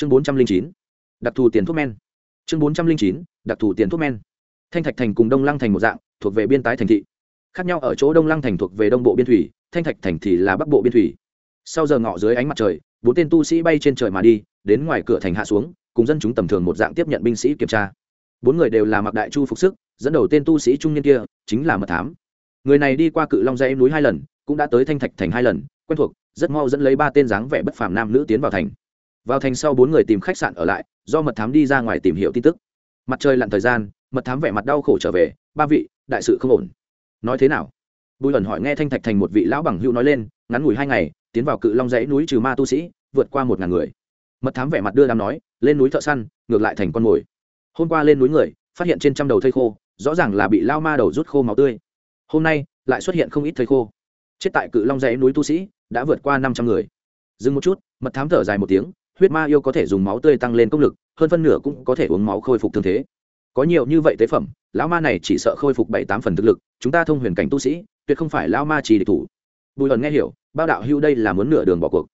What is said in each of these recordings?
chương bốn trăm linh chín, đặc thù tiền thuốc men. Chương bốn trăm linh chín, đặc thù tiền thuốc men. Thanh thạch thành cùng đông lăng thành một dạng, thuộc về biên tái thành thị. Khác nhau ở chỗ đông lăng thành thuộc về đông bộ biên thủy, thanh thạch thành thì là bắc bộ biên thủy. Sau giờ ngọ dưới ánh mặt trời, bốn tên tu sĩ bay trên trời mà đi, đến ngoài cửa thành hạ xuống, cùng dân chúng tầm thường một dạng tiếp nhận binh sĩ kiểm tra. Bốn người đều là mặc đại chu phục sức, dẫn đầu tên tu sĩ trung niên kia, chính là mật thám. Người này đi qua cự long dãy núi hai lần, cũng đã tới thanh thạch thành hai lần, quen thuộc, rất mau dẫn lấy ba tên dáng vẻ bất phàm nam nữ tiến vào thành vào thành sau bốn người tìm khách sạn ở lại, do mật thám đi ra ngoài tìm hiểu tin tức. Mặt trời lặn thời gian, mật thám vẻ mặt đau khổ trở về, ba vị, đại sự không ổn. Nói thế nào? Bùi ẩn hỏi nghe thanh thạch thành một vị lão bằng hữu nói lên, ngắn ngủi hai ngày, tiến vào cự long dãy núi trừ ma tu sĩ, vượt qua một ngàn người. Mật thám vẻ mặt đưa đám nói, lên núi thợ săn, ngược lại thành con mồi. Hôm qua lên núi người, phát hiện trên trăm đầu thây khô, rõ ràng là bị lao ma đầu rút khô máu tươi. Hôm nay, lại xuất hiện không ít thây khô. Chết tại cự long dãy núi tu sĩ, đã vượt qua năm trăm người. Dừng một chút, mật thám thở dài một tiếng huyết ma yêu có thể dùng máu tươi tăng lên công lực, hơn phân nửa cũng có thể uống máu khôi phục thương thế. Có nhiều như vậy tế phẩm, lão ma này chỉ sợ khôi phục bảy tám phần thực lực, chúng ta thông huyền cảnh tu sĩ, tuyệt không phải lão ma chỉ địch thủ. Bùi hận nghe hiểu, bao đạo hưu đây là muốn nửa đường bỏ cuộc.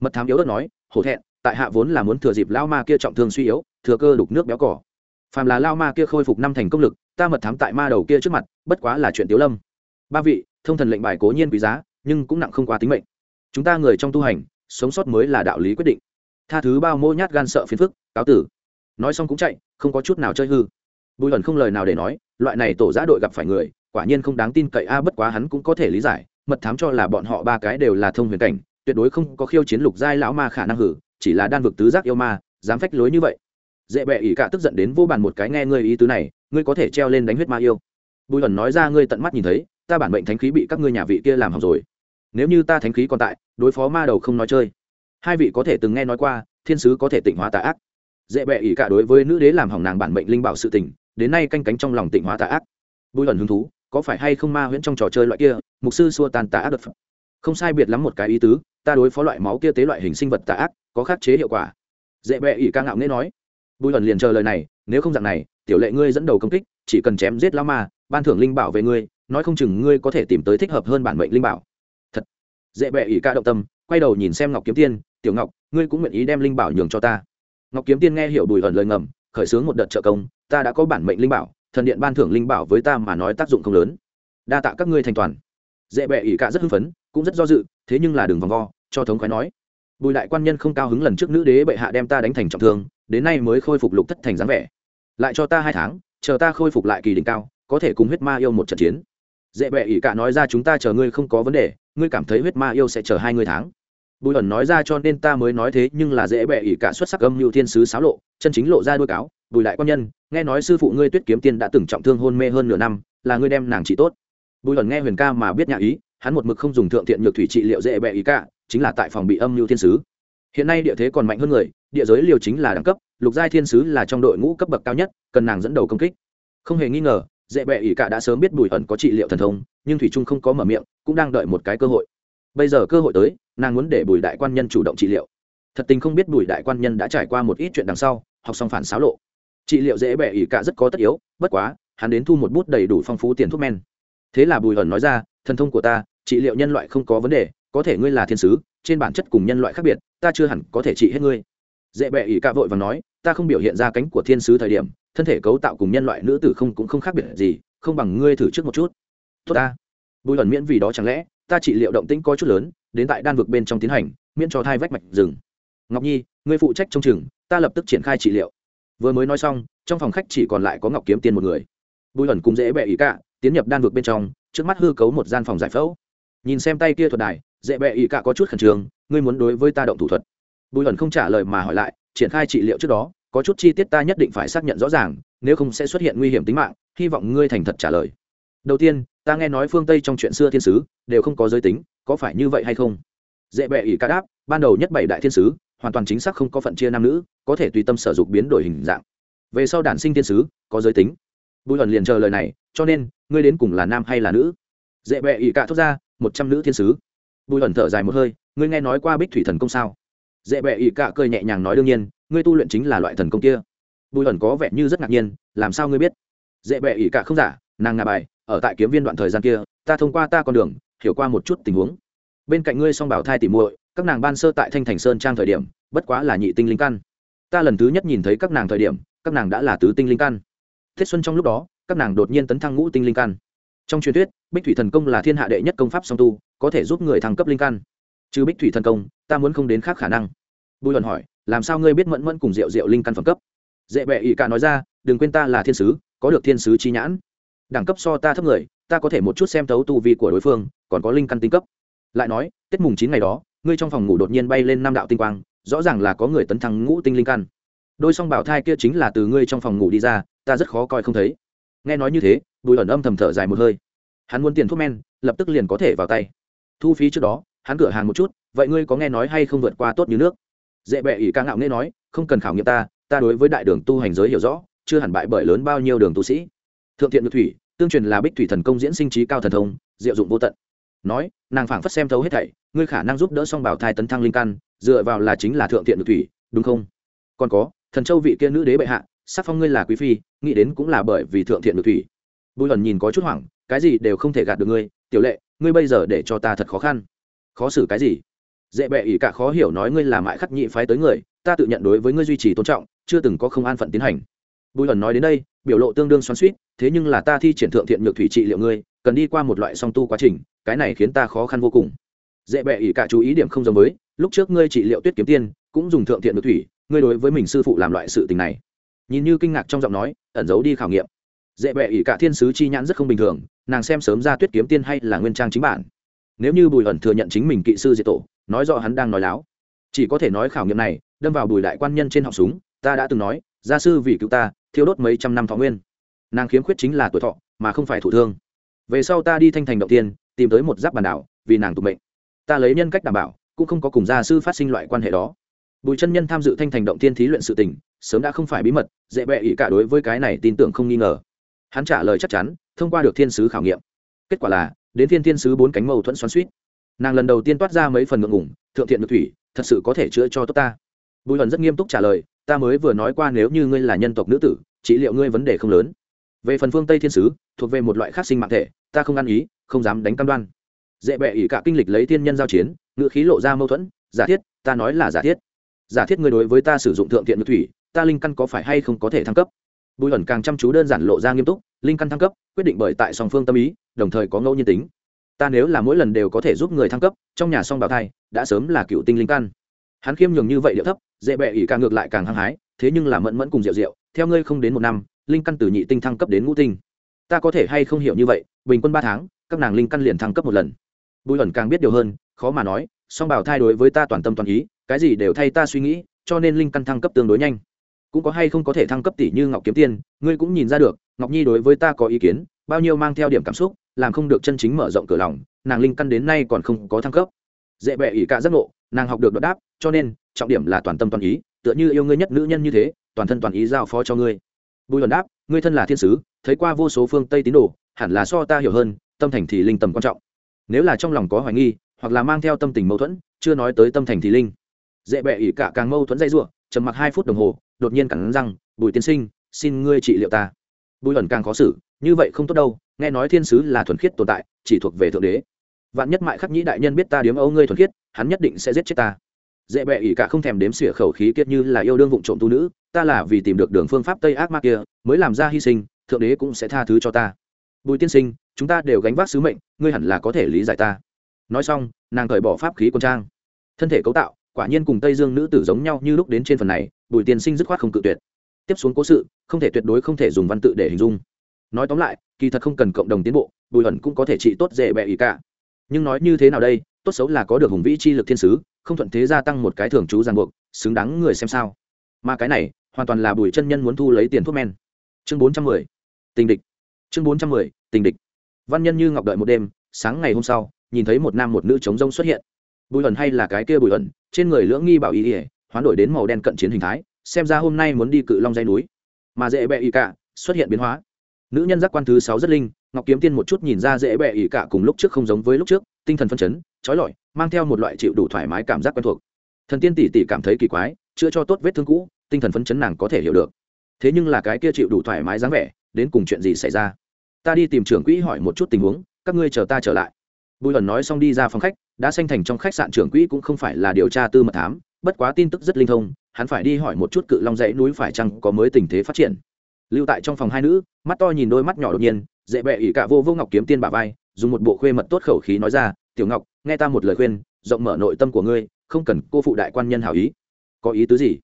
Mật thám yếu đất nói, hổ thẹn, tại hạ vốn là muốn thừa dịp lão ma kia trọng thương suy yếu, thừa cơ đục nước béo cỏ. Phàm là lão ma kia khôi phục năm thành công lực, ta mật thám tại ma đầu kia trước mặt, bất quá là chuyện tiếu lâm. Ba vị, thông thần lệnh bài cố nhiên quý giá, nhưng cũng nặng không quá tính mệnh. Chúng ta người trong tu hành, sống sót mới là đạo lý quyết định tha thứ bao mô nhát gan sợ phiền phức, cáo tử. Nói xong cũng chạy, không có chút nào chơi hư. Bùi ẩn không lời nào để nói, loại này tổ giã đội gặp phải người, quả nhiên không đáng tin cậy a, bất quá hắn cũng có thể lý giải, mật thám cho là bọn họ ba cái đều là thông huyền cảnh, tuyệt đối không có khiêu chiến lục giai lão ma khả năng hử, chỉ là đan vực tứ giác yêu ma, dám phách lối như vậy. Dễ bệ ỷ cả tức giận đến vô bàn một cái nghe ngươi ý tứ này, ngươi có thể treo lên đánh huyết ma yêu. Bùi ẩn nói ra ngươi tận mắt nhìn thấy, ta bản mệnh thánh khí bị các ngươi nhà vị kia làm hỏng rồi. Nếu như ta thánh khí còn tại, đối phó ma đầu không nói chơi hai vị có thể từng nghe nói qua, thiên sứ có thể tịnh hóa tà ác. Dễ bệ ỷ cả đối với nữ đế làm hỏng nàng bản mệnh linh bảo sự tình, đến nay canh cánh trong lòng tịnh hóa tà ác. Bùi ẩn hứng thú, có phải hay không ma huyễn trong trò chơi loại kia, mục sư xua tàn tà ác đột phật không sai biệt lắm một cái ý tứ, ta đối phó loại máu kia tế loại hình sinh vật tà ác, có khắc chế hiệu quả. Dễ bệ ỷ ca ngạo nghễ nói. Bùi ẩn liền chờ lời này, nếu không dạng này, tiểu lệ ngươi dẫn đầu công kích, chỉ cần chém giết lao ma, ban thưởng linh bảo về ngươi, nói không chừng ngươi có thể tìm tới thích hợp hơn bản mệnh linh bảo. Thật. Dễ bệ ỷ ca động tâm, quay đầu nhìn xem ngọc kiếm tiên tiểu ngọc, ngươi cũng nguyện ý đem linh bảo nhường cho ta? Ngọc kiếm tiên nghe hiểu bùi ẩn lời ngầm, khởi xướng một đợt trợ công, ta đã có bản mệnh linh bảo, thần điện ban thưởng linh bảo với ta mà nói tác dụng không lớn. Đa tạ các ngươi thành toàn. Dễ bệ ỷ cả rất hưng phấn, cũng rất do dự, thế nhưng là đường vòng vo, cho thống khoái nói. Bùi đại quan nhân không cao hứng lần trước nữ đế bệ hạ đem ta đánh thành trọng thương, đến nay mới khôi phục lục thất thành dáng vẻ. Lại cho ta hai tháng, chờ ta khôi phục lại kỳ đỉnh cao, có thể cùng huyết ma yêu một trận chiến. Dễ bệ ỷ cả nói ra, chúng ta chờ ngươi không có vấn đề, ngươi cảm thấy huyết ma yêu sẽ chờ hai ngươi tháng bùi ẩn nói ra cho nên ta mới nói thế, nhưng là dễ bẹ ỉ cả xuất sắc âm mưu thiên sứ xáo lộ, chân chính lộ ra đôi cáo, bùi đại quan nhân, nghe nói sư phụ ngươi tuyết kiếm tiên đã từng trọng thương hôn mê hơn nửa năm, là ngươi đem nàng trị tốt. Bùi ẩn nghe huyền ca mà biết nhà ý, hắn một mực không dùng thượng thiện nhược thủy trị liệu dễ bẹ ý cả, chính là tại phòng bị âm mưu thiên sứ. Hiện nay địa thế còn mạnh hơn người, địa giới liều chính là đẳng cấp, lục giai thiên sứ là trong đội ngũ cấp bậc cao nhất, cần nàng dẫn đầu công kích. Không hề nghi ngờ, dễ bẹ ỉ cả đã sớm biết bùi ẩn có trị liệu thần thông, nhưng thủy trung không có mở miệng, cũng đang đợi một cái cơ hội bây giờ cơ hội tới, nàng muốn để bùi đại quan nhân chủ động trị liệu. Thật tình không biết bùi đại quan nhân đã trải qua một ít chuyện đằng sau, học xong phản xáo lộ. Trị liệu dễ bẻ ỉ cả rất có tất yếu, bất quá, hắn đến thu một bút đầy đủ phong phú tiền thuốc men. Thế là bùi ẩn nói ra, thần thông của ta, trị liệu nhân loại không có vấn đề, có thể ngươi là thiên sứ, trên bản chất cùng nhân loại khác biệt, ta chưa hẳn có thể trị hết ngươi. Dễ bẹ ỉ cả vội và nói, ta không biểu hiện ra cánh của thiên sứ thời điểm, thân thể cấu tạo cùng nhân loại nữ tử không cũng không khác biệt gì, không bằng ngươi thử trước một chút. Tốt ta. Bùi ẩn miễn vì đó chẳng lẽ ta trị liệu động tĩnh có chút lớn, đến tại đan vực bên trong tiến hành, miễn cho thai vách mạch rừng ngọc nhi, ngươi phụ trách trong chừng, ta lập tức triển khai trị liệu. Vừa mới nói xong, trong phòng khách chỉ còn lại có ngọc kiếm tiên một người. Bùi ẩn cùng dễ bẹ ý cả tiến nhập đan vực bên trong, trước mắt hư cấu một gian phòng giải phẫu. Nhìn xem tay kia thuật đài, dễ bẹ ý cả có chút khẩn trương, ngươi muốn đối với ta động thủ thuật. Bùi ẩn không trả lời mà hỏi lại, triển khai trị liệu trước đó, có chút chi tiết ta nhất định phải xác nhận rõ ràng, nếu không sẽ xuất hiện nguy hiểm tính mạng, hy vọng ngươi thành thật trả lời. Đầu tiên ta nghe nói phương tây trong chuyện xưa thiên sứ đều không có giới tính có phải như vậy hay không dễ bệ ỷ ca đáp ban đầu nhất bảy đại thiên sứ hoàn toàn chính xác không có phận chia nam nữ có thể tùy tâm sở dục biến đổi hình dạng về sau đản sinh thiên sứ có giới tính bùi hẩn liền chờ lời này cho nên ngươi đến cùng là nam hay là nữ dễ bệ ỷ ca thốt ra một trăm nữ thiên sứ bùi hẩn thở dài một hơi ngươi nghe nói qua bích thủy thần công sao dễ bệ ỷ ca cười nhẹ nhàng nói đương nhiên ngươi tu luyện chính là loại thần công kia bùi hẩn có vẻ như rất ngạc nhiên làm sao ngươi biết dễ bệ ỷ ca không giả nàng ngà bài ở tại kiếm viên đoạn thời gian kia, ta thông qua ta con đường, hiểu qua một chút tình huống. Bên cạnh ngươi song bảo thai tỉ muội, các nàng ban sơ tại thanh thành sơn trang thời điểm, bất quá là nhị tinh linh căn. Ta lần thứ nhất nhìn thấy các nàng thời điểm, các nàng đã là tứ tinh linh căn. Tết xuân trong lúc đó, các nàng đột nhiên tấn thăng ngũ tinh linh căn. Trong truyền thuyết, bích thủy thần công là thiên hạ đệ nhất công pháp song tu, có thể giúp người thăng cấp linh căn. Chứ bích thủy thần công, ta muốn không đến khác khả năng. Bùi luận hỏi, làm sao ngươi biết mẫn mẫn cùng rượu rượu linh căn phẩm cấp? Dễ bệ ỵ cả nói ra, đừng quên ta là thiên sứ, có được thiên sứ chi nhãn đẳng cấp so ta thấp người, ta có thể một chút xem thấu tu vi của đối phương, còn có linh căn tinh cấp. Lại nói tết mùng chín ngày đó, ngươi trong phòng ngủ đột nhiên bay lên năm đạo tinh quang, rõ ràng là có người tấn thăng ngũ tinh linh căn. Đôi song bảo thai kia chính là từ ngươi trong phòng ngủ đi ra, ta rất khó coi không thấy. Nghe nói như thế, bùi ẩn âm thầm thở dài một hơi. Hắn muốn tiền thuốc men, lập tức liền có thể vào tay. Thu phí trước đó, hắn cửa hàng một chút, vậy ngươi có nghe nói hay không vượt qua tốt như nước? Dễ bệ ỷ ca ngạo nghe nói, không cần khảo nghiệm ta ta đối với đại đường tu hành giới hiểu rõ, chưa hẳn bại bởi lớn bao nhiêu đường tu sĩ thượng thiện ngự thủy, tương truyền là bích thủy thần công diễn sinh trí cao thần thông, diệu dụng vô tận. Nói, nàng phảng phất xem thấu hết thảy, ngươi khả năng giúp đỡ song bảo thai tấn thăng linh căn, dựa vào là chính là thượng thiện ngự thủy, đúng không? Còn có, thần châu vị kia nữ đế bệ hạ, sắc phong ngươi là quý phi, nghĩ đến cũng là bởi vì thượng thiện ngự thủy. Bùi lần nhìn có chút hoảng, cái gì đều không thể gạt được ngươi, tiểu lệ, ngươi bây giờ để cho ta thật khó khăn. Khó xử cái gì? Dễ bệ ỷ cả khó hiểu nói ngươi là mại khắc nhị phái tới người, ta tự nhận đối với ngươi duy trì tôn trọng, chưa từng có không an phận tiến hành. Bùi ẩn nói đến đây biểu lộ tương đương xoắn suýt thế nhưng là ta thi triển thượng thiện nhược thủy trị liệu ngươi, cần đi qua một loại song tu quá trình, cái này khiến ta khó khăn vô cùng. Dễ bệ ỷ cả chú ý điểm không giống với, lúc trước ngươi trị liệu tuyết kiếm tiên, cũng dùng thượng thiện nhược thủy, ngươi đối với mình sư phụ làm loại sự tình này. Nhìn như kinh ngạc trong giọng nói, ẩn giấu đi khảo nghiệm. Dễ bệ ỷ cả thiên sứ chi nhãn rất không bình thường, nàng xem sớm ra tuyết kiếm tiên hay là nguyên trang chính bản. Nếu như bùi ẩn thừa nhận chính mình kỵ sư diệt tổ, nói rõ hắn đang nói láo. Chỉ có thể nói khảo nghiệm này, đâm vào bùi đại quan nhân trên họng súng, ta đã từng nói, gia sư vì cứu ta thiêu đốt mấy trăm năm thọ nguyên. Nàng khiếm khuyết chính là tuổi thọ, mà không phải thủ thương. Về sau ta đi thanh thành động tiên, tìm tới một giáp bàn đảo, vì nàng tục mệnh. Ta lấy nhân cách đảm bảo, cũng không có cùng gia sư phát sinh loại quan hệ đó. Bùi chân nhân tham dự thanh thành động tiên thí luyện sự tình, sớm đã không phải bí mật, dễ bệ ý cả đối với cái này tin tưởng không nghi ngờ. Hắn trả lời chắc chắn, thông qua được thiên sứ khảo nghiệm. Kết quả là, đến thiên thiên sứ bốn cánh mâu thuẫn xoắn suýt nàng lần đầu tiên toát ra mấy phần ngượng ngủng thượng thiện được thủy, thật sự có thể chữa cho tốt ta. Bùi lần rất nghiêm túc trả lời ta mới vừa nói qua nếu như ngươi là nhân tộc nữ tử, trị liệu ngươi vấn đề không lớn. Về phần phương tây thiên sứ, thuộc về một loại khác sinh mạng thể, ta không ăn ý, không dám đánh cam đoan. Dễ bệ ỷ cả kinh lịch lấy thiên nhân giao chiến, ngữ khí lộ ra mâu thuẫn, giả thiết, ta nói là giả thiết. Giả thiết ngươi đối với ta sử dụng thượng thiện ngự thủy, ta linh căn có phải hay không có thể thăng cấp? Bùi ẩn càng chăm chú đơn giản lộ ra nghiêm túc, linh căn thăng cấp, quyết định bởi tại song phương tâm ý, đồng thời có ngẫu nhiên tính. Ta nếu là mỗi lần đều có thể giúp người thăng cấp, trong nhà song bào thai, đã sớm là cựu tinh linh căn hắn khiêm nhường như vậy điệu thấp, dễ bệ ỉ càng ngược lại càng hăng hái, thế nhưng là mẫn mẫn cùng rượu rượu, theo ngươi không đến một năm, linh căn từ nhị tinh thăng cấp đến ngũ tinh. Ta có thể hay không hiểu như vậy, bình quân ba tháng, các nàng linh căn liền thăng cấp một lần. Bùi ẩn càng biết điều hơn, khó mà nói, song bảo thai đối với ta toàn tâm toàn ý, cái gì đều thay ta suy nghĩ, cho nên linh căn thăng cấp tương đối nhanh. Cũng có hay không có thể thăng cấp tỷ như ngọc kiếm tiên, ngươi cũng nhìn ra được, ngọc nhi đối với ta có ý kiến, bao nhiêu mang theo điểm cảm xúc, làm không được chân chính mở rộng cửa lòng, nàng linh căn đến nay còn không có thăng cấp dễ bẹ ỉ cả giấc ngộ, nàng học được đột đáp, cho nên, trọng điểm là toàn tâm toàn ý, tựa như yêu ngươi nhất nữ nhân như thế, toàn thân toàn ý giao phó cho ngươi. Bùi luận đáp, ngươi thân là thiên sứ, thấy qua vô số phương tây tín đồ, hẳn là so ta hiểu hơn, tâm thành thì linh tầm quan trọng. Nếu là trong lòng có hoài nghi, hoặc là mang theo tâm tình mâu thuẫn, chưa nói tới tâm thành thì linh. Dễ bẹ ỉ cả càng mâu thuẫn dây r u ộ trầm mặc hai phút đồng hồ, đột nhiên cẳng răng, bùi tiên sinh, xin ngươi trị liệu ta. Bùi luận càng khó xử, như vậy không tốt đâu, nghe nói thiên sứ là thuần khiết tồn tại, chỉ thuộc về thượng đế vạn nhất mại khắc nhĩ đại nhân biết ta điếm âu ngươi thuần khiết, hắn nhất định sẽ giết chết ta. Dễ bệ ỷ cả không thèm đếm xỉa khẩu khí kiết như là yêu đương vụng trộm tu nữ, ta là vì tìm được đường phương pháp tây ác ma kia, mới làm ra hy sinh, thượng đế cũng sẽ tha thứ cho ta. Bùi tiên sinh, chúng ta đều gánh vác sứ mệnh, ngươi hẳn là có thể lý giải ta. Nói xong, nàng cởi bỏ pháp khí quân trang. Thân thể cấu tạo, quả nhiên cùng tây dương nữ tử giống nhau như lúc đến trên phần này, bùi tiên sinh dứt khoát không cự tuyệt. Tiếp xuống cố sự, không thể tuyệt đối không thể dùng văn tự để hình dung. Nói tóm lại, kỳ thật không cần cộng đồng tiến bộ, bùi ẩn cũng có thể trị tốt dễ bẹ ý cả nhưng nói như thế nào đây, tốt xấu là có được hùng vĩ chi lực thiên sứ, không thuận thế gia tăng một cái thường trú ràng buộc, xứng đáng người xem sao. Mà cái này, hoàn toàn là bùi chân nhân muốn thu lấy tiền thuốc men. Chương bốn trăm mười, tình địch. Chương bốn trăm mười, tình địch. Văn nhân như ngọc đợi một đêm, sáng ngày hôm sau, nhìn thấy một nam một nữ chống rông xuất hiện. Bùi ẩn hay là cái kia bùi ẩn, trên người lưỡng nghi bảo ý ỉa hoán đổi đến màu đen cận chiến hình thái, xem ra hôm nay muốn đi cự long dây núi. Mà dễ bẹ y cả, xuất hiện biến hóa. Nữ nhân giác quan thứ sáu rất linh ngọc kiếm tiên một chút nhìn ra dễ bẹ ỉ cả cùng lúc trước không giống với lúc trước, tinh thần phân chấn, trói lọi, mang theo một loại chịu đủ thoải mái cảm giác quen thuộc. Thần tiên tỷ tỷ cảm thấy kỳ quái chưa cho tốt vết thương cũ, tinh thần phân chấn nàng có thể hiểu được. Thế nhưng là cái kia chịu đủ thoải mái dáng vẻ, đến cùng chuyện gì xảy ra? Ta đi tìm trưởng quỹ hỏi một chút tình huống, các ngươi chờ ta trở lại. Bùi ẩn nói xong đi ra phòng khách, đã sanh thành trong khách sạn trưởng quỹ cũng không phải là điều tra tư mật thám, bất quá tin tức rất linh thông, hắn phải đi hỏi một chút cự long dãy núi phải chăng có mới tình thế phát triển. Lưu tại trong phòng hai nữ, mắt to nhìn đôi mắt nhỏ đột nhiên dễ bẹ ỉ cả vô vô ngọc kiếm tiên bà vai, dùng một bộ khuê mật tốt khẩu khí nói ra, tiểu ngọc, nghe ta một lời khuyên, rộng mở nội tâm của ngươi, không cần cô phụ đại quan nhân hảo ý. Có ý tứ gì?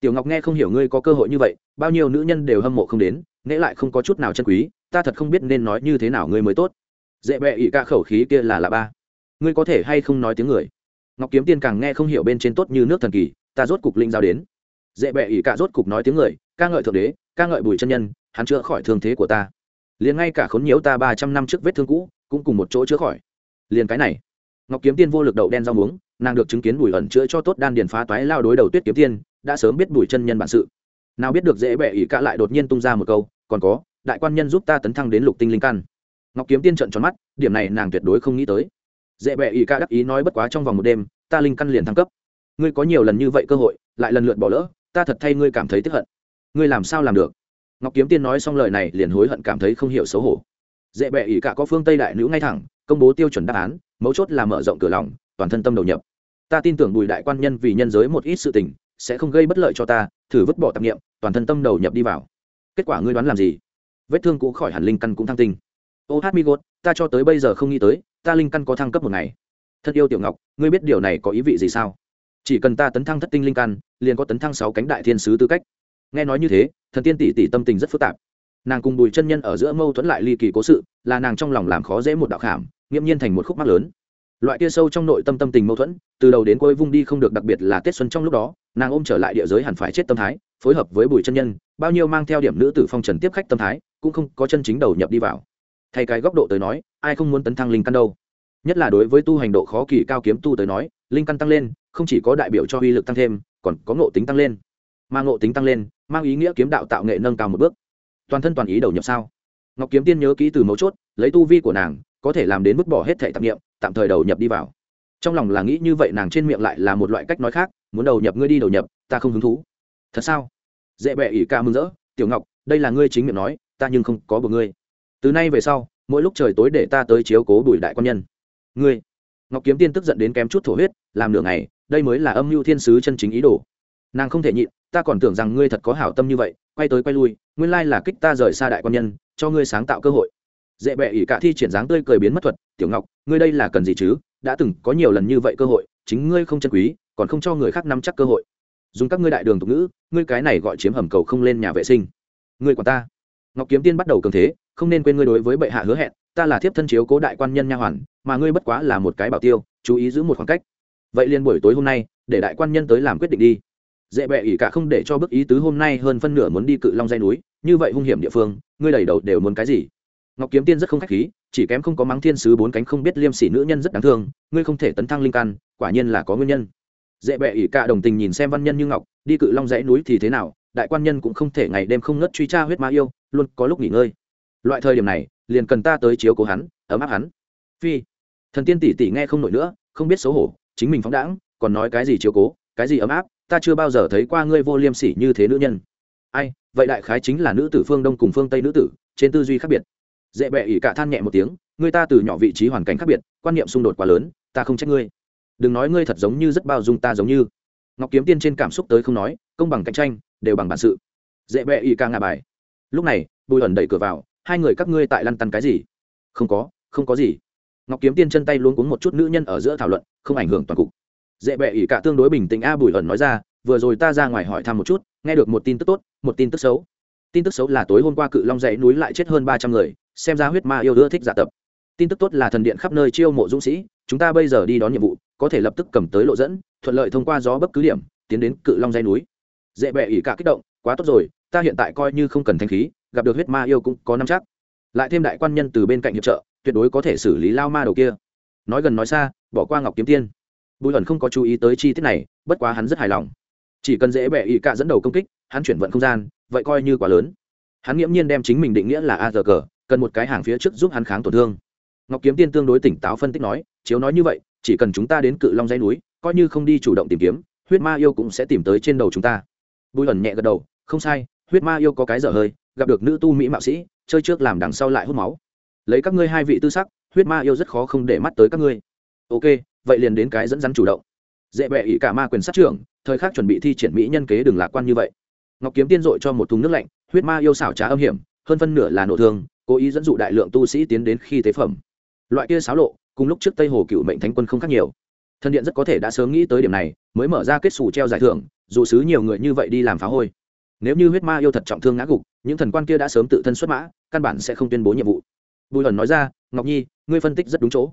Tiểu ngọc nghe không hiểu ngươi có cơ hội như vậy, bao nhiêu nữ nhân đều hâm mộ không đến nễ lại không có chút nào chân quý, ta thật không biết nên nói như thế nào ngươi mới tốt. Dễ bẹ ỉ cả khẩu khí kia là là ba. Ngươi có thể hay không nói tiếng người? Ngọc kiếm tiên càng nghe không hiểu bên trên tốt như nước thần kỳ, ta rốt cục linh giao đến. Dễ bẹ ỉ cả rốt cục nói tiếng người, ca ngợi thượng đế, ca ngợi bùi chân nhân, hắn chữa khỏi thương thế của ta liền ngay cả khốn nhiễu ta ba trăm năm trước vết thương cũ, cũng cùng một chỗ chữa khỏi. Liền cái này, ngọc kiếm tiên vô lực đậu đen rau muống, nàng được chứng kiến bùi ẩn chữa cho tốt đan điền phá toái lao đối đầu tuyết kiếm tiên, đã sớm biết bùi chân nhân bản sự. Nào biết được dễ bệ ỷ cả lại đột nhiên tung ra một câu, còn có, đại quan nhân giúp ta tấn thăng đến lục tinh linh căn. Ngọc kiếm tiên trận tròn mắt, điểm này nàng tuyệt đối không nghĩ tới. Dễ bệ ỷ cả đắc ý nói bất quá trong vòng một đêm, ta linh căn liền thăng cấp. Ngươi có nhiều lần như vậy cơ hội, lại lần lượt bỏ lỡ, ta thật thay ngươi cảm thấy tức hận. Ngươi làm sao làm được? Ngọc kiếm tiên nói xong lời này liền hối hận cảm thấy không hiểu xấu hổ. Dễ bẹ ỷ cả có phương tây đại nữ ngay thẳng, công bố tiêu chuẩn đáp án, mấu chốt là mở rộng cửa lòng, toàn thân tâm đầu nhập. Ta tin tưởng bùi đại quan nhân vì nhân giới một ít sự tình, sẽ không gây bất lợi cho ta, thử vứt bỏ tạp nghiệm toàn thân tâm đầu nhập đi vào. Kết quả ngươi đoán làm gì? Vết thương cũ khỏi hẳn linh căn cũng thăng tinh. Ô hát mi gốt ta cho tới bây giờ không nghĩ tới, ta linh căn có thăng cấp một ngày. Thật yêu tiểu ngọc, ngươi biết điều này có ý vị gì sao? Chỉ cần ta tấn thăng thất tinh linh căn, liền có tấn thăng sáu cánh đại thiên sứ tư cách nghe nói như thế, thần tiên tỷ tỷ tâm tình rất phức tạp. Nàng cùng bùi chân nhân ở giữa mâu thuẫn lại ly kỳ cố sự, là nàng trong lòng làm khó dễ một đạo khảm, nghiễm nhiên thành một khúc mắc lớn. Loại kia sâu trong nội tâm tâm tình mâu thuẫn, từ đầu đến cuối vung đi không được đặc biệt là tết xuân trong lúc đó, nàng ôm trở lại địa giới hẳn phải chết tâm thái, phối hợp với bùi chân nhân, bao nhiêu mang theo điểm nữ tử phong trần tiếp khách tâm thái, cũng không có chân chính đầu nhập đi vào. Thay cái góc độ tới nói, ai không muốn tấn thăng linh căn đâu? Nhất là đối với tu hành độ khó kỳ cao kiếm tu tới nói, linh căn tăng lên, không chỉ có đại biểu cho uy lực tăng thêm, còn có ngộ tính tăng lên mà ngộ tính tăng lên, mang ý nghĩa kiếm đạo tạo nghệ nâng cao một bước. Toàn thân toàn ý đầu nhập sao? Ngọc kiếm tiên nhớ kỹ từ mấu chốt, lấy tu vi của nàng, có thể làm đến mức bỏ hết thể tạp nghiệm tạm thời đầu nhập đi vào. Trong lòng là nghĩ như vậy, nàng trên miệng lại là một loại cách nói khác, muốn đầu nhập ngươi đi đầu nhập, ta không hứng thú. Thật sao? Dễ bẹ ỉ ca mừng rỡ, tiểu ngọc, đây là ngươi chính miệng nói, ta nhưng không có bờ ngươi. Từ nay về sau, mỗi lúc trời tối để ta tới chiếu cố đuổi đại quan nhân. Ngươi? Ngọc kiếm tiên tức giận đến kém chút thổ huyết, làm nửa ngày, đây mới là âm mưu thiên sứ chân chính ý đồ. Nàng không thể nhịn ta còn tưởng rằng ngươi thật có hảo tâm như vậy, quay tới quay lui, nguyên lai là kích ta rời xa đại quan nhân, cho ngươi sáng tạo cơ hội. Dễ bệ ỷ cả thi triển dáng tươi cười biến mất thuật, tiểu ngọc, ngươi đây là cần gì chứ? Đã từng có nhiều lần như vậy cơ hội, chính ngươi không chân quý, còn không cho người khác nắm chắc cơ hội. Dùng các ngươi đại đường tục ngữ, ngươi cái này gọi chiếm hầm cầu không lên nhà vệ sinh. Ngươi quản ta. Ngọc kiếm tiên bắt đầu cường thế, không nên quên ngươi đối với bệ hạ hứa hẹn, ta là thiếp thân chiếu cố đại quan nhân nha hoàn, mà ngươi bất quá là một cái bảo tiêu, chú ý giữ một khoảng cách. Vậy liền buổi tối hôm nay, để đại quan nhân tới làm quyết định đi dễ bệ ỉ cả không để cho bức ý tứ hôm nay hơn phân nửa muốn đi cự long dây núi, như vậy hung hiểm địa phương, ngươi đầy đầu đều muốn cái gì? Ngọc kiếm tiên rất không khách khí, chỉ kém không có mắng thiên sứ bốn cánh không biết liêm sỉ nữ nhân rất đáng thương, ngươi không thể tấn thăng linh căn, quả nhiên là có nguyên nhân. Dễ bệ ỉ cả đồng tình nhìn xem văn nhân như ngọc, đi cự long dãy núi thì thế nào, đại quan nhân cũng không thể ngày đêm không ngất truy tra huyết ma yêu, luôn có lúc nghỉ ngơi. Loại thời điểm này, liền cần ta tới chiếu cố hắn, ấm áp hắn. Phi, thần tiên tỷ tỷ nghe không nổi nữa, không biết xấu hổ, chính mình phóng đãng, còn nói cái gì chiếu cố, cái gì ấm áp? Ta chưa bao giờ thấy qua ngươi vô liêm sỉ như thế nữ nhân. Ai, vậy đại khái chính là nữ tử phương đông cùng phương tây nữ tử, trên tư duy khác biệt. Dễ bẹ ỉ cả than nhẹ một tiếng người ta từ nhỏ vị trí hoàn cảnh khác biệt, quan niệm xung đột quá lớn, ta không trách ngươi. Đừng nói ngươi thật giống như rất bao dung ta giống như. Ngọc kiếm tiên trên cảm xúc tới không nói, công bằng cạnh tranh, đều bằng bản sự. Dễ bẹ ỉ ca ngà bài. Lúc này, bùi ẩn đẩy cửa vào, hai người các ngươi tại lăn tăn cái gì? Không có không có gì. Ngọc kiếm tiên chân tay luôn cuống một chút nữ nhân ở giữa thảo luận, không ảnh hưởng toàn cục dễ bệ ỷ cả tương đối bình tĩnh a bùi ẩn nói ra, vừa rồi ta ra ngoài hỏi thăm một chút, nghe được một tin tức tốt, một tin tức xấu. Tin tức xấu là tối hôm qua cự long dãy núi lại chết hơn ba trăm người, xem ra huyết ma yêu ưa thích giả tập. Tin tức tốt là thần điện khắp nơi chiêu mộ dũng sĩ, chúng ta bây giờ đi đón nhiệm vụ, có thể lập tức cầm tới lộ dẫn, thuận lợi thông qua gió bất cứ điểm, tiến đến cự long dây núi. Dễ bẹ ỉ cả kích động, quá tốt rồi, ta hiện tại coi như không cần thanh khí, gặp được huyết ma yêu cũng có năm chắc. Lại thêm đại quan nhân từ bên cạnh hiệp trợ, tuyệt đối có thể xử lý lao ma đầu kia. Nói gần nói xa, bỏ qua ngọc kiếm tiên bùi ẩn không có chú ý tới chi tiết này, bất quá hắn rất hài lòng. Chỉ cần dễ bẹ ỵ cả dẫn đầu công kích, hắn chuyển vận không gian, vậy coi như quá lớn. Hắn nghiễm nhiên đem chính mình định nghĩa là a giờ cờ cần một cái hàng phía trước giúp hắn kháng tổn thương. Ngọc kiếm tiên tương đối tỉnh táo phân tích nói, chiếu nói như vậy, chỉ cần chúng ta đến cự long dây núi, coi như không đi chủ động tìm kiếm, huyết ma yêu cũng sẽ tìm tới trên đầu chúng ta. Bùi ẩn nhẹ gật đầu, không sai, huyết ma yêu có cái dở hơi, gặp được nữ tu mỹ mạo sĩ, chơi trước làm đằng sau lại hút máu. Lấy các ngươi hai vị tư sắc, huyết ma yêu rất khó không để mắt tới các ngươi. Ok vậy liền đến cái dẫn dắn chủ động. Dễ bệ ỷ cả ma quyền sát trưởng, thời khắc chuẩn bị thi triển mỹ nhân kế đừng lạc quan như vậy. Ngọc kiếm tiên dội cho một thùng nước lạnh, huyết ma yêu xảo trá âm hiểm, hơn phân nửa là nổ thương, cố ý dẫn dụ đại lượng tu sĩ tiến đến khi tế phẩm. Loại kia xáo lộ, cùng lúc trước tây hồ cựu mệnh thánh quân không khác nhiều. Thần điện rất có thể đã sớm nghĩ tới điểm này, mới mở ra kết xù treo giải thưởng, dù xứ nhiều người như vậy đi làm phá hôi. Nếu như huyết ma yêu thật trọng thương ngã gục, những thần quan kia đã sớm tự thân xuất mã, căn bản sẽ không tuyên bố nhiệm vụ. Bùi ẩn nói ra, ngọc nhi, ngươi phân tích rất đúng chỗ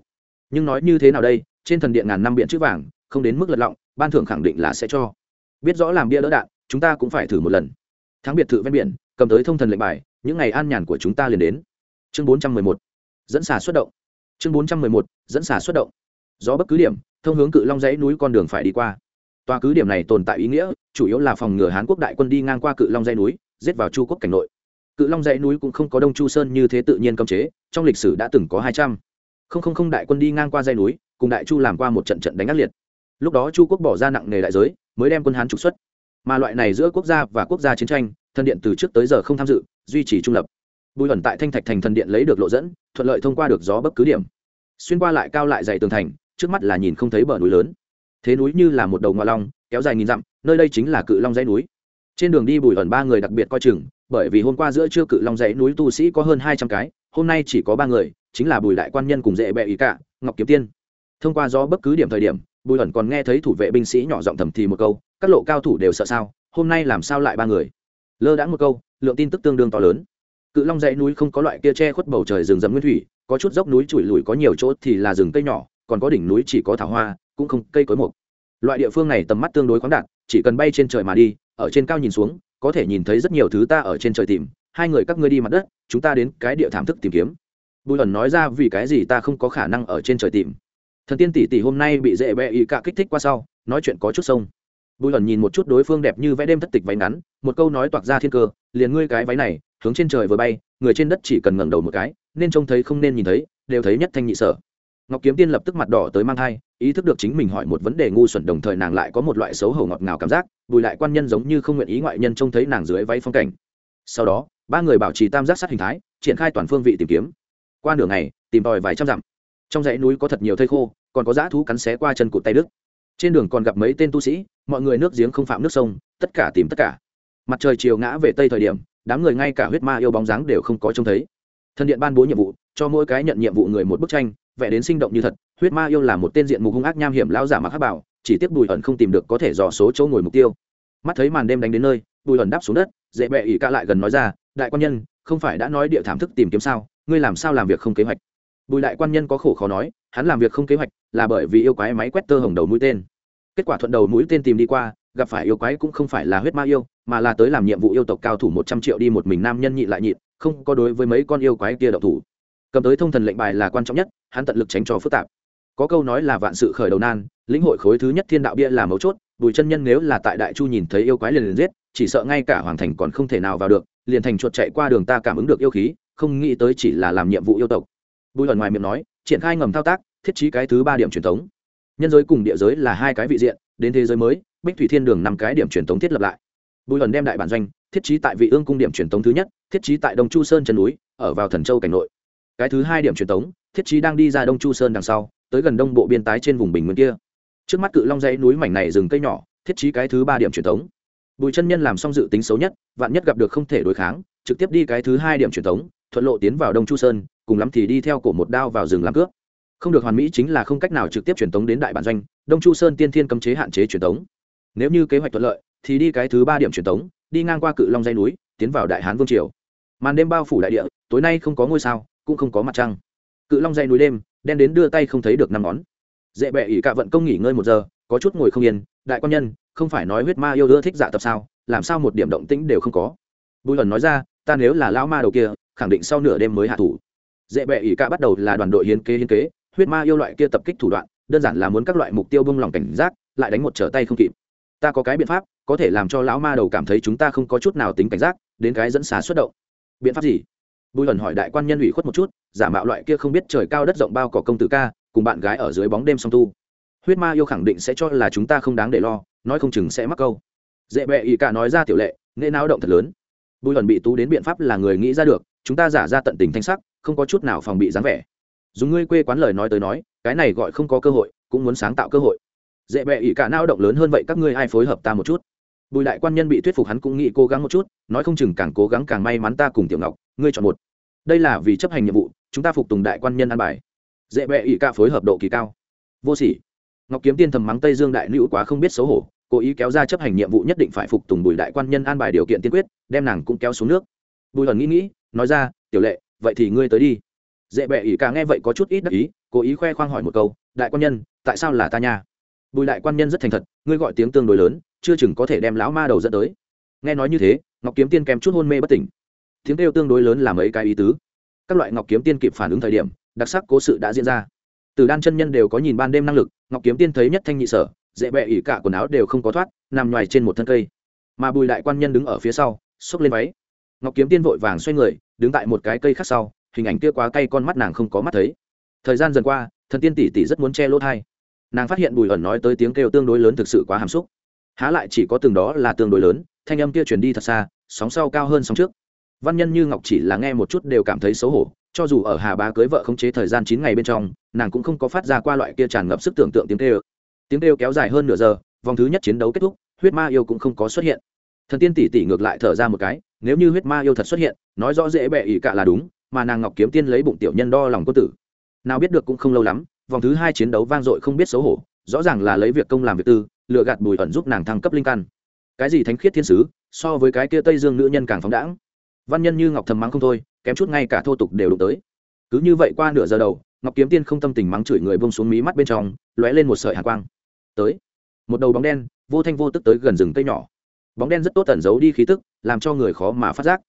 nhưng nói như thế nào đây, trên thần điện ngàn năm biện chữ vàng, không đến mức lật lọng, ban thưởng khẳng định là sẽ cho. Biết rõ làm bia đỡ đạn, chúng ta cũng phải thử một lần. Thắng biệt thự ven biển, cầm tới thông thần lệnh bài, những ngày an nhàn của chúng ta liền đến. Chương bốn trăm mười một, dẫn xả xuất động. Chương bốn trăm mười một, dẫn xả xuất động. Do bất cứ điểm, thông hướng cự long dãy núi con đường phải đi qua. Tòa cứ điểm này tồn tại ý nghĩa, chủ yếu là phòng ngừa hán quốc đại quân đi ngang qua cự long dãy núi, giết vào chu quốc cảnh nội. Cự long dãy núi cũng không có đông chu sơn như thế tự nhiên cấm chế, trong lịch sử đã từng có hai trăm không không không đại quân đi ngang qua dãy núi, cùng đại chu làm qua một trận trận đánh ác liệt. Lúc đó chu quốc bỏ ra nặng nề đại giới, mới đem quân hán trục xuất. Mà loại này giữa quốc gia và quốc gia chiến tranh, thần điện từ trước tới giờ không tham dự, duy trì trung lập. Bùi ẩn tại thanh thạch thành thần điện lấy được lộ dẫn, thuận lợi thông qua được gió bất cứ điểm. Xuyên qua lại cao lại dày tường thành, trước mắt là nhìn không thấy bờ núi lớn. Thế núi như là một đầu ngoại long, kéo dài nghìn dặm, nơi đây chính là cự long dãy núi. Trên đường đi bùi ẩn ba người đặc biệt coi chừng, bởi vì hôm qua giữa trưa cự long dãy núi tu sĩ có hơn hai trăm cái, hôm nay chỉ có ba người chính là bùi đại quan nhân cùng dễ bẹ ý cả, ngọc kiếm tiên. Thông qua gió bất cứ điểm thời điểm, bùi ẩn còn nghe thấy thủ vệ binh sĩ nhỏ giọng thầm thì một câu, các lộ cao thủ đều sợ sao, hôm nay làm sao lại ba người? Lơ đãng một câu, lượng tin tức tương đương to lớn. Cự long dãy núi không có loại kia che khuất bầu trời rừng rậm nguyên thủy, có chút dốc núi chùi lùi có nhiều chỗ thì là rừng cây nhỏ, còn có đỉnh núi chỉ có thảo hoa, cũng không cây cối mục. Loại địa phương này tầm mắt tương đối khoáng đạt, chỉ cần bay trên trời mà đi, ở trên cao nhìn xuống, có thể nhìn thấy rất nhiều thứ ta ở trên trời tìm. Hai người các ngươi đi mặt đất, chúng ta đến cái địa thảm thức tìm kiếm bùi ẩn nói ra vì cái gì ta không có khả năng ở trên trời tìm. Thần tiên tỷ tỷ hôm nay bị dễ bẹ ý cạ kích thích qua sau, nói chuyện có chút sông. Bùi ẩn nhìn một chút đối phương đẹp như vẽ đêm thất tịch váy ngắn, một câu nói toạc ra thiên cơ, liền ngươi cái váy này, hướng trên trời vừa bay, người trên đất chỉ cần ngẩng đầu một cái, nên trông thấy không nên nhìn thấy, đều thấy nhất thanh nhị sở. Ngọc kiếm tiên lập tức mặt đỏ tới mang thai, ý thức được chính mình hỏi một vấn đề ngu xuẩn đồng thời nàng lại có một loại xấu hổ ngọt ngào cảm giác, bùi lại quan nhân giống như không nguyện ý ngoại nhân trông thấy nàng dưới váy phong cảnh. Sau đó, ba người bảo trì tam giác sát hình thái, triển khai toàn phương vị tìm kiếm qua nửa ngày, tìm tòi vài trăm dặm. Trong dãy núi có thật nhiều thây khô, còn có dã thú cắn xé qua chân cụt tay đức trên đường còn gặp mấy tên tu sĩ, mọi người nước giếng không phạm nước sông, tất cả tìm tất cả. Mặt trời chiều ngã về tây thời điểm, đám người ngay cả huyết ma yêu bóng dáng đều không có trông thấy. Thân điện ban bố nhiệm vụ, cho mỗi cái nhận nhiệm vụ người một bức tranh vẽ đến sinh động như thật. Huyết ma yêu là một tên diện mục hung ác nham hiểm lao giả mặc hắc bảo, chỉ tiếc bùi ẩn không tìm được có thể dò số chỗ ngồi mục tiêu. Mắt thấy màn đêm đánh đến nơi, bùi ẩn đáp xuống đất, dễ bẹ ỉ ca lại gần nói ra, đại quan nhân, không phải đã nói địa thảm thức tìm kiếm sao? Ngươi làm sao làm việc không kế hoạch? Bùi đại quan nhân có khổ khó nói, hắn làm việc không kế hoạch là bởi vì yêu quái máy quét tơ hồng đầu mũi tên. Kết quả thuận đầu mũi tên tìm đi qua, gặp phải yêu quái cũng không phải là huyết ma yêu, mà là tới làm nhiệm vụ yêu tộc cao thủ một trăm triệu đi một mình nam nhân nhị lại nhịn không có đối với mấy con yêu quái kia đậu thủ. Cầm tới thông thần lệnh bài là quan trọng nhất, hắn tận lực tránh cho phức tạp. Có câu nói là vạn sự khởi đầu nan, lĩnh hội khối thứ nhất thiên đạo bia là mấu chốt, bùi chân nhân nếu là tại đại chu nhìn thấy yêu quái liền liền giết, chỉ sợ ngay cả hoàng thành còn không thể nào vào được, liền thành chuột chạy qua đường ta cảm ứng được yêu khí không nghĩ tới chỉ là làm nhiệm vụ yêu tộc. Bùi ẩn ngoài miệng nói, triển khai ngầm thao tác, thiết trí cái thứ ba điểm truyền thống. Nhân giới cùng địa giới là hai cái vị diện, đến thế giới mới, bích thủy thiên đường năm cái điểm truyền thống thiết lập lại. Bùi ẩn đem đại bản doanh thiết trí tại vị ương cung điểm truyền thống thứ nhất, thiết trí tại đông chu sơn chân núi, ở vào thần châu cảnh nội. Cái thứ hai điểm truyền thống, thiết trí đang đi ra đông chu sơn đằng sau, tới gần đông bộ biên tái trên vùng bình nguyên kia. Trước mắt cự long dãy núi mảnh này rừng cây nhỏ, thiết trí cái thứ ba điểm truyền thống. Bùi chân nhân làm xong dự tính xấu nhất, vạn nhất gặp được không thể đối kháng, trực tiếp đi cái thứ hai điểm truyền thống thuận lộ tiến vào đông chu sơn, cùng lắm thì đi theo cổ một đao vào rừng làm cướp. Không được hoàn mỹ chính là không cách nào trực tiếp truyền tống đến đại bản doanh, đông chu sơn tiên thiên cấm chế hạn chế truyền tống. Nếu như kế hoạch thuận lợi, thì đi cái thứ ba điểm truyền tống, đi ngang qua cự long dây núi, tiến vào đại hán vương triều. Màn đêm bao phủ đại địa, tối nay không có ngôi sao, cũng không có mặt trăng. Cự long dây núi đêm, đen đến đưa tay không thấy được năm ngón. Dễ bẹ ỉ cả vận công nghỉ ngơi một giờ, có chút ngồi không yên, đại quan nhân, không phải nói huyết ma yêu ưa thích dạ tập sao, làm sao một điểm động tĩnh đều không có. Bùi ẩn nói ra, ta nếu là lão ma đầu kia khẳng định sau nửa đêm mới hạ thủ. Dễ bệ ỷ cả bắt đầu là đoàn đội hiến kế hiến kế, huyết ma yêu loại kia tập kích thủ đoạn, đơn giản là muốn các loại mục tiêu bông lòng cảnh giác, lại đánh một trở tay không kịp. Ta có cái biện pháp, có thể làm cho lão ma đầu cảm thấy chúng ta không có chút nào tính cảnh giác, đến cái dẫn xá xuất động. Biện pháp gì? Bùi ẩn hỏi đại quan nhân ủy khuất một chút, giả mạo loại kia không biết trời cao đất rộng bao cỏ công tử ca, cùng bạn gái ở dưới bóng đêm song tu. Huyết ma yêu khẳng định sẽ cho là chúng ta không đáng để lo, nói không chừng sẽ mắc câu. Dễ bệ ỷ cả nói ra tiểu lệ nên náo động thật lớn bùi ẩn bị tú đến biện pháp là người nghĩ ra được, chúng ta giả ra tận tình thanh sắc, không có chút nào phòng bị dáng vẻ. Dùng ngươi quê quán lời nói tới nói, cái này gọi không có cơ hội, cũng muốn sáng tạo cơ hội. Dễ bẹ ỉ cả nao động lớn hơn vậy các ngươi ai phối hợp ta một chút? Bùi đại quan nhân bị thuyết phục hắn cũng nghĩ cố gắng một chút, nói không chừng càng cố gắng càng may mắn ta cùng tiểu ngọc, ngươi chọn một. Đây là vì chấp hành nhiệm vụ, chúng ta phục tùng đại quan nhân an bài. Dễ bẹ ỉ cả phối hợp độ kỳ cao. Vô sỉ. Ngọc kiếm tiên thầm mắng tây dương đại nữ quá không biết xấu hổ cố ý kéo ra chấp hành nhiệm vụ nhất định phải phục tùng bùi đại quan nhân an bài điều kiện tiên quyết, đem nàng cũng kéo xuống nước. Bùi ẩn nghĩ nghĩ, nói ra, tiểu lệ, vậy thì ngươi tới đi. Dễ bệ ỷ cả nghe vậy có chút ít đắc ý, cố ý khoe khoang hỏi một câu, đại quan nhân, tại sao là ta nha? Bùi đại quan nhân rất thành thật, ngươi gọi tiếng tương đối lớn, chưa chừng có thể đem lão ma đầu dẫn tới. Nghe nói như thế, ngọc kiếm tiên kèm chút hôn mê bất tỉnh. Tiếng kêu tương đối lớn là mấy cái ý tứ. Các loại ngọc kiếm tiên kịp phản ứng thời điểm, đặc sắc cố sự đã diễn ra. Từ đan chân nhân đều có nhìn ban đêm năng lực, ngọc kiếm tiên thấy nhất thanh nhị sở dễ bẹ ỉ cả quần áo đều không có thoát, nằm ngoài trên một thân cây. Mà bùi đại quan nhân đứng ở phía sau, xốc lên váy. Ngọc kiếm tiên vội vàng xoay người, đứng tại một cái cây khác sau, hình ảnh kia quá cay con mắt nàng không có mắt thấy. Thời gian dần qua, thần tiên tỷ tỷ rất muốn che lỗ thai. Nàng phát hiện bùi ẩn nói tới tiếng kêu tương đối lớn thực sự quá hàm xúc. Há lại chỉ có từng đó là tương đối lớn, thanh âm kia truyền đi thật xa, sóng sau cao hơn sóng trước. Văn nhân như ngọc chỉ là nghe một chút đều cảm thấy xấu hổ, cho dù ở hà bá cưới vợ khống chế thời gian chín ngày bên trong, nàng cũng không có phát ra qua loại kia tràn ngập sức tưởng tượng tiếng kêu tiếng kêu kéo dài hơn nửa giờ, vòng thứ nhất chiến đấu kết thúc, huyết ma yêu cũng không có xuất hiện. Thần tiên tỷ tỷ ngược lại thở ra một cái, nếu như huyết ma yêu thật xuất hiện, nói rõ dễ bệ ỉ cả là đúng, mà nàng ngọc kiếm tiên lấy bụng tiểu nhân đo lòng cô tử. Nào biết được cũng không lâu lắm, vòng thứ hai chiến đấu vang dội không biết xấu hổ, rõ ràng là lấy việc công làm việc tư lựa gạt bùi ẩn giúp nàng thăng cấp linh căn. Cái gì thánh khiết thiên sứ, so với cái kia tây dương nữ nhân càng phóng đãng. Văn nhân như ngọc thầm mắng không thôi, kém chút ngay cả thô tục đều đụng tới. Cứ như vậy qua nửa giờ đầu, ngọc kiếm tiên không tâm tình mắng chửi người bông xuống mí mắt bên trong, lóe lên một sợi hạ quang tới. Một đầu bóng đen, vô thanh vô tức tới gần rừng cây nhỏ. Bóng đen rất tốt tẩn giấu đi khí tức, làm cho người khó mà phát giác.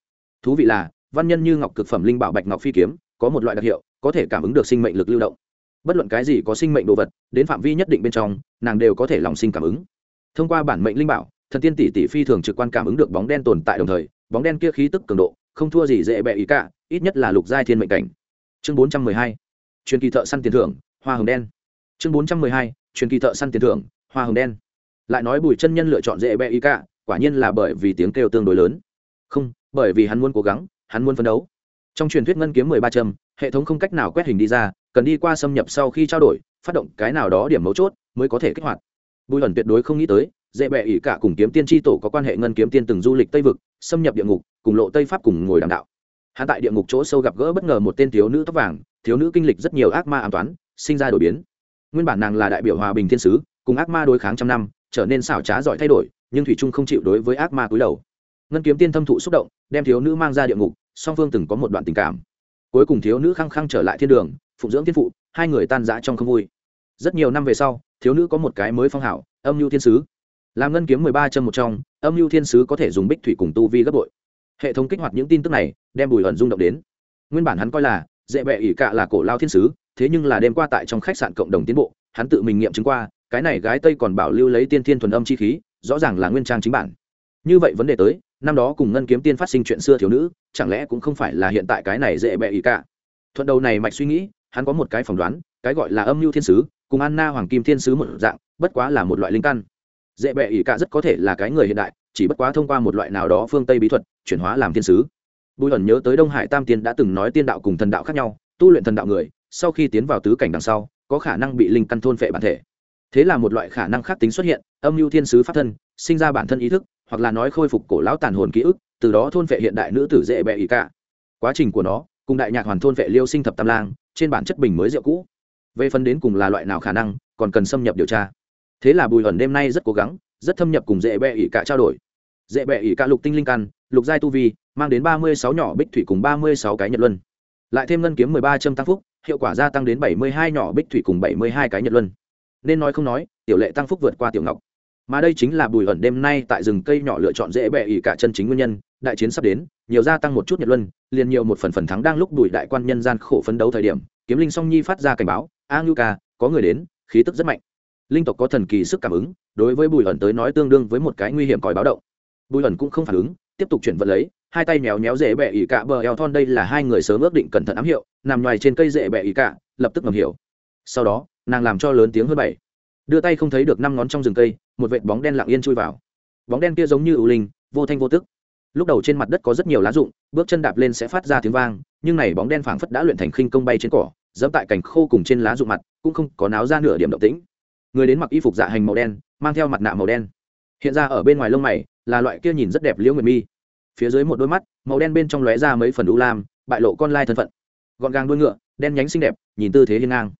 Thú vị là, văn nhân như ngọc cực phẩm linh bảo bạch ngọc phi kiếm, có một loại đặc hiệu, có thể cảm ứng được sinh mệnh lực lưu động. Bất luận cái gì có sinh mệnh đồ vật, đến phạm vi nhất định bên trong, nàng đều có thể lòng sinh cảm ứng. Thông qua bản mệnh linh bảo, thần tiên tỷ tỷ phi thường trực quan cảm ứng được bóng đen tồn tại đồng thời, bóng đen kia khí tức cường độ, không thua gì dễ bẹ ý cả, ít nhất là lục giai thiên mệnh cảnh. Chương bốn trăm mười hai. Truyền kỳ thợ săn tiền thưởng, hoa hồng đen. Chương bốn trăm mười hai truyền kỳ thợ săn tiền thưởng, hoa hồng đen. Lại nói bùi chân nhân lựa chọn dễ bẹ ý cả, quả nhiên là bởi vì tiếng kêu tương đối lớn. Không, bởi vì hắn muốn cố gắng, hắn muốn phấn đấu. Trong truyền thuyết ngân kiếm mười ba trâm hệ thống không cách nào quét hình đi ra, cần đi qua xâm nhập sau khi trao đổi, phát động cái nào đó điểm mấu chốt mới có thể kích hoạt. Bùi ẩn tuyệt đối không nghĩ tới, dễ bẹ ỉ cả cùng kiếm tiên tri tổ có quan hệ ngân kiếm tiên từng du lịch tây vực, xâm nhập địa ngục, cùng lộ tây pháp cùng ngồi đàm đạo. Hắn tại địa ngục chỗ sâu gặp gỡ bất ngờ một tên thiếu nữ tóc vàng, thiếu nữ kinh lịch rất nhiều ác ma an toán, sinh ra đổi biến nguyên bản nàng là đại biểu hòa bình thiên sứ, cùng ác ma đối kháng trăm năm, trở nên xảo trá giỏi thay đổi, nhưng thủy trung không chịu đối với ác ma cúi đầu. Ngân kiếm tiên thâm thụ xúc động, đem thiếu nữ mang ra địa ngục, song phương từng có một đoạn tình cảm. Cuối cùng thiếu nữ khăng khăng trở lại thiên đường phụng dưỡng thiên phụ, hai người tan rã trong không vui. Rất nhiều năm về sau, thiếu nữ có một cái mới phong hảo, âm mưu thiên sứ. Làm ngân kiếm mười ba chân một trong, âm mưu thiên sứ có thể dùng bích thủy cùng tu vi gấp bội. Hệ thống kích hoạt những tin tức này, đem bùi ẩn rung động đến. Nguyên bản hắn coi là, dễ bệ ỷ cạ là cổ lao thiên sứ thế nhưng là đêm qua tại trong khách sạn cộng đồng tiến bộ, hắn tự mình nghiệm chứng qua, cái này gái tây còn bảo lưu lấy tiên thiên thuần âm chi khí, rõ ràng là nguyên trang chính bản. Như vậy vấn đề tới, năm đó cùng ngân kiếm tiên phát sinh chuyện xưa thiếu nữ, chẳng lẽ cũng không phải là hiện tại cái này dễ bẹ ý cả? Thuận đầu này mạch suy nghĩ, hắn có một cái phỏng đoán, cái gọi là âm mưu thiên sứ, cùng anna hoàng kim thiên sứ một dạng, bất quá là một loại linh căn. Dễ bẹ ý cả rất có thể là cái người hiện đại, chỉ bất quá thông qua một loại nào đó phương tây bí thuật, chuyển hóa làm thiên sứ. Bùi ẩn nhớ tới đông hải tam tiên đã từng nói tiên đạo cùng thần đạo khác nhau, tu luyện thần đạo người sau khi tiến vào tứ cảnh đằng sau, có khả năng bị linh căn thôn phệ bản thể. Thế là một loại khả năng khác tính xuất hiện, âm mưu thiên sứ pháp thân, sinh ra bản thân ý thức, hoặc là nói khôi phục cổ lão tàn hồn ký ức, từ đó thôn phệ hiện đại nữ tử dễ bẹ ý cả. Quá trình của nó, cùng đại nhạc hoàn thôn phệ liêu sinh thập tam lang, trên bản chất bình mới rượu cũ. Về phần đến cùng là loại nào khả năng, còn cần xâm nhập điều tra. Thế là bùi ẩn đêm nay rất cố gắng, rất thâm nhập cùng dễ bẹ ỉ cả trao đổi. Dễ bẹ ỉ cả lục tinh linh căn, lục giai tu vi, mang đến ba mươi sáu nhỏ bích thủy cùng ba mươi sáu cái nhật luân lại thêm ngân kiếm mười ba châm tăng phúc, hiệu quả gia tăng đến bảy mươi hai nhỏ bích thủy cùng bảy mươi hai cái nhật luân. Nên nói không nói, tiểu lệ tăng phúc vượt qua tiểu ngọc. Mà đây chính là bùi ẩn đêm nay tại rừng cây nhỏ lựa chọn dễ bẹ ỉ cả chân chính nguyên nhân, đại chiến sắp đến, nhiều gia tăng một chút nhật luân, liền nhiều một phần phần thắng đang lúc bùi đại quan nhân gian khổ phấn đấu thời điểm, kiếm linh song nhi phát ra cảnh báo, a ngưu ca, có người đến, khí tức rất mạnh. Linh tộc có thần kỳ sức cảm ứng, đối với bùi ẩn tới nói tương đương với một cái nguy hiểm còi báo động. Bùi ẩn cũng không phản ứng, tiếp tục chuyển vận lấy hai tay méo méo dễ bẹ ỉ cả bờ eo thon, đây là hai người sớm ước định cẩn thận ám hiệu, nằm ngoài trên cây dễ bẹ ỉ cả, lập tức ngầm hiểu. Sau đó, nàng làm cho lớn tiếng hơn bảy. Đưa tay không thấy được năm ngón trong rừng cây, một vệt bóng đen lặng yên chui vào. Bóng đen kia giống như ưu linh, vô thanh vô tức. Lúc đầu trên mặt đất có rất nhiều lá rụng, bước chân đạp lên sẽ phát ra tiếng vang, nhưng này bóng đen phảng phất đã luyện thành khinh công bay trên cỏ, dẫm tại cành khô cùng trên lá rụng mặt, cũng không có náo ra nửa điểm động tĩnh. Người đến mặc y phục dạ hành màu đen, mang theo mặt nạ màu đen. Hiện ra ở bên ngoài lông mày, là loại kia nhìn rất đẹp liễu nguyệt mi phía dưới một đôi mắt, màu đen bên trong lóe ra mấy phần u lam, bại lộ con lai thân phận. Gọn gàng đuôi ngựa, đen nhánh xinh đẹp, nhìn tư thế hiên ngang.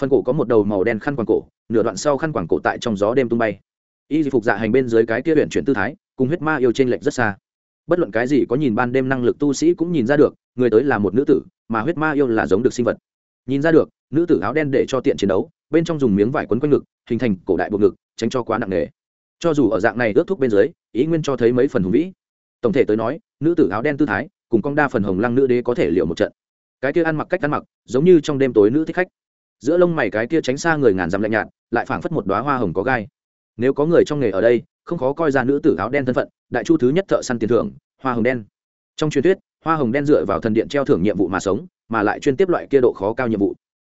Phần cổ có một đầu màu đen khăn quàng cổ, nửa đoạn sau khăn quàng cổ tại trong gió đêm tung bay. Y phục dạ hành bên dưới cái kia huyện chuyển tư thái, cùng huyết ma yêu trên lệch rất xa. Bất luận cái gì có nhìn ban đêm năng lực tu sĩ cũng nhìn ra được, người tới là một nữ tử, mà huyết ma yêu là giống được sinh vật. Nhìn ra được, nữ tử áo đen để cho tiện chiến đấu, bên trong dùng miếng vải quấn quanh ngực, hình thành cổ đại bộ ngực, tránh cho quá nặng nề. Cho dù ở dạng này ước thúc bên dưới, ý nguyên cho thấy mấy phần hùng vĩ tổng thể tới nói, nữ tử áo đen tư thái, cùng con đa phần hồng lăng nữ đế có thể liệu một trận. Cái kia ăn mặc cách ăn mặc, giống như trong đêm tối nữ thích khách. Giữa lông mày cái kia tránh xa người ngàn dặm lạnh nhạt, lại phảng phất một đoá hoa hồng có gai. Nếu có người trong nghề ở đây, không khó coi ra nữ tử áo đen thân phận, đại chu thứ nhất thợ săn tiền thưởng, hoa hồng đen. Trong truyền thuyết, hoa hồng đen dựa vào thần điện treo thưởng nhiệm vụ mà sống, mà lại chuyên tiếp loại kia độ khó cao nhiệm vụ.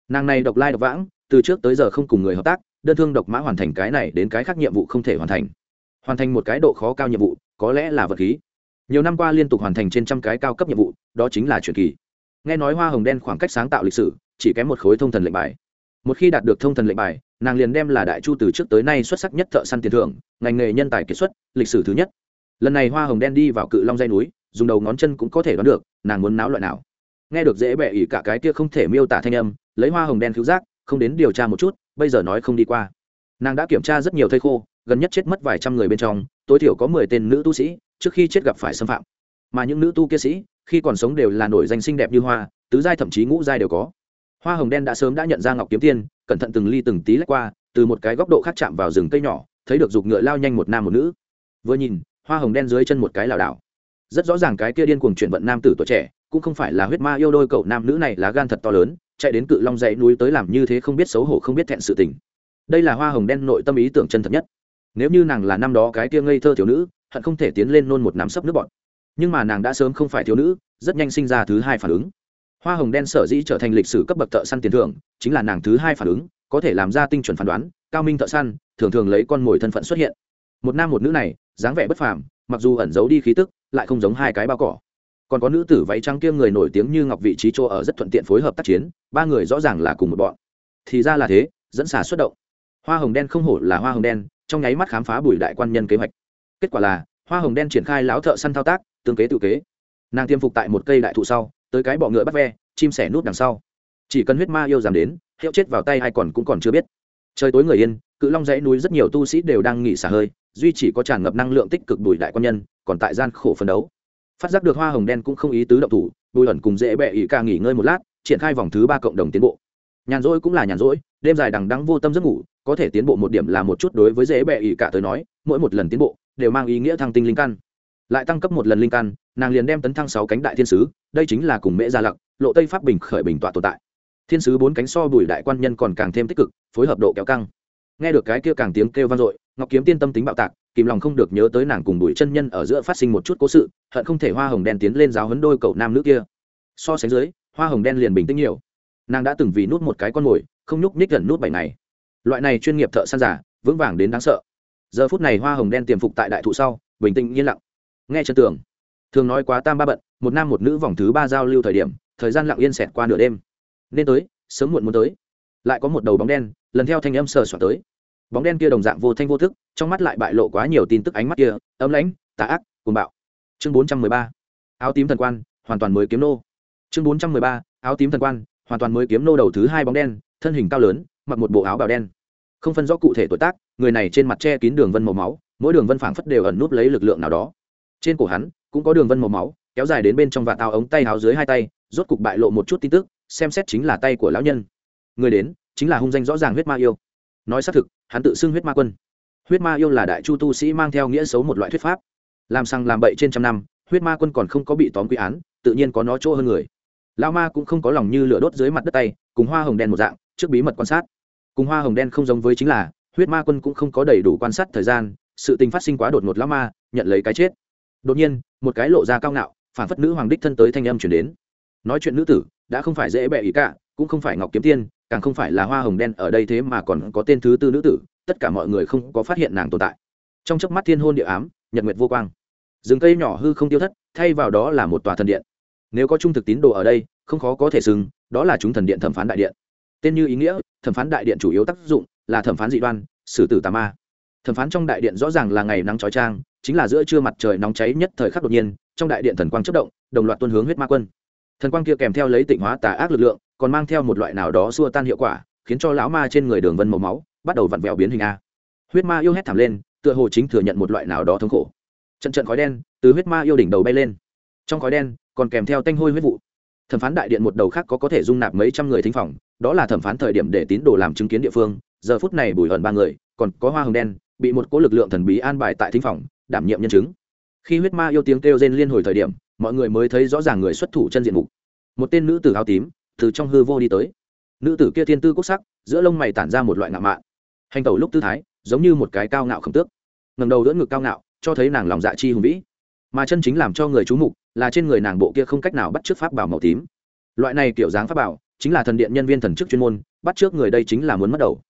Nàng này độc lai độc vãng, từ trước tới giờ không cùng người hợp tác, đơn thương độc mã hoàn thành cái này đến cái khác nhiệm vụ không thể hoàn thành. Hoàn thành một cái độ khó cao nhiệm vụ, có lẽ là vật khí nhiều năm qua liên tục hoàn thành trên trăm cái cao cấp nhiệm vụ, đó chính là truyền kỳ. Nghe nói hoa hồng đen khoảng cách sáng tạo lịch sử, chỉ kém một khối thông thần lệnh bài. Một khi đạt được thông thần lệnh bài, nàng liền đem là đại chu từ trước tới nay xuất sắc nhất thợ săn tiền thưởng, ngành nghề nhân tài kiệt xuất, lịch sử thứ nhất. Lần này hoa hồng đen đi vào cự long dây núi, dùng đầu ngón chân cũng có thể đoán được, nàng muốn náo loại nào. Nghe được dễ bẹ ỉ cả cái kia không thể miêu tả thanh âm, lấy hoa hồng đen cứu giác, không đến điều tra một chút, bây giờ nói không đi qua. Nàng đã kiểm tra rất nhiều thây khô gần nhất chết mất vài trăm người bên trong, tối thiểu có mười tên nữ tu sĩ, trước khi chết gặp phải xâm phạm. Mà những nữ tu kia sĩ, khi còn sống đều là nổi danh xinh đẹp như hoa, tứ giai thậm chí ngũ giai đều có. Hoa hồng đen đã sớm đã nhận ra ngọc kiếm tiên, cẩn thận từng ly từng tí lách qua, từ một cái góc độ khác chạm vào rừng cây nhỏ, thấy được giục ngựa lao nhanh một nam một nữ. Vừa nhìn, hoa hồng đen dưới chân một cái lảo đảo. Rất rõ ràng cái kia điên cuồng chuyển vận nam tử tuổi trẻ, cũng không phải là huyết ma yêu đôi cậu nam nữ này là gan thật to lớn, chạy đến cự long dãy núi tới làm như thế không biết xấu hổ không biết thẹn sự tình. Đây là hoa hồng đen nội tâm ý tưởng chân thật nhất nếu như nàng là năm đó cái kia ngây thơ thiếu nữ, hận không thể tiến lên nôn một nắm sấp nước bọt. Nhưng mà nàng đã sớm không phải thiếu nữ, rất nhanh sinh ra thứ hai phản ứng. Hoa hồng đen sở dĩ trở thành lịch sử cấp bậc thợ săn tiền thưởng, chính là nàng thứ hai phản ứng, có thể làm ra tinh chuẩn phán đoán, cao minh thợ săn, thường thường lấy con mồi thân phận xuất hiện. Một nam một nữ này, dáng vẻ bất phàm, mặc dù ẩn giấu đi khí tức, lại không giống hai cái bao cỏ. Còn có nữ tử váy trắng kia người nổi tiếng như ngọc vị trí chỗ ở rất thuận tiện phối hợp tác chiến, ba người rõ ràng là cùng một bọn. Thì ra là thế, dẫn xả xuất động. Hoa hồng đen không hổ là hoa hồng đen trong nháy mắt khám phá bùi đại quan nhân kế hoạch. Kết quả là, hoa hồng đen triển khai láo thợ săn thao tác, tương kế tự kế. Nàng tiêm phục tại một cây đại thụ sau, tới cái bọ ngựa bắt ve, chim sẻ nút đằng sau. Chỉ cần huyết ma yêu giảm đến, hiệu chết vào tay hay còn cũng còn chưa biết. Trời tối người yên, cự long dãy núi rất nhiều tu sĩ đều đang nghỉ xả hơi, duy chỉ có tràn ngập năng lượng tích cực bùi đại quan nhân, còn tại gian khổ phấn đấu. Phát giác được hoa hồng đen cũng không ý tứ động thủ, bùi ẩn cùng dễ bẹ ỉ ca nghỉ ngơi một lát, triển khai vòng thứ ba cộng đồng tiến bộ. Nhàn rỗi cũng là nhàn rỗi, đêm dài đằng đắng vô tâm giấc ngủ có thể tiến bộ một điểm là một chút đối với dễ bẹ ỉ cả tới nói, mỗi một lần tiến bộ đều mang ý nghĩa thăng tinh linh căn. Lại tăng cấp một lần linh căn, nàng liền đem tấn thăng sáu cánh đại thiên sứ, đây chính là cùng mễ gia lặc, lộ tây pháp bình khởi bình tọa tồn tại. Thiên sứ bốn cánh so bùi đại quan nhân còn càng thêm tích cực, phối hợp độ kéo căng. Nghe được cái kia càng tiếng kêu vang dội, ngọc kiếm tiên tâm tính bạo tạc, kìm lòng không được nhớ tới nàng cùng bùi chân nhân ở giữa phát sinh một chút cố sự, hận không thể hoa hồng đen tiến lên giáo hấn đôi cậu nam nữ kia. So sánh dưới, hoa hồng đen liền bình tĩnh nhiều. Nàng đã từng vì nút một cái con mồi, không nhúc nhích gần nút bảy này loại này chuyên nghiệp thợ săn giả, vững vàng đến đáng sợ. Giờ phút này hoa hồng đen tiềm phục tại đại thụ sau, bình tĩnh yên lặng. Nghe chân tường, thường nói quá tam ba bận, một nam một nữ vòng thứ ba giao lưu thời điểm, thời gian lặng yên xẹt qua nửa đêm. Nên tới, sớm muộn muốn tới. Lại có một đầu bóng đen, lần theo thanh âm sờ soạt tới. Bóng đen kia đồng dạng vô thanh vô thức, trong mắt lại bại lộ quá nhiều tin tức ánh mắt kia ấm lãnh, tà ác, cuồng bạo. Chương bốn trăm mười ba, áo tím thần quan, hoàn toàn mới kiếm nô. Chương bốn trăm mười ba, áo tím thần quan, hoàn toàn mới kiếm nô đầu thứ hai bóng đen, thân hình cao lớn, mặc một bộ áo bào đen không phân rõ cụ thể tuổi tác, người này trên mặt che kín đường vân màu máu, mỗi đường vân phảng phất đều ẩn núp lấy lực lượng nào đó. Trên cổ hắn, cũng có đường vân màu máu, kéo dài đến bên trong vạt áo ống tay áo dưới hai tay, rốt cục bại lộ một chút tin tức, xem xét chính là tay của lão nhân. Người đến, chính là hung danh rõ ràng huyết ma yêu. Nói xác thực, hắn tự xưng huyết ma quân. Huyết ma yêu là đại chu tu sĩ mang theo nghĩa xấu một loại thuyết pháp. Làm sang làm bậy trên trăm năm, huyết ma quân còn không có bị tóm quy án, tự nhiên có nó chỗ hơn người. Lao ma cũng không có lòng như lửa đốt dưới mặt đất tay, cùng hoa hồng đen một dạng, trước bí mật quan sát cùng hoa hồng đen không giống với chính là, huyết ma quân cũng không có đầy đủ quan sát thời gian, sự tình phát sinh quá đột ngột lão ma nhận lấy cái chết. Đột nhiên, một cái lộ ra cao ngạo, phản phất nữ hoàng đích thân tới thanh âm chuyển đến. Nói chuyện nữ tử, đã không phải dễ bẹ ý cả, cũng không phải ngọc kiếm tiên, càng không phải là hoa hồng đen ở đây thế mà còn có tên thứ tư nữ tử, tất cả mọi người không có phát hiện nàng tồn tại. Trong chớp mắt thiên hôn địa ám, nhật nguyệt vô quang. Rừng cây nhỏ hư không tiêu thất, thay vào đó là một tòa thần điện. Nếu có trung thực tín đồ ở đây, không khó có thể sừng đó là chúng thần điện thẩm phán đại điện tên như ý nghĩa, thẩm phán đại điện chủ yếu tác dụng là thẩm phán dị đoan, xử tử tà ma. Thẩm phán trong đại điện rõ ràng là ngày nắng trói trang chính là giữa trưa mặt trời nóng cháy nhất thời khắc đột nhiên, trong đại điện thần quang chất động, đồng loạt tuân hướng huyết ma quân. Thần quang kia kèm theo lấy tịnh hóa tà ác lực lượng, còn mang theo một loại nào đó xua tan hiệu quả, khiến cho lão ma trên người đường vân màu máu bắt đầu vặn vẹo biến hình a. Huyết ma yêu hét thảm lên, tựa hồ chính thừa nhận một loại nào đó thống khổ. Trận trận khói đen từ huyết ma yêu đỉnh đầu bay lên. Trong khói đen còn kèm theo tanh hôi huyết vụ thẩm phán đại điện một đầu khác có có thể dung nạp mấy trăm người thính phòng, đó là thẩm phán thời điểm để tín đồ làm chứng kiến địa phương, giờ phút này bùi hận ba người, còn có hoa hồng đen, bị một cỗ lực lượng thần bí an bài tại thính phòng, đảm nhiệm nhân chứng. Khi huyết ma yêu tiếng kêu rên liên hồi thời điểm, mọi người mới thấy rõ ràng người xuất thủ chân diện mục. Một tên nữ tử áo tím, từ trong hư vô đi tới. Nữ tử kia thiên tư quốc sắc, giữa lông mày tản ra một loại ngạo mạn. Hành tẩu lúc tư thái, giống như một cái cao ngạo khổng tước. Ngầm đầu đỡ ngực cao ngạo, cho thấy nàng lòng dạ chi hùng vĩ mà chân chính làm cho người chú mục là trên người nàng bộ kia không cách nào bắt trước pháp bảo màu tím. Loại này kiểu dáng pháp bảo chính là thần điện nhân viên thần chức chuyên môn, bắt trước người đây chính là muốn mất đầu.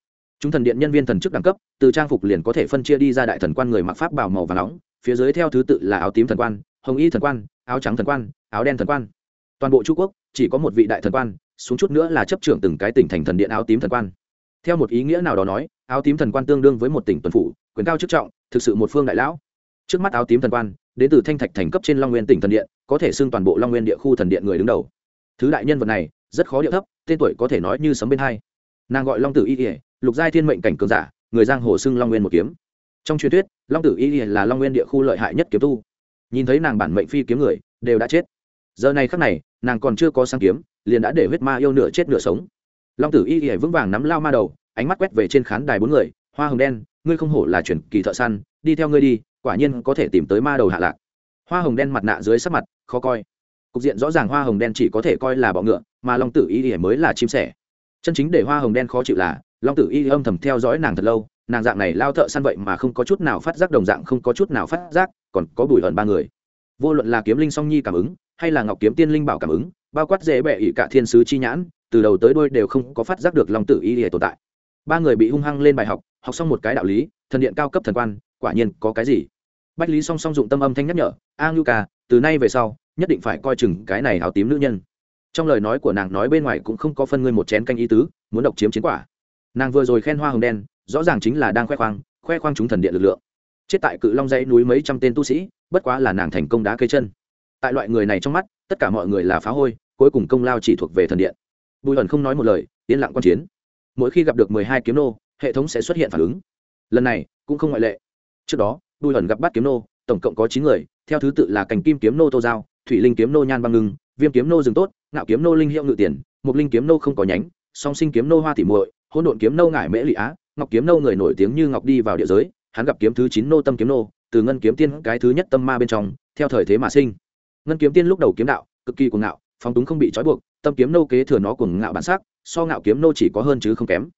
Chúng thần điện nhân viên thần chức đẳng cấp, từ trang phục liền có thể phân chia đi ra đại thần quan người mặc pháp bảo màu và nóng, phía dưới theo thứ tự là áo tím thần quan, hồng y thần quan, áo trắng thần quan, áo đen thần quan. Toàn bộ trung quốc chỉ có một vị đại thần quan, xuống chút nữa là chấp trưởng từng cái tỉnh thành thần điện áo tím thần quan. Theo một ý nghĩa nào đó nói, áo tím thần quan tương đương với một tỉnh tuần phủ, quyền cao chức trọng, thực sự một phương đại lão. Trước mắt áo tím thần quan đến từ thanh thạch thành cấp trên long nguyên tỉnh thần điện, có thể xưng toàn bộ long nguyên địa khu thần điện người đứng đầu. Thứ đại nhân vật này, rất khó địa thấp, tên tuổi có thể nói như sấm bên hai. Nàng gọi long tử y ỉa lục giai thiên mệnh cảnh cường giả, người giang hồ xưng long nguyên một kiếm. Trong truyền thuyết, long tử y ỉa là long nguyên địa khu lợi hại nhất kiếm tu. Nhìn thấy nàng bản mệnh phi kiếm người, đều đã chết. Giờ này khắc này, nàng còn chưa có sang kiếm, liền đã để huyết ma yêu nửa chết nửa sống. Long tử y ỉa vững vàng nắm lao ma đầu, ánh mắt quét về trên khán đài bốn người, hoa hồng đen, ngươi không hổ là truyền kỳ thợ săn, đi theo ngươi đi quả nhiên có thể tìm tới ma đầu hạ lạc. Hoa hồng đen mặt nạ dưới sắc mặt, khó coi. Cục diện rõ ràng hoa hồng đen chỉ có thể coi là bọ ngựa, mà long tử y ỉa mới là chim sẻ. Chân chính để hoa hồng đen khó chịu là, long tử y âm thầm theo dõi nàng thật lâu, nàng dạng này lao thợ săn vậy mà không có chút nào phát giác đồng dạng không có chút nào phát giác, còn có bùi hận ba người. Vô luận là kiếm linh song nhi cảm ứng, hay là ngọc kiếm tiên linh bảo cảm ứng, bao quát dễ bẹ ỉ cả thiên sứ chi nhãn, từ đầu tới đôi đều không có phát giác được long tử y để tồn tại. Ba người bị hung hăng lên bài học học xong một cái đạo lý, thần điện cao cấp thần quan, quả nhiên có cái gì? Bách lý song song dụng tâm âm thanh nhắc nhở, a ngưu ca, từ nay về sau, nhất định phải coi chừng cái này áo tím nữ nhân. Trong lời nói của nàng nói bên ngoài cũng không có phân ngươi một chén canh ý tứ, muốn độc chiếm chiến quả. Nàng vừa rồi khen hoa hồng đen, rõ ràng chính là đang khoe khoang khoe khoang chúng thần điện lực lượng. Chết tại cự long dãy núi mấy trăm tên tu sĩ, bất quá là nàng thành công đá cây chân. Tại loại người này trong mắt, tất cả mọi người là phá hôi, cuối cùng công lao chỉ thuộc về thần điện. Bùi ẩn không nói một lời, yên lặng quan chiến. Mỗi khi gặp được mười hai kiếm nô, hệ thống sẽ xuất hiện phản ứng. Lần này, cũng không ngoại lệ. Trước đó bùi ẩn gặp bắt kiếm nô tổng cộng có chín người theo thứ tự là cành kim kiếm nô tô giao thủy linh kiếm nô nhan băng ngưng viêm kiếm nô rừng tốt ngạo kiếm nô linh hiệu ngự tiền mục linh kiếm nô không có nhánh song sinh kiếm nô hoa tỉ muội hỗn độn kiếm nô ngải mễ lị á ngọc kiếm nô người nổi tiếng như ngọc đi vào địa giới hắn gặp kiếm thứ chín nô tâm kiếm nô từ ngân kiếm tiên cái thứ nhất tâm ma bên trong theo thời thế mà sinh ngân kiếm tiên lúc đầu kiếm đạo cực kỳ cuồng ngạo phóng túng không bị trói buộc tâm kiếm nô kế thừa nó cuồng ngạo bản sắc so ngạo kiếm nô chỉ có hơn chứ không kém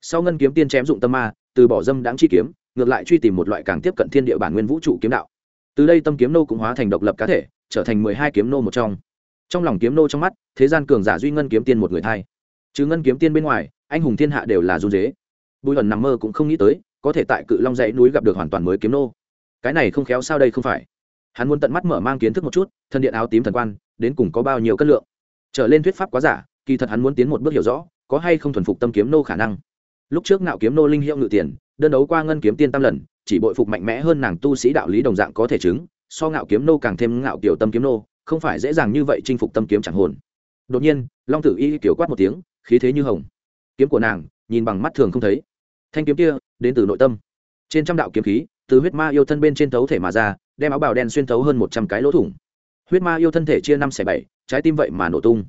sau ngân kiếm tiên chém dụng tâm ma từ bỏ dâm đáng chi kiếm ngược lại truy tìm một loại càng tiếp cận thiên địa bản nguyên vũ trụ kiếm đạo. Từ đây tâm kiếm nô cũng hóa thành độc lập cá thể, trở thành mười hai kiếm nô một trong. Trong lòng kiếm nô trong mắt, thế gian cường giả duy ngân kiếm tiên một người thay chứ ngân kiếm tiên bên ngoài, anh hùng thiên hạ đều là run dế bùi ẩn nằm mơ cũng không nghĩ tới, có thể tại cự long dãy núi gặp được hoàn toàn mới kiếm nô. Cái này không khéo sao đây không phải? Hắn muốn tận mắt mở mang kiến thức một chút, thân điện áo tím thần quan, đến cùng có bao nhiêu cân lượng? Trở lên thuyết pháp quá giả, kỳ thật hắn muốn tiến một bước hiểu rõ, có hay không thuần phục tâm kiếm nô khả năng. Lúc trước nạo kiếm nô linh hiệu ngự tiền đơn đấu qua ngân kiếm tiên tam lần, chỉ bội phục mạnh mẽ hơn nàng tu sĩ đạo lý đồng dạng có thể chứng, so ngạo kiếm nô càng thêm ngạo kiểu tâm kiếm nô, không phải dễ dàng như vậy chinh phục tâm kiếm chẳng hồn. Đột nhiên, long tử y kiểu quát một tiếng, khí thế như hồng. Kiếm của nàng, nhìn bằng mắt thường không thấy. Thanh kiếm kia, đến từ nội tâm. Trên trăm đạo kiếm khí, từ huyết ma yêu thân bên trên thấu thể mà ra, đem áo bào đen xuyên thấu hơn một trăm cái lỗ thủng. Huyết ma yêu thân thể chia năm xẻ bảy, trái tim vậy mà nổ tung.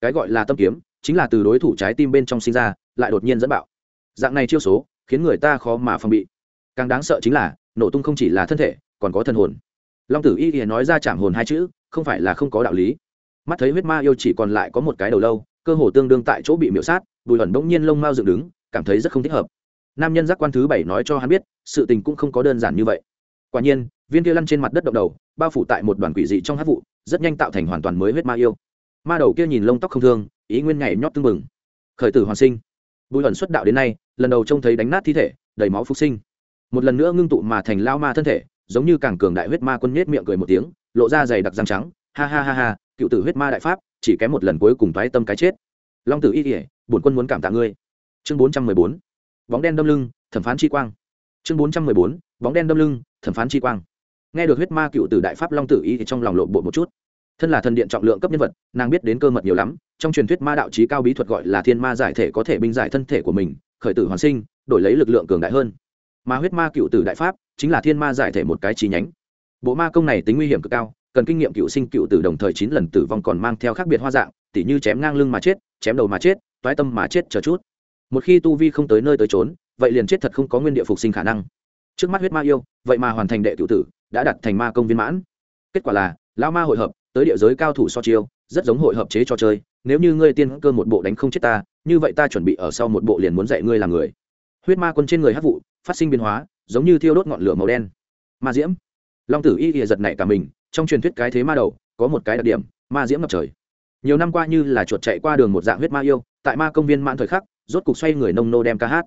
Cái gọi là tâm kiếm, chính là từ đối thủ trái tim bên trong sinh ra, lại đột nhiên dẫn bạo. Dạng này chiêu số khiến người ta khó mà phòng bị. Càng đáng sợ chính là, nổ tung không chỉ là thân thể, còn có thần hồn. Long tử y thì nói ra chạm hồn hai chữ, không phải là không có đạo lý. Mắt thấy huyết ma yêu chỉ còn lại có một cái đầu lâu, cơ hồ tương đương tại chỗ bị miễu sát, bùi ẩn bỗng nhiên lông mao dựng đứng, cảm thấy rất không thích hợp. Nam nhân giác quan thứ bảy nói cho hắn biết, sự tình cũng không có đơn giản như vậy. Quả nhiên, viên kia lăn trên mặt đất động đầu, bao phủ tại một đoàn quỷ dị trong hát vụ, rất nhanh tạo thành hoàn toàn mới huyết ma yêu. Ma đầu kia nhìn lông tóc không thương, ý nguyên nhảy nhót tưng bừng. Khởi tử hoàn sinh. Bùi ẩn xuất đạo đến nay lần đầu trông thấy đánh nát thi thể, đầy máu phục sinh. Một lần nữa ngưng tụ mà thành lao ma thân thể, giống như càng cường đại huyết ma quân nhết miệng cười một tiếng, lộ ra dày đặc răng trắng. Ha ha ha ha, cựu tử huyết ma đại pháp, chỉ kém một lần cuối cùng toái tâm cái chết. Long tử y kỉa bổn quân muốn cảm tạ ngươi. Chương bốn trăm mười bốn, bóng đen đâm lưng, thẩm phán chi quang. Chương bốn trăm mười bốn, bóng đen đâm lưng, thẩm phán chi quang. Nghe được huyết ma cựu tử đại pháp long tử y thì trong lòng lộn bộ một chút. Thân là thần điện trọng lượng cấp nhân vật, nàng biết đến cơ mật nhiều lắm, trong truyền thuyết ma đạo trí cao bí thuật gọi là thiên ma giải thể có thể binh giải thân thể của mình khởi tử hoàn sinh, đổi lấy lực lượng cường đại hơn. Mà huyết ma cựu tử đại pháp chính là thiên ma giải thể một cái chi nhánh. Bộ ma công này tính nguy hiểm cực cao, cần kinh nghiệm cựu sinh cựu tử đồng thời chín lần tử vong còn mang theo khác biệt hoa dạng, tỉ như chém ngang lưng mà chết, chém đầu mà chết, toái tâm mà chết chờ chút. Một khi tu vi không tới nơi tới trốn vậy liền chết thật không có nguyên địa phục sinh khả năng. Trước mắt huyết ma yêu, vậy mà hoàn thành đệ cựu tử, đã đặt thành ma công viên mãn. Kết quả là lao ma hội hợp, tới địa giới cao thủ so chiêu, rất giống hội hợp chế cho chơi, nếu như ngươi tiên cơ một bộ đánh không chết ta như vậy ta chuẩn bị ở sau một bộ liền muốn dạy ngươi làm người. Huyết ma quân trên người hát vụ, phát sinh biến hóa, giống như thiêu đốt ngọn lửa màu đen. Ma diễm. Long tử y ỉa giật nảy cả mình, trong truyền thuyết cái thế ma đầu, có một cái đặc điểm, ma diễm ngập trời. Nhiều năm qua như là chuột chạy qua đường một dạng huyết ma yêu, tại ma công viên mãn thời khắc, rốt cục xoay người nông nô đem ca hát.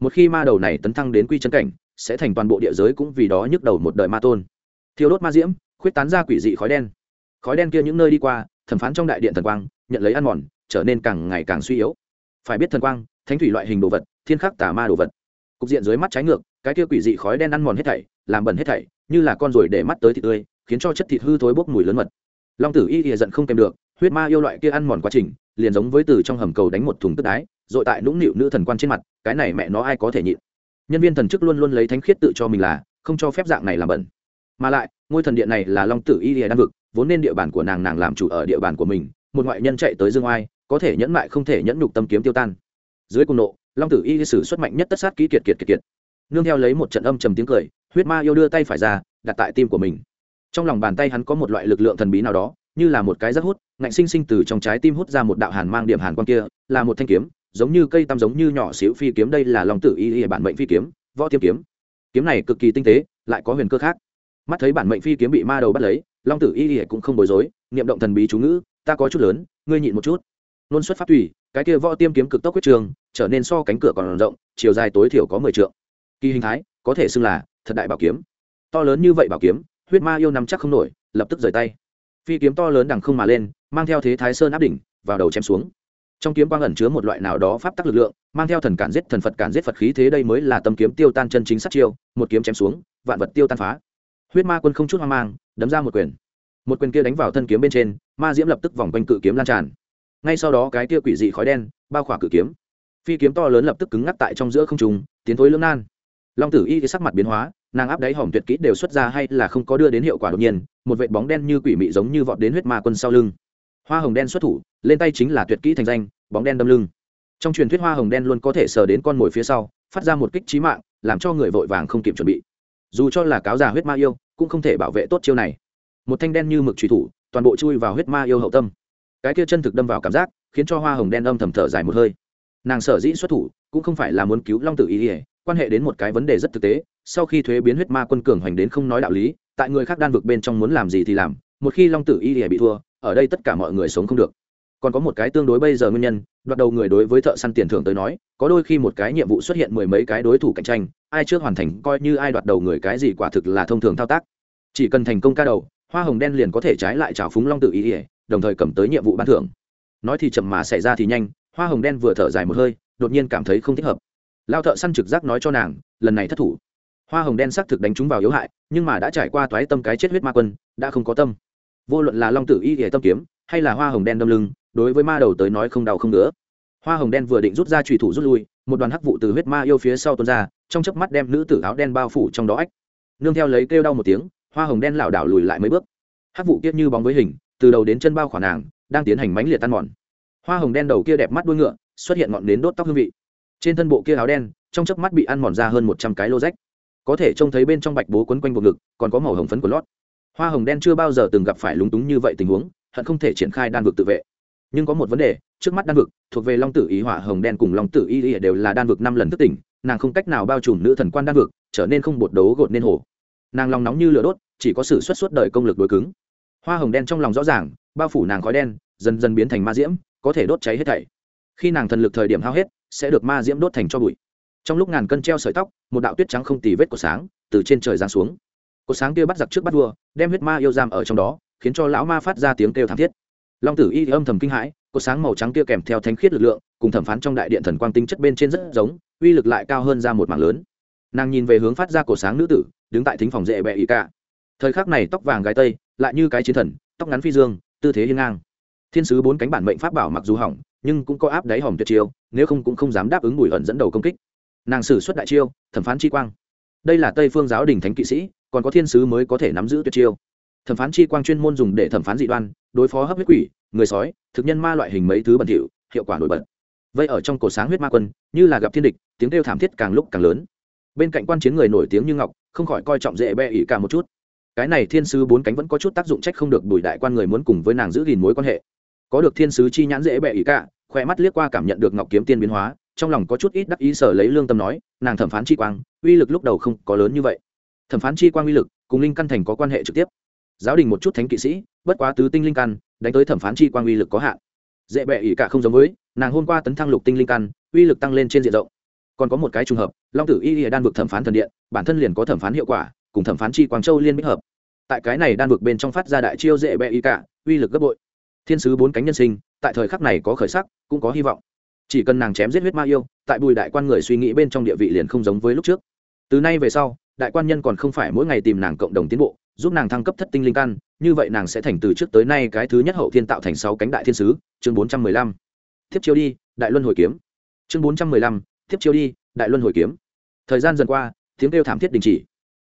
Một khi ma đầu này tấn thăng đến quy chân cảnh, sẽ thành toàn bộ địa giới cũng vì đó nhức đầu một đời ma tôn. Thiêu đốt ma diễm, khuyết tán ra quỷ dị khói đen. Khói đen kia những nơi đi qua, thẩm phán trong đại điện thần quang, nhận lấy ăn mòn, trở nên càng ngày càng suy yếu phải biết thần quang, thánh thủy loại hình đồ vật, thiên khắc tà ma đồ vật. Cục diện dưới mắt trái ngược, cái kia quỷ dị khói đen ăn mòn hết thảy, làm bẩn hết thảy, như là con ruồi để mắt tới thịt tươi, khiến cho chất thịt hư thối bốc mùi lớn mật. Long tử y ỉa giận không kèm được, huyết ma yêu loại kia ăn mòn quá trình, liền giống với từ trong hầm cầu đánh một thùng tức đái, rồi tại nũng nịu nữ thần quan trên mặt, cái này mẹ nó ai có thể nhịn. Nhân viên thần chức luôn luôn lấy thánh khiết tự cho mình là, không cho phép dạng này làm bẩn. Mà lại, ngôi thần điện này là long tử y ỉa đan vực, vốn nên địa bàn của nàng nàng làm chủ ở địa bàn của mình, một ngoại nhân chạy tới dương oai có thể nhẫn mại không thể nhẫn nhục tâm kiếm tiêu tan. Dưới cùng nộ, long tử y sử xuất mạnh nhất tất sát ký kiệt kiệt kiệt kiệt. Nương theo lấy một trận âm trầm tiếng cười, huyết ma yêu đưa tay phải ra, đặt tại tim của mình. Trong lòng bàn tay hắn có một loại lực lượng thần bí nào đó, như là một cái rất hút, ngạnh sinh sinh từ trong trái tim hút ra một đạo hàn mang điểm hàn quan kia, là một thanh kiếm, giống như cây tăm giống như nhỏ xíu phi kiếm, đây là long tử y y bản mệnh phi kiếm, võ tiêm kiếm. Kiếm này cực kỳ tinh tế, lại có huyền cơ khác. Mắt thấy bản mệnh phi kiếm bị ma đầu bắt lấy, long tử y y cũng không bối rối, niệm động thần bí chú ngữ, ta có chút lớn, ngươi nhịn một chút nôn xuất pháp tùy, cái kia võ tiêm kiếm cực tốc quyết trường, trở nên so cánh cửa còn rộng, chiều dài tối thiểu có mười trượng. Kỳ hình thái, có thể xưng là thật đại bảo kiếm. To lớn như vậy bảo kiếm, huyết ma yêu nắm chắc không nổi, lập tức rời tay. Phi kiếm to lớn đằng không mà lên, mang theo thế thái sơn áp đỉnh, vào đầu chém xuống. Trong kiếm quang ẩn chứa một loại nào đó pháp tắc lực lượng, mang theo thần cản giết thần phật cản giết phật khí thế đây mới là tâm kiếm tiêu tan chân chính sát chiêu, một kiếm chém xuống, vạn vật tiêu tan phá. Huyết ma quân không chút hoang mang, đấm ra một quyền. Một quyền kia đánh vào thân kiếm bên trên, ma diễm lập tức vòng quanh cự kiếm lan tràn ngay sau đó cái kia quỷ dị khói đen bao khỏa cự kiếm. Phi kiếm to lớn lập tức cứng ngắc tại trong giữa không trùng tiến thối lưỡng nan. Long tử y sắc mặt biến hóa, nàng áp đáy hỏng tuyệt kỹ đều xuất ra hay là không có đưa đến hiệu quả đột nhiên, một vệ bóng đen như quỷ mị giống như vọt đến huyết ma quân sau lưng. Hoa hồng đen xuất thủ, lên tay chính là tuyệt kỹ thành danh, bóng đen đâm lưng. Trong truyền thuyết hoa hồng đen luôn có thể sờ đến con mồi phía sau, phát ra một kích trí mạng, làm cho người vội vàng không kịp chuẩn bị. Dù cho là cáo già huyết ma yêu, cũng không thể bảo vệ tốt chiêu này. Một thanh đen như mực truy thủ, toàn bộ chui vào huyết ma yêu hậu tâm cái kia chân thực đâm vào cảm giác, khiến cho hoa hồng đen âm thầm thở dài một hơi. Nàng sở dĩ xuất thủ, cũng không phải là muốn cứu long tử ý ỉa quan hệ đến một cái vấn đề rất thực tế, sau khi thuế biến huyết ma quân cường hoành đến không nói đạo lý, tại người khác đan vực bên trong muốn làm gì thì làm, một khi long tử y ỉa bị thua, ở đây tất cả mọi người sống không được. Còn có một cái tương đối bây giờ nguyên nhân, đoạt đầu người đối với thợ săn tiền thưởng tới nói, có đôi khi một cái nhiệm vụ xuất hiện mười mấy cái đối thủ cạnh tranh, ai trước hoàn thành, coi như ai đoạt đầu người cái gì quả thực là thông thường thao tác. Chỉ cần thành công ca đầu, hoa hồng đen liền có thể trái lại trào phúng long tự ý ỉa đồng thời cầm tới nhiệm vụ ban thưởng. Nói thì chậm mà xảy ra thì nhanh, hoa hồng đen vừa thở dài một hơi, đột nhiên cảm thấy không thích hợp. Lao thợ săn trực giác nói cho nàng, lần này thất thủ. Hoa hồng đen xác thực đánh chúng vào yếu hại, nhưng mà đã trải qua toái tâm cái chết huyết ma quân, đã không có tâm. Vô luận là long tử y hệ tâm kiếm, hay là hoa hồng đen đâm lưng, đối với ma đầu tới nói không đau không nữa hoa hồng đen vừa định rút ra trùy thủ rút lui, một đoàn hắc vụ từ huyết ma yêu phía sau tuôn ra, trong chớp mắt đem nữ tử áo đen bao phủ trong đó ách. Nương theo lấy kêu đau một tiếng, hoa hồng đen lảo đảo lùi lại mấy bước. Hắc vụ kiết như bóng với hình từ đầu đến chân bao khoản nàng, đang tiến hành mãnh liệt tan mòn. Hoa hồng đen đầu kia đẹp mắt đuôi ngựa, xuất hiện ngọn nến đốt tóc hương vị. Trên thân bộ kia áo đen, trong chớp mắt bị ăn mòn ra hơn một trăm cái lô rách. Có thể trông thấy bên trong bạch bố quấn quanh bộ ngực, còn có màu hồng phấn của lót. Hoa hồng đen chưa bao giờ từng gặp phải lúng túng như vậy tình huống, hận không thể triển khai đan vực tự vệ. Nhưng có một vấn đề, trước mắt đan vực, thuộc về long tử ý hỏa hồng đen cùng long tử y ý đều là đan vực năm lần thức tỉnh, nàng không cách nào bao trùm nữ thần quan đan vực, trở nên không bột đấu gột nên hồ nàng lòng nóng như lửa đốt, chỉ có sự xuất suốt đời công lực đối cứng hoa hồng đen trong lòng rõ ràng, bao phủ nàng khói đen, dần dần biến thành ma diễm, có thể đốt cháy hết thảy. Khi nàng thần lực thời điểm hao hết, sẽ được ma diễm đốt thành cho bụi. Trong lúc ngàn cân treo sợi tóc, một đạo tuyết trắng không tì vết của sáng từ trên trời giáng xuống. Cột sáng kia bắt giặc trước bắt vua, đem huyết ma yêu giam ở trong đó, khiến cho lão ma phát ra tiếng kêu thảm thiết. Long tử y âm thầm kinh hãi cột sáng màu trắng kia kèm theo thánh khiết lực lượng, cùng thẩm phán trong đại điện thần quang tinh chất bên trên rất giống, uy lực lại cao hơn ra một mảng lớn. Nàng nhìn về hướng phát ra cột sáng nữ tử, đứng tại thính phòng dễ bẹ ý cả. Thời khắc này tóc vàng gái tây lại như cái chiến thần, tóc ngắn phi dương, tư thế hiên ngang. Thiên sứ bốn cánh bản mệnh pháp bảo mặc dù hỏng, nhưng cũng có áp đáy hỏng tuyệt chiêu, nếu không cũng không dám đáp ứng bùi hận dẫn đầu công kích. Nàng sử xuất đại chiêu, thẩm phán chi quang. Đây là tây phương giáo đình thánh kỵ sĩ, còn có thiên sứ mới có thể nắm giữ tuyệt chiêu. Thẩm phán chi quang chuyên môn dùng để thẩm phán dị đoan, đối phó hấp huyết quỷ, người sói, thực nhân ma loại hình mấy thứ bẩn thỉu, hiệu quả nổi bật. Vậy ở trong cổ sáng huyết ma quân, như là gặp thiên địch, tiếng kêu thảm thiết càng lúc càng lớn. Bên cạnh quan chiến người nổi tiếng như ngọc, không khỏi coi trọng dễ bẹ ỉ cả một chút cái này thiên sứ bốn cánh vẫn có chút tác dụng trách không được bùi đại quan người muốn cùng với nàng giữ gìn mối quan hệ. Có được thiên sứ chi nhãn dễ bẹ ý cả, khoe mắt liếc qua cảm nhận được ngọc kiếm tiên biến hóa, trong lòng có chút ít đắc ý sở lấy lương tâm nói, nàng thẩm phán chi quang, uy lực lúc đầu không có lớn như vậy. Thẩm phán chi quang uy lực, cùng linh căn thành có quan hệ trực tiếp. Giáo đình một chút thánh kỵ sĩ, bất quá tứ tinh linh căn, đánh tới thẩm phán chi quang uy lực có hạn. Dễ bẹ ỉ cả không giống với, nàng hôm qua tấn thăng lục tinh linh căn, uy lực tăng lên trên diện rộng. Còn có một cái trùng hợp, long tử y y đan vực thẩm phán thần điện, bản thân liền có thẩm phán hiệu quả cùng thẩm phán chi quang châu liên bích hợp. Tại cái này đan vực bên trong phát ra đại chiêu dễ bẹ y cả, uy lực gấp bội. Thiên sứ bốn cánh nhân sinh, tại thời khắc này có khởi sắc, cũng có hy vọng. Chỉ cần nàng chém giết huyết ma yêu, tại bùi đại quan người suy nghĩ bên trong địa vị liền không giống với lúc trước. Từ nay về sau, đại quan nhân còn không phải mỗi ngày tìm nàng cộng đồng tiến bộ, giúp nàng thăng cấp thất tinh linh căn, như vậy nàng sẽ thành từ trước tới nay cái thứ nhất hậu thiên tạo thành sáu cánh đại thiên sứ, chương bốn trăm mười lăm. Tiếp chiêu đi, đại luân hồi kiếm. Chương bốn trăm mười lăm, tiếp chiêu đi, đại luân hồi kiếm. Thời gian dần qua, tiếng kêu thảm thiết đình chỉ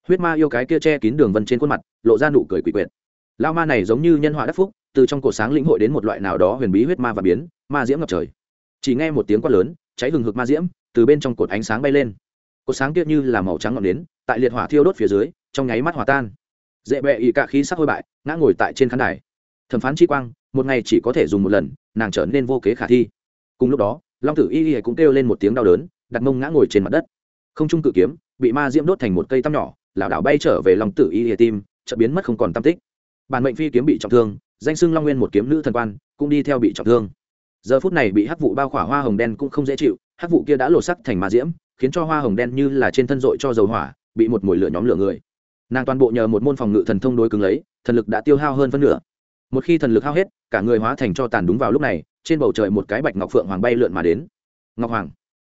huyết ma yêu cái kia che kín đường vân trên khuôn mặt, lộ ra nụ cười quỷ quyệt. Lao ma này giống như nhân họa đắc phúc, từ trong cổ sáng lĩnh hội đến một loại nào đó huyền bí huyết ma và biến, ma diễm ngập trời. Chỉ nghe một tiếng quát lớn, cháy hừng hực ma diễm, từ bên trong cột ánh sáng bay lên. Cột sáng kia như là màu trắng ngọn nến, tại liệt hỏa thiêu đốt phía dưới, trong nháy mắt hòa tan. Dễ bẹ ị cả khí sắc hôi bại, ngã ngồi tại trên khán đài. Thẩm phán chi quang, một ngày chỉ có thể dùng một lần, nàng trở nên vô kế khả thi. Cùng lúc đó, long tử y y cũng kêu lên một tiếng đau đớn, đặt mông ngã ngồi trên mặt đất. Không trung cự kiếm, bị ma diễm đốt thành một cây tăm nhỏ lảo đảo bay trở về lòng tử y hệ tim, chợt biến mất không còn tam tích. Bản mệnh phi kiếm bị trọng thương, danh xưng long nguyên một kiếm nữ thần quan, cũng đi theo bị trọng thương. Giờ phút này bị hắc vụ bao khỏa hoa hồng đen cũng không dễ chịu, hắc vụ kia đã lột sắc thành ma diễm, khiến cho hoa hồng đen như là trên thân dội cho dầu hỏa, bị một mùi lửa nhóm lửa người. Nàng toàn bộ nhờ một môn phòng ngự thần thông đối cứng lấy, thần lực đã tiêu hao hơn phân nửa. Một khi thần lực hao hết, cả người hóa thành cho tàn đúng vào lúc này, trên bầu trời một cái bạch ngọc phượng hoàng bay lượn mà đến. Ngọc hoàng.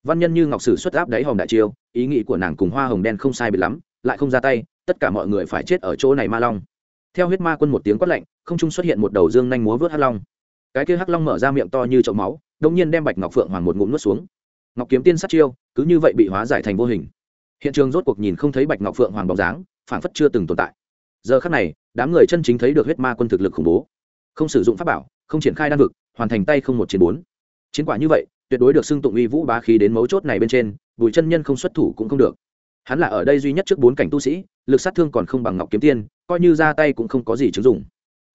Văn nhân như ngọc sử xuất áp đáy hồng đại chiêu, ý nghĩ của nàng cùng hoa hồng đen không sai biệt lắm lại không ra tay, tất cả mọi người phải chết ở chỗ này ma long. Theo huyết ma quân một tiếng quát lạnh, không trung xuất hiện một đầu dương nhanh múa vớt hắc long. Cái kia hắc long mở ra miệng to như chậu máu đông nhiên đem bạch ngọc phượng hoàng một ngụm nuốt xuống. Ngọc kiếm tiên sát chiêu, cứ như vậy bị hóa giải thành vô hình. Hiện trường rốt cuộc nhìn không thấy bạch ngọc phượng hoàng bóng dáng phản phất chưa từng tồn tại. Giờ khắc này, đám người chân chính thấy được huyết ma quân thực lực khủng bố. Không sử dụng pháp bảo, không triển khai đan vực, hoàn thành tay không một chiến bốn. Chiến quả như vậy, tuyệt đối được xưng tụng uy vũ bá khí đến mấu chốt này bên trên, bùi chân nhân không xuất thủ cũng không được hắn là ở đây duy nhất trước bốn cảnh tu sĩ, lực sát thương còn không bằng ngọc kiếm tiên, coi như ra tay cũng không có gì chứng dụng.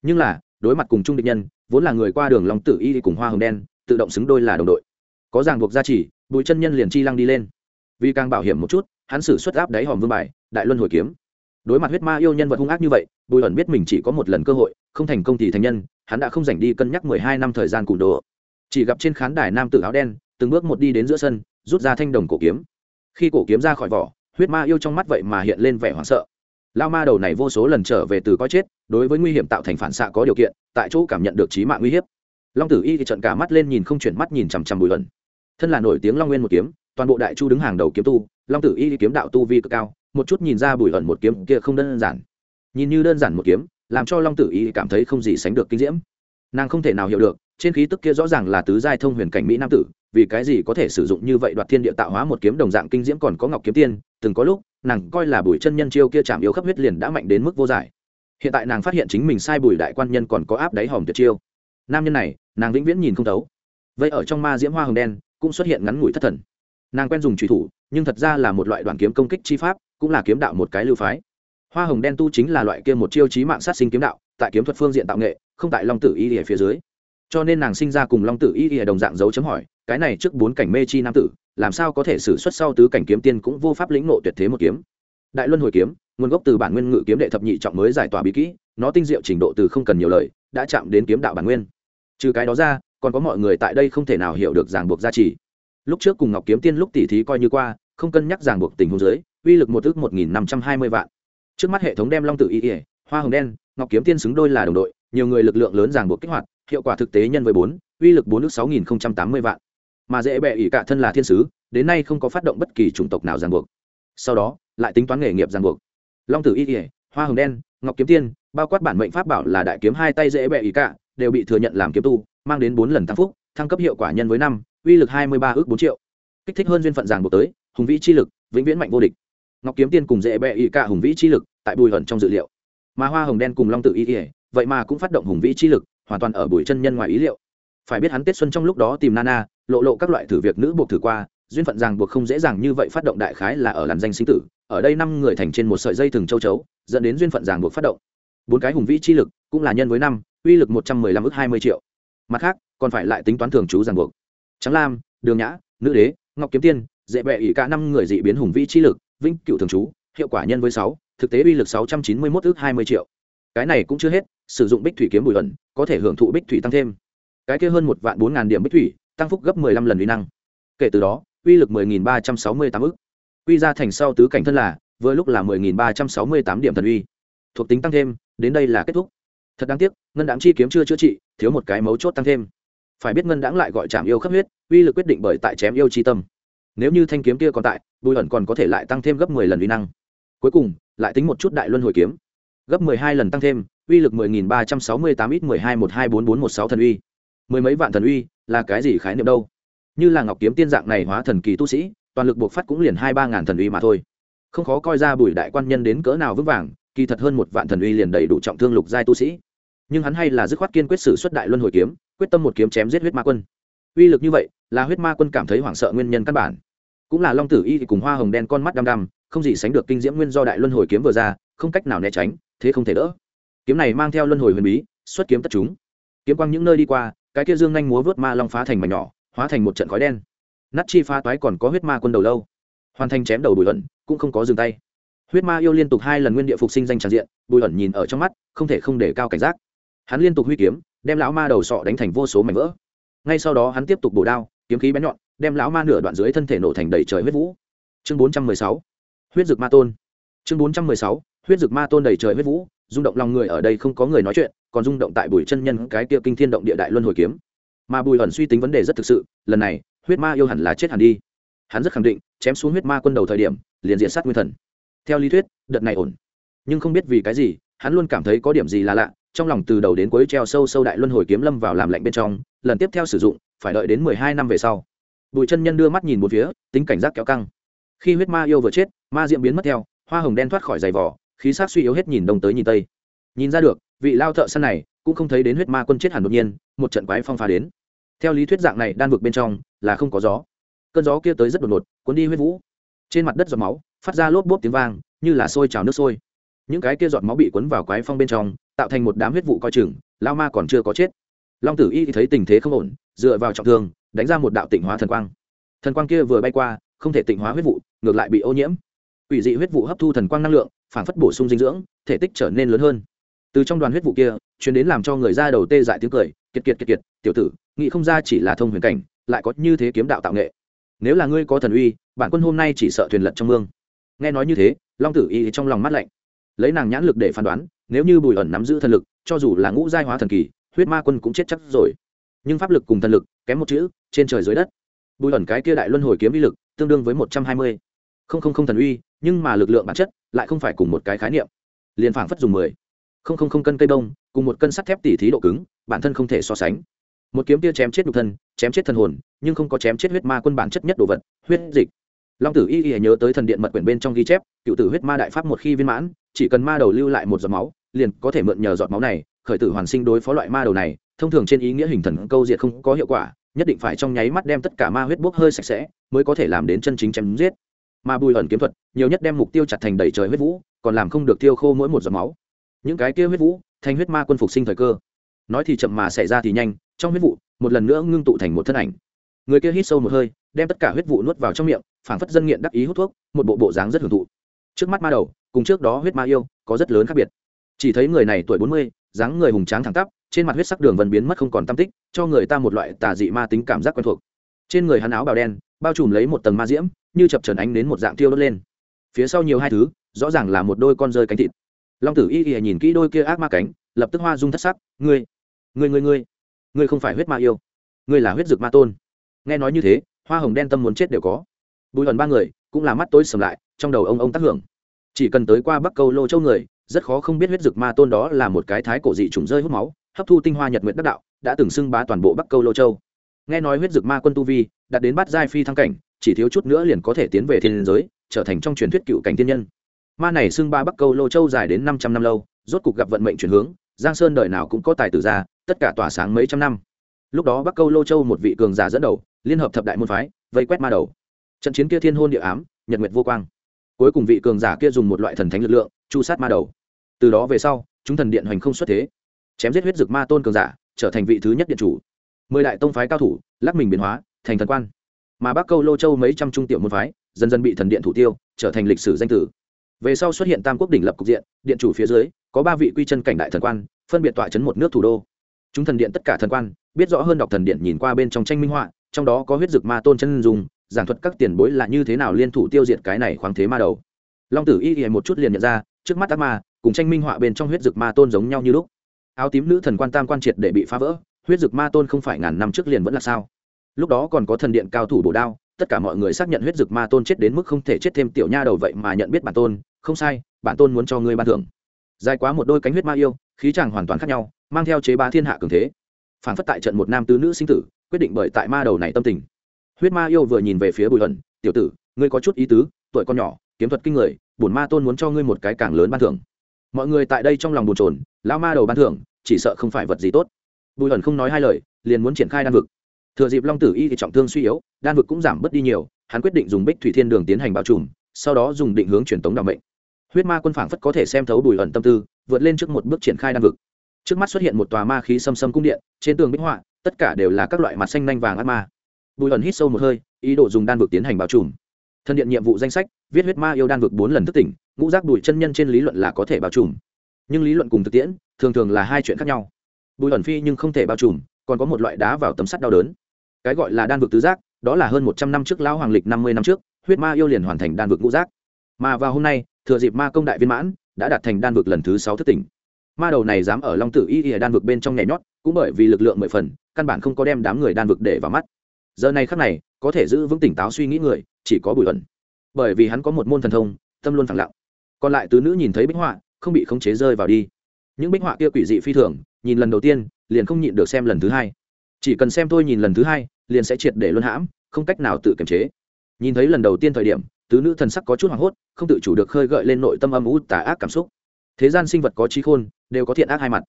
Nhưng là, đối mặt cùng trung địch nhân, vốn là người qua đường lòng tử y cùng hoa hồng đen, tự động xứng đôi là đồng đội. Có ràng buộc gia trì bùi chân nhân liền chi lăng đi lên. Vì càng bảo hiểm một chút, hắn xử xuất áp đáy hòm vương bài, đại luân hồi kiếm. Đối mặt huyết ma yêu nhân vật hung ác như vậy, bùi ẩn biết mình chỉ có một lần cơ hội, không thành công thì thành nhân, hắn đã không dành đi cân nhắc mười hai năm thời gian cùn đồ. Chỉ gặp trên khán đài nam tử áo đen, từng bước một đi đến giữa sân, rút ra thanh đồng cổ kiếm. Khi cổ kiếm ra khỏi vỏ huyết ma yêu trong mắt vậy mà hiện lên vẻ hoảng sợ. Lao ma đầu này vô số lần trở về từ coi chết, đối với nguy hiểm tạo thành phản xạ có điều kiện, tại chỗ cảm nhận được trí mạng uy hiếp. Long tử y thì trận cả mắt lên nhìn không chuyển mắt nhìn chằm chằm bùi luận. thân là nổi tiếng long nguyên một kiếm, toàn bộ đại chu đứng hàng đầu kiếm tu, long tử y kiếm đạo tu vi cực cao, một chút nhìn ra bùi luận một kiếm kia không đơn giản. Nhìn như đơn giản một kiếm, làm cho long tử y cảm thấy không gì sánh được kinh diễm. Nàng không thể nào hiểu được trên khí tức kia rõ ràng là tứ giai thông huyền cảnh mỹ nam tử, vì cái gì có thể sử dụng như vậy đoạt thiên địa tạo hóa một kiếm đồng dạng kinh diễm còn có ngọc kiếm tiên, từng có lúc, nàng coi là bùi chân nhân chiêu kia chạm yếu khắp huyết liền đã mạnh đến mức vô giải. Hiện tại nàng phát hiện chính mình sai bùi đại quan nhân còn có áp đáy hòm tuyệt chiêu. Nam nhân này, nàng vĩnh viễn nhìn không thấu. Vậy ở trong ma diễm hoa hồng đen, cũng xuất hiện ngắn ngủi thất thần. Nàng quen dùng trùy thủ, nhưng thật ra là một loại đoàn kiếm công kích chi pháp, cũng là kiếm đạo một cái lưu phái. Hoa hồng đen tu chính là loại kia một chiêu chí mạng sát sinh kiếm đạo, tại kiếm thuật phương diện tạo nghệ, không tại long tử y ở phía dưới cho nên nàng sinh ra cùng long tử y y đồng dạng dấu chấm hỏi, cái này trước bốn cảnh mê chi nam tử, làm sao có thể xử xuất sau tứ cảnh kiếm tiên cũng vô pháp lĩnh nộ tuyệt thế một kiếm? Đại luân hồi kiếm, nguồn gốc từ bản nguyên ngự kiếm đệ thập nhị trọng mới giải tỏa bí kỹ, nó tinh diệu trình độ từ không cần nhiều lời, đã chạm đến kiếm đạo bản nguyên. Trừ cái đó ra, còn có mọi người tại đây không thể nào hiểu được ràng buộc gia trì. Lúc trước cùng ngọc kiếm tiên lúc tỉ thí coi như qua, không cân nhắc ràng buộc tình huống giới uy lực một ước một nghìn năm trăm hai mươi vạn. Trước mắt hệ thống đem long tự y ỉa hoa hồng đen, ngọc kiếm tiên xứng đôi là đồng đội, nhiều người lực lượng lớn ràng buộc kích hoạt hiệu quả thực tế nhân với bốn, uy lực bốn nước sáu nghìn tám mươi vạn. Mà dễ bệ ỷ cả thân là thiên sứ, đến nay không có phát động bất kỳ chủng tộc nào ràng buộc. Sau đó, lại tính toán nghề nghiệp ràng buộc. Long tử y ỉa hoa hồng đen, ngọc kiếm tiên, bao quát bản mệnh pháp bảo là đại kiếm hai tay dễ bệ ỷ cả, đều bị thừa nhận làm kiếm tu, mang đến bốn lần tăng phúc, thăng cấp hiệu quả nhân với năm, uy lực hai mươi ba ước bốn triệu. Kích thích hơn duyên phận ràng buộc tới, hùng vĩ chi lực, vĩnh viễn mạnh vô địch. Ngọc kiếm tiên cùng dễ bệ ỷ cả hùng vĩ chi lực, tại bùi hận trong dự liệu. Mà hoa hồng đen cùng long tử y ỉa vậy mà cũng phát động hùng vĩ chi lực hoàn toàn ở bùi chân nhân ngoài ý liệu. Phải biết hắn tết xuân trong lúc đó tìm nana, lộ lộ các loại thử việc nữ buộc thử qua, duyên phận ràng buộc không dễ dàng như vậy phát động đại khái là ở làn danh sinh tử, ở đây năm người thành trên một sợi dây thừng châu chấu, dẫn đến duyên phận ràng buộc phát động. Bốn cái hùng vĩ chi lực, cũng là nhân với năm, uy lực một trăm mười lăm ước hai mươi triệu. Mặt khác, còn phải lại tính toán thường trú ràng buộc. Trắng lam, đường nhã, nữ đế, ngọc kiếm tiên dễ bệ ỷ cả năm người dị biến hùng vĩ chi lực, vĩnh cựu thường trú, hiệu quả nhân với sáu, thực tế uy lực sáu trăm chín mươi mốt ước hai mươi triệu. Cái này cũng chưa hết sử dụng bích thủy kiếm bùi ẩn, có thể hưởng thụ bích thủy tăng thêm. Cái kia hơn một vạn bốn ngàn điểm bích thủy, tăng phúc gấp mười lăm lần uy năng. Kể từ đó, uy lực mười nghìn ba trăm sáu mươi tám ức. Uy ra thành sau tứ cảnh thân là, vừa lúc là mười nghìn ba trăm sáu mươi tám điểm thần uy. Thuộc tính tăng thêm, đến đây là kết thúc. Thật đáng tiếc, ngân đáng chi kiếm chưa chữa trị, thiếu một cái mấu chốt tăng thêm. Phải biết ngân đáng lại gọi chạm yêu khắp huyết, uy lực quyết định bởi tại chém yêu chi tâm. Nếu như thanh kiếm kia còn tại, bùi ẩn còn có thể lại tăng thêm gấp mười lần uy năng. Cuối cùng, lại tính một chút đại luân hồi kiếm. Gấp mười hai lần tăng thêm uy lực mười nghìn ba trăm sáu mươi tám ít mười hai một hai bốn bốn một sáu thần uy. Mười mấy vạn thần uy là cái gì khái niệm đâu? Như là ngọc kiếm tiên dạng này hóa thần kỳ tu sĩ, toàn lực buộc phát cũng liền hai ba ngàn thần uy mà thôi. Không khó coi ra bùi đại quan nhân đến cỡ nào vững vàng, kỳ thật hơn một vạn thần uy liền đầy đủ trọng thương lục giai tu sĩ. Nhưng hắn hay là dứt khoát kiên quyết sử xuất đại luân hồi kiếm, quyết tâm một kiếm chém giết huyết ma quân. Uy lực như vậy là huyết ma quân cảm thấy hoảng sợ nguyên nhân căn bản. Cũng là long tử y cùng hoa hồng đen con mắt đăm đăm, không gì sánh được kinh diễm nguyên do đại luân hồi kiếm vừa ra, không cách nào né tránh, thế không thể đỡ kiếm này mang theo luân hồi huyền bí, xuất kiếm tất chúng. Kiếm quang những nơi đi qua, cái kia dương nhanh múa vớt ma long phá thành mảnh nhỏ, hóa thành một trận khói đen. Nát chi phá toái còn có huyết ma quân đầu lâu. Hoàn thành chém đầu bùi ẩn, cũng không có dừng tay. Huyết ma yêu liên tục hai lần nguyên địa phục sinh danh tràn diện, bùi ẩn nhìn ở trong mắt, không thể không để cao cảnh giác. Hắn liên tục huy kiếm, đem lão ma đầu sọ đánh thành vô số mảnh vỡ. Ngay sau đó hắn tiếp tục bổ đao, kiếm khí bén nhọn, đem lão ma nửa đoạn dưới thân thể nổ thành đầy trời huyết vũ. Chương bốn trăm mười sáu. Huyết dực ma tôn. Chương bốn trăm mười sáu. Huyết dực ma tôn đầy trời huyết vũ rung động lòng người ở đây không có người nói chuyện, còn rung động tại bùi chân nhân cái kia kinh thiên động địa đại luân hồi kiếm. Mà bùi ẩn suy tính vấn đề rất thực sự, lần này, huyết ma yêu hẳn là chết hẳn đi. Hắn rất khẳng định, chém xuống huyết ma quân đầu thời điểm, liền diện sát nguyên thần. Theo lý thuyết, đợt này ổn. Nhưng không biết vì cái gì, hắn luôn cảm thấy có điểm gì là lạ, trong lòng từ đầu đến cuối treo sâu sâu đại luân hồi kiếm lâm vào làm lạnh bên trong, lần tiếp theo sử dụng, phải đợi đến mười hai năm về sau. Bùi chân nhân đưa mắt nhìn một phía, tính cảnh giác kéo căng. Khi huyết ma yêu vừa chết, ma diệm biến mất theo, hoa hồng đen thoát khỏi giày vỏ khí sát suy yếu hết nhìn đông tới nhìn tây. Nhìn ra được, vị lao thợ săn này cũng không thấy đến huyết ma quân chết hẳn đột nhiên, một trận quái phong phá đến. Theo lý thuyết dạng này đan vực bên trong là không có gió. Cơn gió kia tới rất đột ngột, cuốn đi huyết vũ. Trên mặt đất giọt máu, phát ra lốp bốp tiếng vang, như là sôi trào nước sôi. Những cái kia giọt máu bị cuốn vào quái phong bên trong, tạo thành một đám huyết vụ coi chừng, lao ma còn chưa có chết. Long tử y thì thấy tình thế không ổn, dựa vào trọng thương, đánh ra một đạo tịnh hóa thần quang. Thần quang kia vừa bay qua, không thể tịnh hóa huyết vụ, ngược lại bị ô nhiễm. Ủy dị huyết vụ hấp thu thần quang năng lượng phản phất bổ sung dinh dưỡng, thể tích trở nên lớn hơn. Từ trong đoàn huyết vụ kia chuyến đến làm cho người ra đầu tê dại tiếng cười, kiệt kiệt kiệt kiệt, tiểu tử, nghĩ không ra chỉ là thông huyền cảnh, lại có như thế kiếm đạo tạo nghệ. Nếu là ngươi có thần uy, bản quân hôm nay chỉ sợ thuyền lật trong mương. Nghe nói như thế, long tử y trong lòng mắt lạnh. Lấy nàng nhãn lực để phán đoán, nếu như bùi ẩn nắm giữ thần lực, cho dù là ngũ giai hóa thần kỳ, huyết ma quân cũng chết chắc rồi. Nhưng pháp lực cùng thần lực, kém một chữ, trên trời dưới đất. Bùi ẩn cái kia đại luân hồi kiếm uy lực, tương đương với một trăm hai mươi. Không không không thần uy, nhưng mà lực lượng bản chất lại không phải cùng một cái khái niệm. Liền phảng phất dùng mười. Không không không cân cây bông, cùng một cân sắt thép tỉ thí độ cứng, bản thân không thể so sánh. Một kiếm tia chém chết nhục thân, chém chết thân hồn, nhưng không có chém chết huyết ma quân bản chất nhất đồ vật, huyết dịch. Long tử y y nhớ tới thần điện mật quyển bên trong ghi chép, cựu tử huyết ma đại pháp một khi viên mãn, chỉ cần ma đầu lưu lại một giọt máu, liền có thể mượn nhờ giọt máu này, khởi tử hoàn sinh đối phó loại ma đầu này, thông thường trên ý nghĩa hình thần câu diệt không có hiệu quả, nhất định phải trong nháy mắt đem tất cả ma huyết bốc hơi sạch sẽ, mới có thể làm đến chân chính chém giết ma bùi ẩn kiếm thuật nhiều nhất đem mục tiêu chặt thành đầy trời huyết vũ, còn làm không được tiêu khô mỗi một giọt máu. Những cái kia huyết vũ, thành huyết ma quân phục sinh thời cơ. Nói thì chậm mà xảy ra thì nhanh, trong huyết vụ, một lần nữa ngưng tụ thành một thân ảnh. Người kia hít sâu một hơi, đem tất cả huyết vụ nuốt vào trong miệng, phảng phất dân nghiện đắc ý hút thuốc, một bộ bộ dáng rất hưởng thụ. Trước mắt ma đầu, cùng trước đó huyết ma yêu, có rất lớn khác biệt. Chỉ thấy người này tuổi bốn mươi, dáng người hùng tráng thẳng tắp, trên mặt huyết sắc đường vân biến mất không còn tam tích, cho người ta một loại tà dị ma tính cảm giác quen thuộc. Trên người hắn áo bào đen bao trùm lấy một tầng ma diễm, như chập trần ánh đến một dạng tiêu đốt lên. Phía sau nhiều hai thứ, rõ ràng là một đôi con rơi cánh thịt. Long tử y y nhìn kỹ đôi kia ác ma cánh, lập tức hoa dung thất sắc, ngươi ngươi ngươi ngươi ngươi không phải huyết ma yêu. Ngươi là huyết dược ma tôn. Nghe nói như thế, hoa hồng đen tâm muốn chết đều có. Bùi hòn ba người cũng là mắt tối sầm lại, trong đầu ông ông tác hưởng. Chỉ cần tới qua bắc câu lô châu người, rất khó không biết huyết dược ma tôn đó là một cái thái cổ dị trùng rơi hút máu, hấp thu tinh hoa nhật nguyện đắc đạo, đã từng xưng bá toàn bộ bắc câu lô châu. Nghe nói huyết dược ma quân tu vi đạt đến bát giai phi thăng cảnh, chỉ thiếu chút nữa liền có thể tiến về thiên giới, trở thành trong truyền thuyết cựu cảnh tiên nhân. Ma này xưng ba bắc câu lô châu dài đến năm trăm năm lâu, rốt cục gặp vận mệnh chuyển hướng, giang sơn đời nào cũng có tài tử ra, tất cả tỏa sáng mấy trăm năm. Lúc đó bắc câu lô châu một vị cường giả dẫn đầu, liên hợp thập đại môn phái, vây quét ma đầu. Trận chiến kia thiên hôn địa ám, nhật nguyệt vô quang. Cuối cùng vị cường giả kia dùng một loại thần thánh lực lượng, chu sát ma đầu. Từ đó về sau, chúng thần điện hoành không xuất thế. Chém giết huyết dực ma tôn cường giả, trở thành vị thứ nhất điện chủ. Mười đại tông phái cao thủ, lắc mình biến hóa thành thần quan. Mà bắc câu lô châu mấy trăm trung tiểu môn phái, dần dần bị thần điện thủ tiêu, trở thành lịch sử danh tử. Về sau xuất hiện tam quốc đỉnh lập cục diện, điện chủ phía dưới, có ba vị quy chân cảnh đại thần quan, phân biệt tọa chấn một nước thủ đô. Chúng thần điện tất cả thần quan, biết rõ hơn đọc thần điện nhìn qua bên trong tranh minh họa, trong đó có huyết dực ma tôn chân dùng giảng thuật các tiền bối là như thế nào liên thủ tiêu diệt cái này khoáng thế ma đầu. Long tử y y một chút liền nhận ra, trước mắt ác ma, cùng tranh minh họa bên trong huyết dực ma tôn giống nhau như lúc. Áo tím nữ thần quan tam quan triệt để bị phá vỡ, huyết dực ma tôn không phải ngàn năm trước liền vẫn là sao? Lúc đó còn có thần điện cao thủ bổ đao tất cả mọi người xác nhận huyết dực ma tôn chết đến mức không thể chết thêm tiểu nha đầu vậy mà nhận biết bản tôn. Không sai bản tôn muốn cho ngươi ban thưởng. Dài quá một đôi cánh huyết ma yêu khí chàng hoàn toàn khác nhau mang theo chế bá thiên hạ cường thế. Phản phất tại trận một nam tứ nữ sinh tử quyết định bởi tại ma đầu này tâm tình. Huyết ma yêu vừa nhìn về phía bùi hẩn, tiểu tử ngươi có chút ý tứ tuổi con nhỏ kiếm thuật kinh người bổn ma tôn muốn cho ngươi một cái càng lớn ban thưởng. Mọi người tại đây trong lòng bồn trồn lao ma đầu ban thưởng chỉ sợ không phải vật gì tốt. Bùi hẩn không nói hai lời liền muốn triển khai đan vực thừa dịp long tử y thì trọng thương suy yếu, đan vực cũng giảm bớt đi nhiều, hắn quyết định dùng bích thủy thiên đường tiến hành bao trùm, sau đó dùng định hướng truyền tống đ mệnh. Huyết ma quân phảng phất có thể xem thấu Đùi ẩn tâm tư, vượt lên trước một bước triển khai đan vực. Trước mắt xuất hiện một tòa ma khí xâm xâm cung điện, trên tường bích họa, tất cả đều là các loại mặt xanh nanh vàng ác ma. Bùi ẩn hít sâu một hơi, ý đồ dùng đan vực tiến hành bao trùm. Thân điện nhiệm vụ danh sách, viết huyết ma yêu đan vực bốn lần thức tỉnh, ngũ giác đùi chân nhân trên lý luận là có thể bao trùm. Nhưng lý luận cùng thực tiễn, thường thường là hai chuyện khác nhau. Bùi ẩn phi nhưng không thể bao trùm, còn có một loại đá vào tấm sắt đau đớn cái gọi là đan vực tứ giác, đó là hơn một trăm năm trước lão hoàng lịch năm mươi năm trước, huyết ma yêu liền hoàn thành đan vực ngũ giác. Mà vào hôm nay, thừa dịp ma công đại viên mãn, đã đạt thành đan vực lần thứ sáu thất tỉnh. Ma đầu này dám ở long tử y y đan vực bên trong nhảy nhót, cũng bởi vì lực lượng mười phần, căn bản không có đem đám người đan vực để vào mắt. Giờ này khắc này, có thể giữ vững tỉnh táo suy nghĩ người, chỉ có bùi ẩn bởi vì hắn có một môn thần thông, tâm luôn thẳng lặng. Còn lại tứ nữ nhìn thấy bích họa, không bị khống chế rơi vào đi. Những bích họa kia quỷ dị phi thường, nhìn lần đầu tiên, liền không nhịn được xem lần thứ hai chỉ cần xem thôi nhìn lần thứ hai, liền sẽ triệt để luân hãm, không cách nào tự kiềm chế. Nhìn thấy lần đầu tiên thời điểm, tứ nữ thần sắc có chút hoảng hốt, không tự chủ được khơi gợi lên nội tâm âm u tà ác cảm xúc. Thế gian sinh vật có trí khôn, đều có thiện ác hai mặt.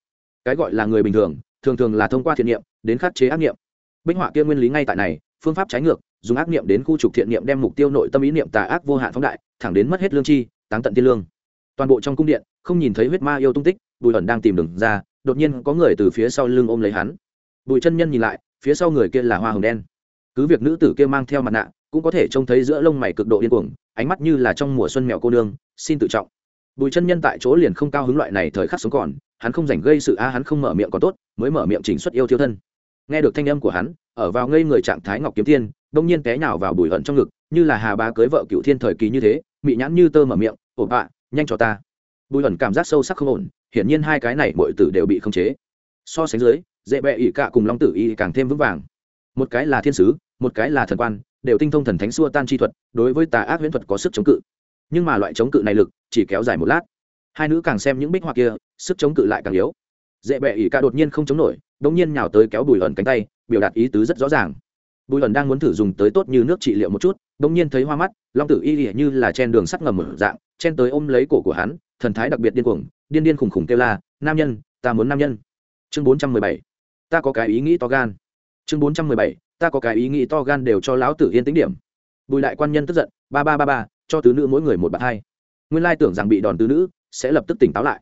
Cái gọi là người bình thường thường thường là thông qua thiện niệm, đến khắc chế ác niệm. Bích họa kia nguyên lý ngay tại này, phương pháp trái ngược, dùng ác niệm đến khu trục thiện niệm đem mục tiêu nội tâm ý niệm tà ác vô hạn phóng đại, thẳng đến mất hết lương chi, táng tận tiên lương. Toàn bộ trong cung điện, không nhìn thấy huyết ma yêu tung tích, bùi ẩn đang tìm đường ra, đột nhiên có người từ phía sau lưng ôm lấy hắn bùi chân nhân nhìn lại, phía sau người kia là hoa hồng đen. Cứ việc nữ tử kia mang theo mặt nạ, cũng có thể trông thấy giữa lông mày cực độ điên cuồng, ánh mắt như là trong mùa xuân mèo cô nương, xin tự trọng. Bùi chân nhân tại chỗ liền không cao hứng loại này thời khắc sống còn, hắn không dành gây sự a, hắn không mở miệng còn tốt, mới mở miệng chỉnh xuất yêu thiêu thân. Nghe được thanh âm của hắn, ở vào ngây người trạng thái ngọc kiếm thiên đông nhiên té nhào vào bùi hận trong ngực, như là hà ba cưới vợ cựu thiên thời kỳ như thế, mị nhãn như tơ mở miệng ổ bạ nhanh cho ta. Bùi hận cảm giác sâu sắc không ổn, hiển nhiên hai cái này mọi tử đều bị khống chế. So sánh dưới dễ bẹ ỷ cả cùng long tử y càng thêm vững vàng. Một cái là thiên sứ, một cái là thần quan, đều tinh thông thần thánh xua tan chi thuật, đối với tà ác huyễn thuật có sức chống cự. Nhưng mà loại chống cự này lực chỉ kéo dài một lát. Hai nữ càng xem những bích họa kia, sức chống cự lại càng yếu. Dễ bẹ ỷ ca đột nhiên không chống nổi, đống nhiên nhào tới kéo bùi ẩn cánh tay, biểu đạt ý tứ rất rõ ràng. Bùi ẩn đang muốn thử dùng tới tốt như nước trị liệu một chút, đống nhiên thấy hoa mắt, long tử y ỉa như là chen đường sắt ngầm mở dạng, chen tới ôm lấy cổ của hắn, thần thái đặc biệt điên cuồng, điên điên khùng khùng kêu la, nam nhân, ta muốn nam nhân. Chương bốn trăm mười bảy ta có cái ý nghĩ to gan. Chương bốn trăm mười bảy, ta có cái ý nghĩ to gan đều cho lão tử yên tính điểm. Bùi đại quan nhân tức giận, ba ba ba ba, cho tứ nữ mỗi người một bạn hai. Nguyên lai tưởng rằng bị đòn tứ nữ sẽ lập tức tỉnh táo lại.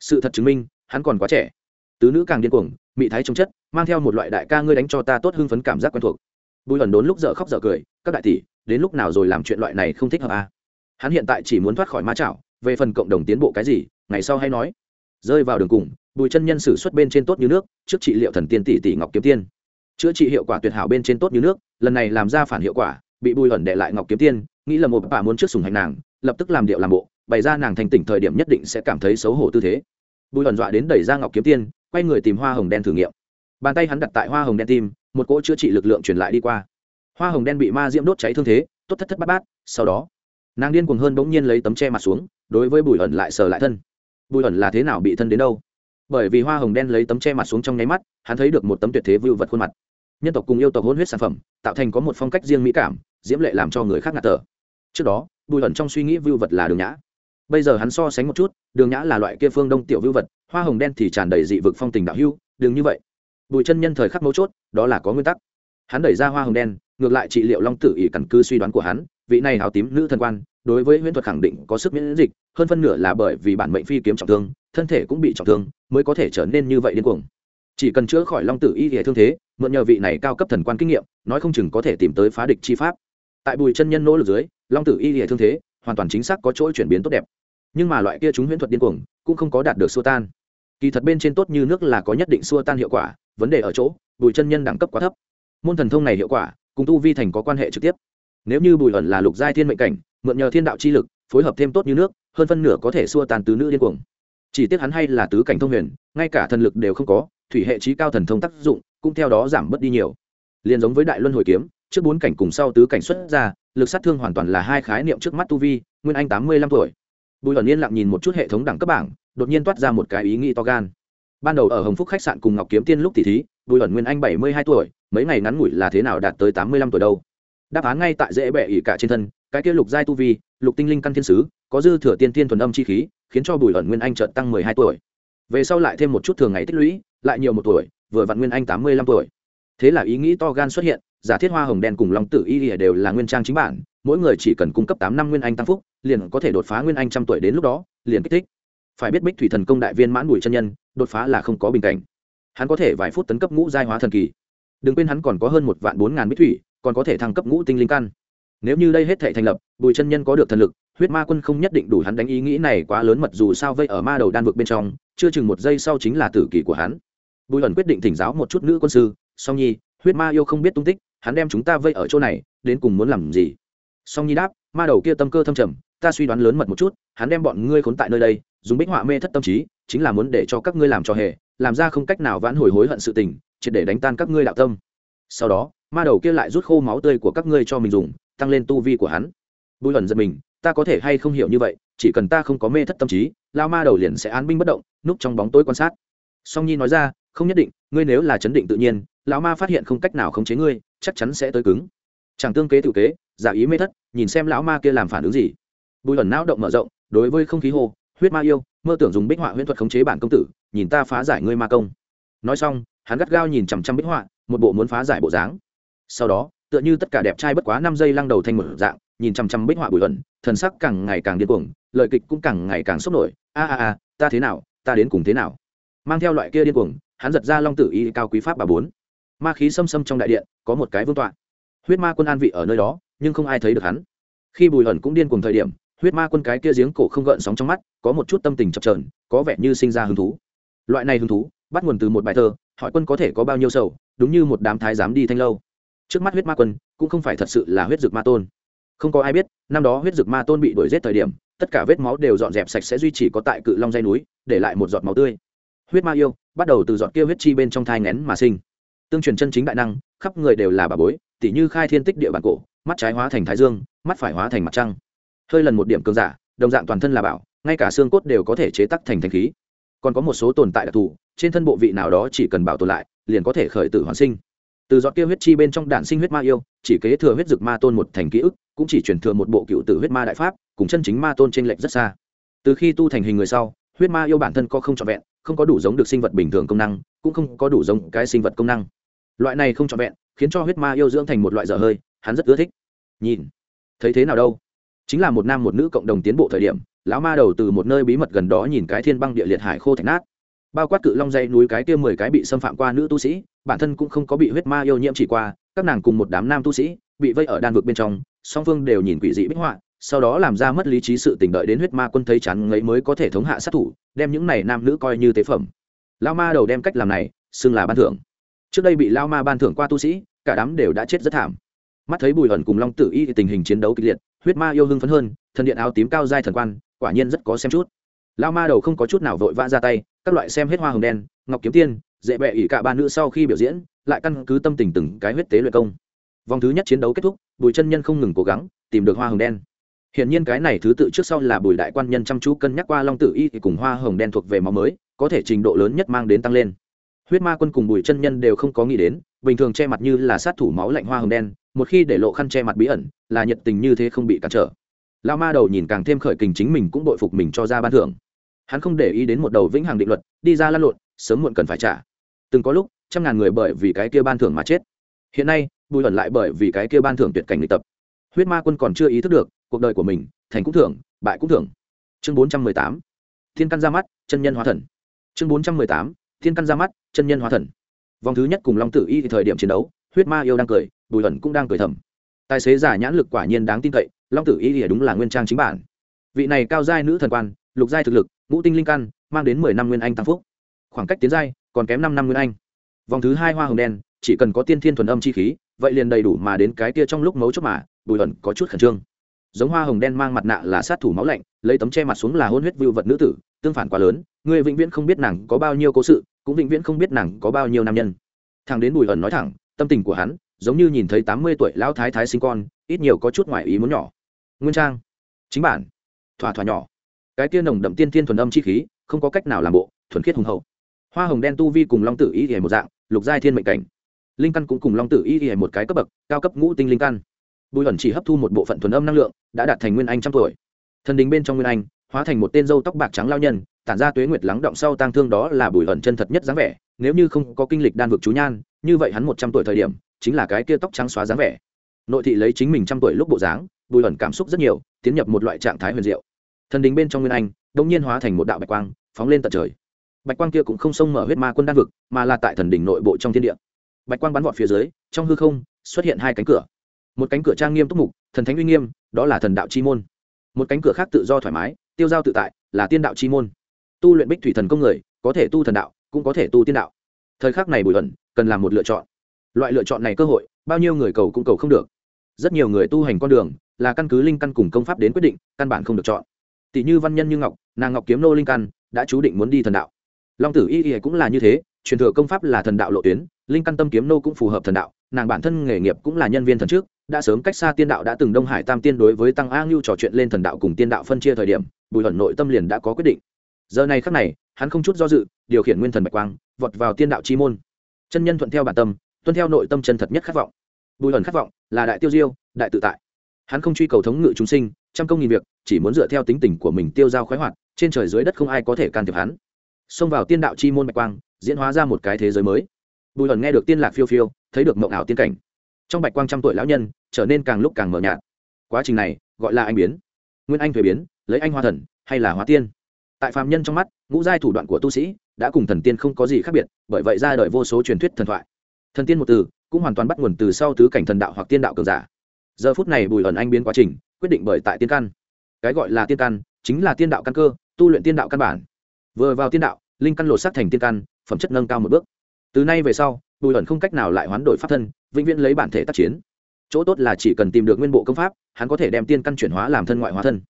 Sự thật chứng minh, hắn còn quá trẻ. Tứ nữ càng điên cuồng, mị thái trông chất, mang theo một loại đại ca ngươi đánh cho ta tốt hưng phấn cảm giác quen thuộc. Bùi ẩn đốn lúc dở khóc dở cười, các đại tỷ, đến lúc nào rồi làm chuyện loại này không thích hợp à. hắn hiện tại chỉ muốn thoát khỏi ma chảo, về phần cộng đồng tiến bộ cái gì, ngày sau hay nói. Rơi vào đường cùng bùi chân nhân sử xuất bên trên tốt như nước, trước trị liệu thần tiên tỷ tỷ ngọc kiếm tiên. Chữa trị hiệu quả tuyệt hảo bên trên tốt như nước, lần này làm ra phản hiệu quả, bị bùi ẩn đệ lại ngọc kiếm tiên, nghĩ là một bà muốn trước sùng hành nàng, lập tức làm điệu làm bộ, bày ra nàng thành tỉnh thời điểm nhất định sẽ cảm thấy xấu hổ tư thế. Bùi ẩn dọa đến đẩy ra ngọc kiếm tiên, quay người tìm hoa hồng đen thử nghiệm. Bàn tay hắn đặt tại hoa hồng đen tim, một cỗ chữa trị lực lượng truyền lại đi qua. Hoa hồng đen bị ma diễm đốt cháy thương thế, tốt thất thất bát bát, sau đó, nàng điên cuồng hơn bỗng nhiên lấy tấm che mặt xuống, đối với bùi ẩn lại sờ lại thân. Bùi ẩn là thế nào bị thân đến đâu? Bởi vì hoa hồng đen lấy tấm che mặt xuống trong nháy mắt, hắn thấy được một tấm tuyệt thế vưu vật khuôn mặt. Nhân tộc cùng yêu tộc hôn huyết sản phẩm, tạo thành có một phong cách riêng mỹ cảm, diễm lệ làm cho người khác ngạt thở. Trước đó, bùi ẩn trong suy nghĩ vưu vật là đường nhã. Bây giờ hắn so sánh một chút, đường nhã là loại kia phương đông tiểu vưu vật, hoa hồng đen thì tràn đầy dị vực phong tình đạo hưu, đừng như vậy. Bùi chân nhân thời khắc mấu chốt, đó là có nguyên tắc. Hắn đẩy ra hoa hồng đen, ngược lại trị liệu long tử ỉ căn cứ suy đoán của hắn, vị này hào tím nữ thần quan, đối với huyễn thuật khẳng định có sức miễn dịch, hơn phân nửa là bởi vì bản mệnh phi kiếm trọng thương thân thể cũng bị trọng thương, mới có thể trở nên như vậy điên cuồng. Chỉ cần chữa khỏi long tử y hệ thương thế, mượn nhờ vị này cao cấp thần quan kinh nghiệm, nói không chừng có thể tìm tới phá địch chi pháp. Tại bùi chân nhân nỗ lực dưới, long tử y hệ thương thế hoàn toàn chính xác có chỗ chuyển biến tốt đẹp. Nhưng mà loại kia chúng huyễn thuật điên cuồng cũng không có đạt được xua tan. Kỳ thật bên trên tốt như nước là có nhất định xua tan hiệu quả, vấn đề ở chỗ, bùi chân nhân đẳng cấp quá thấp. Môn thần thông này hiệu quả, cùng tu vi thành có quan hệ trực tiếp. Nếu như bùi ẩn là lục giai thiên mệnh cảnh, mượn nhờ thiên đạo chi lực, phối hợp thêm tốt như nước, hơn phân nửa có thể xua tan tứ nữ điên cuồng chỉ tiếc hắn hay là tứ cảnh thông huyền, ngay cả thần lực đều không có, thủy hệ trí cao thần thông tác dụng cũng theo đó giảm bớt đi nhiều. Liền giống với đại luân hồi kiếm, trước bốn cảnh cùng sau tứ cảnh xuất ra, lực sát thương hoàn toàn là hai khái niệm trước mắt tu vi, nguyên anh tám mươi lăm tuổi. Bùi ẩn yên lặng nhìn một chút hệ thống đẳng cấp bảng, đột nhiên toát ra một cái ý nghĩ to gan. Ban đầu ở hồng phúc khách sạn cùng ngọc kiếm tiên lúc tỷ thí, bùi ẩn nguyên anh bảy mươi hai tuổi, mấy ngày ngắn ngủi là thế nào đạt tới tám mươi lăm tuổi đâu? Đáp án ngay tại dễ bệ ỉ cả trên thân, cái kia lục giai tu vi, lục tinh linh căn thiên sứ, có dư thừa tiên tiên thuần âm chi khí khiến cho bùi ẩn nguyên anh trợt tăng mười hai tuổi. Về sau lại thêm một chút thường ngày tích lũy, lại nhiều một tuổi, vừa vặn nguyên anh tám mươi lăm tuổi. Thế là ý nghĩ to gan xuất hiện, giả thiết hoa hồng đen cùng long tử y lìa đều là nguyên trang chính bản, mỗi người chỉ cần cung cấp tám năm nguyên anh tăng phúc, liền có thể đột phá nguyên anh trăm tuổi đến lúc đó, liền kích thích. Phải biết bích thủy thần công đại viên mãn bùi chân nhân, đột phá là không có bình cảnh. Hắn có thể vài phút tấn cấp ngũ giai hóa thần kỳ. Đừng quên hắn còn có hơn một vạn bốn ngàn bích thủy, còn có thể thăng cấp ngũ tinh linh căn. Nếu như đây hết thể thành lập bùi chân nhân có được thần lực, huyết ma quân không nhất định đủ hắn đánh ý nghĩ này quá lớn mật dù sao vây ở ma đầu đan vực bên trong, chưa chừng một giây sau chính là tử kỳ của hắn. Bùi ẩn quyết định thỉnh giáo một chút nữ quân sư, song nhi, huyết ma yêu không biết tung tích, hắn đem chúng ta vây ở chỗ này, đến cùng muốn làm gì? Song nhi đáp, ma đầu kia tâm cơ thâm trầm, ta suy đoán lớn mật một chút, hắn đem bọn ngươi khốn tại nơi đây, dùng bích họa mê thất tâm trí, chính là muốn để cho các ngươi làm cho hề, làm ra không cách nào vãn hồi hối hận sự tình, triệt để đánh tan các ngươi đạo tâm. Sau đó, ma đầu kia lại rút khô máu tươi của các ngươi cho mình dùng, tăng lên tu vi của hắn bùi ẩn giật mình, ta có thể hay không hiểu như vậy, chỉ cần ta không có mê thất tâm trí lao ma đầu liền sẽ án binh bất động, núp trong bóng tối quan sát. Song nhi nói ra, không nhất định, ngươi nếu là chấn định tự nhiên, lão ma phát hiện không cách nào khống chế ngươi, chắc chắn sẽ tới cứng. Chẳng tương kế tự kế, giả ý mê thất, nhìn xem lão ma kia làm phản ứng gì. Bùi ẩn não động mở rộng, đối với không khí hồ huyết ma yêu, mơ tưởng dùng bích họa huyễn thuật khống chế bản công tử, nhìn ta phá giải ngươi ma công. Nói xong, hắn gắt gao nhìn chằm chằm bích họa, một bộ muốn phá giải bộ dáng. Sau đó, tựa như tất cả đẹp trai bất quá năm giây lăng đầu thành một dạng nhìn chằm chằm bích họa bùi ẩn, thần sắc càng ngày càng điên cuồng lợi kịch cũng càng ngày càng sốc nổi. A a a, ta thế nào, ta đến cùng thế nào? Mang theo loại kia điên cuồng, hắn giật ra long tử y cao quý pháp bà bốn. Ma khí xâm xâm trong đại điện, có một cái vương tọa. Huyết ma quân an vị ở nơi đó, nhưng không ai thấy được hắn. Khi bùi ẩn cũng điên cùng thời điểm, huyết ma quân cái kia giếng cổ không gợn sóng trong mắt, có một chút tâm tình chập trờn có vẻ như sinh ra hứng thú. Loại này hứng thú, bắt nguồn từ một bài thơ, hỏi quân có thể có bao nhiêu sầu, đúng như một đám thái dám đi thanh lâu. Trước mắt huyết ma quân, cũng không phải thật sự là huyết dược ma tôn không có ai biết, năm đó huyết dược ma tôn bị đuổi g thời điểm, tất cả vết máu đều dọn dẹp sạch sẽ duy trì có tại cự long dây núi, để lại một giọt máu tươi. Huyết ma yêu, bắt đầu từ giọt kia huyết chi bên trong thai ngén mà sinh. Tương truyền chân chính đại năng, khắp người đều là bà bối, tỉ như khai thiên tích địa bản cổ, mắt trái hóa thành thái dương, mắt phải hóa thành mặt trăng. Hơi lần một điểm cường giả, đồng dạng toàn thân là bảo, ngay cả xương cốt đều có thể chế tắc thành thanh khí. Còn có một số tồn tại đặc thù, trên thân bộ vị nào đó chỉ cần bảo tồn lại, liền có thể khởi tử hoàn sinh. Từ giọt kia huyết chi bên trong đạn sinh huyết ma yêu, chỉ kế thừa huyết dực ma tôn một thành ký ức cũng chỉ truyền thừa một bộ cựu tử huyết ma đại pháp, cùng chân chính ma tôn trên lệnh rất xa. Từ khi tu thành hình người sau, huyết ma yêu bản thân có không trọn vẹn, không có đủ giống được sinh vật bình thường công năng, cũng không có đủ giống cái sinh vật công năng. Loại này không trọn vẹn, khiến cho huyết ma yêu dưỡng thành một loại dở hơi, hắn rất ưa thích. Nhìn, thấy thế nào đâu? Chính là một nam một nữ cộng đồng tiến bộ thời điểm, lão ma đầu từ một nơi bí mật gần đó nhìn cái thiên băng địa liệt hải khô thạch nát. Bao quát cự long dây núi cái kia mười cái bị xâm phạm qua nữ tu sĩ, bản thân cũng không có bị huyết ma yêu nhiễm chỉ qua, các nàng cùng một đám nam tu sĩ, bị vây ở đan vực bên trong song phương đều nhìn quỷ dị bích họa, sau đó làm ra mất lý trí sự tình đợi đến huyết ma quân thấy chán ngấy mới có thể thống hạ sát thủ, đem những này nam nữ coi như tế phẩm. Lao ma đầu đem cách làm này, xưng là ban thưởng. Trước đây bị lao ma ban thưởng qua tu sĩ, cả đám đều đã chết rất thảm. Mắt thấy bùi ẩn cùng long tử y thì tình hình chiến đấu kịch liệt, huyết ma yêu hưng phấn hơn thần điện áo tím cao dai thần quan, quả nhiên rất có xem chút. Lao ma đầu không có chút nào vội vã ra tay, các loại xem hết hoa hồng đen, ngọc kiếm tiên, dễ bẹ ỉ cả ba nữ sau khi biểu diễn, lại căn cứ tâm tình từng cái huyết tế luyện công vòng thứ nhất chiến đấu kết thúc bùi chân nhân không ngừng cố gắng tìm được hoa hồng đen Hiển nhiên cái này thứ tự trước sau là Bùi đại quan nhân chăm chú cân nhắc qua Long Tử Y thì cùng Hoa Hồng đen thuộc về máu mới, có thể trình độ lớn nhất mang đến tăng lên. Huyết Ma quân cùng Bùi chân nhân đều không có nghĩ đến, bình thường che mặt như là sát thủ máu lạnh Hoa Hồng đen, một khi để lộ khăn che mặt bí ẩn, là nhiệt tình như thế không bị cản trở. Lão ma đầu nhìn càng thêm khởi kình chính mình cũng bội phục mình cho ra ban thưởng. Hắn không để ý đến một đầu vĩnh hằng định luật, đi ra lăn lộn, sớm muộn cần phải trả. Từng có lúc, trăm ngàn người bởi vì cái kia ban thưởng mà chết. Hiện nay, Bùi ẩn lại bởi vì cái kia ban thưởng tuyệt cảnh luyện tập. Huyết Ma quân còn chưa ý thức được, cuộc đời của mình thành cũng thưởng bại cũng thưởng. Chương bốn trăm mười tám thiên căn ra mắt chân nhân hóa thần. Chương bốn trăm mười tám thiên căn ra mắt chân nhân hóa thần. Vòng thứ nhất cùng long tử y thì thời điểm chiến đấu huyết ma yêu đang cười bùi ẩn cũng đang cười thầm. Tài xế giả nhãn lực quả nhiên đáng tin cậy long tử y thì đúng là nguyên trang chính bản. Vị này cao giai nữ thần quan lục giai thực lực ngũ tinh linh căn mang đến mười năm nguyên anh tăng phúc. Khoảng cách tiến giai còn kém năm năm nguyên anh. Vòng thứ hai hoa hồng đen chỉ cần có tiên thiên thuần âm chi khí, vậy liền đầy đủ mà đến cái kia trong lúc mấu chốt mà, bùi ẩn có chút khẩn trương. Giống hoa hồng đen mang mặt nạ là sát thủ máu lạnh, lấy tấm che mặt xuống là hôn huyết vưu vật nữ tử, tương phản quá lớn, người vĩnh viễn không biết nàng có bao nhiêu cố sự, cũng vĩnh viễn không biết nàng có bao nhiêu nam nhân. Thằng đến bùi ẩn nói thẳng, tâm tình của hắn giống như nhìn thấy tám mươi tuổi lão thái thái sinh con, ít nhiều có chút ngoại ý muốn nhỏ. Nguyên trang, chính bản, thỏa thỏa nhỏ. Cái kia nồng đậm tiên tiên thuần âm chi khí, không có cách nào làm bộ, thuần khiết hùng hậu. Hoa hồng đen tu vi cùng long tử ý ỉa một dạng, lục giai thiên mệnh cảnh linh căn cũng cùng long tử y y một cái cấp bậc, cao cấp ngũ tinh linh căn. Bùi ẩn chỉ hấp thu một bộ phận thuần âm năng lượng, đã đạt thành nguyên anh trăm tuổi. Thần đình bên trong nguyên anh, hóa thành một tên dâu tóc bạc trắng lao nhân, tản ra tuế nguyệt lắng động sau tang thương đó là bùi ẩn chân thật nhất dáng vẻ, nếu như không có kinh lịch đan vực chú nhan, như vậy hắn một trăm tuổi thời điểm, chính là cái kia tóc trắng xóa dáng vẻ. Nội thị lấy chính mình trăm tuổi lúc bộ dáng, bùi ẩn cảm xúc rất nhiều, tiến nhập một loại trạng thái huyền diệu. Thần đình bên trong nguyên anh, đông nhiên hóa thành một đạo bạch quang, phóng lên tận trời. Bạch quang kia cũng không xông mở huyết ma quân đan vực, mà là tại thần đình nội bộ trong thiên địa bạch quang bắn vọt phía dưới, trong hư không xuất hiện hai cánh cửa. Một cánh cửa trang nghiêm túc mục, thần thánh uy nghiêm, đó là thần đạo chi môn. Một cánh cửa khác tự do thoải mái, tiêu giao tự tại, là tiên đạo chi môn. Tu luyện bích thủy thần công người, có thể tu thần đạo, cũng có thể tu tiên đạo. Thời khắc này bùi ẩn, cần làm một lựa chọn. Loại lựa chọn này cơ hội, bao nhiêu người cầu cũng cầu không được. Rất nhiều người tu hành con đường, là căn cứ linh căn cùng công pháp đến quyết định, căn bản không được chọn. Tỷ như văn nhân như ngọc, nàng ngọc kiếm nô linh căn, đã chú định muốn đi thần đạo. Long tử y y cũng là như thế, truyền thừa công pháp là thần đạo lộ tuyến linh căn tâm kiếm nô cũng phù hợp thần đạo, nàng bản thân nghề nghiệp cũng là nhân viên thần trước, đã sớm cách xa tiên đạo đã từng đông hải tam tiên đối với tăng a ngưu trò chuyện lên thần đạo cùng tiên đạo phân chia thời điểm, bùi hận nội tâm liền đã có quyết định. Giờ này khắc này, hắn không chút do dự, điều khiển nguyên thần bạch quang, vọt vào tiên đạo chi môn. Chân nhân thuận theo bản tâm, tuân theo nội tâm chân thật nhất khát vọng. Bùi hận khát vọng là đại tiêu diêu, đại tự tại. Hắn không truy cầu thống ngự chúng sinh, trăm công nghìn việc, chỉ muốn dựa theo tính tình của mình tiêu giao khoái hoạt, trên trời dưới đất không ai có thể can thiệp hắn. Xông vào tiên đạo chi môn bạch quang, diễn hóa ra một cái thế giới mới bùi hận nghe được tiên lạc phiêu phiêu, thấy được mộng ảo tiên cảnh. Trong bạch quang trăm tuổi lão nhân, trở nên càng lúc càng mờ nhạt. Quá trình này, gọi là anh biến. Nguyên anh thuế biến, lấy anh hoa thần, hay là hóa tiên. Tại phạm nhân trong mắt, ngũ giai thủ đoạn của tu sĩ đã cùng thần tiên không có gì khác biệt, bởi vậy ra đời vô số truyền thuyết thần thoại. Thần tiên một từ, cũng hoàn toàn bắt nguồn từ sau tứ cảnh thần đạo hoặc tiên đạo cường giả. Giờ phút này bùi ẩn anh biến quá trình, quyết định bởi tại tiên căn. Cái gọi là tiên căn, chính là tiên đạo căn cơ, tu luyện tiên đạo căn bản. Vừa vào tiên đạo, linh căn lột xác thành tiên căn, phẩm chất nâng cao một bước từ nay về sau, bùi ẩn không cách nào lại hoán đổi pháp thân, vĩnh viễn lấy bản thể tác chiến. Chỗ tốt là chỉ cần tìm được nguyên bộ công pháp, hắn có thể đem tiên căn chuyển hóa làm thân ngoại hóa thân.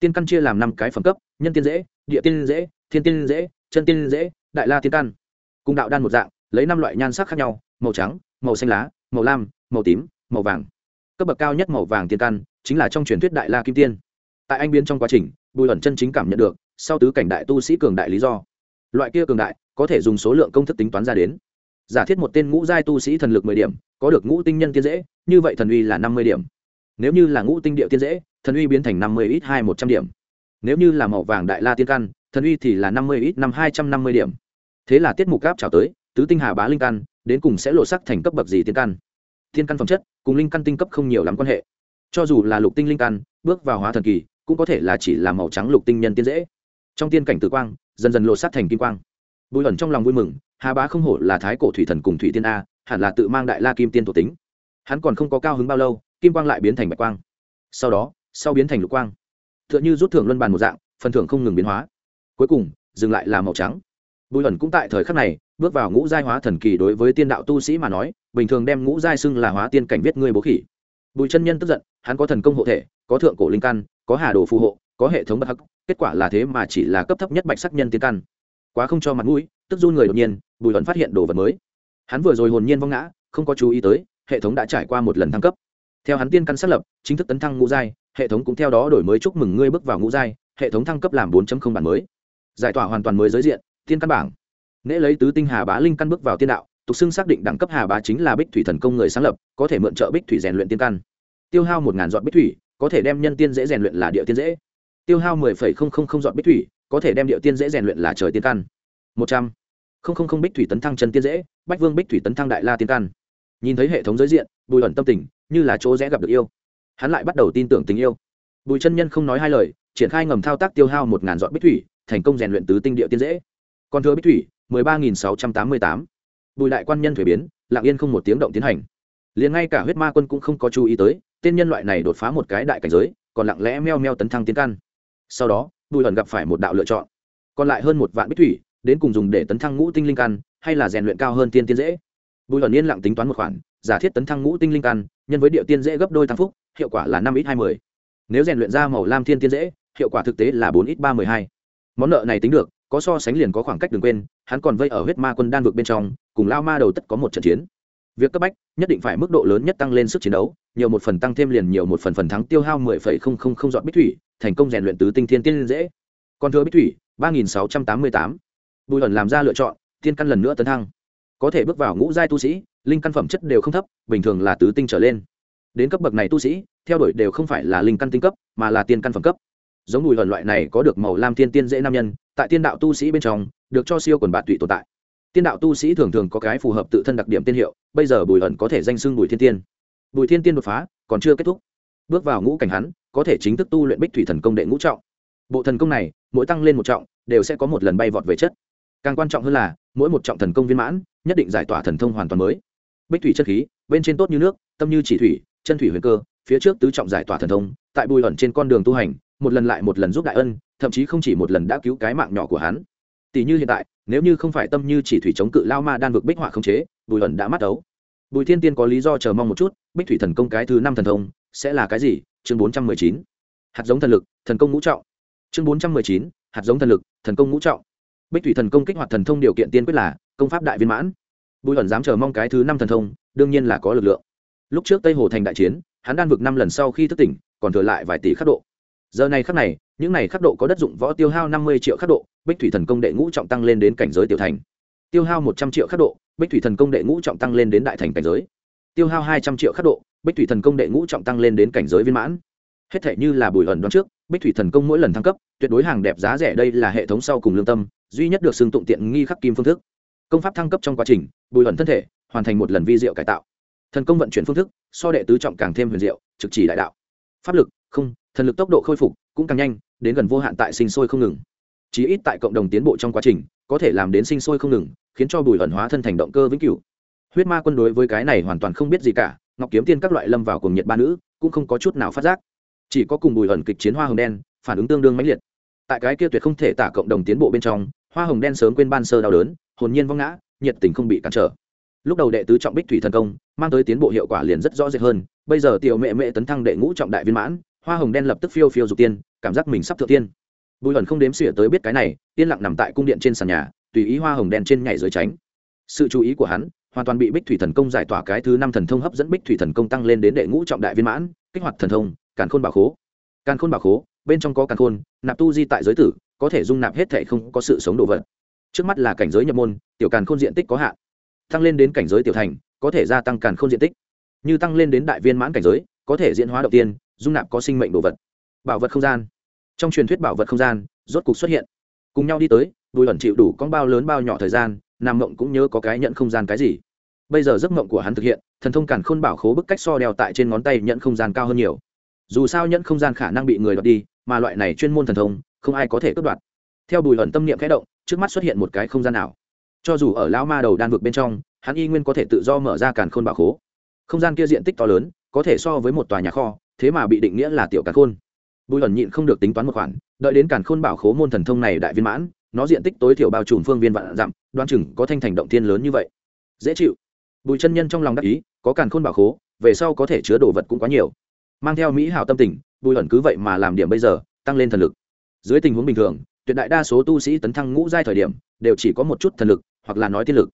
Tiên căn chia làm năm cái phẩm cấp, nhân tiên dễ, địa tiên dễ, thiên tiên dễ, chân tiên dễ, đại la tiên căn. Cùng đạo đan một dạng, lấy năm loại nhan sắc khác nhau, màu trắng, màu xanh lá, màu lam, màu tím, màu vàng. Cấp bậc cao nhất màu vàng tiên căn, chính là trong truyền thuyết đại la kim tiên. Tại anh biến trong quá trình, bùi ẩn chân chính cảm nhận được, sau tứ cảnh đại tu sĩ cường đại lý do. Loại kia cường đại, có thể dùng số lượng công thức tính toán ra đến giả thiết một tên ngũ giai tu sĩ thần lực mười điểm, có được ngũ tinh nhân tiên dễ, như vậy thần uy là năm mươi điểm. Nếu như là ngũ tinh địa tiên dễ, thần uy biến thành năm mươi ít hai một trăm điểm. Nếu như là màu vàng đại la tiên căn, thần uy thì là năm mươi ít năm hai trăm năm mươi điểm. Thế là tiết mục gáp trào tới, tứ tinh hà bá linh căn, đến cùng sẽ lộ sắc thành cấp bậc gì tiên căn? Tiên căn phẩm chất cùng linh căn tinh cấp không nhiều lắm quan hệ. Cho dù là lục tinh linh căn, bước vào hóa thần kỳ, cũng có thể là chỉ là màu trắng lục tinh nhân tiên dễ. Trong tiên cảnh tử quang, dần dần lộ sắc thành kim quang. Bùi ẩn trong lòng vui mừng hà bá không hổ là thái cổ thủy thần cùng thủy tiên a, hẳn là tự mang đại la kim tiên thuộc tính. Hắn còn không có cao hứng bao lâu, kim quang lại biến thành bạch quang. Sau đó, sau biến thành lục quang. T h ư ợ n h ư rút thưởng luân bàn một dạng, phần thưởng không ngừng biến hóa. Cuối cùng, dừng lại là màu trắng. Bùi ẩn cũng tại thời khắc này, bước vào ngũ giai hóa thần kỳ đối với tiên đạo tu sĩ mà nói, bình thường đem ngũ giai xưng là hóa tiên cảnh viết ngươi bố khỉ. Bùi chân nhân tức giận, hắn có thần công hộ thể, có thượng cổ linh căn, có hà đồ phù hộ, có hệ thống bất hắc, kết quả là thế mà chỉ là cấp thấp nhất bạch sắc nhân tiên căn. Quá không cho mặt mũi tức run người đột nhiên, bùi ẩn phát hiện đồ vật mới. Hắn vừa rồi hồn nhiên vong ngã, không có chú ý tới, hệ thống đã trải qua một lần thăng cấp. Theo hắn tiên căn xác lập, chính thức tấn thăng ngũ giai, hệ thống cũng theo đó đổi mới chúc mừng ngươi bước vào ngũ giai, hệ thống thăng cấp làm 4.0 bản mới. Giải tỏa hoàn toàn mới giới diện, tiên căn bảng. Nễ lấy tứ tinh hà bá linh căn bước vào tiên đạo, tục xưng xác định đẳng cấp hà bá chính là bích thủy thần công người sáng lập, có thể mượn trợ bích thủy rèn luyện tiên căn. Tiêu hao một ngàn dọn bích thủy, có thể đem nhân tiên dễ rèn luyện là địa tiên dễ. Tiêu hao mười phẩy không không không dọn bích thủy, có thể đem địa tiên dễ rèn luyện là trời tiên căn một trăm. Không không không, bích thủy tấn thăng chân tiên dễ, bách vương bích thủy tấn thăng đại la tiên căn. Nhìn thấy hệ thống giới diện, bùi ẩn tâm tình như là chỗ dễ gặp được yêu. Hắn lại bắt đầu tin tưởng tình yêu. Bùi chân nhân không nói hai lời, triển khai ngầm thao tác tiêu hao một ngàn dọn bích thủy, thành công rèn luyện tứ tinh địa tiên dễ. Còn thừa bích thủy, mười ba nghìn sáu trăm tám mươi tám. Bùi đại quan nhân thuế biến, lặng yên không một tiếng động tiến hành. Liền ngay cả huyết ma quân cũng không có chú ý tới, tên nhân loại này đột phá một cái đại cảnh giới, còn lặng lẽ meo meo tấn thăng tiến căn. Sau đó, bùi ẩn gặp phải một đạo lựa chọn. Còn lại hơn một vạn bích thủy đến cùng dùng để tấn thăng ngũ tinh linh căn, hay là rèn luyện cao hơn tiên tiên dễ? Bùi ẩn yên lặng tính toán một khoản, giả thiết tấn thăng ngũ tinh linh căn, nhân với địa tiên dễ gấp đôi tăng phúc, hiệu quả là năm ít hai mươi nếu rèn luyện ra màu lam thiên tiên dễ, hiệu quả thực tế là bốn ít ba mươi hai. Món nợ này tính được, có so sánh liền có khoảng cách đừng quên, hắn còn vây ở huyết ma quân đan vực bên trong, cùng lao ma đầu tất có một trận chiến. Việc cấp bách, nhất định phải mức độ lớn nhất tăng lên sức chiến đấu, nhiều một phần tăng thêm liền nhiều một phần phần thắng tiêu hao mười phẩy không không không dọn bích thủy, thành công rèn luyện tứ tinh thiên tiên dễ. Còn thừa bích thủy, ba nghìn sáu trăm tám mươi tám bùi ẩn làm ra lựa chọn, tiên căn lần nữa tấn thăng. Có thể bước vào ngũ giai tu sĩ, linh căn phẩm chất đều không thấp, bình thường là tứ tinh trở lên. Đến cấp bậc này tu sĩ, theo đuổi đều không phải là linh căn tinh cấp, mà là tiên căn phẩm cấp. Giống bùi ẩn loại này có được màu lam thiên tiên dễ nam nhân, tại tiên đạo tu sĩ bên trong, được cho siêu quần bạt tụy tồn tại. Tiên đạo tu sĩ thường thường có cái phù hợp tự thân đặc điểm tiên hiệu, bây giờ bùi ẩn có thể danh xưng bùi thiên tiên. Bùi thiên tiên đột phá, còn chưa kết thúc. Bước vào ngũ cảnh hắn, có thể chính thức tu luyện bích thủy thần công đệ ngũ trọng. Bộ thần công này, mỗi tăng lên một trọng, đều sẽ có một lần bay vọt về chất càng quan trọng hơn là, mỗi một trọng thần công viên mãn, nhất định giải tỏa thần thông hoàn toàn mới. Bích thủy chất khí, bên trên tốt như nước, tâm như chỉ thủy, chân thủy huyền cơ, phía trước tứ trọng giải tỏa thần thông, tại bùi ẩn trên con đường tu hành, một lần lại một lần giúp đại ân, thậm chí không chỉ một lần đã cứu cái mạng nhỏ của hắn. Tỷ như hiện tại, nếu như không phải tâm như chỉ thủy chống cự lao ma đan vực bích họa không chế, bùi ẩn đã mắt ấu. Bùi thiên tiên có lý do chờ mong một chút, bích thủy thần công cái thứ năm thần thông, sẽ là cái gì? Chương bốn trăm mười chín. Hạt giống thần lực, thần công ngũ trọng. Chương bốn trăm mười chín. Hạt giống thần lực, thần công ngũ trọng bích thủy thần công kích hoạt thần thông điều kiện tiên quyết là công pháp đại viên mãn. Bùi ẩn dám chờ mong cái thứ năm thần thông, đương nhiên là có lực lượng. Lúc trước tây hồ thành đại chiến, hắn đan vực năm lần sau khi thức tỉnh, còn thừa lại vài tỷ khắc độ. Giờ này khắc này, những này khắc độ có đất dụng võ tiêu hao năm mươi triệu khắc độ, bích thủy thần công đệ ngũ trọng tăng lên đến cảnh giới tiểu thành. Tiêu hao một trăm triệu khắc độ, bích thủy thần công đệ ngũ trọng tăng lên đến đại thành cảnh giới. Tiêu hao hai trăm triệu khắc độ, bích thủy thần công đệ ngũ trọng tăng lên đến cảnh giới viên mãn. Hết thể như là bùi ẩn đoán trước bích thủy thần công mỗi lần thăng cấp, tuyệt đối hàng đẹp giá rẻ đây là hệ thống sau cùng lương tâm, duy nhất được xưng tụng tiện nghi khắc kim phương thức. Công pháp thăng cấp trong quá trình, bùi ẩn thân thể, hoàn thành một lần vi diệu cải tạo. Thần công vận chuyển phương thức, so đệ tứ trọng càng thêm huyền diệu, trực chỉ đại đạo. Pháp lực, không, thần lực tốc độ khôi phục, cũng càng nhanh, đến gần vô hạn tại sinh sôi không ngừng. Chí ít tại cộng đồng tiến bộ trong quá trình, có thể làm đến sinh sôi không ngừng, khiến cho bùi ẩn hóa thân thành động cơ vĩnh cửu. Huyết ma quân đối với cái này hoàn toàn không biết gì cả, ngọc kiếm tiên các loại lâm vào cùng nhiệt ba nữ, cũng không có chút nào phát giác chỉ có cùng bùi ẩn kịch chiến hoa hồng đen, phản ứng tương đương mãnh liệt. Tại cái kia tuyệt không thể tả cộng đồng tiến bộ bên trong, hoa hồng đen sớm quên ban sơ đau đớn, hồn nhiên vong ngã, nhiệt tình không bị cản trở. Lúc đầu đệ tứ trọng bích thủy thần công, mang tới tiến bộ hiệu quả liền rất rõ rệt hơn, bây giờ tiểu mẹ mẹ tấn thăng đệ ngũ trọng đại viên mãn, hoa hồng đen lập tức phiêu phiêu dục tiên, cảm giác mình sắp thượng tiên. Bùi ẩn không đếm xỉa tới biết cái này, yên lặng nằm tại cung điện trên sàn nhà, tùy ý hoa hồng đen trên nhảy dưới tránh. Sự chú ý của hắn, hoàn toàn bị bích thủy thần công giải tỏa cái thứ năm thần thông hấp dẫn bích thủy thần công tăng lên đến đệ ngũ trọng đại viên mãn, kích hoạt thần thông càn khôn bảo khố. Càn khôn bảo khố, bên trong có càn khôn, nạp tu di tại giới tử, có thể dung nạp hết thể không có sự sống đồ vật. Trước mắt là cảnh giới nhập môn, tiểu càn khôn diện tích có hạn. Tăng lên đến cảnh giới tiểu thành, có thể gia tăng càn khôn diện tích. Như tăng lên đến đại viên mãn cảnh giới, có thể diễn hóa đầu tiên, dung nạp có sinh mệnh đồ vật. Bảo vật không gian. Trong truyền thuyết bảo vật không gian, rốt cục xuất hiện. Cùng nhau đi tới, bùi ẩn chịu đủ con bao lớn bao nhỏ thời gian, nam mộng cũng nhớ có cái nhận không gian cái gì. Bây giờ giấc mộng của hắn thực hiện, thần thông càn khôn bảo khố bức cách so đeo tại trên ngón tay nhận không gian cao hơn nhiều dù sao nhẫn không gian khả năng bị người đoạt đi, mà loại này chuyên môn thần thông, không ai có thể cướp đoạt. Theo bùi ẩn tâm niệm khẽ động, trước mắt xuất hiện một cái không gian nào. Cho dù ở lão ma đầu đan vực bên trong, hắn y nguyên có thể tự do mở ra càn khôn bảo khố. Không gian kia diện tích to lớn, có thể so với một tòa nhà kho, thế mà bị định nghĩa là tiểu càn khôn. Bùi ẩn nhịn không được tính toán một khoản, đợi đến càn khôn bảo khố môn thần thông này đại viên mãn, nó diện tích tối thiểu bao trùm phương viên vạn dặm đoan chừng có thanh thành động thiên lớn như vậy. Dễ chịu. Bùi chân nhân trong lòng đắc ý, có càn khôn bảo khố, về sau có thể chứa đồ vật cũng quá nhiều mang theo mỹ hảo tâm tình, bùi ẩn cứ vậy mà làm điểm bây giờ, tăng lên thần lực. Dưới tình huống bình thường, tuyệt đại đa số tu sĩ tấn thăng ngũ giai thời điểm, đều chỉ có một chút thần lực, hoặc là nói tiên lực.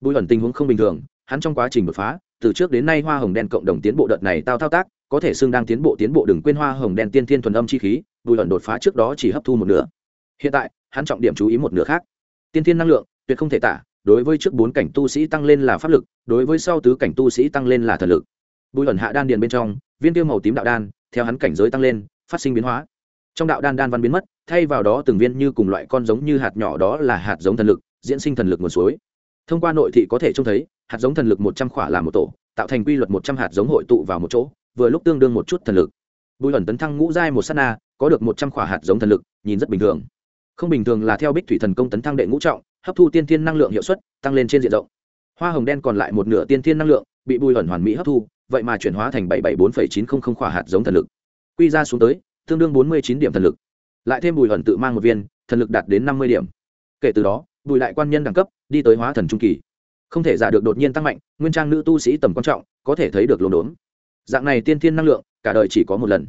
Bùi ẩn tình huống không bình thường, hắn trong quá trình đột phá, từ trước đến nay hoa hồng đen cộng đồng tiến bộ đợt này tao thao tác, có thể xưng đang tiến bộ tiến bộ đừng quên hoa hồng đen tiên thiên thuần âm chi khí, bùi ẩn đột phá trước đó chỉ hấp thu một nửa. Hiện tại, hắn trọng điểm chú ý một nửa khác. Tiên thiên năng lượng, tuyệt không thể tả, đối với trước bốn cảnh tu sĩ tăng lên là pháp lực, đối với sau tứ cảnh tu sĩ tăng lên là thần lực. Bùi ẩn hạ đan điền bên trong viên tiêu màu tím đạo đan, theo hắn cảnh giới tăng lên, phát sinh biến hóa. Trong đạo đan đan văn biến mất, thay vào đó từng viên như cùng loại con giống như hạt nhỏ đó là hạt giống thần lực, diễn sinh thần lực nguồn suối. Thông qua nội thị có thể trông thấy, hạt giống thần lực một trăm khỏa làm một tổ, tạo thành quy luật một trăm hạt giống hội tụ vào một chỗ, vừa lúc tương đương một chút thần lực. Bùi ẩn tấn thăng ngũ giai một s á t na, có được một trăm khỏa hạt giống thần lực, nhìn rất bình thường. Không bình thường là theo bích thủy thần công tấn thăng đệ ngũ trọng, hấp thu tiên thiên năng lượng hiệu suất, tăng lên trên diện rộng. Hoa hồng đen còn lại một nửa tiên thiên năng lượng bị bùi ẩn hoàn mỹ hấp thu, vậy mà chuyển hóa thành bảy bảy bốn chín không không khỏa hạt giống thần lực. Quy ra xuống tới, tương đương bốn mươi chín điểm thần lực. Lại thêm bùi ẩn tự mang một viên, thần lực đạt đến năm mươi điểm. Kể từ đó, bùi lại quan nhân đẳng cấp đi tới hóa thần trung kỳ. Không thể giả được đột nhiên tăng mạnh, nguyên trang nữ tu sĩ tầm quan trọng, có thể thấy được lồn đốn. Dạng này tiên thiên năng lượng, cả đời chỉ có một lần.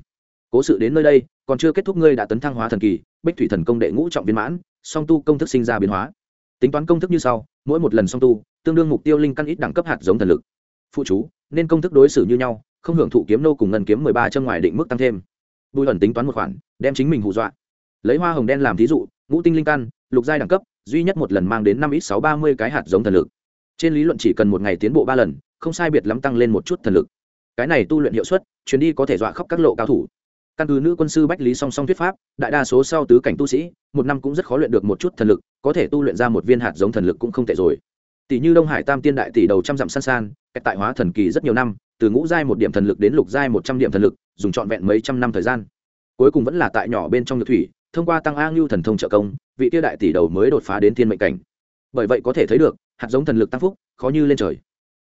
Cố sự đến nơi đây, còn chưa kết thúc ngươi đã tấn thăng hóa thần kỳ, bích thủy thần công đệ ngũ trọng viên mãn, song tu công thức sinh ra biến hóa. Tính toán công thức như sau, mỗi một lần song tu, tương đương mục tiêu linh căn ít đẳng cấp hạt giống thần lực phụ chú, nên công thức đối xử như nhau, không hưởng thụ kiếm nô cùng ngân kiếm mười ba chân ngoài định mức tăng thêm. Bùi ẩn tính toán một khoản, đem chính mình hù dọa. Lấy hoa hồng đen làm thí dụ, ngũ tinh linh căn, lục giai đẳng cấp, duy nhất một lần mang đến năm ít sáu ba mươi cái hạt giống thần lực. Trên lý luận chỉ cần một ngày tiến bộ ba lần, không sai biệt lắm tăng lên một chút thần lực. Cái này tu luyện hiệu suất, chuyến đi có thể dọa khóc các lộ cao thủ. Căn cứ nữ quân sư bách lý song song thuyết pháp, đại đa số sau tứ cảnh tu sĩ, một năm cũng rất khó luyện được một chút thần lực, có thể tu luyện ra một viên hạt giống thần lực cũng không tệ rồi tỷ như đông hải tam tiên đại tỷ đầu trăm dặm san san, cách tại hóa thần kỳ rất nhiều năm, từ ngũ giai một điểm thần lực đến lục giai một trăm điểm thần lực, dùng trọn vẹn mấy trăm năm thời gian. Cuối cùng vẫn là tại nhỏ bên trong nhược thủy, thông qua tăng a ngưu thần thông trợ công, vị tiêu đại tỷ đầu mới đột phá đến thiên mệnh cảnh. Bởi vậy có thể thấy được, hạt giống thần lực tăng phúc, khó như lên trời.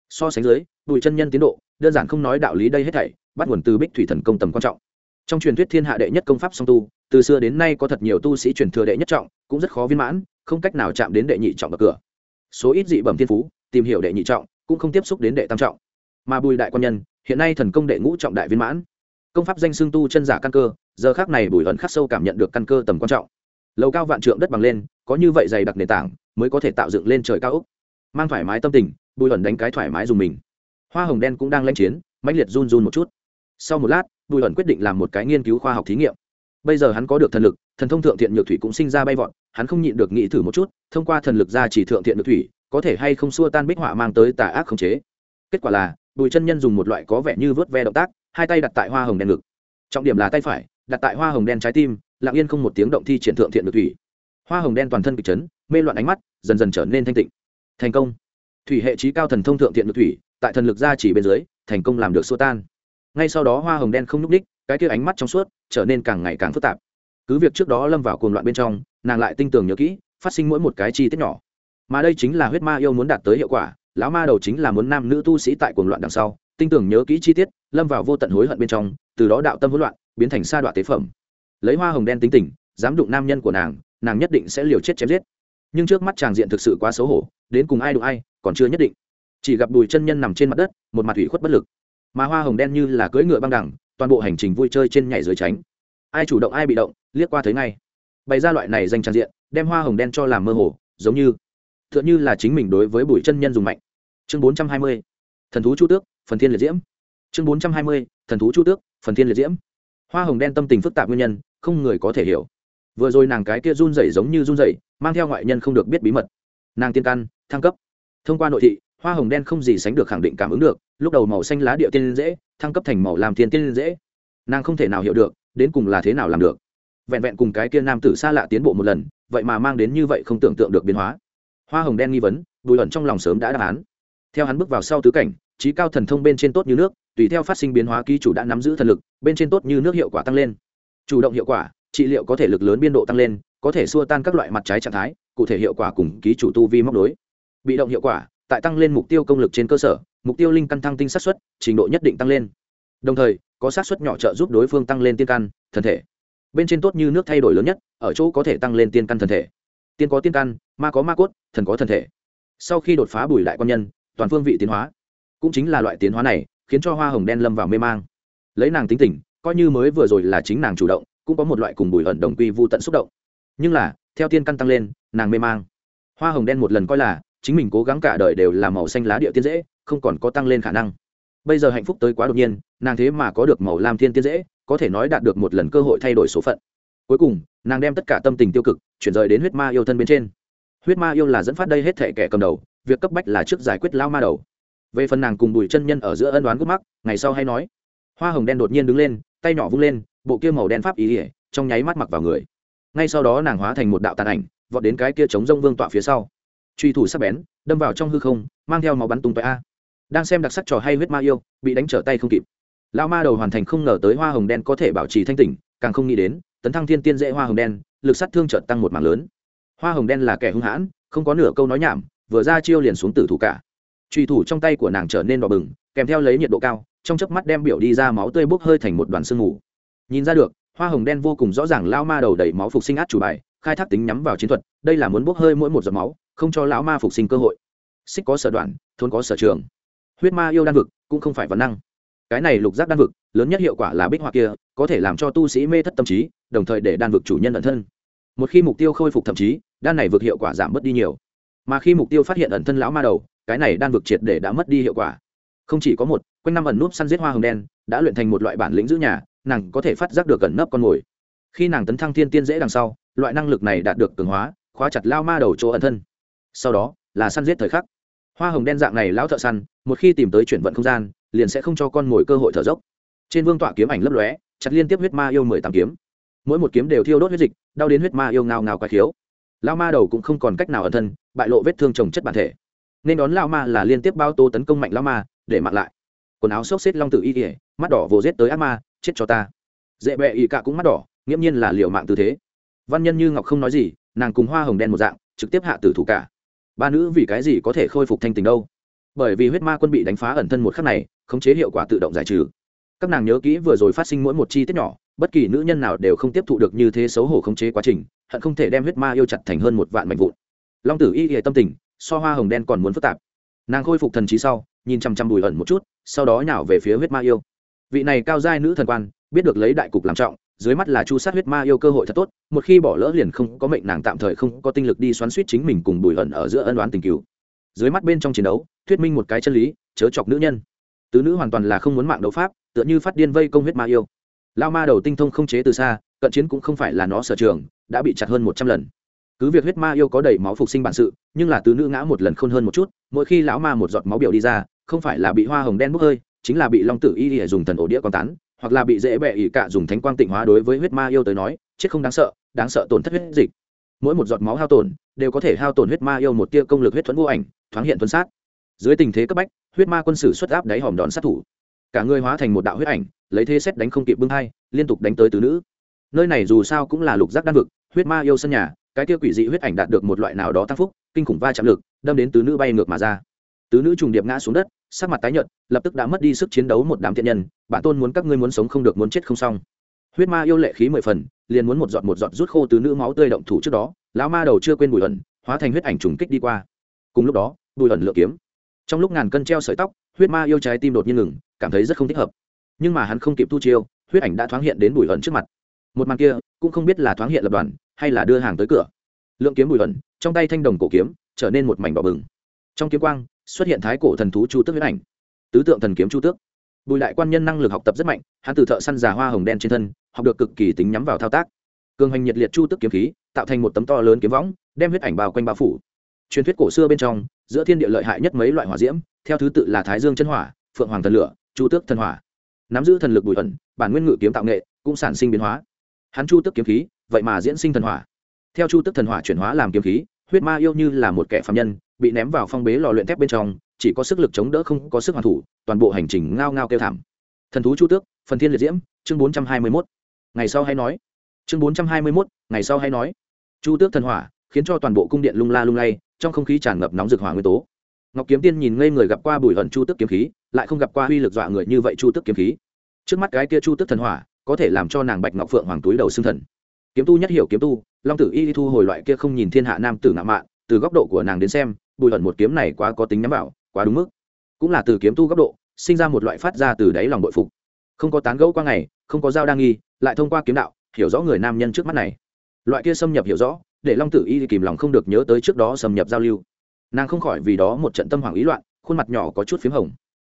So sánh dưới, bùi chân nhân tiến độ, đơn giản không nói đạo lý đây hết thảy, bắt nguồn từ bích thủy thần công tầm quan trọng. Trong truyền thuyết thiên hạ đệ nhất công pháp song tu, từ xưa đến nay có thật nhiều tu sĩ truyền thừa đệ nhất trọng, cũng rất khó viên mãn, không cách nào chạm đến đệ nhị trọng bậc cửa số ít dị bẩm thiên phú, tìm hiểu đệ nhị trọng, cũng không tiếp xúc đến đệ tam trọng. Mà bùi đại quan nhân, hiện nay thần công đệ ngũ trọng đại viên mãn. Công pháp danh xương tu chân giả căn cơ, giờ khác này bùi ẩn khắc sâu cảm nhận được căn cơ tầm quan trọng. Lầu cao vạn trượng đất bằng lên, có như vậy dày đặc nền tảng, mới có thể tạo dựng lên trời cao úc mang thoải mái tâm tình, bùi ẩn đánh cái thoải mái dùng mình. Hoa hồng đen cũng đang lanh chiến, mãnh liệt run run một chút. Sau một lát, bùi ẩn quyết định làm một cái nghiên cứu khoa học thí nghiệm bây giờ hắn có được thần lực, thần thông thượng thiện nhược thủy cũng sinh ra bay vọt, hắn không nhịn được nghĩ thử một chút, thông qua thần lực ra chỉ thượng thiện nhược thủy, có thể hay không xua tan bích họa mang tới tà ác khống chế. Kết quả là, bùi chân nhân dùng một loại có vẻ như vớt ve động tác, hai tay đặt tại hoa hồng đen ngực. Trọng điểm là tay phải, đặt tại hoa hồng đen trái tim, lặng yên không một tiếng động thi triển thượng thiện nhược thủy. Hoa hồng đen toàn thân kịch chấn, mê loạn ánh mắt, dần dần trở nên thanh tịnh. Thành công. Thủy hệ trí cao thần thông thượng thiện nhược thủy, tại thần lực ra chỉ bên dưới, thành công làm được xua tan. Ngay sau đó hoa hồng đen không nhúc ních cái kia ánh mắt trong suốt trở nên càng ngày càng phức tạp. Cứ việc trước đó lâm vào cuồng loạn bên trong, nàng lại tinh tường nhớ kỹ, phát sinh mỗi một cái chi tiết nhỏ. Mà đây chính là huyết ma yêu muốn đạt tới hiệu quả, lão ma đầu chính là muốn nam nữ tu sĩ tại cuồng loạn đằng sau, tinh tường nhớ kỹ chi tiết, lâm vào vô tận hối hận bên trong, từ đó đạo tâm hỗn loạn, biến thành sa đoạn tế phẩm. Lấy hoa hồng đen tính tình, dám đụng nam nhân của nàng nàng nhất định sẽ liều chết chém giết. Nhưng trước mắt chàng diện thực sự quá xấu hổ, đến cùng ai đụng ai, còn chưa nhất định. Chỉ gặp bùi chân nhân nằm trên mặt đất, một mặt ủy khuất bất lực. Mà hoa hồng đen như là cưỡi ngựa băng đẳng toàn bộ hành trình vui chơi trên nhảy dưới tránh. Ai chủ động ai bị động, liếc qua thấy ngay. Bày ra loại này danh trang diện, đem hoa hồng đen cho làm mơ hồ, giống như t h ư ợ n h ư là chính mình đối với bùi chân nhân dùng mạnh. Chương bốn trăm hai mươi, thần thú chu tước, phần thiên liệt diễm. Chương bốn trăm hai mươi, thần thú chu tước, phần thiên liệt diễm. Hoa hồng đen tâm tình phức tạp nguyên nhân, không người có thể hiểu. Vừa rồi nàng cái kia run rẩy giống như run rẩy, mang theo ngoại nhân không được biết bí mật. Nàng tiên căn, thăng cấp. Thông qua nội thị hoa hồng đen không gì sánh được khẳng định cảm ứng được, lúc đầu màu xanh lá địa tiên dễ, thăng cấp thành màu làm thiên tiên dễ. Nàng không thể nào hiểu được, đến cùng là thế nào làm được. Vẹn vẹn cùng cái kia nam tử xa lạ tiến bộ một lần, vậy mà mang đến như vậy không tưởng tượng được biến hóa. Hoa hồng đen nghi vấn, bùi ẩn trong lòng sớm đã đáp án. Theo hắn bước vào sau tứ cảnh, trí cao thần thông bên trên tốt như nước, tùy theo phát sinh biến hóa ký chủ đã nắm giữ thần lực, bên trên tốt như nước hiệu quả tăng lên. Chủ động hiệu quả, trị liệu có thể lực lớn biên độ tăng lên, có thể xua tan các loại mặt trái trạng thái, cụ thể hiệu quả cùng ký chủ tu vi móc đối bị động hiệu quả tại tăng lên mục tiêu công lực trên cơ sở, mục tiêu linh căn thăng tinh sát xuất trình độ nhất định tăng lên. Đồng thời, có sát xuất nhỏ trợ giúp đối phương tăng lên tiên căn, thần thể. Bên trên tốt như nước thay đổi lớn nhất, ở chỗ có thể tăng lên tiên căn thần thể. Tiên có tiên căn, ma có ma cốt, thần có thần thể. Sau khi đột phá bùi đại quan nhân, toàn phương vị tiến hóa. Cũng chính là loại tiến hóa này, khiến cho hoa hồng đen lâm vào mê mang. Lấy nàng tính tình, coi như mới vừa rồi là chính nàng chủ động, cũng có một loại cùng bùi ẩn đồng quy vô tận xúc động. Nhưng là, theo tiên căn tăng lên, nàng mê mang. Hoa hồng đen một lần coi là chính mình cố gắng cả đời đều là màu xanh lá địa tiên dễ, không còn có tăng lên khả năng. Bây giờ hạnh phúc tới quá đột nhiên, nàng thế mà có được màu lam thiên tiên dễ, có thể nói đạt được một lần cơ hội thay đổi số phận. Cuối cùng, nàng đem tất cả tâm tình tiêu cực, chuyển rời đến huyết ma yêu thân bên trên. Huyết ma yêu là dẫn phát đây hết thể kẻ cầm đầu, việc cấp bách là trước giải quyết lao ma đầu. Về phần nàng cùng bùi chân nhân ở giữa ân đoán gút mắc, ngày sau hay nói. Hoa hồng đen đột nhiên đứng lên, tay nhỏ vung lên, bộ kia màu đen pháp ý ỉa, trong nháy mắt mặc vào người. Ngay sau đó nàng hóa thành một đạo tàn ảnh, vọt đến cái kia chống rông vương tọa phía sau truy thủ sắc bén, đâm vào trong hư không, mang theo máu bắn tung tóe a. Đang xem đặc sắc trò hay huyết ma yêu, bị đánh trở tay không kịp. Lao ma đầu hoàn thành không ngờ tới hoa hồng đen có thể bảo trì thanh tỉnh, càng không nghĩ đến, tấn thăng thiên tiên dễ hoa hồng đen, lực sát thương trợt tăng một mảng lớn. Hoa hồng đen là kẻ hung hãn, không có nửa câu nói nhảm, vừa ra chiêu liền xuống tử thủ cả. Truy thủ trong tay của nàng trở nên đỏ bừng, kèm theo lấy nhiệt độ cao, trong chớp mắt đem biểu đi ra máu tươi bốc hơi thành một đoàn sương mù. Nhìn ra được, hoa hồng đen vô cùng rõ ràng lao ma đầu đầy máu phục sinh át chủ bài, khai thác tính nhắm vào chiến thuật, đây là muốn bốc hơi mỗi một giọt máu không cho lão ma phục sinh cơ hội. Xích có sở đoạn, thôn có sở trường. Huyết ma yêu đan vực cũng không phải văn năng. Cái này lục giác đan vực, lớn nhất hiệu quả là bích họa kia, có thể làm cho tu sĩ mê thất tâm trí, đồng thời để đan vực chủ nhân ẩn thân. Một khi mục tiêu khôi phục thậm chí, đan này vượt hiệu quả giảm mất đi nhiều. Mà khi mục tiêu phát hiện ẩn thân lão ma đầu, cái này đan vực triệt để đã mất đi hiệu quả. Không chỉ có một, quanh năm ẩn núp săn giết hoa hồng đen, đã luyện thành một loại bản lĩnh giữ nhà, nàng có thể phát giác được gần nấp con mồi. Khi nàng tấn thăng thiên tiên dễ đằng sau, loại năng lực này đạt được cường hóa, khóa chặt lao ma đầu chỗ ẩn thân sau đó là săn giết thời khắc. Hoa hồng đen dạng này lão thợ săn, một khi tìm tới chuyển vận không gian, liền sẽ không cho con mồi cơ hội thở dốc. Trên vương tọa kiếm ảnh lấp lóe, chặt liên tiếp huyết ma yêu mười tám kiếm. Mỗi một kiếm đều thiêu đốt huyết dịch, đau đến huyết ma yêu ngào ngào quái khiếu. Lao ma đầu cũng không còn cách nào ẩn thân, bại lộ vết thương trồng chất bản thể. Nên đón lao ma là liên tiếp bao tô tấn công mạnh lao ma, để mặc lại. Quần áo xốc xếp long tự y ỉa mắt đỏ vồ rết tới ác ma, chết cho ta. Dễ bẹ y cạ cũng mắt đỏ, nghiễm nhiên là liệu mạng tư thế. Văn nhân như ngọc không nói gì, nàng cùng hoa hồng đen một dạng, trực tiếp hạ tử thủ cả ba nữ vì cái gì có thể khôi phục thanh tình đâu? Bởi vì huyết ma quân bị đánh phá ẩn thân một khắc này, khống chế hiệu quả tự động giải trừ. Các nàng nhớ kỹ vừa rồi phát sinh mỗi một chi tiết nhỏ, bất kỳ nữ nhân nào đều không tiếp thụ được như thế xấu hổ khống chế quá trình, hận không thể đem huyết ma yêu chặt thành hơn một vạn mạnh vụn. Long tử y hệ tâm tình, so hoa hồng đen còn muốn phức tạp. Nàng khôi phục thần trí sau, nhìn chăm chăm bùi ẩn một chút, sau đó nhào về phía huyết ma yêu. Vị này cao giai nữ thần quan, biết được lấy đại cục làm trọng dưới mắt là chu sát huyết ma yêu cơ hội thật tốt, một khi bỏ lỡ liền không có mệnh nàng tạm thời không có tinh lực đi xoắn suýt chính mình cùng bùi ẩn ở giữa ân đoán tình cứu dưới mắt bên trong chiến đấu, thuyết minh một cái chân lý, chớ chọc nữ nhân. Tứ nữ hoàn toàn là không muốn mạng đấu pháp, tựa như phát điên vây công huyết ma yêu. Lao ma đầu tinh thông không chế từ xa, cận chiến cũng không phải là nó sở trường, đã bị chặt hơn một trăm lần. Cứ việc huyết ma yêu có đầy máu phục sinh bản sự, nhưng là tứ nữ ngã một lần khôn hơn một chút, mỗi khi lão ma một giọt máu biểu đi ra, không phải là bị hoa hồng đen bốc hơi, chính là bị long tử y để dùng thần ổ đĩa còn tán hoặc là bị dễ bẹ ỉ cạ dùng thánh quang tịnh hóa đối với huyết ma yêu tới nói, chết không đáng sợ đáng sợ tổn thất huyết dịch. Mỗi một giọt máu hao tổn đều có thể hao tổn huyết ma yêu một tia công lực huyết thuẫn vô ảnh, thoáng hiện thuấn sát. Dưới tình thế cấp bách, huyết ma quân sử xuất áp đáy hòm đòn sát thủ. Cả người hóa thành một đạo huyết ảnh, lấy thế xét đánh không kịp bưng hai, liên tục đánh tới tứ nữ. Nơi này dù sao cũng là lục giác đan vực, huyết ma yêu sân nhà, cái kia quỷ dị huyết ảnh đạt được một loại nào đó tăng phúc, kinh khủng va chạm lực, đâm đến tứ nữ bay ngược mà ra. Tứ nữ trùng điệp ngã xuống đất sắc mặt tái nhợt, lập tức đã mất đi sức chiến đấu một đám thiện nhân, bản tôn muốn các ngươi muốn sống không được muốn chết không xong. Huyết ma yêu lệ khí mười phần, liền muốn một giọt một giọt rút khô từ nữ máu tươi động thủ trước đó, lão ma đầu chưa quên bùi ẩn, hóa thành huyết ảnh trùng kích đi qua. Cùng lúc đó, bùi ẩn lựa kiếm. Trong lúc ngàn cân treo sợi tóc, huyết ma yêu trái tim đột nhiên ngừng, cảm thấy rất không thích hợp. Nhưng mà hắn không kịp thu chiêu, huyết ảnh đã thoáng hiện đến bùi ẩn trước mặt. Một màn kia, cũng không biết là thoáng hiện lập đoàn, hay là đưa hàng tới cửa. Lượng kiếm bùi ẩn, trong tay thanh đồng cổ kiếm, trở nên một mảnh đỏ bừng. Trong kiếm quang xuất hiện thái cổ thần thú chu tước huyết ảnh. Tứ tượng thần kiếm chu tước. Bùi đại quan nhân năng lực học tập rất mạnh, hắn từ thợ săn già hoa hồng đen trên thân, học được cực kỳ tính nhắm vào thao tác. Cường hành nhiệt liệt chu tước kiếm khí, tạo thành một tấm to lớn kiếm võng, đem huyết ảnh bao quanh bao phủ. Truyền thuyết cổ xưa bên trong, giữa thiên địa lợi hại nhất mấy loại hỏa diễm, theo thứ tự là thái dương chân hỏa, phượng hoàng thần lửa, chu tước thần hỏa. Nắm giữ thần lực bùi ẩn, bản nguyên ngự kiếm tạo nghệ, cũng sản sinh biến hóa. Hắn chu tước kiếm khí, vậy mà diễn sinh thần hỏa. Theo chu tước thần hỏa chuyển hóa làm kiếm khí, huyết ma yêu như là một kẻ phạm nhân bị ném vào phong bế lò luyện thép bên trong, chỉ có sức lực chống đỡ không có sức hoàn thủ, toàn bộ hành trình ngao ngao kêu thảm. Thần thú chu tước, phần thiên liệt diễm, chương bốn trăm hai mươi mốt. Ngày sau hay nói. Chương bốn trăm hai mươi mốt, ngày sau hay nói. Chu tước thần hỏa, khiến cho toàn bộ cung điện lung la lung lay, trong không khí tràn ngập nóng rực hỏa nguyên tố. Ngọc kiếm tiên nhìn ngây người gặp qua bùi hận chu tước kiếm khí, lại không gặp qua uy lực dọa người như vậy chu tước kiếm khí. Trước mắt cái kia chu tước thần hỏa, có thể làm cho nàng bạch ngọc phượng hoàng túi đầu xương thần. Kiếm tu nhất hiểu kiếm tu, long tử y thu hồi loại kia không nhìn thiên hạ nam tử ngạo mạn, từ góc độ của nàng đến xem bùi hận một kiếm này quá có tính nhắm vào, quá đúng mức. Cũng là từ kiếm tu góc độ, sinh ra một loại phát ra từ đáy lòng bội phục. Không có tán gẫu qua ngày, không có dao đa nghi, lại thông qua kiếm đạo, hiểu rõ người nam nhân trước mắt này. Loại kia xâm nhập hiểu rõ, để long tử y kìm lòng không được nhớ tới trước đó xâm nhập giao lưu. Nàng không khỏi vì đó một trận tâm hoảng ý loạn, khuôn mặt nhỏ có chút p h í m hồng.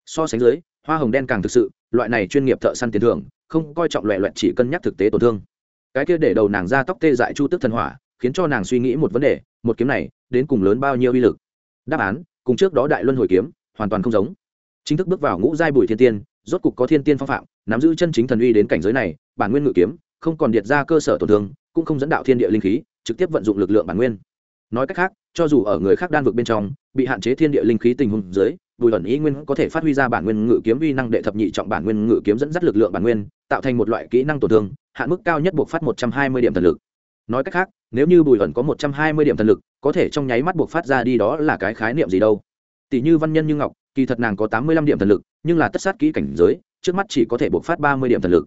So sánh dưới, hoa hồng đen càng thực sự, loại này chuyên nghiệp thợ săn tiền thưởng, không coi trọng loẹ loẹt chỉ cân nhắc thực tế tổn thương. Cái kia để đầu nàng ra tóc tê dại chu tức thần hỏa, khiến cho nàng suy nghĩ một vấn đề, một kiếm này, đến cùng lớn bao nhiêu uy lực? Đáp án, cùng trước đó đại luân hồi kiếm, hoàn toàn không giống. Chính thức bước vào ngũ giai bùi thiên tiên, rốt cục có thiên tiên phong phạm, nắm giữ chân chính thần uy đến cảnh giới này, bản nguyên ngự kiếm, không còn điệt ra cơ sở tổn thương, cũng không dẫn đạo thiên địa linh khí, trực tiếp vận dụng lực lượng bản nguyên. Nói cách khác, cho dù ở người khác đan vực bên trong, bị hạn chế thiên địa linh khí tình huống dưới, bùi ẩn ý nguyên có thể phát huy ra bản nguyên ngự kiếm uy năng đệ thập nhị trọng bản nguyên ngự kiếm dẫn dắt lực lượng bản nguyên, tạo thành một loại kỹ năng tổn thương, hạn mức cao nhất buộc phát một trăm hai mươi điểm thần lực. Nói cách khác, nếu như bùi ẩn có một trăm hai mươi điểm thần lực có thể trong nháy mắt buộc phát ra đi đó là cái khái niệm gì đâu. Tỷ như văn nhân như ngọc, kỳ thật nàng có tám mươi lăm điểm thần lực, nhưng là tất sát kỹ cảnh giới, trước mắt chỉ có thể buộc phát ba mươi điểm thần lực.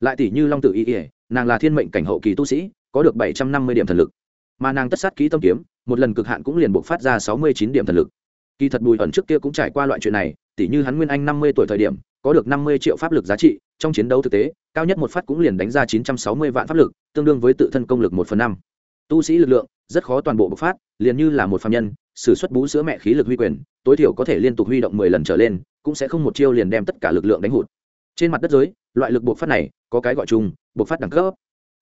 Lại tỷ như long tự y ỉa nàng là thiên mệnh cảnh hậu kỳ tu sĩ, có được bảy trăm năm mươi điểm thần lực. Mà nàng tất sát kỹ tâm kiếm, một lần cực hạn cũng liền buộc phát ra sáu mươi chín điểm thần lực. Kỳ thật bùi ẩn trước kia cũng trải qua loại chuyện này, tỷ như hắn nguyên anh năm mươi tuổi thời điểm, có được năm mươi triệu pháp lực giá trị, trong chiến đấu thực tế, cao nhất một phát cũng liền đánh ra chín trăm sáu mươi vạn pháp lực, tương đương với tự thân công lực một phần năm. Tu sĩ lực lượng rất khó toàn bộ bộc phát, liền như là một phạm nhân, sử xuất bú sữa mẹ khí lực huy quyền, tối thiểu có thể liên tục huy động mười lần trở lên, cũng sẽ không một chiêu liền đem tất cả lực lượng đánh hụt. Trên mặt đất giới, loại lực bộc phát này, có cái gọi chung, bộc phát đẳng cấp.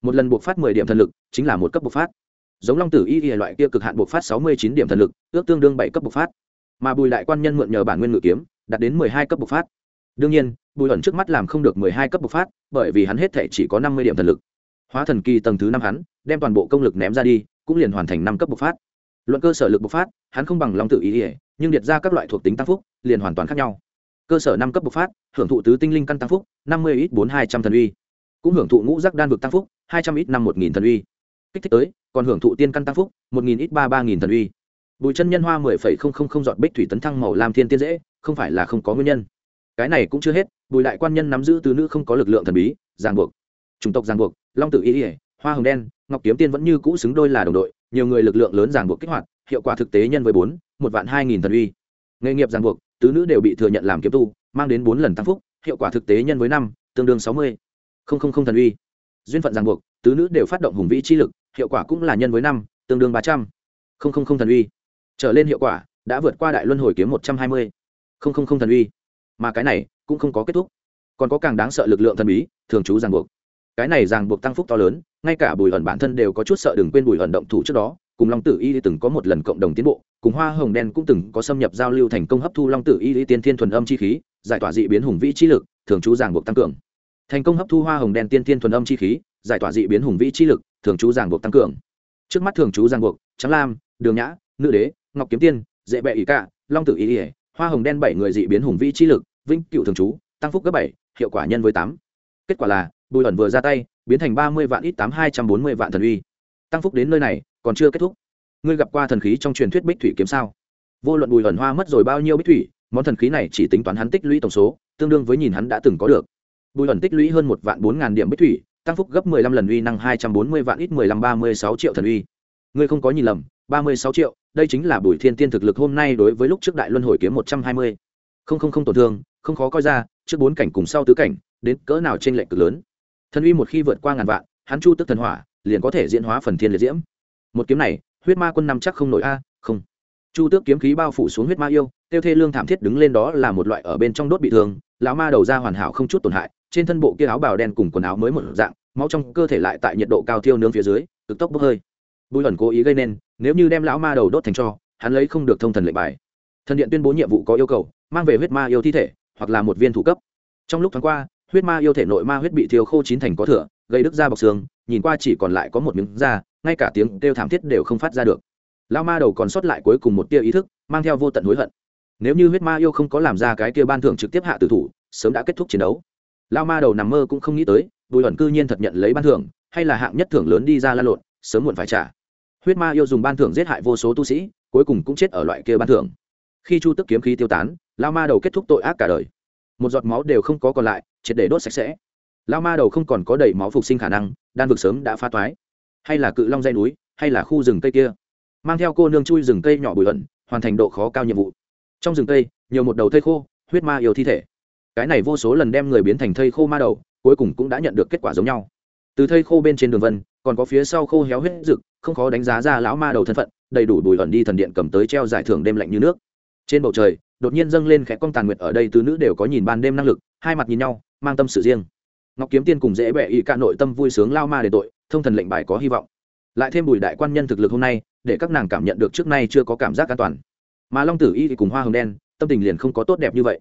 Một lần bộc phát mười điểm thần lực, chính là một cấp bộc phát. Giống long tử y y loại kia cực hạn bộc phát sáu mươi chín điểm thần lực, ước tương đương bảy cấp bộc phát. Mà bùi đại quan nhân mượn nhờ bản nguyên ngự kiếm, đạt đến mười hai cấp bộc phát. Đương nhiên, bùi ẩn trước mắt làm không được mười hai cấp bộc phát, bởi vì hắn hết thể chỉ có năm mươi điểm thần lực. Hóa thần kỳ tầng thứ năm hắn, đem toàn bộ công lực ném ra đi cũng liền hoàn thành năm cấp bộc phát. Luận cơ sở lực bộc phát, hắn không bằng long tự ý ỉa nhưng điệt ra các loại thuộc tính tăng phúc, liền hoàn toàn khác nhau. Cơ sở năm cấp bộc phát, hưởng thụ tứ tinh linh căn tăng phúc, năm mươi ít bốn hai trăm thần uy. Cũng hưởng thụ ngũ giác đan vực tăng phúc, hai trăm ít năm một nghìn thần uy. Kích thích tới, còn hưởng thụ tiên căn tăng phúc, một nghìn ít ba ba nghìn thần uy. Bùi chân nhân hoa mười phẩy không không không dọn bích thủy tấn thăng màu làm thiên tiên dễ, không phải là không có nguyên nhân. Cái này cũng chưa hết, bùi đại quan nhân nắm giữ từ nữ không có lực lượng thần bí ràng buộc. Chủng tộc ràng buộc, long tử ý ỉa hoa hồng đen ngọc kiếm tiên vẫn như cũ xứng đôi là đồng đội, nhiều người lực lượng lớn ràng buộc kích hoạt, hiệu quả thực tế nhân với bốn, một vạn hai nghìn thần uy. Nghề nghiệp ràng buộc, tứ nữ đều bị thừa nhận làm kiếm tu, mang đến bốn lần tăng phúc, hiệu quả thực tế nhân với năm, tương đương sáu mươi. Không không không thần uy. Duyên phận ràng buộc, tứ nữ đều phát động hùng vĩ chi lực, hiệu quả cũng là nhân với năm, tương đương ba trăm. Không không không thần uy. Trở lên hiệu quả đã vượt qua đại luân hồi kiếm một trăm hai mươi. Không không không thần uy. Mà cái này cũng không có kết thúc. Còn có càng đáng sợ lực lượng thần bí, thường trú ràng buộc cái này ràng buộc tăng phúc to lớn, ngay cả bùi ẩn bản thân đều có chút sợ đừng quên bùi ẩn động thủ trước đó, cùng long tử y từng có một lần cộng đồng tiến bộ, cùng hoa hồng đen cũng từng có xâm nhập giao lưu thành công hấp thu long tử y tiên thiên thuần âm chi khí, giải tỏa dị biến hùng vĩ chi lực, thường trú ràng buộc tăng cường. Thành công hấp thu hoa hồng đen tiên thiên thuần âm chi khí, giải tỏa dị biến hùng vĩ chi lực, thường trú ràng buộc tăng cường. Trước mắt thường trú ràng buộc trắng lam, đường nhã, nữ đế, ngọc kiếm tiên, dễ bệ ý cả long tử y ỉa hoa hồng đen bảy người dị biến hùng vĩ chi lực, vĩnh cựu thường trú, tăng phúc cấp bảy, hiệu quả nhân với tám. Kết quả là bùi ẩn vừa ra tay, biến thành ba mươi vạn ít tám hai trăm bốn mươi vạn thần uy. Tăng phúc đến nơi này, còn chưa kết thúc. Ngươi gặp qua thần khí trong truyền thuyết bích thủy kiếm sao? Vô luận bùi ẩn hoa mất rồi bao nhiêu bích thủy, món thần khí này chỉ tính toán hắn tích lũy tổng số, tương đương với nhìn hắn đã từng có được. Bùi ẩn tích lũy hơn một vạn bốn ngàn điểm bích thủy, tăng phúc gấp mười lăm lần uy năng hai trăm bốn mươi vạn ít mười lăm ba mươi sáu triệu thần uy. Ngươi không có nhìn lầm, ba mươi sáu triệu, đây chính là bùi thiên tiên thực lực hôm nay đối với lúc trước đại luân hồi kiếm một trăm hai mươi. Không không không tổn thương, không khó coi ra, trước bốn cảnh cùng sau tứ cảnh, đến cỡ nào trên lệnh cực lớn thần uy một khi vượt qua ngàn vạn, hắn chu tức thần hỏa, liền có thể diễn hóa phần thiên liệt diễm. Một kiếm này, huyết ma quân năm chắc không nổi a, không. Chu tước kiếm khí bao phủ xuống huyết ma yêu, tiêu thê lương thảm thiết đứng lên đó là một loại ở bên trong đốt bị thương, lão ma đầu ra hoàn hảo không chút tổn hại, trên thân bộ kia áo bào đen cùng quần áo mới một dạng, máu trong cơ thể lại tại nhiệt độ cao thiêu nướng phía dưới, cực tốc bốc hơi. Bùi ẩn cố ý gây nên, nếu như đem lão ma đầu đốt thành cho, hắn lấy không được thông thần lệnh bài. Thần điện tuyên bố nhiệm vụ có yêu cầu, mang về huyết ma yêu thi thể, hoặc là một viên thủ cấp. Trong lúc tháng qua huyết ma yêu thể nội ma huyết bị thiêu khô chín thành có thừa, gây đứt da bọc xương, nhìn qua chỉ còn lại có một miếng da, ngay cả tiếng kêu thảm thiết đều không phát ra được. Lao ma đầu còn sót lại cuối cùng một tia ý thức, mang theo vô tận hối hận. Nếu như huyết ma yêu không có làm ra cái tia ban thưởng trực tiếp hạ tử thủ, sớm đã kết thúc chiến đấu. Lao ma đầu nằm mơ cũng không nghĩ tới, bùi ẩn cư nhiên thật nhận lấy ban thưởng, hay là hạng nhất thưởng lớn đi ra la lộn, sớm muộn phải trả. Huyết ma yêu dùng ban thưởng giết hại vô số tu sĩ, cuối cùng cũng chết ở loại kia ban thưởng. Khi chu tức kiếm khí tiêu tán lao ma đầu kết thúc tội ác cả đời. Một giọt máu đều không có còn lại triệt để đốt sạch sẽ. Lao ma đầu không còn có đầy máu phục sinh khả năng, đan vực sớm đã phá toái. Hay là cự long dây núi, hay là khu rừng cây kia. Mang theo cô nương chui rừng cây nhỏ bụi ẩn hoàn thành độ khó cao nhiệm vụ. Trong rừng cây, nhiều một đầu thây khô, huyết ma yêu thi thể. Cái này vô số lần đem người biến thành thây khô ma đầu, cuối cùng cũng đã nhận được kết quả giống nhau. Từ thây khô bên trên đường vân, còn có phía sau khô héo huyết rực không khó đánh giá ra lão ma đầu thân phận, đầy đủ bùi ẩn đi thần điện cầm tới treo giải thưởng đêm lạnh như nước trên bầu trời, đột nhiên dâng lên khẽ cong tàn nguyệt ở đây, tứ nữ đều có nhìn ban đêm năng lực, hai mặt nhìn nhau, mang tâm sự riêng. Ngọc kiếm tiên cùng dễ bẹ ý cả nội tâm vui sướng lao ma để tội, thông thần lệnh bài có hy vọng. Lại thêm bùi đại quan nhân thực lực hôm nay, để các nàng cảm nhận được trước nay chưa có cảm giác an toàn. Mà long tử y thì cùng hoa hồng đen, tâm tình liền không có tốt đẹp như vậy.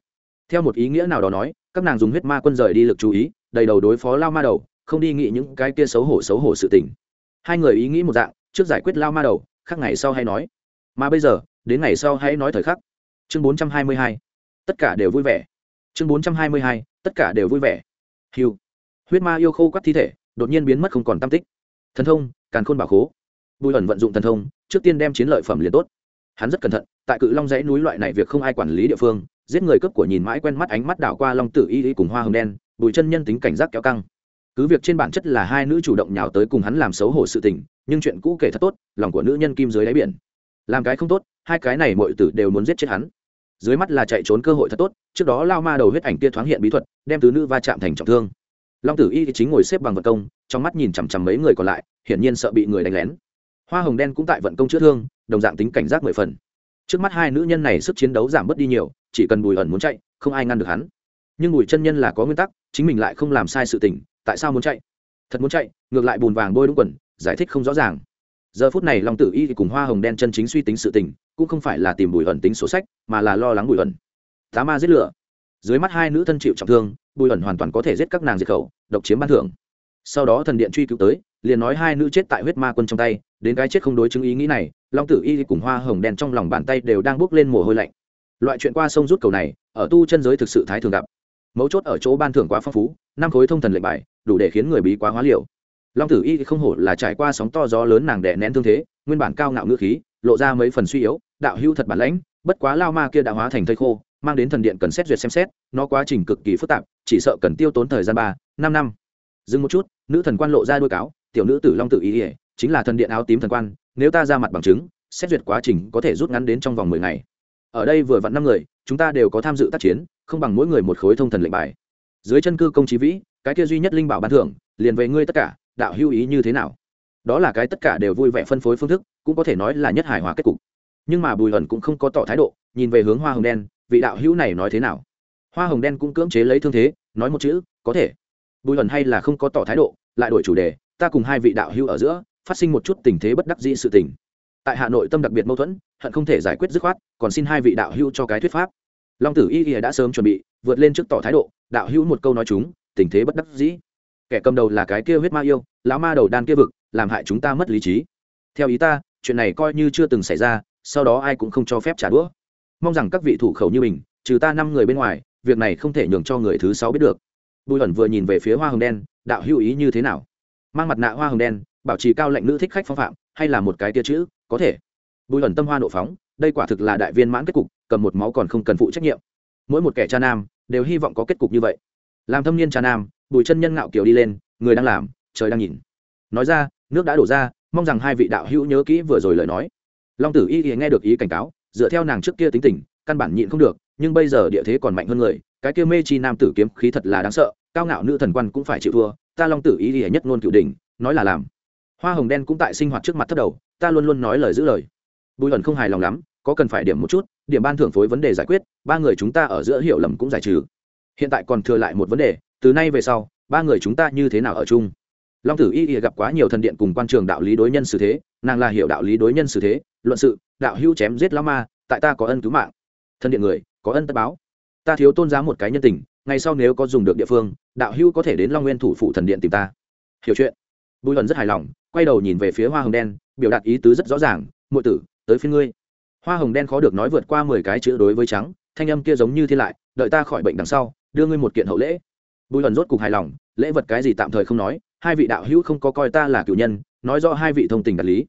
Theo một ý nghĩa nào đó nói, các nàng dùng huyết ma quân rời đi lực chú ý, đầy đầu đối phó lao ma đầu, không đi nghĩ những cái kia xấu hổ xấu hổ sự tình. Hai người ý nghĩ một dạng, trước giải quyết lao ma đầu, khác ngày sau hay nói. Mà bây giờ, đến ngày sau hãy nói thời khắc chương bốn trăm hai mươi hai, tất cả đều vui vẻ. Chương bốn trăm hai mươi hai, tất cả đều vui vẻ. Hiu huyết ma yêu khô các thi thể, đột nhiên biến mất không còn tam tích. Thần thông, càn khôn bảo khố. Bùi ẩn vận dụng thần thông, trước tiên đem chiến lợi phẩm liền tốt. Hắn rất cẩn thận, tại cự long dãy núi loại này việc không ai quản lý địa phương, giết người cấp của nhìn mãi quen mắt ánh mắt đảo qua long tử y y cùng hoa hồng đen, bùi chân nhân tính cảnh giác kéo căng. Cứ việc trên bản chất là hai nữ chủ động nhào tới cùng hắn làm xấu hổ sự tình, nhưng chuyện cũ kể thật tốt, lòng của nữ nhân kim dưới đáy biển. Làm cái không tốt, hai cái này mọi tử đều muốn giết chết hắn dưới mắt là chạy trốn cơ hội thật tốt, trước đó lao ma đầu huyết ảnh kia thoáng hiện bí thuật, đem tứ nữ va chạm thành trọng thương. Long tử y chính ngồi xếp bằng vận công, trong mắt nhìn chằm chằm mấy người còn lại, hiển nhiên sợ bị người đánh lén. Hoa hồng đen cũng tại vận công chữa thương, đồng dạng tính cảnh giác mười phần. Trước mắt hai nữ nhân này sức chiến đấu giảm bớt đi nhiều, chỉ cần bùi ẩn muốn chạy, không ai ngăn được hắn. Nhưng bùi chân nhân là có nguyên tắc, chính mình lại không làm sai sự tình, tại sao muốn chạy? Thật muốn chạy, ngược lại bùn vàng bôi đúng quần, giải thích không rõ ràng giờ phút này long tử y cùng hoa hồng đen chân chính suy tính sự tình, cũng không phải là tìm bùi ẩn tính sổ sách, mà là lo lắng bùi ẩn tá ma giết lửa. Dưới mắt hai nữ thân chịu trọng thương, bùi ẩn hoàn toàn có thể giết các nàng diệt khẩu, độc chiếm ban thưởng. Sau đó thần điện truy cứu tới, liền nói hai nữ chết tại huyết ma quân trong tay, đến cái chết không đối chứng ý nghĩ này, long tử y cùng hoa hồng đen trong lòng bàn tay đều đang bốc lên mồ hôi lạnh. Loại chuyện qua sông rút cầu này, ở tu chân giới thực sự thái thường gặp. Mấu chốt ở chỗ ban thưởng quá phong phú, năm khối thông thần lệnh bài, đủ để khiến người bí quá hóa liều long tử y không hổ là trải qua sóng to gió lớn nàng đẻ nén thương thế, nguyên bản cao ngạo ngữ khí, lộ ra mấy phần suy yếu, đạo hưu thật bản lãnh, bất quá lao ma kia đã hóa thành thây khô, mang đến thần điện cần xét duyệt xem xét, nó quá trình cực kỳ phức tạp, chỉ sợ cần tiêu tốn thời gian ba, năm năm. Dừng một chút, nữ thần quan lộ ra đôi cáo, tiểu nữ tử long tử Y ỉa chính là thần điện áo tím thần quan, nếu ta ra mặt bằng chứng, xét duyệt quá trình có thể rút ngắn đến trong vòng mười ngày. Ở đây vừa vặn năm người, chúng ta đều có tham dự tác chiến, không bằng mỗi người một khối thông thần lệnh bài. Dưới chân cư công trí vĩ, cái kia duy nhất linh bảo ban thưởng, liền về ngươi tất cả đạo hữu ý như thế nào? Đó là cái tất cả đều vui vẻ phân phối phương thức, cũng có thể nói là nhất hài hòa kết cục. Nhưng mà bùi ẩn cũng không có tỏ thái độ, nhìn về hướng hoa hồng đen, vị đạo hữu này nói thế nào? Hoa hồng đen cũng cưỡng chế lấy thương thế, nói một chữ, có thể. Bùi ẩn hay là không có tỏ thái độ, lại đổi chủ đề, ta cùng hai vị đạo hữu ở giữa, phát sinh một chút tình thế bất đắc dĩ sự tình. Tại hà nội tâm đặc biệt mâu thuẫn, hận không thể giải quyết dứt khoát, còn xin hai vị đạo hữu cho cái thuyết pháp. Long tử y y đã sớm chuẩn bị, vượt lên trước tỏ thái độ, đạo hữu một câu nói chúng, tình thế bất đắc dĩ kẻ cầm đầu là cái kia huyết ma yêu, lão ma đầu đan kia vực, làm hại chúng ta mất lý trí. Theo ý ta, chuyện này coi như chưa từng xảy ra, sau đó ai cũng không cho phép trả đũa. Mong rằng các vị thủ khẩu như mình, trừ ta năm người bên ngoài, việc này không thể nhường cho người thứ sáu biết được. Bùi ẩn vừa nhìn về phía hoa hồng đen, đạo hữu ý như thế nào? Mang mặt nạ hoa hồng đen, bảo trì cao lệnh nữ thích khách phong phạm, hay là một cái tia chữ, có thể. Bùi ẩn tâm hoa nộ phóng, đây quả thực là đại viên mãn kết cục, cầm một máu còn không cần phụ trách nhiệm. Mỗi một kẻ cha nam, đều hy vọng có kết cục như vậy. Làm thâm niên cha nam bùi chân nhân ngạo kiều đi lên, người đang làm, trời đang nhìn. Nói ra, nước đã đổ ra, mong rằng hai vị đạo hữu nhớ kỹ vừa rồi lời nói. Long tử y thì nghe được ý cảnh cáo, dựa theo nàng trước kia tính tình, căn bản nhịn không được, nhưng bây giờ địa thế còn mạnh hơn người, cái kia mê chi nam tử kiếm khí thật là đáng sợ, cao ngạo nữ thần quan cũng phải chịu thua, ta long tử y thì nhất ngôn cựu đỉnh, nói là làm. Hoa hồng đen cũng tại sinh hoạt trước mặt thất đầu, ta luôn luôn nói lời giữ lời. Bùi ẩn không hài lòng lắm, có cần phải điểm một chút, điểm ban thưởng phối vấn đề giải quyết, ba người chúng ta ở giữa hiểu lầm cũng giải trừ. Hiện tại còn thừa lại một vấn đề từ nay về sau, ba người chúng ta như thế nào ở chung? Long tử y y gặp quá nhiều thần điện cùng quan trường đạo lý đối nhân xử thế, nàng là hiểu đạo lý đối nhân xử thế, luận sự, đạo hữu chém giết lao ma, tại ta có ân cứu mạng. Thân điện người, có ân tất báo. Ta thiếu tôn giá một cái nhân tình ngay sau nếu có dùng được địa phương, đạo hữu có thể đến long nguyên thủ phụ thần điện tìm ta. Hiểu chuyện? Bùi luận rất hài lòng, quay đầu nhìn về phía hoa hồng đen, biểu đạt ý tứ rất rõ ràng, muội tử, tới phía ngươi. Hoa hồng đen khó được nói vượt qua mười cái chữ đối với trắng, thanh âm kia giống như thiên lại, đợi ta khỏi bệnh đằng sau, đưa ngươi một kiện hậu lễ bùi Hận rốt cục hài lòng, lễ vật cái gì tạm thời không nói, hai vị đạo hữu không có coi ta là cựu nhân, nói rõ hai vị thông tình đạt lý.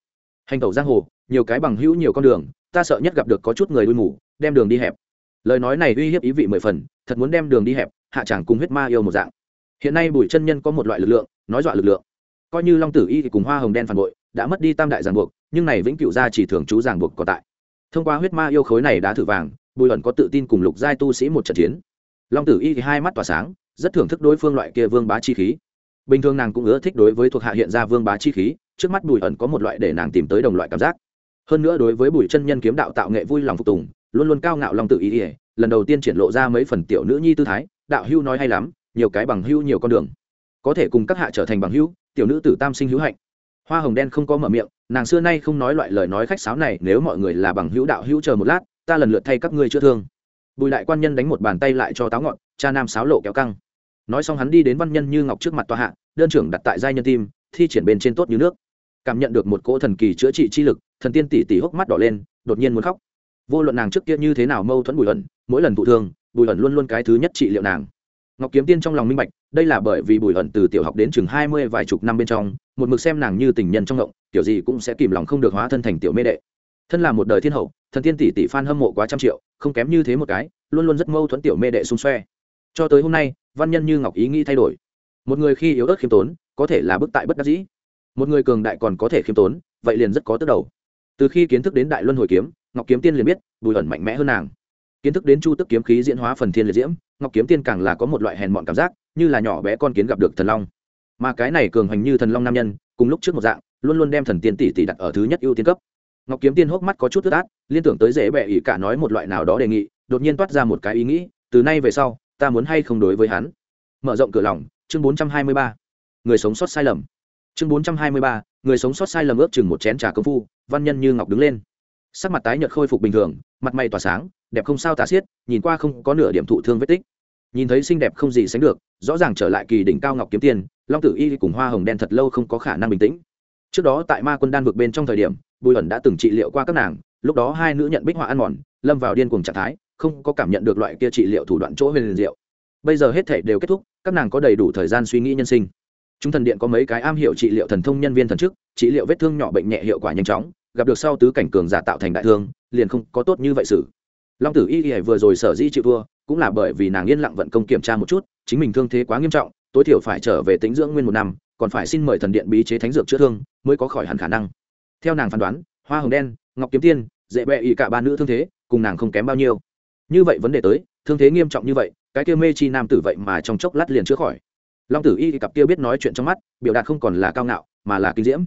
Hành tẩu giang hồ, nhiều cái bằng hữu nhiều con đường, ta sợ nhất gặp được có chút người đuôi mù, đem đường đi hẹp. Lời nói này uy hiếp ý vị mười phần, thật muốn đem đường đi hẹp, hạ chẳng cùng huyết ma yêu một dạng. Hiện nay bùi chân nhân có một loại lực lượng, nói dọa lực lượng. Coi như long tử y cùng hoa hồng đen phản bội, đã mất đi tam đại giảng buộc, nhưng này vĩnh cựu gia chỉ thường trú giảng buộc còn tại. Thông qua huyết ma yêu khối này đã thử vàng, bùi ẩn có tự tin cùng lục giai tu sĩ một trận chiến. Long tử y thì hai mắt tỏa sáng rất thưởng thức đối phương loại kia vương bá chi khí. Bình thường nàng cũng ưa thích đối với thuộc hạ hiện ra vương bá chi khí, trước mắt bùi ẩn có một loại để nàng tìm tới đồng loại cảm giác. Hơn nữa đối với bùi chân nhân kiếm đạo tạo nghệ vui lòng phục tùng, luôn luôn cao ngạo lòng tự ý ỉa lần đầu tiên triển lộ ra mấy phần tiểu nữ nhi tư thái, đạo hưu nói hay lắm, nhiều cái bằng hưu nhiều con đường. Có thể cùng các hạ trở thành bằng hưu, tiểu nữ tử tam sinh hữu hạnh. Hoa hồng đen không có mở miệng, nàng xưa nay không nói loại lời nói khách sáo này, nếu mọi người là bằng hữu đạo hữu chờ một lát, ta lần lượt thay các ngươi chữa thương. Bùi đại quan nhân đánh một bàn tay lại cho táo ngọn, cha nam sáo lộ kéo căng nói xong hắn đi đến văn nhân như ngọc trước mặt tòa hạ, đơn trưởng đặt tại giai nhân tim, thi triển bên trên tốt như nước. Cảm nhận được một cỗ thần kỳ chữa trị chi lực, thần tiên tỷ tỷ hốc mắt đỏ lên, đột nhiên muốn khóc. Vô luận nàng trước kia như thế nào mâu thuẫn bùi ẩn, mỗi lần thụ thương, bùi ẩn luôn luôn cái thứ nhất trị liệu nàng. Ngọc kiếm tiên trong lòng minh bạch, đây là bởi vì bùi ẩn từ tiểu học đến chừng hai mươi vài chục năm bên trong, một mực xem nàng như tình nhân trong ngộng, kiểu gì cũng sẽ kìm lòng không được hóa thân thành tiểu mê đệ. Thân là một đời thiên hậu, thần tiên tỷ tỷ f hâm mộ quá trăm triệu, không kém như thế một cái, luôn luôn rất mâu thuẫn tiểu mê đệ xung xoe. Cho tới hôm nay văn nhân như ngọc ý nghĩ thay đổi. Một người khi yếu ớt khiêm tốn, có thể là bức tại bất đắc dĩ. Một người cường đại còn có thể khiêm tốn, vậy liền rất có tức đầu. Từ khi kiến thức đến đại luân hồi kiếm, ngọc kiếm tiên liền biết, bùi ẩn mạnh mẽ hơn nàng. Kiến thức đến chu tức kiếm khí diễn hóa phần thiên liệt diễm, ngọc kiếm tiên càng là có một loại hèn mọn cảm giác, như là nhỏ bé con kiến gặp được thần long. Mà cái này cường hành như thần long nam nhân, cùng lúc trước một dạng, luôn luôn đem thần tiên tỷ tỷ đặt ở thứ nhất ưu tiên cấp. Ngọc kiếm tiên hốc mắt có chút tức át, liên tưởng tới dễ bẹ ỉ cả nói một loại nào đó đề nghị, đột nhiên toát ra một cái ý nghĩ, từ nay về sau ta muốn hay không đối với hắn? Mở rộng cửa lòng, chương bốn trăm hai mươi ba. Người sống sót sai lầm. Chương bốn trăm hai mươi ba, người sống sót sai lầm ước chừng một chén trà công phu, văn nhân như ngọc đứng lên. Sắc mặt tái nhợt khôi phục bình thường, mặt mày tỏa sáng, đẹp không sao tả xiết, nhìn qua không có nửa điểm thụ thương vết tích. Nhìn thấy xinh đẹp không gì sánh được, rõ ràng trở lại kỳ đỉnh cao ngọc kiếm tiền, long tử y cùng hoa hồng đen thật lâu không có khả năng bình tĩnh. Trước đó tại ma quân đan vực bên trong thời điểm, bùi ẩn đã từng trị liệu qua các nàng, lúc đó hai nữ nhận bích họa ăn mòn, lâm vào điên cuồng trạng thái không có cảm nhận được loại kia trị liệu thủ đoạn chỗ huyền diệu. Bây giờ hết thể đều kết thúc, các nàng có đầy đủ thời gian suy nghĩ nhân sinh. Chúng thần điện có mấy cái am hiểu trị liệu thần thông nhân viên thần chức, trị liệu vết thương nhỏ bệnh nhẹ hiệu quả nhanh chóng, gặp được sau tứ cảnh cường giả tạo thành đại thương, liền không có tốt như vậy xử. Long tử y y vừa rồi sở dĩ chịu thua, cũng là bởi vì nàng yên lặng vận công kiểm tra một chút, chính mình thương thế quá nghiêm trọng, tối thiểu phải trở về tính dưỡng nguyên một năm, còn phải xin mời thần điện bí chế thánh dược chữa thương, mới có khỏi hẳn khả năng. Theo nàng phán đoán, hoa hồng đen, ngọc kiếm tiên, dễ bẹ y cả ba nữ thương thế, cùng nàng không kém bao nhiêu như vậy vấn đề tới, thương thế nghiêm trọng như vậy, cái kia mê chi nam tử vậy mà trong chốc lát liền chữa khỏi. Long tử y cặp kia biết nói chuyện trong mắt, biểu đạt không còn là cao ngạo, mà là kinh diễm.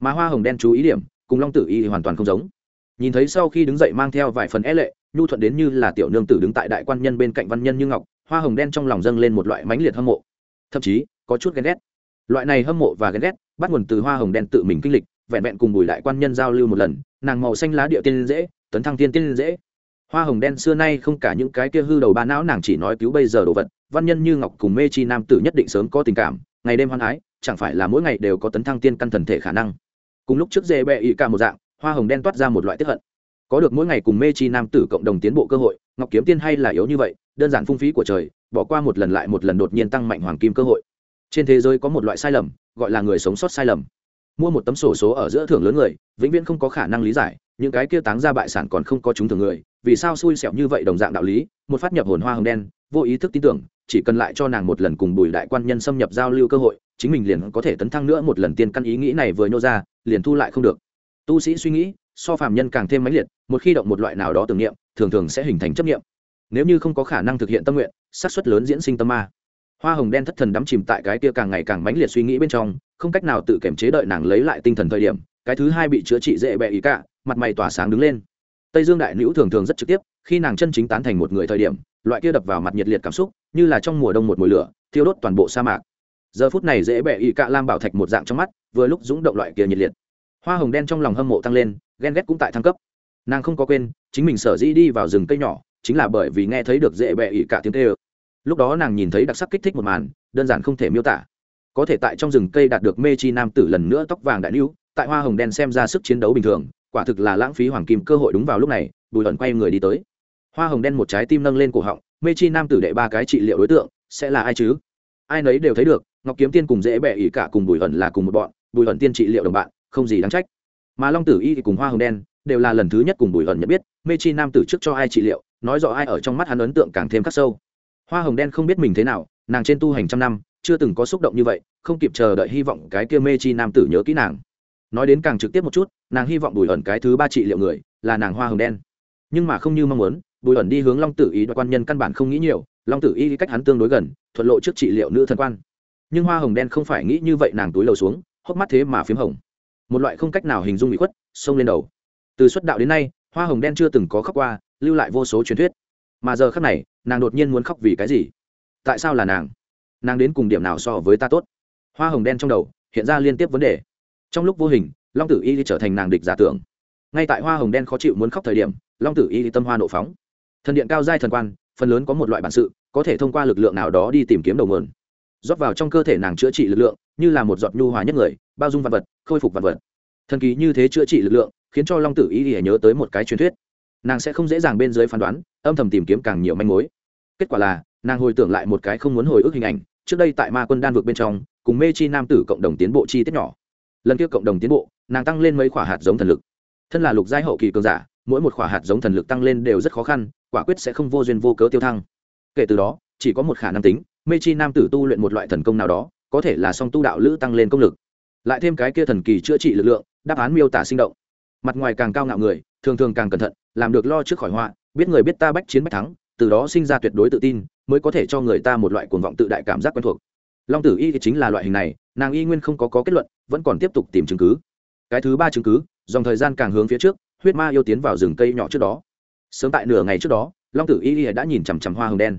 Mà hoa hồng đen chú ý điểm, cùng long tử y hoàn toàn không giống. Nhìn thấy sau khi đứng dậy mang theo vài phần é lệ, nhu thuận đến như là tiểu nương tử đứng tại đại quan nhân bên cạnh văn nhân như ngọc, hoa hồng đen trong lòng dâng lên một loại mãnh liệt hâm mộ. Thậm chí, có chút ghen ghét. Loại này hâm mộ và ghen ghét, bắt nguồn từ hoa hồng đen tự mình kinh lịch, vẹn vẹn cùng bùi đại quan nhân giao lưu một lần, nàng màu xanh lá địa tiên dễ, tấn thăng tiên tiên dễ hoa hồng đen xưa nay không cả những cái kia hư đầu ba não, nàng chỉ nói cứu bây giờ đồ vật. Văn nhân như ngọc cùng mê chi nam tử nhất định sớm có tình cảm, ngày đêm hoan ái chẳng phải là mỗi ngày đều có tấn thăng tiên căn thần thể khả năng. Cùng lúc trước dê bẹ ị cả một dạng, hoa hồng đen toát ra một loại tiếp hận. Có được mỗi ngày cùng mê chi nam tử cộng đồng tiến bộ cơ hội, ngọc kiếm tiên hay là yếu như vậy, đơn giản phung phí của trời, bỏ qua một lần lại một lần đột nhiên tăng mạnh hoàng kim cơ hội. Trên thế giới có một loại sai lầm, gọi là người sống sót sai lầm. Mua một tấm sổ số ở giữa thưởng lớn người, vĩnh viễn không có khả năng lý giải những cái kia táng ra bại sản còn không có chúng thường người, vì sao xui xẻo như vậy đồng dạng đạo lý, một phát nhập hồn hoa hồng đen, vô ý thức tin tưởng, chỉ cần lại cho nàng một lần cùng bùi đại quan nhân xâm nhập giao lưu cơ hội, chính mình liền có thể tấn thăng nữa một lần tiên căn ý nghĩ này vừa nhô ra, liền thu lại không được. Tu sĩ suy nghĩ, so phàm nhân càng thêm mãnh liệt, một khi động một loại nào đó tưởng niệm, thường thường sẽ hình thành chấp niệm. Nếu như không có khả năng thực hiện tâm nguyện, xác suất lớn diễn sinh tâm ma. Hoa hồng đen thất thần đắm chìm tại cái kia càng ngày càng mãnh liệt suy nghĩ bên trong, không cách nào tự kiểm chế đợi nàng lấy lại tinh thần thời điểm, cái thứ hai bị chữa trị dễ bẹ ý cả mặt mày tỏa sáng đứng lên. Tây dương đại nữ thường thường rất trực tiếp, khi nàng chân chính tán thành một người thời điểm, loại kia đập vào mặt nhiệt liệt cảm xúc, như là trong mùa đông một mùi lửa, thiêu đốt toàn bộ sa mạc. Giờ phút này dễ bẹ y cạ lam bảo thạch một dạng trong mắt, vừa lúc dũng động loại kia nhiệt liệt. Hoa hồng đen trong lòng hâm mộ tăng lên, ghen ghét cũng tại thăng cấp. Nàng không có quên, chính mình sở dĩ đi vào rừng cây nhỏ, chính là bởi vì nghe thấy được dễ bẹ y cả tiếng tê ơ lúc đó nàng nhìn thấy đặc sắc kích thích một màn, đơn giản không thể miêu tả. Có thể tại trong rừng cây đạt được mê chi nam tử lần nữa tóc vàng đại lưu tại hoa hồng đen xem ra sức chiến đấu bình thường quả thực là lãng phí hoàng kim cơ hội đúng vào lúc này, bùi ẩn quay người đi tới. Hoa hồng đen một trái tim nâng lên cổ họng, mê chi nam tử đệ ba cái trị liệu đối tượng, sẽ là ai chứ? Ai nấy đều thấy được, ngọc kiếm tiên cùng dễ bẹ ỉ cả cùng bùi ẩn là cùng một bọn, bùi ẩn tiên trị liệu đồng bạn, không gì đáng trách. Mà long tử y thì cùng hoa hồng đen, đều là lần thứ nhất cùng bùi ẩn nhận biết, mê chi nam tử trước cho ai trị liệu, nói rõ ai ở trong mắt hắn ấn tượng càng thêm khắc sâu. Hoa hồng đen không biết mình thế nào, nàng trên tu hành trăm năm, chưa từng có xúc động như vậy, không kịp chờ đợi hy vọng cái kia mê chi nam tử nhớ kỹ nàng nói đến càng trực tiếp một chút, nàng hy vọng bùi ẩn cái thứ ba trị liệu người là nàng hoa hồng đen. Nhưng mà không như mong muốn, bùi ẩn đi hướng long tử ý đoạt quan nhân căn bản không nghĩ nhiều, long tử y cách hắn tương đối gần, thuận lộ trước trị liệu nữ thần quan. Nhưng hoa hồng đen không phải nghĩ như vậy, nàng túi lầu xuống, hốc mắt thế mà p h í m hồng. Một loại không cách nào hình dung bị khuất, xông lên đầu. Từ xuất đạo đến nay, hoa hồng đen chưa từng có khóc qua, lưu lại vô số truyền thuyết. Mà giờ khắc này, nàng đột nhiên muốn khóc vì cái gì? Tại sao là nàng? Nàng đến cùng điểm nào so với ta tốt? Hoa hồng đen trong đầu, hiện ra liên tiếp vấn đề trong lúc vô hình, long tử y trở thành nàng địch giả tưởng. Ngay tại hoa hồng đen khó chịu muốn khóc thời điểm, long tử y tâm hoa nộ phóng. Thần điện cao giai thần quan, phần lớn có một loại bản sự, có thể thông qua lực lượng nào đó đi tìm kiếm đầu nguồn. Rót vào trong cơ thể nàng chữa trị lực lượng, như là một giọt nhu hòa nhất người, bao dung vật vật, khôi phục vật vật. Thần kỳ như thế chữa trị lực lượng, khiến cho long tử y nhớ tới một cái truyền thuyết. Nàng sẽ không dễ dàng bên dưới phán đoán, âm thầm tìm kiếm càng nhiều manh mối. Kết quả là, nàng hồi tưởng lại một cái không muốn hồi ức hình ảnh, trước đây tại ma quân đan vực bên trong, cùng mê chi nam tử cộng đồng tiến bộ chi tiết nhỏ lần kia cộng đồng tiến bộ nàng tăng lên mấy quả hạt giống thần lực. Thân là lục giai hậu kỳ cường giả mỗi một quả hạt giống thần lực tăng lên đều rất khó khăn quả quyết sẽ không vô duyên vô cớ tiêu thăng. Kể từ đó chỉ có một khả năng tính mê chi nam tử tu luyện một loại thần công nào đó có thể là song tu đạo lữ tăng lên công lực. Lại thêm cái kia thần kỳ chữa trị lực lượng đáp án miêu tả sinh động. Mặt ngoài càng cao ngạo người thường thường càng cẩn thận làm được lo trước khỏi họa biết người biết ta bách chiến bách thắng từ đó sinh ra tuyệt đối tự tin mới có thể cho người ta một loại cuồng vọng tự đại cảm giác quen thuộc. Long tử y chính là loại hình này nàng y nguyên không có, có kết luận vẫn còn tiếp tục tìm chứng cứ. Cái thứ ba chứng cứ, dòng thời gian càng hướng phía trước, huyết ma yêu tiến vào rừng cây nhỏ trước đó. Sớm tại nửa ngày trước đó, long tử y đã nhìn chằm chằm hoa hồng đen.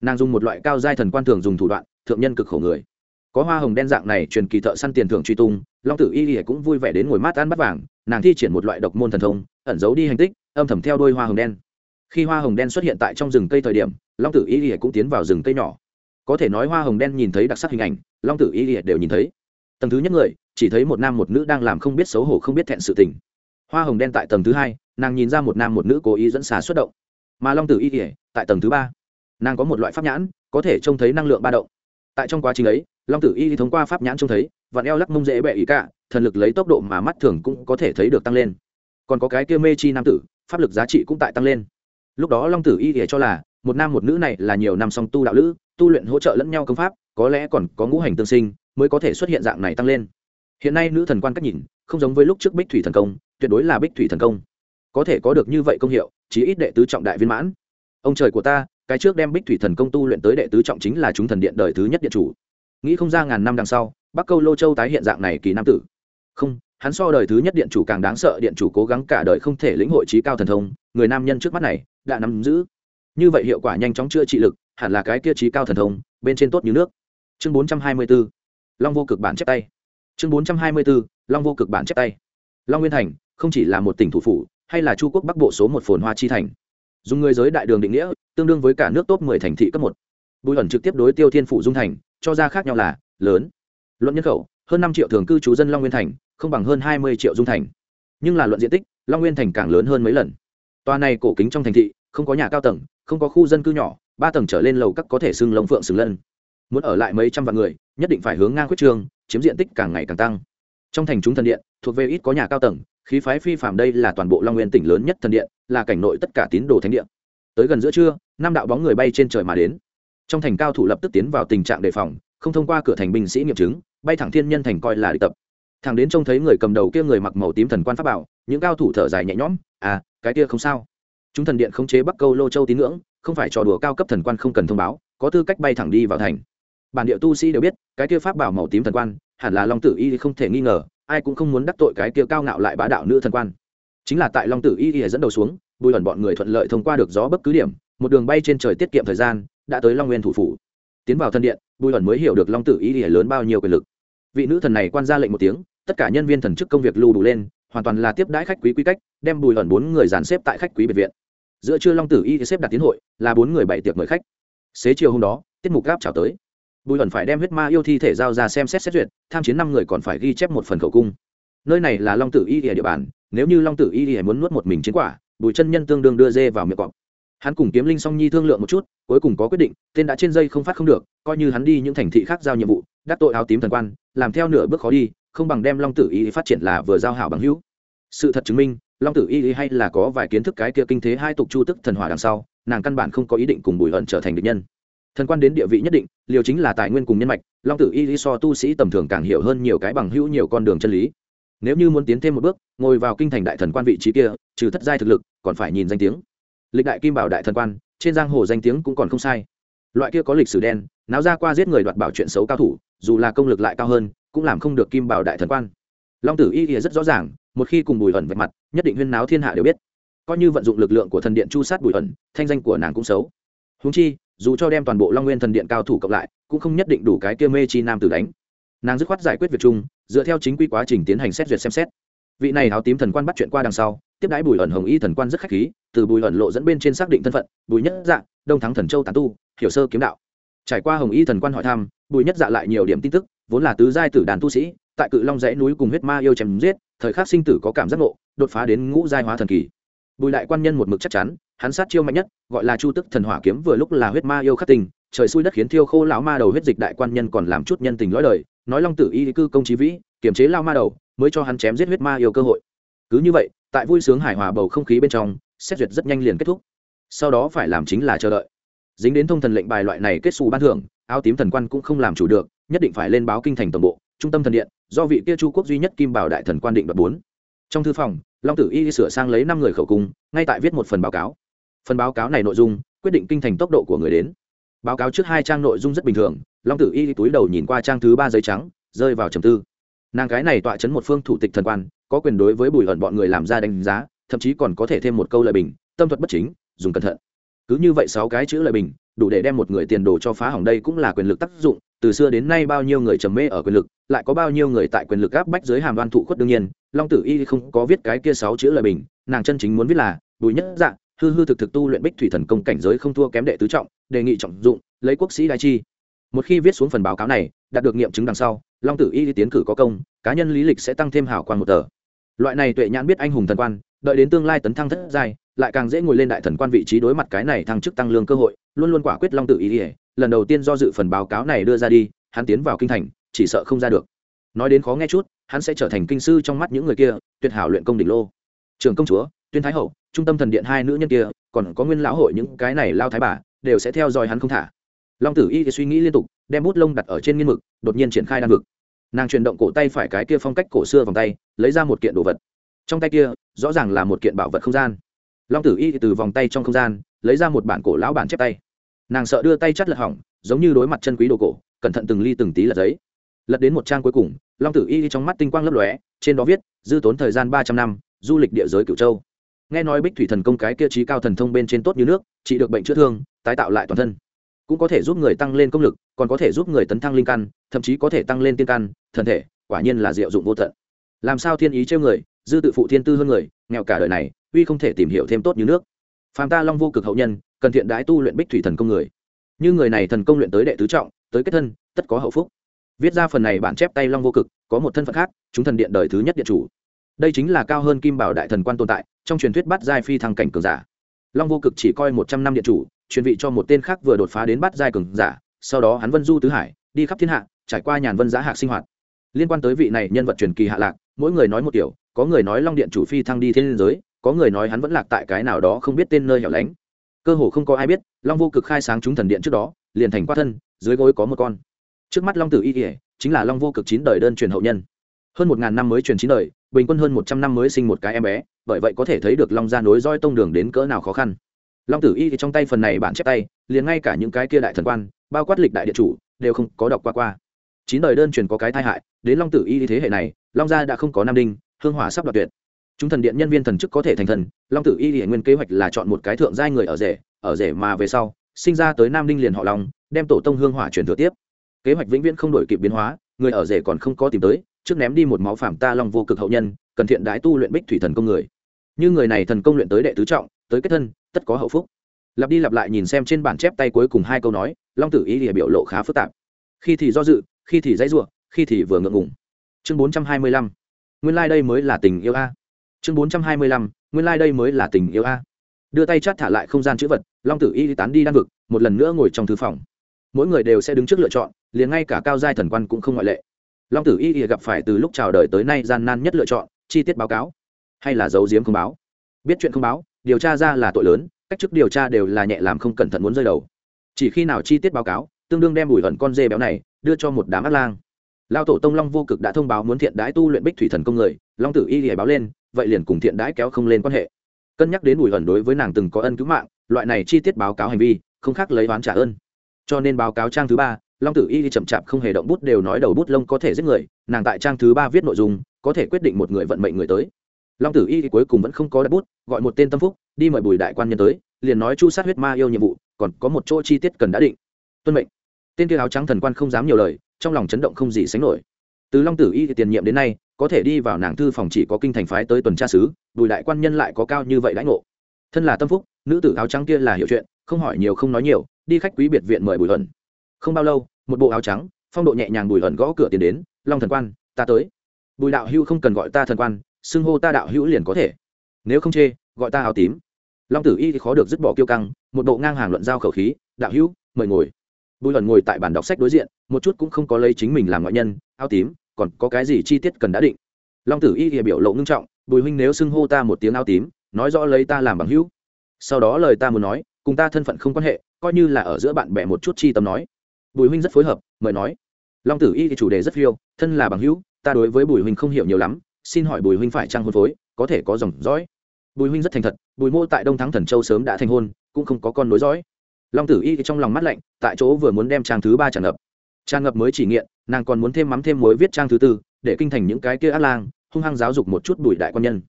Nàng dùng một loại cao giai thần quan thường dùng thủ đoạn, thượng nhân cực khổ người. Có hoa hồng đen dạng này truyền kỳ thợ săn tiền thưởng truy tung, long tử y cũng vui vẻ đến ngồi mát ăn bắt vàng, nàng thi triển một loại độc môn thần thông, ẩn giấu đi hành tích, âm thầm theo đôi hoa hồng đen. Khi hoa hồng đen xuất hiện tại trong rừng cây thời điểm, long tử y cũng tiến vào rừng cây nhỏ. Có thể nói hoa hồng đen nhìn thấy đặc sắc hình ảnh, long tử y đều nhìn thấy. Tầng thứ nhất người chỉ thấy một nam một nữ đang làm không biết xấu hổ không biết thẹn sự tình. Hoa hồng đen tại tầng thứ hai, nàng nhìn ra một nam một nữ cố ý dẫn xà xuất động. Mà long tử y tại tầng thứ ba, nàng có một loại pháp nhãn, có thể trông thấy năng lượng ba động. Tại trong quá trình ấy, long tử y thông qua pháp nhãn trông thấy vạn eo lắc mông dễ bẹ ý cả, thần lực lấy tốc độ mà mắt thường cũng có thể thấy được tăng lên. Còn có cái kia mê chi nam tử, pháp lực giá trị cũng tại tăng lên. Lúc đó long tử y để cho là, một nam một nữ này là nhiều năm song tu đạo lữ, tu luyện hỗ trợ lẫn nhau công pháp, có lẽ còn có ngũ hành tương sinh, mới có thể xuất hiện dạng này tăng lên hiện nay nữ thần quan cách nhìn không giống với lúc trước bích thủy thần công tuyệt đối là bích thủy thần công. Có thể có được như vậy công hiệu chí ít đệ tứ trọng đại viên mãn. Ông trời của ta cái trước đem bích thủy thần công tu luyện tới đệ tứ trọng chính là chúng thần điện đời thứ nhất điện chủ. Nghĩ không ra ngàn năm đằng sau bắc câu lô châu tái hiện dạng này kỳ nam tử. Không hắn so đời thứ nhất điện chủ càng đáng sợ điện chủ cố gắng cả đời không thể lĩnh hội trí cao thần thông người nam nhân trước mắt này đã nắm giữ. Như vậy hiệu quả nhanh chóng chữa trị lực hẳn là cái kia trí cao thần thông bên trên tốt như nước. Chương bốn trăm hai mươi 424, long vô cực bản chép tay chương bốn trăm hai mươi 424, long vô cực bản chép tay. Long nguyên thành không chỉ là một tỉnh thủ phủ hay là chu quốc bắc bộ số một phồn hoa chi thành. Dùng người giới đại đường định nghĩa tương đương với cả nước top mười thành thị cấp một. Bùi ẩn trực tiếp đối tiêu thiên phủ dung thành cho ra khác nhau là lớn. Luận nhân khẩu hơn năm triệu thường cư trú dân long nguyên thành không bằng hơn hai mươi triệu dung thành. Nhưng là luận diện tích long nguyên thành càng lớn hơn mấy lần. Tòa này cổ kính trong thành thị không có nhà cao tầng không có khu dân cư nhỏ ba tầng trở lên lầu các có thể xưng lông phượng xứng lân muốn ở lại mấy trăm vạn người, nhất định phải hướng ngang quyết trương chiếm diện tích càng ngày càng tăng. Trong thành chúng thần điện, thuộc về ít có nhà cao tầng, khí phái phi phạm đây là toàn bộ long nguyên tỉnh lớn nhất thần điện, là cảnh nội tất cả tín đồ thánh điện tới gần giữa trưa, năm đạo bóng người bay trên trời mà đến. Trong thành cao thủ lập tức tiến vào tình trạng đề phòng, không thông qua cửa thành binh sĩ nghiệm chứng, bay thẳng thiên nhân thành coi là địch tập. Thằng đến trông thấy người cầm đầu kia người mặc màu tím thần quan pháp bảo, những cao thủ thở dài nhẹ nhõm à cái kia không sao. Chúng thần điện khống chế bắc câu lô châu tín ngưỡng, không phải trò đùa cao cấp thần quan không cần thông báo, có tư cách bay thẳng đi vào thành bản địa tu sĩ đều biết, cái kia pháp bảo màu tím thần quan, hẳn là long tử y không thể nghi ngờ, ai cũng không muốn đắc tội cái kia cao ngạo lại bá đạo nữ thần quan. Chính là tại long tử y dẫn đầu xuống, bùi ẩn bọn người thuận lợi thông qua được gió bất cứ điểm, một đường bay trên trời tiết kiệm thời gian, đã tới long nguyên thủ phủ. Tiến vào thân điện, bùi ẩn mới hiểu được long tử y y lớn bao nhiêu quyền lực. Vị nữ thần này quan ra lệnh một tiếng, tất cả nhân viên thần chức công việc lưu đủ lên, hoàn toàn là tiếp đãi khách quý quy cách, đem bùi ẩn bốn người dàn xếp tại khách quý biệt viện. Giữa trưa long tử y xếp đặt tiến hội, là bốn người bảy tiệc mời khách. Xế chiều hôm đó, tiết mục gáp chào tới bùi ẩn phải đem huyết ma yêu thi thể giao ra xem xét xét duyệt, tham chiến năm người còn phải ghi chép một phần khẩu cung. Nơi này là long tử y địa địa bàn, nếu như long tử y địa muốn nuốt một mình chiến quả, bùi chân nhân tương đương đưa dê vào miệng cọp. Hắn cùng kiếm linh song nhi thương lượng một chút, cuối cùng có quyết định, tên đã trên dây không phát không được, coi như hắn đi những thành thị khác giao nhiệm vụ, đắc tội áo tím thần quan, làm theo nửa bước khó đi, không bằng đem long tử y phát triển là vừa giao hảo bằng hữu. Sự thật chứng minh, long tử y hay là có vài kiến thức cái kia kinh thế hai tục chu tức thần hỏa đằng sau, nàng căn bản không có ý định cùng bùi ẩn trở thành địch nhân thần quan đến địa vị nhất định, liều chính là tài nguyên cùng nhân mạch, long tử y lý so tu sĩ tầm thường càng hiểu hơn nhiều cái bằng hữu nhiều con đường chân lý. Nếu như muốn tiến thêm một bước, ngồi vào kinh thành đại thần quan vị trí kia, trừ thất giai thực lực, còn phải nhìn danh tiếng. Lịch đại kim bảo đại thần quan, trên giang hồ danh tiếng cũng còn không sai. Loại kia có lịch sử đen, náo ra qua giết người đoạt bảo chuyện xấu cao thủ, dù là công lực lại cao hơn, cũng làm không được kim bảo đại thần quan. Long tử y thì rất rõ ràng, một khi cùng bùi ẩn vạch mặt, nhất định huyên náo thiên hạ đều biết. Coi như vận dụng lực lượng của thần điện chu sát bùi ẩn thanh danh của nàng cũng xấu. Húng chi dù cho đem toàn bộ long nguyên thần điện cao thủ cộng lại, cũng không nhất định đủ cái kia mê chi nam tử đánh. Nàng dứt khoát giải quyết việc chung, dựa theo chính quy quá trình tiến hành xét duyệt xem xét. Vị này áo tím thần quan bắt chuyện qua đằng sau, tiếp đái bùi ẩn hồng y thần quan rất khách khí, từ bùi ẩn lộ dẫn bên trên xác định thân phận, bùi nhất dạ đông thắng thần châu tán tu, hiểu sơ kiếm đạo. Trải qua hồng y thần quan hỏi thăm, bùi nhất dạ lại nhiều điểm tin tức, vốn là tứ giai tử đàn tu sĩ, tại cự long dãy núi cùng huyết ma yêu chém giết, thời khắc sinh tử có cảm giác ngộ, đột phá đến ngũ giai hóa thần kỳ. Bùi đại quan nhân một mực chắc chắn hắn sát chiêu mạnh nhất, gọi là chu tức thần hỏa kiếm vừa lúc là huyết ma yêu khắc tình trời xui đất khiến thiêu khô lão ma đầu huyết dịch đại quan nhân còn làm chút nhân tình lõi đời, nói long tử y cư công trí vĩ, kiềm chế lao ma đầu, mới cho hắn chém giết huyết ma yêu cơ hội. Cứ như vậy, tại vui sướng hải hòa bầu không khí bên trong, xét duyệt rất nhanh liền kết thúc. Sau đó phải làm chính là chờ đợi. Dính đến thông thần lệnh bài loại này kết xù ban thưởng, áo tím thần quan cũng không làm chủ được, nhất định phải lên báo kinh thành tổng bộ, trung tâm thần điện, do vị kia chu quốc duy nhất kim bảo đại thần quan định đoạt bốn. Trong thư phòng, long tử y sửa sang lấy năm người khẩu cung, ngay tại viết một phần báo cáo phần báo cáo này nội dung, quyết định kinh thành tốc độ của người đến. Báo cáo trước hai trang nội dung rất bình thường, long tử y túi đầu nhìn qua trang thứ ba giấy trắng, rơi vào trầm tư. Nàng cái này tọa chấn một phương thủ tịch thần quan, có quyền đối với bùi ẩn bọn người làm ra đánh giá, thậm chí còn có thể thêm một câu lời bình, tâm thuật bất chính, dùng cẩn thận. Cứ như vậy sáu cái chữ lời bình, đủ để đem một người tiền đồ cho phá hỏng đây cũng là quyền lực tác dụng, từ xưa đến nay bao nhiêu người trầm mê ở quyền lực, lại có bao nhiêu người tại quyền lực áp bách dưới hàm đoan thụ khuất đương nhiên, long tử y không có viết cái kia sáu chữ lời bình, nàng chân chính muốn viết là, bùi nhất dạng hư hư thực thực tu luyện bích thủy thần công cảnh giới không thua kém đệ tứ trọng, đề nghị trọng dụng, lấy quốc sĩ đại chi. Một khi viết xuống phần báo cáo này, đạt được nghiệm chứng đằng sau, long tử y tiến cử có công, cá nhân lý lịch sẽ tăng thêm hảo quan một tờ. Loại này tuệ nhãn biết anh hùng thần quan, đợi đến tương lai tấn thăng thất giai, lại càng dễ ngồi lên đại thần quan vị trí đối mặt cái này thăng chức tăng lương cơ hội, luôn luôn quả quyết long tử y lần đầu tiên do dự phần báo cáo này đưa ra đi, hắn tiến vào kinh thành, chỉ sợ không ra được. Nói đến khó nghe chút, hắn sẽ trở thành kinh sư trong mắt những người kia, tuyệt hảo luyện công đỉnh lô. Trường công chúa tuyên thái hậu, trung tâm thần điện hai nữ nhân kia, còn có nguyên lão hội những cái này lao thái bà, đều sẽ theo dõi hắn không thả. Long tử y suy nghĩ liên tục, đem bút lông đặt ở trên nghiên mực, đột nhiên triển khai đan vực. Nàng chuyển động cổ tay phải cái kia phong cách cổ xưa vòng tay, lấy ra một kiện đồ vật. Trong tay kia, rõ ràng là một kiện bảo vật không gian. Long tử y từ vòng tay trong không gian, lấy ra một bản cổ lão bản chép tay. Nàng sợ đưa tay chắt lật hỏng, giống như đối mặt chân quý đồ cổ, cẩn thận từng ly từng tí lật giấy. Lật đến một trang cuối cùng, long tử y trong mắt tinh quang lấp lóe, trên đó viết, dư tốn thời gian ba trăm năm, du lịch địa giới cửu châu nghe nói bích thủy thần công cái kia trí cao thần thông bên trên tốt như nước, trị được bệnh chữa thương, tái tạo lại toàn thân. Cũng có thể giúp người tăng lên công lực, còn có thể giúp người tấn thăng linh căn, thậm chí có thể tăng lên tiên căn, thần thể, quả nhiên là diệu dụng vô tận. Làm sao thiên ý trêu người, dư tự phụ thiên tư hơn người, nghèo cả đời này, uy không thể tìm hiểu thêm tốt như nước. Phàm ta long vô cực hậu nhân, cần thiện đái tu luyện bích thủy thần công người. Như người này thần công luyện tới đệ tứ trọng, tới kết thân, tất có hậu phúc. Viết ra phần này bản chép tay long vô cực, có một thân phận khác, chúng thần điện đời thứ nhất điện chủ. Đây chính là cao hơn kim bảo đại thần quan tồn tại trong truyền thuyết bắt giai phi thăng cảnh cường giả. Long vô cực chỉ coi một trăm năm điện chủ, truyền vị cho một tên khác vừa đột phá đến bắt giai cường giả, sau đó hắn vân du tứ hải, đi khắp thiên hạ, trải qua nhàn vân giá hạc sinh hoạt. Liên quan tới vị này nhân vật truyền kỳ hạ lạc, mỗi người nói một kiểu, có người nói long điện chủ phi thăng đi thiên giới, có người nói hắn vẫn lạc tại cái nào đó không biết tên nơi hẻo lánh. Cơ hồ không có ai biết, long vô cực khai sáng chúng thần điện trước đó, liền thành qua thân, dưới gối có một con. Trước mắt long tử y kỉa chính là long vô cực chín đời đơn truyền hậu nhân. Hơn một ngàn năm mới truyền chín đời, bình quân hơn một trăm năm mới sinh một cái em bé bởi vậy có thể thấy được long gia nối roi tông đường đến cỡ nào khó khăn. Long tử y thì trong tay phần này bản chép tay, liền ngay cả những cái kia đại thần quan, bao quát lịch đại địa chủ, đều không có đọc qua qua. Chín đời đơn truyền có cái tai hại, đến long tử y thế hệ này, long gia đã không có nam đinh, hương hỏa sắp đoạt tuyệt. Chúng thần điện nhân viên thần chức có thể thành thần, long tử y hiện nguyên kế hoạch là chọn một cái thượng giai người ở rể ở rể mà về sau, sinh ra tới nam đinh liền họ long, đem tổ tông hương hỏa truyền thừa tiếp. Kế hoạch vĩnh viễn không đổi kịp biến hóa, người ở rể còn không có tìm tới, trước ném đi một máu phạm ta long vô cực hậu nhân, cần thiện đái tu luyện bích thủy thần công người như người này thần công luyện tới đệ tứ trọng, tới kết thân, tất có hậu phúc. Lặp đi lặp lại nhìn xem trên bản chép tay cuối cùng hai câu nói, long tử ý địa biểu lộ khá phức tạp. Khi thì do dự, khi thì dãy ruộng khi thì vừa ngượng ngùng. Chương bốn trăm hai mươi lăm. Nguyên lai、like、đây mới là tình yêu a. Chương bốn trăm hai mươi lăm. Nguyên lai、like、đây mới là tình yêu a. Đưa tay chát thả lại không gian chữ vật, long tử y tán đi đan vực, một lần nữa ngồi trong thư phòng. Mỗi người đều sẽ đứng trước lựa chọn, liền ngay cả cao giai thần quan cũng không ngoại lệ. Long tử y gặp phải từ lúc chào đời tới nay gian nan nhất lựa chọn, chi tiết báo cáo hay là giấu giếm không báo? Biết chuyện không báo, điều tra ra là tội lớn, cách chức điều tra đều là nhẹ làm không cẩn thận muốn rơi đầu. Chỉ khi nào chi tiết báo cáo, tương đương đem bùi ẩn con dê béo này đưa cho một đám ác lang. Lao tổ tông long vô cực đã thông báo muốn thiện đái tu luyện bích thủy thần công người, long tử y lìa báo lên, vậy liền cùng thiện đái kéo không lên quan hệ. Cân nhắc đến bùi ẩn đối với nàng từng có ân cứu mạng, loại này chi tiết báo cáo hành vi, không khác lấy oán trả ơn. Cho nên báo cáo trang thứ ba, long tử y chậm chạp không hề động bút đều nói đầu bút lông có thể giết người, nàng tại trang thứ ba viết nội dung, có thể quyết định một người vận mệnh người tới long tử y cuối cùng vẫn không có đặt bút, gọi một tên tâm phúc, đi mời bùi đại quan nhân tới, liền nói chu sát huyết ma yêu nhiệm vụ, còn có một chỗ chi tiết cần đã định. Tuân mệnh. Tên kia áo trắng thần quan không dám nhiều lời, trong lòng chấn động không gì sánh nổi. Từ long tử y thì tiền nhiệm đến nay, có thể đi vào nàng thư phòng chỉ có kinh thành phái tới tuần tra sứ, bùi đại quan nhân lại có cao như vậy đãi ngộ. Thân là tâm phúc, nữ tử áo trắng kia là hiểu chuyện, không hỏi nhiều không nói nhiều, đi khách quý biệt viện mời bùi ẩn không bao lâu, một bộ áo trắng, phong độ nhẹ nhàng bùi ẩn gõ cửa tiền đến, long thần quan, ta tới. Bùi đạo hưu không cần gọi ta thần quan xưng hô ta đạo hữu liền có thể. Nếu không chê, gọi ta áo tím. Long tử y thì khó được dứt bỏ kiêu căng, một bộ ngang hàng luận giao khẩu khí, đạo hữu, mời ngồi. Bùi luận ngồi tại bàn đọc sách đối diện, một chút cũng không có lấy chính mình làm ngoại nhân, áo tím, còn có cái gì chi tiết cần đã định? Long tử y thì biểu lộ ngưng trọng, bùi huynh nếu xưng hô ta một tiếng áo tím, nói rõ lấy ta làm bằng hữu. Sau đó lời ta muốn nói, cùng ta thân phận không quan hệ, coi như là ở giữa bạn bè một chút chi tâm nói. Bùi huynh rất phối hợp, mời nói. Long tử y thì chủ đề rất phiêu, thân là bằng hữu, ta đối với bùi huynh không hiểu nhiều lắm xin hỏi bùi huynh phải trang hôn phối, có thể có dòng dõi? Bùi huynh rất thành thật, bùi mô tại đông thắng thần châu sớm đã thành hôn, cũng không có con nối dõi. Long tử y trong lòng mắt lạnh, tại chỗ vừa muốn đem trang thứ ba tràn ngập. Tràn ngập mới chỉ nghiện, nàng còn muốn thêm mắm thêm mối viết trang thứ tư, để kinh thành những cái kia át lang, hung hăng giáo dục một chút bùi đại quan nhân.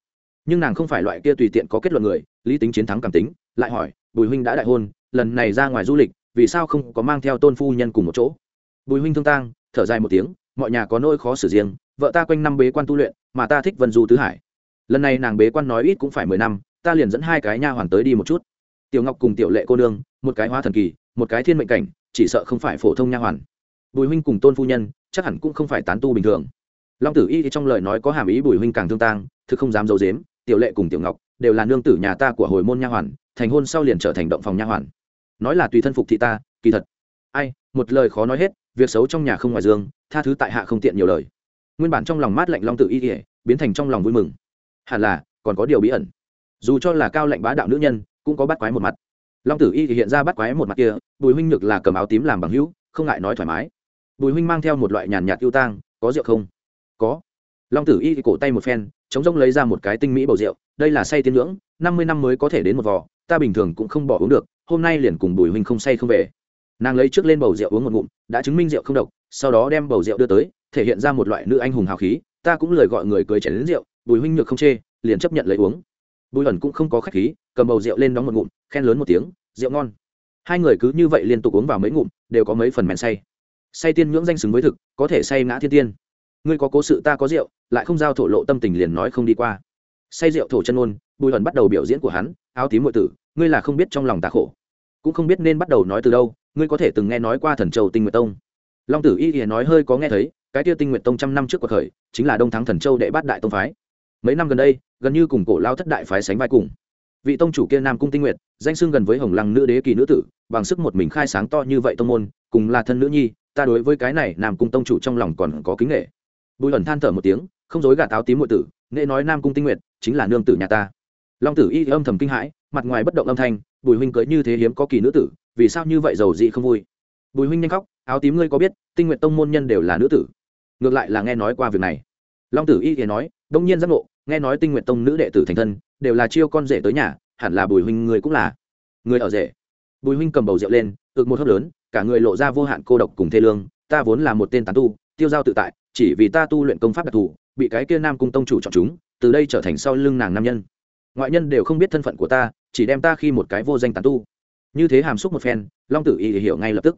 Nhưng nàng không phải loại kia tùy tiện có kết luận người, lý tính chiến thắng cảm tính, lại hỏi, bùi huynh đã đại hôn, lần này ra ngoài du lịch, vì sao không có mang theo tôn phu nhân cùng một chỗ? Bùi huynh thương tang, thở dài một tiếng, mọi nhà có nỗi khó xử riêng vợ ta quanh năm bế quan tu luyện, mà ta thích vân du tứ hải. Lần này nàng bế quan nói ít cũng phải mười năm, ta liền dẫn hai cái nha hoàn tới đi một chút. Tiểu ngọc cùng tiểu lệ cô nương, một cái hoa thần kỳ, một cái thiên mệnh cảnh, chỉ sợ không phải phổ thông nha hoàn. Bùi huynh cùng tôn phu nhân, chắc hẳn cũng không phải tán tu bình thường. Long tử y trong lời nói có hàm ý bùi huynh càng thương tang, thực không dám d i ấ u dếm tiểu lệ cùng tiểu ngọc đều là nương tử nhà ta của hồi môn nha hoàn, thành hôn sau liền trở thành động phòng nha hoàn. Nói là tùy thân phục thị ta, kỳ thật. Ai, một lời khó nói hết, việc xấu trong nhà không ngoài dương, tha thứ tại hạ không tiện nhiều lời nguyên bản trong lòng mát lạnh long tự y ỉa biến thành trong lòng vui mừng. Hẳn là, còn có điều bí ẩn. Dù cho là cao lạnh bá đạo nữ nhân, cũng có bắt quái một mặt. Long tử y thì hiện ra bắt quái một mặt kia, bùi huynh nhược là cầm áo tím làm bằng hữu, không ngại nói thoải mái. Bùi huynh mang theo một loại nhàn nhạt yêu tang, có rượu không? Có. Long tử y thì cổ tay một phen, chống rông lấy ra một cái tinh mỹ bầu rượu, đây là say tiên ngưỡng, năm mươi năm mới có thể đến một vò, ta bình thường cũng không bỏ uống được, hôm nay liền cùng bùi huynh không say không về. Nàng lấy trước lên bầu rượu uống một ngụm, đã chứng minh rượu không độc, sau đó đem bầu rượu đưa tới thể hiện ra một loại nữ anh hùng hào khí, ta cũng lời gọi người cưới chén đến rượu, bùi huynh nhược không chê, liền chấp nhận lấy uống. Bùi ẩn cũng không có khách khí, cầm bầu rượu lên đóng một ngụm, khen lớn một tiếng, rượu ngon. Hai người cứ như vậy liên tục uống vào mấy ngụm, đều có mấy phần mèn say. Say tiên ngưỡng danh xứng với thực, có thể say ngã thiên tiên. Ngươi có cố sự ta có rượu, lại không giao thổ lộ tâm tình liền nói không đi qua. Say rượu thổ chân ôn, bùi ẩn bắt đầu biểu diễn của hắn, áo tím ngụy tử, ngươi là không biết trong lòng ta khổ. Cũng không biết nên bắt đầu nói từ đâu, ngươi có thể từng nghe nói qua thần châu tinh nguyệt tông long tử y thì nói hơi có nghe thấy, cái Tia tinh nguyệt tông trăm năm trước cuộc khởi chính là đông thắng thần châu đệ bát đại tông phái. Mấy năm gần đây, gần như cùng cổ lao thất đại phái sánh vai cùng. Vị tông chủ kia nam cung tinh nguyệt, danh xưng gần với hồng lăng nữ đế kỳ nữ tử, bằng sức một mình khai sáng to như vậy tông môn, cùng là thân nữ nhi, ta đối với cái này nam cung tông chủ trong lòng còn có kính nghệ bùi ẩn than thở một tiếng, không dối gà táo tím mọi tử nghệ nói nam cung tinh nguyệt chính là nương tử nhà ta. Long tử y âm thầm kinh hãi, mặt ngoài bất động âm thanh, bùi huynh cưới như thế hiếm có kỳ nữ tử, vì sao như vậy giàu dị không vui? Bùi huynh nhanh khóc, áo tím ngươi có biết, tinh nguyện tông môn nhân đều là nữ tử. Ngược lại là nghe nói qua việc này. Long tử y thì nói, đông nhiên giác ngộ, nghe nói tinh nguyện tông nữ đệ tử thành thân, đều là chiêu con rể tới nhà, hẳn là bùi huynh người cũng là. Người ở rể. Bùi huynh cầm bầu rượu lên, ực một hớp lớn, cả người lộ ra vô hạn cô độc cùng thê lương, ta vốn là một tên tán tu, tiêu giao tự tại, chỉ vì ta tu luyện công pháp đặc thù, bị cái kia nam cung tông chủ chọn chúng, từ đây trở thành sau lưng nàng nam nhân. Ngoại nhân đều không biết thân phận của ta, chỉ đem ta khi một cái vô danh tán tu. Như thế hàm xúc một phen, long tử y hiểu ngay lập tức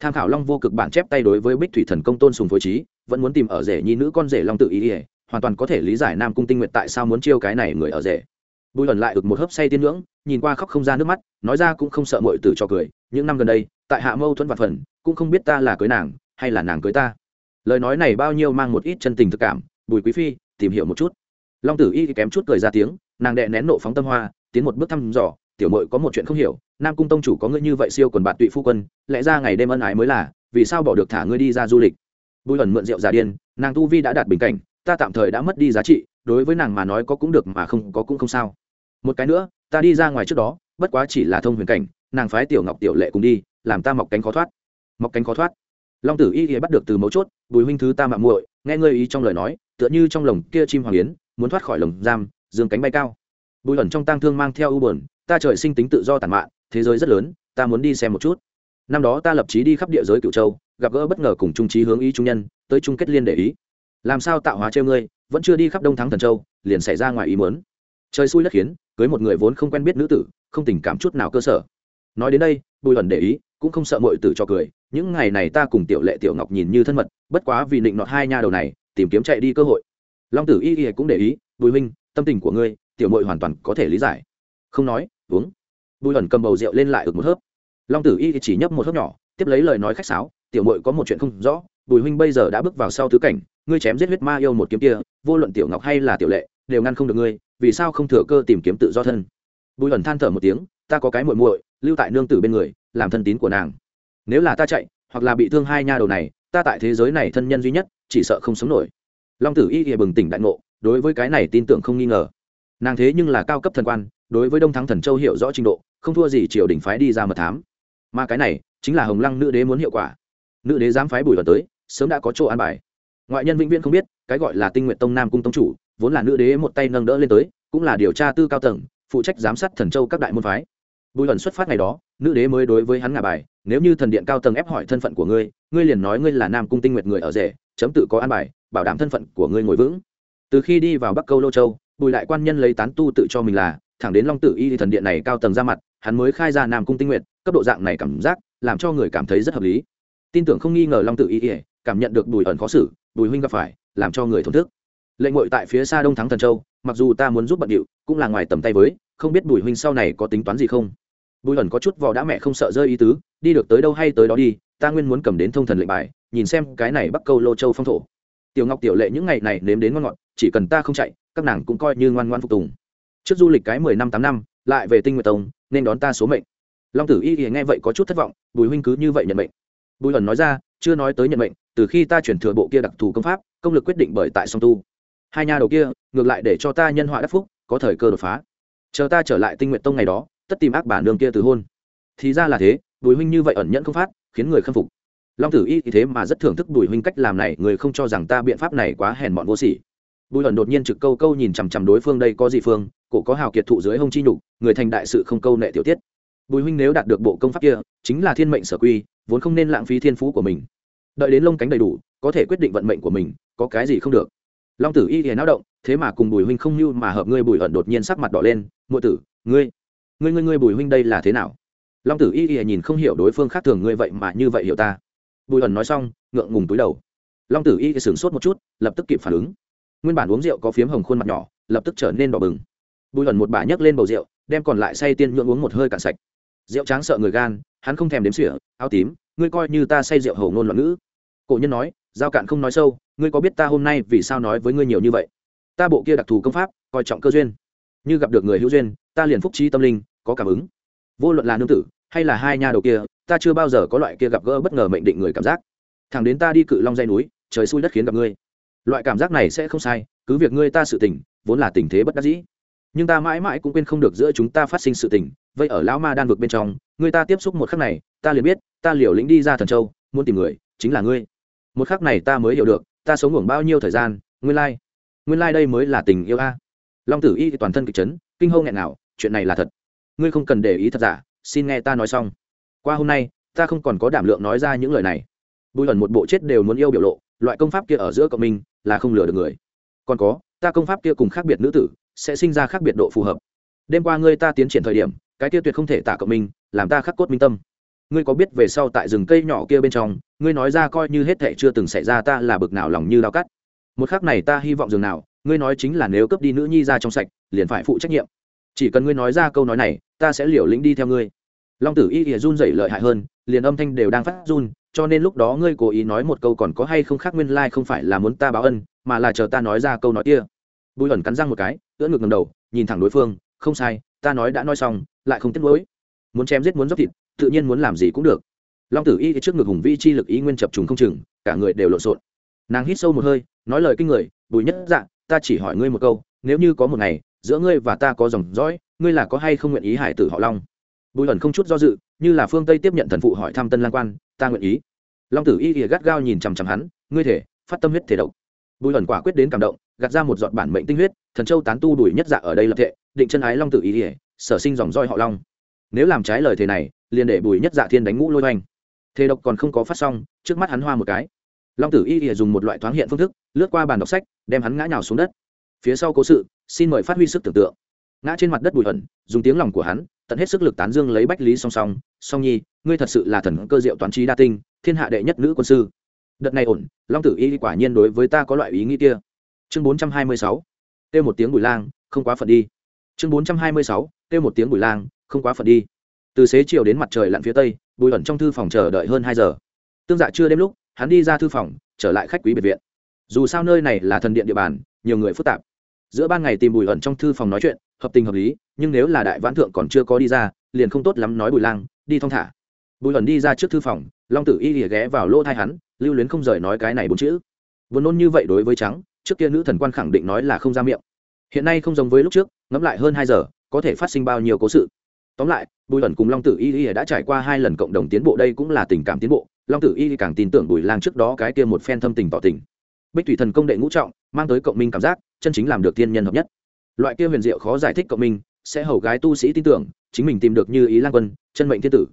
tham khảo long vô cực bản chép tay đối với bích thủy thần công tôn sùng phối trí, vẫn muốn tìm ở rể nhi nữ con rể long tự y hoàn toàn có thể lý giải nam cung tinh nguyện tại sao muốn chiêu cái này người ở rể. Bùi ẩn lại được một hớp say tiên ngưỡng, nhìn qua khóc không ra nước mắt, nói ra cũng không sợ mọi tử cho cười, những năm gần đây, tại hạ mâu thuẫn vặt phần, cũng không biết ta là cưới nàng, hay là nàng cưới ta. Lời nói này bao nhiêu mang một ít chân tình thực cảm, bùi quý phi, tìm hiểu một chút. Long tử y kém chút cười ra tiếng, nàng đệ nén nộ phóng tâm hoa, tiến một bước thăm dò, tiểu mội có một chuyện không hiểu nam cung tông chủ có ngươi như vậy siêu quần bạn tụy phu quân lẽ ra ngày đêm ân ái mới là vì sao bỏ được thả ngươi đi ra du lịch? Bùi ẩn mượn rượu giả điên nàng tu vi đã đạt bình cảnh ta tạm thời đã mất đi giá trị đối với nàng mà nói có cũng được mà không có cũng không sao. Một cái nữa ta đi ra ngoài trước đó bất quá chỉ là thông huyền cảnh nàng phái tiểu ngọc tiểu lệ cùng đi làm ta mọc cánh khó thoát. Mọc cánh khó thoát. Long tử y y bắt được từ mấu chốt bùi huynh thứ ta mạng muội nghe ngươi ý trong lời nói tựa như trong lồng kia chim hoàng yến muốn thoát khỏi lồng giam dương cánh bay cao. Bùi ẩn trong tang thương mang theo ưu buồn, ta trời sinh tính tự do tàn mạn thế giới rất lớn, ta muốn đi xem một chút. Năm đó ta lập trí đi khắp địa giới cựu châu, gặp gỡ bất ngờ cùng trung trí hướng ý trung nhân, tới chung kết liên để ý. Làm sao tạo hóa treo ngươi, vẫn chưa đi khắp đông thắng thần châu, liền xảy ra ngoài ý muốn. Trời xui đất khiến, cưới một người vốn không quen biết nữ tử, không tình cảm chút nào cơ sở. Nói đến đây, bùi ẩn để ý, cũng không sợ mọi tử cho cười, những ngày này ta cùng tiểu lệ tiểu ngọc nhìn như thân mật, bất quá vì định nọt hai nha đầu này, tìm kiếm chạy đi cơ hội. Long tử y y cũng để ý, bùi huynh, tâm tình của ngươi, tiểu mội hoàn toàn có thể lý giải. Không nói, uống bùi ẩn cầm bầu rượu lên lại ực một hớp. Long tử y chỉ nhấp một hớp nhỏ, tiếp lấy lời nói khách sáo, tiểu mội có một chuyện không rõ, bùi huynh bây giờ đã bước vào sau tứ cảnh, ngươi chém giết huyết ma yêu một kiếm kia, vô luận tiểu ngọc hay là tiểu lệ, đều ngăn không được ngươi, vì sao không thừa cơ tìm kiếm tự do thân? Bùi ẩn than thở một tiếng, ta có cái muội muội, lưu tại nương tử bên người, làm thân tín của nàng. Nếu là ta chạy, hoặc là bị thương hai nha đầu này, ta tại thế giới này thân nhân duy nhất, chỉ sợ không sống nổi. Long tử y thì bừng tỉnh đại ngộ, đối với cái này tin tưởng không nghi ngờ. Nàng thế nhưng là cao cấp thần quan đối với đông thắng thần châu hiểu rõ trình độ, không thua gì triều đình phái đi ra mật thám. Mà cái này chính là hồng lăng nữ đế muốn hiệu quả. Nữ đế dám phái bùi vào tới, sớm đã có chỗ an bài. Ngoại nhân vĩnh viễn không biết, cái gọi là tinh nguyện tông nam cung tông chủ, vốn là nữ đế một tay nâng đỡ lên tới, cũng là điều tra tư cao tầng, phụ trách giám sát thần châu các đại môn phái. Bùi ẩn xuất phát ngày đó, nữ đế mới đối với hắn ngả bài, nếu như thần điện cao tầng ép hỏi thân phận của ngươi ngươi liền nói ngươi là nam cung tinh nguyện người ở rể, chấm tự có an bài, bảo đảm thân phận của ngươi ngồi vững. Từ khi đi vào bắc câu lô châu bùi đại quan nhân lấy tán tu tự cho mình là, thẳng đến long tử y thần điện này cao tầng ra mặt, hắn mới khai ra nam cung tinh nguyện cấp độ dạng này cảm giác, làm cho người cảm thấy rất hợp lý. Tin tưởng không nghi ngờ long tử y cảm nhận được bùi ẩn khó xử, bùi huynh gặp phải, làm cho người thổn thức. Lệnh ngội tại phía xa đông thắng thần châu, mặc dù ta muốn giúp bận điệu, cũng là ngoài tầm tay với, không biết bùi huynh sau này có tính toán gì không. Bùi ẩn có chút vò đã mẹ không sợ rơi ý tứ, đi được tới đâu hay tới đó đi, ta nguyên muốn cầm đến thông thần lệnh bài, nhìn xem cái này bắc câu lô châu phong thổ. Tiểu ngọc tiểu lệ những ngày này nếm đến ngon ngọt chỉ cần ta không chạy, các nàng cũng coi như ngoan ngoan phục tùng. Trước du lịch cái mười năm tám năm, lại về tinh nguyệt tông, nên đón ta số mệnh. Long tử y thì nghe vậy có chút thất vọng, bùi huynh cứ như vậy nhận mệnh. Bùi ẩn nói ra, chưa nói tới nhận mệnh, từ khi ta chuyển thừa bộ kia đặc thù công pháp, công lực quyết định bởi tại song tu. Hai nhà đầu kia, ngược lại để cho ta nhân họa đắc phúc, có thời cơ đột phá. Chờ ta trở lại tinh nguyện tông ngày đó, tất tìm ác bản đường kia từ hôn. Thì ra là thế, bùi huynh như vậy ẩn nhẫn không phát, khiến người khâm phục. Long tử y thì thế mà rất thưởng thức bùi huynh cách làm này, người không cho rằng ta biện pháp này quá hèn mọn vô sỉ bùi ẩn đột nhiên trực câu câu nhìn chằm chằm đối phương đây có gì phương, cổ có hào kiệt thụ dưới hông chi nhục, người thành đại sự không câu nệ tiểu tiết. Bùi huynh nếu đạt được bộ công pháp kia, chính là thiên mệnh sở quy, vốn không nên lãng phí thiên phú của mình. Đợi đến lông cánh đầy đủ, có thể quyết định vận mệnh của mình, có cái gì không được. Long tử y thì náo động, thế mà cùng bùi huynh không như mà hợp ngươi bùi ẩn đột nhiên sắc mặt đỏ lên mộ tử, ngươi ngươi ngươi ngươi bùi huynh đây là thế nào? Long tử y y nhìn không hiểu đối phương khác thường ngươi vậy mà như vậy hiểu ta. Bùi ẩn nói xong, ngượng ngùng túi đầu. Long tử y sửng sốt một chút, lập tức kịp phản ứng nguyên bản uống rượu có phiếm hồng khuôn mặt nhỏ, lập tức trở nên đỏ bừng. Bùi ẩn một bà nhấc lên bầu rượu, đem còn lại say tiên nhuộm uống một hơi cạn sạch. Rượu tráng sợ người gan, hắn không thèm đếm sỉa áo tím, ngươi coi như ta say rượu hầu ngôn loạn ngữ. Cổ nhân nói, giao cạn không nói sâu, ngươi có biết ta hôm nay vì sao nói với ngươi nhiều như vậy? Ta bộ kia đặc thù công pháp, coi trọng cơ duyên. Như gặp được người hữu duyên, ta liền phúc trí tâm linh, có cảm ứng. Vô luận là nương tử, hay là hai nha đầu kia, ta chưa bao giờ có loại kia gặp gỡ bất ngờ mệnh định người cảm giác. Thằng đến ta đi cự long dây núi, trời xui đất khiến gặp ngươi loại cảm giác này sẽ không sai, cứ việc ngươi ta sự tình, vốn là tình thế bất đắc dĩ. Nhưng ta mãi mãi cũng quên không được giữa chúng ta phát sinh sự tình, vậy ở lão ma đan vực bên trong, ngươi ta tiếp xúc một khắc này, ta liền biết, ta liều lĩnh đi ra thần châu, muốn tìm người, chính là ngươi. Một khắc này ta mới hiểu được, ta sống ngủ bao nhiêu thời gian, nguyên lai、like. nguyên lai、like、đây mới là tình yêu a. Long tử y toàn thân kịch chấn, kinh hâu nghẹn nào chuyện này là thật. Ngươi không cần để ý thật giả, xin nghe ta nói xong. Qua hôm nay, ta không còn có đảm lượng nói ra những lời này. Bùi ẩn một bộ chết đều muốn yêu biểu lộ, loại công pháp kia ở giữa cộng minh là không lừa được người. Còn có, ta công pháp kia cùng khác biệt nữ tử, sẽ sinh ra khác biệt độ phù hợp. Đêm qua ngươi ta tiến triển thời điểm, cái kia tuyệt không thể tả cộng minh, làm ta khắc cốt minh tâm. Ngươi có biết về sau tại rừng cây nhỏ kia bên trong, ngươi nói ra coi như hết thệ chưa từng xảy ra ta là bực nào lòng như đau cắt. Một khắc này ta hy vọng dường nào, ngươi nói chính là nếu cướp đi nữ nhi ra trong sạch, liền phải phụ trách nhiệm. Chỉ cần ngươi nói ra câu nói này, ta sẽ liều lĩnh đi theo ngươi long tử y ỉa run dậy lợi hại hơn, liền âm thanh đều đang phát run, cho nên lúc đó ngươi cố ý nói một câu còn có hay không khác nguyên lai、like、không phải là muốn ta báo ân, mà là chờ ta nói ra câu nói kia. Bùi ẩn cắn răng một cái, ưỡn ngực ngầm đầu, nhìn thẳng đối phương, không sai, ta nói đã nói xong, lại không tiếc lỗi muốn chém giết muốn dốc thịt, tự nhiên muốn làm gì cũng được. Long tử y trước ngực hùng vi chi lực ý nguyên chập trùng không chừng, cả người đều lộn xộn. Nàng hít sâu một hơi, nói lời kinh người, bùi nhất dạ ta chỉ hỏi ngươi một câu, nếu như có một ngày, giữa ngươi và ta có dòng dõi, ngươi là có hay không nguyện ý hải tử họ long? Bùi ẩn không chút do dự, như là phương tây tiếp nhận thần phụ hỏi thăm tân lang quan, ta nguyện ý. Long tử y ỉa gắt gao nhìn chằm chằm hắn, ngươi thể, phát tâm huyết thể độc. Bùi ẩn quả quyết đến cảm động, gạt ra một giọt bản mệnh tinh huyết, thần châu tán tu đuổi nhất dạ ở đây lập thệ, định chân ái long tử y ỉa sở sinh dòng roi họ long. Nếu làm trái lời thề này, liền để bùi nhất dạ thiên đánh ngũ lôi oanh thế độc còn không có phát xong, trước mắt hắn hoa một cái. Long tử y ỉa dùng một loại thoáng hiện phương thức, lướt qua bàn đọc sách, đem hắn ngã nhào xuống đất. Phía sau cố sự, xin mời phát huy sức tưởng tượng. Ngã trên mặt đất Bùi ẩn, dùng tiếng lòng của hắn tận hết sức lực tán dương lấy bách lý song song song nhi, ngươi thật sự là thần cơ diệu toán trí đa tinh, thiên hạ đệ nhất nữ quân sư. Đợt này ổn, long tử y quả nhiên đối với ta có loại ý nghĩ kia. Chương bốn trăm hai mươi sáu, kêu một tiếng bùi lang, không quá phận đi. Chương bốn trăm hai mươi sáu, kêu một tiếng bùi lang, không quá phận đi. Từ xế chiều đến mặt trời lặn phía tây, bùi ẩn trong thư phòng chờ đợi hơn hai giờ. Tương dạ chưa đêm lúc, hắn đi ra thư phòng, trở lại khách quý biệt viện. Dù sao nơi này là thần điện địa bàn, nhiều người phức tạp giữa ban ngày tìm bùi ẩn trong thư phòng nói chuyện, hợp tình hợp lý, nhưng nếu là đại vãn thượng còn chưa có đi ra, liền không tốt lắm nói bùi lang, đi thong thả. Bùi ẩn đi ra trước thư phòng, long tử y lìa ghé vào lỗ thai hắn, lưu luyến không rời nói cái này bốn chữ. Vốn nôn như vậy đối với trắng, trước kia nữ thần quan khẳng định nói là không ra miệng. Hiện nay không giống với lúc trước, ngẫm lại hơn hai giờ, có thể phát sinh bao nhiêu cố sự. Tóm lại, bùi ẩn cùng long tử y lìa đã trải qua hai lần cộng đồng tiến bộ đây cũng là tình cảm tiến bộ. Long tử y càng tin tưởng bùi lang trước đó cái kia một phen thâm tình tỏ tình. Bích thủy thần công đệ ngũ trọng, mang tới cộng minh cảm giác chân chính làm được tiên nhân hợp nhất. Loại kia huyền diệu khó giải thích cộng minh, sẽ hầu gái tu sĩ tin tưởng, chính mình tìm được như ý lang quân, chân mệnh thiên tử.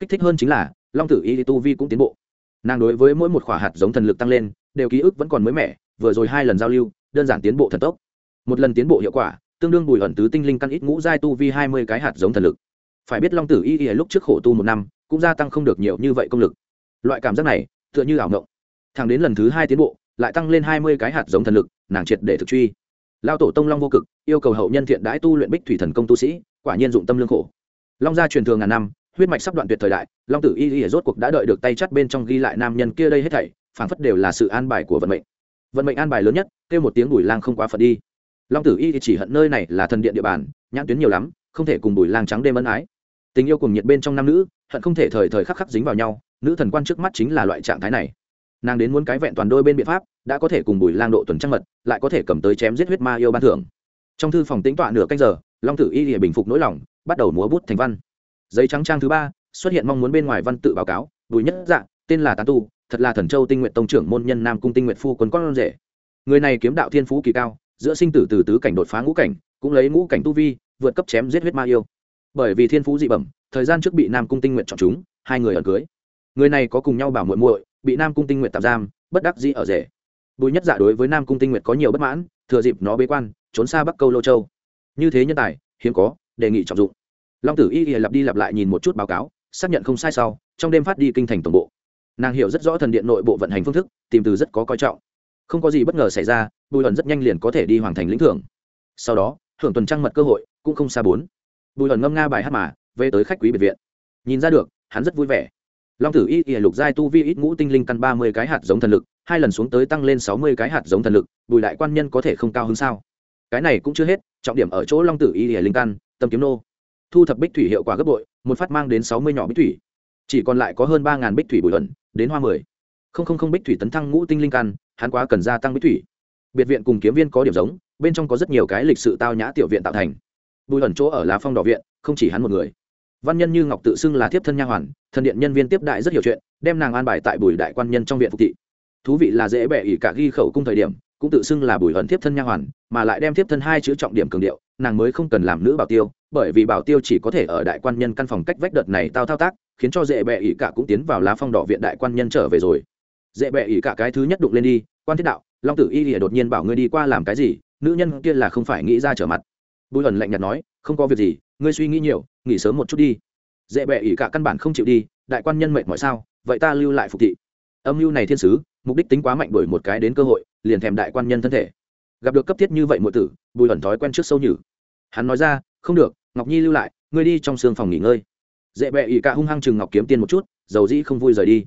Kích thích hơn chính là, long tử y tu vi cũng tiến bộ. Nàng đối với mỗi một khỏa hạt giống thần lực tăng lên, đều ký ức vẫn còn mới mẻ, vừa rồi hai lần giao lưu, đơn giản tiến bộ thần tốc. Một lần tiến bộ hiệu quả, tương đương bùi ẩn tứ tinh linh căn ít ngũ giai tu vi hai mươi cái hạt giống thần lực. Phải biết long tử y y lúc trước khổ tu một năm, cũng gia tăng không được nhiều như vậy công lực. Loại cảm giác này, tựa như ảo ngộng thẳng đến lần thứ hai tiến bộ, lại tăng lên hai mươi cái hạt giống thần lực nàng triệt để thực truy. Lao tổ tông long vô cực, yêu cầu hậu nhân thiện đãi tu luyện bích thủy thần công tu sĩ, quả nhiên dụng tâm lương khổ. Long gia truyền thường ngàn năm, huyết mạch sắp đoạn tuyệt thời đại, long tử y y rốt cuộc đã đợi được tay chắt bên trong ghi lại nam nhân kia đây hết thảy, phảng phất đều là sự an bài của vận mệnh. Vận mệnh an bài lớn nhất, kêu một tiếng bùi lang không quá phật đi. Long tử y chỉ hận nơi này là thần điện địa bàn, nhãn tuyến nhiều lắm, không thể cùng bùi lang trắng đêm ân ái. Tình yêu cùng nhiệt bên trong nam nữ, hận không thể thời thời khắc khắc dính vào nhau, nữ thần quan trước mắt chính là loại trạng thái này nàng đến muốn cái vẹn toàn đôi bên biện pháp đã có thể cùng bùi lang độ tuần trăng mật lại có thể cầm tới chém giết huyết ma yêu ban thưởng. Trong thư phòng tính tọa nửa canh giờ long tử y lìa bình phục nỗi lòng bắt đầu múa bút thành văn. Giấy trắng trang thứ ba xuất hiện mong muốn bên ngoài văn tự báo cáo bùi nhất Dạ, tên là tán tu thật là thần châu tinh nguyện tông trưởng môn nhân nam cung tinh nguyện phu quân con rể. Người này kiếm đạo thiên phú kỳ cao giữa sinh tử từ tứ cảnh đột phá ngũ cảnh cũng lấy ngũ cảnh tu vi vượt cấp chém giết huyết ma yêu. Bởi vì thiên phú dị bẩm thời gian trước bị nam cung tinh nguyện chọn chúng hai người ở cưới. Người này có cùng nhau bảo muội muội bị nam cung tinh nguyện tạm giam, bất đắc dĩ ở rể. Bùi nhất dạ đối với nam cung tinh nguyện có nhiều bất mãn, thừa dịp nó bế quan, trốn xa bắc câu lô châu. Như thế nhân tài, hiếm có, đề nghị trọng dụng. Long tử y y lặp đi lặp lại nhìn một chút báo cáo, xác nhận không sai sau, trong đêm phát đi kinh thành tổng bộ. Nàng hiểu rất rõ thần điện nội bộ vận hành phương thức, tìm từ rất có coi trọng. Không có gì bất ngờ xảy ra, bùi ẩn rất nhanh liền có thể đi hoàn thành lĩnh thưởng. Sau đó hưởng tuần trăng mật cơ hội, cũng không xa bốn. Bùi ẩn ngâm nga bài hát mà, về tới khách quý biệt viện. Nhìn ra được, hắn rất vui vẻ long tử y ỉa lục giai tu vi ít ngũ tinh linh căn ba mươi cái hạt giống thần lực, hai lần xuống tới tăng lên sáu mươi cái hạt giống thần lực, bùi đại quan nhân có thể không cao hơn sao? Cái này cũng chưa hết, trọng điểm ở chỗ long tử y ỉa linh căn, tâm kiếm nô. Thu thập bích thủy hiệu quả gấp bội, một phát mang đến sáu mươi nhỏ bích thủy. Chỉ còn lại có hơn ba ngàn bích thủy bùi luận đến hoa mười. Không không không bích thủy tấn thăng ngũ tinh linh căn, hắn quá cần gia tăng bích thủy. Biệt viện cùng kiếm viên có điểm giống, bên trong có rất nhiều cái lịch sự tao nhã tiểu viện tạo thành. Bùi ẩn chỗ ở lá phong đỏ viện, không chỉ hắn một người văn nhân như ngọc tự xưng là thiếp thân nha hoàn, thần điện nhân viên tiếp đại rất hiểu chuyện, đem nàng an bài tại bùi đại quan nhân trong viện phục thị. Thú vị là dễ bẻ ỉ cả ghi khẩu cung thời điểm, cũng tự xưng là bùi ẩn thiếp thân nha hoàn, mà lại đem thiếp thân hai chữ trọng điểm cường điệu, nàng mới không cần làm nữ bảo tiêu, bởi vì bảo tiêu chỉ có thể ở đại quan nhân căn phòng cách vách đợt này tao thao tác, khiến cho dễ bẹ ỉ cả cũng tiến vào lá phong đỏ viện đại quan nhân trở về rồi. Dễ bẹ ỉ cả cái thứ nhất đụng lên đi, quan thiết đạo, long tử y lìa đột nhiên bảo ngươi đi qua làm cái gì, nữ nhân kia là không phải nghĩ ra trở mặt. Bùi ẩn lạnh nhạt nói, không có việc gì, ngươi suy nghĩ nhiều nghỉ sớm một chút đi. Dễ bẹ ỉ cả căn bản không chịu đi, đại quan nhân mệt mọi sao, vậy ta lưu lại phục thị. Âm mưu này thiên sứ, mục đích tính quá mạnh đổi một cái đến cơ hội, liền thèm đại quan nhân thân thể. Gặp được cấp thiết như vậy muội tử, bùi ẩn thói quen trước sâu nhử. Hắn nói ra, không được, ngọc nhi lưu lại, ngươi đi trong xương phòng nghỉ ngơi. Dễ bẹ ỉ cả hung hăng chừng ngọc kiếm tiên một chút, dầu dĩ không vui rời đi.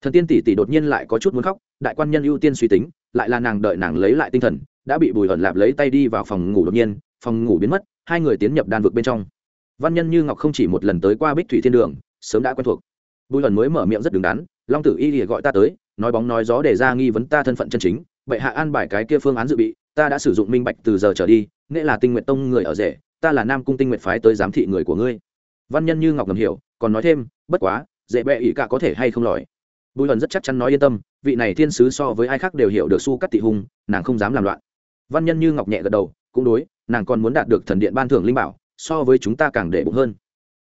Thần tiên tỷ tỷ đột nhiên lại có chút muốn khóc, đại quan nhân ưu tiên suy tính, lại là nàng đợi nàng lấy lại tinh thần, đã bị bùi ẩn lạp lấy tay đi vào phòng ngủ đột nhiên, phòng ngủ biến mất, hai người tiến nhập đan vực bên trong văn nhân như ngọc không chỉ một lần tới qua bích thủy thiên đường, sớm đã quen thuộc. Bùi lần mới mở miệng rất đứng đắn, long tử y lìa gọi ta tới, nói bóng nói gió để ra nghi vấn ta thân phận chân chính, bệ hạ an bài cái kia phương án dự bị, ta đã sử dụng minh bạch từ giờ trở đi, nghĩa là tinh nguyện tông người ở rể, ta là nam cung tinh nguyện phái tới giám thị người của ngươi. Văn nhân như ngọc ngầm hiểu, còn nói thêm, bất quá dễ bệ ỷ cả có thể hay không lòi? Bùi lần rất chắc chắn nói yên tâm, vị này thiên sứ so với ai khác đều hiểu được su cắt tị hùng, nàng không dám làm loạn. Văn nhân như ngọc nhẹ gật đầu, cũng đối, nàng còn muốn đạt được thần điện ban thưởng linh bảo so với chúng ta càng để bụng hơn.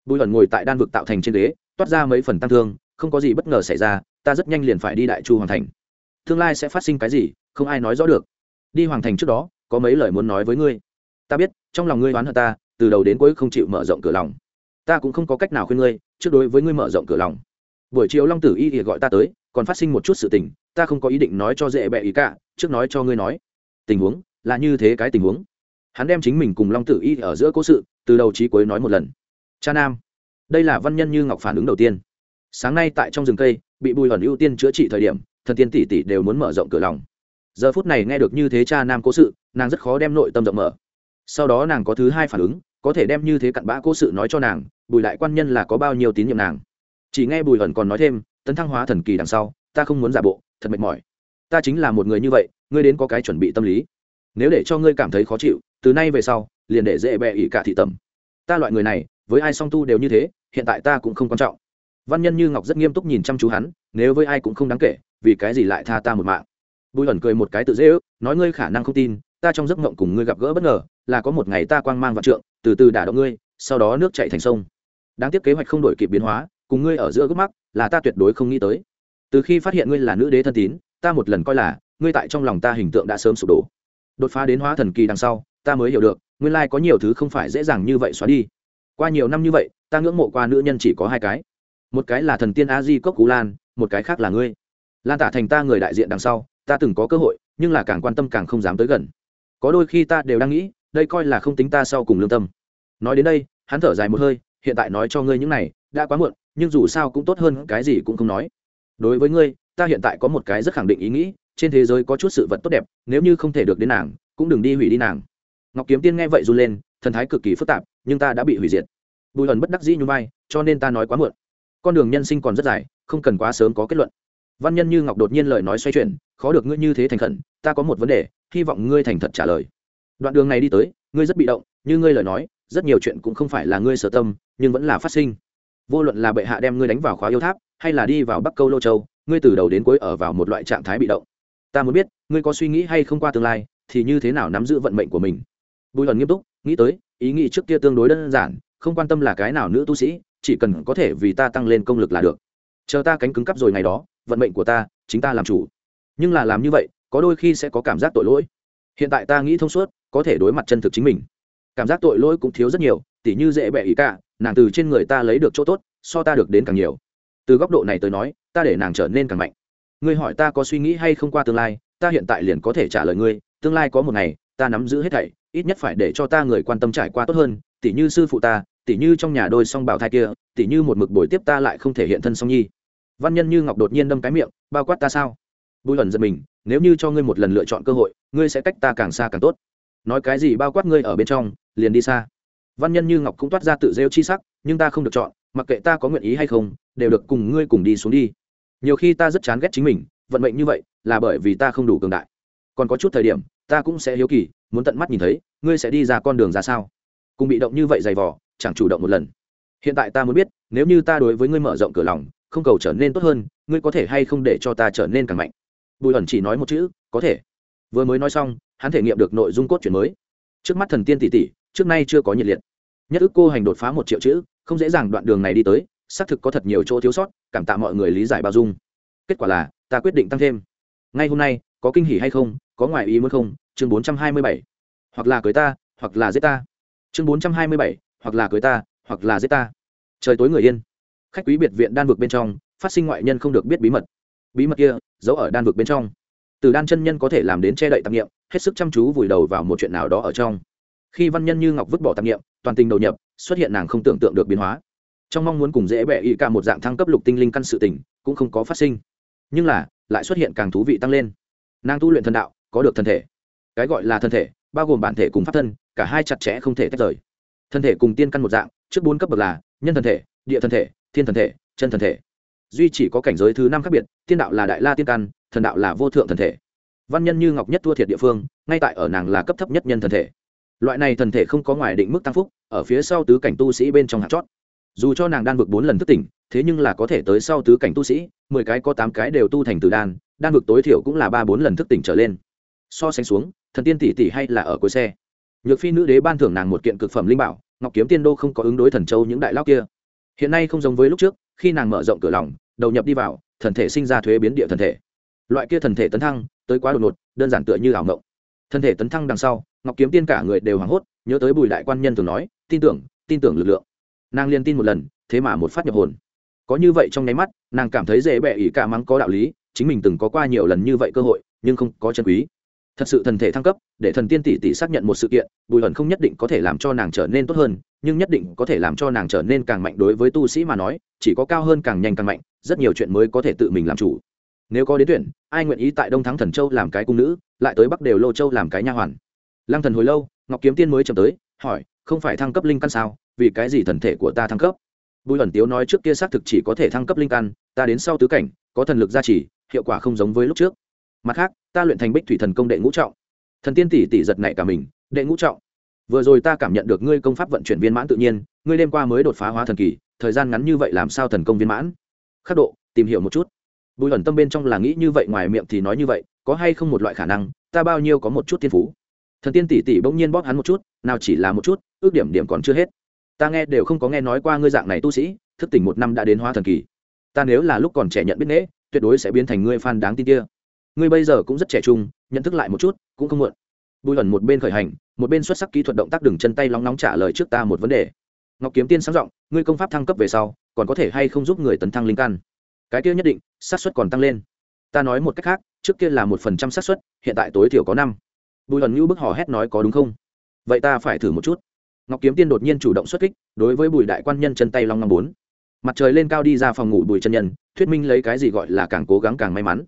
Bùi hận ngồi tại đan vực tạo thành trên ghế, toát ra mấy phần tăng thương, không có gì bất ngờ xảy ra, ta rất nhanh liền phải đi đại chu hoàn thành. Tương lai sẽ phát sinh cái gì, không ai nói rõ được. Đi hoàng thành trước đó, có mấy lời muốn nói với ngươi. Ta biết, trong lòng ngươi oán hận ta, từ đầu đến cuối không chịu mở rộng cửa lòng. Ta cũng không có cách nào khuyên ngươi, trước đối với ngươi mở rộng cửa lòng. Buổi chiều long tử y thì gọi ta tới, còn phát sinh một chút sự tình, ta không có ý định nói cho dễ bẹ ý cả, trước nói cho ngươi nói. Tình huống, là như thế cái tình huống. Hắn đem chính mình cùng long tử y ở giữa cố sự từ đầu chí cuối nói một lần. Cha nam, đây là văn nhân như ngọc phản ứng đầu tiên. Sáng nay tại trong rừng cây, bị bùi ẩn ưu tiên chữa trị thời điểm, thần tiên tỷ tỷ đều muốn mở rộng cửa lòng. Giờ phút này nghe được như thế cha nam cố sự, nàng rất khó đem nội tâm rộng mở. Sau đó nàng có thứ hai phản ứng, có thể đem như thế cặn bã cố sự nói cho nàng, bùi đại quan nhân là có bao nhiêu tín nhiệm nàng. Chỉ nghe bùi ẩn còn nói thêm, tấn thăng hóa thần kỳ đằng sau, ta không muốn giả bộ, thật mệt mỏi. Ta chính là một người như vậy, ngươi đến có cái chuẩn bị tâm lý. Nếu để cho ngươi cảm thấy khó chịu, từ nay về sau liền để dễ bẹ ỉ cả thị tầm ta loại người này, với ai song tu đều như thế, hiện tại ta cũng không quan trọng. Văn nhân như ngọc rất nghiêm túc nhìn chăm chú hắn, nếu với ai cũng không đáng kể, vì cái gì lại tha ta một mạng? Bùi ẩn cười một cái tự dễ ước, nói ngươi khả năng không tin, ta trong giấc mộng cùng ngươi gặp gỡ bất ngờ, là có một ngày ta quang mang vạn trượng, từ từ đả động ngươi, sau đó nước chạy thành sông. Đáng tiếc kế hoạch không đổi kịp biến hóa, cùng ngươi ở giữa gốc mắc, là ta tuyệt đối không nghĩ tới. Từ khi phát hiện ngươi là nữ đế thân tín, ta một lần coi là, ngươi tại trong lòng ta hình tượng đã sớm sụp đổ. Đột phá đến hóa thần kỳ đằng sau, ta mới hiểu được nguyên lai có nhiều thứ không phải dễ dàng như vậy xóa đi. Qua nhiều năm như vậy, ta ngưỡng mộ qua nữ nhân chỉ có hai cái. Một cái là thần tiên a di cốc cú lan, một cái khác là ngươi. Lan tả thành ta người đại diện đằng sau, ta từng có cơ hội, nhưng là càng quan tâm càng không dám tới gần. Có đôi khi ta đều đang nghĩ, đây coi là không tính ta sau cùng lương tâm. Nói đến đây, hắn thở dài một hơi, hiện tại nói cho ngươi những này, đã quá muộn, nhưng dù sao cũng tốt hơn cái gì cũng không nói. Đối với ngươi, ta hiện tại có một cái rất khẳng định ý nghĩ, trên thế giới có chút sự vật tốt đẹp, nếu như không thể được đến nàng, cũng đừng đi hủy đi nàng ngọc kiếm tiên nghe vậy run lên, thần thái cực kỳ phức tạp, nhưng ta đã bị hủy diệt. Bùi ẩn bất đắc dĩ như vai, cho nên ta nói quá muộn. Con đường nhân sinh còn rất dài, không cần quá sớm có kết luận. Văn nhân như ngọc đột nhiên lời nói xoay chuyển, khó được ngươi như thế thành khẩn, ta có một vấn đề, hy vọng ngươi thành thật trả lời. Đoạn đường này đi tới, ngươi rất bị động, như ngươi lời nói, rất nhiều chuyện cũng không phải là ngươi sở tâm, nhưng vẫn là phát sinh. Vô luận là bệ hạ đem ngươi đánh vào khóa yêu tháp, hay là đi vào bắc câu lô châu, ngươi từ đầu đến cuối ở vào một loại trạng thái bị động. Ta muốn biết, ngươi có suy nghĩ hay không qua tương lai, thì như thế nào nắm giữ vận mệnh của mình? Bùi lần nghiêm túc, nghĩ tới, ý nghĩ trước kia tương đối đơn giản, không quan tâm là cái nào nữ tu sĩ, chỉ cần có thể vì ta tăng lên công lực là được. Chờ ta cánh cứng cắp rồi ngày đó, vận mệnh của ta, chính ta làm chủ. Nhưng là làm như vậy, có đôi khi sẽ có cảm giác tội lỗi. Hiện tại ta nghĩ thông suốt, có thể đối mặt chân thực chính mình. Cảm giác tội lỗi cũng thiếu rất nhiều, tỉ như dễ bẹ ý cả, nàng từ trên người ta lấy được chỗ tốt, so ta được đến càng nhiều. Từ góc độ này tới nói, ta để nàng trở nên càng mạnh. Ngươi hỏi ta có suy nghĩ hay không qua tương lai, ta hiện tại liền có thể trả lời ngươi, tương lai có một ngày ta nắm giữ hết thảy, ít nhất phải để cho ta người quan tâm trải qua tốt hơn, tỉ như sư phụ ta, tỉ như trong nhà đôi song bảo thai kia, tỉ như một mực buổi tiếp ta lại không thể hiện thân song nhi. Văn nhân như ngọc đột nhiên đâm cái miệng, bao quát ta sao? Bùi ẩn giật mình, nếu như cho ngươi một lần lựa chọn cơ hội, ngươi sẽ cách ta càng xa càng tốt. Nói cái gì bao quát ngươi ở bên trong, liền đi xa. Văn nhân như ngọc cũng toát ra tự rêu chi sắc, nhưng ta không được chọn, mặc kệ ta có nguyện ý hay không, đều được cùng ngươi cùng đi xuống đi. Nhiều khi ta rất chán ghét chính mình, vận mệnh như vậy là bởi vì ta không đủ cường đại. Còn có chút thời điểm ta cũng sẽ hiếu kỳ, muốn tận mắt nhìn thấy, ngươi sẽ đi ra con đường ra sao? Cùng bị động như vậy dày vỏ chẳng chủ động một lần. Hiện tại ta muốn biết, nếu như ta đối với ngươi mở rộng cửa lòng, không cầu trở nên tốt hơn, ngươi có thể hay không để cho ta trở nên càng mạnh? Bùi ẩn chỉ nói một chữ, có thể. Vừa mới nói xong, hắn thể nghiệm được nội dung cốt truyện mới. Trước mắt thần tiên tỷ tỷ, trước nay chưa có nhiệt liệt. Nhất ức cô hành đột phá một triệu chữ, không dễ dàng đoạn đường này đi tới, xác thực có thật nhiều chỗ thiếu sót, cảm tạ mọi người lý giải bao dung. Kết quả là, ta quyết định tăng thêm. Ngay hôm nay có kinh hỉ hay không, có ngoại ý muốn không, chương bốn trăm hai mươi bảy. Hoặc là cưới ta, hoặc là giết ta. Chương bốn trăm hai mươi bảy, hoặc là cưới ta, hoặc là giết ta. Trời tối người yên. Khách quý biệt viện đan vực bên trong, phát sinh ngoại nhân không được biết bí mật. Bí mật kia, giấu ở đan vực bên trong. Từ đan chân nhân có thể làm đến che đậy tạp nghiệm hết sức chăm chú vùi đầu vào một chuyện nào đó ở trong. Khi văn nhân như ngọc vứt bỏ tạp nghiệm toàn tình đầu nhập, xuất hiện nàng không tưởng tượng được biến hóa. Trong mong muốn cùng dễ bẹ ý cả một dạng thăng cấp lục tinh linh căn sự tình, cũng không có phát sinh. Nhưng là, lại xuất hiện càng thú vị tăng lên nàng tu luyện thần đạo, có được thân thể. Cái gọi là thân thể, bao gồm bản thể cùng pháp thân, cả hai chặt chẽ không thể tách rời. Thân thể cùng tiên căn một dạng, trước bốn cấp bậc là nhân thân thể, địa thân thể, thiên thân thể, chân thân thể. Duy chỉ có cảnh giới thứ năm khác biệt, tiên đạo là đại la tiên căn, thần đạo là vô thượng thân thể. Văn nhân như ngọc nhất thua thiệt địa phương, ngay tại ở nàng là cấp thấp nhất nhân thân thể. Loại này thần thể không có ngoài định mức tăng phúc, ở phía sau tứ cảnh tu sĩ bên trong hạt chót. Dù cho nàng đan vực bốn lần thức tỉnh, thế nhưng là có thể tới sau tứ cảnh tu sĩ, mười cái có tám cái đều tu thành từ đan đan vực tối thiểu cũng là ba bốn lần thức tỉnh trở lên. So sánh xuống, thần tiên tỷ tỷ hay là ở cuối xe. Nhược phi nữ đế ban thưởng nàng một kiện cực phẩm linh bảo, ngọc kiếm tiên đô không có ứng đối thần châu những đại lao kia. Hiện nay không giống với lúc trước, khi nàng mở rộng cửa lòng, đầu nhập đi vào, thần thể sinh ra thuế biến địa thần thể. Loại kia thần thể tấn thăng, tới quá đột ngột, đơn giản tựa như ảo ngộng. Thân thể tấn thăng đằng sau, ngọc kiếm tiên cả người đều hoảng hốt, nhớ tới bùi đại quan nhân thường nói, tin tưởng tin tưởng lực lượng. Nàng liên tin một lần, thế mà một phát nhập hồn. Có như vậy trong nháy mắt, nàng cảm thấy dễ bẹ ỉ cả mắng có đạo lý chính mình từng có qua nhiều lần như vậy cơ hội, nhưng không có chân quý. Thật sự thần thể thăng cấp, để thần tiên tỷ tỷ xác nhận một sự kiện, bùi hận không nhất định có thể làm cho nàng trở nên tốt hơn, nhưng nhất định có thể làm cho nàng trở nên càng mạnh đối với tu sĩ mà nói, chỉ có cao hơn càng nhanh càng mạnh, rất nhiều chuyện mới có thể tự mình làm chủ. Nếu có đến tuyển, ai nguyện ý tại đông thắng thần châu làm cái cung nữ, lại tới bắc đều lô châu làm cái nha hoàn? Lăng thần hồi lâu, ngọc kiếm tiên mới chậm tới, hỏi, không phải thăng cấp linh căn sao? Vì cái gì thần thể của ta thăng cấp? Bùi hẩn tiếu nói trước kia xác thực chỉ có thể thăng cấp linh căn, ta đến sau tứ cảnh, có thần lực gia trì hiệu quả không giống với lúc trước. Mặt khác, ta luyện thành bích thủy thần công đệ ngũ trọng. Thần tiên tỷ tỷ giật nảy cả mình, đệ ngũ trọng, vừa rồi ta cảm nhận được ngươi công pháp vận chuyển viên mãn tự nhiên, ngươi đêm qua mới đột phá hóa thần kỳ, thời gian ngắn như vậy làm sao thần công viên mãn? Khắc độ, tìm hiểu một chút. Bùi ẩn tâm bên trong là nghĩ như vậy, ngoài miệng thì nói như vậy, có hay không một loại khả năng, ta bao nhiêu có một chút thiên phú? Thần tiên tỷ tỷ bỗng nhiên bóp hắn một chút, nào chỉ là một chút, ước điểm điểm còn chưa hết. Ta nghe đều không có nghe nói qua ngươi dạng này tu sĩ, thức tỉnh một năm đã đến hóa thần kỳ. Ta nếu là lúc còn trẻ nhận biết nễ tuyệt đối sẽ biến thành ngươi fan đáng tin kia. Ngươi bây giờ cũng rất trẻ trung, nhận thức lại một chút, cũng không muộn. Bùi ẩn một bên khởi hành, một bên xuất sắc kỹ thuật động tác đường chân tay lóng nóng trả lời trước ta một vấn đề. Ngọc kiếm tiên sáng giọng, ngươi công pháp thăng cấp về sau, còn có thể hay không giúp người tấn thăng linh căn? Cái kia nhất định, xác suất còn tăng lên. Ta nói một cách khác, trước kia là một phần trăm xác suất, hiện tại tối thiểu có năm. Bùi ẩn như bức hò hét nói có đúng không? Vậy ta phải thử một chút. Ngọc kiếm tiên đột nhiên chủ động xuất kích, đối với bùi đại quan nhân chân tay long năm bốn mặt trời lên cao đi ra phòng ngủ bùi chân nhân, thuyết minh lấy cái gì gọi là càng cố gắng càng may mắn.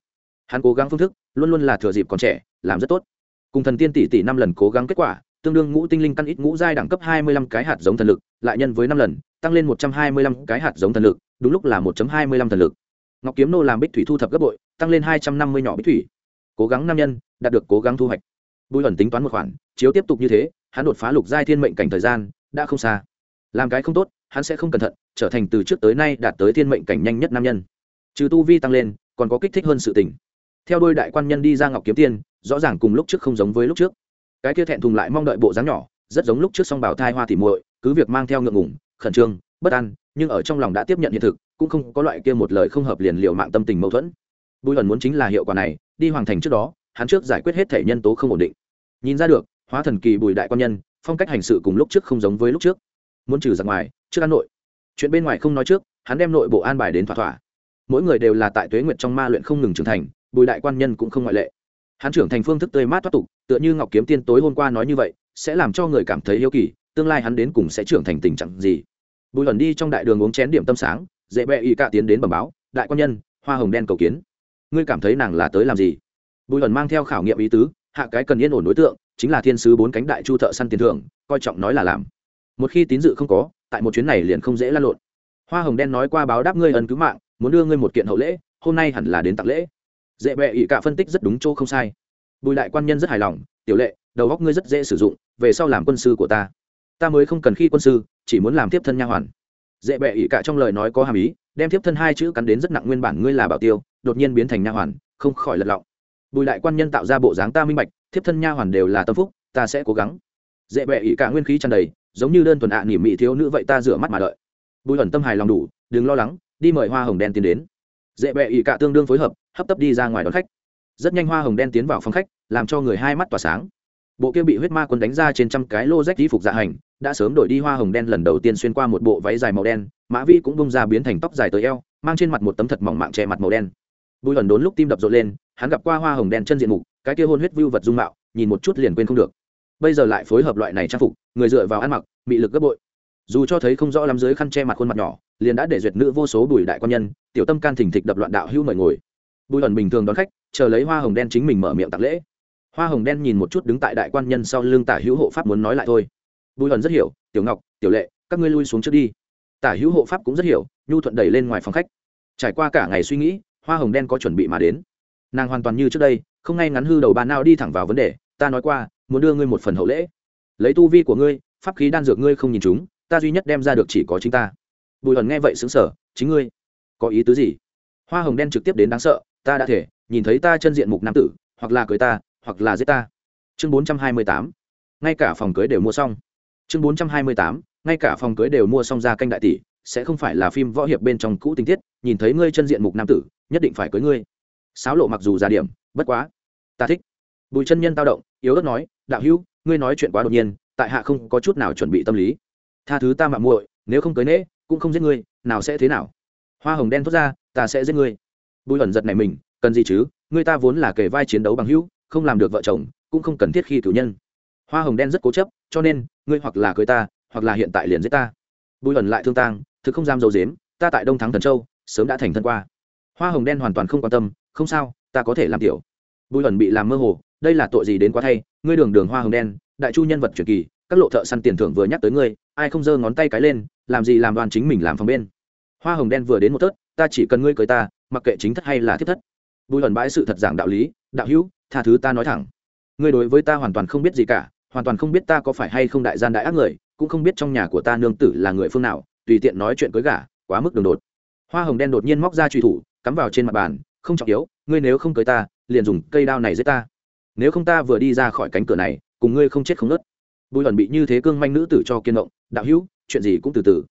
Hắn cố gắng phương thức, luôn luôn là thừa dịp còn trẻ, làm rất tốt. Cùng thần tiên tỷ tỷ năm lần cố gắng kết quả, tương đương ngũ tinh linh căn ít ngũ giai đẳng cấp hai mươi lăm cái hạt giống thần lực, lại nhân với năm lần, tăng lên một trăm hai mươi lăm cái hạt giống thần lực, đúng lúc là một hai mươi lăm thần lực. Ngọc kiếm nô làm bích thủy thu thập gấp bội, tăng lên hai trăm năm mươi nhỏ bích thủy. Cố gắng nam nhân, đạt được cố gắng thu hoạch. Bùi ẩn tính toán một khoản, chiếu tiếp tục như thế, hắn đột phá lục giai thiên mệnh cảnh thời gian, đã không xa. Làm cái không tốt, hắn sẽ không cẩn thận trở thành từ trước tới nay đạt tới thiên mệnh cảnh nhanh nhất nam nhân. Trừ tu vi tăng lên, còn có kích thích hơn sự tình. Theo đôi đại quan nhân đi ra ngọc kiếm tiên, rõ ràng cùng lúc trước không giống với lúc trước. Cái kia thẹn thùng lại mong đợi bộ dáng nhỏ, rất giống lúc trước song bảo thai hoa tỉ muội, cứ việc mang theo ngượng ngủng khẩn trương, bất an, nhưng ở trong lòng đã tiếp nhận hiện thực, cũng không có loại kia một lời không hợp liền liệu mạng tâm tình mâu thuẫn. Bùi ẩn muốn chính là hiệu quả này, đi hoàng thành trước đó, hắn trước giải quyết hết thể nhân tố không ổn định. Nhìn ra được, hóa thần kỳ bùi đại quan nhân, phong cách hành sự cùng lúc trước không giống với lúc trước. Muốn trừ ra ngoài, trước ăn nội chuyện bên ngoài không nói trước, hắn đem nội bộ an bài đến thỏa thỏa. Mỗi người đều là tại tuế nguyệt trong ma luyện không ngừng trưởng thành, bùi đại quan nhân cũng không ngoại lệ. Hắn trưởng thành phương thức tươi mát thoát tục, tựa như ngọc kiếm tiên tối hôm qua nói như vậy, sẽ làm cho người cảm thấy yêu kỳ, tương lai hắn đến cùng sẽ trưởng thành tình trạng gì. Bùi lần đi trong đại đường uống chén điểm tâm sáng, dễ bẹ y cạ tiến đến bẩm báo, đại quan nhân, hoa hồng đen cầu kiến. Ngươi cảm thấy nàng là tới làm gì? Bùi lần mang theo khảo nghiệm ý tứ, hạ cái cần yên ổn đối tượng, chính là thiên sứ bốn cánh đại chu thợ săn tiền thưởng, coi trọng nói là làm. Một khi tín dự không có tại một chuyến này liền không dễ lan lộn. Hoa hồng đen nói qua báo đáp ngươi ân cứu mạng, muốn đưa ngươi một kiện hậu lễ, hôm nay hẳn là đến tặng lễ. Dễ bệ ỵ cả phân tích rất đúng chỗ không sai. Bùi đại quan nhân rất hài lòng, tiểu lệ, đầu góc ngươi rất dễ sử dụng, về sau làm quân sư của ta. Ta mới không cần khi quân sư, chỉ muốn làm tiếp thân nha hoàn. Dễ bệ ỵ cả trong lời nói có hàm ý, đem tiếp thân hai chữ cắn đến rất nặng nguyên bản ngươi là bảo tiêu, đột nhiên biến thành nha hoàn, không khỏi lật lọng. Bùi đại quan nhân tạo ra bộ dáng ta minh bạch, thiếp thân nha hoàn đều là tâm phúc, ta sẽ cố gắng. Dễ bệ ỵ cả nguyên khí tràn đầy giống như đơn thuần ạ à, nỉ mị thiếu nữ vậy ta rửa mắt mà đợi. Bùi ẩn tâm hài lòng đủ đừng lo lắng đi mời hoa hồng đen tiến đến. Dễ bẹ ỵ cả tương đương phối hợp hấp tấp đi ra ngoài đón khách. Rất nhanh hoa hồng đen tiến vào phòng khách làm cho người hai mắt tỏa sáng. Bộ kia bị huyết ma quân đánh ra trên trăm cái lô rách y phục dạ hành đã sớm đổi đi hoa hồng đen lần đầu tiên xuyên qua một bộ váy dài màu đen mã vi cũng bông ra biến thành tóc dài tới eo mang trên mặt một tấm thật mỏng mạng che mặt màu đen. Bùi ẩn đốn lúc tim đập rộn lên hắn gặp qua hoa hồng đen chân diện mục cái kia hôn huyết vưu vật dung mạo nhìn một chút liền quên không được bây giờ lại phối hợp loại này trang phục, người dựa vào ăn mặc bị lực gấp bội. Dù cho thấy không rõ lắm dưới khăn che mặt khuôn mặt nhỏ, liền đã để duyệt nữ vô số bùi đại quan nhân, tiểu tâm can thỉnh thịch đập loạn đạo hữu mời ngồi. Bùi ẩn bình thường đón khách, chờ lấy hoa hồng đen chính mình mở miệng tạc lễ. Hoa hồng đen nhìn một chút đứng tại đại quan nhân sau lưng tả hữu hộ pháp muốn nói lại thôi. Bùi ẩn rất hiểu, tiểu ngọc, tiểu lệ, các ngươi lui xuống trước đi. Tả hữu hộ pháp cũng rất hiểu, nhu thuận đẩy lên ngoài phòng khách. Trải qua cả ngày suy nghĩ, hoa hồng đen có chuẩn bị mà đến. Nàng hoàn toàn như trước đây, không ngay ngắn hư đầu bàn nào đi thẳng vào vấn đề, ta nói qua muốn đưa ngươi một phần hậu lễ. Lấy tu vi của ngươi, pháp khí đan dược ngươi không nhìn chúng, ta duy nhất đem ra được chỉ có chính ta. Bùi hận nghe vậy xứng sở chính ngươi, có ý tứ gì? Hoa hồng đen trực tiếp đến đáng sợ, ta đã thể, nhìn thấy ta chân diện mục nam tử, hoặc là cưới ta, hoặc là giết ta. Chương bốn trăm hai mươi tám, ngay cả phòng cưới đều mua xong. Chương bốn trăm hai mươi tám, ngay cả phòng cưới đều mua xong ra canh đại tỷ, sẽ không phải là phim võ hiệp bên trong cũ tình tiết, nhìn thấy ngươi chân diện mục nam tử, nhất định phải cưới ngươi. Sáo lộ mặc dù già điểm, bất quá, ta thích. Bùi chân nhân tao động, yếu ớt nói đạo hữu, ngươi nói chuyện quá đột nhiên, tại hạ không có chút nào chuẩn bị tâm lý. Tha thứ ta mạng muội, nếu không cưới nễ cũng không giết ngươi, nào sẽ thế nào? Hoa hồng đen thốt ra, ta sẽ giết ngươi. Bùi ẩn giật này mình, cần gì chứ? Ngươi ta vốn là kề vai chiến đấu bằng hữu, không làm được vợ chồng, cũng không cần thiết khi cử nhân. Hoa hồng đen rất cố chấp, cho nên, ngươi hoặc là cưới ta, hoặc là hiện tại liền giết ta. Bùi ẩn lại thương tang, thực không dám dầu dếm ta tại đông thắng thần châu, sớm đã thành thân qua. Hoa hồng đen hoàn toàn không quan tâm, không sao, ta có thể làm tiểu. Bùi ẩn bị làm mơ hồ đây là tội gì đến quá thay, ngươi đường đường hoa hồng đen, đại chu nhân vật truyền kỳ, các lộ thợ săn tiền thưởng vừa nhắc tới ngươi, ai không giơ ngón tay cái lên, làm gì làm đoàn chính mình làm phòng bên. Hoa hồng đen vừa đến một tớt ta chỉ cần ngươi cưới ta, mặc kệ chính thất hay là thiết thất. Bùi ẩn bãi sự thật giảng đạo lý, đạo hữu, tha thứ ta nói thẳng. Ngươi đối với ta hoàn toàn không biết gì cả, hoàn toàn không biết ta có phải hay không đại gian đại ác người, cũng không biết trong nhà của ta nương tử là người phương nào, tùy tiện nói chuyện cưới gả, quá mức đường đột. Hoa hồng đen đột nhiên móc ra truy thủ, cắm vào trên mặt bàn, không trọng yếu, ngươi nếu không cưới ta, liền dùng cây đao này giết ta nếu không ta vừa đi ra khỏi cánh cửa này, cùng ngươi không chết không nớt. Bùi hẩn bị như thế cương manh nữ tử cho kiên động, đạo hữu, chuyện gì cũng từ từ.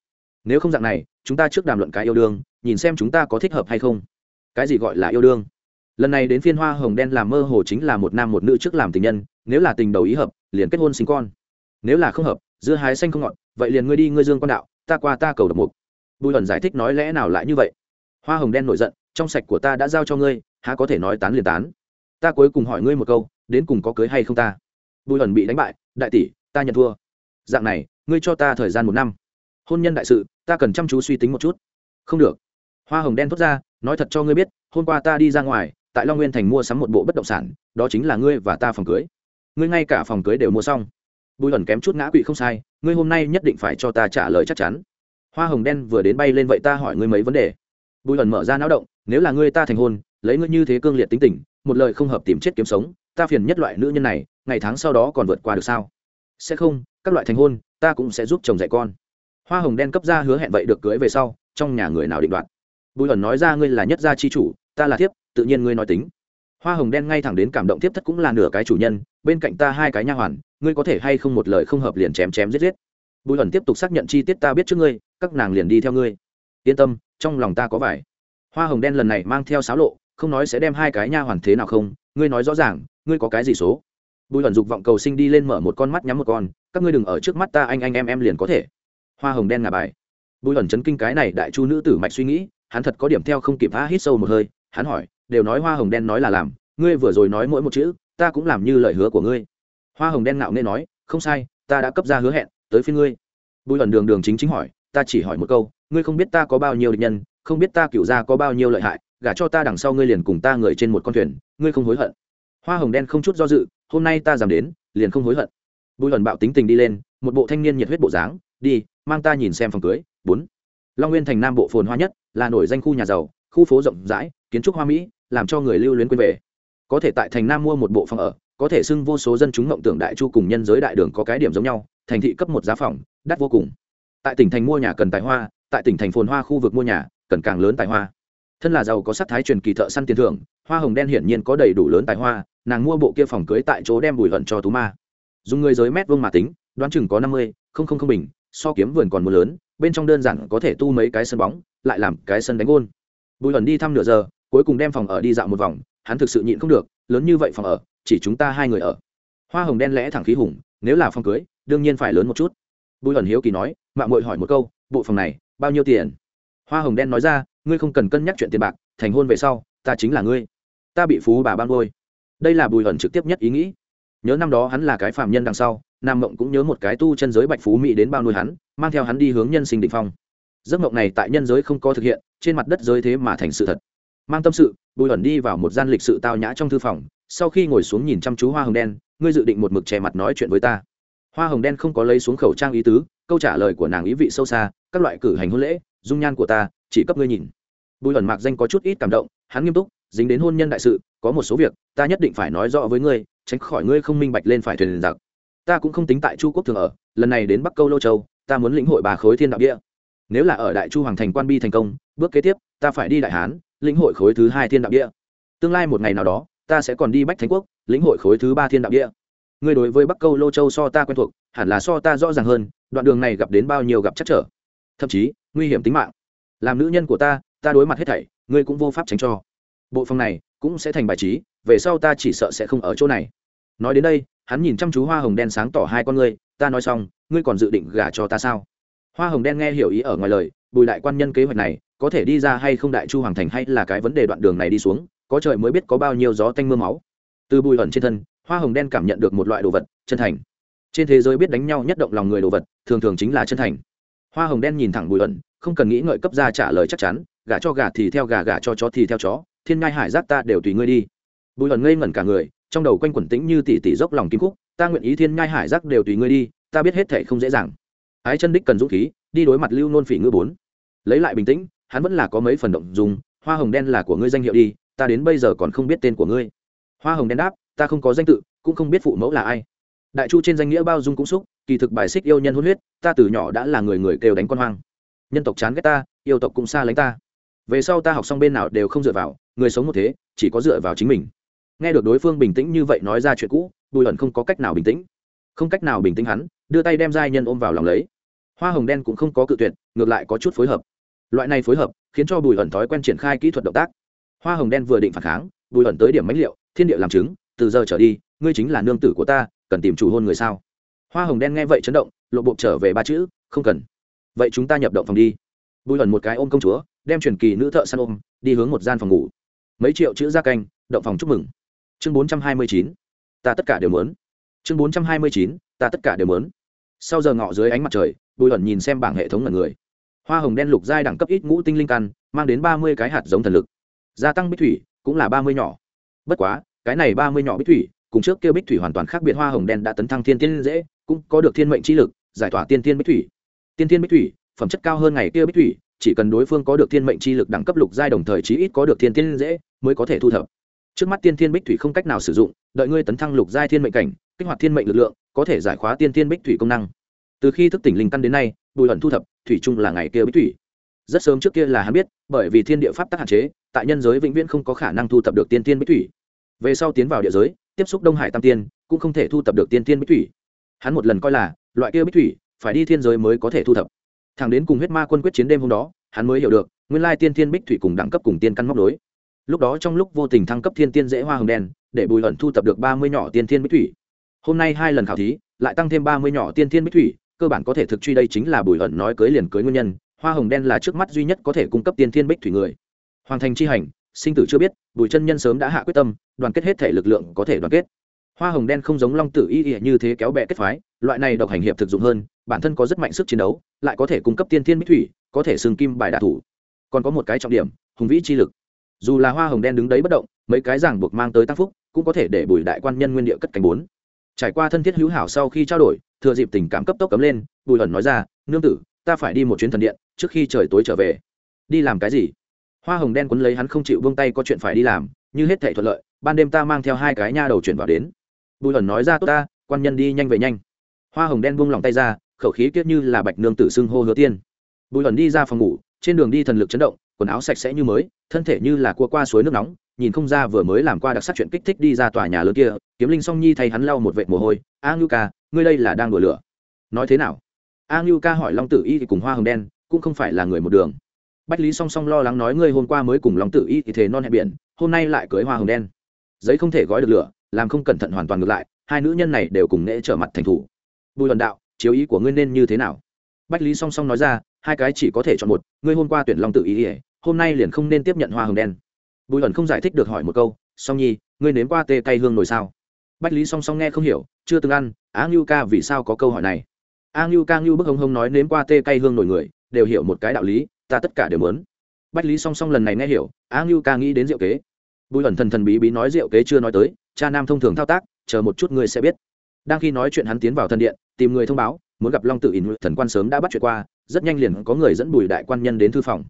Nếu không dạng này, chúng ta trước đàm luận cái yêu đương, nhìn xem chúng ta có thích hợp hay không. Cái gì gọi là yêu đương? Lần này đến phiên hoa hồng đen làm mơ hồ chính là một nam một nữ trước làm tình nhân, nếu là tình đầu ý hợp, liền kết hôn sinh con. Nếu là không hợp giữa hái xanh không ngọt, vậy liền ngươi đi, ngươi dương con đạo, ta qua ta cầu độc mục. Bùi hẩn giải thích nói lẽ nào lại như vậy. Hoa hồng đen nổi giận, trong sạch của ta đã giao cho ngươi, há có thể nói tán liền tán ta cuối cùng hỏi ngươi một câu, đến cùng có cưới hay không ta? Bùi ẩn bị đánh bại, đại tỷ, ta nhận thua. Dạng này, ngươi cho ta thời gian một năm. Hôn nhân đại sự, ta cần chăm chú suy tính một chút. Không được. Hoa hồng đen thốt ra, nói thật cho ngươi biết, hôm qua ta đi ra ngoài, tại long nguyên thành mua sắm một bộ bất động sản, đó chính là ngươi và ta phòng cưới. Ngươi ngay cả phòng cưới đều mua xong. Bùi ẩn kém chút ngã quỵ không sai, ngươi hôm nay nhất định phải cho ta trả lời chắc chắn. Hoa hồng đen vừa đến bay lên vậy ta hỏi ngươi mấy vấn đề. Bùi ẩn mở ra não động, nếu là ngươi ta thành hôn, lấy ngươi như thế cương liệt tính tình một lời không hợp tìm chết kiếm sống, ta phiền nhất loại nữ nhân này, ngày tháng sau đó còn vượt qua được sao? Sẽ không, các loại thành hôn, ta cũng sẽ giúp chồng dạy con. Hoa hồng đen cấp ra hứa hẹn vậy được cưới về sau, trong nhà người nào định đoạt? Bùi ẩn nói ra ngươi là nhất gia chi chủ, ta là thiếp, tự nhiên ngươi nói tính. Hoa hồng đen ngay thẳng đến cảm động thiếp thất cũng là nửa cái chủ nhân, bên cạnh ta hai cái nha hoàn, ngươi có thể hay không một lời không hợp liền chém chém giết giết? Bùi ẩn tiếp tục xác nhận chi tiết ta biết trước ngươi, các nàng liền đi theo ngươi. Yên tâm, trong lòng ta có vải. Hoa hồng đen lần này mang theo sáo lộ không nói sẽ đem hai cái nha hoàn thế nào không, ngươi nói rõ ràng, ngươi có cái gì số? Bùi ẩn dục vọng cầu sinh đi lên mở một con mắt nhắm một con, các ngươi đừng ở trước mắt ta, anh anh, em em liền có thể. Hoa hồng đen ngà bài. Bùi ẩn chấn kinh cái này đại chu nữ tử mạch suy nghĩ, hắn thật có điểm theo không kịp phá hít sâu một hơi, hắn hỏi, đều nói hoa hồng đen nói là làm, ngươi vừa rồi nói mỗi một chữ, ta cũng làm như lời hứa của ngươi. Hoa hồng đen ngạo nghe nói, không sai, ta đã cấp ra hứa hẹn, tới phía ngươi. Bùi ẩn đường đường chính chính hỏi, ta chỉ hỏi một câu, ngươi không biết ta có bao nhiêu địch nhân, không biết ta cựu ra có bao nhiêu lợi hại gả cho ta đằng sau ngươi liền cùng ta người trên một con thuyền, ngươi không hối hận. Hoa hồng đen không chút do dự, hôm nay ta dám đến, liền không hối hận. Bùi hận bạo tính tình đi lên, một bộ thanh niên nhiệt huyết bộ dáng, đi, mang ta nhìn xem phòng cưới, bốn. Long nguyên thành nam bộ phồn hoa nhất, là nổi danh khu nhà giàu, khu phố rộng rãi, kiến trúc hoa mỹ, làm cho người lưu luyến quên về. Có thể tại thành nam mua một bộ phòng ở, có thể xưng vô số dân chúng mộng tưởng đại chu cùng nhân giới đại đường có cái điểm giống nhau, thành thị cấp một giá phòng, đắt vô cùng. Tại tỉnh thành mua nhà cần tài hoa, tại tỉnh thành phồn hoa khu vực mua nhà, cần càng lớn tài hoa thân là giàu có sắc thái truyền kỳ thợ săn tiền thưởng, hoa hồng đen hiển nhiên có đầy đủ lớn tài hoa, nàng mua bộ kia phòng cưới tại chỗ đem bùi hận cho tú ma. Dùng người giới mét vuông mà tính, đoán chừng có năm mươi, không không không bình, so kiếm vườn còn mưa lớn, bên trong đơn giản có thể tu mấy cái sân bóng, lại làm cái sân đánh gôn. Bùi hận đi thăm nửa giờ, cuối cùng đem phòng ở đi dạo một vòng, hắn thực sự nhịn không được, lớn như vậy phòng ở, chỉ chúng ta hai người ở. Hoa hồng đen lẽ thẳng khí hùng, nếu là phòng cưới, đương nhiên phải lớn một chút. Bùi hận hiếu kỳ nói mạng mội hỏi một câu, bộ phòng này, bao nhiêu tiền? Hoa hồng đen nói ra ngươi không cần cân nhắc chuyện tiền bạc, thành hôn về sau, ta chính là ngươi. Ta bị phú bà ban ngôi đây là bùi hận trực tiếp nhất ý nghĩ. Nhớ năm đó hắn là cái phạm nhân đằng sau, nam mộng cũng nhớ một cái tu chân giới bạch phú mỹ đến bao nuôi hắn, mang theo hắn đi hướng nhân sinh định phong. Giấc mộng này tại nhân giới không có thực hiện, trên mặt đất giới thế mà thành sự thật. Mang tâm sự, bùi ẩn đi vào một gian lịch sự tao nhã trong thư phòng, sau khi ngồi xuống nhìn chăm chú hoa hồng đen, ngươi dự định một mực che mặt nói chuyện với ta. Hoa hồng đen không có lấy xuống khẩu trang ý tứ, câu trả lời của nàng ý vị sâu xa, các loại cử hành hôn lễ dung nhan của ta, chỉ cấp ngươi nhìn. Bùi ẩn mạc danh có chút ít cảm động, hắn nghiêm túc, dính đến hôn nhân đại sự, có một số việc, ta nhất định phải nói rõ với ngươi, tránh khỏi ngươi không minh bạch lên phải thuyền giặc. Ta cũng không tính tại chu quốc thường ở, lần này đến bắc câu lô châu, ta muốn lĩnh hội bà khối thiên đạo địa. Nếu là ở đại chu hoàng thành quan bi thành công, bước kế tiếp, ta phải đi đại hán, lĩnh hội khối thứ hai thiên đạo địa. Tương lai một ngày nào đó, ta sẽ còn đi bách thánh quốc, lĩnh hội khối thứ ba thiên đạo địa. Ngươi đối với bắc câu lô châu so ta quen thuộc, hẳn là so ta rõ ràng hơn, đoạn đường này gặp đến bao nhiêu gặp chắc trở. Thậm chí nguy hiểm tính mạng. Làm nữ nhân của ta ta đối mặt hết thảy, ngươi cũng vô pháp tránh cho. Bộ phòng này cũng sẽ thành bài trí, về sau ta chỉ sợ sẽ không ở chỗ này. Nói đến đây, hắn nhìn chăm chú hoa hồng đen sáng tỏ hai con ngươi, ta nói xong, ngươi còn dự định gả cho ta sao? Hoa hồng đen nghe hiểu ý ở ngoài lời, bùi đại quan nhân kế hoạch này, có thể đi ra hay không đại chu hoàng thành hay là cái vấn đề đoạn đường này đi xuống, có trời mới biết có bao nhiêu gió tanh m ư a máu. Từ bùi ẩn trên thân, hoa hồng đen cảm nhận được một loại đồ vật, chân thành. Trên thế giới biết đánh nhau nhất động lòng người đồ vật, thường thường chính là chân thành hoa hồng đen nhìn thẳng bùi ẩn, không cần nghĩ ngợi cấp ra trả lời chắc chắn gà cho gà thì theo gà gà cho chó thì theo chó, thiên ngai hải giác ta đều tùy ngươi đi. Bùi ẩn ngây ngẩn cả người, trong đầu quanh quẩn tĩnh như tỷ tỷ dốc lòng kim khúc, ta nguyện ý thiên ngai hải giác đều tùy ngươi đi, ta biết hết thể không dễ dàng. Ái chân đích cần dũng khí, đi đối mặt lưu nôn phỉ ngư bốn. Lấy lại bình tĩnh, hắn vẫn là có mấy phần động dùng hoa hồng đen là của ngươi danh hiệu đi, ta đến bây giờ còn không biết tên của ngươi. Hoa hồng đen đáp, ta không có danh tự, cũng không biết phụ mẫu là ai. Đại chu trên danh nghĩa bao dung cũng xúc kỳ thực bài xích yêu nhân hôn huyết, ta từ nhỏ đã là người người kêu đánh con hoang. Nhân tộc chán ghét ta, yêu tộc cũng xa lánh ta. Về sau ta học xong bên nào đều không dựa vào, người sống một thế, chỉ có dựa vào chính mình. Nghe được đối phương bình tĩnh như vậy nói ra chuyện cũ, bùi ẩn không có cách nào bình tĩnh. Không cách nào bình tĩnh hắn, đưa tay đem giai nhân ôm vào lòng lấy. Hoa hồng đen cũng không có cự tuyệt, ngược lại có chút phối hợp. Loại này phối hợp, khiến cho bùi ẩn thói quen triển khai kỹ thuật động tác. Hoa hồng đen vừa định phản kháng, bùi ẩn tới điểm mánh liệu thiên địa làm chứng, từ giờ trở đi, ngươi chính là nương tử của ta, cần tìm chủ hôn người sao? Hoa hồng đen nghe vậy chấn động, lộ bộ trở về ba chữ, không cần. Vậy chúng ta nhập động phòng đi. Bùi ẩn một cái ôm công chúa, đem truyền kỳ nữ thợ săn ôm, đi hướng một gian phòng ngủ. Mấy triệu chữ gia canh, động phòng chúc mừng. Chương bốn trăm hai mươi chín, ta tất cả đều mớn chương bốn trăm hai mươi chín, ta tất cả đều mớn sau giờ ngọ dưới ánh mặt trời, bùi ẩn nhìn xem bảng hệ thống ngần người. Hoa hồng đen lục giai đẳng cấp ít ngũ tinh linh căn, mang đến ba mươi cái hạt giống thần lực. Gia tăng bích thủy, cũng là ba mươi nhỏ. Bất quá, cái này ba mươi nhỏ bích thủy, cùng trước kia bích thủy hoàn toàn khác biệt hoa hồng đen đã tấn thăng thiên tiên dễ cũng có được thiên mệnh chi lực, giải tỏa tiên tiên bích thủy. Tiên tiên bích thủy, phẩm chất cao hơn ngày kia bích thủy, chỉ cần đối phương có được thiên mệnh chi lực đẳng cấp lục giai đồng thời chí ít có được thiên tiên dễ, mới có thể thu thập. Trước mắt tiên thiên bích thủy không cách nào sử dụng, đợi ngươi tấn thăng lục giai thiên mệnh cảnh, kích hoạt thiên mệnh lực lượng, có thể giải khóa tiên thiên bích thủy công năng. Từ khi thức tỉnh linh căn đến nay, bùi ẩn thu thập, thủy chung là ngày kia bích thủy. Rất sớm trước kia là hắn biết, bởi vì thiên địa pháp tắc hạn chế, tại nhân giới vĩnh viễn không có khả năng thu thập được tiên tiên bích thủy. Về sau tiến vào địa giới, tiếp xúc đông hải tam tiên, cũng không thể thu thập được tiên tiên bích thủy hắn một lần coi là, loại kia bích thủy, phải đi thiên giới mới có thể thu thập. Thằng đến cùng huyết ma quân quyết chiến đêm hôm đó, hắn mới hiểu được, nguyên lai tiên thiên bích thủy cùng đẳng cấp cùng tiên căn móc đối lúc đó trong lúc vô tình thăng cấp thiên tiên dễ hoa hồng đen, để bùi ẩn thu thập được ba mươi nhỏ tiên thiên bích thủy. Hôm nay hai lần khảo thí, lại tăng thêm ba mươi nhỏ tiên thiên bích thủy, cơ bản có thể thực truy đây chính là bùi ẩn nói cưới liền cưới nguyên nhân, hoa hồng đen là trước mắt duy nhất có thể cung cấp tiên thiên bích thủy người. Hoàng thành chi hành, sinh tử chưa biết, bùi chân nhân sớm đã hạ quyết tâm, đoàn kết hết thể lực lượng có thể đoàn kết hoa hồng đen không giống long tử y ỉa như thế kéo bè kết phái, loại này độc hành hiệp thực dụng hơn, bản thân có rất mạnh sức chiến đấu, lại có thể cung cấp tiên thiên mỹ thủy, có thể xương kim bài đạ thủ. Còn có một cái trọng điểm, hùng vĩ chi lực. Dù là hoa hồng đen đứng đấy bất động, mấy cái giảng buộc mang tới tăng phúc, cũng có thể để bùi đại quan nhân nguyên địa cất cánh bốn. Trải qua thân thiết hữu hảo sau khi trao đổi, thừa dịp tình cảm cấp tốc cấm lên, bùi ẩn nói ra, nương tử, ta phải đi một chuyến thần điện, trước khi trời tối trở về. Đi làm cái gì? Hoa hồng đen quấn lấy hắn không chịu vung tay có chuyện phải đi làm, như hết thể thuận lợi, ban đêm ta mang theo hai cái nha đầu chuyển vào đến bùi ẩn nói ra, tốt ta, quan nhân đi nhanh về nhanh. Hoa hồng đen buông lòng tay ra, khẩu khí kiết như là bạch nương tử xưng hô hứa tiên. Bùi ẩn đi ra phòng ngủ, trên đường đi thần lực chấn động, quần áo sạch sẽ như mới, thân thể như là cua qua suối nước nóng, nhìn không ra vừa mới làm qua đặc sắc chuyện kích thích đi ra tòa nhà lớn kia, kiếm linh song nhi thay hắn lau một vệt mồ hôi, a ngưu ca, ngươi đây là đang đùa lửa. Nói thế nào? A ngưu ca hỏi long tử y thì cùng hoa hồng đen, cũng không phải là người một đường. Bách lý song song lo lắng nói, ngươi hôm qua mới cùng long tử y thì thế non hẹn biển, hôm nay lại cưới hoa hồng đen. Giấy không thể gói được lửa làm không cẩn thận hoàn toàn ngược lại, hai nữ nhân này đều cùng nễ trở mặt thành thủ. Bùi luận đạo, chiếu ý của ngươi nên như thế nào? Bách lý song song nói ra, hai cái chỉ có thể chọn một, ngươi hôm qua tuyển long tự ý ỉa hôm nay liền không nên tiếp nhận hoa hồng đen. Bùi luận không giải thích được hỏi một câu, song nhi, ngươi nếm qua tê cay hương nổi sao? Bách lý song song nghe không hiểu, chưa từng ăn, á ngưu ca vì sao có câu hỏi này? A ngưu ca ngưu bức hông hông nói nếm qua tê cay hương nổi người, đều hiểu một cái đạo lý, ta tất cả đều muốn. Bách lý song song lần này nghe hiểu a ngưu ca nghĩ đến diệu kế. Bùi ẩn thần thần bí bí nói diệu kế chưa nói tới cha nam thông thường thao tác chờ một chút ngươi sẽ biết. Đang khi nói chuyện hắn tiến vào thần điện tìm người thông báo muốn gặp long tự ỉn thần quan sớm đã bắt chuyện qua rất nhanh liền có người dẫn bùi đại quan nhân đến thư phòng.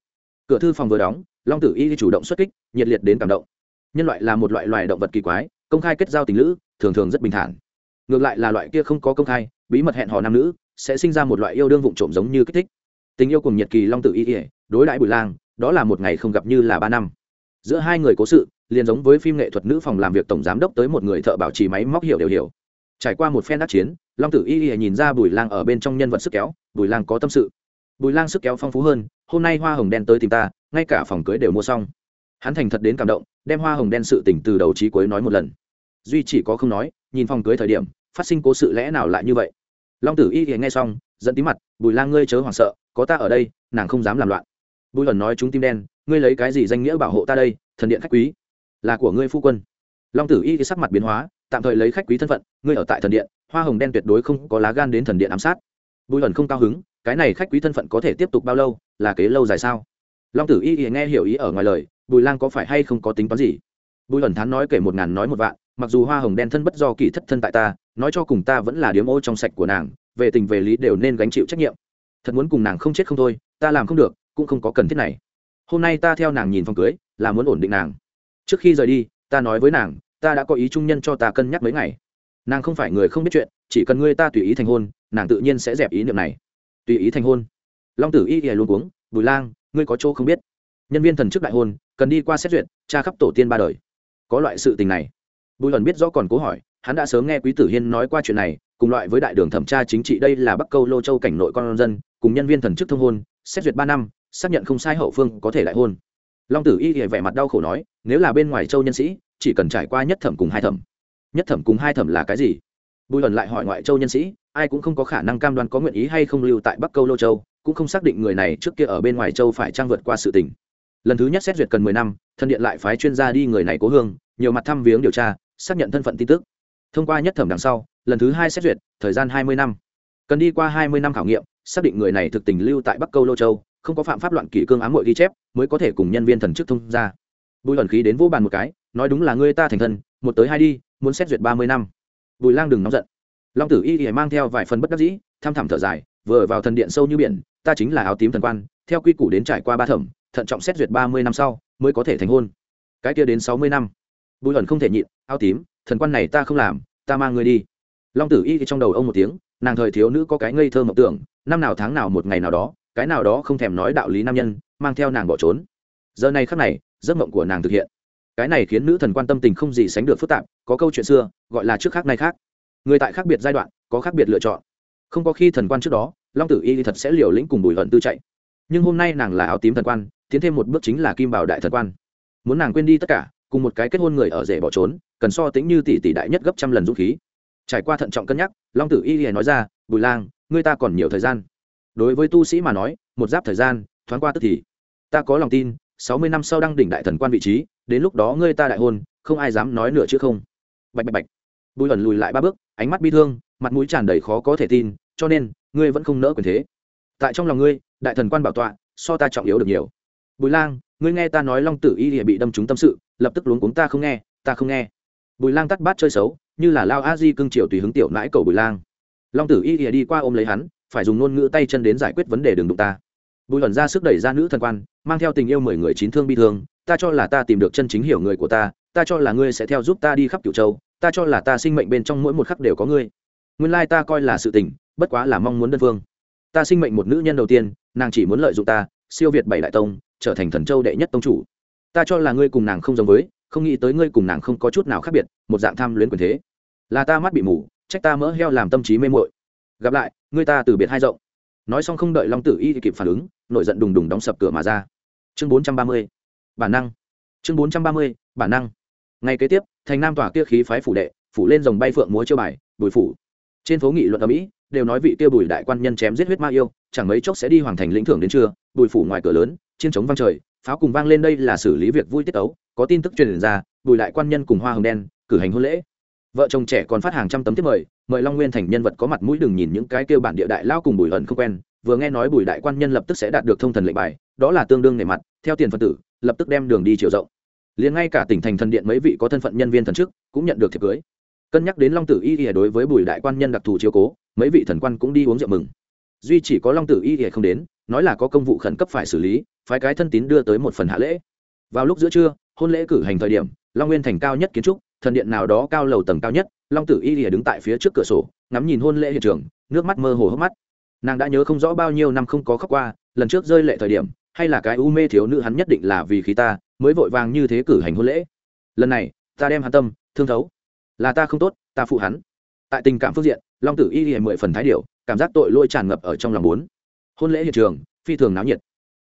Cửa thư phòng vừa đóng long tử y chủ động xuất kích nhiệt liệt đến cảm động. Nhân loại là một loại loài động vật kỳ quái công khai kết giao tình nữ, thường thường rất bình thản. Ngược lại là loại kia không có công khai bí mật hẹn hò nam nữ sẽ sinh ra một loại yêu đương vụng trộm giống như kích thích. Tình yêu cùng nhiệt kỳ long tử y ỉa đối đãi bùi lang đó là một ngày không gặp như là ba năm. Giữa hai người cố sự liền giống với phim nghệ thuật nữ phòng làm việc tổng giám đốc tới một người thợ bảo trì máy móc hiểu đều hiểu. Trải qua một phen đắc chiến, long tử y y nhìn ra bùi lang ở bên trong nhân vật sức kéo, bùi lang có tâm sự. Bùi lang sức kéo phong phú hơn, hôm nay hoa hồng đen tới tìm ta, ngay cả phòng cưới đều mua xong. Hắn thành thật đến cảm động, đem hoa hồng đen sự tình từ đầu trí cuối nói một lần. Duy chỉ có không nói, nhìn phòng cưới thời điểm, phát sinh cố sự lẽ nào lại như vậy? Long tử y y nghe xong dẫn tí mặt, bùi lang ngươi chớ hoảng sợ, có ta ở đây, nàng không dám làm loạn. Bùi lần nói chúng tim đen, ngươi lấy cái gì danh nghĩa bảo hộ ta đây, thần điện khách quý? Là của ngươi phu quân. Long tử y thì sắc mặt biến hóa, tạm thời lấy khách quý thân phận, ngươi ở tại thần điện, hoa hồng đen tuyệt đối không có lá gan đến thần điện ám sát. Bùi lần không cao hứng, cái này khách quý thân phận có thể tiếp tục bao lâu, là kế lâu dài sao? Long tử y thì nghe hiểu ý ở ngoài lời, bùi lang có phải hay không có tính toán gì? Bùi ẩn thán nói kể một ngàn nói một vạn, mặc dù hoa hồng đen thân bất do kỳ thất thân tại ta, nói cho cùng ta vẫn là điếm ô trong sạch của nàng, về tình về lý đều nên gánh chịu trách nhiệm. Thật muốn cùng nàng không chết không thôi, ta làm không được, cũng không có cần thiết này. Hôm nay ta theo nàng nhìn phòng cưới, là muốn ổn định nàng trước khi rời đi, ta nói với nàng, ta đã có ý trung nhân cho ta cân nhắc mấy ngày. Nàng không phải người không biết chuyện, chỉ cần ngươi ta tùy ý thành hôn, nàng tự nhiên sẽ dẹp ý niệm này. Tùy ý thành hôn. Long tử y ỉa luôn cuống, bùi lang, ngươi có chỗ không biết. Nhân viên thần chức đại hôn, cần đi qua xét duyệt, tra khắp tổ tiên ba đời. Có loại sự tình này. Bùi lần biết rõ còn cố hỏi, hắn đã sớm nghe quý tử hiên nói qua chuyện này, cùng loại với đại đường thẩm tra chính trị, đây là bắc câu lô châu cảnh nội con dân, cùng nhân viên thần chức thông hôn, xét duyệt ba năm, xác nhận không sai hậu phương có thể lại hôn. Long tử y thì vẻ mặt đau khổ nói nếu là bên ngoài châu nhân sĩ, chỉ cần trải qua nhất thẩm cùng hai thẩm. Nhất thẩm cùng hai thẩm là cái gì? Bùi lần lại hỏi ngoại châu nhân sĩ, ai cũng không có khả năng cam đoan có nguyện ý hay không lưu tại bắc câu lô châu, cũng không xác định người này trước kia ở bên ngoài châu phải trang vượt qua sự tình. Lần thứ nhất xét duyệt cần mười năm thân điện lại phái chuyên gia đi người này cố hương, nhiều mặt thăm viếng điều tra, xác nhận thân phận tin tức. Thông qua nhất thẩm đằng sau, lần thứ hai xét duyệt, thời gian hai mươi năm. Cần đi qua hai mươi năm khảo nghiệm, xác định người này thực tình lưu tại bắc câu lô châu, không có phạm pháp loạn kỷ cương ám hội ghi chép, mới có thể cùng nhân viên thần chức thông ra bùi ẩn khí đến vô bàn một cái, nói đúng là ngươi ta thành thân, một tới hai đi, muốn xét duyệt ba mươi năm. Bùi lang đừng nóng giận. Long tử y thì mang theo vài phần bất đắc dĩ, tham thảm thở dài, vừa vào thần điện sâu như biển, ta chính là áo tím thần quan, theo quy củ đến trải qua ba thẩm, thận trọng xét duyệt ba mươi năm sau, mới có thể thành hôn. Cái kia đến sáu mươi năm. Bùi ẩn không thể nhịn, áo tím, thần quan này ta không làm, ta mang ngươi đi. Long tử y thì trong đầu ông một tiếng, nàng thời thiếu nữ có cái ngây thơ mộng tưởng, năm nào tháng nào một ngày nào đó, cái nào đó không thèm nói đạo lý nam nhân, mang theo nàng bỏ trốn. Giờ này khắc này giấc mộng của nàng thực hiện. Cái này khiến nữ thần quan tâm tình không gì sánh được phức tạp, có câu chuyện xưa, gọi là trước khác nay khác. Người tại khác biệt giai đoạn, có khác biệt lựa chọn. Không có khi thần quan trước đó, long tử y thật sẽ liều lĩnh cùng bùi hận tư chạy. Nhưng hôm nay nàng là áo tím thần quan, tiến thêm một bước chính là kim bảo đại thần quan. Muốn nàng quên đi tất cả, cùng một cái kết hôn người ở rể bỏ trốn, cần so tính như tỷ tỷ đại nhất gấp trăm lần dũng khí. Trải qua thận trọng cân nhắc, long tử y liền nói ra, bùi lang, ngươi ta còn nhiều thời gian. Đối với tu sĩ mà nói, một giáp thời gian, thoáng qua tức thì. Ta có lòng tin sáu mươi năm sau đăng đỉnh đại thần quan vị trí, đến lúc đó ngươi ta đại hôn, không ai dám nói nửa chứ không. Bạch bạch bạch. Bùi ẩn lùi lại ba bước, ánh mắt bi thương, mặt mũi tràn đầy khó có thể tin, cho nên, ngươi vẫn không nỡ quyền thế. Tại trong lòng ngươi, đại thần quan bảo tọa, so ta trọng yếu được nhiều. Bùi lang, ngươi nghe ta nói long tử y địa bị đâm trúng tâm sự, lập tức luống cuống ta không nghe, ta không nghe. Bùi lang tắt bát chơi xấu, như là lao a di cưng triều tùy hứng tiểu nãi cầu bùi lang. Long tử y địa đi qua ôm lấy hắn, phải dùng ngôn ngữ tay chân đến giải quyết vấn đề đường đụng ta bùi ẩn ra sức đẩy ra nữ thần quan, mang theo tình yêu mười người chín thương bi thương, ta cho là ta tìm được chân chính hiểu người của ta ta cho là ngươi sẽ theo giúp ta đi khắp cửu châu, ta cho là ta sinh mệnh bên trong mỗi một khắc đều có ngươi. Nguyên lai ta coi là sự tình, bất quá là mong muốn đơn phương. Ta sinh mệnh một nữ nhân đầu tiên, nàng chỉ muốn lợi dụng ta, siêu việt bảy đại tông, trở thành thần châu đệ nhất tông chủ. Ta cho là ngươi cùng nàng không giống với, không nghĩ tới ngươi cùng nàng không có chút nào khác biệt, một dạng tham luyến quyền thế. Là ta mắt bị mù, trách ta mỡ heo làm tâm trí mê mội gặp lại, ngươi ta từ biệt hai rộng nói xong không đợi long tử y kịp phản ứng, nổi giận đùng đùng đóng sập cửa mà ra. Chương bốn trăm ba mươi, bản năng. Chương bốn trăm ba mươi, bản năng. Ngay kế tiếp, thành nam tỏa kia khí phái phủ đệ, phủ lên dòng bay phượng múa chiêu bài, bùi phủ. Trên phố nghị luận ở mỹ, đều nói vị Tiêu bùi đại quan nhân chém giết huyết ma yêu, chẳng mấy chốc sẽ đi hoàng thành lĩnh thưởng đến trưa, bùi phủ ngoài cửa lớn, chiến trống vang trời, pháo cùng vang lên đây là xử lý việc vui tiết ấu có tin tức truyền ra, bùi đại quan nhân cùng hoa hồng đen, cử hành hôn lễ vợ chồng trẻ còn phát hàng trăm tấm tiếp mời mời long nguyên thành nhân vật có mặt mũi đừng nhìn những cái kêu bản địa đại lao cùng bùi ẩn không quen, vừa nghe nói bùi đại quan nhân lập tức sẽ đạt được thông thần lệnh bài, đó là tương đương nề mặt, theo tiền phân tử, lập tức đem đường đi chiều rộng. Liền ngay cả tỉnh thành thần điện mấy vị có thân phận nhân viên thần chức cũng nhận được thiệp cưới. Cân nhắc đến long tử y ỉa đối với bùi đại quan nhân đặc thù chiếu cố, mấy vị thần quan cũng đi uống rượu mừng. Duy chỉ có long tử y ỉa không đến, nói là có công vụ khẩn cấp phải xử lý, phái cái thân tín đưa tới một phần hạ lễ. Vào lúc giữa trưa, hôn lễ cử hành thời điểm, long nguyên thành cao nhất kiến trúc thần điện nào đó cao lầu tầng cao nhất, long tử y Lìa đứng tại phía trước cửa sổ, ngắm nhìn hôn lễ hiện trường, nước mắt mơ hồ hốc mắt. Nàng đã nhớ không rõ bao nhiêu năm không có khóc qua, lần trước rơi lệ thời điểm, hay là cái u mê thiếu nữ hắn nhất định là vì khí ta, mới vội vàng như thế cử hành hôn lễ. Lần này, ta đem hắn tâm, thương thấu. Là ta không tốt, ta phụ hắn. Tại tình cảm phương diện, long tử y Lìa mười phần thái điệu cảm giác tội lỗi tràn ngập ở trong lòng bốn hôn lễ hiện trường, phi thường náo nhiệt.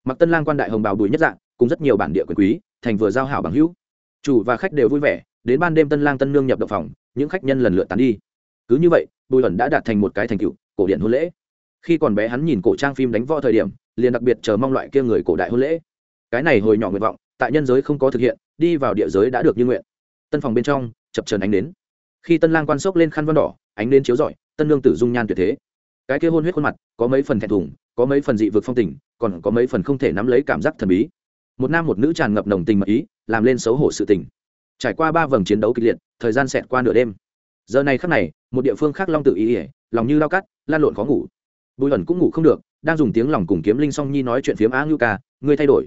Mặc tân lang quan đại hồng bào bùi nhất dạng, cùng rất nhiều bản địa quyền quý, thành vừa giao hảo bằng hữu. Chủ và khách đều vui vẻ đến ban đêm tân lang tân nương nhập động phòng, những khách nhân lần lượt tán đi. Cứ như vậy, bùi ẩn đã đạt thành một cái thành tựu, cổ điện hôn lễ. Khi còn bé hắn nhìn cổ trang phim đánh võ thời điểm, liền đặc biệt chờ mong loại kia người cổ đại hôn lễ. Cái này hồi nhỏ nguyện vọng, tại nhân giới không có thực hiện, đi vào địa giới đã được như nguyện. Tân phòng bên trong, chập trần ánh đến khi tân lang quan sốc lên khăn văn đỏ, ánh đến chiếu rọi, tân lương tử dung nhan tuyệt thế. Cái kia hôn huyết khuôn mặt, có mấy phần thẹn thùng, có mấy phần dị vực phong tình, còn có mấy phần không thể nắm lấy cảm giác thần bí. Một nam một nữ tràn ngập nồng tình mật ý, làm lên xấu hổ sự tình trải qua ba vòng chiến đấu kịch liệt, thời gian xẹt qua nửa đêm. Giờ này khắc này, một địa phương khác long tự ý ỉa lòng như lao cắt lan lộn khó ngủ. Bùi ẩn cũng ngủ không được, đang dùng tiếng lòng cùng kiếm linh song nhi nói chuyện phiếm á ngưu ca, ngươi thay đổi.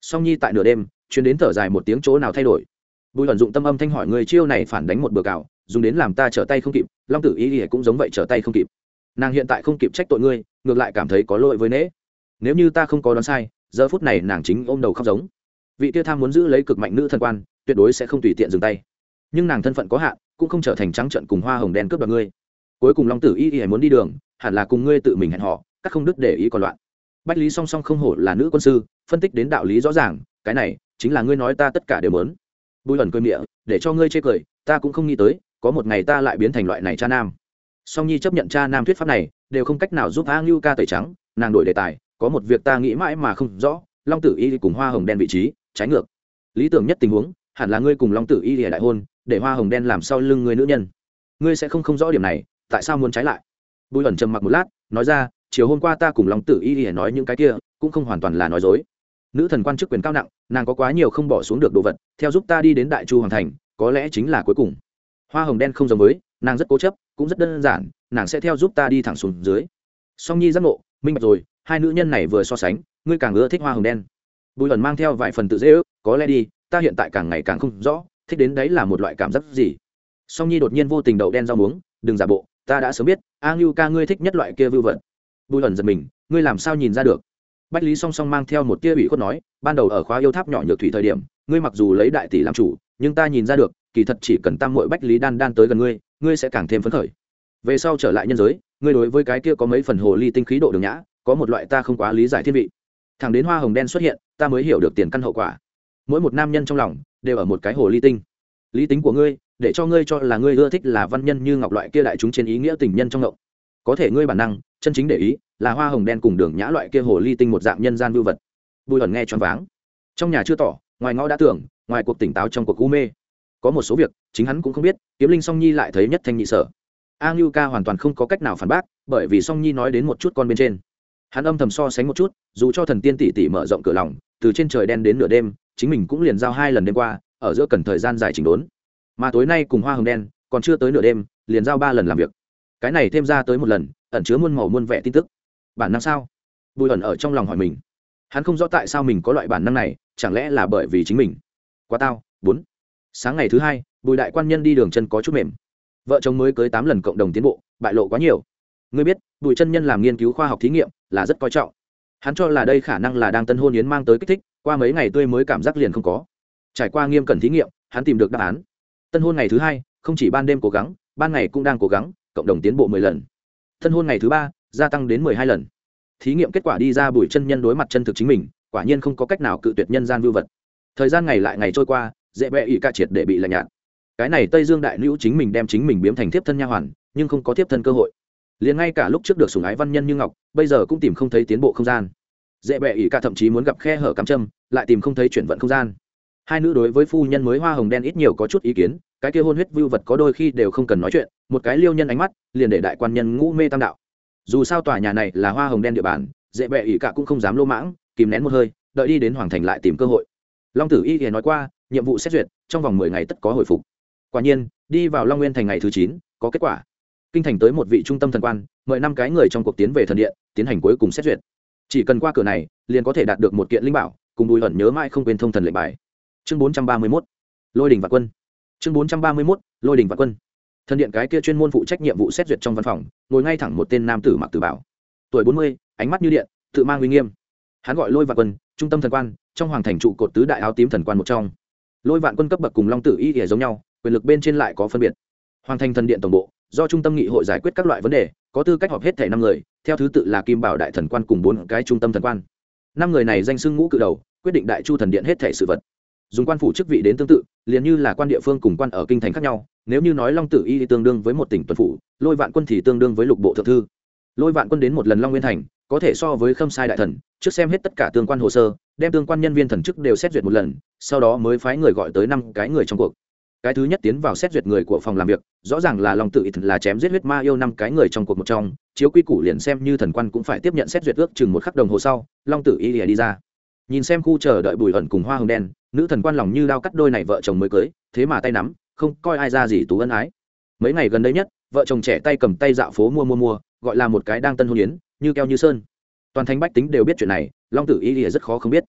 Song nhi tại nửa đêm, chuyến đến thở dài một tiếng chỗ nào thay đổi. Bùi ẩn dụng tâm âm thanh hỏi người chiêu này phản đánh một bừa cào dùng đến làm ta trở tay không kịp, long tử ý ỉa cũng giống vậy trở tay không kịp. Nàng hiện tại không kịp trách tội ngươi, ngược lại cảm thấy có lỗi với nễ. Nếu như ta không có đoán sai, giờ phút này nàng chính ôm đầu khóc giống. Vị tiêu tham muốn giữ lấy cực mạnh nữ thần quan tuyệt đối sẽ không tùy tiện dừng tay. Nhưng nàng thân phận có hạn, cũng không trở thành trắng trận cùng hoa hồng đen cướp đoạt ngươi. Cuối cùng long tử y y muốn đi đường, hẳn là cùng ngươi tự mình hẹn họ các không đứt để ý còn loạn. Bách lý song song không hổ là nữ quân sư, phân tích đến đạo lý rõ ràng, cái này chính là ngươi nói ta tất cả đều mớn bùi ẩn cười miệng, để cho ngươi chê cười, ta cũng không nghĩ tới, có một ngày ta lại biến thành loại này cha nam. Song nhi chấp nhận cha nam thuyết pháp này, đều không cách nào giúp a ngưu ca tẩy trắng, nàng đổi đề tài, có một việc ta nghĩ mãi mà không rõ, long tử y cùng hoa hồng đen vị trí, trái ngược. Lý tưởng nhất tình huống hẳn là ngươi cùng long tử y lìa đại hôn, để hoa hồng đen làm sau lưng người nữ nhân. Ngươi sẽ không không rõ điểm này, tại sao muốn trái lại? Bùi ẩn trầm mặc một lát, nói ra, chiều hôm qua ta cùng long tử y lìa nói những cái kia, cũng không hoàn toàn là nói dối. Nữ thần quan chức quyền cao nặng, nàng có quá nhiều không bỏ xuống được đồ vật, theo giúp ta đi đến đại chu hoàng thành, có lẽ chính là cuối cùng. Hoa hồng đen không giống với, nàng rất cố chấp, cũng rất đơn giản, nàng sẽ theo giúp ta đi thẳng xuống dưới. Song nhi giác ngộ, minh bạch rồi, hai nữ nhân này vừa so sánh, ngươi càng ưa thích hoa hồng đen. Bùi ẩn mang theo vài phần tự dễ ước, có lẽ đi ta hiện tại càng ngày càng không rõ, thích đến đấy là một loại cảm giác gì. Song nhi đột nhiên vô tình đậu đen rau muống, đừng giả bộ, ta đã sớm biết, a ngưu ca ngươi thích nhất loại kia vưu vận bùi ẩn giật mình, ngươi làm sao nhìn ra được? Bách lý song song mang theo một tia ủy khuất nói, ban đầu ở khóa yêu tháp nhỏ nhược thủy thời điểm, ngươi mặc dù lấy đại tỷ làm chủ, nhưng ta nhìn ra được, kỳ thật chỉ cần tam mội bách lý đan đan tới gần ngươi ngươi sẽ càng thêm phấn khởi. Về sau trở lại nhân giới, ngươi đối với cái kia có mấy phần hồ ly tinh khí độ đường nhã, có một loại ta không quá lý giải thiên vị. Thằng đến hoa hồng đen xuất hiện, ta mới hiểu được tiền căn hậu quả mỗi một nam nhân trong lòng đều ở một cái hồ ly tinh. Lý tính của ngươi, để cho ngươi cho là ngươi ưa thích là văn nhân như ngọc loại kia đại chúng trên ý nghĩa tình nhân trong ngộng. Có thể ngươi bản năng, chân chính để ý là hoa hồng đen cùng đường nhã loại kia hồ ly tinh một dạng nhân gian vưu vật. Bùi ẩn nghe choáng váng. Trong nhà chưa tỏ, ngoài ngõ đã tưởng, ngoài cuộc tỉnh táo trong cuộc u mê. Có một số việc, chính hắn cũng không biết, kiếm linh song nhi lại thấy nhất thanh nhị sở. A ngưu ca hoàn toàn không có cách nào phản bác, bởi vì song nhi nói đến một chút con bên trên. Hắn âm thầm so sánh một chút, dù cho thần tiên tỷ tỷ mở rộng cửa lòng, từ trên trời đen đến nửa đêm chính mình cũng liền giao hai lần đêm qua, ở giữa cần thời gian dài chỉnh đốn. Mà tối nay cùng hoa hồng đen, còn chưa tới nửa đêm, liền giao ba lần làm việc. Cái này thêm ra tới một lần, ẩn chứa muôn màu muôn vẻ tin tức. Bản năng sao? Bùi ẩn ở trong lòng hỏi mình. Hắn không rõ tại sao mình có loại bản năng này, chẳng lẽ là bởi vì chính mình? Quá tao, bốn. Sáng ngày thứ hai, bùi đại quan nhân đi đường chân có chút mềm. Vợ chồng mới cưới tám lần cộng đồng tiến bộ, bại lộ quá nhiều. Ngươi biết, bùi chân nhân làm nghiên cứu khoa học thí nghiệm là rất coi trọng. Hắn cho là đây khả năng là đang tân hôn yến mang tới kích thích qua mấy ngày tươi mới cảm giác liền không có. Trải qua nghiêm cẩn thí nghiệm, hắn tìm được đáp án. Tân hôn ngày thứ hai, không chỉ ban đêm cố gắng, ban ngày cũng đang cố gắng, cộng đồng tiến bộ mười lần. Tân hôn ngày thứ ba, gia tăng đến mười hai lần. Thí nghiệm kết quả đi ra bùi chân nhân đối mặt chân thực chính mình, quả nhiên không có cách nào cự tuyệt nhân gian vưu vật. Thời gian ngày lại ngày trôi qua, dễ bẹ ỵ ca triệt để bị lạnh nhạt. Cái này tây dương đại nữ chính mình đem chính mình biếm thành thiếp thân nha hoàn, nhưng không có thiếp thân cơ hội. Liền ngay cả lúc trước được sủng ái văn nhân như ngọc, bây giờ cũng tìm không thấy tiến bộ không gian dễ bẹ ỷ cả thậm chí muốn gặp khe hở cắm châm, lại tìm không thấy chuyển vận không gian. Hai nữ đối với phu nhân mới hoa hồng đen ít nhiều có chút ý kiến, cái kia hôn huyết vưu vật có đôi khi đều không cần nói chuyện, một cái liêu nhân ánh mắt, liền để đại quan nhân ngũ mê tam đạo. Dù sao tòa nhà này là hoa hồng đen địa bàn, dễ bẹ ỷ cả cũng không dám lô mãng, kìm nén một hơi, đợi đi đến hoàng thành lại tìm cơ hội. Long tử y thì nói qua, nhiệm vụ xét duyệt, trong vòng mười ngày tất có hồi phục. Quả nhiên, đi vào long nguyên thành ngày thứ chín, có kết quả. Kinh thành tới một vị trung tâm thần quan, mời năm cái người trong cuộc tiến về thần điện, tiến hành cuối cùng xét duyệt chỉ cần qua cửa này, liền có thể đạt được một kiện linh bảo, cùng bùi ẩn nhớ mãi không quên thông thần lệnh bài. Chương bốn trăm ba mươi mốt, lôi đình và quân. Chương bốn trăm ba mươi mốt, lôi đình và quân. Thần điện cái kia chuyên môn phụ trách nhiệm vụ xét duyệt trong văn phòng, ngồi ngay thẳng một tên nam tử mặc tử bảo. Tuổi bốn mươi, ánh mắt như điện, tự mang uy nghiêm. Hắn gọi lôi vạn quân, trung tâm thần quan, trong hoàng thành trụ cột tứ đại áo tím thần quan một trong. Lôi vạn quân cấp bậc cùng long tử y ỉa giống nhau, quyền lực bên trên lại có phân biệt. Hoàng thành thần điện tổng bộ, do trung tâm nghị hội giải quyết các loại vấn đề, có tư cách họp hết thể năm người theo thứ tự là kim bảo đại thần quan cùng bốn cái trung tâm thần quan. Năm người này danh xưng ngũ cự đầu, quyết định đại chu thần điện hết thể sự vật. Dùng quan phủ chức vị đến tương tự, liền như là quan địa phương cùng quan ở kinh thành khác nhau, nếu như nói long tử y tương đương với một tỉnh tuần phủ, lôi vạn quân thì tương đương với lục bộ thượng thư. Lôi vạn quân đến một lần long nguyên thành, có thể so với khâm sai đại thần, trước xem hết tất cả tương quan hồ sơ, đem tương quan nhân viên thần chức đều xét duyệt một lần, sau đó mới phái người gọi tới năm cái người trong cuộc cái thứ nhất tiến vào xét duyệt người của phòng làm việc, rõ ràng là long tự ít là chém giết huyết ma yêu năm cái người trong cuộc một trong, chiếu quy củ liền xem như thần quan cũng phải tiếp nhận xét duyệt ước chừng một khắc đồng hồ sau, long tự y lìa đi ra. Nhìn xem khu chờ đợi bùi ẩn cùng hoa hồng đen, nữ thần quan lòng như đao cắt đôi này vợ chồng mới cưới, thế mà tay nắm, không coi ai ra gì tú ân ái. Mấy ngày gần đây nhất, vợ chồng trẻ tay cầm tay dạo phố mua mua mua, gọi là một cái đang tân hôn yến, như keo như sơn. Toàn thành bách tính đều biết chuyện này, long tử y lìa rất khó không biết.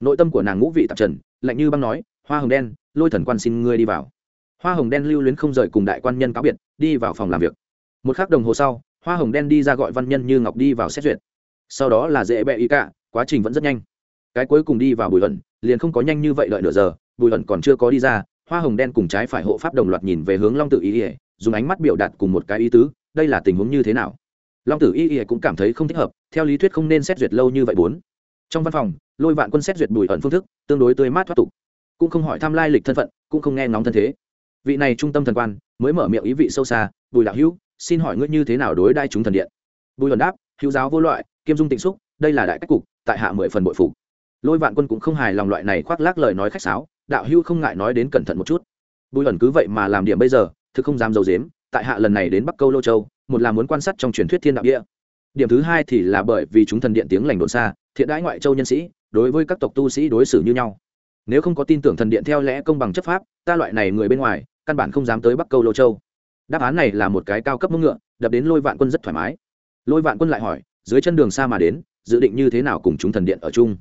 Nội tâm của nàng ngũ vị tạp trần, lạnh như băng nói, hoa hồng đen, lôi thần quan xin ngươi đi vào hoa hồng đen lưu luyến không rời cùng đại quan nhân cáo biệt, đi vào phòng làm việc. Một k h ắ c đồng hồ sau, hoa hồng đen đi ra gọi văn nhân như ngọc đi vào xét duyệt. Sau đó là dễ bẹ ý cả, quá trình vẫn rất nhanh. Cái cuối cùng đi vào bùi ẩn, liền không có nhanh như vậy đợi nửa giờ, bùi ẩn còn chưa có đi ra, hoa hồng đen cùng trái phải hộ pháp đồng loạt nhìn về hướng long tử y ỉa dùng ánh mắt biểu đạt cùng một cái ý tứ, đây là tình huống như thế nào. Long tử y ỉa cũng cảm thấy không thích hợp, theo lý thuyết không nên xét duyệt lâu như vậy bốn. Trong văn phòng, lôi vạn quân xét duyệt bùi ẩn phương thức, tương đối tươi mát thoát tục. Cũng không hỏi thăm lai lịch thân phận, cũng không nghe ngóng thân thế vị này trung tâm thần quan, mới mở miệng ý vị sâu xa, bùi đạo hữu, xin hỏi ngươi như thế nào đối đai chúng thần điện? Bùi luận đáp, hữu giáo vô loại, kiêm dung tịnh xúc, đây là đại cách cục, tại hạ mười phần bội phục. Lôi vạn quân cũng không hài lòng loại này khoác lác lời nói khách sáo, đạo hữu không ngại nói đến cẩn thận một chút. Bùi luận cứ vậy mà làm điểm bây giờ, thực không dám dầu dếm tại hạ lần này đến bắc câu lô châu, một là muốn quan sát trong truyền thuyết thiên đạo địa. Điểm thứ hai thì là bởi vì chúng thần điện tiếng lành đồn xa, thiện đãi ngoại châu nhân sĩ, đối với các tộc tu sĩ đối xử như nhau. Nếu không có tin tưởng thần điện theo lẽ công bằng chấp pháp, ta loại này người bên ngoài căn bản không dám tới bắc câu lô châu. Đáp án này là một cái cao cấp mông ngựa, đập đến lôi vạn quân rất thoải mái. Lôi vạn quân lại hỏi, dưới chân đường xa mà đến, dự định như thế nào cùng chúng thần điện ở chung?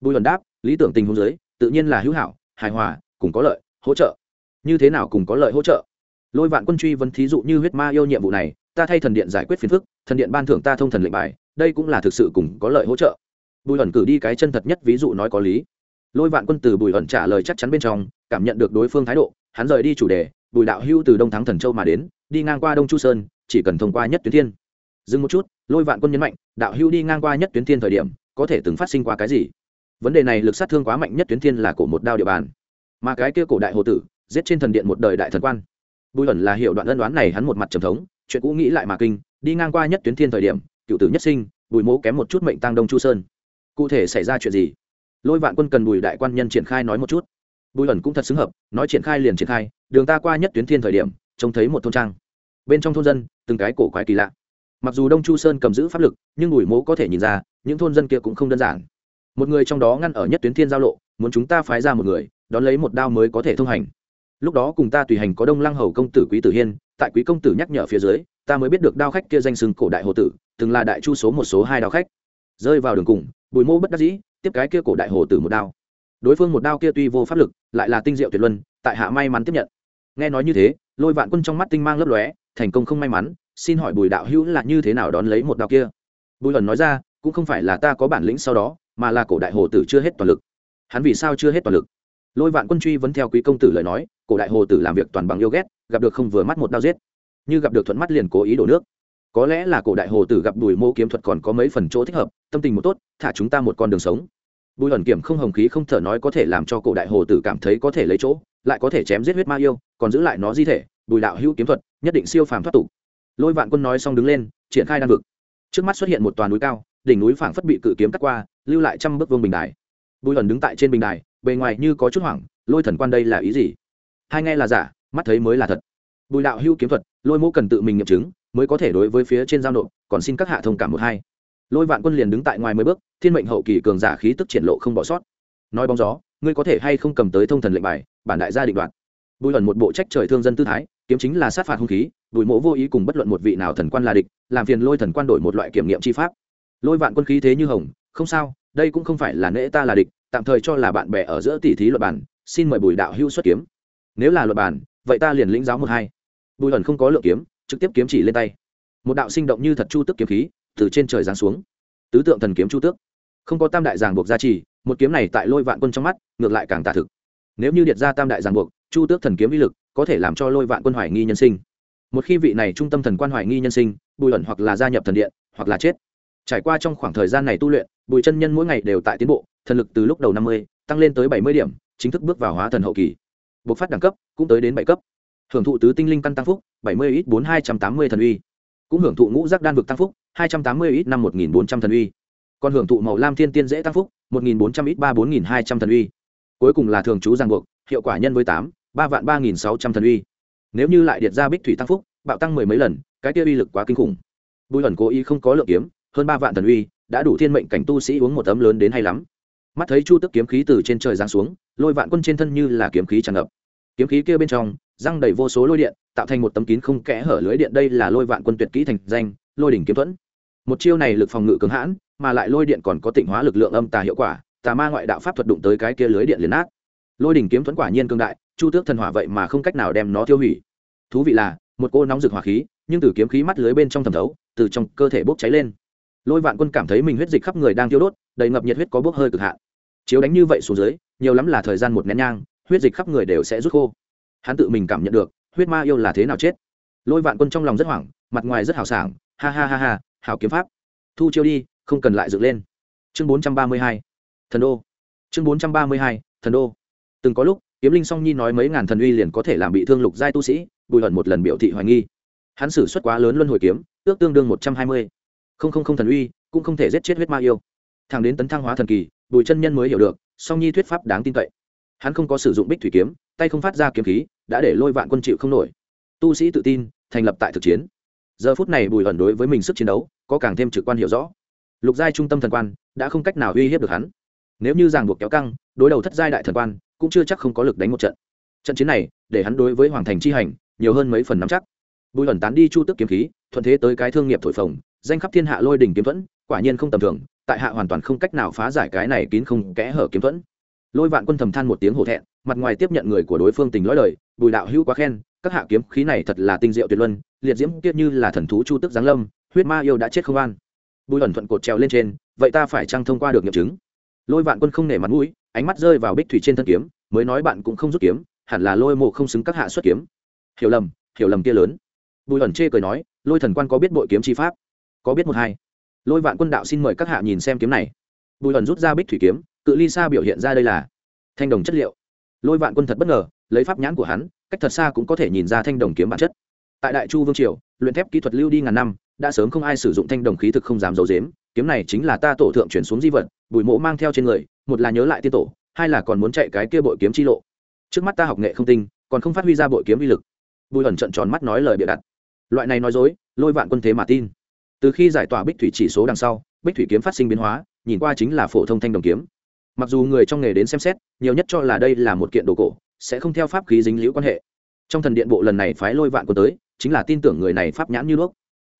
Bùi luận đáp, lý tưởng tình huống dưới, tự nhiên là hữu hảo, hài hòa, cùng có lợi, hỗ trợ. Như thế nào cùng có lợi hỗ trợ? Lôi vạn quân truy vấn thí dụ như huyết ma yêu nhiệm vụ này, ta thay thần điện giải quyết phiền phức, thần điện ban thưởng ta thông thần lệnh bài, đây cũng là thực sự cùng có lợi hỗ trợ. Bùi ẩn cử đi cái chân thật nhất ví dụ nói có lý. Lôi vạn quân từ bùi ẩn trả lời chắc chắn bên trong, cảm nhận được đối phương thái độ hắn rời đi chủ đề, bùi đạo hưu từ đông thắng thần châu mà đến, đi ngang qua đông chu sơn, chỉ cần thông qua nhất tuyến thiên. Dừng một chút, lôi vạn quân nhấn mạnh, đạo hưu đi ngang qua nhất tuyến thiên thời điểm, có thể từng phát sinh qua cái gì? Vấn đề này lực sát thương quá mạnh nhất tuyến thiên là cổ một đao địa bàn. Mà cái kia cổ đại hồ tử, giết trên thần điện một đời đại thần quan. Bùi ẩn là hiệu đoạn ân đoán này hắn một mặt trầm thống, chuyện cũ nghĩ lại mà kinh, đi ngang qua nhất tuyến thiên thời điểm, cựu tử nhất sinh, bùi mố kém một chút mệnh tăng đông chu sơn. Cụ thể xảy ra chuyện gì? Lôi vạn quân cần bùi đại quan nhân triển khai nói một chút bùi ẩn cũng thật xứng hợp, nói triển khai liền triển khai, đường ta qua nhất tuyến thiên thời điểm, trông thấy một thôn trang. Bên trong thôn dân, từng cái cổ quái kỳ lạ. Mặc dù đông chu sơn cầm giữ pháp lực, nhưng bùi mố có thể nhìn ra, những thôn dân kia cũng không đơn giản. Một người trong đó ngăn ở nhất tuyến thiên giao lộ, muốn chúng ta phái ra một người, đón lấy một đao mới có thể thông hành. Lúc đó cùng ta tùy hành có đông lăng hầu công tử quý tử hiên, tại quý công tử nhắc nhở phía dưới, ta mới biết được đao khách kia danh sừng cổ đại hồ tử, từng là đại chu số một số hai đao khách. Rơi vào đường cùng, bùi mô bất đắc dĩ, tiếp cái kia cổ đại hồ tử một đao đối phương một đao kia tuy vô pháp lực, lại là tinh diệu tuyệt luân, tại hạ may mắn tiếp nhận. Nghe nói như thế, lôi vạn quân trong mắt tinh mang lấp lóe, thành công không may mắn, xin hỏi bùi đạo hữu là như thế nào đón lấy một đao kia? Bùi ẩn nói ra, cũng không phải là ta có bản lĩnh sau đó, mà là cổ đại hồ tử chưa hết toàn lực. Hắn vì sao chưa hết toàn lực? Lôi vạn quân truy vẫn theo quý công tử lời nói, cổ đại hồ tử làm việc toàn bằng yêu ghét, gặp được không vừa mắt một đao giết. Như gặp được thuận mắt liền cố ý đổ nước. Có lẽ là cổ đại hồ tử gặp bùi mô kiếm thuật còn có mấy phần chỗ thích hợp, tâm tình một tốt, thả chúng ta một con đường sống bùi ẩn kiểm không hồng khí không thở nói có thể làm cho cổ đại hồ tử cảm thấy có thể lấy chỗ, lại có thể chém giết huyết ma yêu, còn giữ lại nó di thể, bùi đạo hữu kiếm thuật, nhất định siêu phàm thoát tục. Lôi vạn quân nói xong đứng lên, triển khai đan vực. Trước mắt xuất hiện một toàn núi cao, đỉnh núi phảng phất bị cự kiếm cắt qua, lưu lại trăm bước vương bình đài. Bùi ẩn đứng tại trên bình đài, bề ngoài như có chút hoảng, lôi thần quan đây là ý gì? Hai nghe là giả, mắt thấy mới là thật. Bùi đạo hữu kiếm thuật, lôi mô cần tự mình nghiệm chứng, mới có thể đối với phía trên giao nộp, còn xin các hạ thông cảm một hai lôi vạn quân liền đứng tại ngoài mười bước, thiên mệnh hậu kỳ cường giả khí tức triển lộ không bỏ sót. Nói bóng gió, ngươi có thể hay không cầm tới thông thần lệnh bài, bản đại gia định đoạt. Bùi ẩn một bộ trách trời thương dân tư thái, kiếm chính là sát phạt hung khí, bùi mộ vô ý cùng bất luận một vị nào thần quan là địch, làm phiền lôi thần quan đổi một loại kiểm nghiệm chi pháp. Lôi vạn quân khí thế như hồng, không sao, đây cũng không phải là nễ ta là địch, tạm thời cho là bạn bè ở giữa tỷ thí luật bản, xin mời bùi đạo hưu xuất kiếm. Nếu là luật bản, vậy ta liền lĩnh giáo một hai. Bùi ẩn không có lượng kiếm, trực tiếp kiếm chỉ lên tay. Một đạo sinh động như thật chu tức kiếm khí từ trên trời giáng xuống. Tứ tượng thần kiếm chu tước. Không có tam đại giảng buộc gia trì, một kiếm này tại lôi vạn quân trong mắt, ngược lại càng tả thực. Nếu như điệt ra tam đại giảng buộc, chu tước thần kiếm uy lực, có thể làm cho lôi vạn quân hoài nghi nhân sinh. Một khi vị này trung tâm thần quan hoài nghi nhân sinh, bùi ẩn hoặc là gia nhập thần điện, hoặc là chết. Trải qua trong khoảng thời gian này tu luyện, bùi chân nhân mỗi ngày đều tại tiến bộ, thần lực từ lúc đầu năm mươi, tăng lên tới bảy mươi điểm, chính thức bước vào hóa thần hậu kỳ. Bộc phát đẳng cấp cũng tới đến bảy cấp. Hưởng thụ tứ tinh linh căn tăng phúc, bảy mươi ít bốn hai trăm tám mươi thần uy cũng hưởng thụ ngũ giác đan vực tăng phúc, hai trăm tám mươi ít năm một nghìn bốn trăm thần uy. Còn hưởng thụ màu lam thiên tiên dễ tăng phúc, một nghìn bốn trăm ít ba bốn nghìn hai trăm thần uy. Cuối cùng là thường trú giang buộc, hiệu quả nhân với tám, ba vạn ba nghìn sáu trăm thần uy. Nếu như lại điện ra bích thủy tăng phúc, bạo tăng mười mấy lần, cái kia uy lực quá kinh khủng. Bùi ẩn cố ý không có lượng kiếm, hơn ba vạn thần uy, đã đủ thiên mệnh cảnh tu sĩ uống một tấm lớn đến hay lắm. Mắt thấy chu tức kiếm khí từ trên trời giáng xuống, lôi vạn quân trên thân như là kiếm khí tràn ngập kiếm khí kia bên trong, răng đầy vô số lôi điện, tạo thành một tấm kín không kẽ hở lưới điện. Đây là lôi vạn quân tuyệt kỹ thành danh, lôi đỉnh kiếm thuẫn. Một chiêu này lực phòng ngự cứng hãn, mà lại lôi điện còn có tịnh hóa lực lượng âm tà hiệu quả, tà ma ngoại đạo pháp thuật đụng tới cái kia lưới điện liền nát. Lôi đỉnh kiếm thuẫn quả nhiên cương đại, chu tước thần hỏa vậy mà không cách nào đem nó tiêu hủy. Thú vị là, một cô nóng rực hỏa khí, nhưng từ kiếm khí mắt lưới bên trong thẩm thấu, từ trong cơ thể bốc cháy lên. Lôi vạn quân cảm thấy mình huyết dịch khắp người đang tiêu đốt, đầy ngập nhiệt huyết có bốc hơi cực hạn. Chiếu đánh như vậy xuống dưới, nhiều lắm là thời gian một nén nhang huyết dịch khắp người đều sẽ rút khô. Hắn tự mình cảm nhận được, huyết ma yêu là thế nào chết. Lôi vạn quân trong lòng rất hoảng, mặt ngoài rất hào sảng, ha ha ha ha hào kiếm pháp. Thu chiêu đi, không cần lại dựng lên. Chương bốn trăm ba mươi hai, thần đô. Chương bốn trăm ba mươi hai, thần đô. Từng có lúc, kiếm linh song nhi nói mấy ngàn thần uy liền có thể làm bị thương lục giai tu sĩ, bùi hận một lần biểu thị hoài nghi. Hắn xử suất quá lớn luân hồi kiếm, ước tương đương một trăm hai mươi. Không không không thần uy, cũng không thể giết chết huyết ma yêu. Thằng đến tấn thăng hóa thần kỳ, bùi chân nhân mới hiểu được, song nhi thuyết pháp đáng tin cậy hắn không có sử dụng bích thủy kiếm, tay không phát ra kiếm khí, đã để lôi vạn quân chịu không nổi. Tu sĩ tự tin, thành lập tại thực chiến. Giờ phút này bùi ẩn đối với mình sức chiến đấu, có càng thêm trực quan hiểu rõ. Lục giai trung tâm thần quan, đã không cách nào uy hiếp được hắn. Nếu như ràng buộc kéo căng, đối đầu thất giai đại thần quan, cũng chưa chắc không có lực đánh một trận. Trận chiến này, để hắn đối với hoàng thành chi hành, nhiều hơn mấy phần nắm chắc. Bùi ẩn tán đi chu tức kiếm khí, thuận thế tới cái thương nghiệp thổi phồng, danh khắp thiên hạ lôi đỉnh kiếm thuẫn, quả nhiên không tầm thường, tại hạ hoàn toàn không cách nào phá giải cái này kín không kẽ hở kiếm thuẫn lôi vạn quân thầm than một tiếng hổ thẹn, mặt ngoài tiếp nhận người của đối phương tình lõi lời, bùi đạo hữu quá khen, các hạ kiếm khí này thật là tinh diệu tuyệt luân, liệt diễm kiết như là thần thú chu tức giáng lâm, huyết ma yêu đã chết không an. Bùi ẩn thuận cột trèo lên trên, vậy ta phải chăng thông qua được nghiệm chứng? Lôi vạn quân không nể mặt mũi, ánh mắt rơi vào bích thủy trên thân kiếm, mới nói bạn cũng không rút kiếm, hẳn là lôi mộ không xứng các hạ xuất kiếm. Hiểu lầm hiểu lầm kia lớn. Bùi ẩn chê cười nói, lôi thần quan có biết bội kiếm chi pháp? Có biết một hai. Lôi vạn quân đạo xin mời các hạ nhìn xem kiếm này. Bùi ẩn rút ra bích thủy kiếm cự ly xa biểu hiện ra đây là thanh đồng chất liệu. Lôi vạn quân thật bất ngờ, lấy pháp nhãn của hắn, cách thật xa cũng có thể nhìn ra thanh đồng kiếm bản chất. Tại đại chu vương triều, luyện thép kỹ thuật lưu đi ngàn năm, đã sớm không ai sử dụng thanh đồng khí thực không dám giấu dếm kiếm này chính là ta tổ thượng chuyển xuống di vật, bùi mộ mang theo trên người, một là nhớ lại tiên tổ, hai là còn muốn chạy cái kia bội kiếm chi lộ. Trước mắt ta học nghệ không tinh, còn không phát huy ra bội kiếm uy lực. Bùi ẩn trận tròn mắt nói lời bịa đặt. Loại này nói dối, lôi vạn quân thế mà tin. Từ khi giải tỏa bích thủy chỉ số đằng sau, bích thủy kiếm phát sinh biến hóa, nhìn qua chính là phổ thông thanh đồng kiếm mặc dù người trong nghề đến xem xét, nhiều nhất cho là đây là một kiện đồ cổ, sẽ không theo pháp khí dính liễu quan hệ. Trong thần điện bộ lần này phái lôi vạn quân tới, chính là tin tưởng người này pháp nhãn như đuốc.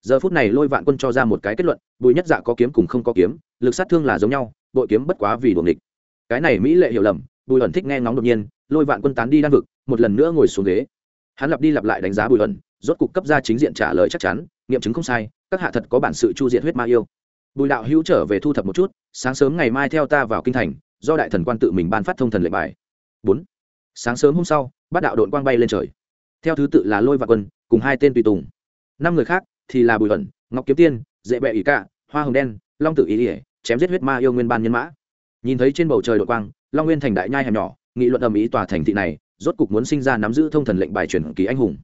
Giờ phút này lôi vạn quân cho ra một cái kết luận, bùi nhất dạ có kiếm cùng không có kiếm, lực sát thương là giống nhau, bội kiếm bất quá vì đuồng địch cái này mỹ lệ hiểu lầm, bùi ẩn thích nghe ngóng đột nhiên, lôi vạn quân tán đi đan vực, một lần nữa ngồi xuống ghế. Hắn lặp đi lặp lại đánh giá bùi ẩn, rốt cục cấp ra chính diện trả lời chắc chắn, nghiệm chứng không sai, các hạ thật có bản sự chu diện huyết ma yêu. Bùi đạo hữu trở về thu thập một chút, sáng sớm ngày mai theo ta vào kinh thành do đại thần quan tự mình ban phát thông thần lệnh bài. Bốn, sáng sớm hôm sau, bát đạo đội quang bay lên trời. Theo thứ tự là lôi và quân, cùng hai tên tùy tùng. Năm người khác thì là bùi ẩn ngọc kiếm tiên dễ bẹ ỷ cạ, hoa hồng đen, long tử ý ỉa, chém giết huyết ma yêu nguyên ban nhân mã. Nhìn thấy trên bầu trời đội quang, long nguyên thành đại nhai hẻm nhỏ, nghị luận ầm ĩ tòa thành thị này, rốt cục muốn sinh ra nắm giữ thông thần lệnh bài truyền kỳ anh hùng.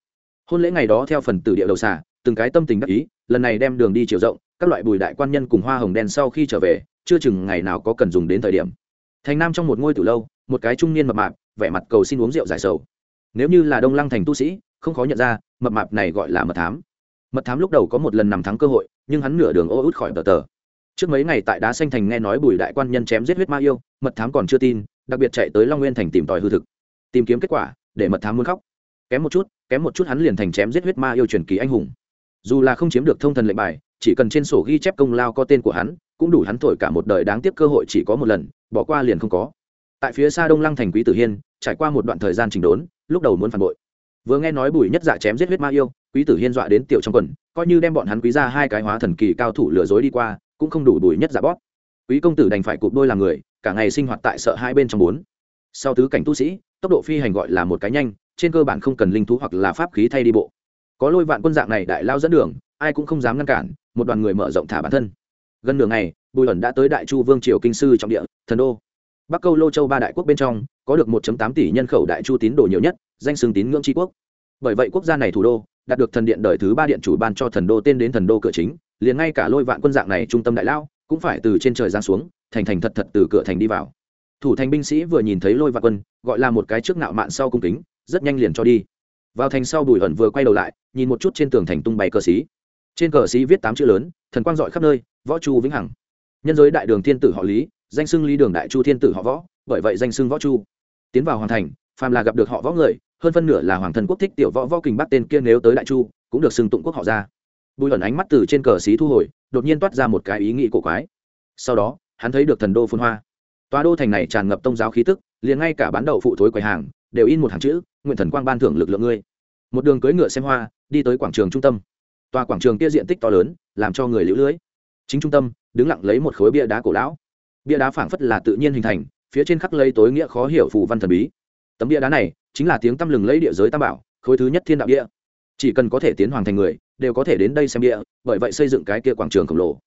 Hôn lễ ngày đó theo phần tử địa đầu xà, từng cái tâm tình đắc ý, lần này đem đường đi chiều rộng, các loại bùi đại quan nhân cùng hoa hồng đen sau khi trở về, chưa chừng ngày nào có cần dùng đến thời điểm thành nam trong một ngôi từ lâu, một cái trung niên mập mạp, vẻ mặt cầu xin uống rượu giải sầu. Nếu như là đông lăng thành tu sĩ, không khó nhận ra, mập mạp này gọi là mật thám. Mật thám lúc đầu có một lần nằm thắng cơ hội, nhưng hắn nửa đường ô út khỏi tờ tờ. Trước mấy ngày tại đá xanh thành nghe nói bùi đại quan nhân chém giết huyết ma yêu, mật thám còn chưa tin, đặc biệt chạy tới long nguyên thành tìm tòi hư thực, tìm kiếm kết quả, để mật thám muốn khóc. Kém một chút, kém một chút hắn liền thành chém giết huyết ma yêu truyền kỳ anh hùng. Dù là không chiếm được thông thần lệnh bài, chỉ cần trên sổ ghi chép công lao có tên của hắn cũng đủ hắn thổi cả một đời đáng tiếc cơ hội chỉ có một lần, bỏ qua liền không có. Tại phía xa đông lăng thành quý tử hiên, trải qua một đoạn thời gian trình đốn, lúc đầu muốn phản bội. Vừa nghe nói bùi nhất dạ chém giết huyết ma yêu, quý tử hiên dọa đến tiểu trong quần, coi như đem bọn hắn quý ra hai cái hóa thần kỳ cao thủ lừa dối đi qua, cũng không đủ bùi nhất dạ bóp. Quý công tử đành phải cụp đôi làm người, cả ngày sinh hoạt tại sợ hai bên trong bốn. Sau tứ cảnh tu sĩ, tốc độ phi hành gọi là một cái nhanh, trên cơ bản không cần linh thú hoặc là pháp khí thay đi bộ. Có lôi vạn quân dạng này đại lao dẫn đường, ai cũng không dám ngăn cản, một đoàn người mở rộng thả bản thân gần nửa ngày, bùi ẩn đã tới đại chu vương triều kinh sư trọng địa, thần đô. Bắc câu lô châu ba đại quốc bên trong, có được 1 tám tỷ nhân khẩu đại chu tín đồ nhiều nhất, danh xưng tín ngưỡng tri quốc. Bởi vậy quốc gia này thủ đô, đạt được thần điện đời thứ ba điện chủ ban cho thần đô tên đến thần đô cửa chính, liền ngay cả lôi vạn quân dạng này trung tâm đại lao cũng phải từ trên trời giáng xuống, thành thành thật thật từ cửa thành đi vào. Thủ thành binh sĩ vừa nhìn thấy lôi vạn quân, gọi là một cái trước nạo mạn sau cung kính, rất nhanh liền cho đi. Vào thành sau bùi ẩn vừa quay đầu lại, nhìn một chút trên tường thành tung bay cờ xí trên cờ xí viết tám chữ lớn, thần quang dọi khắp nơi, võ chu vĩnh hằng. Nhân giới đại đường thiên tử họ lý, danh xưng lý đường đại chu thiên tử họ võ, bởi vậy danh xưng võ chu. Tiến vào hoàng thành, phàm là gặp được họ võ người, hơn phân nửa là hoàng thần quốc thích tiểu võ võ kình bắt tên kia nếu tới đại chu, cũng được xưng tụng quốc họ ra. Bùi ẩn ánh mắt từ trên cờ xí thu hồi, đột nhiên toát ra một cái ý nghĩ cổ quái. Sau đó, hắn thấy được thần đô phun hoa. Tòa đô thành này tràn ngập tông giáo khí tức, liền ngay cả bán đậu phụ thối quầy hàng, đều in một hàng chữ, nguyện thần quang ban thưởng lực lượng ngươi. Một đường cưỡi ngựa xem hoa, đi tới quảng trường trung tâm tòa quảng trường kia diện tích to lớn làm cho người lũ lưới. Chính trung tâm đứng lặng lấy một khối bia đá cổ lão. Bia đá phảng phất là tự nhiên hình thành phía trên khắc lấy tối nghĩa khó hiểu phù văn thần bí. Tấm bia đá này chính là tiếng tăm lừng lấy địa giới tam bảo khối thứ nhất thiên đạo bia. chỉ cần có thể tiến hoàng thành người đều có thể đến đây xem bia. bởi vậy xây dựng cái kia quảng trường khổng lồ.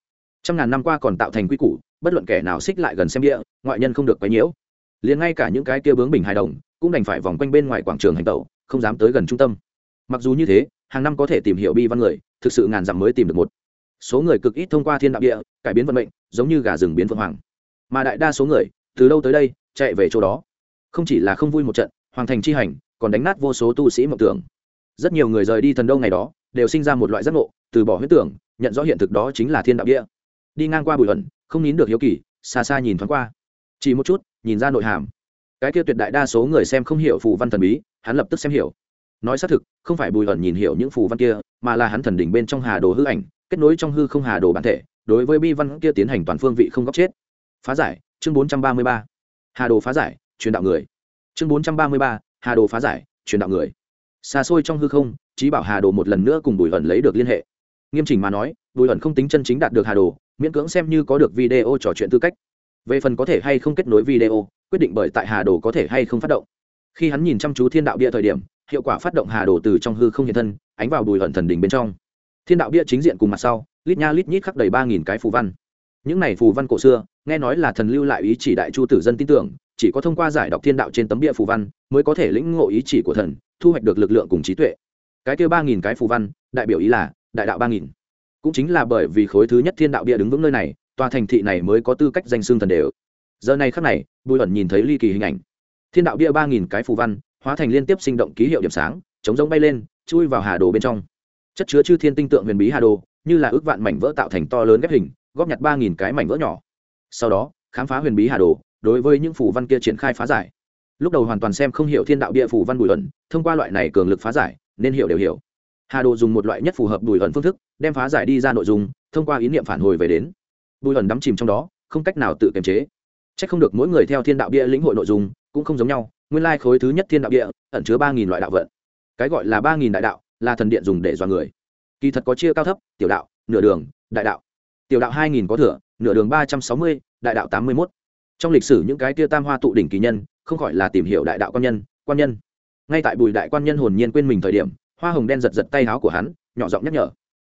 Trăm ngàn năm qua còn tạo thành quy củ bất luận kẻ nào xích lại gần xem bia, ngoại nhân không được quấy nhiễu. Liền ngay cả những cái kia bướng bình hài đồng cũng đành phải vòng quanh bên ngoài quảng trường hành tẩu không dám tới gần trung tâm. Mặc dù như thế hàng năm có thể tìm hiểu bi văn người thực sự ngàn dặm mới tìm được một. Số người cực ít thông qua thiên đạo địa, cải biến vận mệnh, giống như gà rừng biến phượng hoàng. Mà đại đa số người, từ đâu tới đây, chạy về chỗ đó. Không chỉ là không vui một trận, hoàng thành chi hành, còn đánh nát vô số tu sĩ mộng tưởng. Rất nhiều người rời đi thần đâu ngày đó, đều sinh ra một loại giác ngộ, từ bỏ huyết tưởng, nhận rõ hiện thực đó chính là thiên đạo địa. Đi ngang qua bụi ẩn, không nín được hiếu kỳ, xa xa nhìn thoáng qua. Chỉ một chút, nhìn ra nội hàm. Cái kia tuyệt đại đa số người xem không hiểu phù văn thần bí, hắn lập tức xem hiểu nói xác thực, không phải bùi ẩn nhìn hiểu những phù văn kia, mà là hắn thần đỉnh bên trong hà đồ hư ảnh, kết nối trong hư không hà đồ bản thể, đối với bi văn kia tiến hành toàn phương vị không góc chết. Phá giải, chương bốn trăm ba mươi ba. Hà đồ phá giải, truyền đạo người. Chương bốn trăm ba mươi ba, hà đồ phá giải, truyền đạo người. Xa xôi trong hư không, trí bảo hà đồ một lần nữa cùng bùi ẩn lấy được liên hệ. Nghiêm chỉnh mà nói, bùi ẩn không tính chân chính đạt được hà đồ, miễn cưỡng xem như có được video trò chuyện tư cách. Về phần có thể hay không kết nối video, quyết định bởi tại hà đồ có thể hay không phát động. Khi hắn nhìn chăm chú thiên đạo bia thời điểm hiệu quả phát động hà đồ từ trong hư không hiện thân, ánh vào bùi hận thần đình bên trong. Thiên đạo bia chính diện cùng mặt sau, lít nha lít nhít khắc đầy ba nghìn cái phù văn. Những này phù văn cổ xưa, nghe nói là thần lưu lại ý chỉ đại chu tử dân tin tưởng, chỉ có thông qua giải đọc thiên đạo trên tấm bia phù văn, mới có thể lĩnh ngộ ý chỉ của thần, thu hoạch được lực lượng cùng trí tuệ. Cái kêu ba nghìn cái phù văn, đại biểu ý là, đại đạo ba nghìn. Cũng chính là bởi vì khối thứ nhất thiên đạo bia đứng vững nơi này, tòa thành thị này mới có tư cách danh xương thần đều. Giờ này khắc này, bùi ẩn nhìn thấy ly kỳ hình ảnh. Thiên đạo bia ba nghìn cái phù văn hóa thành liên tiếp sinh động ký hiệu điểm sáng, chống giống bay lên, chui vào hà đồ bên trong. Chất chứa chư thiên tinh tượng huyền bí hà đồ, như là ước vạn mảnh vỡ tạo thành to lớn ghép hình, góp nhặt ba nghìn cái mảnh vỡ nhỏ. Sau đó, khám phá huyền bí hà đồ, đối với những phù văn kia triển khai phá giải. Lúc đầu hoàn toàn xem không hiểu thiên đạo địa phù văn bùi ẩn, thông qua loại này cường lực phá giải, nên hiểu đều hiểu. Hà đồ dùng một loại nhất phù hợp bùi ẩn phương thức, đem phá giải đi ra nội dung, thông qua ý niệm phản hồi về đến. Bùi ẩn đắm chìm trong đó, không cách nào tự kiềm chế. C h ắ c không được mỗi người theo thiên đạo bia lĩnh hội nội dung, cũng không giống nhau nguyên lai khối thứ nhất thiên đạo địa, ẩn chứa ba nghìn loại đạo vận. Cái gọi là ba nghìn đại đạo là thần điện dùng để dọa người. Kỳ thật có chia cao thấp, tiểu đạo, nửa đường, đại đạo. Tiểu đạo hai nghìn có thừa, nửa đường ba trăm sáu mươi, đại đạo tám mươi mốt. Trong lịch sử những cái tia tam hoa tụ đỉnh kỳ nhân, không khỏi là tìm hiểu đại đạo quan nhân quan nhân. Ngay tại bùi đại quan nhân hồn nhiên quên mình thời điểm, hoa hồng đen giật giật tay áo của hắn, nhỏ giọng nhắc nhở.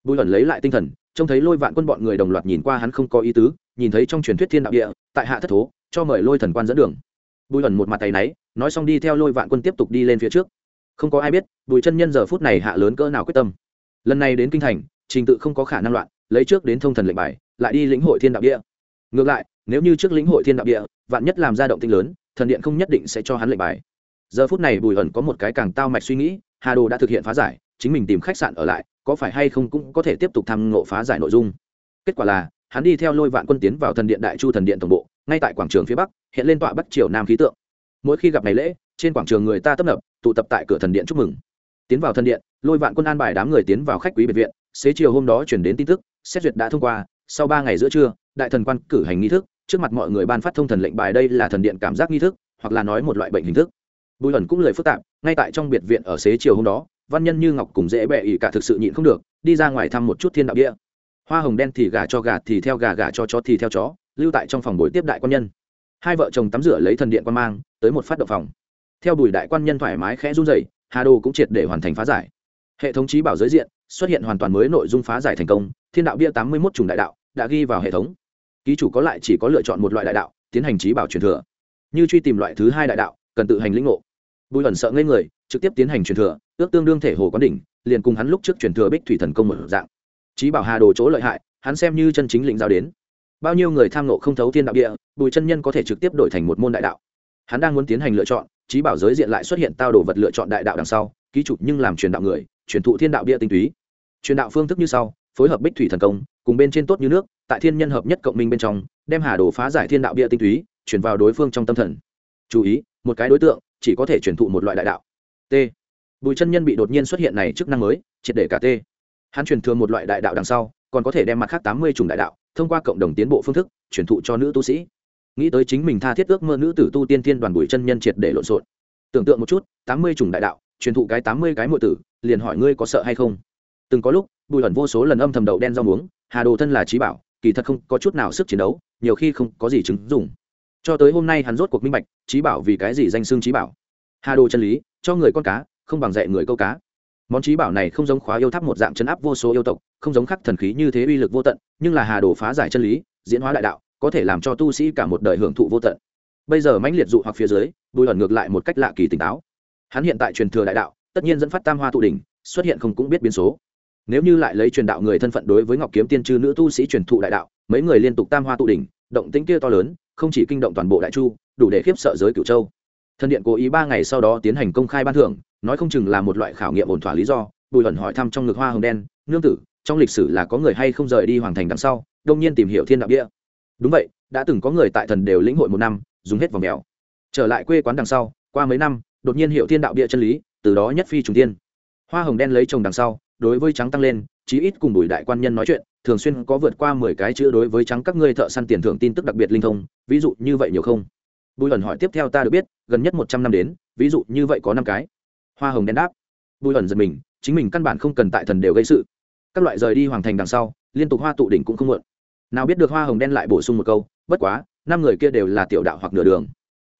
Bùi ẩn lấy lại tinh thần, trông thấy lôi vạn quân bọn người đồng loạt nhìn qua hắn không có ý tứ, nhìn thấy trong truyền thuyết thiên đạo địa, tại hạ thất thố, cho mời lôi thần quan dẫn đường. Bùi ẩn một mặt tay náy nói xong đi theo lôi vạn quân tiếp tục đi lên phía trước. Không có ai biết, bùi chân nhân giờ phút này hạ lớn cỡ nào quyết tâm. Lần này đến kinh thành, trình tự không có khả năng loạn, lấy trước đến thông thần lệnh bài, lại đi lĩnh hội thiên đạo địa. Ngược lại, nếu như trước lĩnh hội thiên đạo địa, vạn nhất làm ra động tinh lớn, thần điện không nhất định sẽ cho hắn lệnh bài. Giờ phút này bùi ẩn có một cái càng tao mạch suy nghĩ, hà đồ đã thực hiện phá giải, chính mình tìm khách sạn ở lại, có phải hay không cũng có thể tiếp tục tham ngộ phá giải nội dung. Kết quả là, hắn đi theo lôi vạn quân tiến vào thần điện đại chu thần điện tổng bộ, ngay tại quảng trường phía bắc, hiện lên tọa bắc triều nam khí tượng mỗi khi gặp ngày lễ, trên quảng trường người ta tấp nập, tụ tập tại cửa thần điện chúc mừng. Tiến vào thần điện, lôi vạn quân an bài đám người tiến vào khách quý biệt viện. Xế chiều hôm đó chuyển đến tin tức, xét duyệt đã thông qua. Sau ba ngày giữa trưa, đại thần quan cử hành nghi thức, trước mặt mọi người ban phát thông thần lệnh bài đây là thần điện cảm giác nghi thức, hoặc là nói một loại bệnh hình thức. Bùi ẩn cũng lời phức tạp, ngay tại trong biệt viện ở xế chiều hôm đó, văn nhân như ngọc cùng dễ bẹ ỉ cả thực sự nhịn không được, đi ra ngoài thăm một chút thiên đạo địa. Hoa hồng đen thì gà cho gà thì theo gà gà cho chó thì theo chó, lưu tại trong phòng buổi tiếp đại quan nhân. Hai vợ chồng tắm rửa lấy thần điện quan mang tới một phát động phòng. Theo bùi đại quan nhân thoải mái khẽ run dày hà đô cũng triệt để hoàn thành phá giải. Hệ thống trí bảo giới diện, xuất hiện hoàn toàn mới nội dung phá giải thành công, thiên đạo bia tám mươi một chủng đại đạo đã ghi vào hệ thống. Ký chủ có lại chỉ có lựa chọn một loại đại đạo, tiến hành trí bảo truyền thừa. Như truy tìm loại thứ hai đại đạo, cần tự hành lĩnh ngộ. Bùi ẩn sợ ngây người, trực tiếp tiến hành truyền thừa, ước tương đương thể hồ quán đỉnh, liền cùng hắn lúc trước truyền thừa bích thủy thần công một dạng. Trí bảo hà đồ chỗ lợi hại, hắn xem như chân chính lĩnh giáo đến. Bao nhiêu người tham nộ không thấu thiên đạo địa, bùi chân nhân có thể trực tiếp đổi thành một môn đại đạo hắn đang muốn tiến hành lựa chọn, trí bảo giới diện lại xuất hiện tao đồ vật lựa chọn đại đạo đằng sau, ký chủ nhưng làm truyền đạo người, truyền thụ thiên đạo địa tinh túy. Truyền đạo phương thức như sau, phối hợp bích thủy thần công, cùng bên trên tốt như nước, tại thiên nhân hợp nhất cộng minh bên trong, đem hà đồ phá giải thiên đạo địa tinh túy, chuyển vào đối phương trong tâm thần. Chú ý, một cái đối tượng, chỉ có thể truyền thụ một loại đại đạo. T. Bùi chân nhân bị đột nhiên xuất hiện này chức năng mới, triệt để cả t. Hắn truyền thừa một loại đại đạo đằng sau, còn có thể đem mặt khác tám mươi chủng đại đạo, thông qua cộng đồng tiến bộ phương thức, truyền thụ cho nữ tu sĩ nghĩ tới chính mình tha thiết ước mơ nữ tử tu tiên tiên đoàn bùi chân nhân triệt để lộn xộn. Tưởng tượng một chút, tám mươi chủng đại đạo, truyền thụ cái tám mươi cái muội tử, liền hỏi ngươi có sợ hay không? Từng có lúc, bùi ẩn vô số lần âm thầm đậu đen rau muống, hà đồ thân là trí bảo, kỳ thật không có chút nào sức chiến đấu, nhiều khi không có gì chứng dùng cho tới hôm nay hắn rốt cuộc minh bạch, trí bảo vì cái gì danh xương trí bảo. Hà đồ chân lý, cho người con cá, không bằng dạy người câu cá. Món trí bảo này không giống khóa yêu tháp một dạng chấn áp vô số yêu tộc, không giống khắc thần khí như thế uy lực vô tận, nhưng là hà đồ phá giải chân lý, diễn hóa đại đạo có thể làm cho tu sĩ cả một đời hưởng thụ vô tận. Bây giờ mãnh liệt dụ hoặc phía dưới, bùi ẩn ngược lại một cách lạ kỳ tỉnh táo. Hắn hiện tại truyền thừa đại đạo, tất nhiên dẫn phát tam hoa tụ đỉnh, xuất hiện không cũng biết biến số. Nếu như lại lấy truyền đạo người thân phận đối với ngọc kiếm tiên chư nữ tu sĩ truyền thụ đại đạo, mấy người liên tục tam hoa tụ đỉnh, động tĩnh kia to lớn, không chỉ kinh động toàn bộ đại chu, đủ để khiếp sợ giới cửu châu. Thân điện cố ý ba ngày sau đó tiến hành công khai ban thưởng, nói không chừng là một loại khảo nghiệm ổn thỏa lý do, bùi ẩn hỏi thăm trong ngực hoa hồng đen, nương tử, trong lịch sử là có người hay không rời đi hoàng thành đằng sau, đông nhiên tìm hiểu thiên đạo địa đúng vậy, đã từng có người tại thần đều lĩnh hội một năm, dùng hết vòng mèo. Trở lại quê quán đằng sau, qua mấy năm, đột nhiên hiểu thiên đạo địa chân lý, từ đó nhất phi trùng tiên hoa hồng đen lấy chồng đằng sau, đối với trắng tăng lên, chí ít cùng bùi đại quan nhân nói chuyện, thường xuyên có vượt qua mười cái chữ đối với trắng các ngươi thợ săn tiền thưởng tin tức đặc biệt linh thông, ví dụ như vậy nhiều không? Bùi ẩn hỏi tiếp theo ta được biết, gần nhất một trăm năm đến, ví dụ như vậy có năm cái. Hoa hồng đen đáp. Bùi ẩn giật mình, chính mình căn bản không cần tại thần đều gây sự. Các loại rời đi hoàng thành đằng sau, liên tục hoa tụ đỉnh cũng không muộn nào biết được hoa hồng đen lại bổ sung một câu, bất quá, năm người kia đều là tiểu đạo hoặc nửa đường.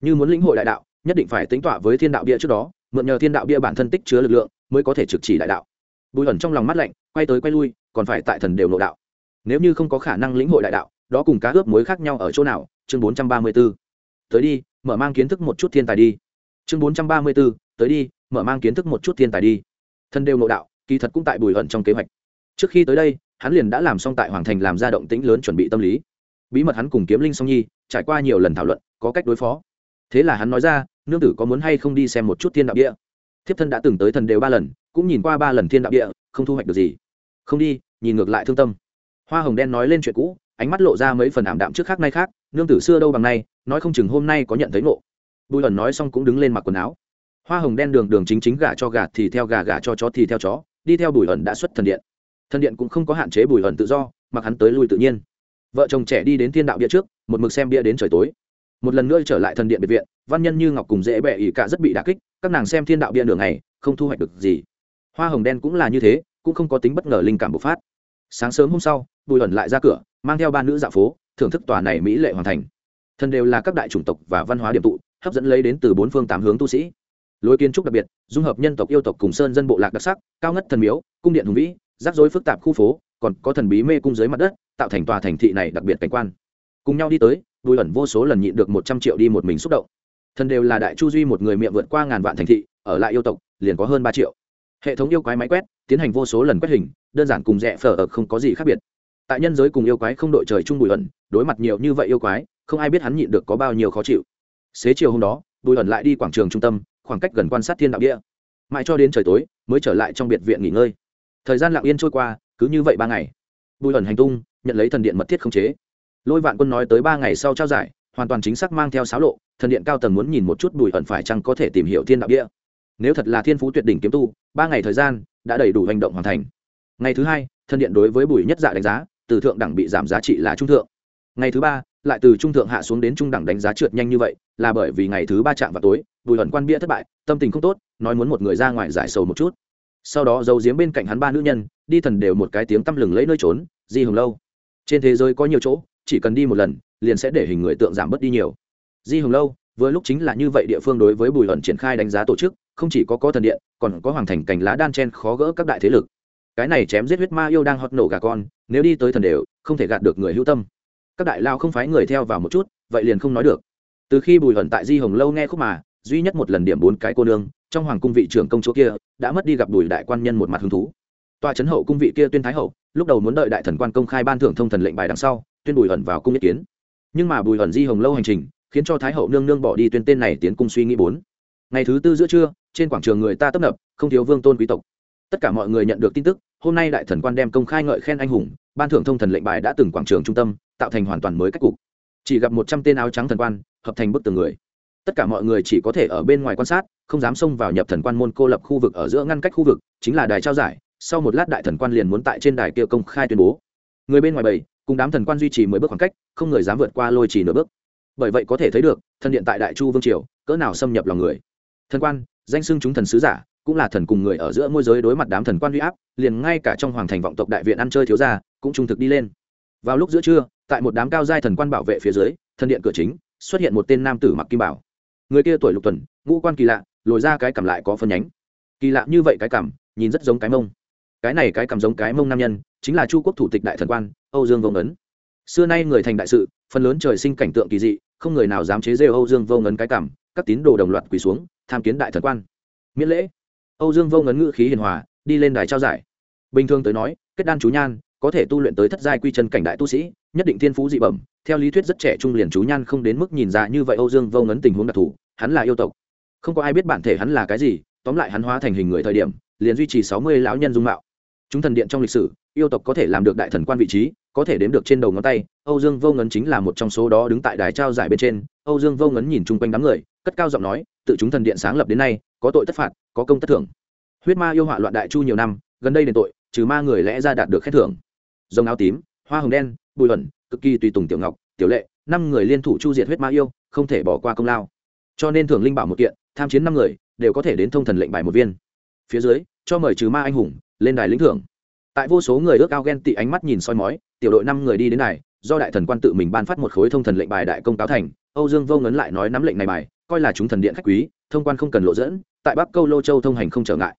Như muốn lĩnh hội đại đạo, nhất định phải tính tọa với thiên đạo bia trước đó, mượn nhờ thiên đạo bia bản thân tích chứa lực lượng, mới có thể trực chỉ đại đạo. Bùi ẩn trong lòng mắt lạnh, quay tới quay lui, còn phải tại thần đều nội đạo. Nếu như không có khả năng lĩnh hội đại đạo, đó cùng cá ướp mối khác nhau ở chỗ nào? Chương bốn trăm ba mươi b ố tới đi, mở mang kiến thức một chút thiên tài đi. Chương bốn trăm ba mươi b ố tới đi, mở mang kiến thức một chút thiên tài đi. Thần đều nội đạo, kỳ thật cũng tại bùi ẩn trong kế hoạch. Trước khi tới đây hắn liền đã làm xong tại hoàng thành làm ra động tĩnh lớn chuẩn bị tâm lý. Bí mật hắn cùng kiếm linh song nhi trải qua nhiều lần thảo luận, có cách đối phó. Thế là hắn nói ra, nương tử có muốn hay không đi xem một chút thiên đạo địa? Thiếp thân đã từng tới thần đều ba lần, cũng nhìn qua ba lần thiên đạo địa, không thu hoạch được gì. Không đi, nhìn ngược lại thương tâm. Hoa hồng đen nói lên chuyện cũ, ánh mắt lộ ra mấy phần ảm đạm trước khác nay khác, nương tử xưa đâu bằng nay, nói không chừng hôm nay có nhận thấy ngộ. Bùi ẩn nói xong cũng đứng lên mặc quần áo. Hoa hồng đen đường đường chính chính gà cho gà thì theo gà gà cho chó thì theo chó, đi theo bùi ẩn đã xuất thần điện thần điện cũng không có hạn chế bùi ẩn tự do, mặc hắn tới lui tự nhiên. Vợ chồng trẻ đi đến thiên đạo bia trước, một mực xem bia đến trời tối. Một lần nữa trở lại thần điện biệt viện, văn nhân như ngọc cùng dễ bẹ ỉ cả rất bị đà kích, các nàng xem thiên đạo bia nửa ngày, không thu hoạch được gì. Hoa hồng đen cũng là như thế, cũng không có tính bất ngờ linh cảm bộc phát. Sáng sớm hôm sau, bùi ẩn lại ra cửa, mang theo ba nữ dạo phố, thưởng thức tòa này mỹ lệ hoàn thành. Thần đều là các đại chủng tộc và văn hóa điểm tụ, hấp dẫn lấy đến từ bốn phương tám hướng tu sĩ. Lối kiến trúc đặc biệt, dung hợp nhân tộc yêu tộc cùng sơn dân bộ lạc đặc sắc, cao ngất thần miếu, cung điện hùng vĩ rắc rối phức tạp khu phố, còn có thần bí mê cung dưới mặt đất, tạo thành tòa thành thị này đặc biệt cảnh quan. Cùng nhau đi tới, bùi ẩn vô số lần nhịn được một trăm triệu đi một mình xúc động. Thần đều là đại chu duy một người miệng vượt qua ngàn vạn thành thị, ở lại yêu tộc, liền có hơn ba triệu. Hệ thống yêu quái máy quét, tiến hành vô số lần quét hình, đơn giản cùng rẽ phở ở không có gì khác biệt. Tại nhân giới cùng yêu quái không đội trời chung bùi ẩn, đối mặt nhiều như vậy yêu quái, không ai biết hắn nhịn được có bao nhiêu khó chịu. Xế chiều hôm đó, bùi ẩn lại đi quảng trường trung tâm, khoảng cách gần quan sát thiên đạo địa. Mãi cho đến trời tối, mới trở lại trong biệt viện nghỉ ngơi thời gian lặng yên trôi qua, cứ như vậy ba ngày. Bùi ẩn hành tung, nhận lấy thần điện mật thiết không chế. Lôi vạn quân nói tới ba ngày sau trao giải, hoàn toàn chính xác mang theo sáo lộ, thần điện cao tầng muốn nhìn một chút bùi ẩn phải chăng có thể tìm hiểu thiên đạo địa. Nếu thật là thiên phú tuyệt đỉnh kiếm tu, ba ngày thời gian đã đầy đủ hành động hoàn thành. Ngày thứ hai, thần điện đối với bùi nhất dạ đánh giá, từ thượng đẳng bị giảm giá trị là trung thượng. Ngày thứ ba, lại từ trung thượng hạ xuống đến trung đẳng đánh giá trượt nhanh như vậy, là bởi vì ngày thứ ba chạm vào tối, bùi ẩn quan bia thất bại, tâm tình không tốt, nói muốn một người ra ngoài giải sầu một chút sau đó giấu giếm bên cạnh hắn ba nữ nhân, đi thần đều một cái tiếng tăm lừng lấy nơi trốn, di hồng lâu. Trên thế giới có nhiều chỗ, chỉ cần đi một lần, liền sẽ để hình người tượng giảm bớt đi nhiều. Di hồng lâu, vừa lúc chính là như vậy địa phương đối với bùi hận triển khai đánh giá tổ chức, không chỉ có có thần điện, còn có hoàng thành cành lá đan chen khó gỡ các đại thế lực. Cái này chém giết huyết ma yêu đang hót nổ gà con, nếu đi tới thần đều, không thể gạt được người hữu tâm. Các đại lao không phái người theo vào một chút, vậy liền không nói được. Từ khi bùi hận tại di hồng lâu nghe khúc mà, duy nhất một lần điểm bốn cái cô nương trong hoàng cung vị trưởng công chúa kia đã mất đi gặp đùi đại quan nhân một mặt hứng thú. Tòa trấn hậu cung vị kia tuyên thái hậu, lúc đầu muốn đợi đại thần quan công khai ban thưởng thông thần lệnh bài đằng sau, tuyên bùi ẩn vào cung ý kiến. Nhưng mà bùi ẩn di hồng lâu hành trình, khiến cho thái hậu nương nương bỏ đi tuyên tên này tiến cung suy nghĩ bốn. Ngày thứ tư giữa trưa, trên quảng trường người ta tấp nập, không thiếu vương tôn quý tộc. Tất cả mọi người nhận được tin tức, hôm nay đại thần quan đem công khai ngợi khen anh hùng, ban thưởng thông thần lệnh bài đã từng quảng trường trung tâm, tạo thành hoàn toàn mới cách cục. Chỉ gặp một trăm tên áo trắng thần quan, hợp thành bức tường người tất cả mọi người chỉ có thể ở bên ngoài quan sát, không dám xông vào nhập thần quan môn cô lập khu vực ở giữa ngăn cách khu vực, chính là đài trao giải. Sau một lát đại thần quan liền muốn tại trên đài kia công khai tuyên bố. Người bên ngoài bầy cùng đám thần quan duy trì mười bước khoảng cách, không người dám vượt qua lôi chỉ nửa bước. Bởi vậy có thể thấy được, thần điện tại đại chu vương triều, cỡ nào xâm nhập lòng người. Thần quan, danh xưng chúng thần sứ giả, cũng là thần cùng người ở giữa môi giới đối mặt đám thần quan huy áp, liền ngay cả trong hoàng thành vọng tộc đại viện ăn chơi thiếu gia, cũng trung thực đi lên. Vào lúc giữa trưa, tại một đám cao giai thần quan bảo vệ phía dưới, thần điện cửa chính, xuất hiện một tên nam tử mặc kim bảo người kia tuổi lục tuần ngũ quan kỳ lạ lồi ra cái cảm lại có phân nhánh. Kỳ lạ như vậy cái cảm, nhìn rất giống cái mông. Cái này cái cảm giống cái mông nam nhân chính là chu quốc thủ tịch đại thần quan âu dương vông ấn xưa nay người thành đại sự phần lớn trời sinh cảnh tượng kỳ dị không người nào dám chế rêu âu dương vô ngấn cái cảm các tín đồ đồng loạt quỳ xuống tham kiến đại thần quan. Miễn lễ. Âu dương vô ngấn ngự khí hiền hòa đi lên đài trao giải. Bình thường tới nói kết đan chú nhan có thể tu luyện tới thất giai quy chân cảnh đại tu sĩ nhất định thiên phú dị bẩm, theo lý thuyết rất trẻ trung liền chú nhan không đến mức nhìn ra như vậy âu dương vô ngấn tình huống đặc thù, hắn là yêu tộc. Không có ai biết bản thể hắn là cái gì, tóm lại hắn hóa thành hình người thời điểm, liền duy trì sáu mươi lão nhân dung mạo. Chúng thần điện trong lịch sử, yêu tộc có thể làm được đại thần quan vị trí, có thể đếm được trên đầu ngón tay, âu dương vô ngấn chính là một trong số đó đứng tại đài trao giải bên trên. Âu dương vô ngấn nhìn chung quanh đám người, cất cao giọng nói, tự chúng thần điện sáng lập đến nay, có tội tất phạt, có công tất thưởng. Huyết ma yêu họa loạn đại chu nhiều năm, gần đây đền tội, trừ ma người lẽ ra đạt được khen thưởng. Dòng áo tím, hoa hồng đen bùi luận cực kỳ tùy tùng tiểu ngọc, tiểu lệ, năm người liên thủ chu diệt huyết ma yêu, không thể bỏ qua công lao. Cho nên thưởng linh bảo một kiện, tham chiến năm người, đều có thể đến thông thần lệnh bài một viên. Phía dưới, cho mời trừ ma anh hùng, lên đài lĩnh thưởng. Tại vô số người ước ao ghen tị ánh mắt nhìn soi mói, tiểu đội năm người đi đến này do đại thần quan tự mình ban phát một khối thông thần lệnh bài đại công cáo thành, âu dương vô ngấn lại nói nắm lệnh này bài, coi là chúng thần điện khách quý, thông quan không cần lộ dẫn, tại bắc câu lô châu thông hành không trở ngại.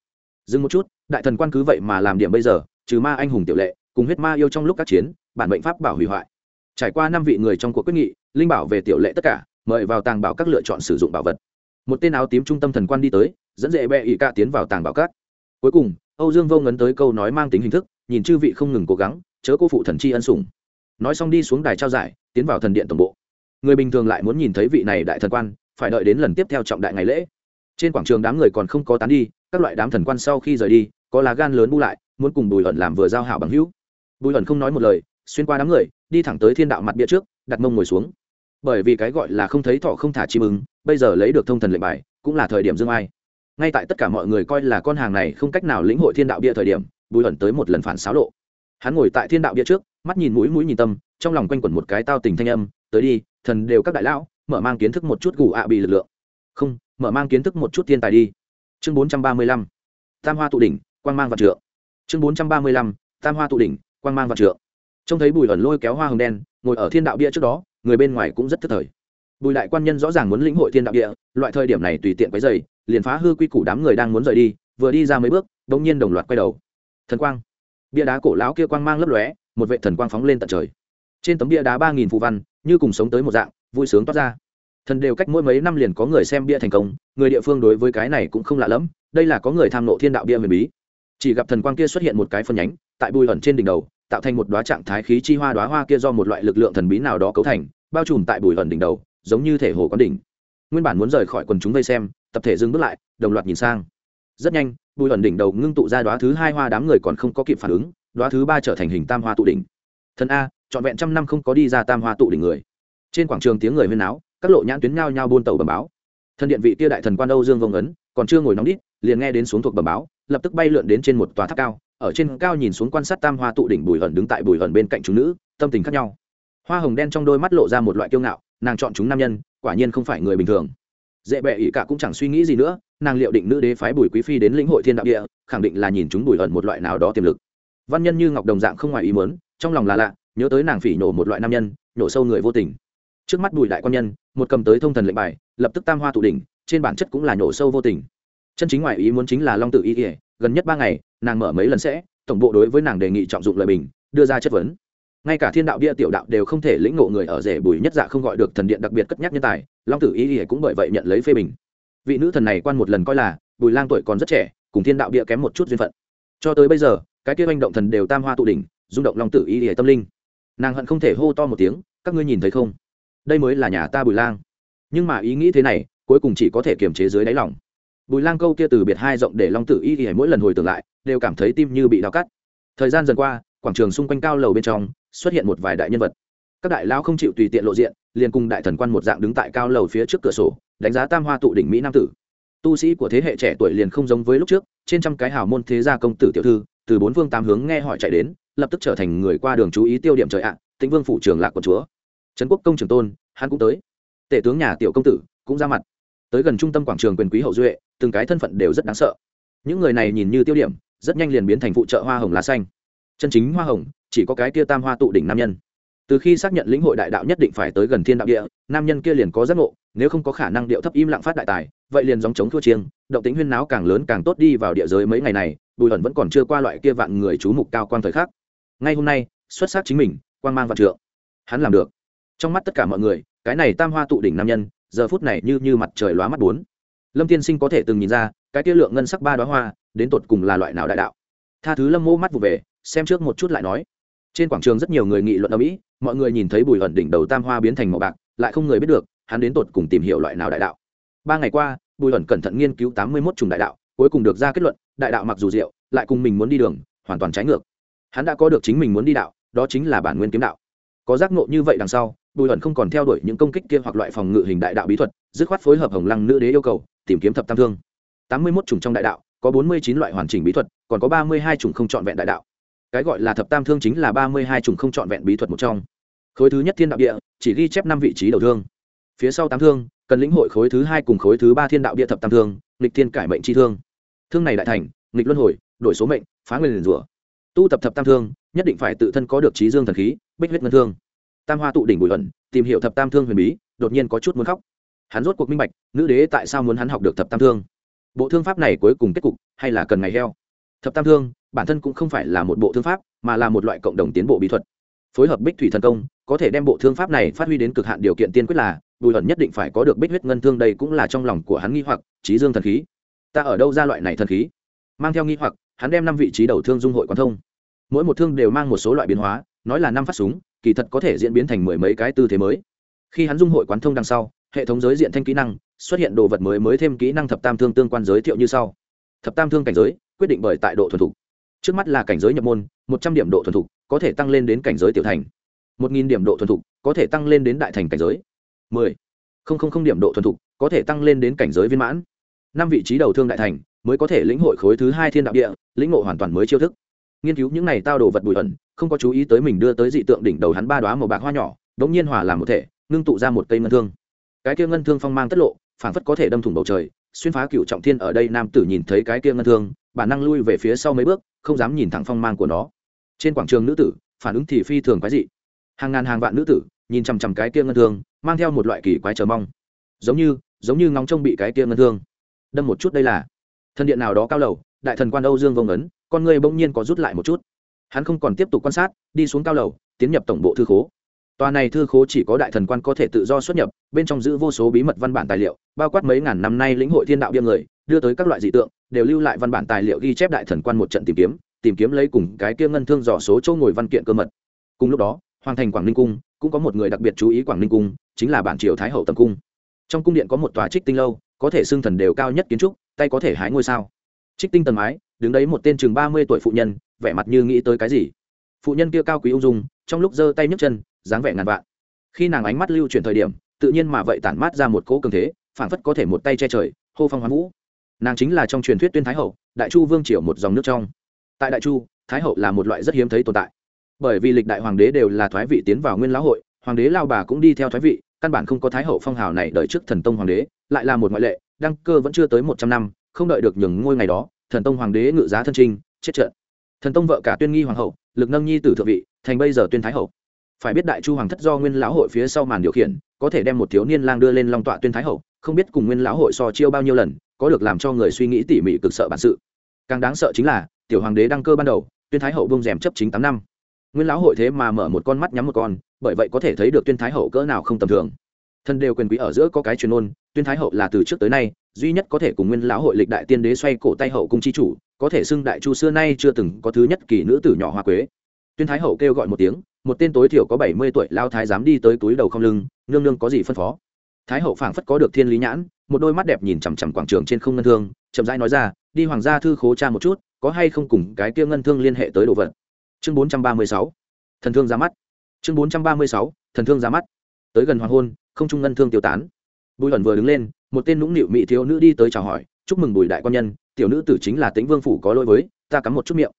Dừng một chút, đại thần quan cứ vậy mà làm điểm bây giờ, trừ ma anh hùng tiểu lệ, cùng huyết ma yêu trong lúc các chiến bản mệnh pháp bảo hủy hoại. Trải qua năm vị người trong cuộc quyết nghị, linh bảo về tiểu lệ tất cả, mời vào tàng bảo các lựa chọn sử dụng bảo vật. Một tên áo tím trung tâm thần quan đi tới, dẫn dễ bẹ ỵ ca tiến vào tàng bảo các. Cuối cùng, âu dương vô ngấn tới câu nói mang tính hình thức, nhìn chư vị không ngừng cố gắng, chớ cô phụ thần chi ân sủng. Nói xong đi xuống đài trao giải, tiến vào thần điện tổng bộ. Người bình thường lại muốn nhìn thấy vị này đại thần quan, phải đợi đến lần tiếp theo trọng đại ngày lễ. Trên quảng trường đám người còn không có tán đi, các loại đám thần quan sau khi rời đi, có lá gan lớn bu lại, muốn cùng bùi ẩn làm vừa giao hảo bằng hữu. Bùi ẩn không nói một lời xuyên qua đám người, đi thẳng tới thiên đạo mặt bia trước, đặt mông ngồi xuống. Bởi vì cái gọi là không thấy thọ không thả chim ứng bây giờ lấy được thông thần lệnh bài, cũng là thời điểm dương ai. Ngay tại tất cả mọi người coi là con hàng này không cách nào lĩnh hội thiên đạo bia thời điểm, bùi ẩn tới một lần phản xáo lộ. Hắn ngồi tại thiên đạo bia trước, mắt nhìn mũi mũi nhìn tâm, trong lòng quanh quẩn một cái tao tình thanh âm, tới đi, thần đều các đại lão, mở mang kiến thức một chút gù ạ bị lực lượng. Không, mở mang kiến thức một chút thiên tài đi. Chương bốn trăm ba mươi lăm. Tam hoa tụ đỉnh, quang mang và trượng. Chương bốn trăm ba mươi lăm. Tam hoa tụ đỉnh, quang mang và trượng trông thấy bùi ẩn lôi kéo hoa hồng đen, ngồi ở thiên đạo bia trước đó, người bên ngoài cũng rất thất thời. Bùi đại quan nhân rõ ràng muốn lĩnh hội thiên đạo địa loại thời điểm này tùy tiện quấy dày liền phá hư quy củ đám người đang muốn rời đi, vừa đi ra mấy bước đ ỗ n g nhiên đồng loạt quay đầu. Thần quang. Bia đá cổ lão kia quang mang lấp lóe, một vệ thần quang phóng lên tận trời. Trên tấm bia đá ba nghìn phù văn, như cùng sống tới một dạng, vui sướng toát ra. Thần đều cách mỗi mấy năm liền có người xem bia thành công, người địa phương đối với cái này cũng không lạ lẫm, đây là có người tham nộ thiên đạo bia huyền bí. Chỉ gặp thần quang kia xuất hiện một cái phân nhánh, tại bùi ẩn trên đỉnh đầu tạo thành một đoá trạng thái khí chi hoa đoá hoa kia do một loại lực lượng thần bí nào đó cấu thành, bao trùm tại bùi ẩn đỉnh đầu, giống như thể hồ có đỉnh. Nguyên bản muốn rời khỏi quần chúng vây xem, tập thể dừng bước lại, đồng loạt nhìn sang. Rất nhanh, bùi ẩn đỉnh đầu ngưng tụ ra đoá thứ hai hoa đám người còn không có kịp phản ứng đoá thứ ba trở thành hình tam hoa tụ đỉnh. Thần a, trọn vẹn trăm năm không có đi ra tam hoa tụ đỉnh người. Trên quảng trường tiếng người huyên áo các lộ nhãn tuyến nhao nhao buôn tàu bầm báo. Thần điện vị tia đại thần quan âu dương vông ấn, còn chưa ngồi nóng đít, liền nghe đến xuống thuộc bầm báo, lập tức bay lượn đến trên một tòa tháp cao ở trên cao nhìn xuống quan sát tam hoa tụ đỉnh bùi hận đứng tại bùi hận bên cạnh chúng nữ, tâm tình khác nhau. Hoa hồng đen trong đôi mắt lộ ra một loại kiêu ngạo, nàng chọn chúng nam nhân, quả nhiên không phải người bình thường. Dễ bệ ỷ cả cũng chẳng suy nghĩ gì nữa, nàng liệu định nữ đế phái bùi quý phi đến lĩnh hội thiên đạo địa, khẳng định là nhìn chúng bùi hận một loại nào đó tiềm lực. Văn nhân như ngọc đồng dạng không ngoài ý mớn trong lòng là lạ, nhớ tới nàng phỉ nổ một loại nam nhân nổ sâu người vô tình. Trước mắt bùi đại quan nhân, một cầm tới thông thần lệnh bài, lập tức tam hoa tụ đỉnh, trên bản chất cũng là nổ sâu vô tình. Chân chính ngoài ý muốn chính là long tự y ỉa gần nhất ba ngày nàng mở mấy lần sẽ, tổng bộ đối với nàng đề nghị trọng dụng lời bình, đưa ra chất vấn. Ngay cả thiên đạo bia tiểu đạo đều không thể lĩnh ngộ người ở rể bùi nhất dạ không gọi được thần điện đặc biệt cất nhắc nhân tài, long tử y y cũng bởi vậy nhận lấy phê bình. Vị nữ thần này quan một lần coi là, bùi lang tuổi còn rất trẻ, cùng thiên đạo bia kém một chút duyên phận. Cho tới bây giờ, cái kia manh động thần đều tam hoa tụ đỉnh, rung động long tử y y tâm linh. Nàng hận không thể hô to một tiếng, các ngươi nhìn thấy không? Đây mới là nhà ta bùi lang. Nhưng mà ý nghĩ thế này, cuối cùng chỉ có thể kiềm chế dưới đáy lòng bùi lang câu kia từ biệt hai rộng để long tử y y mỗi lần hồi tưởng lại, đều cảm thấy tim như bị đau cắt. Thời gian dần qua, quảng trường xung quanh cao lầu bên trong xuất hiện một vài đại nhân vật. Các đại lao không chịu tùy tiện lộ diện, liền cùng đại thần quan một dạng đứng tại cao lầu phía trước cửa sổ, đánh giá tam hoa tụ đỉnh mỹ nam tử. Tu sĩ của thế hệ trẻ tuổi liền không giống với lúc trước, trên trăm cái hào môn thế gia công tử tiểu thư, từ bốn phương tám hướng nghe hỏi chạy đến, lập tức trở thành người qua đường chú ý tiêu điểm trời ạ, tĩnh vương phụ trường lạc của chúa. Trấn quốc công trường tôn, hắn cũng tới. Tể tướng nhà tiểu công tử cũng ra mặt tới gần trung tâm quảng trường quyền quý hậu duệ, từng cái thân phận đều rất đáng sợ. Những người này nhìn như tiêu điểm, rất nhanh liền biến thành phụ trợ hoa hồng lá xanh. Chân chính hoa hồng, chỉ có cái kia tam hoa tụ đỉnh nam nhân. Từ khi xác nhận lĩnh hội đại đạo nhất định phải tới gần thiên đạo địa, nam nhân kia liền có giác ngộ, nếu không có khả năng điệu thấp im lặng phát đại tài, vậy liền dòng chống thua chiêng, động tính huyên náo càng lớn càng tốt đi vào địa giới mấy ngày này, bùi ẩn vẫn còn chưa qua loại kia vạn người chú mục cao quan thời khắc. Ngay hôm nay, xuất sắc chính mình quan mang vạn trượng. Hắn làm được. Trong mắt tất cả mọi người, cái này tam hoa tụ đỉnh nam nhân giờ phút này như như mặt trời lóa mắt bốn. Lâm tiên sinh có thể từng nhìn ra, cái tiêu lượng ngân sắc ba đoá hoa, đến tột cùng là loại nào đại đạo? Tha thứ lâm mô mắt vụ về, xem trước một chút lại nói. Trên quảng trường rất nhiều người nghị luận ở mỹ, mọi người nhìn thấy bùi ẩn đỉnh đầu tam hoa biến thành màu bạc, lại không người biết được, hắn đến tột cùng tìm hiểu loại nào đại đạo. Ba ngày qua, bùi ẩn cẩn thận nghiên cứu tám mươi mốt chủng đại đạo, cuối cùng được ra kết luận, đại đạo mặc dù diệu, lại cùng mình muốn đi đường, hoàn toàn trái ngược. Hắn đã có được chính mình muốn đi đạo, đó chính là bản nguyên kiếm đạo. Có giác ngộ như vậy đằng sau bùi ẩn không còn theo đuổi những công kích kia hoặc loại phòng ngự hình đại đạo bí thuật, dứt khoát phối hợp hồng lăng nữ đế yêu cầu, tìm kiếm thập tam thương. Tám mươi mốt chủng trong đại đạo, có bốn mươi chín loại hoàn chỉnh bí thuật, còn có ba mươi hai chủng không trọn vẹn đại đạo. Cái gọi là thập tam thương chính là ba mươi hai chủng không trọn vẹn bí thuật một trong. Khối thứ nhất thiên đạo địa, chỉ ghi chép năm vị trí đầu thương. Phía sau tám thương, cần lĩnh hội khối thứ hai cùng khối thứ ba thiên đạo địa thập tam thương, nghịch thiên cải mệnh chi thương. Thương này đại thành, nghịch luân hồi, đổi số mệnh, phá nguyên liền rủa. Tu tập thập tam thương, nhất định phải tự thân có được trí dương thần khí, bích huyết ngân thương tam hoa tụ đỉnh bùi Hận tìm hiểu thập tam thương huyền bí, đột nhiên có chút muốn khóc. Hắn rốt cuộc minh bạch, nữ đế tại sao muốn hắn học được thập tam thương? Bộ thương pháp này cuối cùng kết cục, hay là cần ngày heo? Thập tam thương, bản thân cũng không phải là một bộ thương pháp, mà là một loại cộng đồng tiến bộ bí thuật. Phối hợp bích thủy thần công, có thể đem bộ thương pháp này phát huy đến cực hạn điều kiện tiên quyết là, bùi ẩn nhất định phải có được bích huyết ngân thương đây cũng là trong lòng của hắn nghi hoặc, trí dương thần khí. Ta ở đâu ra loại này thần khí? Mang theo nghi hoặc, hắn đem năm vị trí đầu thương dung hội quán thông. Mỗi một thương đều mang một số loại biến hóa, nói là năm phát súng kỳ thật có thể diễn biến thành mười mấy cái tư thế mới. Khi hắn dung hội quán thông đằng sau, hệ thống giới diện thanh kỹ năng, xuất hiện đồ vật mới mới thêm kỹ năng thập tam thương tương quan giới thiệu như sau. Thập tam thương cảnh giới, quyết định bởi tại độ thuần thục. Trước mắt là cảnh giới nhập môn, một trăm điểm độ thuần thục, có thể tăng lên đến cảnh giới tiểu thành. Một nghìn điểm độ thuần thục, có thể tăng lên đến đại thành cảnh giới. Mười. Không không không điểm độ thuần thục, có thể tăng lên đến cảnh giới viên mãn. Năm vị trí đầu thương đại thành, mới có thể lĩnh hội khối thứ hai thiên đạo địa, lĩnh ngộ hoàn toàn mới chiêu thức. Nghiên cứu những này tao đồ vật bụi ẩn không có chú ý tới mình đưa tới dị tượng đỉnh đầu hắn ba đoá màu bạc hoa nhỏ đ ỗ n g nhiên hòa làm một thể, ngưng tụ ra một cây ngân thương. Cái kia ngân thương phong mang tất lộ phản phất có thể đâm thủng bầu trời, xuyên phá cựu trọng thiên ở đây nam tử nhìn thấy cái kia ngân thương, bản năng lui về phía sau mấy bước, không dám nhìn thẳng phong mang của nó. Trên quảng trường nữ tử, phản ứng thì phi thường quái dị. Hàng ngàn hàng vạn nữ tử, nhìn chằm chằm cái kia ngân thương, mang theo một loại kỳ quái chờ mong. Giống như giống như ngóng trông bị cái kia ngân thương. Đâm một chút đây là. Thân điện nào đó cao lầu, đại thần quan âu dương vông ấn con người bỗng nhiên có rút lại một chút hắn không còn tiếp tục quan sát, đi xuống cao lầu, tiến nhập tổng bộ thư khố. Tòa này thư khố chỉ có đại thần quan có thể tự do xuất nhập, bên trong giữ vô số bí mật văn bản tài liệu, bao quát mấy ngàn năm nay lĩnh hội thiên đạo biên người, đưa tới các loại dị tượng, đều lưu lại văn bản tài liệu ghi chép đại thần quan một trận tìm kiếm tìm kiếm lấy cùng cái kia ngân thương dò số châu ngồi văn kiện cơ mật. Cùng lúc đó, hoàng thành quảng ninh cung, cũng có một người đặc biệt chú ý quảng ninh cung, chính là bản triều thái hậu tầm cung. Trong cung điện có một tòa trích tinh lâu, có thể xưng thần đều cao nhất kiến trúc, tay có thể hái ngôi sao. Trích tinh tầng mái, đứng đấy một tên chừng ba mươi tuổi phụ nhân vẻ mặt như nghĩ tới cái gì. Phụ nhân kia cao quý ung dung, trong lúc giơ tay nhấc chân, dáng vẻ ngàn vạn. Khi nàng ánh mắt lưu chuyển thời điểm, tự nhiên mà vậy tản mát ra một cỗ cường thế phản phất có thể một tay che trời, hô phong hoán vũ. Nàng chính là trong truyền thuyết tuyên thái hậu, đại chu vương triều một dòng nước trong. Tại đại chu, thái hậu là một loại rất hiếm thấy tồn tại. Bởi vì lịch đại hoàng đế đều là thoái vị tiến vào nguyên lão hội, hoàng đế lao bà cũng đi theo thoái vị, căn bản không có thái hậu phong hào này đợi trước thần tông hoàng đế, lại là một ngoại lệ, đăng cơ vẫn chưa tới một trăm năm, không đợi được nhường ngôi ngày đó, thần tông hoàng đế ngự giá thân trinh, chết trận thần tông vợ cả tuyên nghi hoàng hậu, lực nâng nhi tử thượng vị, thành bây giờ tuyên thái hậu. Phải biết đại chu hoàng thất do nguyên lão hội phía sau màn điều khiển, có thể đem một thiếu niên lang đưa lên long tọa tuyên thái hậu, không biết cùng nguyên lão hội so chiêu bao nhiêu lần, có được làm cho người suy nghĩ tỉ mỉ cực sợ bản sự. Càng đáng sợ chính là, tiểu hoàng đế đăng cơ ban đầu, tuyên thái hậu bông rèm chấp chính tám năm. Nguyên lão hội thế mà mở một con mắt nhắm một con, bởi vậy có thể thấy được tuyên thái hậu cỡ nào không tầm thường. Thân đều quyền quý ở giữa có cái truyền ôn tuyên thái hậu là từ trước tới nay, duy nhất có thể cùng nguyên lão hội lịch đại tiên đế xoay cổ tay hậu cung chi chủ có thể xưng đại chu xưa nay chưa từng có thứ nhất kỳ nữ tử nhỏ hoa quế. Tuyên thái hậu kêu gọi một tiếng, một tên tối thiểu có bảy mươi tuổi lao thái dám đi tới túi đầu không lưng, nương nương có gì phân phó? Thái hậu phảng phất có được thiên lý nhãn, một đôi mắt đẹp nhìn chằm chằm quảng trường trên không ngân thương, chậm rãi nói ra, đi hoàng gia thư khố cha một chút, có hay không cùng cái kia ngân thương liên hệ tới đồ vật? Chương bốn trăm ba mươi sáu, thần thương ra mắt. Chương bốn trăm ba mươi sáu, thần thương ra mắt. Tới gần hoàng hôn, không trung ngân thương tiêu tán. Bùi ẩn vừa đứng lên, một tên nũng nịu mỹ thiếu nữ đi tới chào hỏi, chúc mừng bùi đại quan nhân tiểu nữ tử chính là tĩnh vương phủ có lỗi với, ta cắm một chút miệng.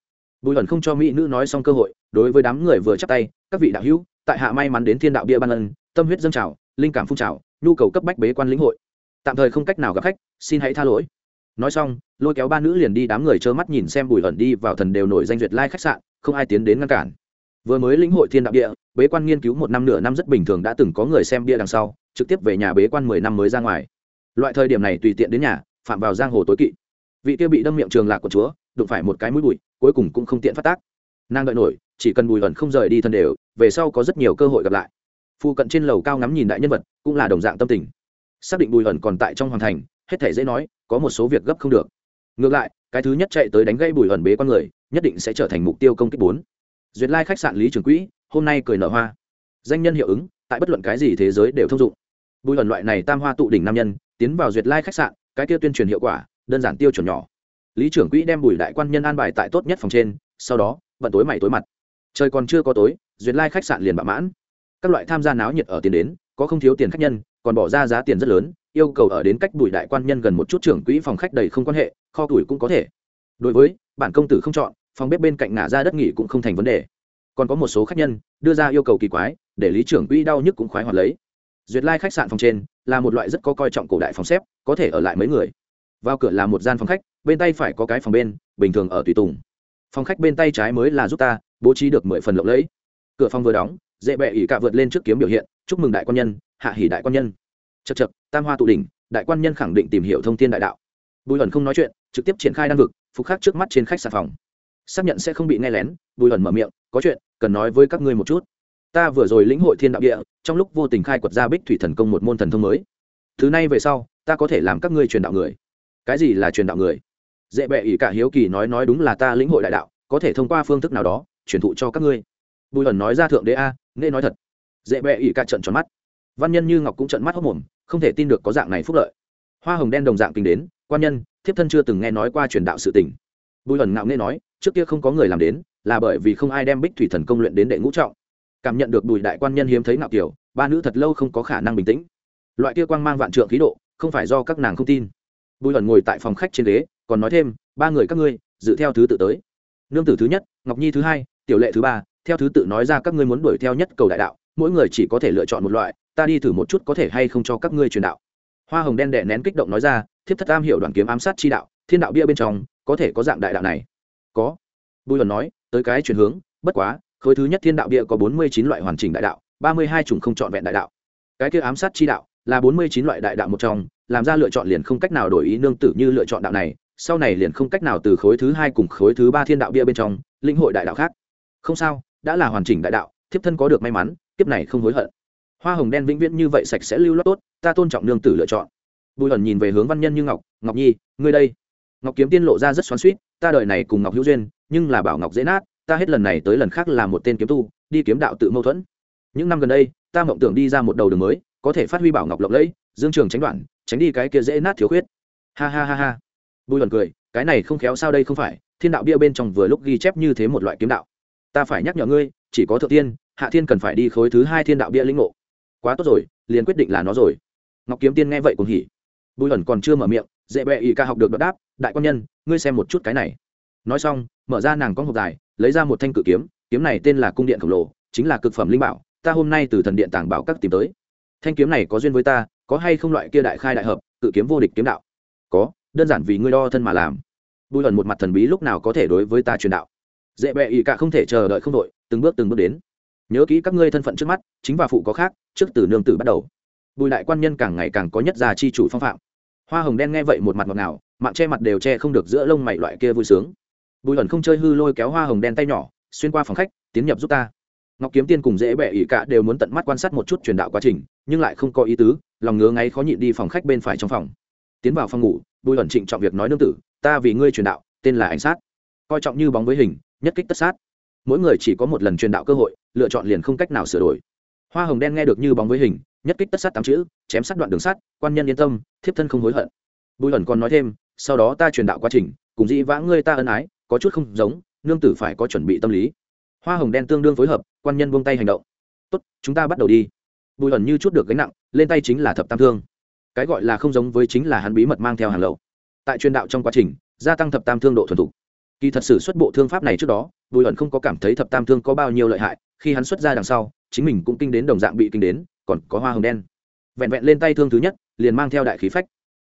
Bùi ẩn không cho mỹ nữ nói xong cơ hội, đối với đám người vừa chắp tay, các vị đạo hữu, tại hạ may mắn đến thiên đạo bia ban ân, tâm huyết dâng trào, linh cảm phun trào, nhu cầu cấp bách bế quan lĩnh hội. Tạm thời không cách nào gặp khách, xin hãy tha lỗi. Nói xong, lôi kéo ba nữ liền đi đám người trơ mắt nhìn xem bùi ẩn đi vào thần đều nổi danh duyệt lai khách sạn, không ai tiến đến ngăn cản. Vừa mới lĩnh hội thiên đạo địa bế quan nghiên cứu một năm nửa năm rất bình thường đã từng có người xem bia đằng sau, trực tiếp về nhà bế quan mười năm mới ra ngoài. Loại thời điểm này tùy tiện đến nhà, phạm vào giang hồ tối kỵ vị kia bị đâm miệng trường lạc của chúa, đụng phải một cái mũi bụi, cuối cùng cũng không tiện phát tác. Nàng đợi nổi, chỉ cần bùi ẩn không rời đi thân đều, về sau có rất nhiều cơ hội gặp lại. Phu cận trên lầu cao ngắm nhìn đại nhân vật, cũng là đồng dạng tâm tình. Xác định bùi ẩn còn tại trong hoàng thành, hết thể dễ nói, có một số việc gấp không được. Ngược lại, cái thứ nhất chạy tới đánh gây bùi ẩn bế con người, nhất định sẽ trở thành mục tiêu công kích bốn. Duyệt lai khách sạn lý trường quỹ, hôm nay cười nở hoa. Danh nhân hiệu ứng, tại bất luận cái gì thế giới đều thông dụng. Bùi ẩn loại này tam hoa tụ đỉnh nam nhân, tiến vào duyệt lai khách sạn, cái kia tuyên truyền hiệu quả đơn giản tiêu chuẩn nhỏ. Lý trưởng quỹ đem bùi đại quan nhân an bài tại tốt nhất phòng trên, sau đó bận tối mày tối mặt. Trời còn chưa có tối, duyệt lai khách sạn liền bạo mãn. Các loại tham gia náo nhiệt ở tiền đến, có không thiếu tiền khách nhân, còn bỏ ra giá tiền rất lớn, yêu cầu ở đến cách bùi đại quan nhân gần một chút trưởng quỹ phòng khách đầy không quan hệ, kho tuổi cũng có thể. Đối với, bản công tử không chọn, phòng bếp bên cạnh ngả ra đất nghỉ cũng không thành vấn đề. Còn có một số khách nhân, đưa ra yêu cầu kỳ quái, để lý trưởng quỹ đau nhức cũng khoái hoạt lấy. Duyệt lai khách sạn phòng trên, là một loại rất có coi trọng cổ đại phòng xếp, có thể ở lại mấy người vào cửa là một gian phòng khách, bên tay phải có cái phòng bên, bình thường ở tùy tùng. Phòng khách bên tay trái mới là giúp ta, bố trí được mười phần lộng lẫy. Cửa phòng vừa đóng, dễ bẹ ỉ cả vượt lên trước kiếm biểu hiện, chúc mừng đại quan nhân, hạ hỉ đại quan nhân. Chật chật tam hoa tụ đỉnh, đại quan nhân khẳng định tìm hiểu thông tin đại đạo. Bùi ẩn không nói chuyện, trực tiếp triển khai đan vực, phục khắc trước mắt trên khách sạn phòng. Xác nhận sẽ không bị nghe lén, bùi ẩn mở miệng, có chuyện, cần nói với các ngươi một chút. Ta vừa rồi lĩnh hội thiên đạo địa, trong lúc vô tình khai quật ra bích thủy thần công một môn thần thông mới. Thứ này về sau, ta có thể làm các ngươi truyền đạo người cái gì là truyền đạo người? Dễ bệ ỷ cả hiếu kỳ nói nói đúng là ta lĩnh hội đại đạo, có thể thông qua phương thức nào đó, truyền thụ cho các ngươi. Bùi ẩn nói ra thượng đế a nên nói thật. Dễ bệ ỷ cả trận tròn mắt. Văn nhân như ngọc cũng trận mắt hốc mồm không thể tin được có dạng này phúc lợi. Hoa hồng đen đồng dạng kinh đến, quan nhân, thiếp thân chưa từng nghe nói qua truyền đạo sự tình. Bùi ẩn ngạo nghe nói, trước kia không có người làm đến, là bởi vì không ai đem bích thủy thần công luyện đến đệ ngũ trọng. Cảm nhận được bùi đại quan nhân hiếm thấy ngạo kiểu, ba nữ thật lâu không có khả năng bình tĩnh. Loại kia quang mang vạn trượng khí độ, không phải do các nàng không tin bùi ẩn ngồi tại phòng khách trên ghế, còn nói thêm, ba người các ngươi, dự theo thứ tự tới. Nương tử thứ nhất, ngọc nhi thứ hai, tiểu lệ thứ ba, theo thứ tự nói ra các ngươi muốn đuổi theo nhất cầu đại đạo, mỗi người chỉ có thể lựa chọn một loại, ta đi thử một chút có thể hay không cho các ngươi truyền đạo. Hoa hồng đen đẻ nén kích động nói ra, thiếp thất am hiểu đoàn kiếm ám sát chi đạo, thiên đạo bia bên trong, có thể có dạng đại đạo này. Có. Bùi ẩn nói, tới cái chuyển hướng, bất quá, khối thứ nhất thiên đạo bia có bốn mươi chín loại hoàn chỉnh đại đạo, ba mươi hai chủng không trọn vẹn đại đạo. Cái kia ám sát chi đạo là bốn mươi chín loại đại đạo một trong làm ra lựa chọn liền không cách nào đổi ý nương tử như lựa chọn đạo này, sau này liền không cách nào từ khối thứ hai cùng khối thứ ba thiên đạo bia bên trong linh hội đại đạo khác. Không sao, đã là hoàn chỉnh đại đạo, thiếp thân có được may mắn, kiếp này không hối hận. Hoa hồng đen vĩnh viễn như vậy sạch sẽ lưu loát tốt, ta tôn trọng nương tử lựa chọn. Bùi ẩn nhìn về hướng văn nhân như ngọc ngọc nhi, ngươi đây. Ngọc kiếm tiên lộ ra rất xoắn suýt ta đợi này cùng ngọc hữu duyên, nhưng là bảo ngọc dễ nát, ta hết lần này tới lần khác là một tên kiếm tu, đi kiếm đạo tự mâu thuẫn. Những năm gần đây, ta mộng tưởng đi ra một đầu đường mới, có thể phát huy bảo ngọc lộng lẫy, dương trường tránh đoạn tránh đi cái kia dễ nát thiếu khuyết. Ha ha ha ha. Bùi luận cười, cái này không khéo sao đây không phải, thiên đạo bia bên trong vừa lúc ghi chép như thế một loại kiếm đạo. Ta phải nhắc nhở ngươi, chỉ có thượng tiên hạ thiên cần phải đi khối thứ hai thiên đạo bia lĩnh ngộ. Quá tốt rồi, liền quyết định là nó rồi. Ngọc kiếm tiên nghe vậy cũng hỉ. Bùi ẩn còn chưa mở miệng, dễ bẹ ỉ ca học được đọc đáp, đại quan nhân, ngươi xem một chút cái này. Nói xong, mở ra nàng con hộp dài, lấy ra một thanh cự kiếm kiếm này tên là cung điện khổng lồ, chính là cực phẩm linh bảo, ta hôm nay từ thần điện tàng bảo các tìm tới. Thanh kiếm này có duyên với ta có hay không loại kia đại khai đại hợp, cự kiếm vô địch kiếm đạo? Có, đơn giản vì ngươi đo thân mà làm. Bùi ẩn một mặt thần bí lúc nào có thể đối với ta truyền đạo. Dễ bẹ ỵ cả không thể chờ đợi không đội từng bước từng bước đến. Nhớ kỹ các ngươi thân phận trước mắt, chính và phụ có khác, trước từ nương tử bắt đầu. Bùi đại quan nhân càng ngày càng có nhất già chi chủ phong phạm. Hoa hồng đen nghe vậy một mặt ngọt ngào, mạng che mặt đều che không được giữa lông mày loại kia vui sướng. Bùi ẩn không chơi hư lôi kéo hoa hồng đen tay nhỏ, xuyên qua phòng khách, tiến nhập giúp ta. Ngọc kiếm tiên cùng dễ bẹ ỉ cả đều muốn tận mắt quan sát một chút truyền đạo quá trình, nhưng lại không có ý tứ lòng ngứa ngáy khó nhịn đi phòng khách bên phải trong phòng. Tiến vào phòng ngủ, bùi ẩn trịnh trọng việc nói nương tử, ta vì ngươi truyền đạo, tên là ảnh sát. Coi trọng như bóng với hình, nhất kích tất sát. Mỗi người chỉ có một lần truyền đạo cơ hội, lựa chọn liền không cách nào sửa đổi. Hoa hồng đen nghe được như bóng với hình, nhất kích tất sát tám chữ, chém sát đoạn đường sắt, quan nhân yên tâm, thiếp thân không hối hận. Bùi ẩn còn nói thêm, sau đó ta truyền đạo quá trình, cùng dĩ vãng ngươi ta ân ái, có chút không giống, nương tử phải có chuẩn bị tâm lý. Hoa hồng đen tương đương phối hợp, quan nhân buông tay hành động. Tốt, chúng ta bắt đầu đi bùi ẩn như chút được gánh nặng, lên tay chính là thập tam thương. Cái gọi là không giống với chính là hắn bí mật mang theo hàng lậu. Tại truyền đạo trong quá trình, gia tăng thập tam thương độ thuần thục. Kỳ thật sử xuất bộ thương pháp này trước đó, bùi ẩn không có cảm thấy thập tam thương có bao nhiêu lợi hại, khi hắn xuất ra đằng sau, chính mình cũng kinh đến đồng dạng bị kinh đến, còn có hoa hồng đen. Vẹn vẹn lên tay thương thứ nhất, liền mang theo đại khí phách.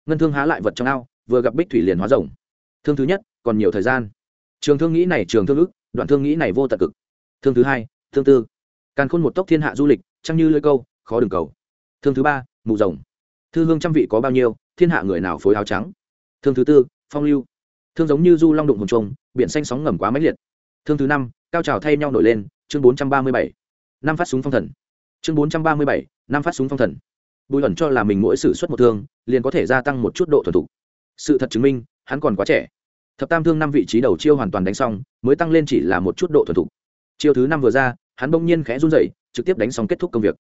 Ngân thương há lại vật trong ao, vừa gặp bích thủy liền hóa rồng. Thương thứ nhất, còn nhiều thời gian. Trường thương nghĩ này trường thương ức, đoạn thương nghĩ này vô tận cực. Thương thứ hai, thương tư. Càn khôn một tốc thiên hạ du lịch trăng như lưỡi câu khó đường cầu. Thương thứ ba, mù rồng. Thư hương trăm vị có bao nhiêu, thiên hạ người nào phối áo trắng? Thương thứ tư, phong lưu. Thương giống như du long đụng hồn trùng, biển xanh sóng ngầm quá mãnh liệt. Thương thứ năm, cao trào thay nhau nổi lên, chương bốn trăm ba mươi bảy. Năm phát súng phong thần. Chương bốn trăm ba mươi bảy, năm phát súng phong thần. Bùi ẩn cho là mình mỗi sử xuất một thương, liền có thể gia tăng một chút độ thuần thục. Sự thật chứng minh, hắn còn quá trẻ. Thập tam thương năm vị trí đầu chiêu hoàn toàn đánh xong, mới tăng lên chỉ là một chút độ thuần thục. Chiêu thứ năm vừa ra, hắn bỗng nhiên khẽ run rẩy, trực tiếp đánh xong kết thúc công việc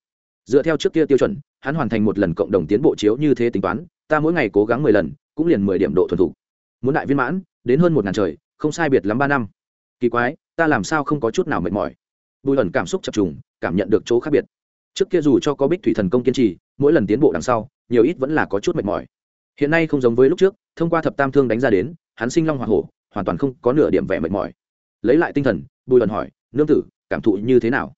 dựa theo trước kia tiêu chuẩn, hắn hoàn thành một lần cộng đồng tiến bộ chiếu như thế tính toán, ta mỗi ngày cố gắng mười lần, cũng liền mười điểm độ thuần thục. Muốn đại viên mãn, đến hơn một ngàn trời, không sai biệt lắm ba năm. Kỳ quái, ta làm sao không có chút nào mệt mỏi? Bùi ẩn cảm xúc chập trùng, cảm nhận được chỗ khác biệt. Trước kia dù cho có bích thủy thần công kiên trì, mỗi lần tiến bộ đằng sau, nhiều ít vẫn là có chút mệt mỏi. Hiện nay không giống với lúc trước, thông qua thập tam thương đánh ra đến, hắn sinh long hoa hổ, hoàn toàn không có nửa điểm vẻ mệt mỏi. Lấy lại tinh thần, bùi ẩn hỏi, nương tử, cảm thụ như thế nào?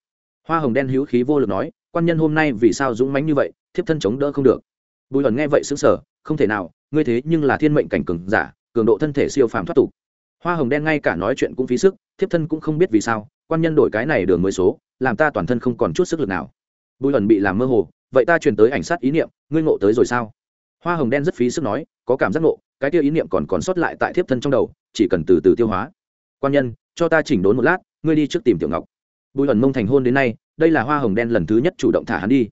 Hoa hồng đen hữu khí vô lực nói quan nhân hôm nay vì sao dũng mãnh như vậy, thiếp thân chống đỡ không được. Bùi ẩn nghe vậy xứng sở không thể nào, ngươi thế nhưng là thiên mệnh cảnh cường giả, cường độ thân thể siêu phàm thoát tục. Hoa hồng đen ngay cả nói chuyện cũng phí sức, thiếp thân cũng không biết vì sao, quan nhân đổi cái này đường mới số, làm ta toàn thân không còn chút sức lực nào. Bùi ẩn bị làm mơ hồ, vậy ta truyền tới ảnh sát ý niệm, ngươi ngộ tới rồi sao? Hoa hồng đen rất phí sức nói, có cảm giác ngộ, cái tiêu ý niệm còn còn sót lại tại thiếp thân trong đầu, chỉ cần từ từ tiêu hóa. Quan nhân, cho ta chỉnh đốn một lát, ngươi đi trước tìm tiểu ngọc. Bùi ẩn mông thành hôn đến nay đây là hoa hồng đen lần thứ nhất chủ động thả hắn đi.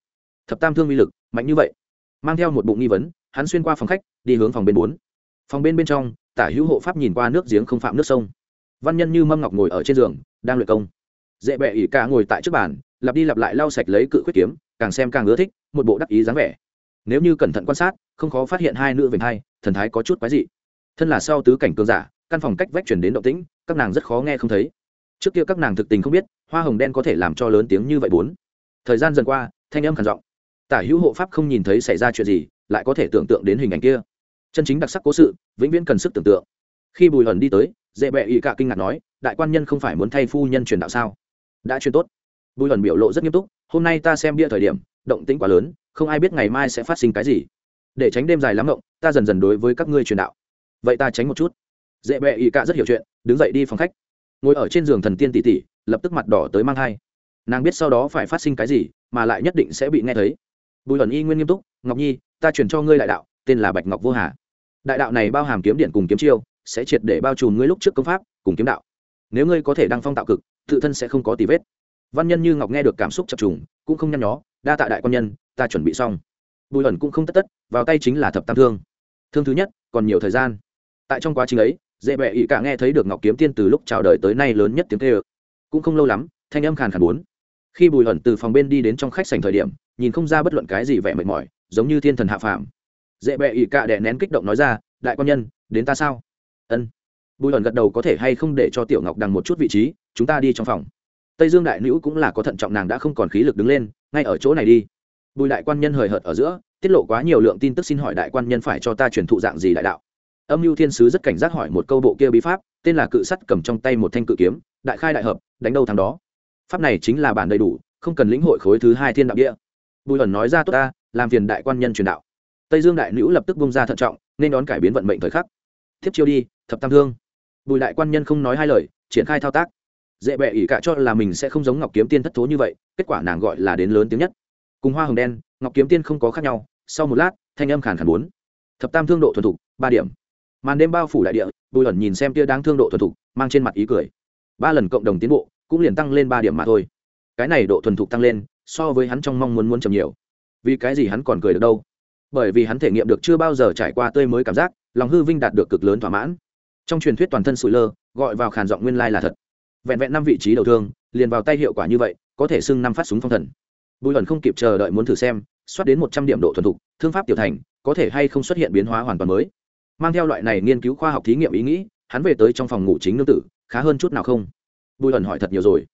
Thập tam thương uy lực, mạnh như vậy. Mang theo một bụng nghi vấn, hắn xuyên qua phòng khách, đi hướng phòng bên bốn. Phòng bên bên trong, tả hữu hộ pháp nhìn qua nước giếng không phạm nước sông. Văn nhân như mâm ngọc ngồi ở trên giường, đang luyện công. Dễ bẹ ỉ cả ngồi tại trước bàn, lặp đi lặp lại lau sạch lấy cự khuyết kiếm, càng xem càng ưa thích, một bộ đắc ý dáng vẻ. Nếu như cẩn thận quan sát, không khó phát hiện hai nữ vểnh hai, thần thái có chút quái dị. Thân là sau tứ cảnh cường giả, căn phòng cách vách chuyển đến động tĩnh, các nàng rất khó nghe không thấy trước kia các nàng thực tình không biết, hoa hồng đen có thể làm cho lớn tiếng như vậy bốn. Thời gian dần qua, thanh âm khản giọng. Tả hữu hộ pháp không nhìn thấy xảy ra chuyện gì, lại có thể tưởng tượng đến hình ảnh kia. Chân chính đặc sắc cố sự, vĩnh viễn cần sức tưởng tượng. Khi bùi hẩn đi tới dễ bẹ ý cả kinh ngạc nói, đại quan nhân không phải muốn thay phu nhân truyền đạo sao? Đã truyền tốt. Bùi hẩn biểu lộ rất nghiêm túc, hôm nay ta xem bia thời điểm, động tĩnh quá lớn, không ai biết ngày mai sẽ phát sinh cái gì. Để tránh đêm dài lắm động ta dần dần đối với các ngươi truyền đạo. Vậy ta tránh một chút. Dễ bẹ ý cả rất hiểu chuyện, đứng dậy đi phòng khách ngồi ở trên giường thần tiên tỷ tỷ lập tức mặt đỏ tới mang thai. Nàng biết sau đó phải phát sinh cái gì, mà lại nhất định sẽ bị nghe thấy. Bùi ẩn y nguyên nghiêm túc, ngọc nhi, ta chuyển cho ngươi đại đạo, tên là bạch ngọc vô hà. Đại đạo này bao hàm kiếm điện cùng kiếm chiêu, sẽ triệt để bao trùm ngươi lúc trước công pháp, cùng kiếm đạo. Nếu ngươi có thể đăng phong tạo cực, tự thân sẽ không có tì vết. Văn nhân như ngọc nghe được cảm xúc chập trùng, cũng không nhăn nhó, đa tạ đại quan nhân, ta chuẩn bị xong. Bùi ẩn cũng không tất tất, vào tay chính là thập tam thương. Thương thứ nhất, còn nhiều thời gian. Tại trong quá trình ấy dễ bệ ỵ cả nghe thấy được ngọc kiếm tiên từ lúc chào đời tới nay lớn nhất tiếng tê ơ cũng không lâu lắm, thanh âm khàn khàn bốn. Khi bùi hẩn từ phòng bên đi đến trong khách sành thời điểm, nhìn không ra bất luận cái gì vẻ mệt mỏi, giống như thiên thần hạ phàm. Dễ bệ ỵ cả đè nén kích động nói ra, đại quan nhân, đến ta sao? Ân. Bùi hẩn gật đầu có thể hay không để cho tiểu ngọc đằng một chút vị trí, chúng ta đi trong phòng. Tây dương đại nữ cũng là có thận trọng nàng đã không còn khí lực đứng lên, ngay ở chỗ này đi. Bùi đại quan nhân hời hợt ở giữa, tiết lộ quá nhiều lượng tin tức xin hỏi đại quan nhân phải cho ta truyền thụ dạng gì đại đạo âm mưu thiên sứ rất cảnh giác hỏi một câu bộ kia bí pháp, tên là cự sắt cầm trong tay một thanh cự kiếm, đại khai đại hợp, đánh đâu thắng đó. Pháp này chính là bản đầy đủ, không cần lĩnh hội khối thứ hai thiên đạo địa. Bùi ẩn nói ra, tốt ta, làm phiền đại quan nhân truyền đạo. Tây dương đại nữ lập tức bung ra thận trọng, nên đón cải biến vận mệnh thời khắc. Tiếp chiêu đi, thập tam thương. Bùi đại quan nhân không nói hai lời, triển khai thao tác. Dễ bệ ỉ cả cho là mình sẽ không giống ngọc kiếm tiên thất thố như vậy, kết quả nàng gọi là đến lớn tiếng nhất. Cùng hoa hồng đen, ngọc kiếm tiên không có khác nhau, sau một lát, thanh âm khàn khàn bốn. Thập tam thương độ thuần thục, ba điểm màn đêm bao phủ đại địa, bùi ẩn nhìn xem tia đáng thương độ thuần thục, mang trên mặt ý cười. Ba lần cộng đồng tiến bộ, cũng liền tăng lên ba điểm mà thôi. Cái này độ thuần thục tăng lên, so với hắn trong mong muốn muốn chầm nhiều. Vì cái gì hắn còn cười được đâu? Bởi vì hắn thể nghiệm được chưa bao giờ trải qua tươi mới cảm giác, lòng hư vinh đạt được cực lớn thỏa mãn. Trong truyền thuyết toàn thân sủi lơ, gọi vào khàn giọng nguyên lai là thật. Vẹn vẹn năm vị trí đầu thương, liền vào tay hiệu quả như vậy, có thể xưng năm phát súng phong thần. Bùi ẩn không kịp chờ đợi muốn thử xem, xoát đến một trăm điểm độ thuần thục, thương pháp tiểu thành, có thể hay không xuất hiện biến hóa hoàn toàn mới mang theo loại này nghiên cứu khoa học thí nghiệm ý nghĩ, hắn về tới trong phòng ngủ chính nương tử, khá hơn chút nào không? Bùi ẩn hỏi thật nhiều rồi.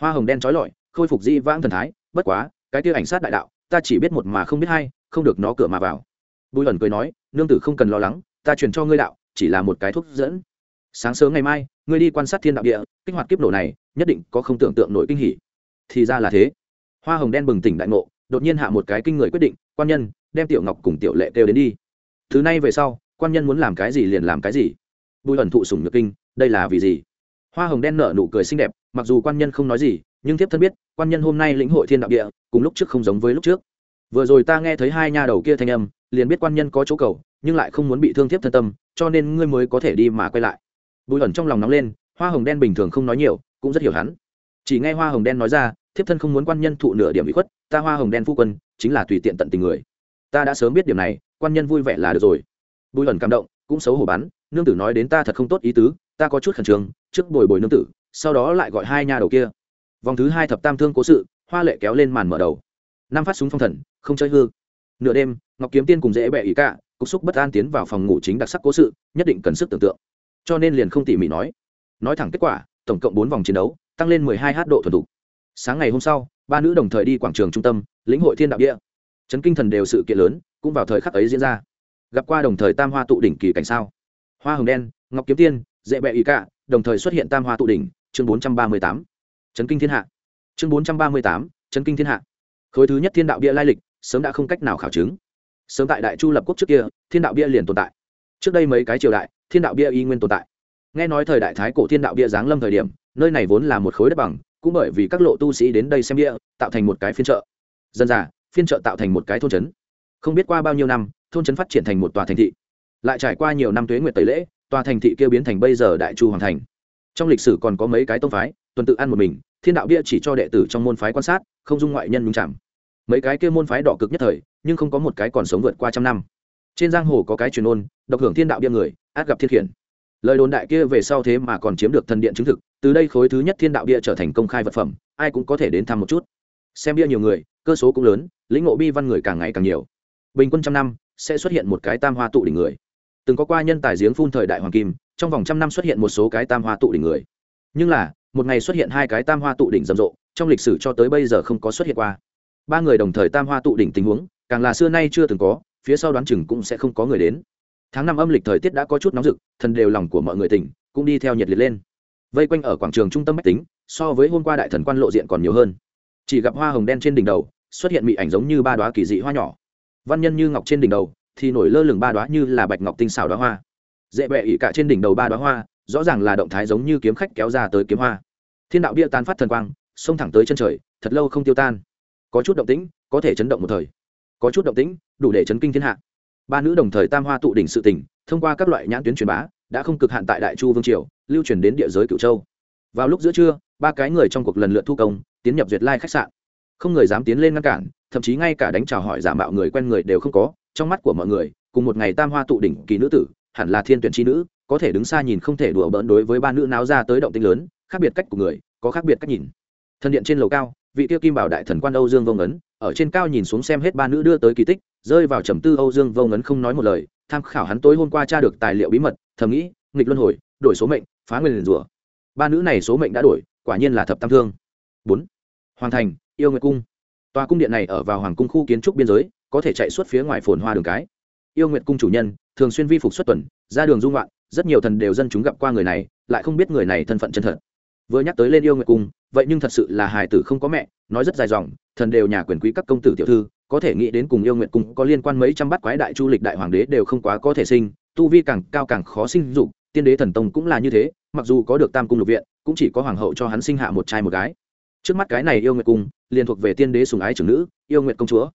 Hoa hồng đen trói lọi, khôi phục di vãng thần thái, bất quá, cái kia ảnh sát đại đạo, ta chỉ biết một mà không biết hai, không được nó cửa mà vào. Bùi ẩn cười nói, nương tử không cần lo lắng, ta truyền cho ngươi đạo, chỉ là một cái thuốc dẫn. Sáng sớm ngày mai, ngươi đi quan sát thiên đạo địa, kích hoạt kiếp nổ này, nhất định có không tưởng tượng nổi kinh hỉ. Thì ra là thế. Hoa hồng đen bừng tỉnh đại ngộ, đột nhiên hạ một cái kinh người quyết định, quan nhân, đem tiểu ngọc cùng tiểu lệ kêu đến đi. Thứ này về sau quan nhân muốn làm cái gì liền làm cái gì. Bùi ẩn thụ sủng nhược kinh, đây là vì gì? Hoa hồng đen nở nụ cười xinh đẹp, mặc dù quan nhân không nói gì, nhưng thiếp thân biết, quan nhân hôm nay lĩnh hội thiên đạo địa, cùng lúc trước không giống với lúc trước. Vừa rồi ta nghe thấy hai nha đầu kia thanh âm, liền biết quan nhân có chỗ cầu, nhưng lại không muốn bị thương thiếp thân tâm, cho nên ngươi mới có thể đi mà quay lại. Bùi ẩn trong lòng nóng lên, hoa hồng đen bình thường không nói nhiều, cũng rất hiểu hắn. Chỉ nghe hoa hồng đen nói ra, thiếp thân không muốn quan nhân thụ nửa điểm bị khuất, ta hoa hồng đen phu quân, chính là tùy tiện tận tình người. Ta đã sớm biết điểm này, quan nhân vui vẻ là được rồi bùi ẩn cảm động, cũng xấu hổ bắn, nương tử nói đến ta thật không tốt ý tứ, ta có chút khẩn trương, trước bồi bồi nương tử, sau đó lại gọi hai nha đầu kia. Vòng thứ hai thập tam thương cố sự, hoa lệ kéo lên màn mở đầu. Năm phát súng phong thần, không chơi hư. Nửa đêm, ngọc kiếm tiên cùng dễ bẹ ý cả cục xúc bất an tiến vào phòng ngủ chính đặc sắc cố sự, nhất định cần sức tưởng tượng. Cho nên liền không tỉ mỉ nói. Nói thẳng kết quả, tổng cộng bốn vòng chiến đấu, tăng lên mười hai h độ thuần thục. Sáng ngày hôm sau, ba nữ đồng thời đi quảng trường trung tâm, lĩnh hội thiên đạo địa. Trấn kinh thần đều sự kiện lớn, cũng vào thời khắc ấy diễn ra gặp qua đồng thời tam hoa tụ đỉnh kỳ cảnh sao? Hoa hồng đen, ngọc kiếm tiên, dễ bẹ ý cả đồng thời xuất hiện tam hoa tụ đỉnh, chương bốn trăm ba mươi tám. Trấn kinh thiên hạ. Chương bốn trăm ba mươi tám trấn kinh thiên hạ. Khối thứ nhất thiên đạo bia lai lịch, sớm đã không cách nào khảo chứng. Sớm tại đại chu lập quốc trước kia, thiên đạo bia liền tồn tại. Trước đây mấy cái triều đại, thiên đạo bia y nguyên tồn tại. Nghe nói thời đại thái cổ thiên đạo bia giáng lâm thời điểm, nơi này vốn là một khối đất bằng, cũng bởi vì các lộ tu sĩ đến đây xem bia, tạo thành một cái phiên chợ. Dân già, phiên chợ tạo thành một cái thôn trấn không biết qua bao nhiêu năm, thôn trấn phát triển thành một tòa thành thị. Lại trải qua nhiều năm tuế nguyệt tẩy lễ, tòa thành thị kia biến thành bây giờ đại chu hoàng thành. Trong lịch sử còn có mấy cái tông phái, tuần tự ăn một mình, thiên đạo bia chỉ cho đệ tử trong môn phái quan sát, không dung ngoại nhân nhúng chạm. Mấy cái kia môn phái đỏ cực nhất thời, nhưng không có một cái còn sống vượt qua trăm năm. Trên giang hồ có cái truyền ôn, độc hưởng thiên đạo bia người, át gặp thiên khiển. Lời đồn đại kia về sau thế mà còn chiếm được thần điện chứng thực, từ đây khối thứ nhất thiên đạo bia trở thành công khai vật phẩm, ai cũng có thể đến thăm một chút. Xem bia nhiều người, cơ số cũng lớn, lĩnh ngộ bi văn người càng ngày càng nhiều bình quân trăm năm sẽ xuất hiện một cái tam hoa tụ đỉnh người. Từng có qua nhân tài giếng phun thời đại hoàng kim, trong vòng trăm năm xuất hiện một số cái tam hoa tụ đỉnh người. Nhưng là, một ngày xuất hiện hai cái tam hoa tụ đỉnh rầm rộ, trong lịch sử cho tới bây giờ không có xuất hiện qua. Ba người đồng thời tam hoa tụ đỉnh tình huống, càng là xưa nay chưa từng có, phía sau đoán chừng cũng sẽ không có người đến. Tháng năm âm lịch thời tiết đã có chút nóng rực, thần đều lòng của mọi người tỉnh, cũng đi theo nhiệt liệt lên. Vây quanh ở quảng trường trung tâm máy tính, so với hôm qua đại thần quan lộ diện còn nhiều hơn. Chỉ gặp hoa hồng đen trên đỉnh đầu, xuất hiện mị ảnh giống như ba đoá kỳ dị hoa nhỏ văn nhân như ngọc trên đỉnh đầu, thì nổi lơ lửng ba đoá như là bạch ngọc tinh xảo đoá hoa. Dễ bẹ ỉ cả trên đỉnh đầu ba đoá hoa, rõ ràng là động thái giống như kiếm khách kéo ra tới kiếm hoa. Thiên đạo bia tan phát thần quang, xông thẳng tới chân trời, thật lâu không tiêu tan. Có chút động tĩnh, có thể chấn động một thời. Có chút động tĩnh, đủ để chấn kinh thiên hạ. Ba nữ đồng thời tam hoa tụ đỉnh sự tỉnh thông qua các loại nhãn tuyến truyền bá, đã không cực hạn tại đại chu vương triều, lưu truyền đến địa giới cửu châu. Vào lúc giữa trưa, ba cái người trong cuộc lần lượt thu công, tiến nhập duyệt lai khách sạn. Không người dám tiến lên ngăn cản thậm chí ngay cả đánh chào hỏi giả mạo người quen người đều không có, trong mắt của mọi người, cùng một ngày tam hoa tụ đỉnh kỳ nữ tử, hẳn là thiên tuyển tri nữ, có thể đứng xa nhìn không thể đùa bỡn đối với ba nữ náo ra tới động tinh lớn, khác biệt cách của người, có khác biệt cách nhìn. Thân điện trên lầu cao, vị tiêu kim bảo đại thần quan âu dương vông ấn ở trên cao nhìn xuống xem hết ba nữ đưa tới kỳ tích, rơi vào trầm tư âu dương vông ấn không nói một lời, tham khảo hắn tối hôm qua tra được tài liệu bí mật, thầm nghĩ, nghịch luân hồi, đổi số mệnh, phá nguyên liền rủa. Ba nữ này số mệnh đã đổi, quả nhiên là thập tam thương. Bốn. Hoàng thành, yêu nguyệt cung tòa cung điện này ở vào hoàng cung khu kiến trúc biên giới, có thể chạy suốt phía ngoài phồn hoa đường cái. Yêu nguyệt cung chủ nhân, thường xuyên vi phục xuất tuần, ra đường dung loạn rất nhiều thần đều dân chúng gặp qua người này, lại không biết người này thân phận chân thật. Vừa nhắc tới lên yêu nguyệt cung, vậy nhưng thật sự là hài tử không có mẹ, nói rất dài dòng, thần đều nhà quyền quý các công tử tiểu thư, có thể nghĩ đến cùng yêu nguyệt cung có liên quan mấy trăm bát quái đại chu lịch đại hoàng đế đều không quá có thể sinh, tu vi càng cao càng khó sinh dục, tiên đế thần tông cũng là như thế, mặc dù có được tam cung lục viện, cũng chỉ có hoàng hậu cho hắn sinh hạ một trai một gái trước mắt cái này yêu nguyệt cung, liền thuộc về tiên đế sùng ái trưởng nữ, yêu nguyệt công chúa.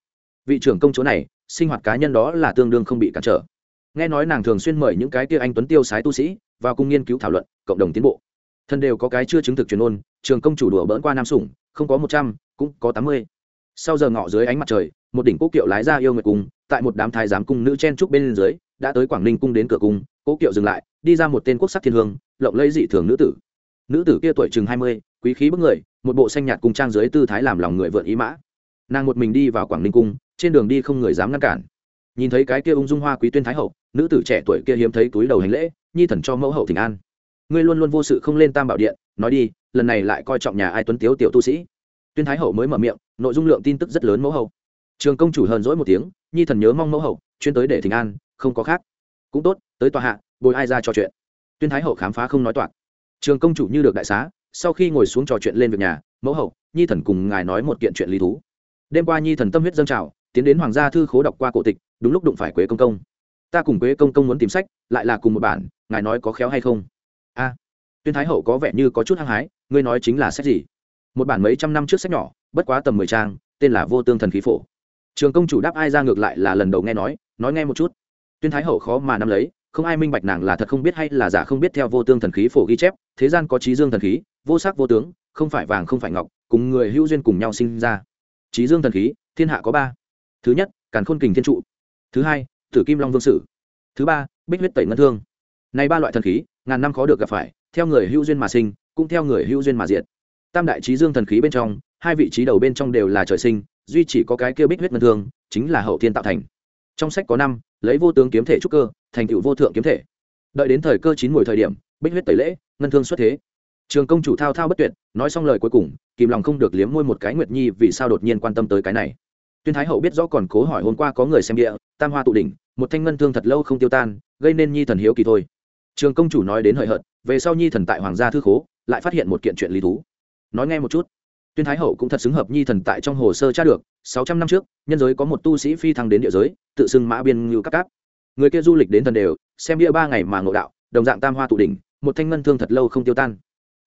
Vị trưởng công chúa này, sinh hoạt cá nhân đó là tương đương không bị cản trở. Nghe nói nàng thường xuyên mời những cái kia anh tuấn tiêu sái tu sĩ, vào cung nghiên cứu thảo luận, cộng đồng tiến bộ. Thân đều có cái chưa chứng thực truyền ôn, trường công chủ đùa bỡn qua nam sủng, không có một trăm, cũng có tám mươi. Sau giờ ngọ dưới ánh mặt trời, một đỉnh quốc kiệu lái ra yêu nguyệt cung, tại một đám thái giám cung nữ chen trúc bên dưới, đã tới quảng ninh cung đến cửa cung, cố kiệu dừng lại, đi ra một tên quốc sắc thiên hương, lộng lẫy dị thường nữ tử. Nữ tử kia tuổi chừng hai mươi, quý khí bức người một bộ xanh nhạt cung trang dưới tư thái làm lòng người vượn ý mã. Nàng một mình đi vào quảng ninh cung, trên đường đi không người dám ngăn cản. Nhìn thấy cái kia ung dung hoa quý tuyên thái hậu, nữ tử trẻ tuổi kia hiếm thấy túi đầu hành lễ, nhi thần cho mẫu hậu thỉnh an. Ngươi luôn luôn vô sự không lên tam bảo điện, nói đi, lần này lại coi trọng nhà ai tuấn tiếu tiểu tu sĩ. Tuyên thái hậu mới mở miệng, nội dung lượng tin tức rất lớn mẫu hậu. Trường công chủ hờn dỗi một tiếng, nhi thần nhớ mong mẫu hậu, chuyên tới để thỉnh an, không có khác. Cũng tốt, tới tòa hạ, bồi ai ra trò chuyện. Tuyên thái hậu khám phá không nói toạc. Trường công chủ như được đại xá sau khi ngồi xuống trò chuyện lên việc nhà, mẫu hậu, nhi thần cùng ngài nói một kiện chuyện lý thú. Đêm qua nhi thần tâm huyết dâng trào, tiến đến hoàng gia thư khố đọc qua cổ tịch, đúng lúc đụng phải quế công công. Ta cùng quế công công muốn tìm sách, lại là cùng một bản, ngài nói có khéo hay không? A, tuyên thái hậu có vẻ như có chút hăng hái, ngươi nói chính là sách gì? Một bản mấy trăm năm trước sách nhỏ, bất quá tầm mười trang, tên là vô tương thần khí phổ. Trường công chủ đáp ai ra ngược lại là lần đầu nghe nói nói nghe một chút. Tuyên thái hậu khó mà nắm lấy không ai minh bạch nàng là thật không biết hay là giả không biết theo vô tương thần khí phổ ghi chép, thế gian có trí dương thần khí, vô sắc vô tướng, không phải vàng không phải ngọc, cùng người hữu duyên cùng nhau sinh ra. Trí dương thần khí, thiên hạ có ba. Thứ nhất, càn khôn kình thiên trụ. Thứ hai, tử kim long vương sử. Thứ ba, bích huyết tẩy ngân thương. Này ba loại thần khí, ngàn năm khó được gặp phải, theo người hữu duyên mà sinh, cũng theo người hữu duyên mà diệt. Tam đại trí dương thần khí bên trong, hai vị trí đầu bên trong đều là trời sinh, duy chỉ có cái kia bích huyết ngân thương, chính là hậu thiên tạo thành. Trong sách có năm, lấy vô tướng kiếm thể trúc cơ thành tựu vô thượng kiếm thể. Đợi đến thời cơ chín mùi thời điểm, bích huyết tẩy lễ, ngân thương xuất thế. Trường công chủ thao thao bất tuyệt, nói xong lời cuối cùng, kìm lòng không được liếm môi một cái nguyệt nhi vì sao đột nhiên quan tâm tới cái này. Tuyên thái hậu biết rõ còn cố hỏi hôm qua có người xem địa, tam hoa tụ đỉnh, một thanh ngân thương thật lâu không tiêu tan, gây nên nhi thần hiếu kỳ thôi. Trường công chủ nói đến hời hợt, về sau nhi thần tại hoàng gia thư khố, lại phát hiện một kiện chuyện lý thú. Nói nghe một chút. Tuyên thái hậu cũng thật xứng hợp nhi thần tại trong hồ sơ tra được, sáu trăm năm trước, nhân giới có một tu sĩ phi thăng đến địa giới, tự xưng mã biên ngưu các cáp người kia du lịch đến thần đều, xem bia ba ngày mà ngộ đạo, đồng dạng tam hoa tụ đỉnh, một thanh ngân thương thật lâu không tiêu tan.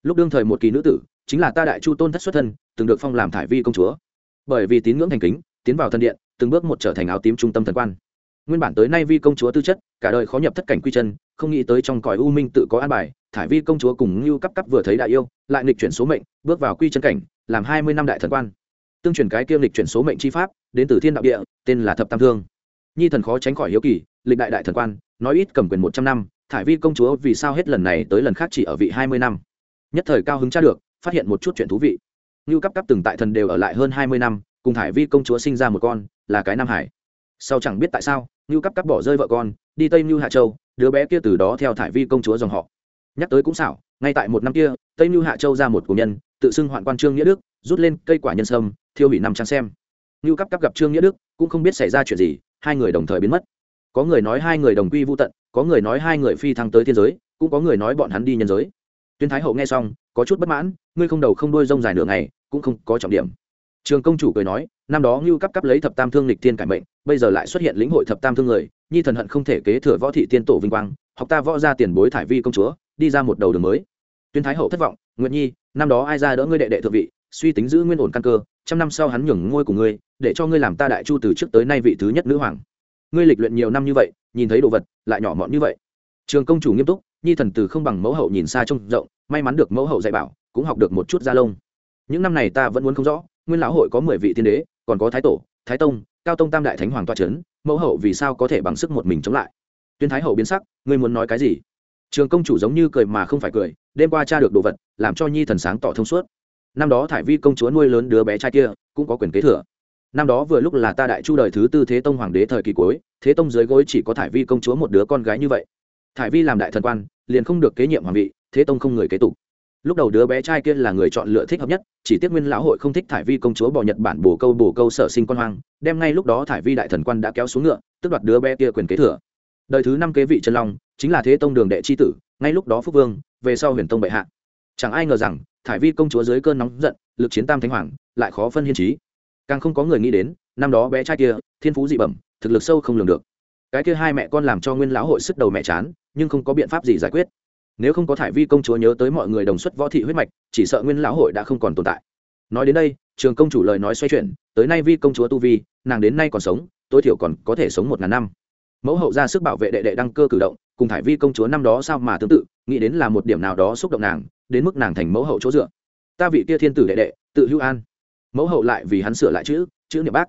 Lúc đương thời một kỳ nữ tử, chính là ta đại chu tôn thất xuất thân, từng được phong làm thải vi công chúa. Bởi vì tín ngưỡng thành kính, tiến vào thần điện, từng bước một trở thành áo tím trung tâm thần quan. Nguyên bản tới nay vi công chúa tư chất, cả đời khó nhập thất cảnh quy chân, không nghĩ tới trong cõi u minh tự có an bài, thải vi công chúa cùng ngưu cấp cấp vừa thấy đại yêu, lại nghịch chuyển số mệnh, bước vào quy chân cảnh, làm hai mươi năm đại thần quan. Tương truyền cái kiêm lịch chuyển số mệnh chi pháp, đến từ thiên đạo địa, tên là thập tam thương. Nhi thần khó tránh khỏi hiếu kỳ lịch đại đại thần quan, nói ít cầm quyền một trăm năm, thải vi công chúa vì sao hết lần này tới lần khác chỉ ở vị hai mươi năm. Nhất thời cao hứng tra được, phát hiện một chút chuyện thú vị. Như cấp cấp từng tại thần đều ở lại hơn hai mươi năm, cùng thải vi công chúa sinh ra một con, là cái nam hải. Sau chẳng biết tại sao như cấp cấp bỏ rơi vợ con, đi tây như hạ châu, đứa bé kia từ đó theo thải vi công chúa dòng họ. Nhắc tới cũng xảo, ngay tại một năm kia, tây như hạ châu ra một cổ nhân, tự xưng hoạn quan trương nghĩa đức, rút lên cây quả nhân sâm, thiêu hủy năm trang xem. Như cấp cấp gặp trương nghĩa đức, cũng không biết xảy ra chuyện gì, hai người đồng thời biến mất có người nói hai người đồng quy vô tận, có người nói hai người phi thăng tới thiên giới, cũng có người nói bọn hắn đi nhân giới. Tuyên thái hậu nghe xong, có chút bất mãn, ngươi không đầu không đuôi rông dài nửa ngày, cũng không có trọng điểm. Trường công chủ cười nói, năm đó ngưu cấp cấp lấy thập tam thương lịch thiên cải mệnh, bây giờ lại xuất hiện lĩnh hội thập tam thương người, nhi thần hận không thể kế thừa võ thị tiên tổ vinh quang, học ta võ ra tiền bối thải vi công chúa, đi ra một đầu đường mới. Tuyên thái hậu thất vọng nguyện nhi, năm đó ai ra đỡ ngươi đệ đệ thượng vị, suy tính giữ nguyên ổn căn cơ, trăm năm sau hắn nhường ngôi của ngươi, để cho ngươi làm ta đại chu từ trước tới nay vị thứ nhất nữ hoàng ngươi lịch luyện nhiều năm như vậy, nhìn thấy đồ vật, lại nhỏ mọn như vậy. Trường công chủ nghiêm túc, nhi thần từ không bằng mẫu hậu nhìn xa trông rộng, may mắn được mẫu hậu dạy bảo, cũng học được một chút gia lông. Những năm này ta vẫn muốn không rõ, nguyên lão hội có mười vị tiên đế, còn có thái tổ, thái tông, cao tông tam đại thánh hoàng toa c h ấ n mẫu hậu vì sao có thể bằng sức một mình chống lại? Tuyên thái hậu biến sắc, ngươi muốn nói cái gì? Trường công chủ giống như cười mà không phải cười, đêm qua cha được đồ vật, làm cho nhi thần sáng tỏ thông suốt. Năm đó thải vi công chúa nuôi lớn đứa bé trai kia, cũng có quyền kế thừa năm đó vừa lúc là ta đại chu đời thứ tư thế tông hoàng đế thời kỳ cuối, thế tông dưới gối chỉ có thải vi công chúa một đứa con gái như vậy. Thải vi làm đại thần quan, liền không được kế nhiệm hoàng vị, thế tông không người kế tục. Lúc đầu đứa bé trai kia là người chọn lựa thích hợp nhất, chỉ tiếc nguyên lão hội không thích thải vi công chúa bỏ nhật bản bổ câu bổ câu sở sinh con hoang, đem ngay lúc đó thải vi đại thần quan đã kéo xuống ngựa tức đoạt đứa bé kia quyền kế thừa. Đời thứ năm kế vị trần long, chính là thế tông đường đệ Chi tử, ngay lúc đó phúc vương, về sau huyền tông bệ hạ. Chẳng ai ngờ rằng, thải vi công chúa dưới cơn nóng giận, lực chiến tam thánh hoàng, lại khó phân hiên trí càng không có người nghĩ đến, năm đó bé trai kia, thiên phú dị bẩm, thực lực sâu không lường được. Cái kia hai mẹ con làm cho nguyên lão hội sức đầu mẹ chán, nhưng không có biện pháp gì giải quyết. Nếu không có thải vi công chúa nhớ tới mọi người đồng xuất võ thị huyết mạch, chỉ sợ nguyên lão hội đã không còn tồn tại. Nói đến đây, trường công chủ lời nói xoay chuyển, tới nay vi công chúa tu vi, nàng đến nay còn sống, tối thiểu còn có thể sống một ngàn năm. Mẫu hậu ra sức bảo vệ đệ đệ đăng cơ cử động, cùng thải vi công chúa năm đó sao mà tương tự, nghĩ đến là một điểm nào đó xúc động nàng, đến mức nàng thành mẫu hậu chỗ dựa. Ta vị kia thiên tử đệ đệ, tự hữu an mẫu hậu lại vì hắn sửa lại chữ chữ niệm bác.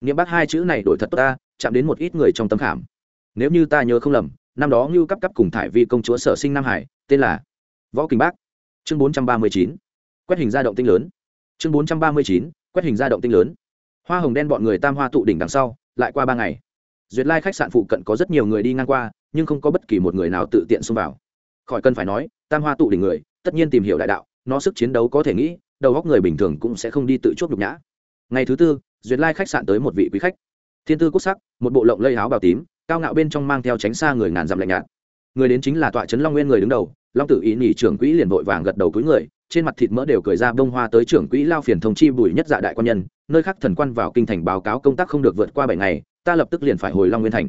Niệm bác hai chữ này đổi thật tốt ta, chạm đến một ít người trong tâm khảm. Nếu như ta nhớ không lầm, năm đó ngưu cấp cấp cùng thải vi công chúa sở sinh nam hải, tên là võ kinh bác. Chương bốn trăm ba mươi chín, quét hình ra động tinh lớn. Chương bốn trăm ba mươi chín, quét hình ra động tinh lớn. Hoa hồng đen bọn người tam hoa tụ đỉnh đằng sau, lại qua ba ngày. Duyệt lai khách sạn phụ cận có rất nhiều người đi ngang qua, nhưng không có bất kỳ một người nào tự tiện xông vào. Khỏi cần phải nói, tam hoa tụ đỉnh người, tất nhiên tìm hiểu đại đạo, nó sức chiến đấu có thể nghĩ đầu góc người bình thường cũng sẽ không đi tự chuốc nhục nhã. Ngày thứ tư, duyệt lai khách sạn tới một vị quý khách. Thiên tư quốc sắc, một bộ lộng lây áo bào tím, cao ngạo bên trong mang theo tránh xa người ngàn dặm lạnh nhạt. Người đến chính là tọa trấn long nguyên người đứng đầu, long tử ý nghỉ trưởng quỹ liền vội vàng gật đầu cúi người, trên mặt thịt mỡ đều cười ra bông hoa tới trưởng quỹ lao phiền thông chi bùi nhất dạ đại quan nhân, nơi khác thần quan vào kinh thành báo cáo công tác không được vượt qua bảy ngày, ta lập tức liền phải hồi long nguyên thành.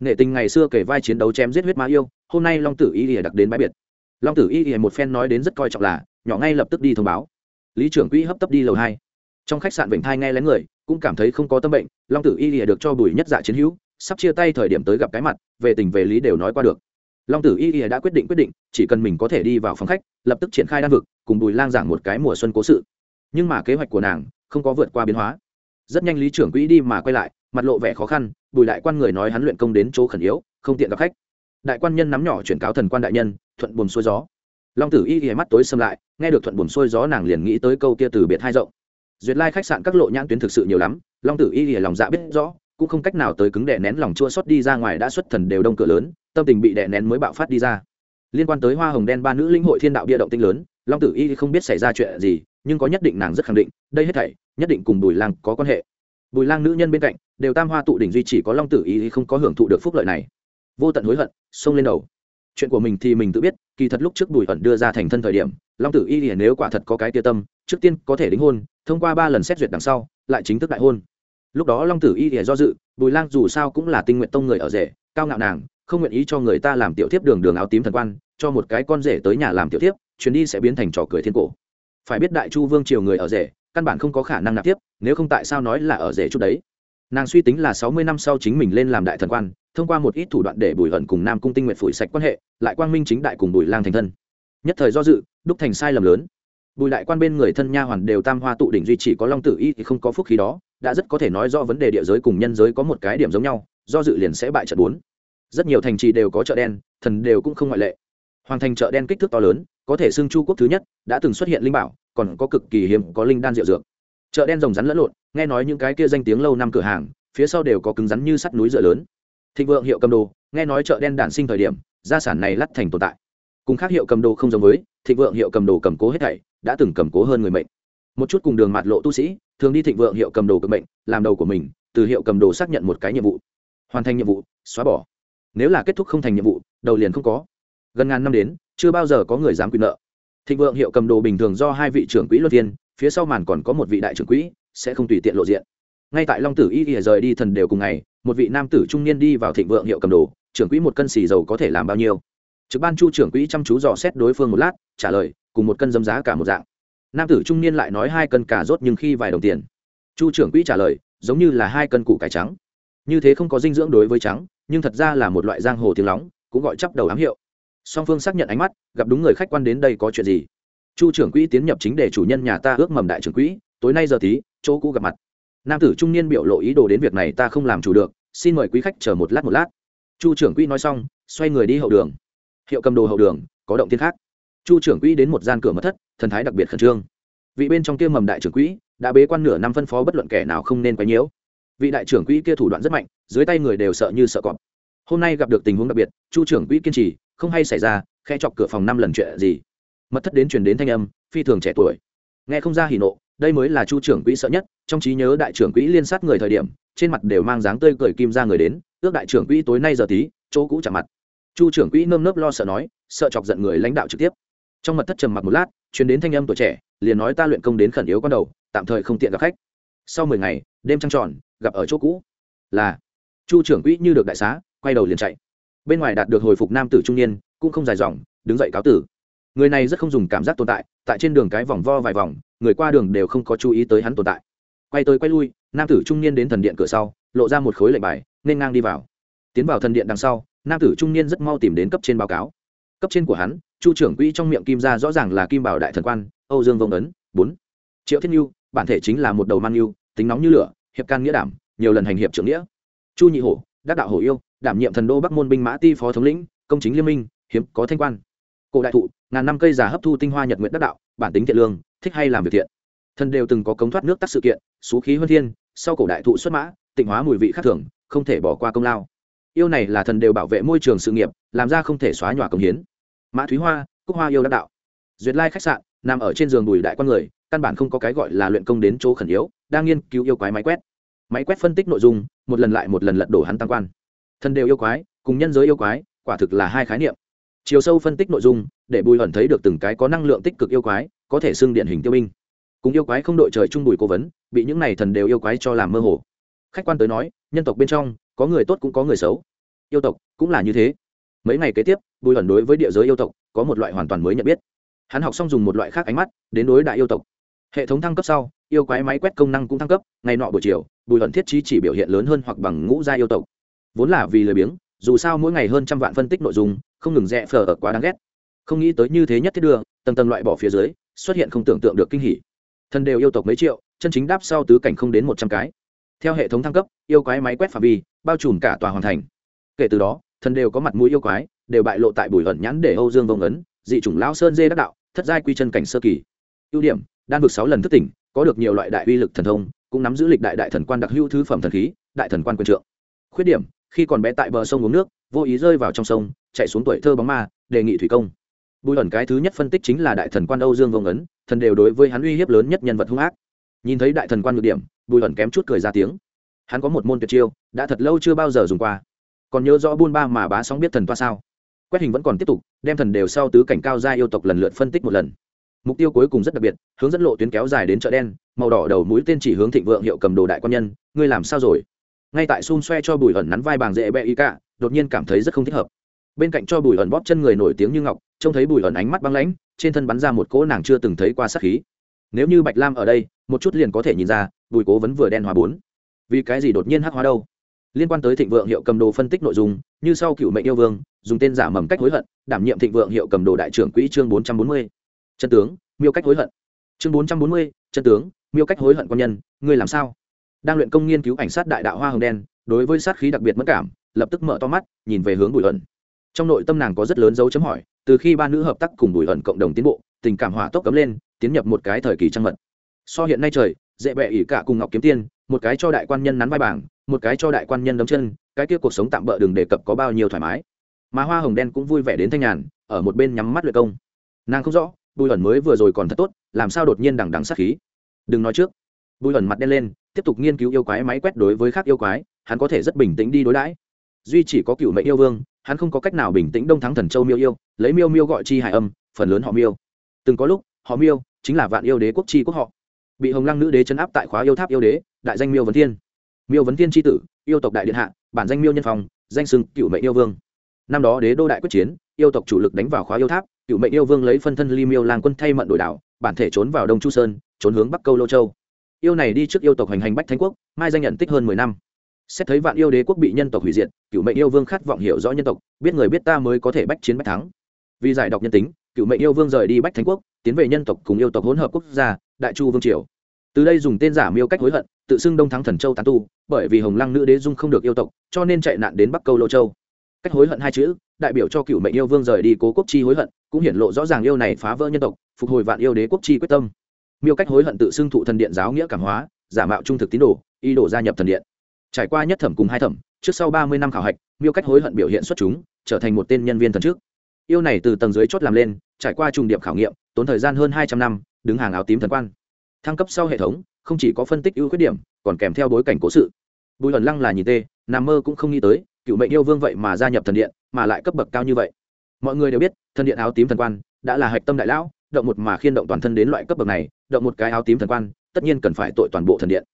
Nghệ tình ngày xưa kể vai chiến đấu chém giết huyết ma yêu, hôm nay long tử y ỉa đặc đến bãi biệt. Long tử y ỉa một phen nói đến rất coi trọng là, nhỏ ngay lập tức đi thông báo lý trưởng quỹ hấp tấp đi lầu hai. Trong khách sạn vịnh thai nghe lén người, cũng cảm thấy không có tâm bệnh, long tử y lìa được cho bùi nhất dạ chiến hữu, sắp chia tay thời điểm tới gặp cái mặt, về tình về lý đều nói qua được. Long tử y y đã quyết định quyết định, chỉ cần mình có thể đi vào phòng khách, lập tức triển khai đan vực, cùng bùi lang giảng một cái mùa xuân cố sự. Nhưng mà kế hoạch của nàng, không có vượt qua biến hóa. Rất nhanh lý trưởng quỹ đi mà quay lại, mặt lộ vẻ khó khăn, bùi đại quan người nói hắn luyện công đến chỗ khẩn yếu, không tiện gặp khách. Đại quan nhân nắm nhỏ chuyển cáo thần quan đại nhân, thuận buồn xuôi gió long tử y ghé mắt tối xâm lại, nghe được thuận buồn xuôi gió nàng liền nghĩ tới câu kia từ biệt hai rộng. Duyệt lai khách sạn các lộ nhãn tuyến thực sự nhiều lắm, long tử y ghé lòng dạ biết rõ, cũng không cách nào tới cứng đè nén lòng chua xót đi ra ngoài đã xuất thần đều đông cửa lớn, tâm tình bị đè nén mới bạo phát đi ra. Liên quan tới hoa hồng đen ba nữ linh hội thiên đạo bia động tinh lớn, long tử y không biết xảy ra chuyện gì, nhưng có nhất định nàng rất khẳng định, đây hết thảy, nhất định cùng bùi lang có quan hệ. Bùi lang nữ nhân bên cạnh, đều tam hoa tụ đỉnh duy chỉ có long tử y không có hưởng thụ được phúc lợi này. Vô tận hối hận, xông lên đầu. Chuyện của mình thì mình tự biết kỳ thật lúc trước bùi ẩn đưa ra thành thân thời điểm, long tử y nếu quả thật có cái tia tâm, trước tiên có thể đính hôn, thông qua ba lần xét duyệt đằng sau, lại chính thức đại hôn. Lúc đó long tử y ỉa do dự, bùi lang dù sao cũng là tinh nguyện tông người ở rể, cao ngạo nàng, không nguyện ý cho người ta làm tiểu thiếp đường đường áo tím thần quan, cho một cái con rể tới nhà làm tiểu thiếp, chuyến đi sẽ biến thành trò cười thiên cổ. Phải biết đại chu vương triều người ở rể, căn bản không có khả năng nạp tiếp, nếu không tại sao nói là ở rể chút đấy? Nàng suy tính là sáu mươi năm sau chính mình lên làm đại thần quan, thông qua một ít thủ đoạn để bùi hận cùng nam cung tinh nguyện phủi sạch quan hệ, lại quang minh chính đại cùng bùi lang thành thân. Nhất thời do dự, đúc thành sai lầm lớn. Bùi đại quan bên người thân nha hoàn đều tam hoa tụ đỉnh duy chỉ có long tử y thì không có phúc khí đó, đã rất có thể nói do vấn đề địa giới cùng nhân giới có một cái điểm giống nhau, do dự liền sẽ bại trận bốn. Rất nhiều thành trì đều có chợ đen, thần đều cũng không ngoại lệ. Hoàng thành chợ đen kích thước to lớn, có thể xưng chu quốc thứ nhất, đã từng xuất hiện linh bảo, còn có cực kỳ hiếm, có linh đan diệu dược chợ đen rồng rắn lẫn lộn, nghe nói những cái kia danh tiếng lâu năm cửa hàng, phía sau đều có cứng rắn như sắt núi dựa lớn. Thịnh vượng hiệu cầm đồ, nghe nói chợ đen đản sinh thời điểm, gia sản này lắt thành tồn tại. Cùng khác hiệu cầm đồ không giống với, thịnh vượng hiệu cầm đồ cầm cố hết thảy, đã từng cầm cố hơn người mệnh. Một chút cùng đường mạt lộ tu sĩ, thường đi thịnh vượng hiệu cầm đồ cực mệnh, làm đầu của mình, từ hiệu cầm đồ xác nhận một cái nhiệm vụ. Hoàn thành nhiệm vụ, xóa bỏ. Nếu là kết thúc không thành nhiệm vụ, đầu liền không có. Gần ngàn năm đến, chưa bao giờ có người dám quyền nợ. Thịnh vượng hiệu cầm đồ bình thường do hai vị trưởng quỹ luân viên phía sau màn còn có một vị đại trưởng quỹ, sẽ không tùy tiện lộ diện. Ngay tại long tử y y rời đi thần đều cùng ngày, một vị nam tử trung niên đi vào thịnh vượng hiệu cầm đồ, trưởng quỹ một cân xì dầu có thể làm bao nhiêu? Trực ban chu trưởng quỹ chăm chú dò xét đối phương một lát, trả lời, cùng một cân dấm giá cả một dạng. Nam tử trung niên lại nói hai cân cà rốt nhưng khi vài đồng tiền. Chu trưởng quỹ trả lời, giống như là hai cân củ cải trắng. Như thế không có dinh dưỡng đối với trắng, nhưng thật ra là một loại giang hồ tiếng lóng, cũng gọi chắp đầu ám hiệu. Song phương xác nhận ánh mắt, gặp đúng người khách quan đến đây có chuyện gì? Chu trưởng quỹ tiến nhập chính để chủ nhân nhà ta ước mầm đại trưởng quỹ, tối nay giờ tí chỗ cũ gặp mặt. Nam tử trung niên biểu lộ ý đồ đến việc này ta không làm chủ được, xin mời quý khách chờ một lát một lát. Chu trưởng quỹ nói xong, xoay người đi hậu đường. Hiệu cầm đồ hậu đường, có động tiên khác. Chu trưởng quỹ đến một gian cửa mất thất, thần thái đặc biệt khẩn trương. Vị bên trong kia mầm đại trưởng quỹ, đã bế quan nửa năm phân phó bất luận kẻ nào không nên quấy nhiễu vị đại trưởng quỹ kia thủ đoạn rất mạnh, dưới tay người đều sợ như sợ cọp. Hôm nay gặp được tình huống đặc biệt, chu trưởng quỹ kiên trì, không hay xảy ra khe chọc cửa phòng năm lần chuyện gì mật thất đến truyền đến thanh âm, phi thường trẻ tuổi. Nghe không ra hỉ nộ, đây mới là chu trưởng quỹ sợ nhất, trong trí nhớ đại trưởng quỹ liên sát người thời điểm, trên mặt đều mang dáng tươi cười kim ra người đến, ước đại trưởng quỹ tối nay giờ tí, chỗ cũ chạm mặt. Chu trưởng quỹ nơm nớp lo sợ nói, sợ chọc giận người lãnh đạo trực tiếp. Trong mật thất trầm mặc một lát chuyến đến thanh âm tuổi trẻ, liền nói ta luyện công đến khẩn yếu con đầu, tạm thời không tiện gặp khách. Sau mười ngày, đêm trăng tròn, gặp ở chỗ cũ. Là, chu trưởng quỹ như được đại xá, quay đầu liền chạy. Bên ngoài đạt được hồi phục nam tử trung niên, cũng không dài dòng, đứng dậy cáo tử người này rất không dùng cảm giác tồn tại tại trên đường cái vòng vo vài vòng, người qua đường đều không có chú ý tới hắn tồn tại. Quay tới quay lui, nam tử trung niên đến thần điện cửa sau, lộ ra một khối lệnh bài, nên ngang đi vào. Tiến vào thần điện đằng sau, nam tử trung niên rất mau tìm đến cấp trên báo cáo. Cấp trên của hắn, chu trưởng quỹ trong miệng kim ra rõ ràng là kim bảo đại thần quan, âu dương vông ấn, bốn. Triệu thiên nhu, bản thể chính là một đầu mang nhu, tính nóng như lửa, hiệp can nghĩa đảm, nhiều lần hành hiệp trưởng nghĩa. Chu nhị hổ, đắc đạo hổ yêu, đảm nhiệm thần đô bắc môn binh mã ti phó thống lĩnh, công chính liên minh, hiếm có thanh quan cổ đại thụ, ngàn năm cây già hấp thu tinh hoa nhật nguyện đắc đạo, bản tính thiện lương, thích hay làm việc thiện. Thần đều từng có cống thoát nước tắc sự kiện, xú khí huân thiên, sau cổ đại thụ xuất mã, tịnh hóa mùi vị khác thường, không thể bỏ qua công lao. Yêu này là thần đều bảo vệ môi trường sự nghiệp, làm ra không thể xóa nhòa công hiến. Mã thúy hoa, cúc hoa yêu đắc đạo. Duyệt lai khách sạn, nằm ở trên giường bùi đại con người, căn bản không có cái gọi là luyện công đến chỗ khẩn yếu, đang nghiên cứu yêu quái máy quét. Máy quét phân tích nội dung, một lần lại một lần lật đổ hắn tăng quan. Thần đều yêu quái, cùng nhân giới yêu quái, quả thực là hai khái niệm chiều sâu phân tích nội dung, để bùi hẩn thấy được từng cái có năng lượng tích cực yêu quái, có thể xưng điển hình tiêu binh. Cùng yêu quái không đội trời chung bùi cố vấn, bị những này thần đều yêu quái cho làm mơ hồ. Khách quan tới nói, nhân tộc bên trong, có người tốt cũng có người xấu. Yêu tộc cũng là như thế. Mấy ngày kế tiếp, bùi hẩn đối với địa giới yêu tộc, có một loại hoàn toàn mới nhận biết. Hắn học xong dùng một loại khác ánh mắt, đến đối đại yêu tộc. Hệ thống thăng cấp sau, yêu quái máy quét công năng cũng thăng cấp, ngày nọ buổi chiều, bùi hẩn thiết trí chỉ biểu hiện lớn hơn hoặc bằng ngũ gia yêu tộc. Vốn là vì lười biếng, dù sao mỗi ngày hơn trăm vạn phân tích nội dung không ngừng rẽ phờ ở quá đáng ghét. Không nghĩ tới như thế nhất thiết đưa, tầng tầng loại bỏ phía dưới, xuất hiện không tưởng tượng được kinh hỉ. Thân đều yêu tộc mấy triệu, chân chính đáp sau tứ cảnh không đến một trăm cái. Theo hệ thống thăng cấp, yêu quái máy quét phạm vi, bao trùm cả tòa hoàn thành. Kể từ đó thần đều có mặt mũi yêu quái, đều bại lộ tại bùi hận nhãn để âu dương vông ấn, dị chủng lão sơn dê đắc đạo, thất giai quy chân cảnh sơ kỳ. Ưu điểm, đan vực sáu lần thức tỉnh, có được nhiều loại đại uy lực thần thông, cũng nắm giữ lịch đại đại thần quan đặc hữu thứ phẩm thần khí, đại thần quan quyền trượng. Khuyết điểm khi còn bé tại bờ sông uống nước, vô ý rơi vào trong sông, chạy xuống tuổi thơ bóng ma, đề nghị thủy công. Bùi ẩn cái thứ nhất phân tích chính là đại thần quan âu dương vông ấn thần đều đối với hắn uy hiếp lớn nhất nhân vật hung ác. Nhìn thấy đại thần quan ngược điểm, bùi ẩn kém chút cười ra tiếng. Hắn có một môn tuyệt chiêu, đã thật lâu chưa bao giờ dùng qua. Còn nhớ rõ buôn ba mà bá sóng biết thần toa sao? Quét hình vẫn còn tiếp tục, đem thần đều sau tứ cảnh cao gia yêu tộc lần lượt phân tích một lần. Mục tiêu cuối cùng rất đặc biệt, hướng dẫn lộ tuyến kéo dài đến chợ đen, màu đỏ đầu mũi tên chỉ hướng thịnh vượng hiệu cầm đồ đại quan nhân, ngươi làm sao rồi? Ngay tại xun xoe cho bùi ẩn nắn vai bàng dễ bẹ y cả, đột nhiên cảm thấy rất không thích hợp. Bên cạnh cho bùi ẩn bóp chân người nổi tiếng như ngọc, trông thấy bùi ẩn ánh mắt băng lãnh, trên thân bắn ra một cỗ nàng chưa từng thấy qua sát khí. Nếu như bạch lam ở đây, một chút liền có thể nhìn ra, bùi cố vẫn vừa đen hóa bốn. Vì cái gì đột nhiên hắc hóa đâu? Liên quan tới thịnh vượng hiệu cầm đồ phân tích nội dung, như sau cựu mệnh yêu vương, dùng tên giả mầm cách hối hận, đảm nhiệm thịnh vượng hiệu cầm đồ đại trưởng quỹ chương bốn trăm bốn mươi. Chân tướng, miêu cách hối hận. Chương bốn trăm bốn mươi, chân tướng, miêu cách hối hận quan nhân, ngươi làm sao? Đang luyện công nghiên cứu ảnh sát đại đạo hoa hồng đen, đối với sát khí đặc biệt mất cảm, lập tức mở to mắt, nhìn về hướng bùi ẩn trong nội tâm nàng có rất lớn dấu chấm hỏi, từ khi ba nữ hợp tác cùng bùi ẩn cộng đồng tiến bộ, tình cảm hỏa tốc cấm lên, tiến nhập một cái thời kỳ trăng mật. So hiện nay trời, dễ bẹ ỉ cả cùng ngọc kiếm tiên, một cái cho đại quan nhân nắn vai bảng, một cái cho đại quan nhân đấm chân, cái kia cuộc sống tạm bỡ đừng đề cập có bao nhiêu thoải mái. Mà hoa hồng đen cũng vui vẻ đến thanh nhàn, ở một bên nhắm mắt luyện công. Nàng không rõ, bùi ẩn mới vừa rồi còn thật tốt, làm sao đột nhiên đằng đằng sát khí. Đừng nói trước. Bùi ẩn mặt đen lên tiếp tục nghiên cứu yêu quái máy quét đối với khác yêu quái, hắn có thể rất bình tĩnh đi đối đãi. Duy chỉ có cựu mệnh yêu vương, hắn không có cách nào bình tĩnh đông thắng thần châu miêu yêu, lấy miêu miêu gọi chi hải âm, phần lớn họ miêu. Từng có lúc, họ miêu chính là vạn yêu đế quốc chi quốc họ. Bị hồng lăng nữ đế chấn áp tại khóa yêu tháp yêu đế, đại danh miêu vấn thiên. Miêu vấn thiên tri tử, yêu tộc đại điện hạ, bản danh miêu nhân phòng danh sưng cựu mệnh yêu vương. Năm đó đế đô đại quyết chiến, yêu tộc chủ lực đánh vào khóa yêu tháp, cựu mệnh yêu vương lấy phân thân ly miêu làng quân thay mận đổi đảo, bản thể trốn vào đông chu sơn, trốn hướng bắc câu lô châu yêu này đi trước yêu tộc hành hành bách thánh quốc, mai danh nhận tích hơn mười năm. Xét thấy vạn yêu đế quốc bị nhân tộc hủy diệt, cựu mệnh yêu vương khát vọng hiểu rõ nhân tộc, biết người biết ta mới có thể bách chiến bách thắng. Vì giải độc nhân tính, cựu mệnh yêu vương rời đi bách thánh quốc, tiến về nhân tộc cùng yêu tộc hỗn hợp quốc gia, đại chu vương triều. Từ đây dùng tên giả miêu cách hối hận, tự xưng đông thắng thần châu tán tu, bởi vì hồng lăng nữ đế dung không được yêu tộc, cho nên chạy nạn đến bắc câu lô châu. Cách hối hận hai chữ, đại biểu cho cựu mệnh yêu vương rời đi cố quốc chi hối hận, cũng hiển lộ rõ ràng yêu này phá vỡ nhân tộc, phục hồi vạn yêu đế quốc chi quyết tâm miêu cách hối hận tự xưng thụ thần điện giáo nghĩa cảm hóa, giả mạo trung thực tín đồ y đổ gia nhập thần điện. Trải qua nhất thẩm cùng hai thẩm, trước sau ba mươi năm khảo hạch, miêu cách hối hận biểu hiện xuất chúng, trở thành một tên nhân viên thần trước. Yêu này từ tầng dưới chốt làm lên, trải qua trùng điệp khảo nghiệm, tốn thời gian hơn hai trăm năm, đứng hàng áo tím thần quan. Thăng cấp sau hệ thống, không chỉ có phân tích ưu khuyết điểm, còn kèm theo bối cảnh cố sự. Bùi ẩn lăng là nhìn tê, nằm mơ cũng không nghĩ tới, cựu mệnh yêu vương vậy mà gia nhập thần điện, mà lại cấp bậc cao như vậy. Mọi người đều biết, thần điện áo tím thần quan, đã là hạch tâm đại lão động một mà khiên động toàn thân đến loại cấp bậc này, động một cái áo tím thần quan, tất nhiên cần phải tội toàn bộ thần điện.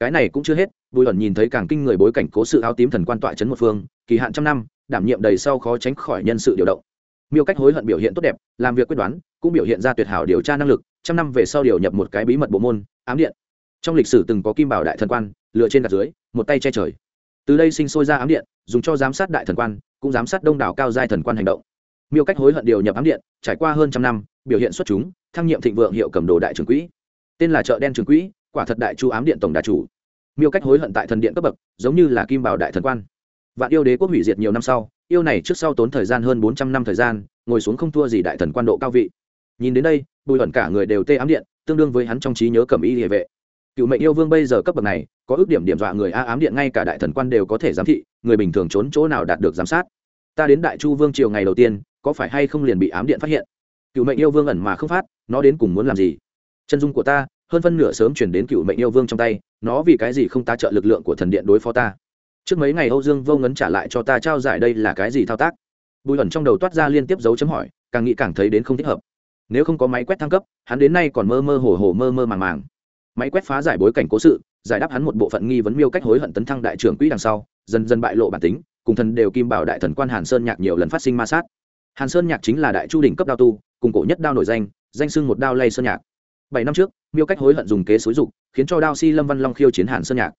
Cái này cũng chưa hết, bùi ẩn nhìn thấy càng kinh người bối cảnh cố sự áo tím thần quan tọa chấn một phương, kỳ hạn trăm năm, đảm nhiệm đầy sau khó tránh khỏi nhân sự điều động. Miêu cách hối hận biểu hiện tốt đẹp, làm việc quyết đoán, cũng biểu hiện ra tuyệt hảo điều tra năng lực, trăm năm về sau điều nhập một cái bí mật bộ môn, ám điện. Trong lịch sử từng có kim bảo đại thần quan, lựa trên gạt dưới, một tay che trời. Từ đây sinh sôi ra ám điện, dùng cho giám sát đại thần quan, cũng giám sát đông đảo cao giai thần quan hành động miêu cách hối hận điều nhập ám điện, trải qua hơn trăm năm, biểu hiện xuất chúng, thăng nhiệm thịnh vượng hiệu cầm đồ đại trưởng quỹ. Tên là chợ đen trưởng quỹ, quả thật đại chu ám điện tổng đà chủ. Miêu cách hối hận tại thần điện cấp bậc, giống như là kim bảo đại thần quan. Vạn yêu đế quốc hủy diệt nhiều năm sau, yêu này trước sau tốn thời gian hơn bốn trăm năm thời gian, ngồi xuống không thua gì đại thần quan độ cao vị. Nhìn đến đây, bùi hận cả người đều tê ám điện, tương đương với hắn trong trí nhớ cầm y địa vệ. Cựu mệnh yêu vương bây giờ cấp bậc này, có ước điểm điểm dọa người a ám điện ngay cả đại thần quan đều có thể giám thị, người bình thường trốn chỗ nào đạt được giám sát. Ta đến đại chu vương triều ngày đầu tiên có phải hay không liền bị ám điện phát hiện? Cựu mệnh yêu vương ẩn mà không phát, nó đến cùng muốn làm gì? Chân dung của ta, hơn phân nửa sớm chuyển đến cựu mệnh yêu vương trong tay, nó vì cái gì không tá trợ lực lượng của thần điện đối phó ta? Trước mấy ngày âu dương vô ngấn trả lại cho ta trao giải đây là cái gì thao tác? Bùi ẩn trong đầu toát ra liên tiếp dấu chấm hỏi, càng nghĩ càng thấy đến không thích hợp. Nếu không có máy quét thăng cấp, hắn đến nay còn mơ mơ hồ hồ mơ mơ màng màng. Máy quét phá giải bối cảnh cố sự, giải đáp hắn một bộ phận nghi vấn miêu cách hối hận tấn thăng đại trưởng quỹ đằng sau, dần dần bại lộ bản tính, cùng thần đều kim bảo đại thần quan hàn sơn nhạc nhiều lần phát sinh ma sát hàn sơn nhạc chính là đại chu đỉnh cấp đao tu, cùng cổ nhất đao nổi danh danh sưng một đao lay sơn nhạc. Bảy năm trước, miêu cách hối hận dùng kế xối dục, khiến cho đao si lâm văn long khiêu chiến hàn sơn nhạc.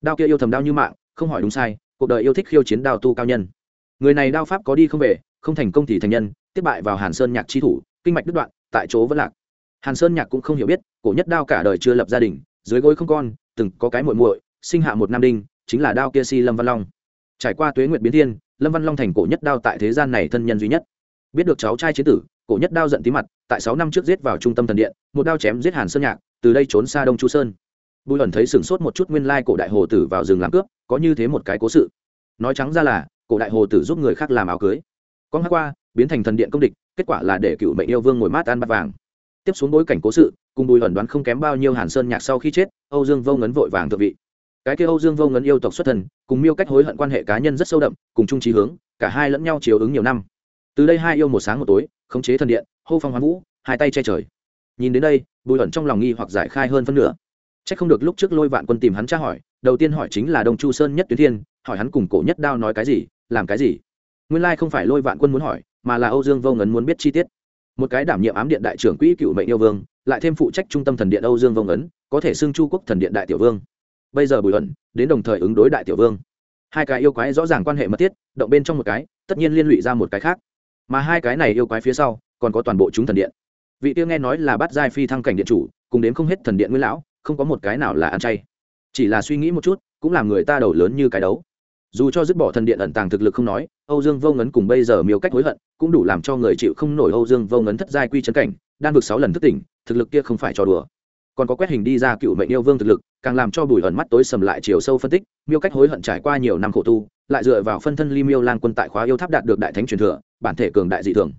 Đao kia yêu thầm đao như mạng, không hỏi đúng sai, cuộc đời yêu thích khiêu chiến đao tu cao nhân. Người này đao pháp có đi không về, không thành công thì thành nhân, tiếp bại vào hàn sơn nhạc chi thủ, kinh mạch đứt đoạn, tại chỗ vẫn lạc. Hàn sơn nhạc cũng không hiểu biết, cổ nhất đao cả đời chưa lập gia đình, dưới gối không con, từng có cái muội muội, sinh hạ một nam đinh, chính là đao kia si lâm văn long. Trải qua tuế nguyệt biến thiên, lâm văn long thành cổ nhất đao tại thế gian này thân nhân duy nhất biết được cháu trai chế tử, cổ nhất đao giận tí mặt, tại sáu năm trước giết vào trung tâm thần điện, một đao chém giết hàn sơn nhạc, từ đây trốn xa đông chu sơn. Bùi ẩn thấy sửng sốt một chút nguyên lai cổ đại hồ tử vào rừng làm cướp, có như thế một cái cố sự. Nói trắng ra là, cổ đại hồ tử giúp người khác làm áo cưới. Con hát qua, biến thành thần điện công địch, kết quả là để cựu mệnh yêu vương ngồi mát ăn bát vàng. Tiếp xuống bối cảnh cố sự, cùng bùi ẩn đoán không kém bao nhiêu hàn sơn nhạc sau khi chết, âu dương vô ngấn vội vàng thượng vị. Cái kia âu dương vô ngấn yêu tộc xuất thần, cùng miêu cách hối hận quan hệ cá nhân rất sâu đậm, cùng chung trí hướng, cả hai lẫn nhau chiều ứng nhiều năm từ đây hai yêu một sáng một tối, khống chế thần điện, hô phong hoán vũ, hai tay che trời. Nhìn đến đây, bùi ẩn trong lòng nghi hoặc giải khai hơn phân nửa. C h ắ c không được lúc trước lôi vạn quân tìm hắn tra hỏi, đầu tiên hỏi chính là đông chu sơn nhất tuyến thiên, hỏi hắn cùng cổ nhất đao nói cái gì, làm cái gì. Nguyên lai không phải lôi vạn quân muốn hỏi, mà là âu dương vô ngấn muốn biết chi tiết. Một cái đảm nhiệm ám điện đại trưởng quỹ cựu mệnh yêu vương, lại thêm phụ trách trung tâm thần điện âu dương vô ngấn, có thể xưng chu quốc thần điện đại tiểu vương. Bây giờ bùi ẩn đến đồng thời ứng đối đại tiểu vương. Hai cái yêu quái rõ ràng quan hệ mật thiết, động bên trong một cái, tất nhiên liên lụy ra một cái khác mà hai cái này yêu quái phía sau còn có toàn bộ chúng thần điện. Vị tiêu nghe nói là bắt giai phi thăng cảnh điện chủ, cùng đến không hết thần điện nguyên lão, không có một cái nào là ăn chay. Chỉ là suy nghĩ một chút, cũng làm người ta đầu lớn như cái đấu. Dù cho dứt bỏ thần điện ẩn tàng thực lực không nói, âu dương vô ngấn cùng bây giờ miêu cách hối hận, cũng đủ làm cho người chịu không nổi âu dương vô ngấn thất giai quy chân cảnh, đan vực sáu lần thức tỉnh, thực lực kia không phải cho đùa. Còn có quét hình đi ra cựu mệnh yêu vương thực lực, càng làm cho bùi ẩn mắt tối sầm lại chiều sâu phân tích, miêu cách hối hận trải qua nhiều năm khổ tu, lại dựa vào phân thân ly miêu lang quân tại khóa yêu tháp đạt được đại thánh truyền thừa bản thể cường đại dị thường.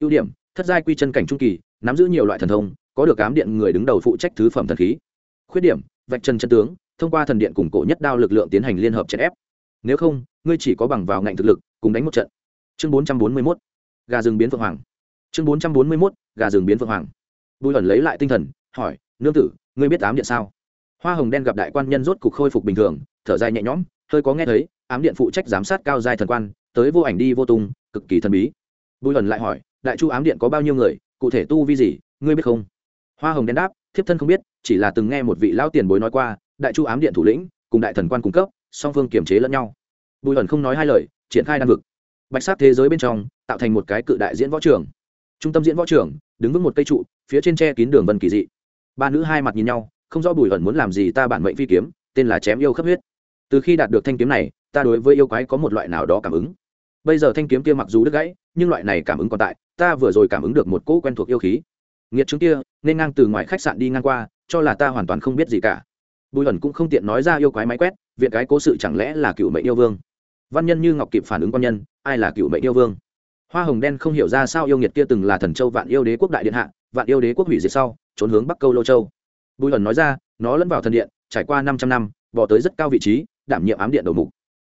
Ưu điểm, thất giai quy chân cảnh trung kỳ, nắm giữ nhiều loại thần thông, có được ám điện người đứng đầu phụ trách thứ phẩm thần khí. Khuyết điểm, vạch chân chân tướng, thông qua thần điện củng cổ nhất đao lực lượng tiến hành liên hợp chèn ép. Nếu không, ngươi chỉ có bằng vào ngạnh thực lực, cùng đánh một trận. Chương bốn trăm bốn mươi mốt, gà rừng biến phượng hoàng. Chương bốn trăm bốn mươi mốt, gà rừng biến phượng hoàng. Bùi ẩn lấy lại tinh thần, hỏi, nương tử, ngươi biết ám điện sao? Hoa hồng đen gặp đại quan nhân rốt cục khôi phục bình thường, thở dài nhẹ nhõm, hơi có nghe thấy, ám điện phụ trách giám sát cao giai thần quan, tới vô ảnh đi vô tung cực kỳ thần bí. Bùi ẩn lại hỏi, đại chu ám điện có bao nhiêu người? Cụ thể tu vi gì? Ngươi biết không? Hoa hồng đen đáp, thiếp thân không biết, chỉ là từng nghe một vị lão tiền bối nói qua, đại chu ám điện thủ lĩnh, cùng đại thần quan cung cấp, song phương kiềm chế lẫn nhau. Bùi ẩn không nói hai lời, triển khai đan vực. Bạch sát thế giới bên trong, tạo thành một cái cự đại diễn võ trường. Trung tâm diễn võ trường, đứng vững một cây trụ, phía trên tre kín đường vân kỳ dị. Ba nữ hai mặt nhìn nhau, không rõ bùi ẩn muốn làm gì ta bản mệnh phi kiếm, tên là chém yêu khắp huyết. Từ khi đạt được thanh kiếm này, ta đối với yêu quái có một loại nào đó cảm ứng bây giờ thanh kiếm kia mặc dù đứt gãy, nhưng loại này cảm ứng còn tại, ta vừa rồi cảm ứng được một cỗ quen thuộc yêu khí. Nghiệt chứng kia, nên ngang từ ngoài khách sạn đi ngang qua, cho là ta hoàn toàn không biết gì cả. Bùi ẩn cũng không tiện nói ra yêu quái máy quét, viện cái cố sự chẳng lẽ là cựu mệnh yêu vương? Văn nhân như ngọc kịp phản ứng quan nhân, ai là cựu mệnh yêu vương? Hoa hồng đen không hiểu ra sao yêu nghiệt kia từng là thần châu vạn yêu đế quốc đại điện hạ, vạn yêu đế quốc hủy diệt sau, trốn hướng bắc câu lô châu. Bùi ẩn nói ra, nó lẫn vào thần điện, trải qua năm trăm năm, bỏ tới rất cao vị trí, đảm nhiệm ám điện đầu mục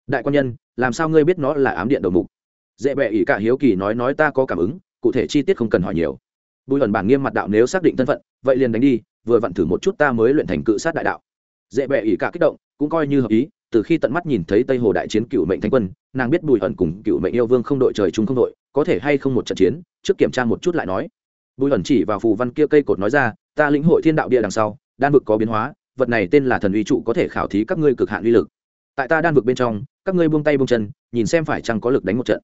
đại quan nhân, làm sao ngươi biết nó là ám điện đầu mục? Dễ bệ ỷ cả hiếu kỳ nói nói ta có cảm ứng, cụ thể chi tiết không cần hỏi nhiều. Bùi ẩn bản nghiêm mặt đạo nếu xác định thân phận, vậy liền đánh đi, vừa vặn thử một chút ta mới luyện thành cự sát đại đạo. Dễ bệ ỷ cả kích động, cũng coi như hợp ý, từ khi tận mắt nhìn thấy tây hồ đại chiến cựu mệnh thánh quân, nàng biết bùi Hận cùng cựu mệnh yêu vương không đội trời chung không đội, có thể hay không một trận chiến, trước kiểm tra một chút lại nói. Bùi Hận chỉ vào phù văn kia cây cột nói ra, ta lĩnh hội thiên đạo bia đằng sau, đan vực có biến hóa, vật này tên là thần uy trụ có thể khảo thí các ngươi cực hạn uy lực. Tại ta đan vực bên trong các ngươi buông tay buông chân, nhìn xem phải chăng có lực đánh một trận.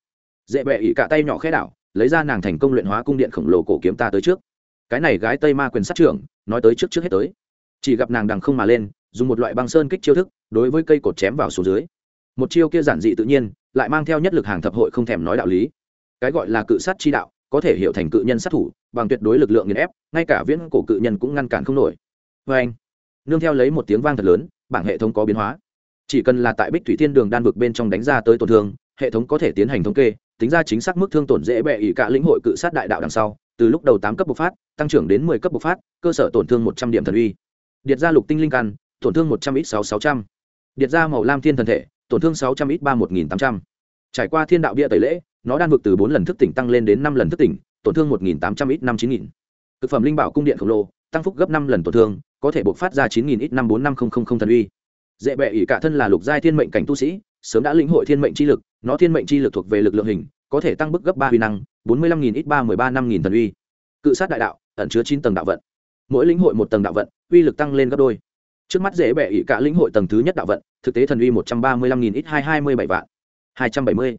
Dễ bệ ỉ cả tay nhỏ khẽ đảo, lấy ra nàng thành công luyện hóa cung điện khổng lồ cổ kiếm ta tới trước. Cái này gái tây ma quyền sát trưởng, nói tới trước trước hết tới. Chỉ gặp nàng đằng không mà lên, dùng một loại băng sơn kích chiêu thức, đối với cây cột chém vào xuống dưới. Một chiêu kia giản dị tự nhiên, lại mang theo nhất lực hàng thập hội không thèm nói đạo lý. Cái gọi là cự sát chi đạo, có thể hiểu thành cự nhân sát thủ, bằng tuyệt đối lực lượng nghiền ép, ngay cả viễn cổ cự nhân cũng ngăn cản không nổi. Vê anh nương theo lấy một tiếng vang thật lớn, bảng hệ thống có biến hóa chỉ cần là tại bích thủy thiên đường đan vực bên trong đánh ra tới tổn thương, hệ thống có thể tiến hành thống kê, tính ra chính xác mức thương tổn dễ bệ ỷ cả lĩnh hội cự sát đại đạo đằng sau. Từ lúc đầu tám cấp bộc phát, tăng trưởng đến mười cấp bộc phát, cơ sở tổn thương một trăm điểm thần uy. Điệt ra lục tinh linh căn, tổn thương một trăm ít sáu sáu trăm. Điệt ra màu lam thiên thần thể, tổn thương sáu trăm ít ba, một nghìn tám trăm. Trải qua thiên đạo bia tẩy lễ, nó đan vực từ bốn lần thức tỉnh tăng lên đến năm lần thức tỉnh, tổn thương một nghìn tám trăm ít năm, chín nghìn. Thực phẩm linh bảo cung điện khổng lồ, tăng phúc gấp năm lần tổn thương, có thể bộc phát ra chín nghìn ít năm, bốn năm không không không thần uy dễ bệ ỷ cả thân là lục giai thiên mệnh cảnh tu sĩ, sớm đã lĩnh hội thiên mệnh chi lực, nó thiên mệnh chi lực thuộc về lực lượng hình, có thể tăng bức gấp ba huy năng, bốn mươi lăm nghìn ít ba mười ba, năm nghìn thần uy. Cự sát đại đạo, ẩn chứa chín tầng đạo vận. Mỗi lĩnh hội một tầng đạo vận, uy lực tăng lên gấp đôi. Trước mắt dễ bệ ỷ cả lĩnh hội tầng thứ nhất đạo vận, thực tế thần uy một trăm ba mươi lăm nghìn ít hai hai mươi bảy vạn. hai trăm bảy mươi.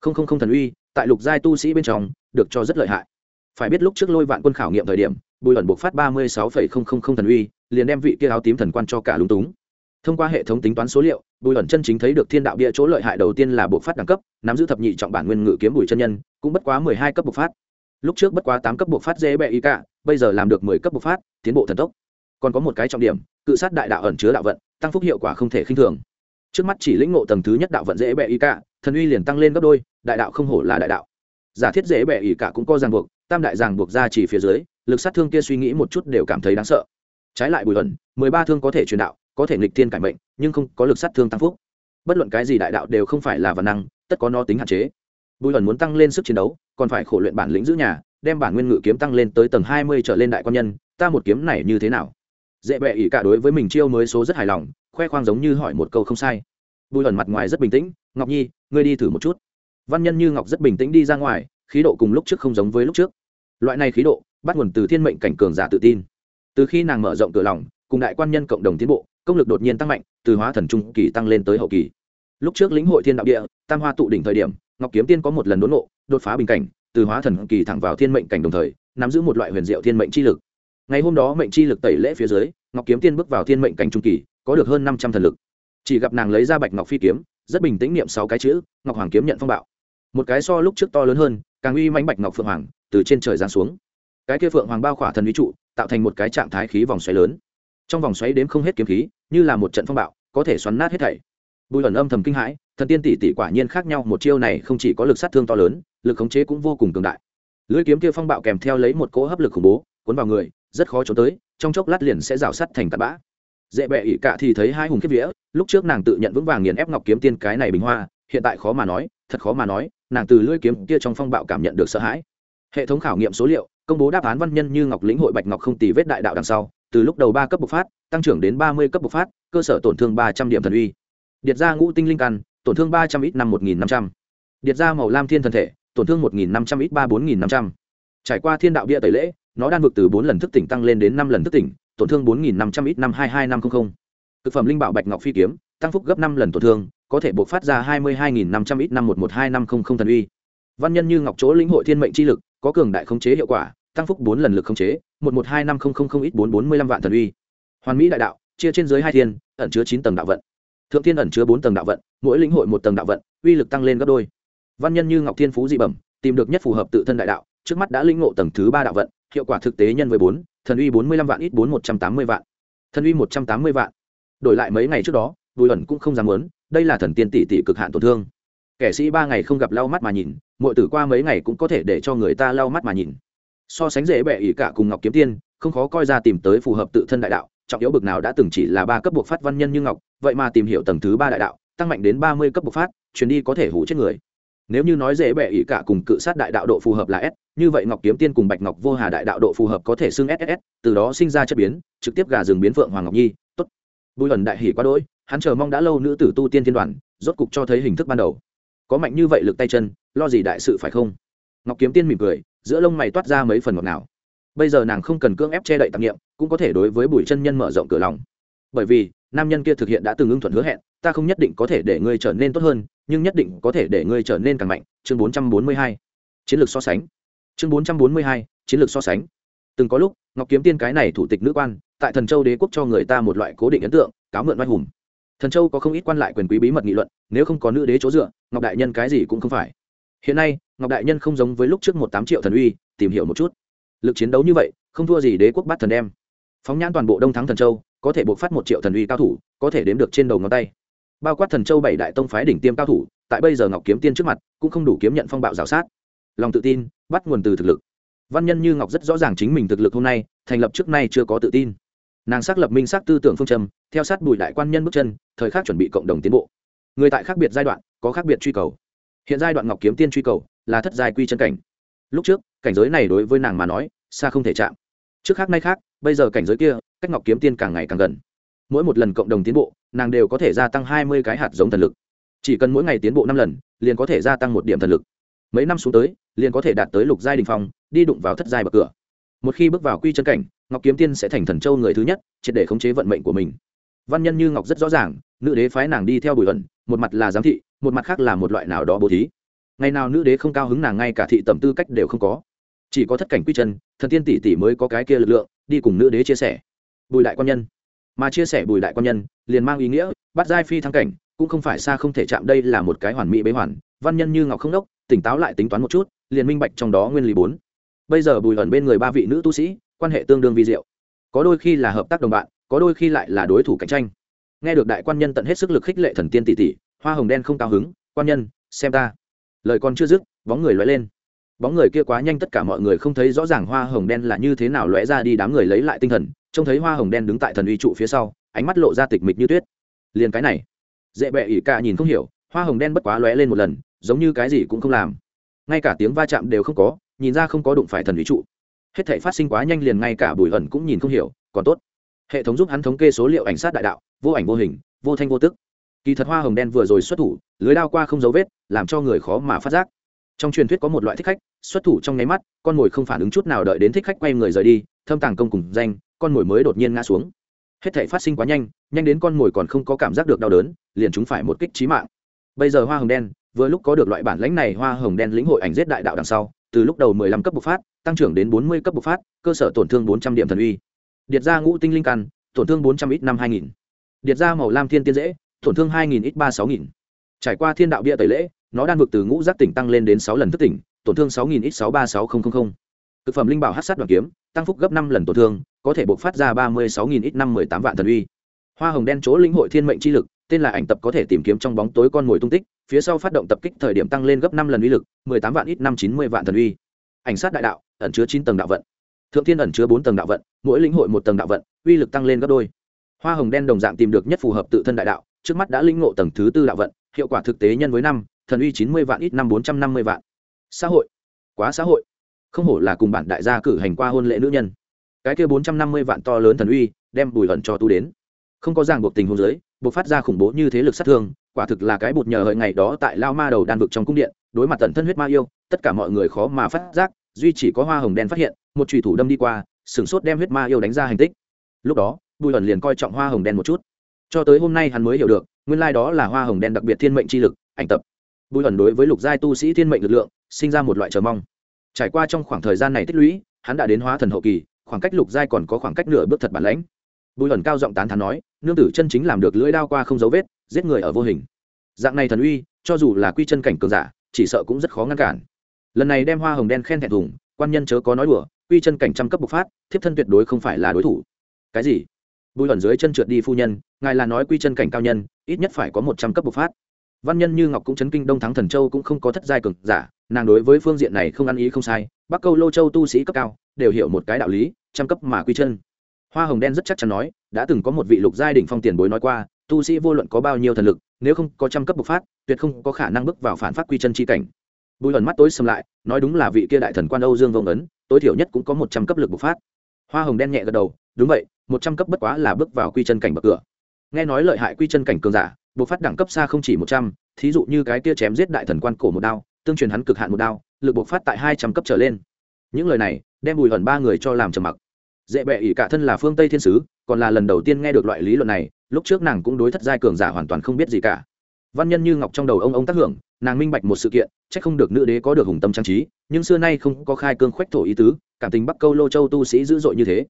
Không không không thần uy, tại lục giai tu sĩ bên trong, được cho rất lợi hại. Phải biết lúc trước lôi vạn quân khảo nghiệm thời điểm, bùi ẩn buộc phát ba mươi sáu phẩy không không không thần uy, liền đem vị kia áo tím thần quan cho cả lúng túng thông qua hệ thống tính toán số liệu, bùi ẩn chân chính thấy được thiên đạo bia chỗ lợi hại đầu tiên là buộc phát đẳng cấp, nắm giữ thập nhị trọng bản nguyên ngự kiếm bùi chân nhân, cũng bất quá mười hai cấp buộc phát. Lúc trước bất quá tám cấp buộc phát dễ bẹ y cả, bây giờ làm được mười cấp buộc phát, tiến bộ thần tốc. Còn có một cái trọng điểm, cự sát đại đạo ẩn chứa đạo vận, tăng phúc hiệu quả không thể khinh thường. Trước mắt chỉ lĩnh ngộ tầng thứ nhất đạo vận dễ bẹ y cả, thần uy liền tăng lên gấp đôi, đại đạo không hổ là đại đạo. Giả thiết dễ bẹ y cả cũng có ràng buộc, tam đại ràng buộc ra chỉ phía dưới, lực sát thương kia suy nghĩ một chút đều cảm thấy đáng sợ. Trái lại bùi ẩn, mười ba thương có thể truyền đạo có thể nghịch thiên cải mệnh, nhưng không có lực sát thương tăng phúc. Bất luận cái gì đại đạo đều không phải là văn năng, tất có nó tính hạn chế. Bùi ẩn muốn tăng lên sức chiến đấu, còn phải khổ luyện bản lĩnh giữ nhà, đem bản nguyên ngự kiếm tăng lên tới tầng hai mươi trở lên đại quan nhân, ta một kiếm này như thế nào? Dễ bệ ỷ cả đối với mình chiêu mới số rất hài lòng, khoe khoang giống như hỏi một câu không sai. Bùi ẩn mặt ngoài rất bình tĩnh, ngọc nhi, ngươi đi thử một chút. Văn nhân như ngọc rất bình tĩnh đi ra ngoài, khí độ cùng lúc trước không giống với lúc trước. Loại này khí độ, bắt nguồn từ thiên mệnh cảnh cường giả tự tin. Từ khi nàng mở rộng cửa lòng, cùng đại quan nhân cộng đồng tiến bộ công lực đột nhiên tăng mạnh, từ hóa thần trung kỳ tăng lên tới hậu kỳ. Lúc trước lĩnh hội thiên đạo địa, tam hoa tụ đỉnh thời điểm, ngọc kiếm tiên có một lần đốn nộ đột phá bình cảnh, từ hóa thần kỳ thẳng vào thiên mệnh cảnh đồng thời, nắm giữ một loại huyền diệu thiên mệnh chi lực. Ngày hôm đó mệnh chi lực tẩy lễ phía dưới, ngọc kiếm tiên bước vào thiên mệnh cảnh trung kỳ, có được hơn năm trăm thần lực. Chỉ gặp nàng lấy ra bạch ngọc phi kiếm, rất bình tĩnh niệm sáu cái chữ, ngọc hoàng kiếm nhận phong bạo. Một cái so lúc trước to lớn hơn, càng uy mãnh bạch ngọc phượng hoàng, từ trên trời giáng xuống. Cái kia phượng hoàng bao khỏa thần uy trụ, tạo thành một cái trạng thái khí vòng xoáy lớn. Trong vòng xoáy đếm không hết kiếm khí như là một trận phong bạo, có thể xoắn nát hết thảy. Bùi ẩn âm thầm kinh hãi, thần tiên tỷ tỷ quả nhiên khác nhau, một chiêu này không chỉ có lực sát thương to lớn, lực khống chế cũng vô cùng cường đại. Lưỡi kiếm kia phong bạo kèm theo lấy một cỗ hấp lực khủng bố, cuốn vào người, rất khó trốn tới, trong chốc lát liền sẽ rào sắt thành tạt bã. Dễ bẹ ỉ cả thì thấy hai hùng kiếp vía, lúc trước nàng tự nhận vững vàng nghiền ép ngọc kiếm tiên cái này bình hoa, hiện tại khó mà nói, thật khó mà nói, nàng từ lưỡi kiếm kia trong phong bạo cảm nhận được sợ hãi. Hệ thống khảo nghiệm số liệu, công bố đáp án văn nhân như ngọc lĩnh hội bạch ngọc không tì vết đại đạo đằng sau, từ lúc đầu ba cấp bộc phát tăng trưởng đến ba mươi cấp bộc phát, cơ sở tổn thương ba trăm điểm thần uy. Điệt ra ngũ tinh linh căn, tổn thương ba trăm ít năm một nghìn năm trăm. Điệt ra màu lam thiên thần thể, tổn thương một nghìn năm trăm ít ba bốn nghìn năm trăm. Trải qua thiên đạo bia tẩy lễ, nó đan vực từ bốn lần thức tỉnh tăng lên đến năm lần thức tỉnh, tổn thương bốn nghìn năm trăm ít năm hai hai năm trăm linh thực phẩm linh bảo bạch ngọc phi kiếm, tăng phúc gấp năm lần tổn thương, có thể buộc phát ra hai mươi hai nghìn năm trăm ít năm một một hai năm trăm linh thần uy. Văn nhân như ngọc chỗ lĩnh hội thiên mệnh chi lực, có cường đại khống chế hiệu quả, tăng phúc bốn lần lực khống chế, một một hai năm không không không ít bốn bốn mươi lăm vạn thần uy hoàn mỹ đại đạo, chia trên dưới hai thiên, ẩn chứa chín tầng đạo vận. Thượng thiên ẩn chứa bốn tầng đạo vận, mỗi lĩnh hội một tầng đạo vận, uy lực tăng lên gấp đôi. Văn nhân như ngọc thiên phú dị bẩm, tìm được nhất phù hợp tự thân đại đạo, trước mắt đã lĩnh ngộ tầng thứ ba đạo vận, hiệu quả thực tế nhân với bốn, thần uy bốn mươi lăm vạn ít bốn một trăm tám mươi vạn. Thần uy một trăm tám mươi vạn. Đổi lại mấy ngày trước đó, bùi ẩn cũng không dám muốn, đây là thần tiên tỷ tỷ cực hạn tổn thương. Kẻ sĩ ba ngày không gặp lau mắt mà nhìn mọi tử qua mấy ngày cũng có thể để cho người ta lau mắt mà nhìn. So sánh dễ bẹ ỉ cả cùng ngọc kiếm tiên, không khó coi ra tìm tới phù hợp tự thân đại đạo trọng yếu bực nào đã từng chỉ là ba cấp buộc phát văn nhân như ngọc, vậy mà tìm hiểu tầng thứ ba đại đạo, tăng mạnh đến ba mươi cấp buộc phát chuyến đi có thể hủ chết người. Nếu như nói dễ bẹ ỉ cả cùng cự sát đại đạo độ phù hợp là s, như vậy ngọc kiếm tiên cùng bạch ngọc vô hà đại đạo độ phù hợp có thể xưng ss từ đó sinh ra chất biến, trực tiếp gà rừng biến phượng hoàng ngọc nhi t ố t bùi ẩn đại hỉ quá đỗi, hắn chờ mong đã lâu nữ tử tu tiên thiên đoàn, rốt cục cho thấy hình thức ban đầu. Có mạnh như vậy lực tay chân, lo gì đại sự phải không? Ngọc kiếm tiên mỉm cười, giữa lông mày toát ra mấy phần ngọt nào bây giờ nàng không cần cưỡng ép che đậy tạp nghiệm cũng có thể đối với bùi chân nhân mở rộng cửa lòng. Bởi vì, nam nhân kia thực hiện đã từng ưng thuận hứa hẹn, ta không nhất định có thể để ngươi trở nên tốt hơn, nhưng nhất định có thể để ngươi trở nên càng mạnh. Chương bốn trăm bốn mươi hai. Chiến lược so sánh. Chương bốn trăm bốn mươi hai. Chiến lược so sánh. Từng có lúc, ngọc kiếm tiên cái này thủ tịch nữ quan, tại thần châu đế quốc cho người ta một loại cố định ấn tượng, cáo mượn oai hùng. Thần châu có không ít quan lại quyền quý bí mật nghị luận, nếu không có nữ đế chỗ dựa, ngọc đại nhân cái gì cũng không phải. Hiện nay, ngọc đại nhân không giống với lúc trước một tám triệu thần uy, tìm hiểu một chút. Lực chiến đấu như vậy, không thua gì đế quốc bắt thần đem phóng nhãn toàn bộ đông thắng thần châu, có thể buộc phát một triệu thần uy cao thủ, có thể đếm được trên đầu ngón tay. Bao quát thần châu bảy đại tông phái đỉnh tiêm cao thủ, tại bây giờ ngọc kiếm tiên trước mặt, cũng không đủ kiếm nhận phong bạo rào sát. Lòng tự tin, bắt nguồn từ thực lực. Văn nhân như ngọc rất rõ ràng chính mình thực lực hôm nay, thành lập trước nay chưa có tự tin. Nàng xác lập minh xác tư tưởng phương châm, theo sát bùi đại quan nhân bước chân, thời khắc chuẩn bị cộng đồng tiến bộ. Người tại khác biệt giai đoạn, có khác biệt truy cầu. Hiện giai đoạn ngọc kiếm tiên truy cầu, là thất giai quy chân cảnh. Lúc trước, cảnh giới này đối với nàng mà nói, xa không thể chạm. Trước khác nay khác bây giờ cảnh giới kia, cách ngọc kiếm tiên càng ngày càng gần. Mỗi một lần cộng đồng tiến bộ, nàng đều có thể gia tăng hai mươi cái hạt giống thần lực. Chỉ cần mỗi ngày tiến bộ năm lần, liền có thể gia tăng một điểm thần lực. Mấy năm xuống tới, liền có thể đạt tới lục giai đình phong, đi đụng vào thất giai bậc cửa. Một khi bước vào quy chân cảnh, ngọc kiếm tiên sẽ thành thần châu người thứ nhất, triệt để khống chế vận mệnh của mình. Văn nhân như ngọc rất rõ ràng, nữ đế phái nàng đi theo bùi ẩn, một mặt là giám thị, một mặt khác là một loại nào đó bố thí. Ngày nào nữ đế không cao hứng nàng, ngay cả thị tầm tư cách đều không có. Chỉ có thất cảnh quy chân, thần tiên tỷ tỷ mới có cái kia lực lượng đi cùng nữ đế chia sẻ. Bùi đại quan nhân. Mà chia sẻ bùi đại quan nhân, liền mang ý nghĩa, bắt giai phi thăng cảnh, cũng không phải xa không thể chạm đây là một cái hoàn mỹ bế hoàn. Văn nhân như ngọc không đốc, tỉnh táo lại tính toán một chút, liền minh bạch trong đó nguyên lý bốn. Bây giờ bùi ẩn bên người ba vị nữ tu sĩ, quan hệ tương đương vi diệu. Có đôi khi là hợp tác đồng bạn, có đôi khi lại là đối thủ cạnh tranh. Nghe được đại quan nhân tận hết sức lực khích lệ thần tiên tỷ tỷ, hoa hồng đen không cao hứng, quan nhân, xem ta. Lời còn chưa dứt, bóng người lóe lên bóng người kia quá nhanh tất cả mọi người không thấy rõ ràng hoa hồng đen là như thế nào lóe ra đi, đám người lấy lại tinh thần, trông thấy hoa hồng đen đứng tại thần uy trụ phía sau, ánh mắt lộ ra tịch mịch như tuyết. Liền cái này, dễ bẹ ỉ cả nhìn không hiểu, hoa hồng đen bất quá lóe lên một lần, giống như cái gì cũng không làm. Ngay cả tiếng va chạm đều không có, nhìn ra không có đụng phải thần uy trụ. Hết thể phát sinh quá nhanh liền ngay cả bùi ẩn cũng nhìn không hiểu, còn tốt. Hệ thống giúp hắn thống kê số liệu ảnh sát đại đạo, vô ảnh vô hình, vô thanh vô tức. Kỳ thật hoa hồng đen vừa rồi xuất thủ, lưới đao qua không dấu vết, làm cho người khó mà phát giác trong truyền thuyết có một loại thích khách, xuất thủ trong nháy mắt, con mồi không phản ứng chút nào đợi đến thích khách quay người rời đi, thâm tàng công cùng danh, con mồi mới đột nhiên ngã xuống. Hết thể phát sinh quá nhanh nhanh đến con mồi còn không có cảm giác được đau đớn, liền chúng phải một kích trí mạng. Bây giờ hoa hồng đen, vừa lúc có được loại bản lãnh này, hoa hồng đen lĩnh hội ảnh giết đại đạo đằng sau, từ lúc đầu mười lăm cấp bộc phát, tăng trưởng đến bốn mươi cấp bộc phát, cơ sở tổn thương bốn trăm điểm thần uy. Điệt ra ngũ tinh linh căn, tổn thương bốn trăm ít năm hai nghìn. Điệt ra màu lam thiên tiên dễ, tổn thương hai nghìn ít ba sáu nghìn. Trải qua thiên đạo bia tẩy lễ nó đang vực từ ngũ giác tỉnh tăng lên đến sáu lần thức tỉnh, tổn thương sáu nghìn ít sáu ba sáu nghìn thực phẩm linh bảo hát sát đoàn kiếm, tăng phúc gấp năm lần tổn thương, có thể bộc phát ra ba mươi sáu nghìn ít năm mười tám vạn thần uy. Hoa hồng đen chỗ linh hội thiên mệnh chi lực, tên là ảnh tập có thể tìm kiếm trong bóng tối con mồi tung tích, phía sau phát động tập kích thời điểm tăng lên gấp năm lần uy lực, mười tám vạn ít năm chín mươi vạn thần uy. Ảnh sát đại đạo, ẩn chứa chín tầng đạo vận. Thượng thiên ẩn chứa bốn tầng đạo vận, mỗi lĩnh hội một tầng đạo vận, uy lực tăng lên gấp đôi. Hoa hồng đen đồng dạng tìm được nhất phù hợp tự thân đại đạo, trước mắt đã linh ngộ tầng thứ tư đạo vận, hiệu quả thực tế nhân với năm thần uy chín mươi vạn, ít năm bốn trăm năm mươi vạn. Xã hội. Quá xã hội. Không hổ là cùng bản đại gia cử hành qua hôn lễ nữ nhân. Cái kia bốn trăm năm mươi vạn to lớn thần uy, đem bùi ẩn cho tu đến. Không có ràng buộc tình hôn giới buộc phát ra khủng bố như thế lực sát thương, quả thực là cái bột nhờ hợi ngày đó tại lao ma đầu đan vực trong cung điện, đối mặt tận thân huyết ma yêu, tất cả mọi người khó mà phát giác, duy chỉ có hoa hồng đen phát hiện, một trùy thủ đâm đi qua sửng sốt đem huyết ma yêu đánh ra hành tích. Lúc đó, bùi ẩn liền coi trọng hoa hồng đen một chút. Cho tới hôm nay hắn mới hiểu được, nguyên lai đó là hoa hồng đen đặc biệt thiên mệnh chi lực, ảnh tập bùi ẩn đối với lục giai tu sĩ thiên mệnh lực lượng, sinh ra một loại chờ mong. Trải qua trong khoảng thời gian này tích lũy, hắn đã đến hóa thần hậu kỳ, khoảng cách lục giai còn có khoảng cách nửa bước thật bản lãnh. Bùi ẩn cao giọng tán thán nói, nương tử chân chính làm được lưỡi đao qua không dấu vết, giết người ở vô hình. Dạng này thần uy, cho dù là quy chân cảnh cường giả, chỉ sợ cũng rất khó ngăn cản. Lần này đem hoa hồng đen khen thẹn thùng, quan nhân chớ có nói đùa, quy chân cảnh trăm cấp bộc phát, thiếp thân tuyệt đối không phải là đối thủ. Cái gì? Bùi ẩn dưới chân trượt đi phu nhân, ngài là nói quy chân cảnh cao nhân, ít nhất phải có một trăm cấp bộc phát văn nhân như ngọc cũng chấn kinh đông thắng thần châu cũng không có thất giai cường giả, nàng đối với phương diện này không ăn ý không sai, bắc câu lô châu tu sĩ cấp cao, đều hiểu một cái đạo lý, trăm cấp mà quy chân. Hoa hồng đen rất chắc chắn nói, đã từng có một vị lục giai đỉnh phong tiền bối nói qua, tu sĩ vô luận có bao nhiêu thần lực, nếu không có trăm cấp bộc phát, tuyệt không có khả năng bước vào phản phát quy chân chi cảnh. Bùi ẩn mắt tối xâm lại, nói đúng là vị kia đại thần quan âu dương vông ấn, tối thiểu nhất cũng có một trăm cấp lực bộc phát. Hoa hồng đen nhẹ gật đầu, đúng vậy, một trăm cấp bất quá là bước vào quy chân cảnh bậc cửa. Nghe nói lợi hại quy chân cảnh cường giả bộc phát đẳng cấp xa không chỉ một trăm, thí dụ như cái kia chém giết đại thần quan cổ một đao, tương truyền hắn cực hạn một đao, lực bộc phát tại hai trăm cấp trở lên. Những lời này, đem bùi ẩn ba người cho làm trầm mặc. Dễ bệ ỷ cả thân là phương tây thiên sứ, còn là lần đầu tiên nghe được loại lý luận này, lúc trước nàng cũng đối thất giai cường giả hoàn toàn không biết gì cả. Văn nhân như ngọc trong đầu ông ông tác hưởng, nàng minh bạch một sự kiện c h ắ c không được nữ đế có được hùng tâm trang trí, nhưng xưa nay không có khai cương khoách thổ ý tứ, cảm tình bắc câu lô châu tu sĩ dữ dội như thế.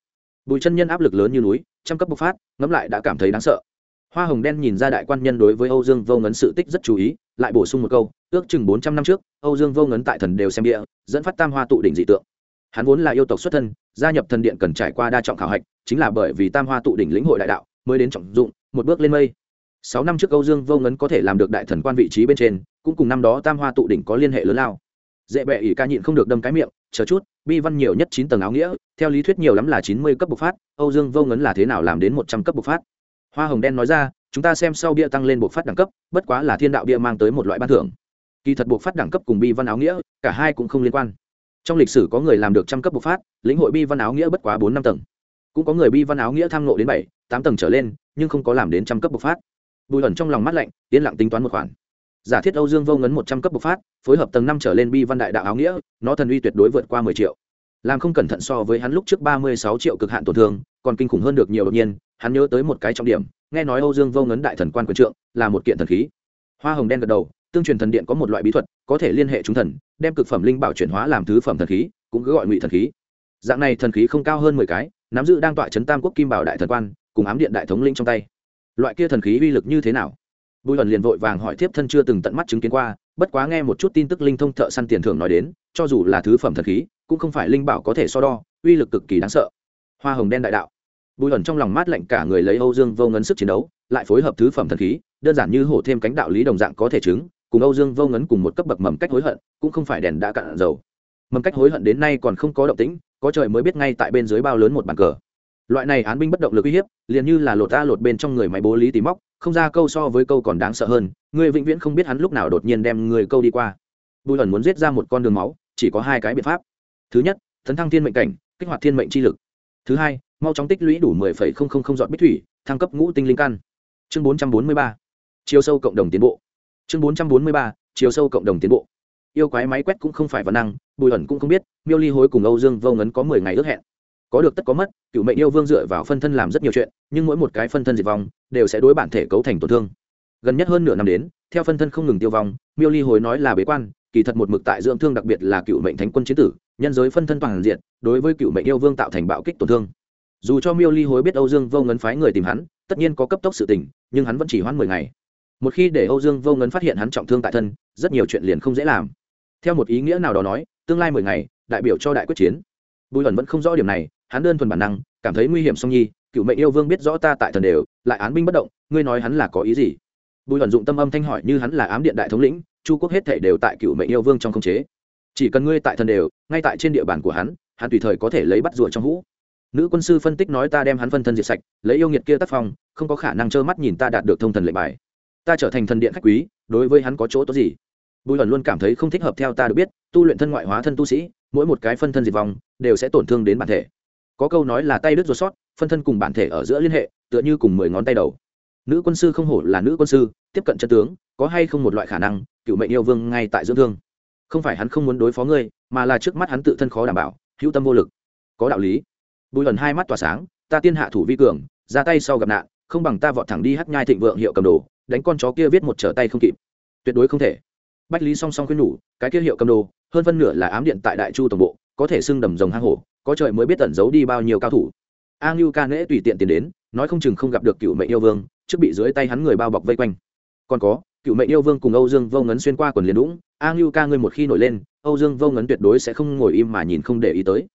Bùi chân nhân áp lực lớn như núi, trăm cấp bộc phát, ngẫm lại đã cảm thấy đáng sợ hoa hồng đen nhìn ra đại quan nhân đối với âu dương vô ngấn sự tích rất chú ý, lại bổ sung một câu, ước chừng bốn trăm năm trước, âu dương vô ngấn tại thần đều xem địa, dẫn phát tam hoa tụ đỉnh dị tượng. Hắn vốn là yêu tộc xuất thân, gia nhập thần điện cần trải qua đa trọng khảo hạch, chính là bởi vì tam hoa tụ đỉnh lĩnh hội đại đạo, mới đến trọng dụng, một bước lên mây. Sáu năm trước âu dương vô ngấn có thể làm được đại thần quan vị trí bên trên, cũng cùng năm đó tam hoa tụ đỉnh có liên hệ lớn lao. Dễ bệ ỷ ca nhịn không được đâm cái miệng, chờ chút, bi văn nhiều nhất chín tầng áo nghĩa, theo lý thuyết nhiều lắm là chín mươi cấp bộc phát, âu dương vô ngấn là thế nào làm đến một trăm cấp bộc phát? Hoa hồng đen nói ra, chúng ta xem sau bia tăng lên bộ phát đẳng cấp, bất quá là thiên đạo bia mang tới một loại ban thưởng. Kỳ thật bộ phát đẳng cấp cùng bi văn áo nghĩa, cả hai cũng không liên quan. Trong lịch sử có người làm được trăm cấp bộc phát, lĩnh hội bi văn áo nghĩa bất quá bốn năm tầng. Cũng có người bi văn áo nghĩa tham nộ đến bảy, tám tầng trở lên, nhưng không có làm đến trăm cấp bộc phát. Bùi ẩn trong lòng mắt lạnh, yên lặng tính toán một khoản. Giả thiết âu dương vô ngấn một trăm cấp bộc phát, phối hợp tầng năm trở lên bi văn đại đạo áo nghĩa, nó thần uy tuyệt đối vượt qua mười triệu. Làm không cẩn thận so với hắn lúc trước ba mươi sáu triệu cực hạn tổn thương, còn kinh khủng hơn được nhiều đột nhiên hắn nhớ tới một cái trọng điểm, nghe nói âu dương vô ngấn đại thần quan quân trượng là một kiện thần khí. Hoa hồng đen gật đầu, tương truyền thần điện có một loại bí thuật, có thể liên hệ chúng thần, đem cực phẩm linh bảo chuyển hóa làm thứ phẩm thần khí, cũng cứ gọi ngụy thần khí. Dạng này thần khí không cao hơn mười cái, nắm giữ đang tọa chấn tam quốc kim bảo đại thần quan, cùng ám điện đại thống linh trong tay. Loại kia thần khí uy lực như thế nào? Bùi Hận liền vội vàng hỏi tiếp thân chưa từng tận mắt chứng kiến qua, bất quá nghe một chút tin tức linh thông thợ săn tiền thưởng nói đến, cho dù là thứ phẩm thần khí, cũng không phải linh bảo có thể so đo, uy lực cực kỳ đáng sợ. Hoa hồng đen đại đạo bùi ẩn trong lòng mát lạnh cả người lấy âu dương vô ngấn sức chiến đấu, lại phối hợp thứ phẩm thần khí, đơn giản như hổ thêm cánh đạo lý đồng dạng có thể chứng, cùng âu dương vô ngấn cùng một cấp bậc mầm cách hối hận, cũng không phải đèn đã cạn dầu. Mầm cách hối hận đến nay còn không có động tĩnh, có trời mới biết ngay tại bên dưới bao lớn một bàn cờ. Loại này án binh bất động lực uy hiếp, liền như là lột ta lột bên trong người máy bố lý tí móc, không ra câu so với câu còn đáng sợ hơn, người vĩnh viễn không biết hắn lúc nào đột nhiên đem người câu đi qua. Bùi ẩn muốn giết ra một con đường máu, chỉ có hai cái biện pháp. Thứ nhất thấn thăng thiên mệnh cảnh, kích hoạt thiên mệnh chi lực. Thứ hai mau chóng tích lũy đủ mười phẩy không không không dọn bích thủy, thăng cấp ngũ tinh linh căn. Chương bốn trăm bốn mươi ba, chiều sâu cộng đồng tiến bộ. Chương bốn trăm bốn mươi ba, chiều sâu cộng đồng tiến bộ. Yêu quái máy quét cũng không phải vấn năng, bùi ẩn cũng không biết, miêu ly hối cùng âu dương vô ngấn có mười ngày ước hẹn. Có được tất có mất, cựu mệnh yêu vương dựa vào phân thân làm rất nhiều chuyện, nhưng mỗi một cái phân thân diệt vong, đều sẽ đối bản thể cấu thành tổn thương. Gần nhất hơn nửa năm đến, theo phân thân không ngừng tiêu vong, miêu ly hối nói là bế quan, kỳ thật một mực tại dưỡng thương đặc biệt là cựu mệnh thánh quân chiến tử, nhân giới phân thân toàn diện, đối với cựu mệnh yêu vương tạo thành bạo kích tổn thương dù cho miêu ly hối biết âu dương vô ngấn phái người tìm hắn, tất nhiên có cấp tốc sự tình, nhưng hắn vẫn chỉ hoãn mười ngày. Một khi để âu dương vô ngấn phát hiện hắn trọng thương tại thân, rất nhiều chuyện liền không dễ làm. Theo một ý nghĩa nào đó nói, tương lai mười ngày, đại biểu cho đại quyết chiến. Bùi ẩn vẫn không rõ điểm này, hắn đơn thuần bản năng, cảm thấy nguy hiểm song nhi, cựu mệnh yêu vương biết rõ ta tại thần đều, lại án binh bất động, ngươi nói hắn là có ý gì? Bùi ẩn dụng tâm âm thanh hỏi như hắn là ám điện đại thống lĩnh, chu quốc hết thể đều tại cựu mệnh yêu vương trong khống chế. Chỉ cần ngươi tại thần đều, ngay tại trên địa bàn của hắn hắn tùy thời có thể lấy bắt ruột trong hũ nữ quân sư phân tích nói ta đem hắn phân thân diệt sạch, lấy yêu nghiệt kia tác phong, không có khả năng trơ mắt nhìn ta đạt được thông thần lệnh bài. Ta trở thành thần điện khách quý, đối với hắn có chỗ tốt gì? Bùi ẩn luôn cảm thấy không thích hợp theo ta được biết, tu luyện thân ngoại hóa thân tu sĩ, mỗi một cái phân thân diệt vong, đều sẽ tổn thương đến bản thể. Có câu nói là tay đứt ruột sót, phân thân cùng bản thể ở giữa liên hệ, tựa như cùng mười ngón tay đầu. Nữ quân sư không hổ là nữ quân sư, tiếp cận chân tướng, có hay không một loại khả năng, cựu mệnh yêu vương ngay tại dưỡng thương. Không phải hắn không muốn đối phó ngươi, mà là trước mắt hắn tự thân khó đảm bảo, hữu tâm vô lực. Có đạo lý bùi ẩn hai mắt tỏa sáng, ta tiên hạ thủ vi cường, ra tay sau gặp nạn, không bằng ta vọt thẳng đi hát nhai thịnh vượng hiệu cầm đồ, đánh con chó kia viết một trở tay không kịp. Tuyệt đối không thể. Bách lý song song khuyên nhủ, cái kia hiệu cầm đồ, hơn phân nửa là ám điện tại đại chu tổng bộ, có thể xưng đầm rồng hang hổ, có trời mới biết tẩn giấu đi bao nhiêu cao thủ. A ngưu ca nễ tùy tiện tiền đến, nói không chừng không gặp được cựu mệnh yêu vương, trước bị dưới tay hắn người bao bọc vây quanh. Còn có, cựu mệnh yêu vương cùng âu dương vô ngấn xuyên qua quần liền đũng, a ngưu ca ngươi một khi nổi lên, âu dương vô ngấn tuyệt đối sẽ không ngồi im mà nhìn không để ý tới.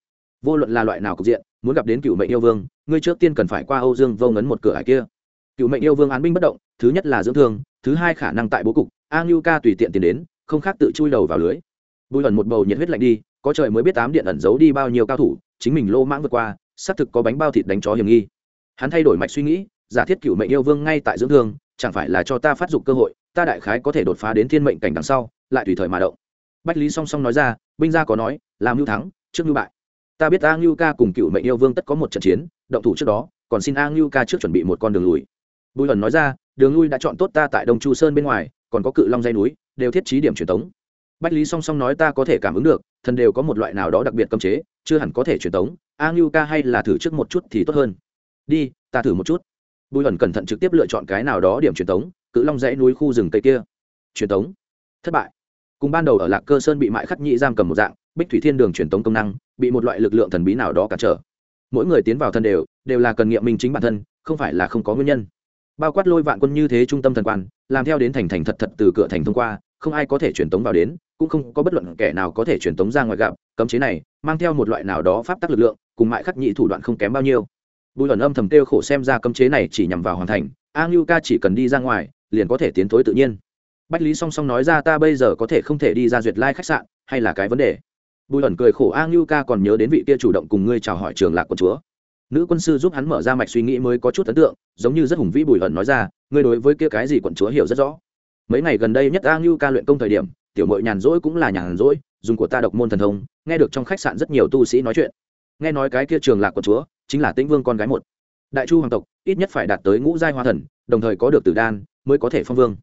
Vô luận là loại nào cục diện muốn gặp đến cựu mệnh yêu vương, ngươi trước tiên cần phải qua âu dương vô ngấn một cửa hải kia. Cựu mệnh yêu vương án binh bất động, thứ nhất là dưỡng thương, thứ hai khả năng tại bố cục, a ngưu ca tùy tiện tiền đến, không khác tự chui đầu vào lưới. Bùi ẩn một bầu nhiệt huyết lạnh đi, có trời mới biết tám điện ẩn giấu đi bao nhiêu cao thủ, chính mình lô mãng vượt qua, xác thực có bánh bao thịt đánh chó hiểm nghi. Hắn thay đổi mạch suy nghĩ, giả thiết cựu mệnh yêu vương ngay tại dưỡng thương, chẳng phải là cho ta phát dục cơ hội, ta đại khái có thể đột phá đến thiên mệnh cảnh đằng sau, lại tùy thời mà động. Bách lý song song nói ra, binh gia có nói, làm mưu thắng, trước mưu bại ta biết a ngưu ca cùng cựu mệnh yêu vương tất có một trận chiến, động thủ trước đó, còn xin a ngưu ca trước chuẩn bị một con đường lùi. Bùi ẩn nói ra, đường lui đã chọn tốt ta tại đông chu sơn bên ngoài, còn có cự long dây núi, đều thiết trí điểm truyền tống. Bách lý song song nói ta có thể cảm ứng được, thần đều có một loại nào đó đặc biệt cấm chế, chưa hẳn có thể truyền tống a ngưu ca hay là thử trước một chút thì tốt hơn. Đi, ta thử một chút. Bùi ẩn cẩn thận trực tiếp lựa chọn cái nào đó điểm truyền tống, cự long dãy núi khu rừng cây kia. Truyền tống. Thất bại. Cùng ban đầu ở lạc cơ sơn bị mại khắc nhị giam cầm một dạng bích thủy thiên đường truyền tống công năng, bị một loại lực lượng thần bí nào đó cản trở. Mỗi người tiến vào thân đều đều là cần nghiệm minh chính bản thân, không phải là không có nguyên nhân. Bao quát lôi vạn quân như thế trung tâm thần quan, làm theo đến thành thành thật thật từ cửa thành thông qua, không ai có thể truyền tống vào đến, cũng không có bất luận kẻ nào có thể truyền tống ra ngoài gặp, cấm chế này mang theo một loại nào đó pháp tắc lực lượng, cùng mại khắc nhị thủ đoạn không kém bao nhiêu. Bùi luận âm thầm kêu khổ xem ra cấm chế này chỉ nhằm vào hoàn thành, a ngưu ca chỉ cần đi ra ngoài, liền có thể tiến thối tự nhiên. Bách lý song song nói ra ta bây giờ có thể không thể đi ra duyệt lai khách sạn, hay là cái vấn đề? Bùi ẩn cười khổ, a ngưu ca còn nhớ đến vị kia chủ động cùng ngươi chào hỏi trường lạc của chúa. Nữ quân sư giúp hắn mở ra mạch suy nghĩ mới có chút ấn tượng, giống như rất hùng vĩ bùi ẩn nói ra, ngươi đối với kia cái gì quận chúa hiểu rất rõ. Mấy ngày gần đây nhất a ngưu ca luyện công thời điểm, tiểu mội nhàn rỗi cũng là nhàn rỗi, dùng của ta độc môn thần thông, nghe được trong khách sạn rất nhiều tu sĩ nói chuyện. Nghe nói cái kia trường lạc quận chúa chính là tĩnh vương con gái một. Đại chu hoàng tộc ít nhất phải đạt tới ngũ giai hoa thần, đồng thời có được tử đan mới có thể phong vương.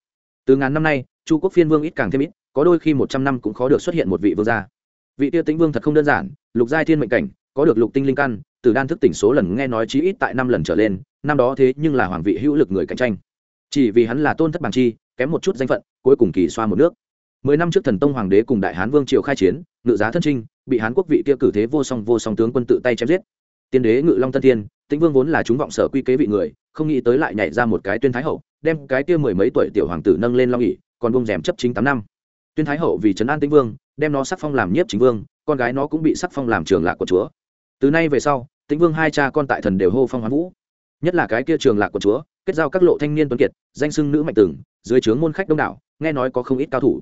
Từ ngàn năm nay, chu quốc phiên vương ít càng thêm ít, có đôi khi một trăm năm cũng khó được xuất hiện một vị vương gia vị tia tĩnh vương thật không đơn giản, lục giai thiên mệnh cảnh, có được lục tinh linh căn, từ đan thức tỉnh số lần nghe nói chí ít tại năm lần trở lên, năm đó thế nhưng là hoàng vị hữu lực người cạnh tranh. Chỉ vì hắn là tôn thất bằng chi, kém một chút danh phận, cuối cùng kỳ xoa một nước. Mười năm trước thần tông hoàng đế cùng đại hán vương triều khai chiến, ngự giá thân trinh, bị hán quốc vị kia cử thế vô song vô song tướng quân tự tay chém giết. Tiên đế ngự long tân thiên, tĩnh vương vốn là chúng vọng sở quy kế vị người, không nghĩ tới lại nhảy ra một cái tuyên thái hậu, đem cái kia mười mấy tuổi tiểu hoàng tử nâng lên long ỉ còn bông rèm chấp chính tám năm. Tuyên thái hậu vì trấn an tĩnh vương đem nó sắc phong làm nhiếp chính vương, con gái nó cũng bị sắc phong làm trường lạc của chúa. Từ nay về sau, tĩnh vương hai cha con tại thần đều hô phong hoán vũ. Nhất là cái kia trường lạc của chúa, kết giao các lộ thanh niên tuấn kiệt, danh sưng nữ mạnh tường, dưới trướng môn khách đông đảo, nghe nói có không ít cao thủ.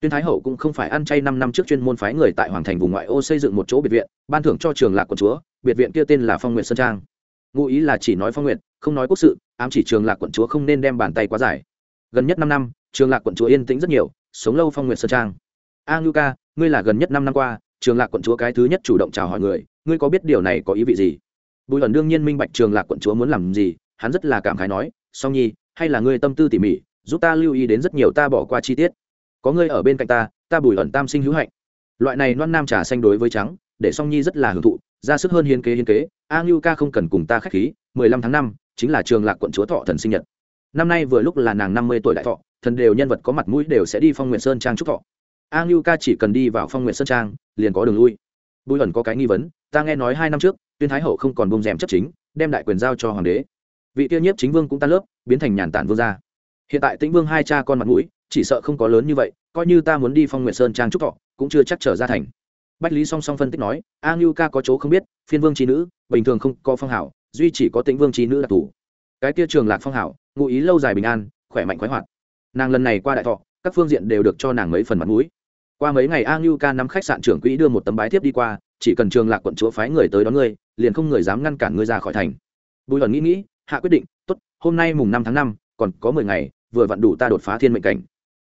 Tuyên thái hậu cũng không phải ăn chay năm năm trước chuyên môn phái người tại hoàng thành vùng ngoại ô xây dựng một chỗ biệt viện, ban thưởng cho trường lạc của chúa, biệt viện kia tên là phong nguyện sơn trang. Ngụ ý là chỉ nói phong nguyện không nói quốc sự, ám chỉ trường lạc quận chúa không nên đem bàn tay quá dài. Gần nhất năm năm, trường lạc quận chúa yên tĩnh rất nhiều, sống lâu phong nguyện sơn trang a ngưu ca, ngươi là gần nhất năm năm qua, trường lạc quận chúa cái thứ nhất chủ động chào hỏi người, ngươi có biết điều này có ý vị gì? Bùi ẩn đương nhiên minh bạch trường lạc quận chúa muốn làm gì, hắn rất là cảm khái nói, song nhi, hay là ngươi tâm tư tỉ mỉ, giúp ta lưu ý đến rất nhiều ta bỏ qua chi tiết. Có ngươi ở bên cạnh ta ta bùi ẩn tam sinh hữu hạnh. Loại này non nam trà xanh đối với trắng, để song nhi rất là hưởng thụ, ra sức hơn hiến kế hiến kế, a ngưu ca không cần cùng ta k h á c h khí, mười lăm tháng năm chính là trường lạc quận chúa thọ thần sinh nhật. Năm nay vừa lúc là nàng năm mươi tuổi đại thọ, thần đều nhân vật có mặt mũi đều sẽ đi phong nguyện sơn trang trúc thọ a ngưu ca chỉ cần đi vào phong nguyện sơn trang, liền có đường lui. Bùi ẩn có cái nghi vấn, ta nghe nói hai năm trước, tuyên thái hậu không còn bông rèm chấp chính, đem đại quyền giao cho hoàng đế. Vị tiêu nhiếp chính vương cũng tan lớp, biến thành nhàn tản vương gia. Hiện tại tĩnh vương hai cha con mặt mũi, chỉ sợ không có lớn như vậy, coi như ta muốn đi phong nguyện sơn trang trúc thọ, cũng chưa chắc trở ra thành. Bách lý song song phân tích nói, a ngưu ca có chỗ không biết, phiên vương trí nữ, bình thường không có phong hảo, duy chỉ có tĩnh vương trí nữ đặc thù cái kia trường lạc phong hảo, ngụ ý lâu dài bình an, khỏe mạnh khoái hoạt. Nàng lần này qua đại thọ, các phương diện đều được cho nàng mấy phần mặt mũi qua mấy ngày a ngưu ca nắm khách sạn trưởng quỹ đưa một tấm bái thiếp đi qua, chỉ cần trường lạc quận chúa phái người tới đón ngươi liền không người dám ngăn cản ngươi ra khỏi thành. Bùi lần nghĩ nghĩ, hạ quyết định, tốt, hôm nay mùng năm tháng năm, còn có mười ngày, vừa vặn đủ ta đột phá thiên mệnh cảnh.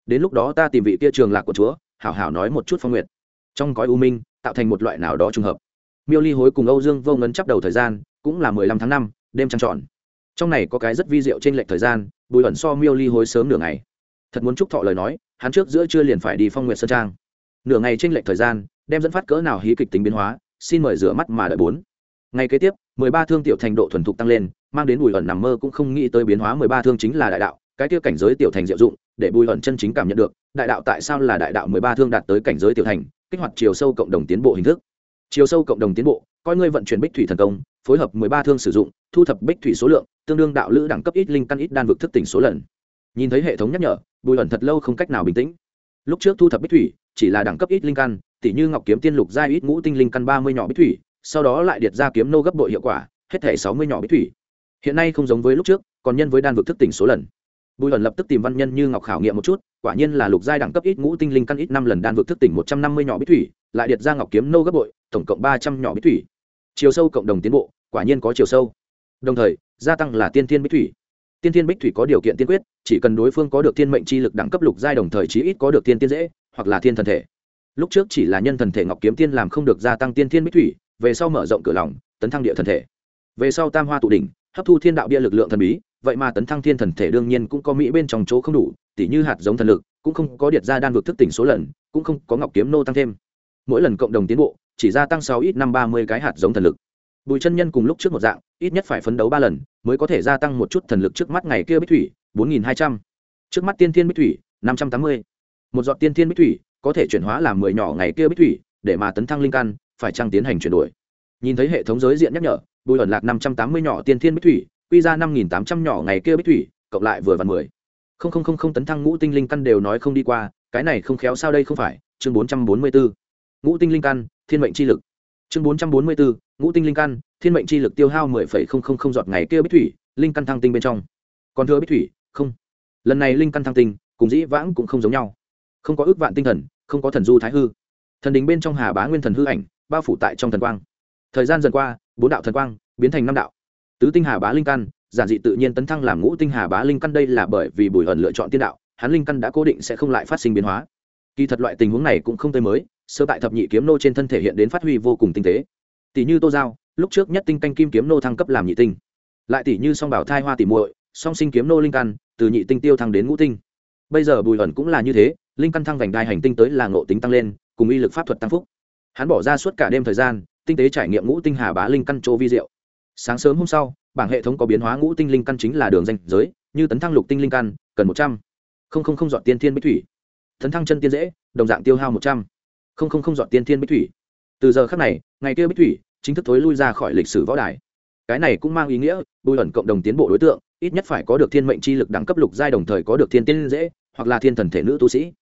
Đến lúc đó ta tìm vị kia trường lạc quận chúa, hảo hảo nói một chút phong nguyệt. trong gói u minh, tạo thành một loại nào đó trùng hợp. Miêu ly hối cùng âu dương vô ngấn chấp đầu thời gian, cũng là mười lăm tháng năm, đêm trăng tròn. Trong này có cái rất vi diệu trên lệch thời gian, bùi ẩn so miêu ly hối sớm nửa ngày. Thật muốn chúc thọ lời nói hắn trước giữa trưa liền phải đi phong nguyện sơn trang. Nửa ngày tranh lệch thời gian, đem dẫn phát cỡ nào hí kịch tính biến hóa, xin mời rửa mắt mà đợi bốn. Ngày kế tiếp, mười ba thương tiểu thành độ thuần thục tăng lên, mang đến bùi ẩn nằm mơ cũng không nghĩ tới biến hóa mười ba thương chính là đại đạo, cái kia cảnh giới tiểu thành diệu dụng, để bùi ẩn chân chính cảm nhận được, đại đạo tại sao là đại đạo mười ba thương đạt tới cảnh giới tiểu thành, kích hoạt chiều sâu cộng đồng tiến bộ hình thức. Chiều sâu cộng đồng tiến bộ, coi ngươi vận chuyển bích thủy thần công, phối hợp mười ba thương sử dụng, thu thập bích thủy số lượng, tương đương đạo lữ đẳng cấp ít linh căn ít đan vực thức tỉnh số lần nhìn thấy hệ thống nhắc nhở, bùi ẩn thật lâu không cách nào bình tĩnh. Lúc trước thu thập bích thủy, chỉ là đẳng cấp ít linh căn tỷ như ngọc kiếm tiên lục gia ít ngũ tinh linh căn ba mươi nhỏ bích thủy, sau đó lại điệt ra kiếm nô gấp bội hiệu quả, hết thể sáu mươi nhỏ bích thủy. Hiện nay không giống với lúc trước, còn nhân với đan vực thức tỉnh số lần. Bùi ẩn lập tức tìm văn nhân như ngọc khảo nghiệm một chút, quả nhiên là lục giai đẳng cấp ít ngũ tinh linh căn ít năm lần đan vực thức tỉnh một trăm năm mươi nhỏ bích thủy, lại điệt ra ngọc kiếm nô gấp bội, tổng cộng ba trăm nhỏ bích thủy. Chiều sâu cộng đồng tiến bộ, quả nhiên có chiều sâu. Đồng thời, gia tăng là tiên thiên bích thủy tiên thiên bích thủy có điều kiện tiên quyết, chỉ cần đối phương có được thiên mệnh chi lực đẳng cấp lục giai đồng thời chí ít có được tiên tiên dễ, hoặc là thiên thần thể. Lúc trước chỉ là nhân thần thể ngọc kiếm tiên làm không được gia tăng tiên thiên bích thủy, về sau mở rộng cửa lòng, tấn thăng địa thần thể. Về sau tam hoa tụ đỉnh, hấp thu thiên đạo bia lực lượng thần bí, vậy mà tấn thăng thiên thần thể đương nhiên cũng có mỹ bên trong chỗ không đủ, tỉ như hạt giống thần lực, cũng không có điệt ra đan vực thức tỉnh số lần, cũng không có ngọc kiếm nô tăng thêm. Mỗi lần cộng đồng tiến bộ, chỉ gia tăng sáu ít năm ba mươi cái hạt giống thần lực bùi chân nhân cùng lúc trước một dạng, ít nhất phải phấn đấu ba lần, mới có thể gia tăng một chút thần lực trước mắt ngày kia bích thủy, bốn nghìn hai trăm. Trước mắt tiên thiên bích thủy, năm trăm tám mươi. Một giọt tiên thiên bích thủy, có thể chuyển hóa làm mười nhỏ ngày kia bích thủy, để mà tấn thăng linh căn, phải trăng tiến hành chuyển đổi. Nhìn thấy hệ thống giới diện nhắc nhở, bùi ẩn lạc năm trăm tám mươi nhỏ tiên thiên bích thủy, quy ra năm nghìn tám trăm nhỏ ngày kia bích thủy, cộng lại vừa vặn mười. Không không không không tấn thăng ngũ tinh linh căn đều nói không đi qua, cái này không khéo sao đây không phải, chương bốn trăm bốn mươi bốn ngũ tinh linh căn, thiên mệnh chi lực. Chương bốn trăm bốn mươi bốn ngũ tinh linh căn, thiên mệnh chi lực tiêu hao mười phẩy không không không giọt ngày kia bích thủy, linh căn thăng tinh bên trong. Còn thưa bích thủy, không. Lần này linh căn thăng tinh, cùng dĩ vãng cũng không giống nhau. Không có ước vạn tinh thần, không có thần du thái hư. Thần đình bên trong hà bá nguyên thần hư ảnh, bao phủ tại trong thần quang. Thời gian dần qua, bốn đạo thần quang biến thành năm đạo. Tứ tinh hà bá linh căn, giản dị tự nhiên tấn thăng làm ngũ tinh hà bá linh căn đây là bởi vì bùi hận lựa chọn tiên đạo, hắn linh căn đã cố định sẽ không lại phát sinh biến hóa. Kỳ thật loại tình huống này cũng không tới mới, sơ tại thập nhị kiếm nô trên thân thể hiện đến phát huy vô cùng tinh tế tỷ như tô giao, lúc trước nhất tinh canh kim kiếm nô thăng cấp làm nhị tinh. Lại tỷ như song bảo thai hoa tỷ muội, song sinh kiếm nô linh căn, từ nhị tinh tiêu thăng đến ngũ tinh. Bây giờ bùi ẩn cũng là như thế, linh căn thăng vành đai hành tinh tới là ngộ tính tăng lên, cùng uy lực pháp thuật tăng phúc. Hắn bỏ ra suốt cả đêm thời gian, tinh tế trải nghiệm ngũ tinh hà bá linh căn chỗ vi diệu. Sáng sớm hôm sau, bảng hệ thống có biến hóa ngũ tinh linh căn chính là đường danh giới, như tấn thăng lục tinh linh căn, cần một trăm. Không không không dọn tiên thiên bích thủy. Tấn thăng chân tiên dễ, đồng dạng tiêu hao một trăm. Không không không dọn tiên thiên bích thủy từ giờ khắc này, ngày kia bích thủy chính thức thối lui ra khỏi lịch sử võ đài. Cái này cũng mang ý nghĩa, bùi ẩn cộng đồng tiến bộ đối tượng, ít nhất phải có được thiên mệnh chi lực đẳng cấp lục giai đồng thời có được thiên tiên dễ, hoặc là thiên thần thể nữ tu sĩ.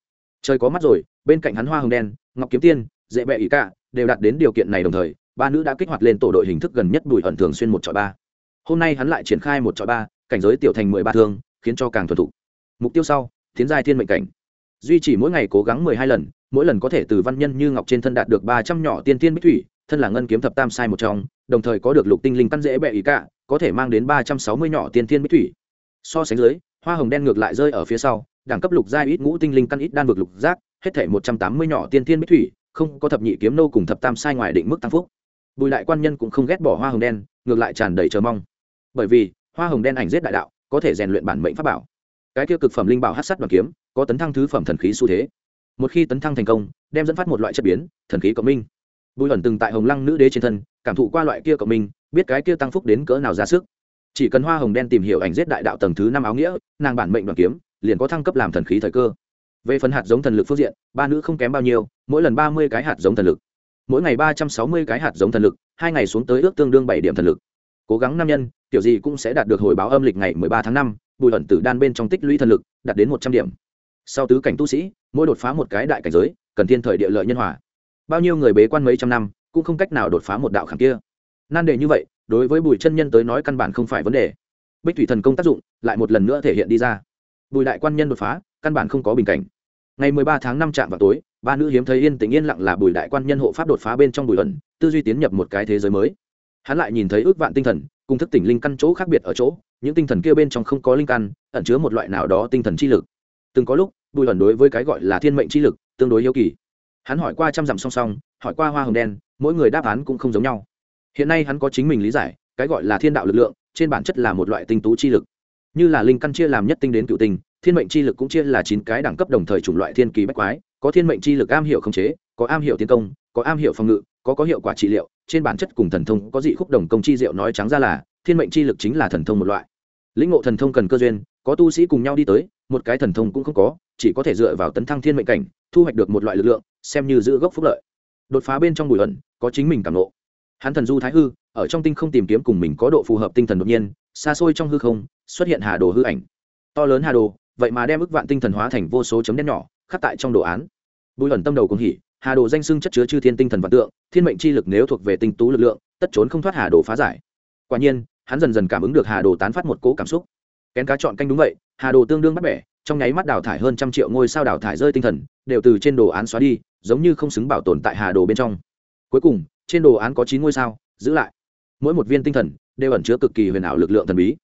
Trời có mắt rồi, bên cạnh hắn hoa hồng đen, ngọc kiếm tiên, dễ bẹ ý cả đều đạt đến điều kiện này đồng thời, ba nữ đã kích hoạt lên tổ đội hình thức gần nhất bùi ẩn thường xuyên một trò ba. Hôm nay hắn lại triển khai một trò ba, cảnh giới tiểu thành mười ba thương, khiến cho càng thuần thục. Mục tiêu sau, tiến giai thiên mệnh cảnh duy trì mỗi ngày cố gắng mười hai lần, mỗi lần có thể từ văn nhân như ngọc trên thân đạt được ba trăm nhỏ tiên tiên bích thủy, thân là ngân kiếm thập tam sai một trong, đồng thời có được lục tinh linh căn dễ bẹ ý cả, có thể mang đến ba trăm sáu mươi nhỏ tiên tiên bích thủy. So sánh dưới, hoa hồng đen ngược lại rơi ở phía sau, đẳng cấp lục giai ít ngũ tinh linh căn ít đan vực lục giác, hết thể một trăm tám mươi nhỏ tiên tiên bích thủy, không có thập nhị kiếm nô cùng thập tam sai ngoài định mức tăng phúc. Bùi đại quan nhân cũng không ghét bỏ hoa hồng đen, ngược lại tràn đầy chờ mong. Bởi vì, hoa hồng đen ảnh giết đại đạo, có thể rèn luyện bản mệnh pháp bảo. Cái tiêu cực phẩm linh bảo hát sắt đoàn kiếm có tấn thăng thứ phẩm thần khí xu thế. Một khi tấn thăng thành công, đem dẫn phát một loại chất biến, thần khí cộng minh. Bùi ẩn từng tại hồng lăng nữ đế trên thân, cảm thụ qua loại kia cộng minh, biết cái kia tăng phúc đến cỡ nào ra sức. Chỉ cần hoa hồng đen tìm hiểu ảnh giết đại đạo tầng thứ năm áo nghĩa, nàng bản mệnh đoàn kiếm, liền có thăng cấp làm thần khí thời cơ. Về phần hạt giống thần lực phương diện, ba nữ không kém bao nhiêu, mỗi lần ba mươi cái hạt giống thần lực. Mỗi ngày ba trăm sáu mươi cái hạt giống thần lực, hai ngày xuống tới ước tương đương bảy điểm thần lực. Cố gắng nam nhân, kiểu gì cũng sẽ đạt được hồi báo âm lịch ngày mười ba tháng năm, bùi ẩn tử đan bên trong tích lũy thần lực, đạt đến một trăm điểm sau tứ cảnh tu sĩ, mỗi đột phá một cái đại cảnh giới, cần thiên thời địa lợi nhân hòa. Bao nhiêu người bế quan mấy trăm năm, cũng không cách nào đột phá một đạo khảm kia. Nan đề như vậy, đối với bùi chân nhân tới nói căn bản không phải vấn đề. Bích thủy thần công tác dụng lại một lần nữa thể hiện đi ra. Bùi đại quan nhân đột phá, căn bản không có bình cảnh. Ngày mười ba tháng năm trạm vào tối, ba nữ hiếm thấy yên tĩnh yên lặng là bùi đại quan nhân hộ pháp đột phá bên trong bùi ẩn tư duy tiến nhập một cái thế giới mới. Hắn lại nhìn thấy ước vạn tinh thần, cùng thức tỉnh linh căn chỗ khác biệt ở chỗ, những tinh thần kia bên trong không có linh căn, ẩn chứa một loại nào đó tinh thần chi lực. Từng có lúc bùi ẩn đối với cái gọi là thiên mệnh chi lực tương đối hiếu kỳ. Hắn hỏi qua trăm dặm song song, hỏi qua hoa hồng đen, mỗi người đáp án cũng không giống nhau. Hiện nay hắn có chính mình lý giải, cái gọi là thiên đạo lực lượng, trên bản chất là một loại tinh tú chi lực. Như là linh căn chia làm nhất tinh đến cựu tinh, thiên mệnh chi lực cũng chia là chín cái đẳng cấp đồng thời chủng loại thiên kỳ bách quái, có thiên mệnh chi lực am hiểu khống chế, có am hiểu tiến công, có am hiểu phòng ngự, có có hiệu quả trị liệu, trên bản chất cùng thần thông có dị khúc đồng công chi diệu nói trắng ra là, thiên mệnh chi lực chính là thần thông một loại. Lĩnh ngộ thần thông cần cơ duyên, có tu sĩ cùng nhau đi tới một cái thần thông cũng không có, chỉ có thể dựa vào tấn thăng thiên mệnh cảnh, thu hoạch được một loại lực lượng, xem như giữ gốc phúc lợi. Đột phá bên trong bùi ẩn, có chính mình cảm nộ hắn thần du thái hư, ở trong tinh không tìm kiếm cùng mình có độ phù hợp tinh thần đột nhiên, xa xôi trong hư không, xuất hiện hà đồ hư ảnh. To lớn hà đồ, vậy mà đem ức vạn tinh thần hóa thành vô số chấm đen nhỏ, khắc tại trong đồ án. Bùi ẩn tâm đầu cũng hỉ, hà đồ danh xưng chất chứa chư thiên tinh thần vạn tượng, thiên mệnh chi lực nếu thuộc về tinh tú lực lượng, tất trốn không thoát hà đồ phá giải. Quả nhiên, hắn dần dần cảm ứng được hà đồ tán phát một cỗ cảm xúc kén cá chọn canh đúng vậy, hà đồ tương đương bắt bẻ, trong nháy mắt đào thải hơn trăm triệu ngôi sao đào thải rơi tinh thần, đều từ trên đồ án xóa đi, giống như không xứng bảo tồn tại hà đồ bên trong. Cuối cùng, trên đồ án có chín ngôi sao, giữ lại. Mỗi một viên tinh thần đều ẩn chứa cực kỳ huyền ảo lực lượng thần bí.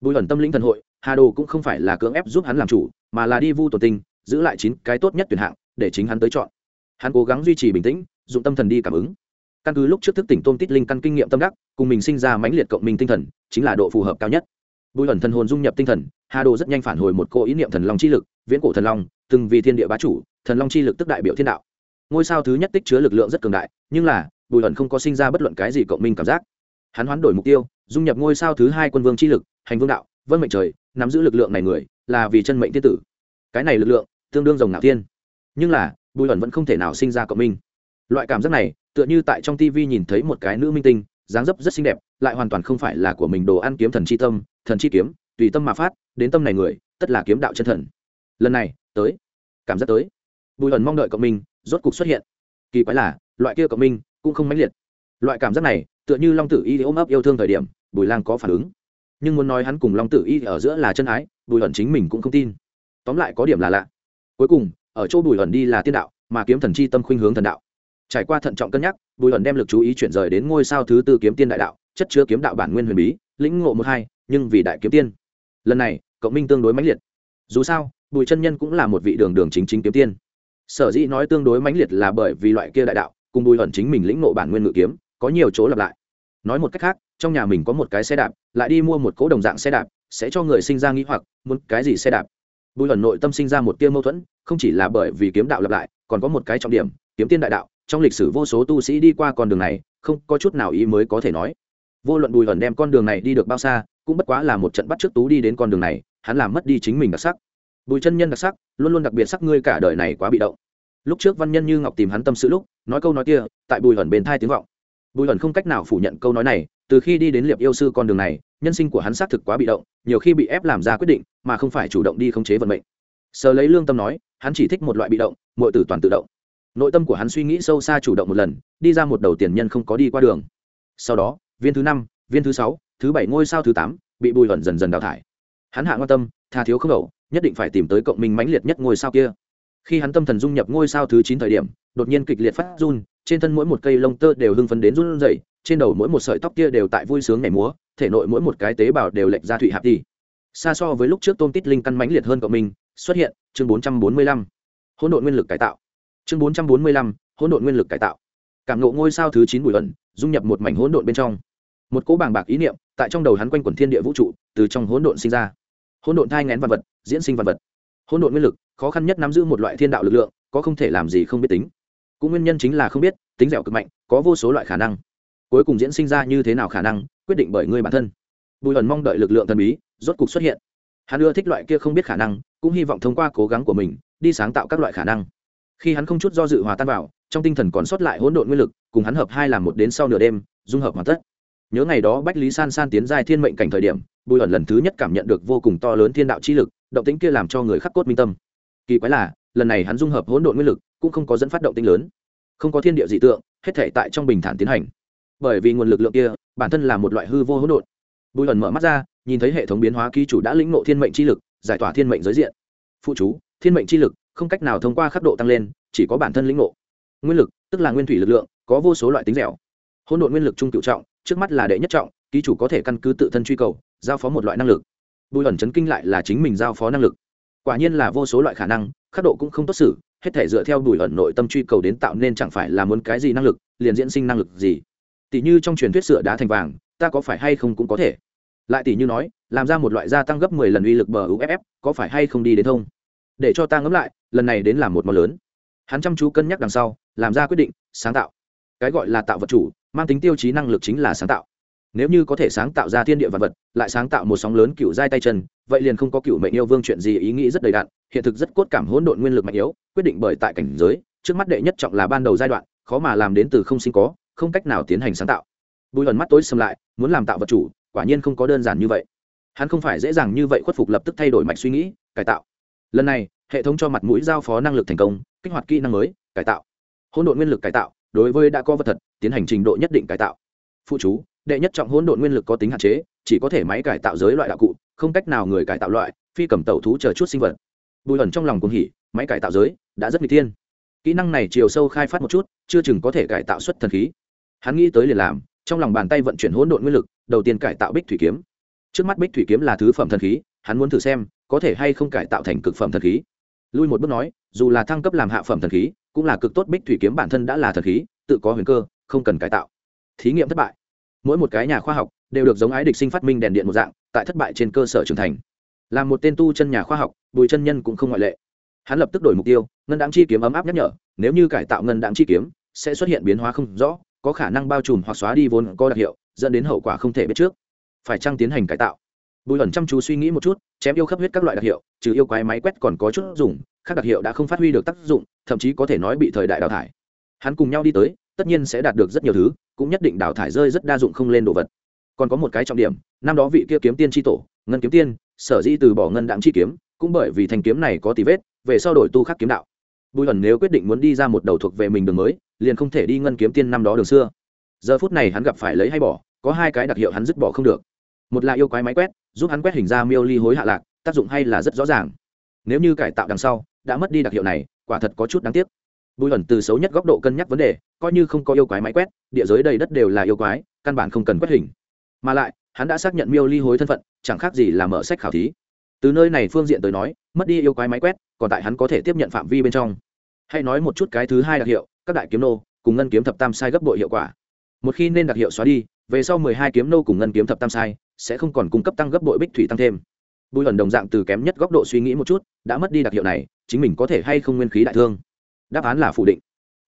Bùi ẩn tâm lĩnh thần hội, hà đồ cũng không phải là cưỡng ép giúp hắn làm chủ, mà là đi vu tổ tinh, giữ lại chín cái tốt nhất tuyển hạng để chính hắn tới chọn. Hắn cố gắng duy trì bình tĩnh, dụng tâm thần đi cảm ứng. Căn cứ lúc trước thức tỉnh tôn tít linh căn kinh nghiệm tâm đắc, cùng mình sinh ra mãnh liệt cộng minh tinh thần, chính là độ phù hợp cao nhất bùi ẩn thần hồn dung nhập tinh thần, hà đồ rất nhanh phản hồi một cô ý niệm thần long chi lực, viễn cổ thần long, từng vì thiên địa bá chủ, thần long chi lực tức đại biểu thiên đạo. Ngôi sao thứ nhất tích chứa lực lượng rất cường đại, nhưng là, bùi ẩn không có sinh ra bất luận cái gì cộng minh cảm giác. Hắn hoán đổi mục tiêu, dung nhập ngôi sao thứ hai quân vương chi lực, hành vương đạo vân mệnh trời, nắm giữ lực lượng này người, là vì chân mệnh thiên tử. Cái này lực lượng, tương đương rồng ngạo thiên. Nhưng là, bùi ẩn vẫn không thể nào sinh ra cộng minh. Loại cảm giác này, tựa như tại trong tv nhìn thấy một cái nữ minh tinh, dáng dấp rất xinh đẹp, lại hoàn toàn không phải là của mình đồ ăn kiếm thần chi tâm thần chi kiếm, tùy tâm mà phát, đến tâm này người, tất là kiếm đạo chân thần. Lần này, tới. Cảm giác tới. Bùi ẩn mong đợi cộng minh, rốt cục xuất hiện. Kỳ quái là, loại kia cộng minh cũng không mãnh liệt. Loại cảm giác này, tựa như long tử y ôm ấp yêu thương thời điểm, bùi lang có phản ứng. Nhưng muốn nói hắn cùng long tử y ở giữa là chân ái, bùi ẩn chính mình cũng không tin. Tóm lại có điểm là lạ. Cuối cùng, ở chỗ bùi ẩn đi là tiên đạo, mà kiếm thần chi tâm khuynh hướng thần đạo. Trải qua thận trọng cân nhắc, bùi ẩn đem lực chú ý chuyển rời đến ngôi sao thứ tư kiếm tiên đại đạo, chất chứa kiếm đạo bản nguyên huyền bí, lĩnh ngộ một hai nhưng vì đại kiếm tiên. Lần này, cộng minh tương đối mãnh liệt. Dù sao, bùi chân nhân cũng là một vị đường đường chính chính kiếm tiên. Sở dĩ nói tương đối mãnh liệt là bởi vì loại kia đại đạo, cùng bùi ẩn chính mình lĩnh nộ bản nguyên ngự kiếm, có nhiều chỗ lặp lại. Nói một cách khác, trong nhà mình có một cái xe đạp, lại đi mua một cỗ đồng dạng xe đạp, sẽ cho người sinh ra nghĩ hoặc, muốn cái gì xe đạp? Bùi ẩn nội tâm sinh ra một tia mâu thuẫn, không chỉ là bởi vì kiếm đạo lặp lại, còn có một cái trọng điểm, kiếm tiên đại đạo, trong lịch sử vô số tu sĩ đi qua con đường này, không có chút nào ý mới có thể nói vô luận bùi ẩn đem con đường này đi được bao xa, cũng bất quá là một trận bắt trước tú đi đến con đường này, hắn làm mất đi chính mình đặc sắc. Bùi chân nhân đặc sắc, luôn luôn đặc biệt sắc ngươi cả đời này quá bị động. Lúc trước văn nhân như ngọc tìm hắn tâm sự lúc, nói câu nói kia, tại bùi ẩn bên thai tiếng vọng. Bùi ẩn không cách nào phủ nhận câu nói này, từ khi đi đến liệp yêu sư con đường này, nhân sinh của hắn xác thực quá bị động, nhiều khi bị ép làm ra quyết định, mà không phải chủ động đi khống chế vận mệnh. Sờ lấy lương tâm nói, hắn chỉ thích một loại bị động, mọi tử toàn tự động. Nội tâm của hắn suy nghĩ sâu xa chủ động một lần, đi ra một đầu tiền nhân không có đi qua đường. Sau đó viên thứ năm, viên thứ sáu, thứ bảy ngôi sao thứ tám, bị bùi ẩn dần dần đào thải. Hắn hạ quan tâm, tha thiếu không đầu, nhất định phải tìm tới cộng minh mãnh liệt nhất ngôi sao kia. Khi hắn tâm thần dung nhập ngôi sao thứ chín thời điểm, đột nhiên kịch liệt phát run, trên thân mỗi một cây lông tơ đều hưng phấn đến run rẩy, trên đầu mỗi một sợi tóc kia đều tại vui sướng nhảy múa, thể nội mỗi một cái tế bào đều lệch ra thụy hạp đi. Xa so với lúc trước tôm tít linh căn mãnh liệt hơn cộng minh, xuất hiện, chương bốn trăm bốn mươi lăm. Hỗn độn nguyên lực cải tạo. Chương bốn trăm bốn mươi lăm, hỗn độn nguyên lực cải tạo. Cảm nộ ngôi sao thứ chín bùi ẩn dung nhập một mảnh hỗn độn bên trong một cỗ bàng bạc ý niệm tại trong đầu hắn quanh quẩn thiên địa vũ trụ, từ trong hỗn độn sinh ra. Hỗn độn thai ngén vật vật, diễn sinh vật vật. Hỗn độn nguyên lực, khó khăn nhất nắm giữ một loại thiên đạo lực lượng, có không thể làm gì không biết tính. Cũng nguyên nhân chính là không biết, tính dẻo cực mạnh, có vô số loại khả năng. Cuối cùng diễn sinh ra như thế nào khả năng, quyết định bởi ngươi bản thân. Bùi ẩn mong đợi lực lượng thần bí, rốt cục xuất hiện. Hắn ưa thích loại kia không biết khả năng, cũng hy vọng thông qua cố gắng của mình, đi sáng tạo các loại khả năng. Khi hắn không chút do dự hòa tan vào, trong tinh thần còn sót lại hỗn độn nguyên lực, cùng hắn hợp hai làm một đến sau nửa đêm, dung hợp hoàn tất nhớ ngày đó bách lý san san tiến giai thiên mệnh cảnh thời điểm, bùi ẩn lần thứ nhất cảm nhận được vô cùng to lớn thiên đạo chi lực, động tính kia làm cho người khắc cốt minh tâm. Kỳ quái là, lần này hắn dung hợp hỗn độn nguyên lực, cũng không có dẫn phát động tinh lớn. Không có thiên địa dị tượng, hết thể tại trong bình thản tiến hành. Bởi vì nguồn lực lượng kia, bản thân là một loại hư vô hỗn độn. Bùi ẩn mở mắt ra, nhìn thấy hệ thống biến hóa ký chủ đã lĩnh ngộ thiên mệnh chi lực, giải tỏa thiên mệnh giới diện. Phụ chú, thiên mệnh chi lực, không cách nào thông qua khắc độ tăng lên, chỉ có bản thân lĩnh ngộ. Nguyên lực, tức là nguyên thủy lực lượng, có vô số loại tính dẻo. Hỗn độn nguyên lực trung cựu trọng trước mắt là đệ nhất trọng, ký chủ có thể căn cứ tự thân truy cầu, giao phó một loại năng lực. Bùi ẩn chấn kinh lại là chính mình giao phó năng lực. Quả nhiên là vô số loại khả năng, khắc độ cũng không tốt xử, hết thể dựa theo bùi ẩn nội tâm truy cầu đến tạo nên chẳng phải là muốn cái gì năng lực, liền diễn sinh năng lực gì. Tỷ như trong truyền thuyết sửa đá thành vàng, ta có phải hay không cũng có thể. Lại tỷ như nói, làm ra một loại gia tăng gấp mười lần uy lực bờ uff có phải hay không đi đến thông? Để cho ta ngẫm lại, lần này đến làm một món lớn. Hắn chăm chú cân nhắc đằng sau, làm ra quyết định, sáng tạo. Cái gọi là tạo vật chủ mang tính tiêu chí năng lực chính là sáng tạo. Nếu như có thể sáng tạo ra thiên địa vật vật, lại sáng tạo một sóng lớn cựu giai tay chân, vậy liền không có cựu mệnh yêu vương chuyện gì ý nghĩ rất đầy đạn hiện thực rất cốt cảm hỗn độn nguyên lực mạnh yếu, quyết định bởi tại cảnh giới, trước mắt đệ nhất trọng là ban đầu giai đoạn, khó mà làm đến từ không sinh có, không cách nào tiến hành sáng tạo. Bùi ẩn mắt tối xâm lại, muốn làm tạo vật chủ, quả nhiên không có đơn giản như vậy. Hắn không phải dễ dàng như vậy khuất phục lập tức thay đổi mạch suy nghĩ, cải tạo. Lần này, hệ thống cho mặt mũi giao phó năng lực thành công, kích hoạt kỹ năng mới, cải tạo. Hỗn độn nguyên lực cải tạo đối với đã có vật thật, tiến hành trình độ nhất định cải tạo. Phụ chú, đệ nhất trọng hỗn độn nguyên lực có tính hạn chế, chỉ có thể máy cải tạo giới loại đạo cụ, không cách nào người cải tạo loại, phi cầm tẩu thú chờ chút sinh vật. Bùi ẩn trong lòng cùng hỉ, máy cải tạo giới đã rất n g tiên kỹ năng này chiều sâu khai phát một chút, chưa chừng có thể cải tạo xuất thần khí. Hắn nghĩ tới liền làm, trong lòng bàn tay vận chuyển hỗn độn nguyên lực, đầu tiên cải tạo bích thủy kiếm. Trước mắt bích thủy kiếm là thứ phẩm thần khí, hắn muốn thử xem, có thể hay không cải tạo thành cực phẩm thần khí. Lui một bước nói, dù là thăng cấp làm hạ phẩm thần khí cũng là cực tốt bích thủy kiếm bản thân đã là thần khí, tự có huyền cơ, không cần cải tạo. Thí nghiệm thất bại. Mỗi một cái nhà khoa học đều được giống ái địch sinh phát minh đèn điện một dạng, tại thất bại trên cơ sở trưởng thành. Là một tên tu chân nhà khoa học, bùi chân nhân cũng không ngoại lệ. Hắn lập tức đổi mục tiêu, ngân đáng chi kiếm ấm áp nhắc nhở, nếu như cải tạo ngân đáng chi kiếm, sẽ xuất hiện biến hóa không rõ, có khả năng bao trùm hoặc xóa đi vốn có đặc hiệu, dẫn đến hậu quả không thể biết trước. Phải chăng tiến hành cải tạo? Bùi ẩn chăm chú suy nghĩ một chút, chém yêu khắp huyết các loại đặc hiệu, trừ yêu quái máy quét còn có chút dùng các đặc hiệu đã không phát huy được tác dụng, thậm chí có thể nói bị thời đại đào thải. Hắn cùng nhau đi tới, tất nhiên sẽ đạt được rất nhiều thứ, cũng nhất định đào thải rơi rất đa dụng không lên đồ vật. Còn có một cái trọng điểm, năm đó vị kia kiếm tiên tri tổ, ngân kiếm tiên, sở dĩ từ bỏ ngân đạm chi kiếm, cũng bởi vì thanh kiếm này có tí vết, về sau đổi tu khắc kiếm đạo. Bùi ẩn nếu quyết định muốn đi ra một đầu thuộc về mình đường mới, liền không thể đi ngân kiếm tiên năm đó đường xưa. Giờ phút này hắn gặp phải lấy hay bỏ, có hai cái đặc hiệu hắn dứt bỏ không được một là yêu quái máy quét, giúp hắn quét hình ra miêu ly hối hạ lạc, tác dụng hay là rất rõ ràng. Nếu như cải tạo đằng sau, đã mất đi đặc hiệu này, quả thật có chút đáng tiếc. Bùi ẩn từ xấu nhất góc độ cân nhắc vấn đề, coi như không có yêu quái máy quét, địa giới đầy đất đều là yêu quái, căn bản không cần quét hình. Mà lại, hắn đã xác nhận miêu ly hối thân phận, chẳng khác gì là mở sách khảo thí. Từ nơi này phương diện tới nói, mất đi yêu quái máy quét, còn tại hắn có thể tiếp nhận phạm vi bên trong. Hay nói một chút cái thứ hai đặc hiệu, các đại kiếm nô, cùng ngân kiếm thập tam sai gấp bội hiệu quả. Một khi nên đặc hiệu xóa đi, về sau mười hai kiếm nô cùng ngân kiếm thập tam sai sẽ không còn cung cấp tăng gấp bội bích thủy tăng thêm. Bùi hẩn đồng dạng từ kém nhất góc độ suy nghĩ một chút, đã mất đi đặc hiệu này, chính mình có thể hay không nguyên khí đại thương? Đáp án là phủ định.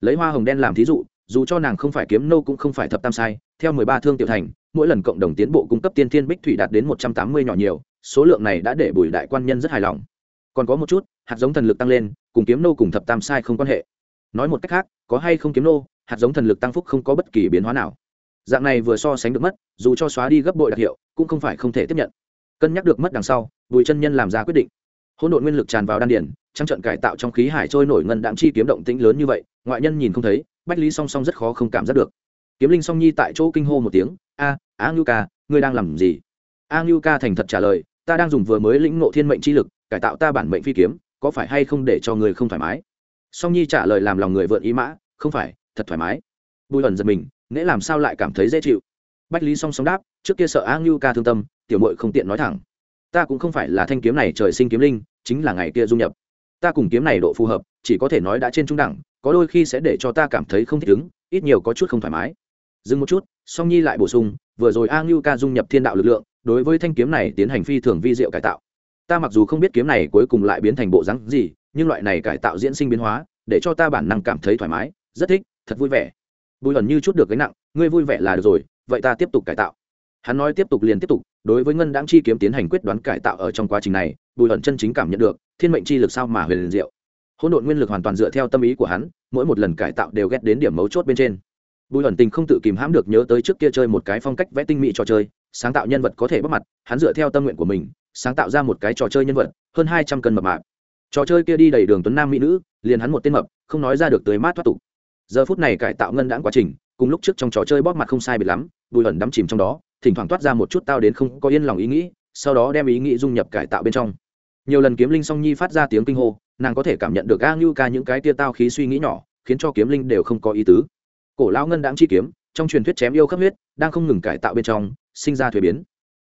Lấy hoa hồng đen làm thí dụ, dù cho nàng không phải kiếm nô cũng không phải thập tam sai, theo mười ba thương tiểu thành, mỗi lần cộng đồng tiến bộ cung cấp tiên thiên bích thủy đạt đến một trăm tám mươi nhỏ nhiều, số lượng này đã để bùi đại quan nhân rất hài lòng. Còn có một chút, hạt giống thần lực tăng lên, cùng kiếm nô cùng thập tam sai không quan hệ. Nói một cách khác, có hay không kiếm nô, hạt giống thần lực tăng phúc không có bất kỳ biến hóa nào dạng này vừa so sánh được mất, dù cho xóa đi gấp bội đặc hiệu, cũng không phải không thể tiếp nhận. Cân nhắc được mất đằng sau, bùi chân nhân làm ra quyết định. Hỗn độn nguyên lực tràn vào đan điển trăng trận cải tạo trong khí hải trôi nổi ngân đạm chi kiếm động tĩnh lớn như vậy, ngoại nhân nhìn không thấy, bách lý song song rất khó không cảm giác được. Kiếm linh song nhi tại chỗ kinh hô một tiếng, a a ngưu ca, ngươi đang làm gì? A ngưu ca thành thật trả lời, ta đang dùng vừa mới lĩnh ngộ thiên mệnh chi lực, cải tạo ta bản mệnh phi kiếm, có phải hay không để cho người không thoải mái? Song nhi trả lời làm lòng người vượn ý mã, không phải, thật thoải mái. Bùi ẩn giật mình nễ làm sao lại cảm thấy dễ chịu. Bách lý song song đáp, trước kia sợ a ngưu ca thương tâm, tiểu mội không tiện nói thẳng. Ta cũng không phải là thanh kiếm này trời sinh kiếm linh, chính là ngày kia dung nhập. Ta cùng kiếm này độ phù hợp, chỉ có thể nói đã trên trung đẳng, có đôi khi sẽ để cho ta cảm thấy không thích ứng, ít nhiều có chút không thoải mái. Dừng một chút, song nhi lại bổ sung, vừa rồi a ngưu ca dung nhập thiên đạo lực lượng, đối với thanh kiếm này tiến hành phi thường vi diệu cải tạo. Ta mặc dù không biết kiếm này cuối cùng lại biến thành bộ rắn gì, nhưng loại này cải tạo diễn sinh biến hóa, để cho ta bản năng cảm thấy thoải mái, rất thích, thật vui vẻ bùi ẩn như chút được gánh nặng, ngươi vui vẻ là được rồi, vậy ta tiếp tục cải tạo. Hắn nói tiếp tục liền tiếp tục, đối với ngân đáng chi kiếm tiến hành quyết đoán cải tạo ở trong quá trình này, bùi ẩn chân chính cảm nhận được, thiên mệnh chi lực sao mà huyền liền diệu. Hỗn độn nguyên lực hoàn toàn dựa theo tâm ý của hắn, mỗi một lần cải tạo đều ghét đến điểm mấu chốt bên trên. Bùi ẩn tình không tự kìm hãm được nhớ tới trước kia chơi một cái phong cách vẽ tinh mỹ trò chơi, sáng tạo nhân vật có thể bắt mặt, hắn dựa theo tâm nguyện của mình, sáng tạo ra một cái trò chơi nhân vật, hơn hai trăm cân mập mạp. Trò chơi kia đi đầy đường tuấn nam mỹ nữ, liền hắn một tên mập, không nói ra được tới mát thoát tục giờ phút này cải tạo ngân đãng quá trình, cùng lúc trước trong trò chơi bóp mặt không sai biệt lắm, bùi ẩn đắm chìm trong đó, thỉnh thoảng toát ra một chút tao đến không có yên lòng ý nghĩ, sau đó đem ý nghĩ dung nhập cải tạo bên trong. Nhiều lần kiếm linh song nhi phát ra tiếng kinh hô, nàng có thể cảm nhận được a ngưu ca những cái tia tao khí suy nghĩ nhỏ, khiến cho kiếm linh đều không có ý tứ. Cổ lão ngân đãng chi kiếm, trong truyền thuyết chém yêu khắp huyết, đang không ngừng cải tạo bên trong, sinh ra thuế biến.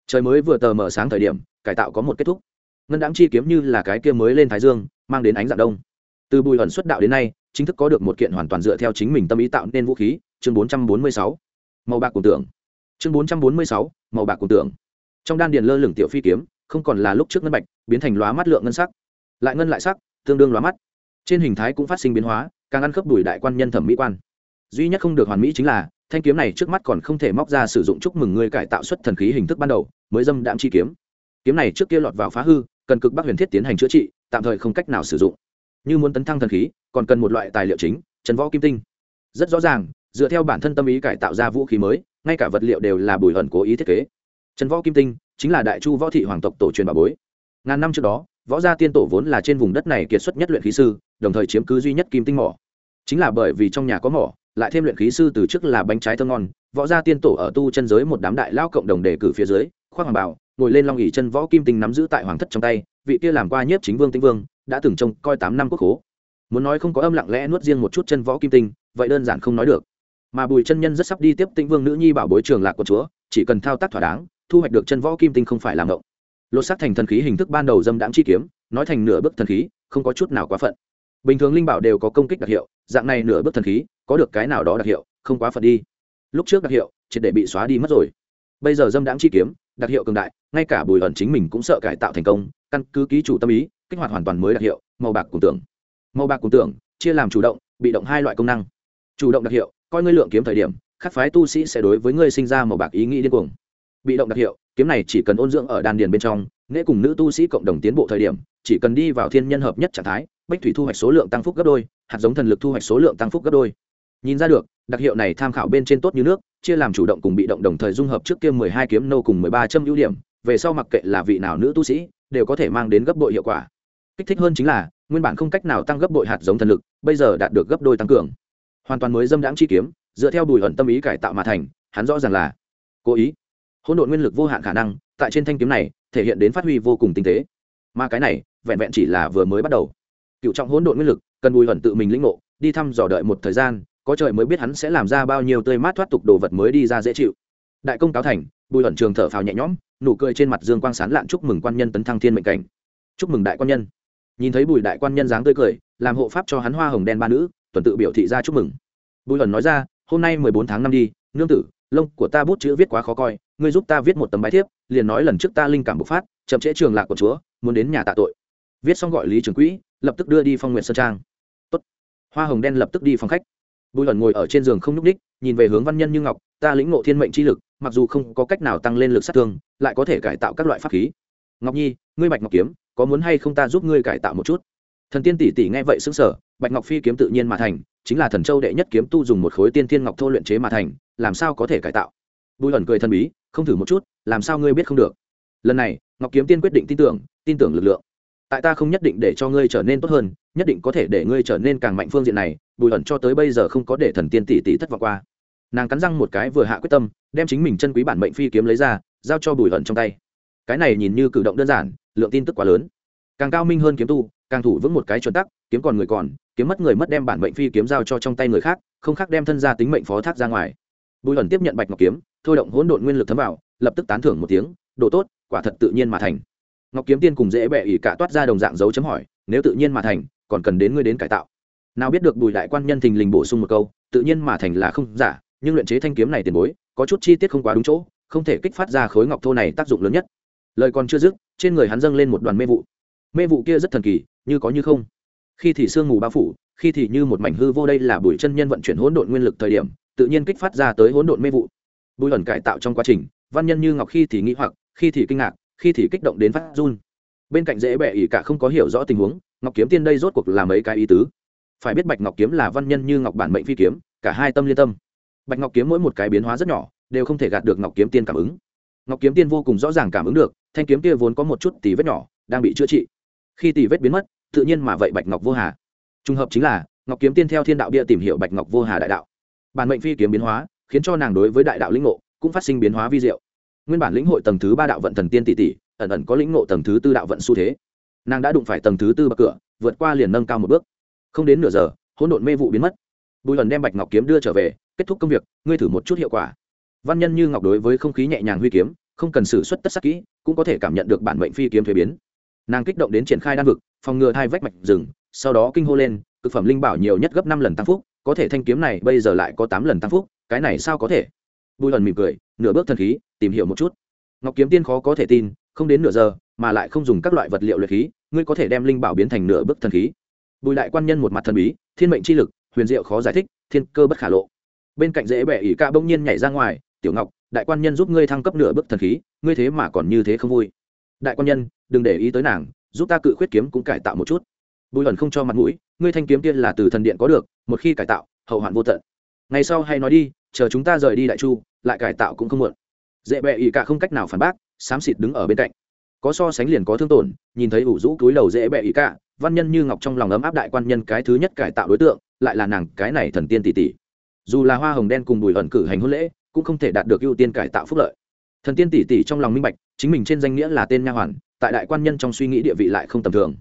Trời mới vừa tờ mở sáng thời điểm, cải tạo có một kết thúc. Ngân đãng chi kiếm như là cái kia mới lên thái dương, mang đến ánh dạng đông. Từ bùi ẩn xuất đạo đến nay chính thức có được một kiện hoàn toàn dựa theo chính mình tâm ý tạo nên vũ khí chương 446. màu bạc cùng tưởng chương 446, màu bạc cùng tưởng trong đan điền lơ lửng tiểu phi kiếm không còn là lúc trước ngân bạch biến thành lóa mắt lượng ngân sắc. Lại ngân lại sắc tương đương lóa mắt. Trên hình thái cũng phát sinh biến hóa càng ăn khớp đùi đại quan nhân thẩm mỹ quan. Duy nhất không được hoàn mỹ chính là thanh kiếm này trước mắt còn không thể móc ra sử dụng chúc mừng người cải tạo xuất thần khí hình thức ban đầu mới dâm đạm chi kiếm. Kiếm này trước kia lọt vào phá hư cần cực bắc huyền thiết tiến hành chữa trị tạm thời không cách nào sử dụng. Như muốn tấn thăng thần khí còn cần một loại tài liệu chính trần võ kim tinh. Rất rõ ràng, dựa theo bản thân tâm ý cải tạo ra vũ khí mới, ngay cả vật liệu đều là bùi hận cố ý thiết kế. Trần võ kim tinh chính là đại chu võ thị hoàng tộc tổ truyền bà bối. Ngàn năm trước đó, võ gia tiên tổ vốn là trên vùng đất này kiệt xuất nhất luyện khí sư, đồng thời chiếm cứ duy nhất kim tinh mỏ. Chính là bởi vì trong nhà có mỏ, lại thêm luyện khí sư từ trước là bánh trái thơ ngon, võ gia tiên tổ ở tu chân giới một đám đại lao cộng đồng đề cử phía dưới, khoác hoàng bảo ngồi lên long ỉ chân võ kim tinh nắm giữ tại hoàng thất trong tay, vị kia làm qua nhiếp chính vương tĩnh vương, đã từng trông coi tám năm quốc hố muốn nói không có âm lặng lẽ nuốt riêng một chút chân võ kim tinh, vậy đơn giản không nói được. Mà bùi chân nhân rất sắp đi tiếp tĩnh vương nữ nhi bảo bối trường lạc của chúa, chỉ cần thao tác thỏa đáng, thu hoạch được chân võ kim tinh không phải làm ngộng. Lột xác thành thần khí hình thức ban đầu dâm đãng chi kiếm, nói thành nửa bước thần khí, không có chút nào quá phận. Bình thường linh bảo đều có công kích đặc hiệu, dạng này nửa bước thần khí, có được cái nào đó đặc hiệu, không quá phận đi. Lúc trước đặc hiệu, triệt để bị xóa đi mất rồi. Bây giờ dâm đãng chi kiếm, đặc hiệu cường đại, ngay cả bùi ẩn chính mình cũng sợ cải tạo thành công, căn cứ ký chủ tâm ý, kích hoạt hoàn toàn mới đặc hiệu, màu bạc cùng tưởng màu bạc cùng tưởng, chia làm chủ động, bị động hai loại công năng. Chủ động đặc hiệu, coi ngươi lượng kiếm thời điểm, khắc phái tu sĩ sẽ đối với ngươi sinh ra màu bạc ý nghĩ điên cuồng. Bị động đặc hiệu, kiếm này chỉ cần ôn dưỡng ở đan điền bên trong nghệ cùng nữ tu sĩ cộng đồng tiến bộ thời điểm, chỉ cần đi vào thiên nhân hợp nhất trạng thái, bách thủy thu hoạch số lượng tăng phúc gấp đôi, hạt giống thần lực thu hoạch số lượng tăng phúc gấp đôi. Nhìn ra được, đặc hiệu này tham khảo bên trên tốt như nước, chia làm chủ động cùng bị động đồng thời dung hợp trước kia mười hai kiếm nâu cùng mười ba châm ưu điểm, về sau mặc kệ là vị nào nữ tu sĩ, đều có thể mang đến gấp bội hiệu quả. Kích thích hơn chính là nguyên bản không cách nào tăng gấp bội hạt giống thần lực, bây giờ đạt được gấp đôi tăng cường. Hoàn toàn mới dâm đãng chi kiếm, dựa theo bùi ẩn tâm ý cải tạo mà thành, hắn rõ ràng là cố ý. Hỗn độn nguyên lực vô hạn khả năng, tại trên thanh kiếm này, thể hiện đến phát huy vô cùng tinh tế. Mà cái này, vẹn vẹn chỉ là vừa mới bắt đầu. Cựu trọng hỗn độn nguyên lực, cần bùi ẩn tự mình lĩnh ngộ, đi thăm dò đợi một thời gian, có trời mới biết hắn sẽ làm ra bao nhiêu tươi mát thoát tục đồ vật mới đi ra dễ chịu. Đại công cáo thành, bùi ẩn trường thở phào nhẹ nhõm, nụ cười trên mặt dương quang sán lạn chúc mừng quan nhân tấn thăng thiên mệnh cảnh. Chúc mừng đại quan nhân nhìn thấy bùi đại quan nhân dáng tươi cười, làm hộ pháp cho hắn hoa hồng đen ba nữ, tuần tự biểu thị ra chúc mừng. Bùi ẩn nói ra, hôm nay mười bốn tháng năm đi, nương tử, lông của ta bút chữ viết quá khó coi, ngươi giúp ta viết một tấm bài thiếp, liền nói lần trước ta linh cảm bộc phát, chậm trễ trường lạc của chúa, muốn đến nhà tạ tội. Viết xong gọi lý trường quỹ, lập tức đưa đi phong nguyện sơn trang. Tốt. hoa hồng đen lập tức đi phòng khách. Bùi ẩn ngồi ở trên giường không nhúc ních nhìn về hướng văn nhân như ngọc, ta lĩnh ngộ thiên mệnh chi lực, mặc dù không có cách nào tăng lên lực sát thương, lại có thể cải tạo các loại pháp khí. Ngọc nhi, ngươi bạch ngọc kiếm có muốn hay không ta giúp ngươi cải tạo một chút? Thần tiên tỷ tỷ nghe vậy xứng sở bạch ngọc phi kiếm tự nhiên mà thành, chính là thần châu đệ nhất kiếm tu dùng một khối tiên thiên ngọc thô luyện chế mà thành, làm sao có thể cải tạo? Bùi ẩn cười thần bí, không thử một chút, làm sao ngươi biết không được? Lần này, ngọc kiếm tiên quyết định tin tưởng tin tưởng lực lượng. Tại ta không nhất định để cho ngươi trở nên tốt hơn, nhất định có thể để ngươi trở nên càng mạnh phương diện này, bùi ẩn cho tới bây giờ không có để thần tiên tỷ tỷ thất vọng qua. Nàng cắn răng một cái vừa hạ quyết tâm, đem chính mình chân quý bản mệnh phi kiếm lấy ra, giao cho bùi ẩn trong tay. Cái này nhìn như cử động đơn giản lượng tin tức quá lớn. Càng cao minh hơn kiếm tu, càng thủ vững một cái chuẩn tắc, kiếm còn người còn, kiếm mất người mất đem bản mệnh phi kiếm giao cho trong tay người khác, không khác đem thân ra tính mệnh phó thác ra ngoài. Bùi ẩn tiếp nhận bạch ngọc kiếm, thôi động hỗn độn nguyên lực thấm vào, lập tức tán thưởng một tiếng độ tốt, quả thật tự nhiên mà thành. Ngọc kiếm tiên cùng dễ bẹ ỉ cả toát ra đồng dạng dấu chấm hỏi, nếu tự nhiên mà thành, còn cần đến ngươi đến cải tạo? Nào biết được bùi đại quan nhân thình lình bổ sung một câu, tự nhiên mà thành là không giả, nhưng luyện chế thanh kiếm này tiền bối, có chút chi tiết không quá đúng chỗ, không thể kích phát ra khối ngọc thô này tác dụng lớn nhất lời còn chưa dứt, trên người hắn dâng lên một đoàn mê vụ. Mê vụ kia rất thần kỳ, như có như không. Khi thì sương mù bao phủ, khi thì như một mảnh hư vô đây là bùi chân nhân vận chuyển hỗn độn nguyên lực thời điểm, tự nhiên kích phát ra tới hỗn độn mê vụ. Bùi ẩn cải tạo trong quá trình, văn nhân như ngọc khi thì nghĩ hoặc, khi thì kinh ngạc, khi thì kích động đến phát run. Bên cạnh dễ bẹ ỉ cả không có hiểu rõ tình huống, ngọc kiếm tiên đây rốt cuộc là mấy cái ý tứ? Phải biết bạch ngọc kiếm là văn nhân như ngọc bản mệnh phi kiếm, cả hai tâm liên tâm. Bạch ngọc kiếm mỗi một cái biến hóa rất nhỏ, đều không thể gạt được ngọc kiếm tiên cảm ứng ngọc kiếm tiên vô cùng rõ ràng cảm ứng được, thanh kiếm kia vốn có một chút tỉ vết nhỏ, đang bị chữa trị. Khi tỉ vết biến mất, tự nhiên mà vậy bạch ngọc vô hà. Trùng hợp chính là, ngọc kiếm tiên theo thiên đạo bia tìm hiểu bạch ngọc vô hà đại đạo. Bản mệnh phi kiếm biến hóa, khiến cho nàng đối với đại đạo lĩnh ngộ cũng phát sinh biến hóa vi diệu. Nguyên bản lĩnh hội tầng thứ ba đạo vận thần tiên tỷ tỷ, ẩn ẩn có lĩnh ngộ tầng thứ tư đạo vận xu thế. Nàng đã đụng phải tầng thứ tư bậc cửa, vượt qua liền nâng cao một bước. Không đến nửa giờ, hỗn độn mê vụ biến mất. Bùi ẩn đem bạch ngọc kiếm đưa trở về, kết thúc công việc, ngươi thử một chút hiệu quả văn nhân như ngọc đối với không khí nhẹ nhàng huy kiếm, không cần xử suất tất sắc kỹ, cũng có thể cảm nhận được bản mệnh phi kiếm thuế biến. Nàng kích động đến triển khai đan vực, phòng ngừa hai vách mạch rừng, sau đó kinh hô lên thực phẩm linh bảo nhiều nhất gấp năm lần tăng phúc, có thể thanh kiếm này bây giờ lại có tám lần tăng phúc, cái này sao có thể? Bùi lần mỉm cười, nửa bước thần khí, tìm hiểu một chút. Ngọc kiếm tiên khó có thể tin, không đến nửa giờ, mà lại không dùng các loại vật liệu luyện khí, ngươi có thể đem linh bảo biến thành nửa bước thần khí. Bùi đại quan nhân một mặt thần bí, thiên mệnh chi lực, huyền diệu khó giải thích, thiên cơ bất khả lộ. Bên cạnh dễ bẻ ỉ ca bỗng nhiên nhảy ra ngoài tiểu ngọc, đại quan nhân giúp ngươi thăng cấp nửa bước thần khí, ngươi thế mà còn như thế không vui. Đại quan nhân, đừng để ý tới nàng, giúp ta cự khuyết kiếm cũng cải tạo một chút. Bùi ẩn không cho mặt mũi, ngươi thanh kiếm tiên là từ thần điện có được, một khi cải tạo, hậu hoạn vô tận. Ngày sau hay nói đi, chờ chúng ta rời đi đại chu, lại cải tạo cũng không muộn. Dễ bẹ ỉ cả không cách nào phản bác, xám xịt đứng ở bên cạnh. Có so sánh liền có thương tổn, nhìn thấy ủ rũ túi đầu dễ bẹ ỉ cả, văn nhân như ngọc trong lòng ấm áp đại quan nhân cái thứ nhất cải tạo đối tượng, lại là nàng cái này thần tiên tỷ tỷ. Dù là hoa hồng đen cùng bùi ẩn cử hành hôn lễ cũng không thể đạt được ưu tiên cải tạo phúc lợi. Thần tiên tỷ tỷ trong lòng minh bạch, chính mình trên danh nghĩa là tên nha hoàn, tại đại quan nhân trong suy nghĩ địa vị lại không tầm thường.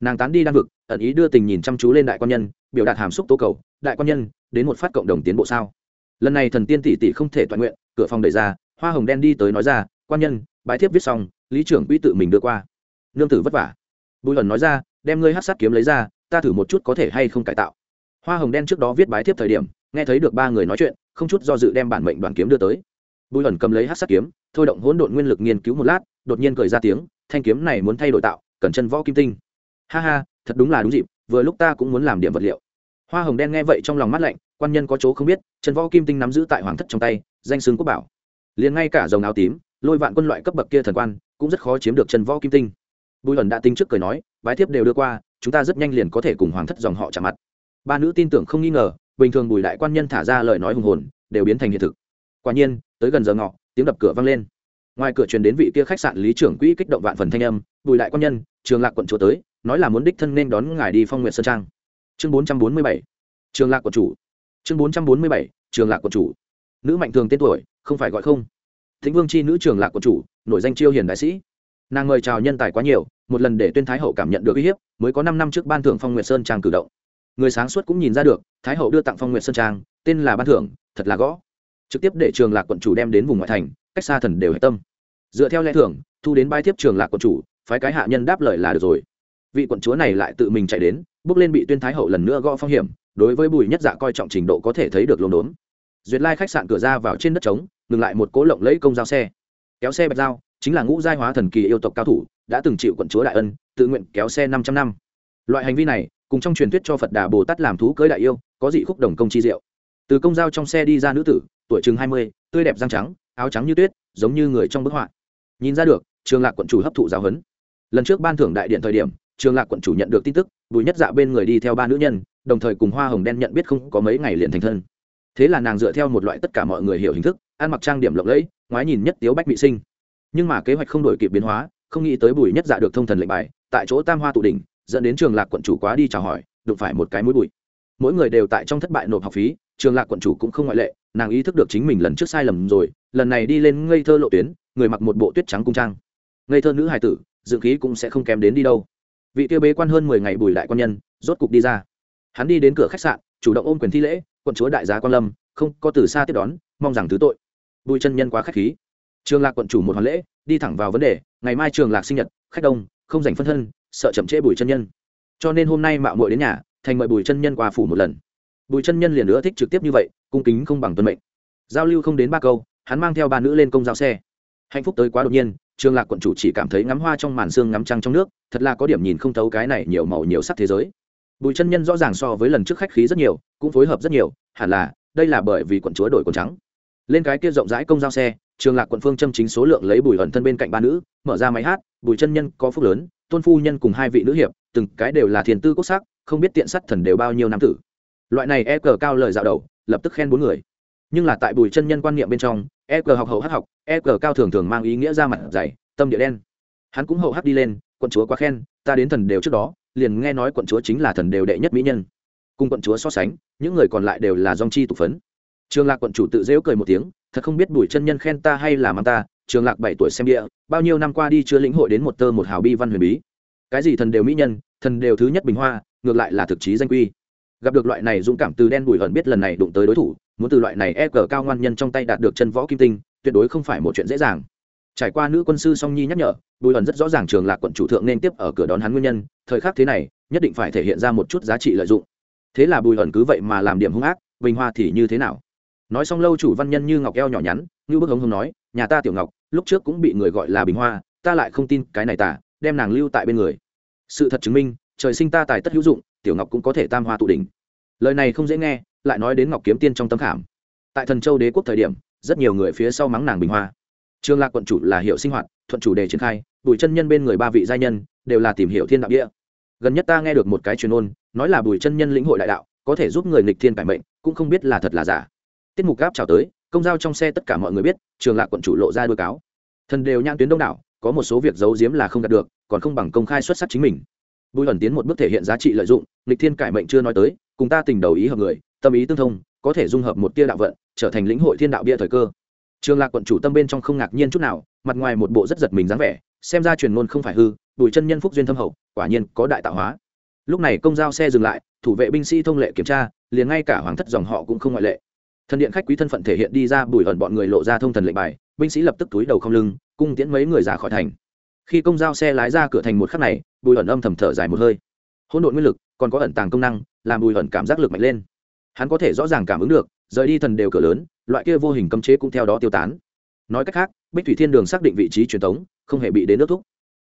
Nàng tán đi đan vực, ẩn ý đưa tình nhìn chăm chú lên đại quan nhân, biểu đạt hàm xúc tố cầu, đại quan nhân, đến một phát cộng đồng tiến bộ sao? Lần này thần tiên tỷ tỷ không thể toàn nguyện, cửa phòng đẩy ra, hoa hồng đen đi tới nói ra, quan nhân bái thiếp viết xong, lý trưởng quỹ tự mình đưa qua. Nương tử vất vả. Bùi ẩn nói ra, đem ngươi hát sát kiếm lấy ra, ta thử một chút có thể hay không cải tạo. Hoa hồng đen trước đó viết bái thiếp thời điểm nghe thấy được ba người nói chuyện, không chút do dự đem bản mệnh đoàn kiếm đưa tới. Bùi ẩn cầm lấy hát sắt kiếm, thôi động hỗn độn nguyên lực nghiên cứu một lát, đột nhiên cười ra tiếng, thanh kiếm này muốn thay đổi tạo, cần chân võ kim tinh. Ha ha, thật đúng là đúng dịp, vừa lúc ta cũng muốn làm điểm vật liệu. Hoa hồng đen nghe vậy trong lòng mắt lạnh, quan nhân có chỗ không biết, chân võ kim tinh nắm giữ tại hoàng thất trong tay, danh xương quốc bảo. Liền ngay cả dòng áo tím, lôi vạn quân loại cấp bậc kia thần quan, cũng rất khó chiếm được chân võ kim tinh. Bùi ẩn đã tính trước cười nói, bái thiếp đều đưa qua, chúng ta rất nhanh liền có thể cùng hoàng thất dòng họ chạm mặt. Ba nữ tin tưởng không nghi ngờ bình thường bùi đại quan nhân thả ra lời nói hùng hồn, đều biến thành hiện thực. Quả nhiên, tới gần giờ ngọ, tiếng đập cửa vang lên. Ngoài cửa truyền đến vị kia khách sạn lý trưởng quỹ kích động vạn phần thanh âm, bùi đại quan nhân, trường lạc quận chúa tới, nói là muốn đích thân nên đón ngài đi phong nguyện sơn trang. Chương bốn trăm bốn mươi bảy, trường lạc quận chủ. Chương bốn trăm bốn mươi bảy, trường lạc quận chủ. Nữ mạnh thường tên tuổi, không phải gọi không. Thính vương c h i nữ trường lạc quận chủ, nổi danh chiêu hiền đại sĩ. Nàng mời chào nhân tài quá nhiều, một lần để tuyên thái hậu cảm nhận được uy hiếp, mới có năm năm trước ban thưởng phong nguyện sơn trang cử động người sáng suốt cũng nhìn ra được, thái hậu đưa tặng phong nguyệt sơn trang, tên là ban thưởng, thật là gõ. Trực tiếp để trường lạc quận chủ đem đến vùng ngoại thành, cách xa thần đều hệ tâm. Dựa theo lẽ thưởng thu đến bài thiếp trường lạc quận chủ, phái cái hạ nhân đáp lời là được rồi. Vị quận chúa này lại tự mình chạy đến, bước lên bị tuyên thái hậu lần nữa gõ phong hiểm, đối với bùi nhất dạ coi trọng trình độ có thể thấy được lồn đốn. Duyệt lai khách sạn cửa ra vào trên đất trống, ngừng lại một cố lộng lẫy công giao xe. Kéo xe bạch dao chính là ngũ giai hóa thần kỳ yêu tộc cao thủ, đã từng chịu quận chúa đại ân, tự nguyện kéo xe 500 năm. Loại hành vi này cùng trong truyền thuyết cho phật đà bồ tát làm thú cưới đại yêu có dị khúc đồng công chi diệu. Từ công giao trong xe đi ra nữ tử tuổi chừng 20, tươi đẹp răng trắng áo trắng như tuyết giống như người trong bức họa. Nhìn ra được trường lạc quận chủ hấp thụ giáo huấn. Lần trước ban thưởng đại điện thời điểm trường lạc quận chủ nhận được tin tức bùi nhất dạ bên người đi theo ba nữ nhân đồng thời cùng hoa hồng đen nhận biết không có mấy ngày liền thành thân. Thế là nàng dựa theo một loại tất cả mọi người hiểu hình thức ăn mặc trang điểm lộng lẫy ngoái nhìn nhất tiếu bách mỹ sinh. Nhưng mà kế hoạch không đổi kịp biến hóa không nghĩ tới bùi nhất dạ được thông thần lệnh bài tại chỗ tam hoa tụ đỉnh dẫn đến trường lạc quận chủ quá đi chào hỏi, đụng phải một cái mũi bụi. Mỗi người đều tại trong thất bại nộp học phí, trường lạc quận chủ cũng không ngoại lệ, nàng ý thức được chính mình lần trước sai lầm rồi, lần này đi lên ngây thơ lộ tuyến, người mặc một bộ tuyết trắng cung trang. Ngây thơ nữ hài tử, dự khí cũng sẽ không kém đến đi đâu. Vị tiêu bế quan hơn mười ngày bùi đại quan nhân, rốt cục đi ra. Hắn đi đến cửa khách sạn, chủ động ôm quyền thi lễ, quận chúa đại gia quan lâm, không có từ xa tiếp đón, mong rằng thứ tội. Bùi chân nhân quá khách khí. Trường lạc quận chủ một hoàn lễ, đi thẳng vào vấn đề, ngày mai trường lạc sinh nhật, khách đông, không dành phân thân sợ chậm trễ bùi chân nhân. Cho nên hôm nay mạo muội đến nhà, thành mời bùi chân nhân qua phủ một lần. Bùi chân nhân liền nữa thích trực tiếp như vậy, cung kính không bằng tuân mệnh. Giao lưu không đến ba câu, hắn mang theo ba nữ lên công giao xe. Hạnh phúc tới quá đột nhiên, trường lạc quận chủ chỉ cảm thấy ngắm hoa trong màn sương ngắm trăng trong nước, thật là có điểm nhìn không thấu cái này nhiều màu nhiều sắc thế giới. Bùi chân nhân rõ ràng so với lần trước khách khí rất nhiều, cũng phối hợp rất nhiều, hẳn là đây là bởi vì quận chúa đổi quần trắng. Lên cái kia rộng rãi công giao xe trường lạc quận phương châm chính số lượng lấy bùi ẩn thân bên cạnh ba nữ, mở ra máy hát, bùi chân nhân có phúc lớn, tôn phu nhân cùng hai vị nữ hiệp, từng cái đều là thiền tư quốc sắc, không biết tiện sắt thần đều bao nhiêu năm tử. Loại này e cờ cao lời dạo đầu, lập tức khen bốn người. Nhưng là tại bùi chân nhân quan niệm bên trong e cờ học hậu hát học e cờ cao thường thường mang ý nghĩa ra mặt dày, tâm địa đen. Hắn cũng hậu hát đi lên, quận chúa quá khen, ta đến thần đều trước đó, liền nghe nói quận chúa chính là thần đều đệ nhất mỹ nhân. Cùng quận chúa so sánh, những người còn lại đều là dong chi tục phấn. Trường lạc quận chủ tự dễu cười một tiếng thật không biết bùi chân nhân khen ta hay là mang ta, trường lạc bảy tuổi xem địa, bao nhiêu năm qua đi chưa lĩnh hội đến một tơ một hào bi văn huyền bí. Cái gì thần đều mỹ nhân, thần đều thứ nhất bình hoa, ngược lại là thực chí danh quy. Gặp được loại này dũng cảm từ đen bùi hận biết lần này đụng tới đối thủ, muốn từ loại này e cờ cao ngoan nhân trong tay đạt được chân võ kim tinh, tuyệt đối không phải một chuyện dễ dàng. Trải qua nữ quân sư song nhi nhắc nhở, bùi hận rất rõ ràng trường lạc quận chủ thượng nên tiếp ở cửa đón hắn nguyên nhân, thời khắc thế này, nhất định phải thể hiện ra một chút giá trị lợi dụng. Thế là bùi hận cứ vậy mà làm điểm hung ác, bình hoa thì như thế nào? Nói xong lâu chủ văn nhân như ngọc eo nhỏ nhắn, như bức hống hống nói, nhà ta tiểu ngọc, lúc trước cũng bị người gọi là bình hoa, ta lại không tin cái này tả, đem nàng lưu tại bên người. Sự thật chứng minh, trời sinh ta tài tất hữu dụng, tiểu ngọc cũng có thể tam hoa tụ đỉnh. Lời này không dễ nghe, lại nói đến ngọc kiếm tiên trong tâm khảm. Tại thần châu đế quốc thời điểm, rất nhiều người phía sau mắng nàng bình hoa. Trương lạc quận chủ là hiệu sinh hoạt, thuận chủ đề triển khai, bùi chân nhân bên người ba vị gia nhân, đều là tìm hiểu thiên đạo địa. Gần nhất ta nghe được một cái truyền ôn, nói là bùi chân nhân lĩnh hội đại đạo, có thể giúp người nghịch thiên cải mệnh, cũng không biết là thật là giả tiết mục gáp chào tới, công giao trong xe tất cả mọi người biết, trường lạc quận chủ lộ ra đôi cáo. Thần đều nhãn tuyến đông đảo, có một số việc giấu giếm là không đạt được, còn không bằng công khai xuất sắc chính mình. Bùi ẩn tiến một bước thể hiện giá trị lợi dụng lịch thiên cải mệnh chưa nói tới, cùng ta tình đầu ý hợp người, tâm ý tương thông, có thể dung hợp một tia đạo vận, trở thành lĩnh hội thiên đạo bia thời cơ. Trường lạc quận chủ tâm bên trong không ngạc nhiên chút nào, mặt ngoài một bộ rất giật mình dáng vẻ, xem ra truyền ngôn không phải hư, bùi chân nhân phúc duyên thâm hậu, quả nhiên có đại tạo hóa. Lúc này công giao xe dừng lại, thủ vệ binh sĩ thông lệ kiểm tra, liền ngay cả hoàng thất dòng họ cũng không ngoại lệ thần điện khách quý thân phận thể hiện đi ra bùi ẩn bọn người lộ ra thông thần lệnh bài, binh sĩ lập tức túi đầu không lưng, cung tiễn mấy người ra khỏi thành. Khi công giao xe lái ra cửa thành một khắc này, bùi ẩn âm thầm thở dài một hơi. Hỗn độn nguyên lực, còn có ẩn tàng công năng, làm bùi ẩn cảm giác lực mạnh lên. Hắn có thể rõ ràng cảm ứng được, rời đi thần đều cửa lớn, loại kia vô hình cấm chế cũng theo đó tiêu tán. Nói cách khác, bích thủy thiên đường xác định vị trí truyền thống không hề bị đến nước thúc.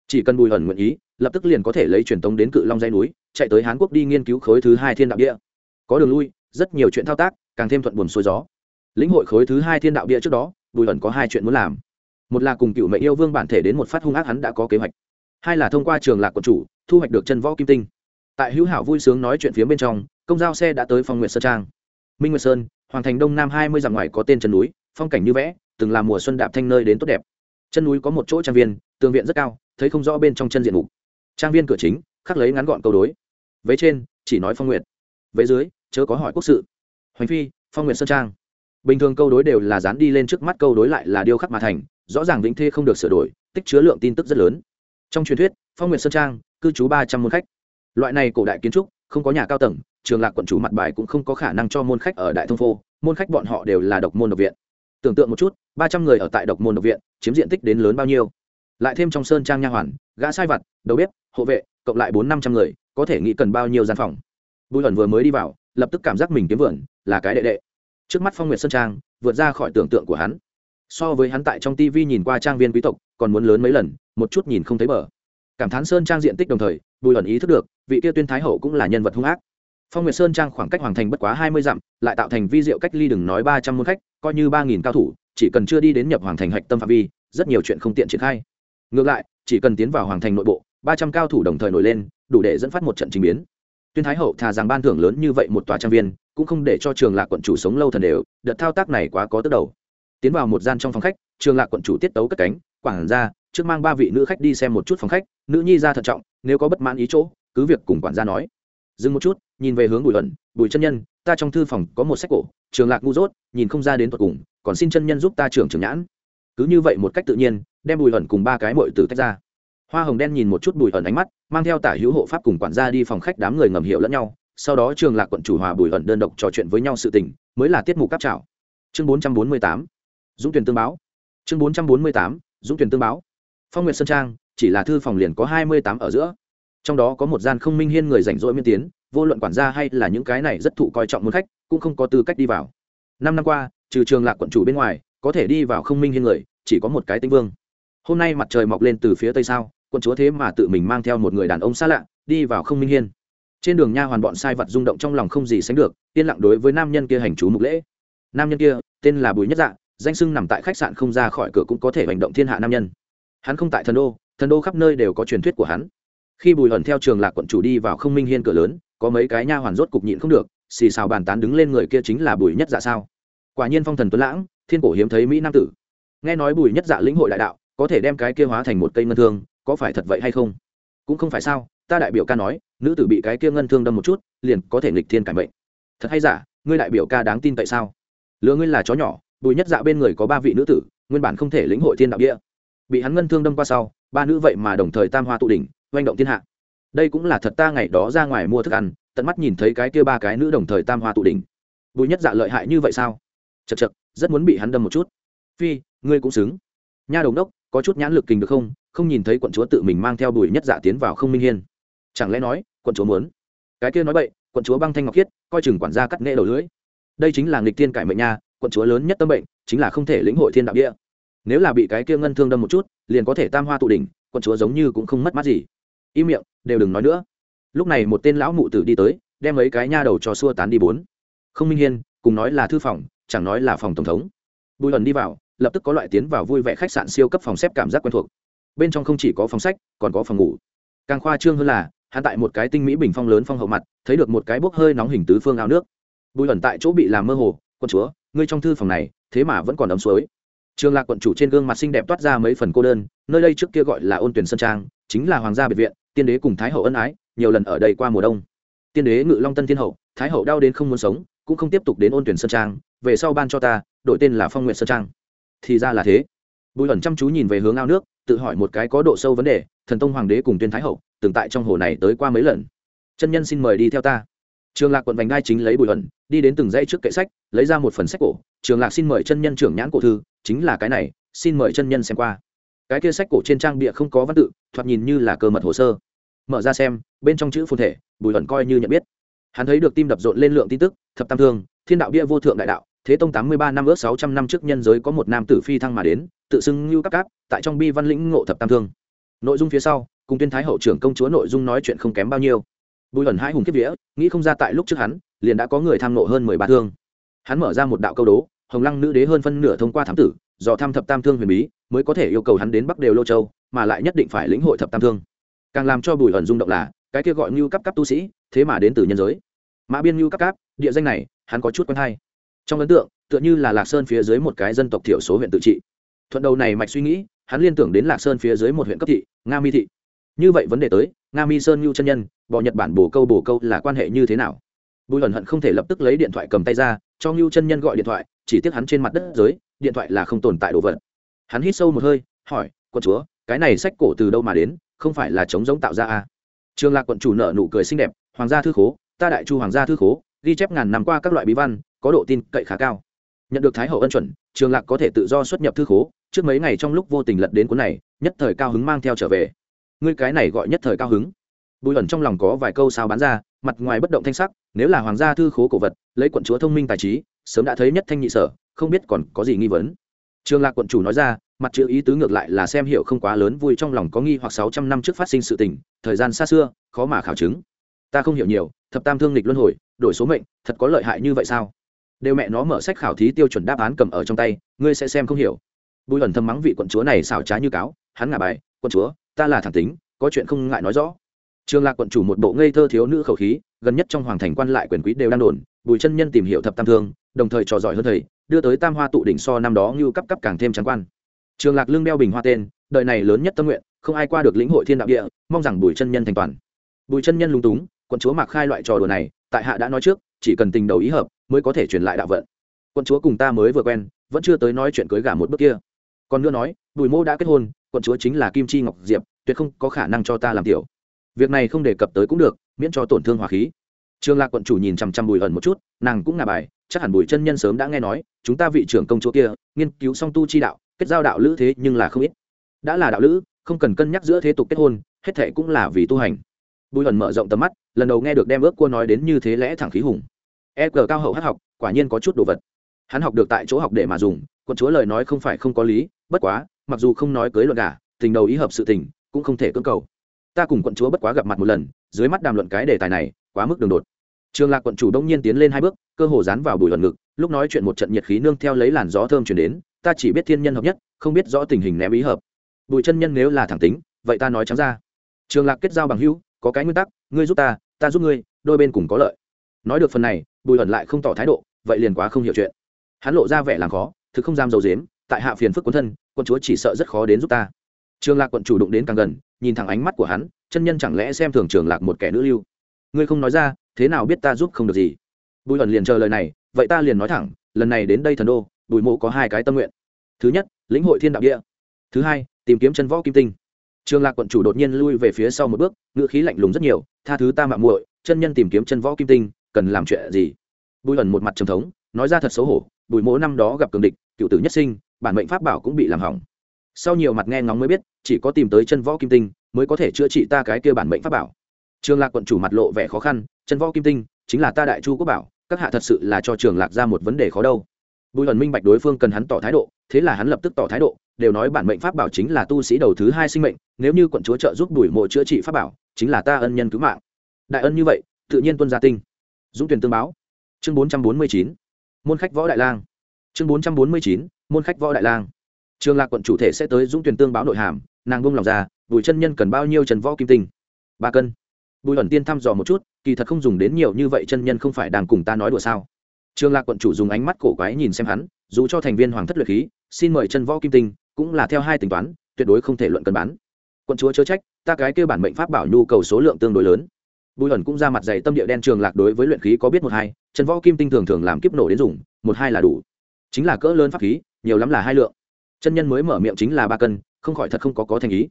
Chỉ cần bùi ẩn nguyện ý, lập tức liền có thể lấy truyền thống đến cự long dây núi, chạy tới hán quốc đi nghiên cứu khối thứ hai thiên đạo địa. Có đường lui, rất nhiều chuyện thao tác càng thêm thuận buồn xuôi gió. Lĩnh hội khối thứ hai thiên đạo bia trước đó, bùi ẩn có hai chuyện muốn làm. Một là cùng cựu mệnh yêu vương bản thể đến một phát hung ác hắn đã có kế hoạch. Hai là thông qua trường lạc quận chủ, thu hoạch được chân võ kim tinh. Tại hữu hảo vui sướng nói chuyện phía bên trong, công giao xe đã tới phong nguyệt sơn trang. Minh nguyệt sơn, hoàng thành đông nam hai mươi dặm ngoài có tên chân núi, phong cảnh như vẽ, từng là mùa xuân đạp thanh nơi đến tốt đẹp. Chân núi có một chỗ trang viên, tường viện rất cao, thấy không rõ bên trong chân diện mục. Trang viên cửa chính, khắc lấy ngắn gọn câu đối. Vế trên, chỉ nói phong nguyệt. Vế dưới, chớ có hỏi quốc sự hoành phi, phong nguyệt sơn trang. Bình thường câu đối đều là dán đi lên trước mắt, câu đối lại là điêu khắc mà thành, rõ ràng vĩnh thê không được sửa đổi, tích chứa lượng tin tức rất lớn. Trong truyền thuyết, phong nguyệt sơn trang, cư trú ba trăm môn khách. Loại này cổ đại kiến trúc, không có nhà cao tầng, trường lạc quận chủ mặt bài cũng không có khả năng cho môn khách ở đại thông phô, môn khách bọn họ đều là độc môn độc viện. Tưởng tượng một chút, ba trăm người ở tại độc môn độc viện, chiếm diện tích đến lớn bao nhiêu? Lại thêm trong sơn trang nha hoàn, gã sai vặt, đầu bếp, hộ vệ, cộng lại bốn năm trăm người, có thể nghĩ cần bao nhiêu gian phòng? Bùi ẩn vừa mới đi vào lập tức cảm giác mình kiếm vườn là cái đệ đệ. Trước mắt phong nguyệt sơn trang, vượt ra khỏi tưởng tượng của hắn. So với hắn tại trong tv nhìn qua trang viên quý tộc, còn muốn lớn mấy lần, một chút nhìn không thấy bờ. Cảm thán sơn trang diện tích đồng thời bùi ẩn ý thức được, vị kia tuyên thái hậu cũng là nhân vật hung ác. Phong nguyệt sơn trang khoảng cách hoàng thành bất quá hai mươi dặm, lại tạo thành vi diệu cách ly đừng nói ba trăm môn khách, coi như ba nghìn cao thủ, chỉ cần chưa đi đến nhập hoàng thành hạch tâm phạm vi, rất nhiều chuyện không tiện triển khai. Ngược lại, chỉ cần tiến vào hoàng thành nội bộ, ba trăm cao thủ đồng thời nổi lên, đủ để dẫn phát một trận trình biến tuyên thái hậu thà rằng ban thưởng lớn như vậy một tòa trang viên, cũng không để cho trường lạc quận chủ sống lâu thần đều, đợt thao tác này quá có tức đầu. Tiến vào một gian trong phòng khách, trường lạc quận chủ tiết tấu cất cánh, quảng ra, trước mang ba vị nữ khách đi xem một chút phòng khách, nữ nhi ra thận trọng, nếu có bất mãn ý chỗ, cứ việc cùng quản gia nói. Dừng một chút, nhìn về hướng bùi ẩn bùi chân nhân, ta trong thư phòng có một sách cổ, trường lạc ngu dốt, nhìn không ra đến tột cùng, còn xin chân nhân giúp ta trưởng trưởng nhãn. Cứ như vậy một cách tự nhiên, đem bùi ẩn cùng ba cái mội từ tách ra. Hoa hồng đen nhìn một chút bùi ẩn ánh mắt mang theo tả hữu hộ pháp cùng quản gia đi phòng khách đám người ngầm hiểu lẫn nhau, sau đó trường lạc quận chủ hòa bùi ẩn đơn độc trò chuyện với nhau sự tình, mới là tiết mục cáp trào chương bốn trăm bốn mươi tám, dũng tuyển tương báo. Chương bốn trăm bốn mươi tám, dũng tuyển tương báo. Phong nguyệt sơn trang, chỉ là thư phòng liền có hai mươi tám ở giữa. Trong đó có một gian không minh hiên người rảnh rỗi miên tiến, vô luận quản gia hay là những cái này rất thụ coi trọng muốn khách, cũng không có tư cách đi vào. Năm năm qua, trừ trường lạc quận chủ bên ngoài, có thể đi vào không minh hiên người, chỉ có một cái tinh vương. Hôm nay mặt trời mọc lên từ phía tây sao quận chúa thế mà tự mình mang theo một người đàn ông xa lạ, đi vào không minh hiên. Trên đường nha hoàn bọn sai vật rung động trong lòng không gì sánh được, yên lặng đối với nam nhân kia hành chú mục lễ. Nam nhân kia, tên là bùi nhất dạ danh sưng nằm tại khách sạn không ra khỏi cửa cũng có thể hành động thiên hạ nam nhân. Hắn không tại thần đô thần đô khắp nơi đều có truyền thuyết của hắn. Khi bùi hẩn theo trường lạc quận chủ đi vào không minh hiên cửa lớn, có mấy cái nha hoàn rốt cục nhịn không được, xì xào bàn tán đứng lên người kia chính là bùi nhất dạ sao? Quả nhiên phong thần tuấn lãng, thiên cổ hiếm thấy mỹ nam tử. Nghe nói bùi nhất dạ lĩnh hội đại đạo, có thể đem cái kia hóa thành một cây ngân thương có phải thật vậy hay không? Cũng không phải sao, ta đại biểu ca nói, nữ tử bị cái kia ngân thương đâm một chút, liền có thể nghịch thiên cải mệnh. Thật hay giả, ngươi đại biểu ca đáng tin tại sao? Lừa ngươi là chó nhỏ, bùi nhất dạ bên người có ba vị nữ tử, nguyên bản không thể lĩnh hội thiên đạo địa. Bị hắn ngân thương đâm qua sau, ba nữ vậy mà đồng thời tam hoa tụ đỉnh, oanh động thiên hạ. Đây cũng là thật ta ngày đó ra ngoài mua thức ăn, tận mắt nhìn thấy cái kia ba cái nữ đồng thời tam hoa tụ đỉnh. Bùi nhất dạ lợi hại như vậy sao? Chật chật rất muốn bị hắn đâm một chút. Phi, ngươi cũng xứng. Nha đồng đốc có chút nhãn lực kình được không không nhìn thấy quận chúa tự mình mang theo bùi nhất dạ tiến vào không minh hiên. Chẳng lẽ nói, quận chúa muốn? Cái kia nói vậy quận chúa băng thanh ngọc khiết, coi chừng quản gia cắt nghệ đầu lưỡi. Đây chính là nghịch tiên cải mệnh nha, quận chúa lớn nhất tâm bệnh, chính là không thể lĩnh hội thiên đạo địa. Nếu là bị cái kia ngân thương đâm một chút, liền có thể tam hoa tụ đỉnh, quận chúa giống như cũng không mất mát gì. Im miệng, đều đừng nói nữa. Lúc này một tên lão mụ tử đi tới, đem mấy cái nha đầu cho xua tán đi bốn. Không minh hiên, cùng nói là thư phòng, chẳng nói là phòng tổng thống. Bùi ẩn đi vào lập tức có loại tiến vào vui vẻ khách sạn siêu cấp phòng xếp cảm giác quen thuộc. Bên trong không chỉ có phòng sách, còn có phòng ngủ. Càng khoa trương hơn là, hắn tại một cái tinh mỹ bình phong lớn phong hậu mặt, thấy được một cái bốc hơi nóng hình tứ phương ao nước. Bùi ẩn tại chỗ bị làm mơ hồ quân chúa, ngươi trong thư phòng này, thế mà vẫn còn ấm suối. Trường lạc quận chủ trên gương mặt xinh đẹp toát ra mấy phần cô đơn, nơi đây trước kia gọi là ôn tuyển sơn trang, chính là hoàng gia biệt viện, tiên đế cùng thái hậu ân ái, nhiều lần ở đây qua mùa đông. Tiên đế ngự long tân thiên hậu, thái hậu đau đến không muốn sống, cũng không tiếp tục đến ôn tuyển sơn trang, về sau ban cho ta, đổi tên là phong nguyện sơn trang thì ra là thế. Bùi ẩn chăm chú nhìn về hướng ao nước, tự hỏi một cái có độ sâu vấn đề, thần tông hoàng đế cùng tuyên thái hậu, từng tại trong hồ này tới qua mấy lần. Chân nhân xin mời đi theo ta. Trường lạc quận vành đai chính lấy bùi ẩn, đi đến từng dãy trước kệ sách, lấy ra một phần sách cổ. Trường lạc xin mời chân nhân trưởng nhãn cổ thư, chính là cái này, xin mời chân nhân xem qua. Cái kia sách cổ trên trang bịa không có văn tự, thoạt nhìn như là cơ mật hồ sơ. Mở ra xem, bên trong chữ phồn thể, bùi ẩn coi như nhận biết. Hắn thấy được tim đập rộn lên lượng tin tức, thập tam thương, thiên đạo bia vô thượng đại đạo thế tông tám mươi ba năm ước sáu trăm năm trước nhân giới có một nam tử phi thăng mà đến, tự xưng như các cáp, tại trong bi văn lĩnh ngộ thập tam thương. Nội dung phía sau, cùng tuyên thái hậu trưởng công chúa nội dung nói chuyện không kém bao nhiêu. Bùi ẩn hai hùng kiếp vía, nghĩ không ra tại lúc trước hắn, liền đã có người tham nộ hơn mười ba thương. Hắn mở ra một đạo câu đố, hồng lăng nữ đế hơn phân nửa thông qua thám tử, dò tham thập tam thương huyền bí, mới có thể yêu cầu hắn đến bắc đều lô châu, mà lại nhất định phải lĩnh hội thập tam thương. Càng làm cho bùi ẩn rung động là, cái kia gọi như cấp cấp tu sĩ, thế mà đến từ nhân giới. Mã biên như cấp cấp địa danh này, hắn có chút quen hay trong ấn tượng, tựa như là lạc sơn phía dưới một cái dân tộc thiểu số huyện tự trị. Thuận đầu này mạch suy nghĩ, hắn liên tưởng đến lạc sơn phía dưới một huyện cấp thị, nga mi thị. Như vậy vấn đề tới, nga mi sơn ngưu chân nhân bỏ nhật bản bổ câu bổ câu là quan hệ như thế nào? Bùi ẩn hận không thể lập tức lấy điện thoại cầm tay ra, cho ngưu chân nhân gọi điện thoại, chỉ tiếc hắn trên mặt đất giới, điện thoại là không tồn tại đồ vật. Hắn hít sâu một hơi, hỏi quân chúa, cái này sách cổ từ đâu mà đến, không phải là chống giống tạo ra à? trường lạc quận chủ nợ nụ cười xinh đẹp, hoàng gia thư khố, ta đại chu hoàng gia thư khố, ghi chép ngàn năm qua các loại bí văn có độ tin cậy khá cao. Nhận được thái hậu ân chuẩn, trường lạc có thể tự do xuất nhập thư khố, trước mấy ngày trong lúc vô tình lật đến cuốn này, nhất thời cao hứng mang theo trở về. Ngươi cái này gọi nhất thời cao hứng. Bùi ẩn trong lòng có vài câu sao bán ra, mặt ngoài bất động thanh sắc, nếu là hoàng gia thư khố cổ vật, lấy quận chúa thông minh tài trí, sớm đã thấy nhất thanh nhị sở, không biết còn có gì nghi vấn. Trường lạc quận chủ nói ra, mặt chữ ý tứ ngược lại là xem hiểu không quá lớn, vui trong lòng có nghi hoặc sáu trăm năm trước phát sinh sự tình, thời gian xa xưa, khó mà khảo chứng. Ta không hiểu nhiều, thập tam thương lịch luân hồi, đổi số mệnh, thật có lợi hại như vậy sao? Đều mẹ nó mở sách khảo thí tiêu chuẩn đáp án cầm ở trong tay, ngươi sẽ xem không hiểu. Bùi ẩn thầm mắng vị quận chúa này xảo trá như cáo, hắn ngả bài, quận chúa, ta là thẳng tính, có chuyện không ngại nói rõ. Trường lạc quận chủ một bộ ngây thơ thiếu nữ khẩu khí, gần nhất trong hoàng thành quan lại quyền quý đều đang đồn, bùi chân nhân tìm hiểu thập tam thương, đồng thời trò giỏi hơn thầy, đưa tới tam hoa tụ đỉnh so năm đó như cấp cấp càng thêm trắng quan. Trường lạc lương đeo bình hoa tên, đời này lớn nhất tâm nguyện, không ai qua được lĩnh hội thiên đạo địa, mong rằng bùi chân nhân thành toàn. Bùi chân nhân lung túng, quận chúa mạc khai loại trò đùa này, tại hạ đã nói trước, chỉ cần tình đầu ý hợp mới có thể truyền lại đạo vận. Quận chúa cùng ta mới vừa quen, vẫn chưa tới nói chuyện cưới gả một bước kia. Còn nữa nói, bùi mô đã kết hôn, quận chúa chính là kim chi ngọc diệp, tuyệt không có khả năng cho ta làm tiểu. Việc này không đề cập tới cũng được, miễn cho tổn thương hòa khí. Trường lạc quận chủ nhìn chằm chằm bùi ẩn một chút, nàng cũng ngà bài, chắc hẳn bùi chân nhân sớm đã nghe nói, chúng ta vị trưởng công chúa kia, nghiên cứu song tu chi đạo, kết giao đạo lữ thế nhưng là không ít. Đã là đạo lữ, không cần cân nhắc giữa thế tục kết hôn, hết thệ cũng là vì tu hành. Bùi ẩn mở rộng tầm mắt, lần đầu nghe được đem ước cua nói đến như thế lẽ thẳng khí hùng e g cao hậu hát học, quả nhiên có chút đồ vật. Hắn học được tại chỗ học để mà dùng, quận chúa lời nói không phải không có lý, bất quá, mặc dù không nói cưới luận cả tình đầu ý hợp sự tình, cũng không thể cưỡng cầu. Ta cùng quận chúa bất quá gặp mặt một lần, dưới mắt đàm luận cái đề tài này, quá mức đường đột. Trường lạc quận chủ đông nhiên tiến lên hai bước, cơ hồ dán vào bùi luận ngực, lúc nói chuyện một trận nhiệt khí nương theo lấy làn gió thơm chuyển đến, ta chỉ biết thiên nhân hợp nhất, không biết rõ tình hình ném ý hợp. Bùi chân nhân nếu là thẳng tính, vậy ta nói trắng ra. Trường lạc kết giao bằng hữu, có cái nguyên tắc, ngươi giúp ta ta giúp ngươi, đôi bên cùng có lợi nói được phần này, bùi ẩn lại không tỏ thái độ, vậy liền quá không hiểu chuyện. Hắn lộ ra vẻ làm khó, thực không dám dầu dếm tại hạ phiền phức quân thân quân chúa chỉ sợ rất khó đến giúp ta. Trường lạc quận chủ đụng đến càng gần, nhìn thẳng ánh mắt của hắn, chân nhân chẳng lẽ xem thường trường lạc một kẻ nữ lưu? Ngươi không nói ra, thế nào biết ta giúp không được gì? Bùi ẩn liền chờ lời này, vậy ta liền nói thẳng, lần này đến đây thần đô, bùi mộ có hai cái tâm nguyện. Thứ nhất, lĩnh hội thiên đạo địa. Thứ hai, tìm kiếm chân võ kim tinh. Trường lạc quận chủ đột nhiên lui về phía sau một bước, ngữ khí lạnh lùng rất nhiều, tha thứ ta mạng muội, chân nhân tìm kiếm chân võ kim tinh cần làm chuyện gì? Bùi ẩn một mặt trầm thống, nói ra thật xấu hổ, bùi mỗ năm đó gặp cường địch, cựu tử nhất sinh, bản mệnh pháp bảo cũng bị làm hỏng. Sau nhiều mặt nghe ngóng mới biết, chỉ có tìm tới chân võ kim tinh mới có thể chữa trị ta cái kia bản mệnh pháp bảo. Trường lạc quận chủ mặt lộ vẻ khó khăn, chân võ kim tinh chính là ta đại chu quốc bảo, các hạ thật sự là cho trường lạc ra một vấn đề khó đâu. Bùi ẩn minh bạch đối phương cần hắn tỏ thái độ, thế là hắn lập tức tỏ thái độ, đều nói bản mệnh pháp bảo chính là tu sĩ đầu thứ hai sinh mệnh, nếu như quận chúa trợ giúp đuổi mộ chữa trị pháp bảo, chính là ta ân nhân cứu mạng. Đại ân như vậy, tự nhiên tuân gia tinh dũng tuyển tương báo. Chương bốn trăm bốn mươi chín, môn khách võ đại lang. Chương bốn trăm bốn mươi chín, môn khách võ đại lang. Trường lạc quận chủ thể sẽ tới dũng tuyển tương báo nội hàm, nàng bông lòng ra, bùi chân nhân cần bao nhiêu trần võ kim tinh? Ba cân. Bùi ẩn tiên thăm dò một chút, kỳ thật không dùng đến nhiều như vậy chân nhân không phải đang cùng ta nói đùa sao? Trường lạc quận chủ dùng ánh mắt cổ quái nhìn xem hắn, dù cho thành viên hoàng thất luyện khí, xin mời chân võ kim tinh, cũng là theo hai tính toán, tuyệt đối không thể luận cân bán. Quận chúa chớ trách, ta cái kêu bản mệnh pháp bảo nhu cầu số lượng tương đối lớn bùi ẩn cũng ra mặt dày tâm địa đen trường lạc đối với luyện khí có biết một hai, chân võ kim tinh thường thường làm kiếp nổ đến dùng, một hai là đủ. Chính là cỡ lớn pháp khí, nhiều lắm là hai lượng. Chân nhân mới mở miệng chính là ba cân, không khỏi thật không có có thành ý.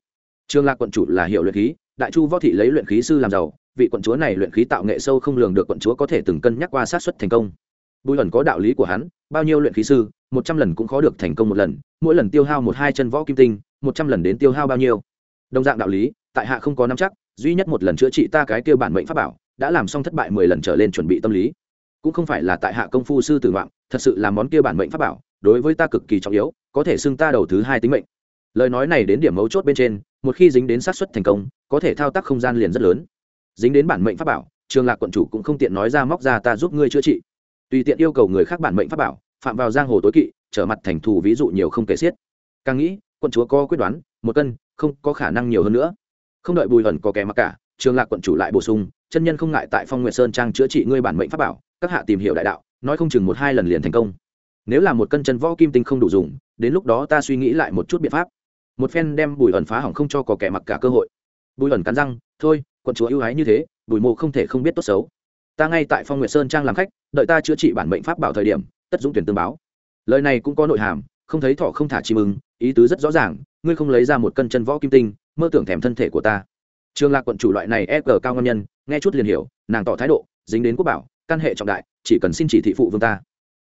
Trường lạc quận chủ là hiệu luyện khí, đại chu võ thị lấy luyện khí sư làm giàu, vị quận chúa này luyện khí tạo nghệ sâu không lường được quận chúa có thể từng cân nhắc qua sát xuất thành công. Bùi ẩn có đạo lý của hắn, bao nhiêu luyện khí sư, một trăm lần cũng khó được thành công một lần, mỗi lần tiêu hao một hai chân võ kim tinh, một trăm lần đến tiêu hao bao nhiêu. Đồng dạng đạo lý, tại hạ không có nắm chắc duy nhất một lần chữa trị ta cái kêu bản mệnh pháp bảo, đã làm xong thất bại mười lần trở lên chuẩn bị tâm lý. Cũng không phải là tại hạ công phu sư tử ngoạn, thật sự là món kia bản mệnh pháp bảo, đối với ta cực kỳ trọng yếu, có thể xưng ta đầu thứ hai tính mệnh. Lời nói này đến điểm mấu chốt bên trên, một khi dính đến sát xuất thành công, có thể thao tác không gian liền rất lớn. Dính đến bản mệnh pháp bảo, trường lạc quận chủ cũng không tiện nói ra móc ra ta giúp ngươi chữa trị. Tùy tiện yêu cầu người khác bản mệnh pháp bảo, phạm vào giang hồ tối kỵ, trở mặt thành thù ví dụ nhiều không kể xiết. Càng nghĩ, quận chúa có quyết đoán, một cân, không có khả năng nhiều hơn nữa không đợi bùi hẩn có kẻ mặc cả trường lạc quận chủ lại bổ sung chân nhân không ngại tại phong nguyệt sơn trang chữa trị ngươi bản mệnh pháp bảo các hạ tìm hiểu đại đạo nói không chừng một hai lần liền thành công. Nếu là một cân chân võ kim tinh không đủ dùng đến lúc đó ta suy nghĩ lại một chút biện pháp. Một phen đem bùi ẩn phá hỏng không cho có kẻ mặc cả cơ hội. Bùi ẩn cắn răng thôi quận chúa ưu ái như thế bùi mộ không thể không biết tốt xấu. Ta ngay tại phong nguyệt sơn trang làm khách đợi ta chữa trị bản mệnh pháp bảo thời điểm tất dũng tuyển tương báo. Lời này cũng có nội hàm không thấy thọ không thả chim mừng, ý tứ rất rõ ràng ngươi không lấy ra một cân chân võ kim tinh mơ tưởng thèm thân thể của ta. Trường lạc quận chủ loại này ép cờ cao ngâm nhân, nghe chút liền hiểu, nàng tỏ thái độ, dính đến quốc bảo, căn hệ trọng đại, chỉ cần xin chỉ thị phụ vương ta.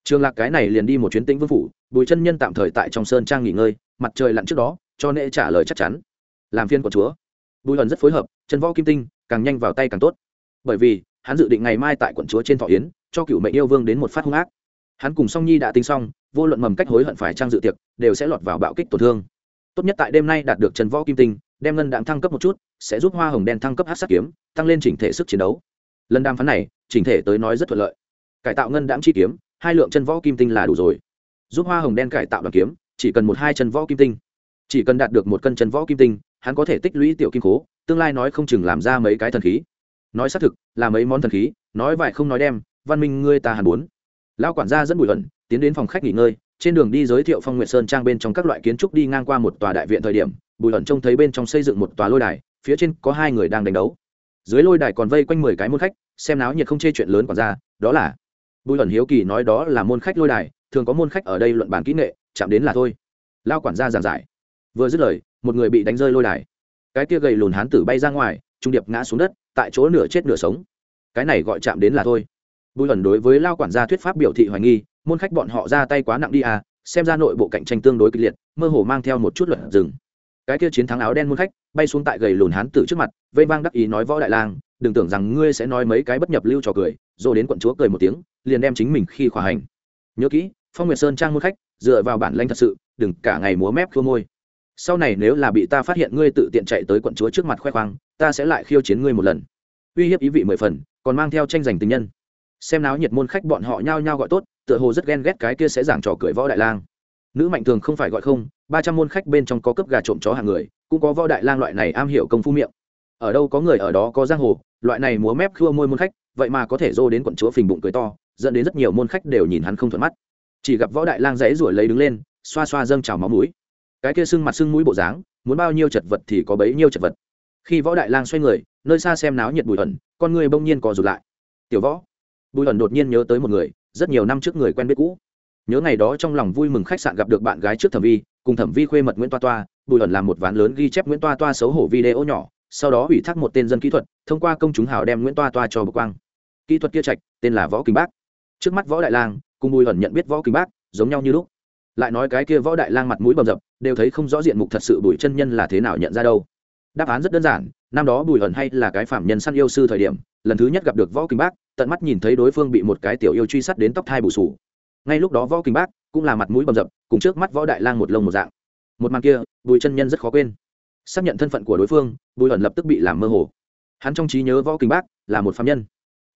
Trường lạc cái này liền đi một chuyến tĩnh vương phủ, bùi chân nhân tạm thời tại trong sơn trang nghỉ ngơi, mặt trời lặn trước đó, cho nệ trả lời chắc chắn. Làm phiên của chúa. Bùi hần rất phối hợp, chân võ kim tinh, càng nhanh vào tay càng tốt. Bởi vì, hắn dự định ngày mai tại quận chúa trên thọ yến, cho cựu mệnh yêu vương đến một phát hung ác. Hắn cùng song nhi đã tính xong, vô luận mầm cách hối hận phải trang dự tiệc, đều sẽ lọt vào bạo kích tổn thương. Tốt nhất tại đêm nay đạt được trần võ kim tinh đem ngân đạm thăng cấp một chút, sẽ giúp hoa hồng đen thăng cấp hát sát kiếm, tăng lên chỉnh thể sức chiến đấu. Lần đàm phán này, chỉnh thể tới nói rất thuận lợi. Cải tạo ngân đạm chi kiếm, hai lượng chân võ kim tinh là đủ rồi. Giúp hoa hồng đen cải tạo đoàn kiếm, chỉ cần một hai chân võ kim tinh. Chỉ cần đạt được một cân chân võ kim tinh, hắn có thể tích lũy tiểu kim cố tương lai nói không chừng làm ra mấy cái thần khí. Nói xác thực, là mấy món thần khí, nói vải không nói đem, văn minh ngươi ta hàn bốn. Lão quản gia dẫn bùi ẩn, tiến đến phòng khách nghỉ ngơi, trên đường đi giới thiệu phong nguyệt sơn trang bên trong các loại kiến trúc đi ngang qua một tòa đại viện thời điểm bùi ẩn trông thấy bên trong xây dựng một tòa lôi đài, phía trên có hai người đang đánh đấu. Dưới lôi đài còn vây quanh mười cái môn khách, xem náo nhiệt không chê chuyện lớn còn gia đó là bùi ẩn hiếu kỳ nói đó là môn khách lôi đài, thường có môn khách ở đây luận bàn kỹ nghệ, chạm đến là thôi. Lao quản gia giảng giải. Vừa dứt lời, một người bị đánh rơi lôi đài. Cái tia gầy lùn hán tử bay ra ngoài, trung điệp ngã xuống đất, tại chỗ nửa chết nửa sống. Cái này gọi chạm đến là thôi. Bùi ẩn đối với lao quản gia thuyết pháp biểu thị hoài nghi, môn khách bọn họ ra tay quá nặng đi à xem ra nội bộ cạnh tranh tương đối kịch liệt, mơ hồ mang theo một chút luận rừng cái kia chiến thắng áo đen môn khách bay xuống tại gầy lùn hán tử trước mặt, vây vang đắc ý nói võ đại lang, đừng tưởng rằng ngươi sẽ nói mấy cái bất nhập lưu trò cười, rồi đến quận chúa cười một tiếng, liền đem chính mình khi khỏa hành. Nhớ kỹ, phong nguyệt sơn trang môn khách, dựa vào bản lanh thật sự, đừng cả ngày múa mép khua môi. Sau này nếu là bị ta phát hiện ngươi tự tiện chạy tới quận chúa trước mặt khoe khoang, ta sẽ lại khiêu chiến ngươi một lần. Uy hiếp ý vị mười phần, còn mang theo tranh giành tình nhân. Xem náo nhiệt môn khách bọn họ nhao nhao gọi tốt, tựa hồ rất ghen ghét cái kia sẽ giảng trò cười võ đại lang nữ mạnh thường không phải gọi không, ba trăm môn khách bên trong có cướp gà trộm chó hàng người, cũng có võ đại lang loại này am hiểu công phu miệng. Ở đâu có người ở đó có giang hồ, loại này múa mép khua môi môn khách, vậy mà có thể dô đến quận chúa phình bụng cười to, dẫn đến rất nhiều môn khách đều nhìn hắn không thuận mắt. Chỉ gặp võ đại lang rẽ ruổi lấy đứng lên, xoa xoa dâng trào máu mũi. Cái kia sưng mặt sưng mũi bộ dáng, muốn bao nhiêu chật vật thì có bấy nhiêu chật vật. Khi võ đại lang xoay người, nơi xa xem náo nhiệt bùi ẩn, con người bỗng nhiên co rụt lại. Tiểu võ. Bùi ẩn đột nhiên nhớ tới một người, rất nhiều năm trước người quen biết cũ nhớ ngày đó trong lòng vui mừng khách sạn gặp được bạn gái trước thẩm vi, cùng thẩm vi khuê mật nguyễn toa toa, bùi ẩn làm một ván lớn ghi chép nguyễn toa toa xấu hổ video nhỏ, sau đó ủy thác một tên dân kỹ thuật, thông qua công chúng hào đem nguyễn toa toa cho bực quang. Kỹ thuật kia trạch, tên là võ kinh bác. Trước mắt võ đại lang, cùng bùi ẩn nhận biết võ kinh bác, giống nhau như lúc. Lại nói cái kia võ đại lang mặt mũi bầm dập, đều thấy không rõ diện mục thật sự bùi chân nhân là thế nào nhận ra đâu. Đáp án rất đơn giản, năm đó bùi ẩn hay là cái phạm nhân săn yêu sư thời điểm, lần thứ nhất gặp được võ kinh bác, tận mắt nhìn thấy đối phương bị một cái tiểu yêu truy sát đến tóc thai bù sù ngay lúc đó võ kinh bác cũng là mặt mũi bầm dập, cùng trước mắt võ đại lang một lông một dạng. Một màn kia, bùi chân nhân rất khó quên. Xác nhận thân phận của đối phương, bùi ẩn lập tức bị làm mơ hồ. Hắn trong trí nhớ võ kinh bác là một phạm nhân.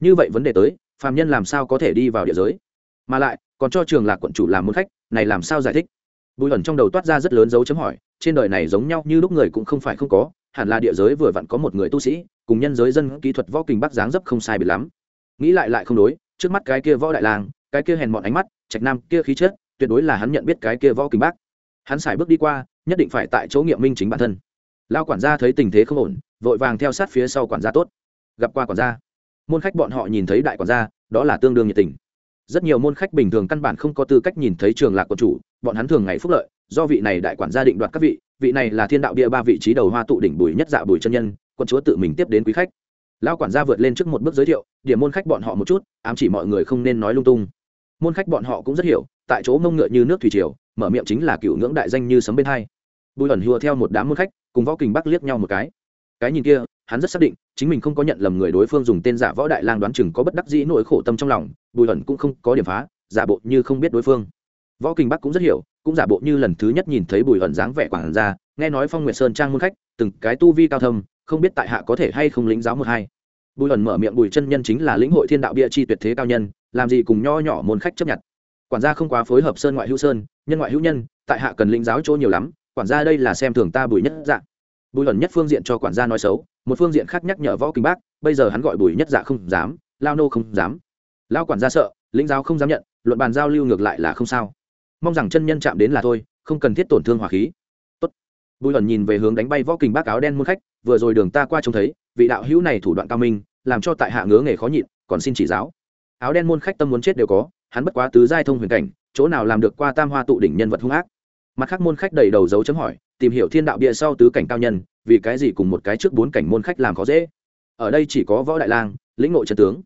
Như vậy vấn đề tới phạm nhân làm sao có thể đi vào địa giới? Mà lại, còn cho trường lạc quận chủ làm một khách, này làm sao giải thích? Bùi ẩn trong đầu toát ra rất lớn dấu chấm hỏi, trên đời này giống nhau như lúc người cũng không phải không có, hẳn là địa giới vừa vặn có một người tu sĩ, cùng nhân giới dân kỹ thuật võ kình bắc dáng dấp không sai biệt lắm. Nghĩ lại lại không đối, trước mắt cái kia võ đại lang cái kia hèn mọn ánh mắt, trạch nam, kia khí chất, tuyệt đối là hắn nhận biết cái kia võ kình bác. hắn xài bước đi qua, nhất định phải tại chỗ nghiệm minh chính bản thân. Lao quản gia thấy tình thế không ổn, vội vàng theo sát phía sau quản gia tốt. Gặp qua quản gia, môn khách bọn họ nhìn thấy đại quản gia, đó là tương đương nhiệt tình. Rất nhiều môn khách bình thường căn bản không có tư cách nhìn thấy trường lạc của chủ, bọn hắn thường ngày phúc lợi, do vị này đại quản gia định đoạt các vị vị này là thiên đạo bia ba vị trí đầu hoa tụ đỉnh bùi nhất dạ bùi chân nhân quân chúa tự mình tiếp đến quý khách. Lao quản gia vượt lên trước một bước giới thiệu, điểm môn khách bọn họ một chút, ám chỉ mọi người không nên nói lung tung môn khách bọn họ cũng rất hiểu, tại chỗ mông ngựa như nước thủy triều, mở miệng chính là cựu ngưỡng đại danh như sấm bên hai. Bùi ẩn hùa theo một đám môn khách, cùng võ kình bắc liếc nhau một cái. Cái nhìn kia, hắn rất xác định, chính mình không có nhận lầm người đối phương dùng tên giả võ đại lang đoán chừng có bất đắc dĩ nỗi khổ tâm trong lòng, bùi ẩn cũng không có điểm phá, giả bộ như không biết đối phương. Võ kinh bắc cũng rất hiểu, cũng giả bộ như lần thứ nhất nhìn thấy bùi ẩn dáng vẻ quản ra, nghe nói phong nguyệt sơn trang môn khách, từng cái tu vi cao thâm, không biết tại hạ có thể hay không lĩnh giáo một hai bùi ẩn mở miệng, bùi chân nhân chính là lĩnh hội thiên đạo bia chi tuyệt thế cao nhân, làm gì cùng nho nhỏ môn khách chấp nhận? Quản gia không quá phối hợp sơn ngoại hữu sơn, nhân ngoại hữu nhân, tại hạ cần lĩnh giáo chỗ nhiều lắm, quản gia đây là xem thường ta bùi nhất dạ. Bùi ẩn nhất phương diện cho quản gia nói xấu, một phương diện khác nhắc nhở võ kinh bác, bây giờ hắn gọi bùi nhất dạ không dám, lao nô không dám. Lao quản gia sợ, lĩnh giáo không dám nhận, luận bàn giao lưu ngược lại là không sao. Mong rằng chân nhân chạm đến là thôi, không cần thiết tổn thương hỏa khí. Tốt. bùi ẩn nhìn về hướng đánh bay võ kình bác áo đen môn khách, vừa rồi đường ta qua trông thấy, vị đạo hữu này thủ đoạn cao minh làm cho tại hạ ngứa nghề khó nhịn, còn xin chỉ giáo. Áo đen môn khách tâm muốn chết đều có, hắn bất quá tứ giai thông huyền cảnh, chỗ nào làm được qua tam hoa tụ đỉnh nhân vật hung ác. Mặt khác môn khách đầy đầu dấu chấm hỏi, tìm hiểu thiên đạo bia sau tứ cảnh cao nhân, vì cái gì cùng một cái trước bốn cảnh môn khách làm khó dễ? Ở đây chỉ có võ đại lang, lĩnh nội trần tướng.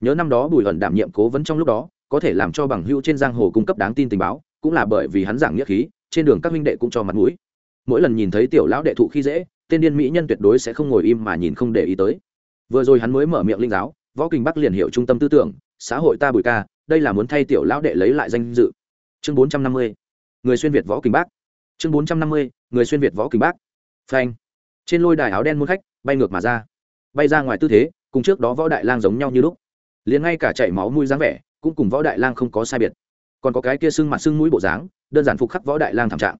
Nhớ năm đó bùi ẩn đảm nhiệm cố vấn trong lúc đó, có thể làm cho bằng hữu trên giang hồ cung cấp đáng tin tình báo, cũng là bởi vì hắn giảng nghĩa khí, trên đường các minh đệ cũng cho mặt mũi. Mỗi lần nhìn thấy tiểu lão đệ thụ khi dễ, tên điên mỹ nhân tuyệt đối sẽ không ngồi im mà nhìn không để ý tới vừa rồi hắn mới mở miệng linh giáo, võ kinh bắc liền hiệu trung tâm tư tưởng, xã hội ta bùi ca, đây là muốn thay tiểu lão đệ lấy lại danh dự. Chương bốn trăm năm mươi, người xuyên việt võ kinh bắc. Chương bốn trăm năm mươi, người xuyên việt võ kinh bắc. Phanh. Trên lôi đài áo đen muôn khách, bay ngược mà ra. Bay ra ngoài tư thế, cùng trước đó võ đại lang giống nhau như lúc. Liền ngay cả chảy máu mũi dáng vẻ, cũng cùng võ đại lang không có sai biệt. Còn có cái kia sưng mặt sưng mũi bộ dáng, đơn giản phục khắc võ đại lang thảm trạng.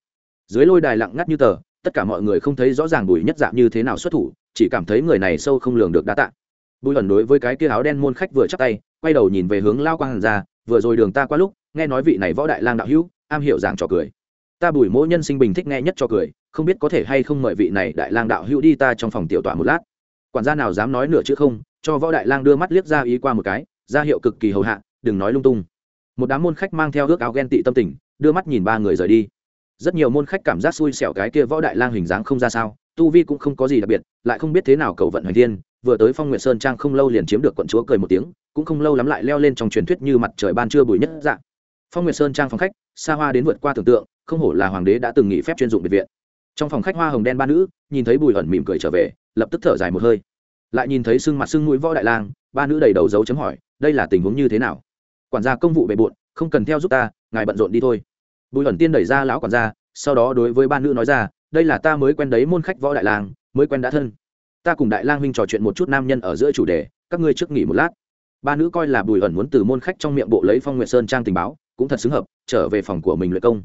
Dưới lôi đài lặng ngắt như tờ, tất cả mọi người không thấy rõ ràng bùi nhất dạng như thế nào xuất thủ chỉ cảm thấy người này sâu không lường được đa tạ. Bùi ẩn đối với cái kia áo đen môn khách vừa chắc tay, quay đầu nhìn về hướng lao quang hàn ra, vừa rồi đường ta qua lúc, nghe nói vị này võ đại lang đạo hữu, am hiểu giảng trò cười. Ta bùi mỗi nhân sinh bình thích nghe nhất cho cười, không biết có thể hay không mời vị này đại lang đạo hữu đi ta trong phòng tiểu tọa một lát. Quản gia nào dám nói nửa chữ không, cho võ đại lang đưa mắt liếc ra ý qua một cái, ra hiệu cực kỳ hầu hạ, đừng nói lung tung. Một đám môn khách mang theo ước áo ghen tị tâm tình, đưa mắt nhìn ba người rời đi. Rất nhiều môn khách cảm giác xui xẻo cái kia võ đại lang hình dáng không ra sao tu vi cũng không có gì đặc biệt, lại không biết thế nào cầu vận hoành thiên, vừa tới phong nguyện sơn trang không lâu liền chiếm được quận chúa cười một tiếng, cũng không lâu lắm lại leo lên trong truyền thuyết như mặt trời ban trưa bùi nhất dạng. Phong nguyệt sơn trang phòng khách, xa hoa đến vượt qua tưởng tượng, không hổ là hoàng đế đã từng nghỉ phép chuyên dụng biệt viện. Trong phòng khách hoa hồng đen ba nữ, nhìn thấy bùi ẩn mỉm cười trở về, lập tức thở dài một hơi. Lại nhìn thấy sưng mặt sưng mũi võ đại lang, ba nữ đầy đầu dấu chấm hỏi, đây là tình huống như thế nào? Quản gia công vụ bề bộn, không cần theo giúp ta, ngài bận rộn đi thôi. Bùi ẩn tiên đẩy ra lão quản gia, sau đó đối với ba nữ nói ra đây là ta mới quen đấy môn khách võ đại lang, mới quen đã thân. Ta cùng đại lang huynh trò chuyện một chút nam nhân ở giữa chủ đề, các ngươi trước nghỉ một lát. Ba nữ coi là bùi ẩn muốn từ môn khách trong miệng bộ lấy phong nguyện sơn trang tình báo, cũng thật xứng hợp, trở về phòng của mình luyện công.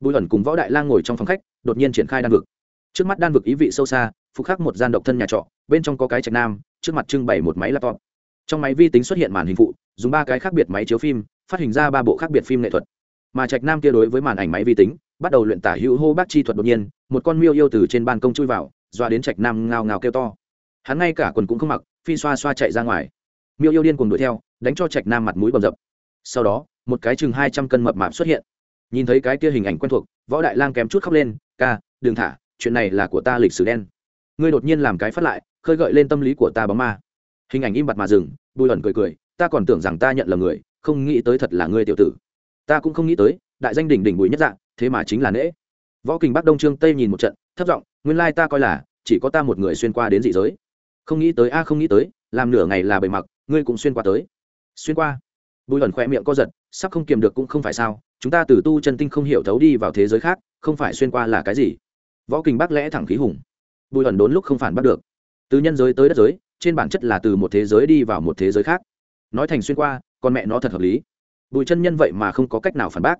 Bùi ẩn cùng võ đại lang ngồi trong phòng khách, đột nhiên triển khai đan vực. Trước mắt đan vực ý vị sâu xa, phục khắc một gian độc thân nhà trọ, bên trong có cái trạch nam, trước mặt trưng bày một máy laptop. Trong máy vi tính xuất hiện màn hình phụ, dùng ba cái khác biệt máy chiếu phim, phát hình ra ba bộ khác biệt phim nghệ thuật mà trạch nam kia đối với màn ảnh máy vi tính, bắt đầu luyện tả hữu hô bác chi thuật đột nhiên, một con miêu yêu từ trên ban công chui vào, doa đến trạch nam ngao ngao kêu to. Hắn ngay cả quần cũng không mặc, phi xoa xoa chạy ra ngoài. Miêu yêu điên cùng đuổi theo, đánh cho trạch nam mặt mũi bầm dập. Sau đó, một cái chừng hai trăm cân mập mạp xuất hiện. Nhìn thấy cái kia hình ảnh quen thuộc, võ đại lang kém chút khóc lên, ca, đừng thả, chuyện này là của ta lịch sử đen. Ngươi đột nhiên làm cái phát lại, khơi gợi lên tâm lý của ta bóng ma. Hình ảnh im bặt mà dừng, bùi ẩn cười cười, ta còn tưởng rằng ta nhận là người, không nghĩ tới thật là ngươi tiểu tử ta cũng không nghĩ tới, đại danh đỉnh đỉnh bùi nhất dạng thế mà chính là nễ võ kình bắc đông trương tây nhìn một trận thất giọng, nguyên lai ta coi là, chỉ có ta một người xuyên qua đến dị giới. Không nghĩ tới a, không nghĩ tới, làm nửa ngày là bề mặc, ngươi cũng xuyên qua tới. Xuyên qua. Bùi ẩn khoe miệng co giật, sắp không kiềm được cũng không phải sao, chúng ta từ tu chân tinh không hiểu thấu đi vào thế giới khác, không phải xuyên qua là cái gì? Võ kình bắc lẽ thẳng khí hùng. Bùi ẩn đốn lúc không phản bắt được. Từ nhân giới tới đất giới, trên bản chất là từ một thế giới đi vào một thế giới khác. Nói thành xuyên qua, con mẹ nó thật hợp lý bùi chân nhân vậy mà không có cách nào phản bác.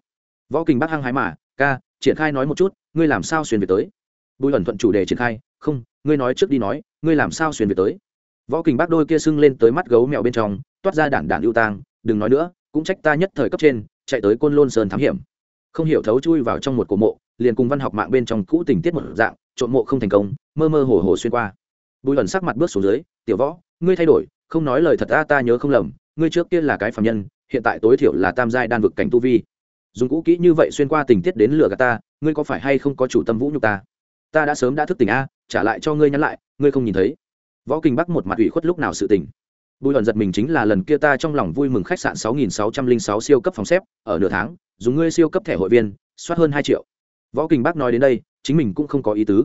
Võ kình bác hăng hái mà, ca, triển khai nói một chút, ngươi làm sao xuyên về tới? Bùi ẩn thuận chủ đề triển khai, không, ngươi nói trước đi nói, ngươi làm sao xuyên về tới? Võ kình bác đôi kia sưng lên tới mắt gấu mèo bên trong, toát ra đản đản ưu tang, đừng nói nữa, cũng trách ta nhất thời cấp trên, chạy tới côn lôn sơn thám hiểm. Không hiểu thấu chui vào trong một cổ mộ, liền cùng văn học mạng bên trong cũ tình tiết một dạng, trộm mộ không thành công, mơ mơ hồ hồ xuyên qua. Bùi ẩn sắc mặt bước xuống dưới, tiểu võ, ngươi thay đổi, không nói lời thật ta ta nhớ không lầm, ngươi trước kia là cái phạm nhân hiện tại tối thiểu là tam giai đan vực cảnh tu vi. Dùng cũ kỹ như vậy xuyên qua tình tiết đến lửa gạt ta, ngươi có phải hay không có chủ tâm vũ nhục ta? Ta đã sớm đã thức tỉnh a, trả lại cho ngươi nhắn lại, ngươi không nhìn thấy. Võ kinh bắc một mặt ủy khuất lúc nào sự tỉnh bùi hận giật mình chính là lần kia ta trong lòng vui mừng khách sạn sáu nghìn sáu trăm linh sáu siêu cấp phòng xếp, ở nửa tháng, dùng ngươi siêu cấp thẻ hội viên, soát hơn hai triệu. Võ kinh bắc nói đến đây, chính mình cũng không có ý tứ.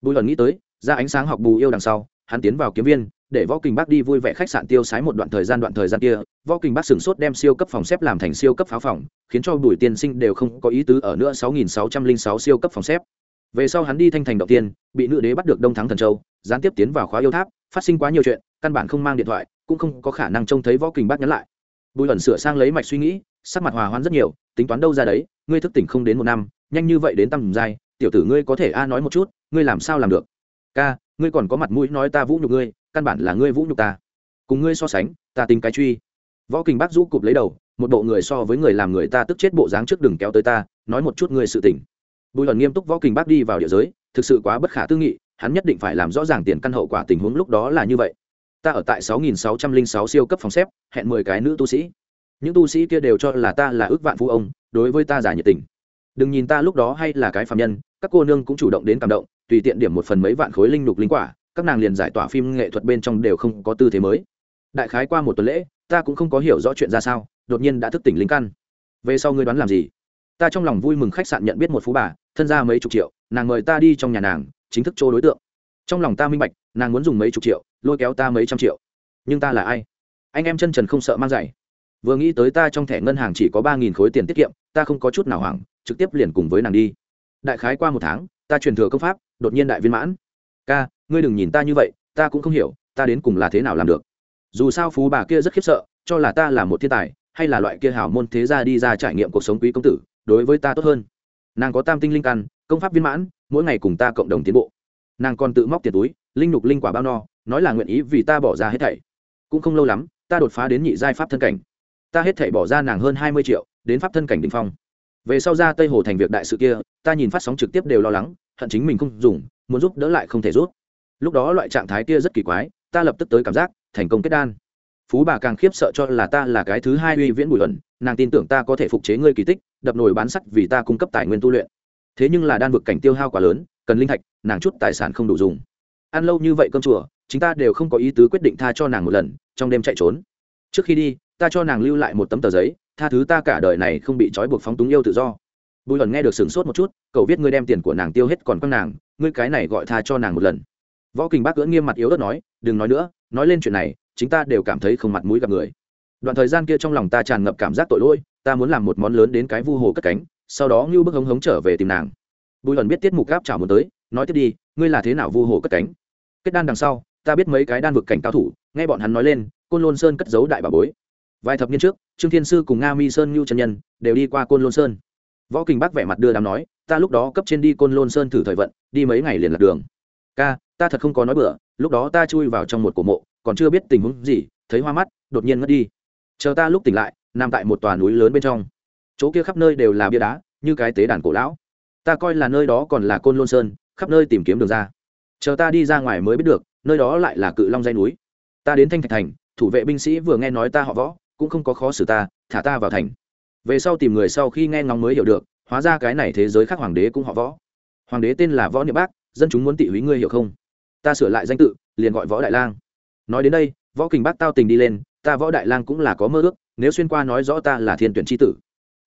Bùi hận nghĩ tới, ra ánh sáng học bù yêu đằng sau, hắn tiến vào kiếm viên để võ kinh bác đi vui vẻ khách sạn tiêu sái một đoạn thời gian đoạn thời gian kia, võ kinh bác sửng sốt đem siêu cấp phòng xếp làm thành siêu cấp pháo phòng, khiến cho bùi tiên sinh đều không có ý tứ ở nữa sáu nghìn sáu trăm linh sáu siêu cấp phòng xếp. Về sau hắn đi thanh thành đầu tiên, bị nữ đế bắt được đông thắng thần châu, gián tiếp tiến vào khóa yêu tháp, phát sinh quá nhiều chuyện, căn bản không mang điện thoại, cũng không có khả năng trông thấy võ kình bác nhắn lại. Bùi ẩn sửa sang lấy mạch suy nghĩ, sắc mặt hòa hoãn rất nhiều, tính toán đâu ra đấy, ngươi thức tỉnh không đến một năm, nhanh như vậy đến tầm giai, tiểu tử ngươi có thể a nói một chút, ngươi làm sao làm được? Ca, ngươi còn có mặt mũi nói ta vũ nhục ngươi căn bản là ngươi vũ nhục ta. Cùng ngươi so sánh, ta tính cái truy. Võ kình bác rũ cụp lấy đầu, một bộ người so với người làm người ta tức chết bộ dáng trước đừng kéo tới ta, nói một chút ngươi sự tình. Bùi luận nghiêm túc võ kình bác đi vào địa giới, thực sự quá bất khả tư nghị, hắn nhất định phải làm rõ ràng tiền căn hậu quả tình huống lúc đó là như vậy. Ta ở tại 6.606 siêu cấp phòng xếp, hẹn 10 cái nữ tu sĩ. Những tu sĩ kia đều cho là ta là ước vạn phú ông, đối với ta giả nhiệt tình. Đừng nhìn ta lúc đó hay là cái phạm nhân, các cô nương cũng chủ động đến cảm động, tùy tiện điểm một phần mấy vạn khối linh lục linh quả các nàng liền giải tỏa phim nghệ thuật bên trong đều không có tư thế mới. Đại khái qua một tuần lễ, ta cũng không có hiểu rõ chuyện ra sao, đột nhiên đã thức tỉnh linh căn. Về sau ngươi đoán làm gì? Ta trong lòng vui mừng khách sạn nhận biết một phú bà, thân ra mấy chục triệu, nàng mời ta đi trong nhà nàng, chính thức chỗ đối tượng. Trong lòng ta minh bạch, nàng muốn dùng mấy chục triệu, lôi kéo ta mấy trăm triệu. Nhưng ta là ai? Anh em chân trần không sợ mang giày. Vừa nghĩ tới ta trong thẻ ngân hàng chỉ có ba nghìn khối tiền tiết kiệm, ta không có chút nào hoảng, trực tiếp liền cùng với nàng đi. Đại khái qua một tháng, ta truyền thừa công pháp, đột nhiên đại viên mãn ca, ngươi đừng nhìn ta như vậy, ta cũng không hiểu, ta đến cùng là thế nào làm được. Dù sao phú bà kia rất khiếp sợ, cho là ta là một thiên tài, hay là loại kia hảo môn thế gia đi ra trải nghiệm cuộc sống quý công tử, đối với ta tốt hơn. Nàng có tam tinh linh căn, công pháp viên mãn, mỗi ngày cùng ta cộng đồng tiến bộ. Nàng còn tự móc tiền túi, linh nục linh quả bao no, nói là nguyện ý vì ta bỏ ra hết thảy. Cũng không lâu lắm, ta đột phá đến nhị giai pháp thân cảnh. Ta hết thảy bỏ ra nàng hơn hai mươi triệu, đến pháp thân cảnh đình phong. Về sau ra tây hồ thành việc đại sự kia, ta nhìn phát sóng trực tiếp đều lo lắng, hận chính mình không dùng muốn giúp đỡ lại không thể giúp. Lúc đó loại trạng thái kia rất kỳ quái, ta lập tức tới cảm giác, thành công kết đan. Phú bà càng khiếp sợ cho là ta là cái thứ hai uy viễn bùi ẩn, nàng tin tưởng ta có thể phục chế ngươi kỳ tích, đập nồi bán sắt vì ta cung cấp tài nguyên tu luyện. Thế nhưng là đan vực cảnh tiêu hao quá lớn, cần linh thạch, nàng chút tài sản không đủ dùng. Ăn lâu như vậy cơm chùa chúng ta đều không có ý tứ quyết định tha cho nàng một lần, trong đêm chạy trốn. Trước khi đi, ta cho nàng lưu lại một tấm tờ giấy, tha thứ ta cả đời này không bị trói buộc phóng túng yêu tự do. Bùi lần nghe được sửng sốt một chút cậu viết ngươi đem tiền của nàng tiêu hết còn con nàng ngươi cái này gọi tha cho nàng một lần. Võ kình bác cưỡng nghiêm mặt yếu ớt nói, đừng nói nữa, nói lên chuyện này chúng ta đều cảm thấy không mặt mũi gặp người. Đoạn thời gian kia trong lòng ta tràn ngập cảm giác tội lỗi, ta muốn làm một món lớn đến cái vu hồ cất cánh, sau đó ngưu bức hống hống trở về tìm nàng. Bùi lần biết tiết mục gáp chào muốn tới, nói tiếp đi, ngươi là thế nào vu hồ cất cánh? Kết đan đằng sau, ta biết mấy cái đan vực cảnh cao thủ, nghe bọn hắn nói lên, côn lôn sơn cất giấu đại bà bối. Vài thập niên trước, trương thiên sư cùng nga mi sơn ngưu trần nhân đều đi qua côn lôn sơn. Võ kình bác vẻ mặt đưa đám nói ta lúc đó cấp trên đi côn lôn sơn thử thời vận, đi mấy ngày liền lạc đường. Ca, ta thật không có nói bừa, lúc đó ta chui vào trong một cổ mộ, còn chưa biết tình huống gì, thấy hoa mắt, đột nhiên ngất đi. Chờ ta lúc tỉnh lại, nằm tại một tòa núi lớn bên trong. Chỗ kia khắp nơi đều là bia đá, như cái tế đàn cổ lão. Ta coi là nơi đó còn là côn lôn sơn, khắp nơi tìm kiếm đường ra. Chờ ta đi ra ngoài mới biết được, nơi đó lại là cự long dây núi. Ta đến thanh thạch thành, thủ vệ binh sĩ vừa nghe nói ta họ võ, cũng không có khó xử ta, thả ta vào thành. Về sau tìm người sau khi nghe ngóng mới hiểu được hóa ra cái này thế giới khác hoàng đế cũng họ võ. Hoàng đế tên là võ niệm bác, dân chúng muốn tị húy ngươi hiểu không? Ta sửa lại danh tự, liền gọi võ đại lang. Nói đến đây, võ kình bác tao tình đi lên, ta võ đại lang cũng là có mơ ước, nếu xuyên qua nói rõ ta là thiên tuyển tri tử.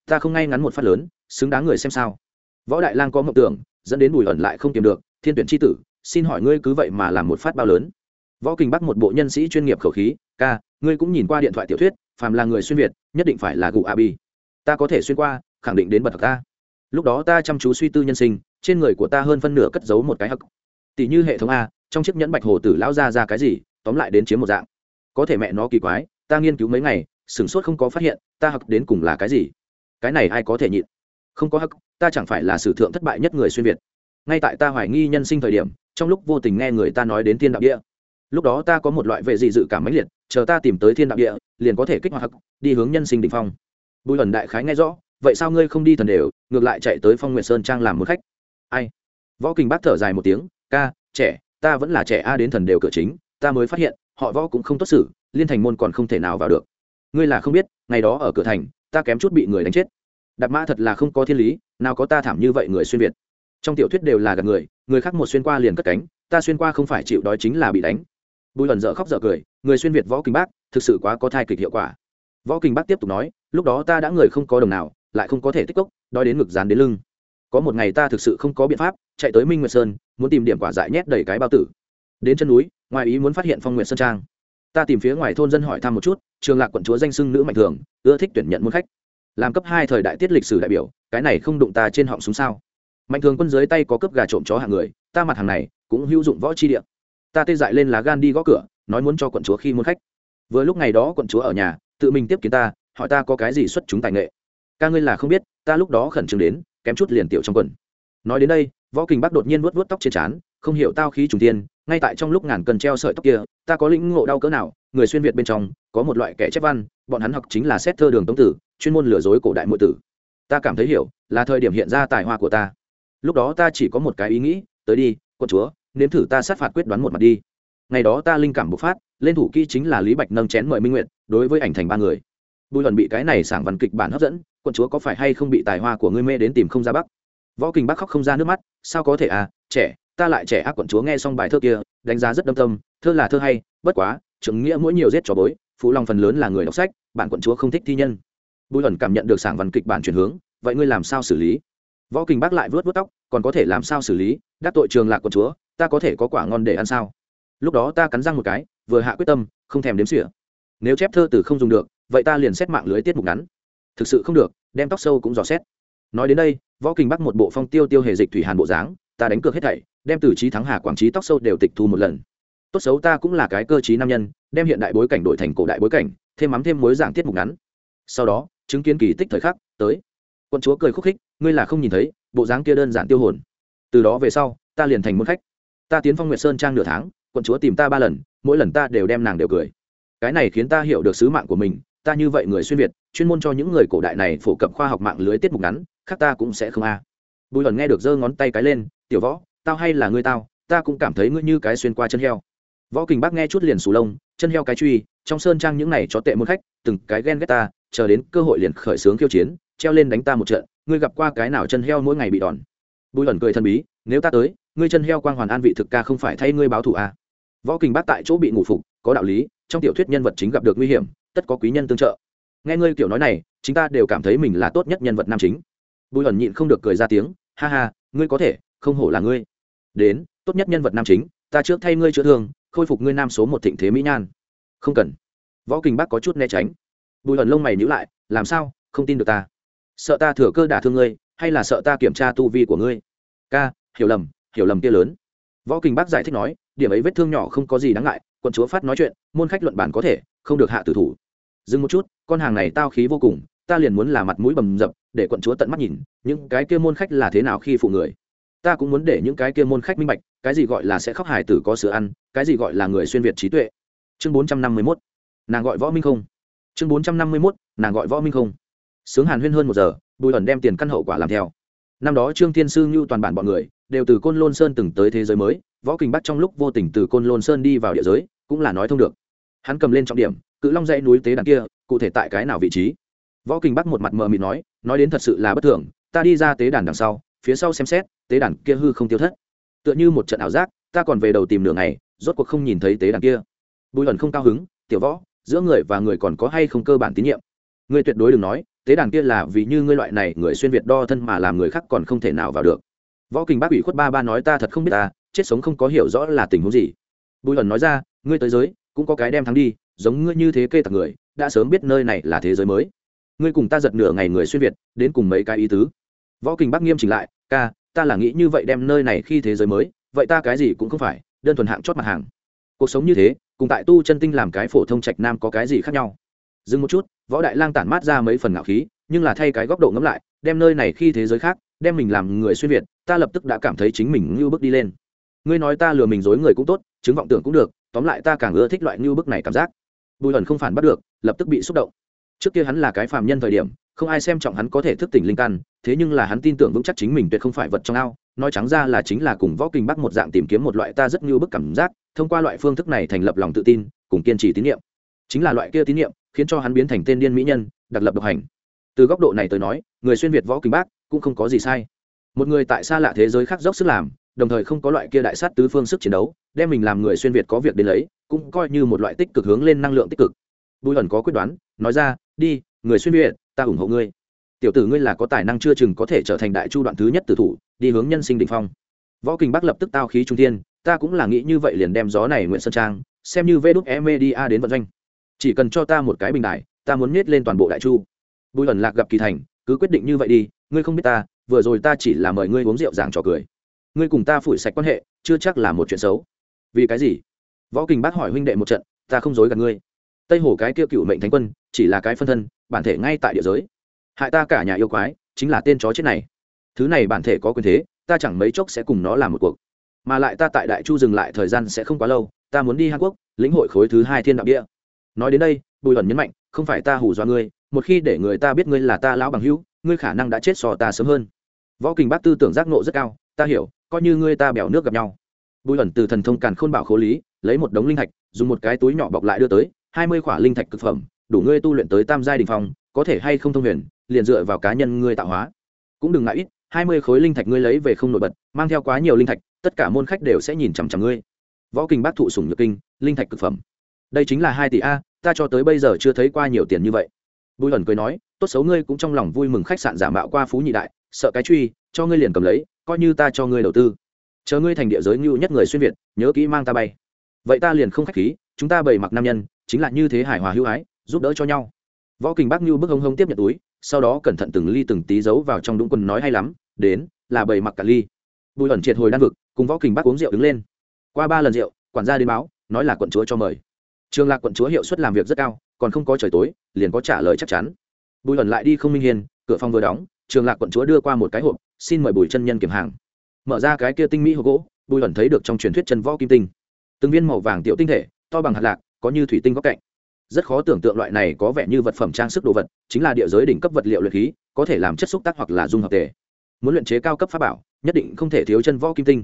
Ta không ngay ngắn một phát lớn, xứng đáng người xem sao. Võ đại lang có mộng tưởng, dẫn đến bùi ẩn lại không tìm được, thiên tuyển tri tử, xin hỏi ngươi cứ vậy mà làm một phát bao lớn. Võ kình bắc một bộ nhân sĩ chuyên nghiệp khẩu khí, ca, ngươi cũng nhìn qua điện thoại tiểu thuyết, phàm là người xuyên việt, nhất định phải là gù a bi. Ta có thể xuyên qua, khẳng định đến bậc ta lúc đó ta chăm chú suy tư nhân sinh, trên người của ta hơn phân nửa cất giấu một cái hắc. Tỷ như hệ thống a, trong chiếc nhẫn bạch hồ tử lão ra ra cái gì, tóm lại đến chiếm một dạng. Có thể mẹ nó kỳ quái, ta nghiên cứu mấy ngày, sửng sốt không có phát hiện, ta hắc đến cùng là cái gì? Cái này ai có thể nhịn? Không có hắc, ta chẳng phải là sử thượng thất bại nhất người xuyên việt. Ngay tại ta hoài nghi nhân sinh thời điểm, trong lúc vô tình nghe người ta nói đến thiên đạo địa. Lúc đó ta có một loại vệ dị dự cảm mãnh liệt, chờ ta tìm tới thiên đạo địa, liền có thể kích hoạt hắc, đi hướng nhân sinh đ ỉ n h phong. Bùi ẩn đại khái nghe rõ vậy sao ngươi không đi thần đều, ngược lại chạy tới phong nguyệt sơn trang làm một khách? Ai? Võ kinh bác thở dài một tiếng, ca, trẻ, ta vẫn là trẻ a đến thần đều cửa chính, ta mới phát hiện, họ võ cũng không tốt xử, liên thành môn còn không thể nào vào được. Ngươi là không biết, ngày đó ở cửa thành, ta kém chút bị người đánh chết. Đạp mã thật là không có thiên lý, nào có ta thảm như vậy người xuyên việt. Trong tiểu thuyết đều là gặp người người khác một xuyên qua liền cất cánh, ta xuyên qua không phải chịu đói chính là bị đánh. Bùi lần dở khóc dở cười, người xuyên việt võ kinh bác, thực sự quá có thai kịch hiệu quả. Võ kinh bác tiếp tục nói, lúc đó ta đã người không có đồng nào lại không có thể tích cốc, đói đến ngực dán đến lưng. Có một ngày ta thực sự không có biện pháp, chạy tới minh nguyệt sơn, muốn tìm điểm quả dại nhét đầy cái bao tử. Đến chân núi, ngoài ý muốn phát hiện phong nguyệt sơn trang. Ta tìm phía ngoài thôn dân hỏi thăm một chút, trường lạc quận chúa danh sưng nữ mạnh thường, ưa thích tuyển nhận môn khách. Làm cấp hai thời đại tiết lịch sử đại biểu, cái này không đụng ta trên họng súng sao? Mạnh thường quân dưới tay có cướp gà trộm chó hạng người, ta mặt hàng này cũng hữu dụng võ chi địa. Ta tê dại lên lá gan đi gõ cửa, nói muốn cho quận chúa khi môn khách. Vừa lúc ngày đó quận chúa ở nhà, tự mình tiếp kiến ta, hỏi ta có cái gì xuất chúng tài nghệ ca ngươi là không biết, ta lúc đó khẩn trương đến, kém chút liền tiểu trong quần. Nói đến đây, võ kình bắc đột nhiên vuốt vuốt tóc trên trán, không hiểu tao khí trùng tiên ngay tại trong lúc ngàn cần treo sợi tóc kia, ta có lĩnh ngộ đau cỡ nào, người xuyên việt bên trong, có một loại kẻ chép văn, bọn hắn học chính là xét thơ đường tống tử, chuyên môn lừa dối cổ đại mộ tử. Ta cảm thấy hiểu, là thời điểm hiện ra tài hoa của ta. Lúc đó ta chỉ có một cái ý nghĩ, tới đi quân chúa, nếm thử ta sát phạt quyết đoán một mặt đi. Ngày đó ta linh cảm bộc phát, lên thủ kỹ chính là lý bạch nâng chén mời minh nguyện đối với ảnh thành ba người. Bùi luận bị cái này sảng văn kịch bản hấp dẫn quận chúa có phải hay không bị tài hoa của ngươi mê đến tìm không ra bắc? Võ kình bắc khóc không ra nước mắt, sao có thể à trẻ, ta lại trẻ ác quận chúa nghe xong bài thơ kia, đánh giá rất đâm tâm, thơ là thơ hay, bất quá, trưởng nghĩa mỗi nhiều giết trò bối, phụ lòng phần lớn là người đọc sách, bạn quận chúa không thích thi nhân. Bùi luận cảm nhận được sảng văn kịch bản chuyển hướng, vậy ngươi làm sao xử lý? Võ kình bắc lại vớt vớt tóc, còn có thể làm sao xử lý? Đắc tội trường lạc quận chúa, ta có thể có quả ngon để ăn sao? Lúc đó ta cắn răng một cái, vừa hạ quyết tâm, không thèm đếm xỉa. Nếu chép thơ từ không dùng được, vậy ta liền xét mạng lưới tiết mục ngắn thực sự không được, đem tóc sâu cũng dò xét. Nói đến đây, võ kinh bắc một bộ phong tiêu tiêu hề dịch thủy hàn bộ dáng, ta đánh cược hết thảy, đem từ trí thắng hà quảng trí tóc sâu đều tịch thu một lần. Tốt xấu ta cũng là cái cơ trí nam nhân, đem hiện đại bối cảnh đổi thành cổ đại bối cảnh, thêm mắm thêm mối giảng tiết mục ngắn. Sau đó, chứng kiến kỳ tích thời khắc, tới. Quân chúa cười khúc khích, ngươi là không nhìn thấy, bộ dáng kia đơn giản tiêu hồn. Từ đó về sau, ta liền thành môn khách. Ta tiến phong nguyệt sơn trang nửa tháng quận chúa tìm ta ba lần, mỗi lần ta đều đem nàng đều cười. Cái này khiến ta hiểu được sứ mạng của mình ta như vậy người xuyên việt, chuyên môn cho những người cổ đại này phổ cập khoa học mạng lưới tiết mục ngắn, khác ta cũng sẽ không a. Bùi hẩn nghe được giơ ngón tay cái lên, tiểu võ, tao hay là ngươi tao, ta cũng cảm thấy ngươi như cái xuyên qua chân heo. Võ kình bác nghe chút liền sù lông, chân heo cái truy, trong sơn trang những này cho tệ môn khách, từng cái ghen ghét ta, chờ đến cơ hội liền khởi xướng khiêu chiến, treo lên đánh ta một trận, ngươi gặp qua cái nào chân heo mỗi ngày bị đòn? Bùi hẩn cười thần bí, nếu ta tới, ngươi chân heo quang hoàn an vị thực ca không phải thay ngươi báo thù à. võ kình bác tại chỗ bị ngủ phục, có đạo lý, trong tiểu thuyết nhân vật chính gặp được nguy hiểm tất có quý nhân tương trợ. Nghe ngươi kiểu nói này chúng ta đều cảm thấy mình là tốt nhất nhân vật nam chính. Bùi hẩn nhịn không được cười ra tiếng, ha ha, ngươi có thể, không hổ là ngươi. Đến, tốt nhất nhân vật nam chính, ta trước thay ngươi chữa thương, khôi phục ngươi nam số một thịnh thế mỹ nhan. Không cần. Võ kình bác có chút né tránh. Bùi hẩn lông mày nhữ lại, làm sao? Không tin được ta. Sợ ta thừa cơ đả thương ngươi, hay là sợ ta kiểm tra tu vi của ngươi? Ca, hiểu lầm hiểu lầm kia lớn. Võ kình bác giải thích nói, điểm ấy vết thương nhỏ không có gì đáng ngại quận chúa phát nói chuyện, môn khách luận bản có thể, không được hạ tử thủ. Dừng một chút, con hàng này tao khí vô cùng, ta liền muốn là mặt mũi bầm dập, để quận chúa tận mắt nhìn, những cái kia môn khách là thế nào khi phụ người. Ta cũng muốn để những cái kia môn khách minh bạch, cái gì gọi là sẽ khóc hài tử có sữa ăn, cái gì gọi là người xuyên việt trí tuệ. Chương bốn trăm năm mươi mốt, nàng gọi võ minh không. Chương bốn trăm năm mươi mốt, nàng gọi võ minh không. Sướng hàn huyên hơn một giờ, bùi ẩn đem tiền căn hậu quả làm theo. Năm đó trương thiên sư như toàn bản bọn người, đều từ côn lôn sơn từng tới thế giới mới, võ kình bắt trong lúc vô tình từ côn lôn sơn đi vào địa giới cũng là nói thông được. Hắn cầm lên trọng điểm, cự long dãy núi tế đàn kia, cụ thể tại cái nào vị trí? Võ kình bắc một mặt mờ mịt nói nói đến thật sự là bất thường, ta đi ra tế đàn đằng sau, phía sau xem xét, tế đàn kia hư không tiêu thất. Tựa như một trận ảo giác, ta còn về đầu tìm nửa ngày, rốt cuộc không nhìn thấy tế đàn kia. Bùi ẩn không cao hứng, tiểu võ, giữa người và người còn có hay không cơ bản tín nhiệm? Ngươi tuyệt đối đừng nói, tế đàn kia là vì như ngươi loại này người xuyên việt đo thân mà làm người khác còn không thể nào vào được. Võ kình bác ủy khuất ba ba nói, ta thật không biết ta, chết sống không có hiểu rõ là tình huống gì. Bùi ẩn nói ra ngươi tới giới, cũng có cái đem thắng đi, giống ngươi như thế kê tặc người, đã sớm biết nơi này là thế giới mới. Ngươi cùng ta giật nửa ngày người xuyên việt, đến cùng mấy cái ý tứ? Võ kình bắc nghiêm chỉnh lại, ca, ta là nghĩ như vậy đem nơi này khi thế giới mới, vậy ta cái gì cũng không phải, đơn thuần hạng chót mặt hàng. Cuộc sống như thế, cùng tại tu chân tinh làm cái phổ thông trạch nam có cái gì khác nhau? Dừng một chút, võ đại lang tản mát ra mấy phần ngạo khí, nhưng là thay cái góc độ ngẫm lại, đem nơi này khi thế giới khác, đem mình làm người xuyên việt, ta lập tức đã cảm thấy chính mình như bước đi lên. Ngươi nói ta lừa mình dối người cũng tốt, chứng vọng tưởng cũng được tóm lại ta càng ưa thích loại như bức này cảm giác. Bùi ẩn không phản bắt được, lập tức bị xúc động. Trước kia hắn là cái phàm nhân thời điểm, không ai xem trọng hắn có thể thức tỉnh linh căn, thế nhưng là hắn tin tưởng vững chắc chính mình tuyệt không phải vật trong ao, nói trắng ra là chính là cùng võ kinh bắc một dạng tìm kiếm một loại ta rất như bức cảm giác, thông qua loại phương thức này thành lập lòng tự tin, cùng kiên trì tín nhiệm chính là loại kia tín nhiệm khiến cho hắn biến thành tên điên mỹ nhân, đặc lập độc hành. Từ góc độ này tới nói, người xuyên việt võ kinh bắc cũng không có gì sai. Một người tại xa lạ thế giới khác dốc sức làm đồng thời không có loại kia đại sát tứ phương sức chiến đấu, đem mình làm người xuyên việt có việc đến lấy, cũng coi như một loại tích cực hướng lên năng lượng tích cực. Bùi ẩn có quyết đoán, nói ra, đi, người xuyên việt, ta ủng hộ ngươi. Tiểu tử ngươi là có tài năng chưa chừng có thể trở thành đại chu đoạn thứ nhất tử thủ, đi hướng nhân sinh đ ỉ n h phong. Võ kinh bắc lập tức tao khí trung thiên, ta cũng là nghĩ như vậy liền đem gió này nguyễn sơn trang, xem như vê đúc e media đến vận doanh. Chỉ cần cho ta một cái bình đại ta muốn nhét lên toàn bộ đại chu. Bùi ẩn lạc gặp kỳ thành, cứ quyết định như vậy đi, ngươi không biết ta, vừa rồi ta chỉ là mời ngươi uống rượu giảng trò cười ngươi cùng ta phủi sạch quan hệ, chưa chắc là một chuyện xấu. Vì cái gì? Võ kình bác hỏi huynh đệ một trận, ta không dối gạt ngươi. Tây hồ cái kia cựu mệnh thánh quân, chỉ là cái phân thân, bản thể ngay tại địa giới. Hại ta cả nhà yêu quái, chính là tên chó chết này. Thứ này bản thể có quyền thế, ta chẳng mấy chốc sẽ cùng nó làm một cuộc. Mà lại ta tại đại chu dừng lại thời gian sẽ không quá lâu, ta muốn đi hàn quốc, lĩnh hội khối thứ hai thiên đạo địa. Nói đến đây, bùi ẩn nhấn mạnh, không phải ta hù dọa ngươi, một khi để người ta biết ngươi là ta lão bằng hữu, ngươi khả năng đã chết so ta sớm hơn. Võ kình bác tư tưởng giác nộ rất cao, ta hiểu coi như ngươi ta bèo nước gặp nhau. Bùi ẩn từ thần thông càn khôn bảo khố lý, lấy một đống linh thạch, dùng một cái túi nhỏ bọc lại đưa tới, hai mươi khỏa linh thạch cực phẩm, đủ ngươi tu luyện tới tam giai đình phong, có thể hay không thông huyền, liền dựa vào cá nhân ngươi tạo hóa. Cũng đừng ngại ít, hai mươi khối linh thạch ngươi lấy về không nổi bật, mang theo quá nhiều linh thạch, tất cả môn khách đều sẽ nhìn chằm chằm ngươi. Võ kinh bác thụ sủng nhược kinh, linh thạch cực phẩm. Đây chính là hai tỷ a, ta cho tới bây giờ chưa thấy qua nhiều tiền như vậy. Bùi ẩn cười nói, tốt xấu ngươi cũng trong lòng vui mừng khách sạn giả mạo qua phú nhị đại, sợ cái truy, cho ngươi liền cầm lấy coi như ta cho ngươi đầu tư. Chờ ngươi thành địa giới ngưu nhất người xuyên việt, nhớ kỹ mang ta bay. Vậy ta liền không khách khí, chúng ta bày mặc nam nhân, chính là như thế hài hòa hữu ái, giúp đỡ cho nhau. Võ kình bác ngưu bức hông hông tiếp nhận túi, sau đó cẩn thận từng ly từng tí giấu vào trong đũng quần nói hay lắm, đến, là bày mặc cả ly. Bùi ẩn triệt hồi đan vực, cùng võ kình bác uống rượu đứng lên. Qua ba lần rượu, quản gia đến báo, nói là quận chúa cho mời. Trường lạc quận chúa hiệu suất làm việc rất cao, còn không có trời tối, liền có trả lời chắc chắn. Bùi ẩn lại đi không minh hiền cửa phòng vừa đóng, trường lạc quận chúa đưa qua một cái hộp xin mời bùi chân nhân kiểm hàng. Mở ra cái kia tinh mỹ hộp gỗ, bùi ẩn thấy được trong truyền thuyết chân võ kim tinh. Từng viên màu vàng tiểu tinh thể, to bằng hạt lạc, có như thủy tinh góc cạnh. Rất khó tưởng tượng loại này có vẻ như vật phẩm trang sức đồ vật, chính là địa giới đỉnh cấp vật liệu luyện khí, có thể làm chất xúc tác hoặc là dung hợp tề. Muốn luyện chế cao cấp pháp bảo, nhất định không thể thiếu chân võ kim tinh.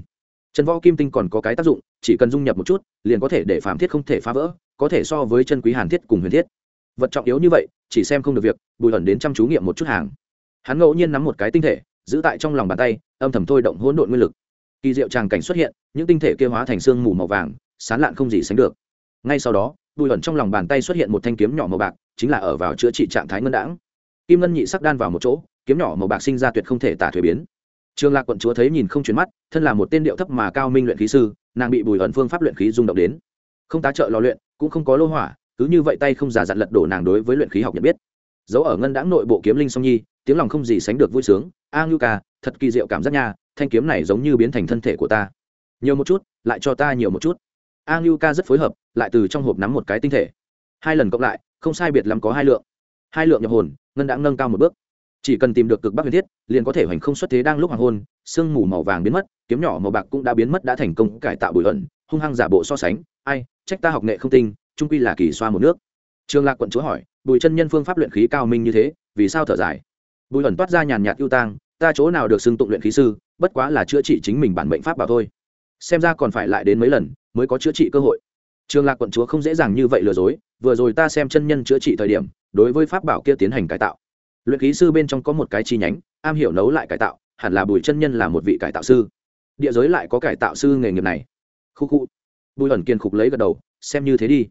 Chân võ kim tinh còn có cái tác dụng, chỉ cần dung nhập một chút, liền có thể để phạm thiết không thể phá vỡ, có thể so với chân quý hàn thiết cùng huyền thiết. Vật trọng yếu như vậy, chỉ xem không được việc, bùi ẩn đến chăm chú nghiệm một chút hàng. Hắn ngẫu nhiên nắm một cái tinh thể giữ tại trong lòng bàn tay, âm thầm thôi động hỗn độn nguyên lực. Kỳ diệu tràng cảnh xuất hiện, những tinh thể kia hóa thành xương mù màu vàng, sán lạn không gì sánh được. Ngay sau đó bùi ẩn trong lòng bàn tay xuất hiện một thanh kiếm nhỏ màu bạc, chính là ở vào chữa trị trạng thái ngân đãng. Kim ngân nhị sắc đan vào một chỗ, kiếm nhỏ màu bạc sinh ra tuyệt không thể tả thuế biến. Trường lạc quận chúa thấy nhìn không chuyển mắt, thân là một tên điệu thấp mà cao minh luyện khí sư, nàng bị bùi ẩn phương pháp luyện khí rung động đến. Không tá trợ lò luyện, cũng không có lô hỏa, cứ như vậy tay không giả dặn lật đổ nàng đối với luyện khí học nhận biết. Dấu ở ngân đãng nội bộ kiếm linh song nhi tiếng lòng không gì sánh được vui sướng. A ngưu ca, thật kỳ diệu cảm giác nha, thanh kiếm này giống như biến thành thân thể của ta. Nhiều một chút, lại cho ta nhiều một chút. A ngưu ca rất phối hợp, lại từ trong hộp nắm một cái tinh thể. Hai lần cộng lại, không sai biệt lắm có hai lượng. Hai lượng nhập hồn, ngân đã nâng cao một bước. Chỉ cần tìm được cực bắc huyền thiết, liền có thể hoành không xuất thế đang lúc hoàng hôn, sương mù màu vàng biến mất, kiếm nhỏ màu bạc cũng đã biến mất đã thành công cải tạo bụi ẩn, hung hăng giả bộ so sánh. Ai, trách ta học nghệ không tinh, trung quy là kỳ xoa một nước. Trường lạc quận chúa hỏi, bùi chân nhân phương pháp luyện khí cao minh như thế, vì sao thở dài? Bùi ẩn toát ra nhàn nhạt ưu tang, ta chỗ nào được xưng tụng luyện khí sư, bất quá là chữa trị chính mình bản mệnh pháp bảo thôi. Xem ra còn phải lại đến mấy lần mới có chữa trị cơ hội. Trường lạc quận chúa không dễ dàng như vậy lừa dối, vừa rồi ta xem chân nhân chữa trị thời điểm, đối với pháp bảo kia tiến hành cải tạo. Luyện khí sư bên trong có một cái chi nhánh, am hiểu nấu lại cải tạo, hẳn là bùi chân nhân là một vị cải tạo sư. Địa giới lại có cải tạo sư nghề nghiệp này. Khu khu. Bùi ẩn kiên khục lấy gật đầu, xem như thế đi.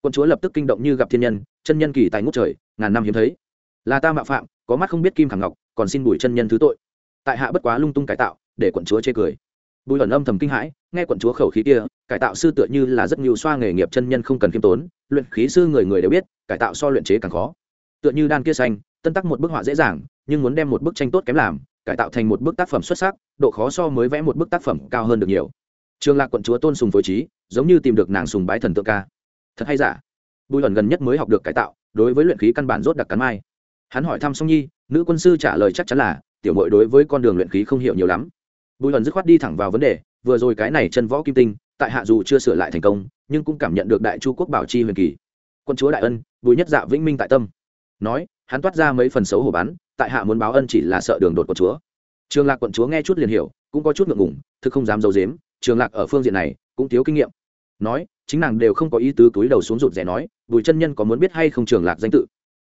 Quân chúa lập tức kinh động như gặp thiên nhân, chân nhân kỳ tài ngút trời, ngàn năm hiếm thấy là ta mạo phạm, có mắt không biết kim khẳng ngọc, còn xin bùi chân nhân thứ tội. Tại hạ bất quá lung tung cải tạo, để quận chúa chê cười. Bùi ẩn âm thầm kinh hãi, nghe quận chúa khẩu khí kia, cải tạo sư tựa như là rất nhiều xoa nghề nghiệp chân nhân không cần khiêm tốn, luyện khí sư người người đều biết, cải tạo so luyện chế càng khó. Tựa như đan kia xanh, tân tắc một bức họa dễ dàng, nhưng muốn đem một bức tranh tốt kém làm, cải tạo thành một bức tác phẩm xuất sắc, độ khó so mới vẽ một bức tác phẩm cao hơn được nhiều. Trường lạc quận chúa tôn sùng phối trí, giống như tìm được nàng sùng bái thần tượng ca. Thật hay giả? Bùi ẩn gần nhất mới học được cải tạo, đối với luyện khí căn bản rốt đặc cắn mai hắn hỏi thăm song nhi, nữ quân sư trả lời chắc chắn là, tiểu mội đối với con đường luyện khí không hiểu nhiều lắm. Bùi hận dứt khoát đi thẳng vào vấn đề, vừa rồi cái này chân võ kim tinh, tại hạ dù chưa sửa lại thành công, nhưng cũng cảm nhận được đại chu quốc bảo chi huyền kỳ. Quân chúa đại ân, bùi nhất dạ vĩnh minh tại tâm. Nói, hắn toát ra mấy phần xấu hổ bắn tại hạ muốn báo ân chỉ là sợ đường đột quận chúa. Trường lạc quận chúa nghe chút liền hiểu, cũng có chút ngượng ngủng thực không dám d i ấ u dếm trường lạc ở phương diện này, cũng thiếu kinh nghiệm. Nói, chính nàng đều không có ý tứ túi đầu xuống rụt rẻ nói, bùi chân nhân có muốn biết hay không trường lạc danh tự?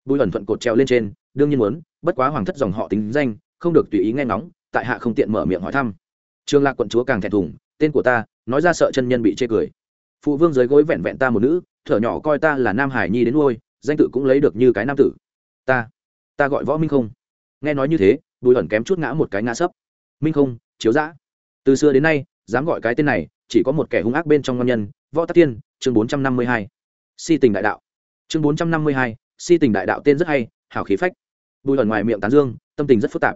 Bùi ẩn thuận cột treo lên trên, đương nhiên muốn, bất quá hoàng thất dòng họ tính danh, không được tùy ý nghe ngóng, tại hạ không tiện mở miệng hỏi thăm. Trường lạc quận chúa càng thẹn thùng, tên của ta, nói ra sợ chân nhân bị chê cười. Phụ vương dưới gối vẹn vẹn ta một nữ, thở nhỏ coi ta là nam hải nhi đến nuôi, danh tự cũng lấy được như cái nam tử. Ta ta gọi võ minh không. Nghe nói như thế, bùi ẩn kém chút ngã một cái ngã sấp. Minh không, chiếu giã từ xưa đến nay, dám gọi cái tên này, chỉ có một kẻ hung ác bên trong ngon nhân, võ tắc tiên, chương bốn trăm năm mươi hai. Si tình đại đạo. Chương bốn trăm năm mươi hai si tình đại đạo tên rất hay hảo khí phách. Bùi ẩn ngoài miệng tán dương, tâm tình rất phức tạp.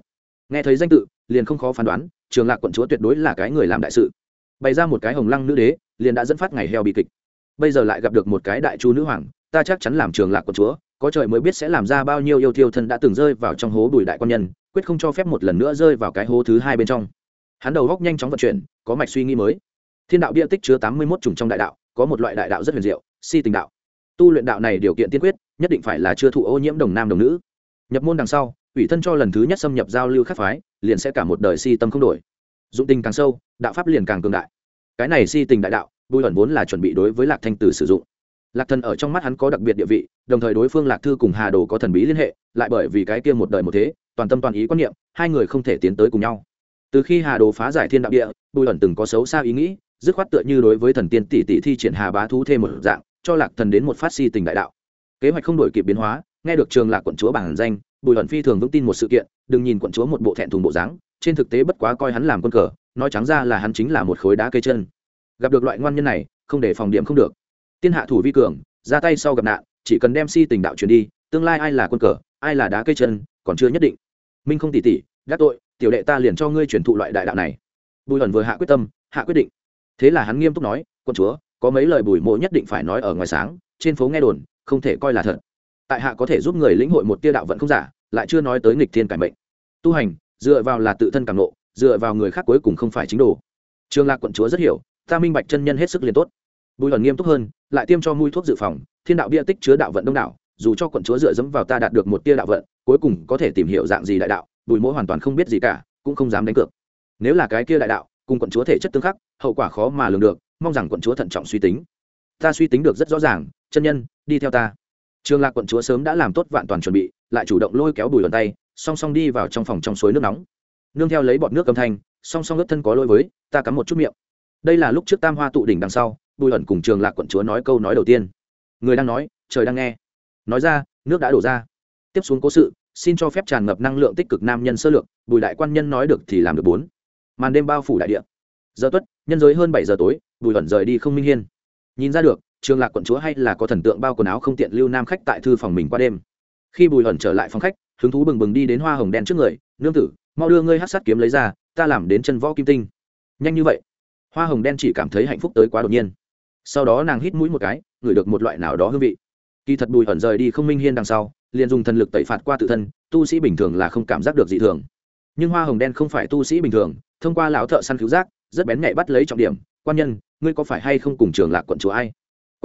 Nghe thấy danh tự, liền không khó phán đoán, trường lạc quận chúa tuyệt đối là cái người làm đại sự. Bày ra một cái hồng lăng nữ đế, liền đã dẫn phát ngày heo bị kịch. Bây giờ lại gặp được một cái đại chu nữ hoàng, ta chắc chắn làm trường lạc quận chúa, có trời mới biết sẽ làm ra bao nhiêu yêu thiêu thân đã từng rơi vào trong hố bùi đại quan nhân, quyết không cho phép một lần nữa rơi vào cái hố thứ hai bên trong. Hắn đầu góc nhanh chóng vận chuyển, có mạch suy nghĩ mới. Thiên đạo bia tích chứa tám mươi một chủng trong đại đạo, có một loại đại đạo rất huyền diệu, si tình đạo. Tu luyện đạo này điều kiện tiên quyết nhất định phải là chưa thụ ô nhiễm đồng nam đồng nữ. Nhập môn đằng sau, ủy thân cho lần thứ nhất xâm nhập giao lưu khắc phái, liền sẽ cả một đời si tâm không đổi. Dụng tình càng sâu, đạo pháp liền càng cường đại. Cái này si tình đại đạo, bùi ẩn vốn là chuẩn bị đối với lạc thanh tử sử dụng. Lạc thần ở trong mắt hắn có đặc biệt địa vị, đồng thời đối phương lạc thư cùng hà đồ có thần bí liên hệ, lại bởi vì cái kia một đời một thế, toàn tâm toàn ý quan niệm, hai người không thể tiến tới cùng nhau. Từ khi hà đồ phá giải thiên đạo địa, bùi ẩn từng có xấu xa ý nghĩ, dứt khoát tựa như đối với thần tiên tỷ tỷ thi triển hà bá thú thêm một dạng, cho lạc thần đến một phát si tình đại đạo kế hoạch không đổi kịp biến hóa, nghe được trường lạc quận chúa bản danh, bùi hận phi thường vững tin một sự kiện, đừng nhìn quận chúa một bộ thẹn thùng bộ dáng, trên thực tế bất quá coi hắn làm con cờ, nói trắng ra là hắn chính là một khối đá cây chân. Gặp được loại ngoan nhân này, không để phòng điểm không được. Tiên hạ thủ vi cường, ra tay sau gặp nạn, chỉ cần đem si tình đạo truyền đi, tương lai ai là quân cờ, ai là đá cây chân, còn chưa nhất định. Minh không tỉ tỉ, gác tội, tiểu đệ ta liền cho ngươi truyền thụ loại đại đạo này. Bùi ẩn vừa hạ quyết tâm, hạ quyết định. Thế là hắn nghiêm túc nói quân chúa, có mấy lời bùi mộ nhất định phải nói ở ngoài sáng, trên phố nghe đồn không thể coi là thật. Tại hạ có thể giúp người lĩnh hội một tia đạo vận không giả, lại chưa nói tới nghịch thiên cải mệnh. Tu hành, dựa vào là tự thân càng nộ dựa vào người khác cuối cùng không phải chính đồ. Trương lạc quận chúa rất hiểu, ta minh bạch chân nhân hết sức liền tốt. Bùi ẩn nghiêm túc hơn, lại tiêm cho mũi thuốc dự phòng, thiên đạo bia tích chứa đạo vận đông đảo, dù cho quận chúa dựa dẫm vào ta đạt được một tia đạo vận, cuối cùng có thể tìm hiểu dạng gì đại đạo, bùi mỗi hoàn toàn không biết gì cả, cũng không dám đánh cược. Nếu là cái kia đại đạo, cùng quận chúa thể chất tương khắc, hậu quả khó mà lường được, mong rằng quận chúa thận trọng suy tính. Ta suy tính được rất rõ ràng chân nhân, đi theo ta. Trường lạc quận chúa sớm đã làm tốt vạn toàn chuẩn bị, lại chủ động lôi kéo bùi lần tay song song đi vào trong phòng trong suối nước nóng. Nương theo lấy bọn nước âm thanh, song song ướt thân có lôi với, ta cắm một chút miệng. Đây là lúc trước tam hoa tụ đỉnh đằng sau, bùi ẩn cùng trường lạc quận chúa nói câu nói đầu tiên. Người đang nói, trời đang nghe. Nói ra, nước đã đổ ra. Tiếp xuống cố sự, xin cho phép tràn ngập năng lượng tích cực nam nhân sơ lược, bùi đại quan nhân nói được thì làm được bốn. Màn đêm bao phủ đại địa. Giờ tuất, nhân giới hơn bảy giờ tối, bùi ẩn rời đi không minh hiên. Nhìn ra được trường lạc quận chúa hay là có thần tượng bao quần áo không tiện lưu nam khách tại thư phòng mình qua đêm. Khi bùi ẩn trở lại phòng khách, hứng thú bừng bừng đi đến hoa hồng đen trước người, nương tử, mau đưa ngươi hát sát kiếm lấy ra, ta làm đến chân võ kim tinh. Nhanh như vậy, hoa hồng đen chỉ cảm thấy hạnh phúc tới quá đột nhiên. Sau đó nàng hít mũi một cái, ngửi được một loại nào đó hương vị. Kỳ thật bùi ẩn rời đi không minh hiên đằng sau, liền dùng thần lực tẩy phạt qua tự thân, tu sĩ bình thường là không cảm giác được dị thường. Nhưng hoa hồng đen không phải tu sĩ bình thường, thông qua lão thợ săn cứu giác, rất bén nhạy bắt lấy trọng điểm. Quan nhân, ngươi có phải hay không cùng trường lạc quận chúa ai?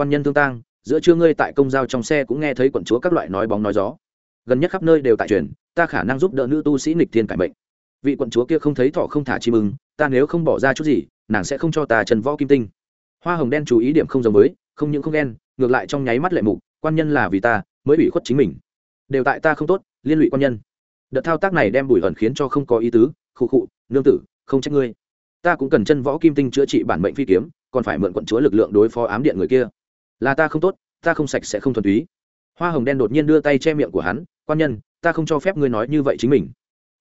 Quan nhân thương tang, giữa trưa ngươi tại công giao trong xe cũng nghe thấy quận chúa các loại nói bóng nói gió. Gần nhất khắp nơi đều tại truyền, ta khả năng giúp đỡ nữ tu sĩ nịch thiên cải bệnh vị quận chúa kia không thấy thọ không thả chim ưng ta nếu không bỏ ra chút gì, nàng sẽ không cho ta trần võ kim tinh. Hoa hồng đen chú ý điểm không giống với, không những không đen ngược lại trong nháy mắt lệ mục, quan nhân là vì ta, mới bị khuất chính mình. Đều tại ta không tốt, liên lụy quan nhân. Đợt thao tác này đem bùi ẩn khiến cho không có ý tứ, khụ khụ, nương tử, không trách ngươi. Ta cũng cần chân võ kim tinh chữa trị bản mệnh phi kiếm, còn phải mượn quận chúa lực lượng đối phó ám điện người kia là ta không tốt, ta không sạch sẽ không thuần túy. Hoa hồng đen đột nhiên đưa tay che miệng của hắn, quan nhân, ta không cho phép ngươi nói như vậy chính mình.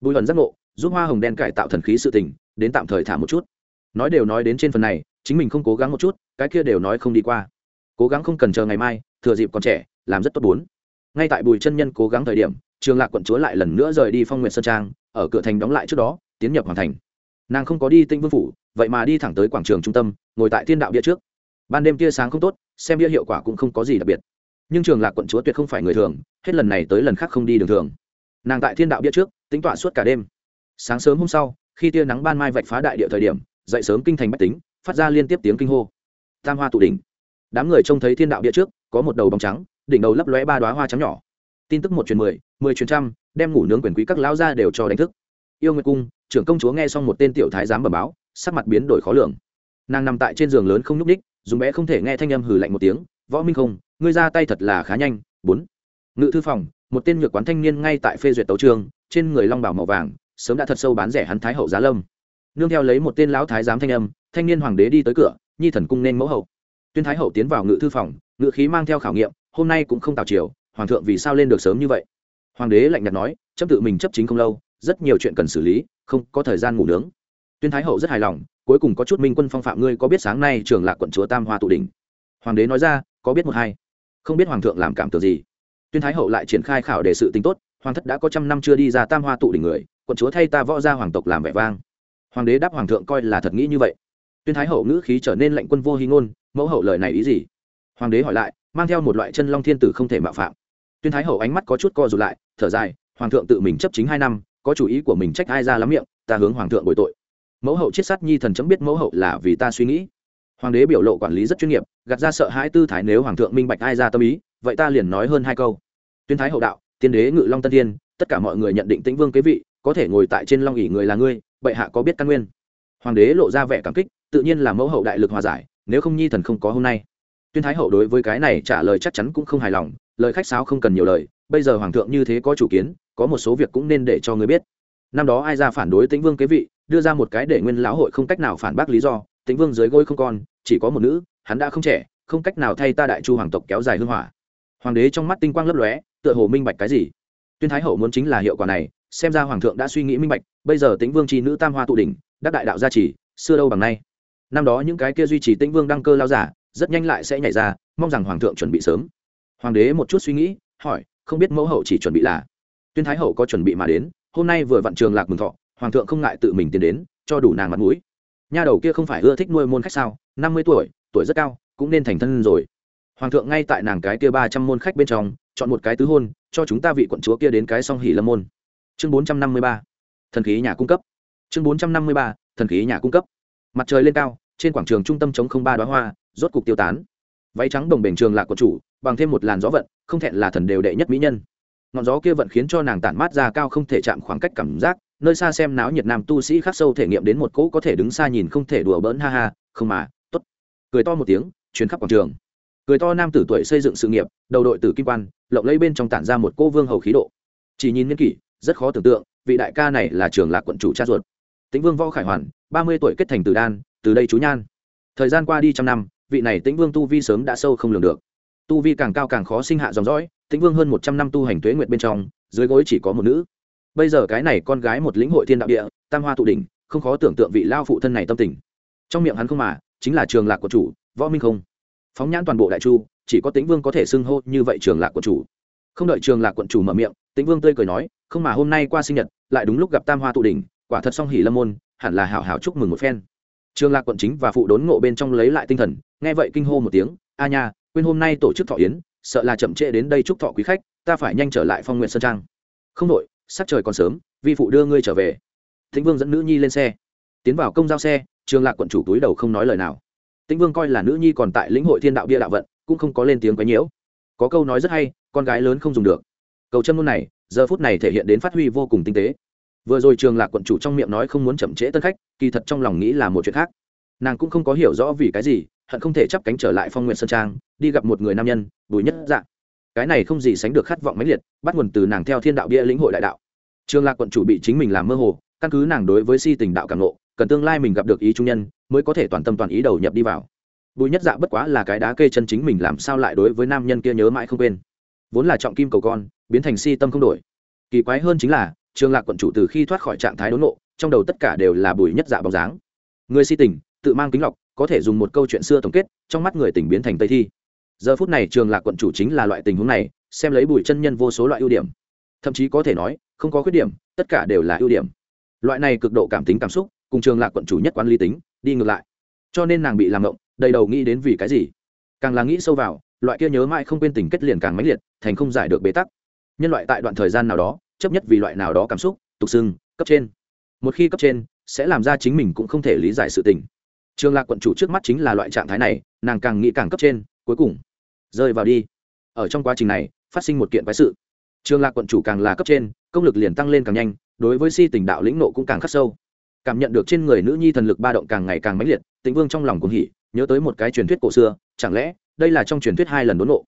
Bùi Hận giác ngộ, giúp hoa hồng đen cải tạo thần khí sự tình, đến tạm thời thả một chút. Nói đều nói đến trên phần này, chính mình không cố gắng một chút, cái kia đều nói không đi qua. Cố gắng không cần chờ ngày mai, thừa dịp còn trẻ, làm rất tốt bốn. Ngay tại bùi chân nhân cố gắng thời điểm, trường lạc quận chúa lại lần nữa rời đi phong nguyện sơn trang, ở cửa thành đóng lại trước đó, tiến nhập hoàng thành. Nàng không có đi tinh vương phủ, vậy mà đi thẳng tới quảng trường trung tâm, ngồi tại thiên đạo bia trước. Ban đêm tia sáng không tốt xem bia hiệu quả cũng không có gì đặc biệt. Nhưng trường lạc quận chúa tuyệt không phải người thường, hết lần này tới lần khác không đi đường thường. Nàng tại thiên đạo bia trước, tính tọa suốt cả đêm. Sáng sớm hôm sau, khi tia nắng ban mai vạch phá đại địa thời điểm, dậy sớm kinh thành bách tính, phát ra liên tiếp tiếng kinh hô. Tam hoa tụ đỉnh. Đám người trông thấy thiên đạo bia trước, có một đầu bóng trắng, đỉnh đầu lấp lóe ba đoá hoa trắng nhỏ. Tin tức một truyền mười mười truyền trăm, đem ngủ nướng quyền quý các lão gia đều cho đánh thức. Yêu nguyệt cung, trưởng công chúa nghe xong một tên tiểu thái giám bẩm báo, sắc mặt biến đổi khó lường. Nàng nằm tại trên giường lớn không nhúc ních dùng bé không thể nghe thanh âm hừ lạnh một tiếng, võ minh không, ngươi ra tay thật là khá nhanh. Bốn. Ngự thư phòng, một tên nhược quán thanh niên ngay tại phê duyệt tấu trường, trên người long bảo màu vàng, sớm đã thật sâu bán rẻ hắn thái hậu giá lâm. Nương theo lấy một tên lão thái giám thanh âm, thanh niên hoàng đế đi tới cửa, nhi thần cung nên mẫu hậu. Tuyên thái hậu tiến vào ngự thư phòng, ngự khí mang theo khảo nghiệm, hôm nay cũng không tào chiều hoàng thượng vì sao lên được sớm như vậy? Hoàng đế lạnh nhạt nói, chấp tự mình chấp chính không lâu, rất nhiều chuyện cần xử lý, không có thời gian ngủ nướng. Tuyên thái hậu rất hài lòng cuối cùng có chút minh quân phong phạm ngươi có biết sáng nay trường lạc quận chúa tam hoa tụ đỉnh? Hoàng đế nói ra, có biết một hai. Không biết hoàng thượng làm cảm tưởng gì. Tuyên thái hậu lại triển khai khảo đề sự tính tốt, hoàng thất đã có trăm năm chưa đi ra tam hoa tụ đỉnh người, quận chúa thay ta võ ra hoàng tộc làm vẻ vang. Hoàng đế đáp hoàng thượng coi là thật nghĩ như vậy. Tuyên thái hậu ngữ khí trở nên lạnh quân vô hy ngôn, mẫu hậu lời này ý gì? Hoàng đế hỏi lại, mang theo một loại chân long thiên tử không thể mạo phạm. Tuyên thái hậu ánh mắt có chút co rụt lại, thở dài, hoàng thượng tự mình chấp chính hai năm, có chủ ý của mình trách ai ra lắm miệng, ta hướng hoàng thượng bồi tội mẫu hậu chiết sát nhi thần chấm biết mẫu hậu là vì ta suy nghĩ. Hoàng đế biểu lộ quản lý rất chuyên nghiệp, gạt ra sợ hãi tư thái nếu hoàng thượng minh bạch ai ra tâm ý, vậy ta liền nói hơn hai câu. Tuyên thái hậu đạo, tiên đế ngự long tân thiên, tất cả mọi người nhận định tĩnh vương kế vị, có thể ngồi tại trên long ỉ người là ngươi, bệ hạ có biết căn nguyên. Hoàng đế lộ ra vẻ cảm kích, tự nhiên là mẫu hậu đại lực hòa giải, nếu không nhi thần không có hôm nay. Tuyên thái hậu đối với cái này trả lời chắc chắn cũng không hài lòng, lời khách sáo không cần nhiều lời, bây giờ hoàng thượng như thế có chủ kiến, có một số việc cũng nên để cho người biết. Năm đó ai ra phản đối tĩnh vương kế vị đưa ra một cái để nguyên lão hội không cách nào phản bác lý do tĩnh vương dưới gối không con, chỉ có một nữ hắn đã không trẻ không cách nào thay ta đại chu hoàng tộc kéo dài hương hỏa. Hoàng đế trong mắt tinh quang lấp lóe tựa hồ minh bạch cái gì. Tuyên thái hậu muốn chính là hiệu quả này xem ra hoàng thượng đã suy nghĩ minh bạch bây giờ tĩnh vương tri nữ tam hoa tụ đỉnh đắc đại đạo gia trì xưa đâu bằng nay. Năm đó những cái kia duy trì tĩnh vương đăng cơ lao giả rất nhanh lại sẽ nhảy ra mong rằng hoàng thượng chuẩn bị sớm. Hoàng đế một chút suy nghĩ hỏi không biết mẫu hậu chỉ chuẩn bị là? Tuyên thái hậu có chuẩn bị mà đến hôm nay vừa vặn trường lạc mừng thọ hoàng thượng không ngại tự mình tiến đến, cho đủ nàng mặt mũi. Nha đầu kia không phải ưa thích nuôi môn khách sao? Năm mươi tuổi tuổi rất cao, cũng nên thành thân rồi. Hoàng thượng ngay tại nàng cái kia ba trăm môn khách bên trong, chọn một cái tứ hôn, cho chúng ta vị quận chúa kia đến cái song hỉ lâm môn. Chương bốn trăm năm mươi ba, thần khí nhà cung cấp. Chương bốn trăm năm mươi ba, thần khí nhà cung cấp. Mặt trời lên cao, trên quảng trường trung tâm chống không ba đoá hoa, rốt cục tiêu tán. Váy trắng đồng bể trường lạc của chủ, bằng thêm một làn gió vận, không thẹn là thần đều đệ nhất mỹ nhân. Ngọn gió kia vận khiến cho nàng tản mát ra cao không thể chạm khoảng cách cảm giác nơi xa xem náo nhiệt nam tu sĩ khắc sâu thể nghiệm đến một cỗ có thể đứng xa nhìn không thể đùa bỡn, ha ha, không mà t ố t cười to một tiếng, chuyến khắp quảng trường. Cười to nam tử tuổi xây dựng sự nghiệp, đầu đội tử kim quan, lộng lấy bên trong tản ra một cô vương hầu khí độ. Chỉ nhìn n kỷ, rất khó tưởng tượng, vị đại ca này là trường lạc quận chủ cha ruột. Tĩnh vương võ khải hoàn, ba mươi tuổi kết thành từ đan, từ đây chú nhan. Thời gian qua đi trăm năm, vị này tĩnh vương tu vi sớm đã sâu không lường được. Tu vi càng cao càng khó sinh hạ dòng dõi, tĩnh vương hơn một trăm năm tu hành tuế nguyện bên trong, dưới gối chỉ có một nữ bây giờ cái này con gái một lĩnh hội thiên đạo địa, tam hoa tụ đỉnh, không khó tưởng tượng vị lao phụ thân này tâm tình. Trong miệng hắn không mà, chính là trường lạc của chủ, võ minh không. Phóng nhãn toàn bộ đại chu, chỉ có tĩnh vương có thể xưng hô như vậy trường lạc quận chủ. Không đợi trường lạc quận chủ mở miệng, tĩnh vương tươi cười nói, không mà hôm nay qua sinh nhật, lại đúng lúc gặp tam hoa tụ đỉnh, quả thật song hỉ lâm môn, hẳn là hảo hảo chúc mừng một phen. Trường lạc quận chính và phụ đốn ngộ bên trong lấy lại tinh thần, nghe vậy kinh hô một tiếng, a nha, quên hôm nay tổ chức thọ yến, sợ là chậm trễ đến đây chúc thọ quý khách, ta phải nhanh trở lại phong nguyện sơn trang. Không đội sắc trời còn sớm, vi phụ đưa ngươi trở về. Thịnh vương dẫn nữ nhi lên xe. Tiến vào công giao xe, trường lạc quận chủ túi đầu không nói lời nào. Tĩnh vương coi là nữ nhi còn tại lĩnh hội thiên đạo bia đạo vận, cũng không có lên tiếng quấy nhiễu. Có câu nói rất hay, con gái lớn không dùng được. Cầu chân ngôn này, giờ phút này thể hiện đến phát huy vô cùng tinh tế. Vừa rồi trường lạc quận chủ trong miệng nói không muốn chậm trễ tân khách, kỳ thật trong lòng nghĩ là một chuyện khác. Nàng cũng không có hiểu rõ vì cái gì, hận không thể chắp cánh trở lại phong nguyện sơn trang, đi gặp một người nam nhân, bùi nhất dạng cái này không gì sánh được khát vọng mãnh liệt, bắt nguồn từ nàng theo thiên đạo bia lĩnh hội đại đạo. Trường lạc quận chủ bị chính mình làm mơ hồ, căn cứ nàng đối với si tình đạo cảm ngộ, cần tương lai mình gặp được ý trung nhân, mới có thể toàn tâm toàn ý đầu nhập đi vào. Bùi nhất dạ bất quá là cái đá kê chân chính mình làm sao lại đối với nam nhân kia nhớ mãi không quên. Vốn là trọng kim cầu con, biến thành si tâm không đổi. Kỳ quái hơn chính là trường lạc quận chủ từ khi thoát khỏi trạng thái đốn nộ trong đầu tất cả đều là bùi nhất dạ bóng dáng. Người si tình, tự mang kính lọc, có thể dùng một câu chuyện xưa tổng kết, trong mắt người tình biến thành tây thi giờ phút này trường lạc quận chủ chính là loại tình huống này, xem lấy bùi chân nhân vô số loại ưu điểm. Thậm chí có thể nói, không có khuyết điểm, tất cả đều là ưu điểm. Loại này cực độ cảm tính cảm xúc, cùng trường lạc quận chủ nhất quán lý tính, đi ngược lại. Cho nên nàng bị làm ngộng, đầy đầu nghĩ đến vì cái gì. Càng là nghĩ sâu vào, loại kia nhớ mãi không quên tình kết liền càng mãnh liệt, thành không giải được bế tắc. Nhân loại tại đoạn thời gian nào đó, chấp nhất vì loại nào đó cảm xúc, tục xưng, cấp trên. Một khi cấp trên, sẽ làm ra chính mình cũng không thể lý giải sự tình. Trường lạc quận chủ trước mắt chính là loại trạng thái này, nàng càng nghĩ càng cấp trên, cuối cùng rơi vào đi. Ở trong quá trình này, phát sinh một kiện quái sự. Trường lạc quận chủ càng là cấp trên, công lực liền tăng lên càng nhanh, đối với si tình đạo lĩnh nộ cũng càng khắc sâu. Cảm nhận được trên người nữ nhi thần lực ba động càng ngày càng mãnh liệt, tĩnh vương trong lòng cũng hỉ, nhớ tới một cái truyền thuyết cổ xưa, chẳng lẽ đây là trong truyền thuyết hai lần đốn nộ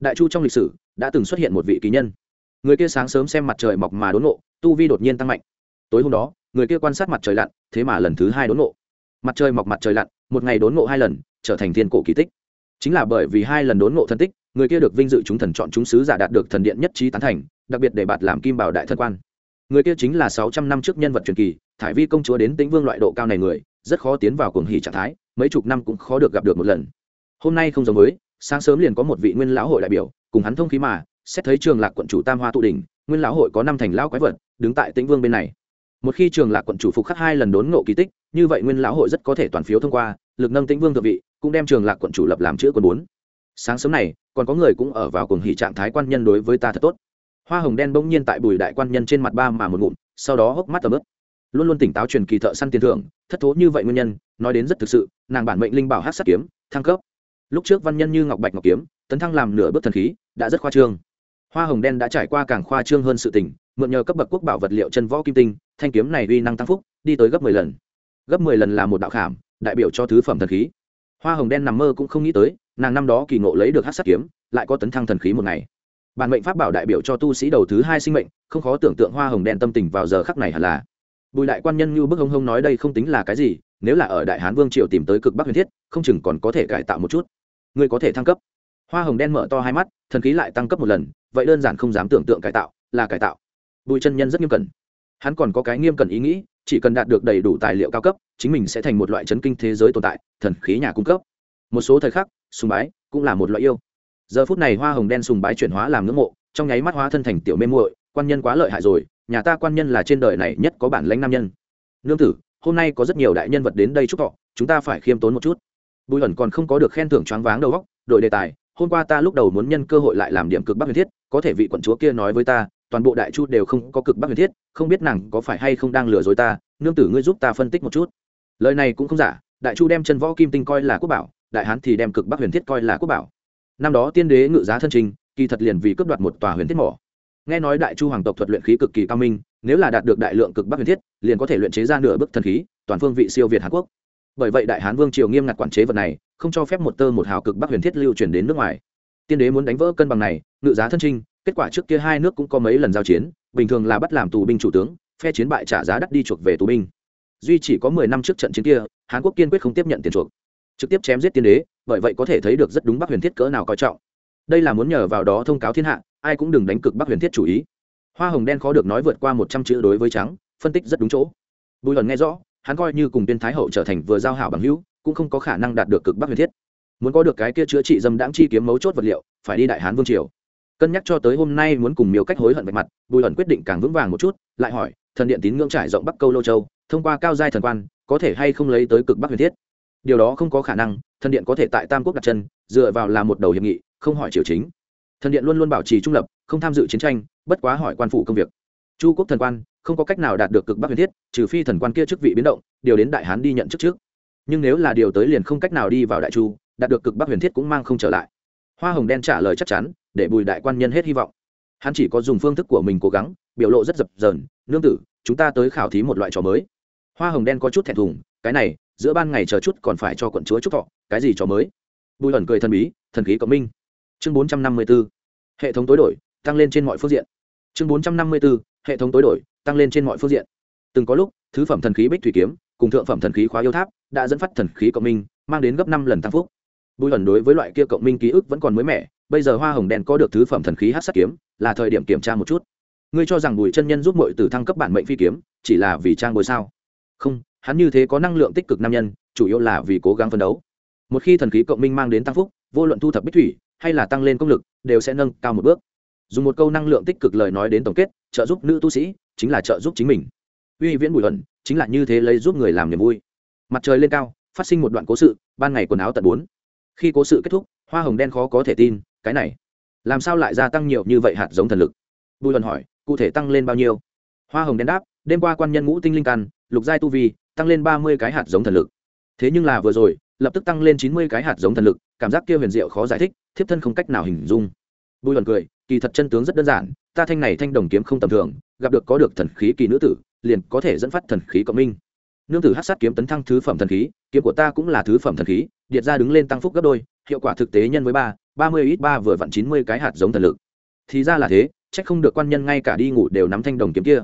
đại chu trong lịch sử đã từng xuất hiện một vị kỳ nhân. Người kia sáng sớm xem mặt trời mọc mà đốn nộ tu vi đột nhiên tăng mạnh. Tối hôm đó, người kia quan sát mặt trời lặn, thế mà lần thứ hai đốn nộ mặt trời mọc mặt trời lặn, một ngày đốn nộ hai lần, trở thành thiên cổ kỳ tích chính là bởi vì hai lần đốn ngộ thân tích, người kia được vinh dự chúng thần chọn chúng sứ giả đạt được thần điện nhất trí tán thành, đặc biệt để bạt làm kim bảo đại thân quan. Người kia chính là sáu trăm năm trước nhân vật truyền kỳ, thải vi công chúa đến tĩnh vương loại độ cao này người, rất khó tiến vào cuồng hỉ trạng thái, mấy chục năm cũng khó được gặp được một lần. Hôm nay không giống với, sáng sớm liền có một vị nguyên lão hội đại biểu, cùng hắn thông khí mà, xét thấy trường lạc quận chủ tam hoa tụ đình nguyên lão hội có năm thành lão quái vật, đứng tại tĩnh vương bên này. Một khi trường lạc quận chủ phục khắc hai lần đốn ngộ kỳ tích, như vậy nguyên lão hội rất có thể toàn phiếu thông qua, lực nâng tĩnh vương thượng vị cũng đem trường lạc quận chủ lập làm chữa quân bốn. Sáng sớm này, còn có người cũng ở vào cùng hỉ trạng thái quan nhân đối với ta thật tốt. Hoa hồng đen bỗng nhiên tại bùi đại quan nhân trên mặt ba mà một ngụm, sau đó hốc mắt tầm ướp luôn luôn tỉnh táo truyền kỳ thợ săn tiền thưởng, thất thố như vậy nguyên nhân, nói đến rất thực sự, nàng bản mệnh linh bảo hát sát kiếm, thăng cấp. Lúc trước văn nhân như ngọc bạch ngọc kiếm, tấn thăng làm nửa bước thần khí, đã rất khoa trương. Hoa hồng đen đã trải qua càng khoa trương hơn sự tỉnh mượn nhờ cấp bậc quốc bảo vật liệu chân võ kim tinh, thanh kiếm này uy năng tăng phúc, đi tới gấp mười lần. Gấp mười lần là một đạo khảm, đại biểu cho thứ phẩm thần khí hoa hồng đen nằm mơ cũng không nghĩ tới, nàng năm đó kỳ ngộ lấy được hát sát kiếm, lại có tấn thăng thần khí một ngày. Bản mệnh pháp bảo đại biểu cho tu sĩ đầu thứ hai sinh mệnh, không khó tưởng tượng hoa hồng đen tâm tình vào giờ khắc này hẳn là. Bùi đại quan nhân như bức hông hông nói đây không tính là cái gì, nếu là ở đại hán vương triều tìm tới cực bắc huyền thiết, không chừng còn có thể cải tạo một chút. Ngươi có thể thăng cấp. Hoa hồng đen mở to hai mắt, thần khí lại tăng cấp một lần, vậy đơn giản không dám tưởng tượng cải tạo, là cải tạo. Bùi chân nhân rất nghiêm cẩn hắn còn có cái nghiêm cẩn ý nghĩ, chỉ cần đạt được đầy đủ tài liệu cao cấp, chính mình sẽ thành một loại chấn kinh thế giới tồn tại, thần khí nhà cung cấp. Một số thời khắc, sùng bái cũng là một loại yêu. Giờ phút này hoa hồng đen sùng bái chuyển hóa làm ngưỡng mộ, trong nháy mắt hóa thân thành tiểu mê muội, quan nhân quá lợi hại rồi, nhà ta quan nhân là trên đời này nhất có bản lãnh nam nhân. Nương tử, hôm nay có rất nhiều đại nhân vật đến đây chúc họ chúng ta phải khiêm tốn một chút. Bùi ẩn còn không có được khen thưởng choáng váng đầu góc đội đề tài, hôm qua ta lúc đầu muốn nhân cơ hội lại làm điểm cực bắc huyền thiết, có thể vị quận chúa kia nói với ta toàn bộ đại chu đều không có cực bắc huyền thiết, không biết nàng có phải hay không đang lừa dối ta, nương tử ngươi giúp ta phân tích một chút. Lời này cũng không giả, đại chu đem chân võ kim tinh coi là quốc bảo, đại hán thì đem cực bắc huyền thiết coi là quốc bảo. Năm đó tiên đế ngự giá thân trình, kỳ thật liền vì cướp đoạt một tòa huyền thiết mỏ. Nghe nói đại chu hoàng tộc thuật luyện khí cực kỳ cao minh, nếu là đạt được đại lượng cực bắc huyền thiết, liền có thể luyện chế ra nửa bức thần khí, toàn phương vị siêu việt hàn quốc. Bởi vậy đại hán vương triều nghiêm ngặt quản chế vật này, không cho phép một tơ một hào cực bắc huyền thiết lưu chuyển đến nước ngoài. Tiên đế muốn đánh vỡ cân bằng này, ngự giá thân trinh kết quả trước kia hai nước cũng có mấy lần giao chiến, bình thường là bắt làm tù binh chủ tướng, phe chiến bại trả giá đắt đi chuộc về tù binh. Duy chỉ có mười năm trước trận chiến kia, hàn quốc kiên quyết không tiếp nhận tiền chuộc. Trực tiếp chém giết tiên đế, bởi vậy có thể thấy được rất đúng bắc huyền thiết cỡ nào coi trọng. Đây là muốn nhờ vào đó thông cáo thiên hạ, ai cũng đừng đánh cực bắc huyền thiết chủ ý. Hoa hồng đen khó được nói vượt qua một trăm chữ đối với trắng, phân tích rất đúng chỗ. Bùi lần nghe rõ, hắn coi như cùng tiên thái hậu trở thành vừa giao hảo bằng hữu, cũng không có khả năng đạt được cực bắc huyền thiết. Muốn có được cái kia chữa trị dâm đãng chi kiếm mấu chốt vật liệu, phải đi đại hán vương triều cân nhắc cho tới hôm nay muốn cùng miêu cách hối hận vạch mặt, bùi ẩn quyết định càng vững vàng một chút, lại hỏi, thần điện tín ngưỡng trải rộng bắc câu lô châu, thông qua cao giai thần quan, có thể hay không lấy tới cực bắc huyền thiết? Điều đó không có khả năng, thần điện có thể tại tam quốc đặt chân, dựa vào là một đầu hiệp nghị, không hỏi triều chính. Thần điện luôn luôn bảo trì trung lập, không tham dự chiến tranh, bất quá hỏi quan phủ công việc. Chu quốc thần quan, không có cách nào đạt được cực bắc huyền thiết, trừ phi thần quan kia chức vị biến động, điều đến đại hán đi nhận chức trước. Nhưng nếu là điều tới liền không cách nào đi vào đại chu, đạt được cực bắc huyền thiết cũng mang không trở lại. Hoa hồng đen trả lời chắc chắn để bùi đại quan nhân hết hy vọng. Hắn chỉ có dùng phương thức của mình cố gắng, biểu lộ rất dập dờn, nương tử, chúng ta tới khảo thí một loại trò mới. Hoa hồng đen có chút thẹn thùng, cái này, giữa ban ngày chờ chút còn phải cho quận chúa chúc thọ, cái gì trò mới? Bùi ẩn cười thần bí, thần khí cộng minh. Chương bốn trăm năm mươi b ố hệ thống tối đổi, tăng lên trên mọi phương diện. Chương bốn trăm năm mươi b ố hệ thống tối đổi, tăng lên trên mọi phương diện. Từng có lúc, thứ phẩm thần khí bích thủy kiếm cùng thượng phẩm thần khí khóa yêu tháp đã dẫn phát thần khí cộng minh, mang đến gấp năm lần tăng phúc. Bùi ẩn đối với loại kia cộng minh ký ức vẫn còn mới mẻ bây giờ hoa hồng đen có được thứ phẩm thần khí hát sát kiếm, là thời điểm kiểm tra một chút. Ngươi cho rằng bùi chân nhân giúp mọi từ thăng cấp bản mệnh phi kiếm, chỉ là vì trang bồi sao? Không, hắn như thế có năng lượng tích cực nam nhân, chủ yếu là vì cố gắng phấn đấu. Một khi thần khí cộng minh mang đến tăng phúc, vô luận thu thập bích thủy hay là tăng lên công lực, đều sẽ nâng cao một bước. Dùng một câu năng lượng tích cực lời nói đến tổng kết, trợ giúp nữ tu sĩ chính là trợ giúp chính mình. Uy viễn bùi luận chính là như thế lấy giúp người làm niềm vui. Mặt trời lên cao, phát sinh một đoạn cố sự, ban ngày quần áo tận bốn. Khi cố sự kết thúc hoa hồng đen khó có thể tin, cái này, làm sao lại gia tăng nhiều như vậy hạt giống thần lực? Bùi luận hỏi, cụ thể tăng lên bao nhiêu? Hoa hồng đen đáp, đêm qua quan nhân ngũ tinh linh căn, lục giai tu vi, tăng lên ba mươi cái hạt giống thần lực. Thế nhưng là vừa rồi, lập tức tăng lên chín mươi cái hạt giống thần lực, cảm giác kia huyền diệu khó giải thích, thiếp thân không cách nào hình dung. Bùi luận cười, kỳ thật chân tướng rất đơn giản, ta thanh này thanh đồng kiếm không tầm thường, gặp được có được thần khí kỳ nữ tử, liền có thể dẫn phát thần khí cộng minh nương tử hát sát kiếm tấn thăng thứ phẩm thần khí, kiếm của ta cũng là thứ phẩm thần khí điện ra đứng lên tăng phúc gấp đôi, hiệu quả thực tế nhân với ba ba mươi ít ba vừa vặn chín mươi cái hạt giống thần lực. Thì ra là thế trách không được quan nhân ngay cả đi ngủ đều nắm thanh đồng kiếm kia.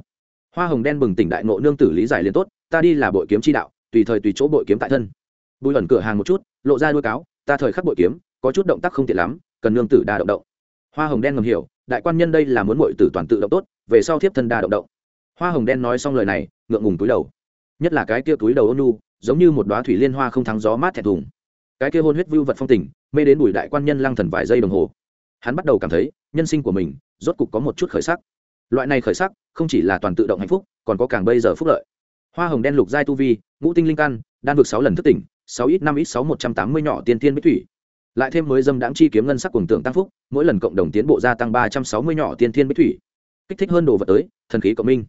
Hoa hồng đen bừng tỉnh đại ngộ nương tử lý giải liền tốt, ta đi là bội kiếm chi đạo, tùy thời tùy chỗ bội kiếm tại thân. Bùi ẩn cửa hàng một chút, lộ ra đuôi cáo, ta thời khắc bội kiếm, có chút động tác không tiện lắm, cần nương tử đa động động. Hoa hồng đen ngầm hiểu, đại quan nhân đây là muốn bội tử toàn tự động tốt, về sau thiếp thân đa động động. Hoa hồng đen nói xong lời này, ngượng ngùng túi đầu nhất là cái kia túi đầu ôn nu giống như một đoá thủy liên hoa không thắng gió mát thẹn thùng. Cái kia hôn huyết vưu vật phong tình, mê đến bùi đại quan nhân lăng thần vài giây đồng hồ. Hắn bắt đầu cảm thấy, nhân sinh của mình, rốt cục có một chút khởi sắc. Loại này khởi sắc, không chỉ là toàn tự động hạnh phúc, còn có càng bây giờ phúc lợi. Hoa hồng đen lục giai tu vi, ngũ tinh linh căn, đan vượt sáu lần thức tỉnh, sáu ít năm ít sáu một trăm tám mươi nhỏ tiên tiên bích thủy. Lại thêm mới dâm đáng chi kiếm ngân sắc cùng tượng tăng phúc, mỗi lần cộng đồng tiến bộ gia tăng ba trăm sáu mươi nhỏ tiên tiên bích thủy. Kích thích hơn đồ vật tới, thần khí cộng minh.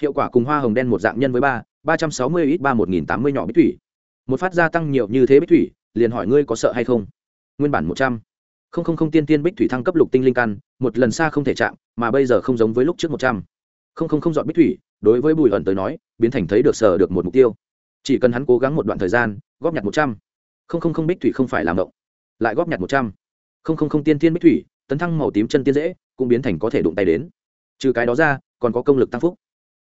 Hiệu quả cùng hoa hồng đen một dạng nhân với ba ba trăm sáu mươi ít ba một nghìn tám mươi nhỏ bích thủy. Một phát gia tăng nhiều như thế bích thủy, liền hỏi ngươi có sợ hay không? Nguyên bản một trăm. Không không không tiên tiên bích thủy thăng cấp lục tinh linh căn, một lần xa không thể chạm, mà bây giờ không giống với lúc trước một trăm. Không không không dọn bích thủy, đối với bùi ẩn tới nói, biến thành thấy được sở được một mục tiêu. Chỉ cần hắn cố gắng một đoạn thời gian, góp nhặt một trăm. Không không không bích thủy không phải làm động, lại góp nhặt một trăm. Không không không tiên tiên bích thủy, tấn thăng màu tím chân tiên dễ, cũng biến thành có thể đụng tay đến. Trừ cái đó ra, còn có công lực tăng phúc.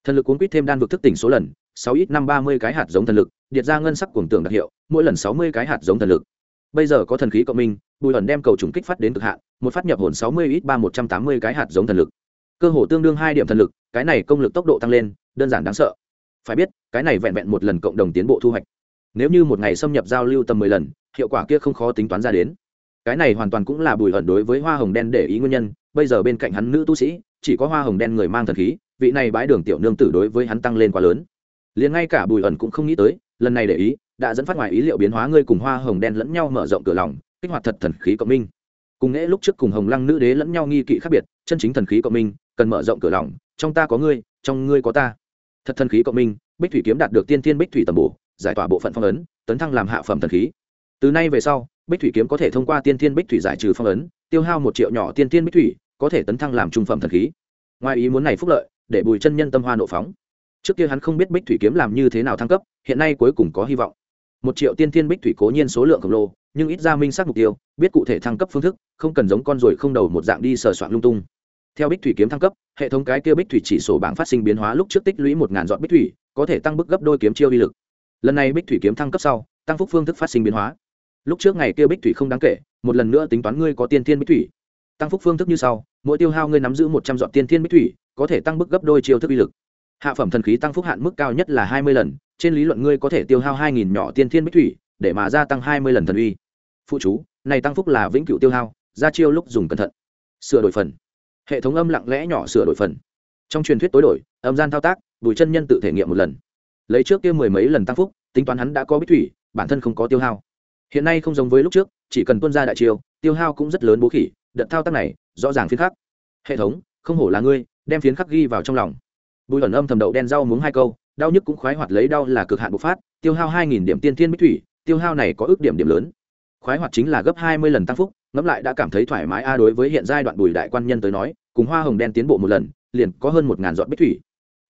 Thần lực cuốn quýt thêm đan vực thức tỉnh số lần sáu ít năm ba mươi cái hạt giống thần lực, điệt ra ngân sắc cuồng tưởng đặc hiệu, mỗi lần sáu mươi cái hạt giống thần lực. Bây giờ có thần khí cộng minh, bùi ẩn đem cầu trùng kích phát đến cực hạn, một phát nhập hồn sáu mươi ít ba một trăm tám mươi cái hạt giống thần lực. Cơ hồ tương đương hai điểm thần lực, cái này công lực tốc độ tăng lên, đơn giản đáng sợ. Phải biết, cái này vẹn vẹn một lần cộng đồng tiến bộ thu hoạch. Nếu như một ngày xâm nhập giao lưu tầm mười lần, hiệu quả kia không khó tính toán ra đến. Cái này hoàn toàn cũng là bùi ẩn đối với hoa hồng đen để ý nguyên nhân, bây giờ bên cạnh hắn nữ tu sĩ, chỉ có hoa hồng đen người mang thần khí, vị này bãi đường tiểu nương tử đối với hắn tăng lên quá lớn liền ngay cả bùi ẩn cũng không nghĩ tới, lần này để ý, đã dẫn phát ngoài ý liệu biến hóa ngươi cùng hoa hồng đen lẫn nhau mở rộng cửa lòng, kích hoạt thật thần khí cộng minh. Cùng nghĩa lúc trước cùng hồng lăng nữ đế lẫn nhau nghi kỵ khác biệt, chân chính thần khí cộng minh, cần mở rộng cửa lòng, trong ta có ngươi, trong ngươi có ta. Thật thần khí cộng minh, bích thủy kiếm đạt được tiên thiên bích thủy tầm bổ, giải tỏa bộ phận phong ấn, tấn thăng làm hạ phẩm thần khí. Từ nay về sau, bích thủy kiếm có thể thông qua tiên thiên bích thủy giải trừ phong ấn, tiêu hao một triệu nhỏ tiên thiên bích thủy, có thể tấn thăng làm trung phẩm thần khí. Ngoài ý muốn này phúc lợi, để bùi chân nhân tâm hoa nộ phóng trước kia hắn không biết bích thủy kiếm làm như thế nào thăng cấp, hiện nay cuối cùng có hy vọng. Một triệu tiên thiên bích thủy cố nhiên số lượng khổng lồ, nhưng ít ra minh xác mục tiêu, biết cụ thể thăng cấp phương thức, không cần giống con ruồi không đầu một dạng đi sờ soạn lung tung. Theo bích thủy kiếm thăng cấp, hệ thống cái kia bích thủy chỉ sổ bảng phát sinh biến hóa lúc trước tích lũy một ngàn dọn bích thủy, có thể tăng bức gấp đôi kiếm chiêu uy lực. Lần này bích thủy kiếm thăng cấp sau, tăng phúc phương thức phát sinh biến hóa. Lúc trước ngày kia bích thủy không đáng kể, một lần nữa tính toán ngươi có tiên thiên bích thủy. Tăng phúc phương thức như sau, mỗi tiêu hao ngươi nắm giữ một trăm dọn tiên thiên bích thủy, có thể tăng bức gấp đôi chiêu thức uy lực hạ phẩm thần khí tăng phúc hạn mức cao nhất là hai mươi lần, trên lý luận ngươi có thể tiêu hao hai nghìn nhỏ tiên thiên bích thủy, để mà gia tăng hai mươi lần thần uy. Phụ chú, này tăng phúc là vĩnh cửu tiêu hao ra chiêu lúc dùng cẩn thận. Sửa đổi phần. Hệ thống âm lặng lẽ nhỏ sửa đổi phần. Trong truyền thuyết tối đổi, âm gian thao tác, bùi chân nhân tự thể nghiệm một lần. Lấy trước kia mười mấy lần tăng phúc, tính toán hắn đã có bích thủy, bản thân không có tiêu hao. Hiện nay không giống với lúc trước, chỉ cần tuân ra đại chiêu, tiêu hao cũng rất lớn bố khỉ, đợt thao tác này, rõ ràng phiến khắc. Hệ thống, không hổ là ngươi, đem phiến khắc ghi vào trong lòng bùi ẩn âm thầm đậu đen rau muống hai câu, đau nhức cũng khoái hoạt lấy đau là cực hạn bộc phát, tiêu hao hai nghìn điểm tiên thiên bích thủy, tiêu hao này có ước điểm điểm lớn. Khoái hoạt chính là gấp hai mươi lần tăng phúc, ngẫm lại đã cảm thấy thoải mái a đối với hiện giai đoạn bùi đại quan nhân tới nói, cùng hoa hồng đen tiến bộ một lần, liền có hơn một ngàn dọn bích thủy.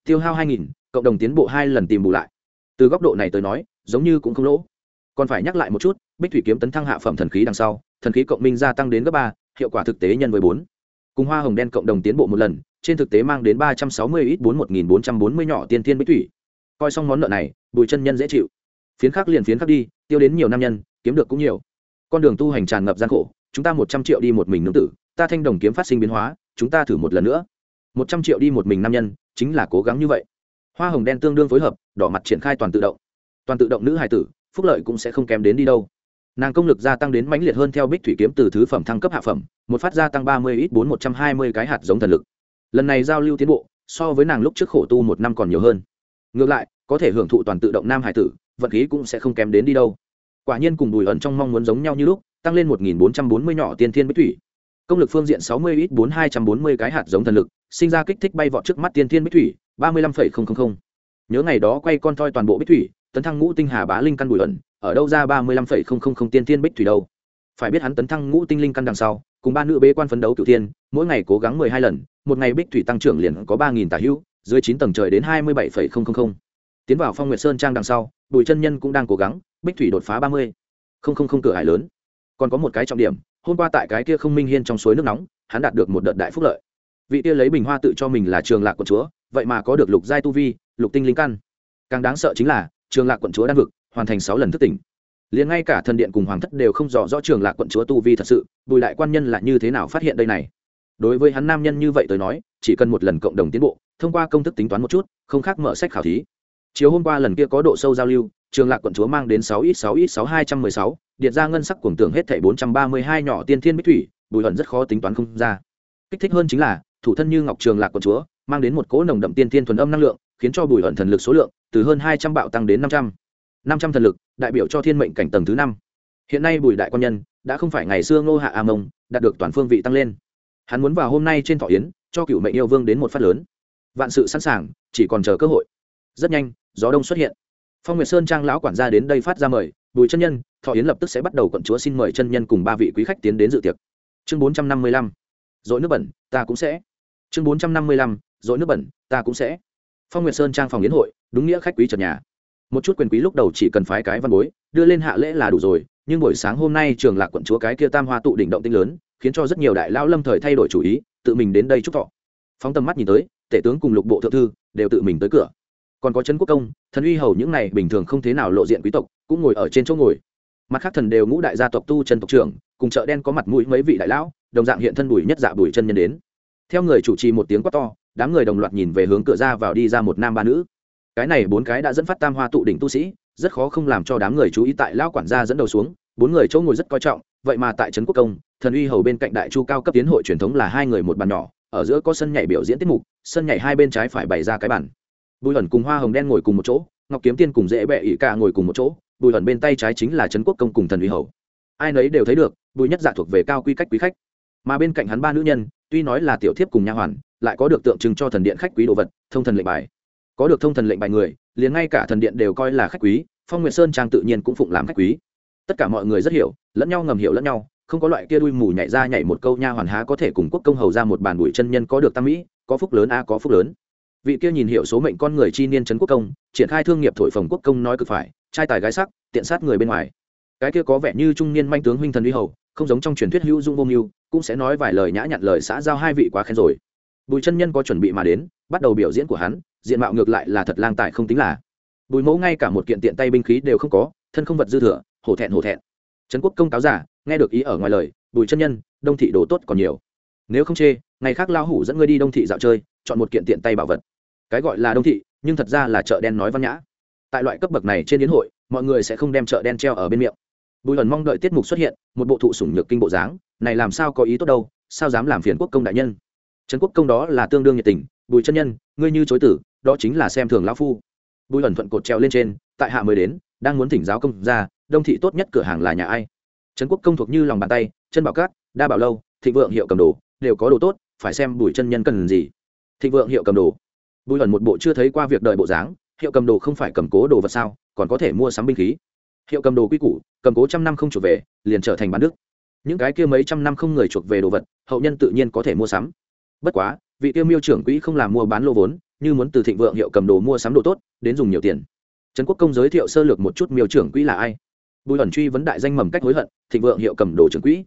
Tiêu hao hai nghìn, cộng đồng tiến bộ hai lần tìm bù lại. Từ góc độ này tới nói, giống như cũng không lỗ. Còn phải nhắc lại một chút, bích thủy kiếm tấn thăng hạ phẩm thần khí đằng sau, thần khí cộng minh gia tăng đến gấp ba, hiệu quả thực tế nhân với bốn. Cùng hoa hồng đen cộng đồng tiến bộ một lần trên thực tế mang đến ba trăm sáu mươi ít bốn một nghìn bốn trăm bốn mươi nhỏ tiên tiên bích thủy. Coi xong món nợ này, bùi chân nhân dễ chịu. Phiến khắc liền phiến khắc đi, tiêu đến nhiều nam nhân, kiếm được cũng nhiều. Con đường tu hành tràn ngập gian khổ, chúng ta một trăm triệu đi một mình nương tử, ta thanh đồng kiếm phát sinh biến hóa, chúng ta thử một lần nữa. Một trăm triệu đi một mình nam nhân, chính là cố gắng như vậy. Hoa hồng đen tương đương phối hợp, đỏ mặt triển khai toàn tự động. Toàn tự động nữ hài tử, phúc lợi cũng sẽ không kém đến đi đâu. Nàng công lực gia tăng đến mãnh liệt hơn theo bích thủy kiếm từ thứ phẩm thăng cấp hạ phẩm, một phát gia tăng ba mươi ít bốn một trăm hai mươi cái hạt giống thần lực lần này giao lưu tiến bộ, so với nàng lúc trước khổ tu một năm còn nhiều hơn. Ngược lại, có thể hưởng thụ toàn tự động nam hải tử, vận khí cũng sẽ không kém đến đi đâu. Quả nhiên cùng bùi ẩn trong mong muốn giống nhau như lúc, tăng lên một nghìn bốn trăm bốn mươi nhỏ tiên thiên bích thủy. Công lực phương diện sáu mươi ít bốn hai trăm bốn mươi cái hạt giống thần lực, sinh ra kích thích bay vọt trước mắt tiên thiên bích thủy, ba mươi lăm phẩy không không không. Nhớ ngày đó quay con thoi toàn bộ bích thủy, tấn thăng ngũ tinh hà bá linh căn bùi ẩn, ở đâu ra ba mươi lăm phẩy không không không tiên thiên bích thủy đâu? Phải biết hắn tấn thăng ngũ tinh linh căn đằng sau cùng ba nữ bế quan phấn đấu cựu thiên, mỗi ngày cố gắng mười hai lần, một ngày bích thủy tăng trưởng liền có ba nghìn tà hữu, dưới chín tầng trời đến hai mươi bảy phẩy không không không. Tiến vào phong nguyệt sơn trang đằng sau, bùi chân nhân cũng đang cố gắng, bích thủy đột phá ba mươi. Không không không cửa hải lớn. Còn có một cái trọng điểm, hôm qua tại cái kia không minh hiên trong suối nước nóng, hắn đạt được một đợt đại phúc lợi. Vị kia lấy bình hoa tự cho mình là trường lạc quận chúa, vậy mà có được lục giai tu vi, lục tinh linh căn. Càng đáng sợ chính là, trường lạc quận chúa đang vực, hoàn thành sáu lần thức tỉnh liền ngay cả thần điện cùng hoàng thất đều không rõ rõ trường lạc quận chúa tu vi thật sự, bùi đại quan nhân là như thế nào phát hiện đây này? Đối với hắn nam nhân như vậy tới nói, chỉ cần một lần cộng đồng tiến bộ, thông qua công thức tính toán một chút, không khác mở sách khảo thí. Chiều hôm qua lần kia có độ sâu giao lưu, trường lạc quận chúa mang đến sáu ít sáu ít sáu hai trăm mười sáu, điện ra ngân sắc cuồng tưởng hết thảy bốn trăm ba mươi hai nhỏ tiên thiên bích thủy, bùi hận rất khó tính toán không ra. Kích thích hơn chính là, thủ thân như ngọc trường lạc quận chúa, mang đến một cỗ nồng đậm tiên thiên thuần âm năng lượng, khiến cho bùi hận thần lực số lượng từ hơn hai trăm bạo tăng đến năm trăm năm trăm thần lực, đại biểu cho thiên mệnh cảnh tầng thứ năm. Hiện nay bùi đại quan nhân đã không phải ngày xưa ngô hạ a mông, đạt được toàn phương vị tăng lên. Hắn muốn vào hôm nay trên thọ yến, cho cựu mệnh yêu vương đến một phát lớn. Vạn sự sẵn sàng, chỉ còn chờ cơ hội. Rất nhanh, gió đông xuất hiện. Phong nguyệt sơn trang lão quản gia đến đây phát ra mời, bùi chân nhân, thọ yến lập tức sẽ bắt đầu quận chúa xin mời chân nhân cùng ba vị quý khách tiến đến dự tiệc. Chương bốn trăm năm mươi lăm. Dội nước bẩn, ta cũng sẽ. Chương bốn trăm năm mươi lăm, dội nước bẩn, ta cũng sẽ. Phong nguyệt sơn trang phòng yến hội, đúng nghĩa khách quý trần nhà một chút quyền quý lúc đầu chỉ cần phái cái văn bối, đưa lên hạ lễ là đủ rồi, nhưng buổi sáng hôm nay trường lạc quận chúa cái kia tam hoa tụ đỉnh động tinh lớn, khiến cho rất nhiều đại lão lâm thời thay đổi chủ ý, tự mình đến đây chúc thọ. Phóng tầm mắt nhìn tới, tể tướng cùng lục bộ thượng thư đều tự mình tới cửa. Còn có trấn quốc công, thần uy hầu những này bình thường không thế nào lộ diện quý tộc, cũng ngồi ở trên chỗ ngồi. Mặt khác thần đều ngũ đại gia tộc tu chân tộc trưởng, cùng chợ đen có mặt mũi mấy vị đại lão, đồng dạng hiện thân bùi nhất dạ bùi chân nhân đến. Theo người chủ trì một tiếng quát to, đám người đồng loạt nhìn về hướng cửa ra vào đi ra một nam ba nữ cái này bốn cái đã dẫn phát tam hoa tụ đỉnh tu sĩ, rất khó không làm cho đám người chú ý tại lão quản gia dẫn đầu xuống, bốn người chỗ ngồi rất coi trọng, vậy mà tại trấn quốc công, thần uy hầu bên cạnh đại chu cao cấp tiến hội truyền thống là hai người một bàn nhỏ, ở giữa có sân nhảy biểu diễn tiết mục, sân nhảy hai bên trái phải bày ra cái bàn. Bùi hẩn cùng hoa hồng đen ngồi cùng một chỗ, ngọc kiếm tiên cùng dễ bẹ ỉ ca ngồi cùng một chỗ, bùi hẩn bên tay trái chính là trấn quốc công cùng thần uy hầu. Ai nấy đều thấy được, bùi nhất dạ thuộc về cao quy cách quý khách. Mà bên cạnh hắn ba nữ nhân, tuy nói là tiểu thiếp cùng nha hoàn, lại có được tượng trưng cho thần điện khách quý đồ vật, thông thần lệnh bài có được thông thần lệnh bài người, liền ngay cả thần điện đều coi là khách quý, phong nguyệt sơn trang tự nhiên cũng phụng làm khách quý. Tất cả mọi người rất hiểu, lẫn nhau ngầm hiểu lẫn nhau, không có loại kia đuôi mù nhảy ra nhảy một câu nha hoàn há có thể cùng quốc công hầu ra một bàn bụi chân nhân có được tam mỹ, có phúc lớn a, có phúc lớn. Vị kia nhìn hiểu số mệnh con người chi niên trấn quốc công, triển khai thương nghiệp thổi phồng quốc công nói cực phải, trai tài gái sắc, tiện sát người bên ngoài. Cái kia có vẻ như trung niên manh tướng huynh thần uy hầu, không giống trong truyền thuyết hữu dung vô mưu, cũng sẽ nói vài lời nhã nhặn lời xã giao hai vị quá khen rồi. Bùi chân nhân có chuẩn bị mà đến, bắt đầu biểu diễn của hắn diện mạo ngược lại là thật lang tài không tính là. Bùi mẫu ngay cả một kiện tiện tay binh khí đều không có, thân không vật dư thừa, hổ thẹn hổ thẹn. Trấn quốc công cáo giả, nghe được ý ở ngoài lời, bùi chân nhân, đông thị đồ tốt còn nhiều. Nếu không chê, ngày khác lao hủ dẫn ngươi đi đông thị dạo chơi, chọn một kiện tiện tay bảo vật. Cái gọi là đông thị, nhưng thật ra là chợ đen nói văn nhã. Tại loại cấp bậc này trên yến hội, mọi người sẽ không đem chợ đen treo ở bên miệng. Bùi hần mong đợi tiết mục xuất hiện, một bộ thụ sủng nhược kinh bộ dáng, này làm sao có ý tốt đâu, sao dám làm phiền quốc công đại nhân? Trấn quốc công đó là tương đương nhiệt tình bùi chân nhân, ngươi như chối tử, đó chính là xem thường lão phu. Bùi ẩn thuận cột treo lên trên, tại hạ mới đến, đang muốn thỉnh giáo công ra đông thị tốt nhất cửa hàng là nhà ai? Trấn quốc công thuộc như lòng bàn tay, chân bảo cát, đa bảo lâu, thịnh vượng hiệu cầm đồ, đều có đồ tốt, phải xem bùi chân nhân cần gì. Thịnh vượng hiệu cầm đồ. Bùi ẩn một bộ chưa thấy qua việc đợi bộ dáng, hiệu cầm đồ không phải cầm cố đồ vật sao, còn có thể mua sắm binh khí. Hiệu cầm đồ quy củ, cầm cố trăm năm không chuộc về, liền trở thành bán đức. Những cái kia mấy trăm năm không người chuộc về đồ vật, hậu nhân tự nhiên có thể mua sắm. Bất quá vị tiêu miêu trưởng quỹ không làm mua bán lô vốn, như muốn từ thịnh vượng hiệu cầm đồ mua sắm đồ tốt, đến dùng nhiều tiền. Trần quốc công giới thiệu sơ lược một chút miêu trưởng quỹ là ai. Bùi ẩn truy vấn đại danh mầm cách hối hận, thịnh vượng hiệu cầm đồ trưởng quỹ.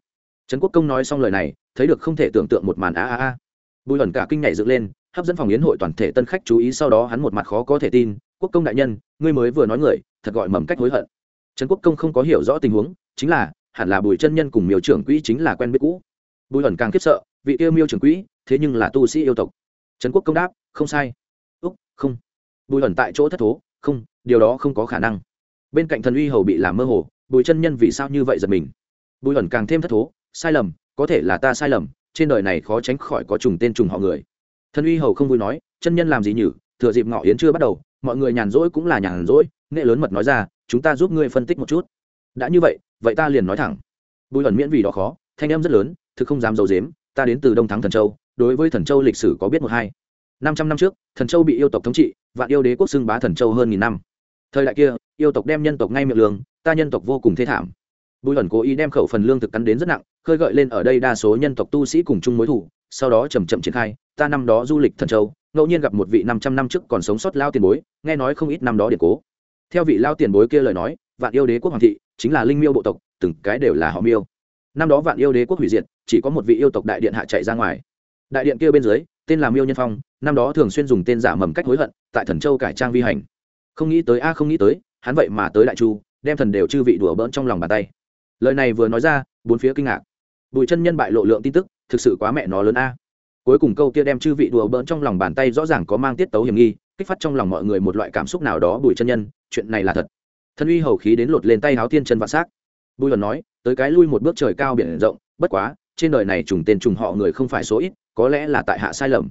Trần quốc công nói xong lời này, thấy được không thể tưởng tượng một màn a a a bùi ẩn cả kinh nhảy dựng lên, hấp dẫn phòng yến hội toàn thể tân khách chú ý, sau đó hắn một mặt khó có thể tin, quốc công đại nhân, ngươi mới vừa nói người, thật gọi mầm cách hối hận. Trần quốc công không có hiểu rõ tình huống, chính là, hẳn là bùi chân nhân cùng miêu trưởng quỹ chính là quen biết cũ. Bùi ẩn càng khiếp sợ vị yêu miêu trưởng quỹ, thế nhưng là tu sĩ yêu tộc. Trần quốc công đáp, không sai. Úc, không. Bùi ẩn tại chỗ thất thố, không, điều đó không có khả năng. Bên cạnh thần uy hầu bị làm mơ hồ, bùi chân nhân vì sao như vậy giật mình? Bùi ẩn càng thêm thất thố, sai lầm, có thể là ta sai lầm, trên đời này khó tránh khỏi có trùng tên trùng họ người. Thần uy hầu không vui nói, chân nhân làm gì nhử, thừa dịp ngọ yến chưa bắt đầu, mọi người nhàn rỗi cũng là nhàn rỗi, nghệ lớn mật nói ra, chúng ta giúp ngươi phân tích một chút. Đã như vậy vậy ta liền nói thẳng. Bùi ẩn miễn vì đó khó, thanh em rất lớn, thực không dám d i ấ u dếm ta đến từ đông thắng thần châu, đối với thần châu lịch sử có biết một hai. Năm trăm năm trước, thần châu bị yêu tộc thống trị, vạn yêu đế quốc xưng bá thần châu hơn nghìn năm. Thời đại kia, yêu tộc đem nhân tộc ngay miệng lương ta nhân tộc vô cùng thê thảm. Bùi ẩn cố ý đem khẩu phần lương thực cắn đến rất nặng, khơi gợi lên ở đây đa số nhân tộc tu sĩ cùng chung mối thủ, sau đó chầm chậm triển khai, ta năm đó du lịch thần châu, ngẫu nhiên gặp một vị năm trăm năm trước còn sống sót lao tiền bối, nghe nói không ít năm đó điện cố. Theo vị lao tiền bối kia lời nói, vạn yêu đế quốc hoàng thị, chính là linh miêu bộ tộc, từng cái đều là họ miêu năm đó vạn yêu đế quốc hủy diệt, chỉ có một vị yêu tộc đại điện hạ chạy ra ngoài. Đại điện kia bên dưới, tên là miêu nhân phong, năm đó thường xuyên dùng tên giả mầm cách hối hận, tại thần châu cải trang vi hành. Không nghĩ tới a, không nghĩ tới, hắn vậy mà tới đại chu, đem thần đều chư vị đùa bỡn trong lòng bàn tay. Lời này vừa nói ra, bốn phía kinh ngạc. Bùi chân nhân bại lộ lượng tin tức, thực sự quá mẹ nó lớn a. Cuối cùng câu kia đem chư vị đùa bỡn trong lòng bàn tay rõ ràng có mang tiết tấu hiểm nghi, kích phát trong lòng mọi người một loại cảm xúc nào đó, bùi chân nhân, chuyện này là thật. Thân uy hầu khí đến lột lên tay háo tiên chân vạn xác bùi luận nói tới cái lui một bước trời cao biển rộng, bất quá, trên đời này trùng tên trùng họ người không phải số ít, có lẽ là tại hạ sai lầm.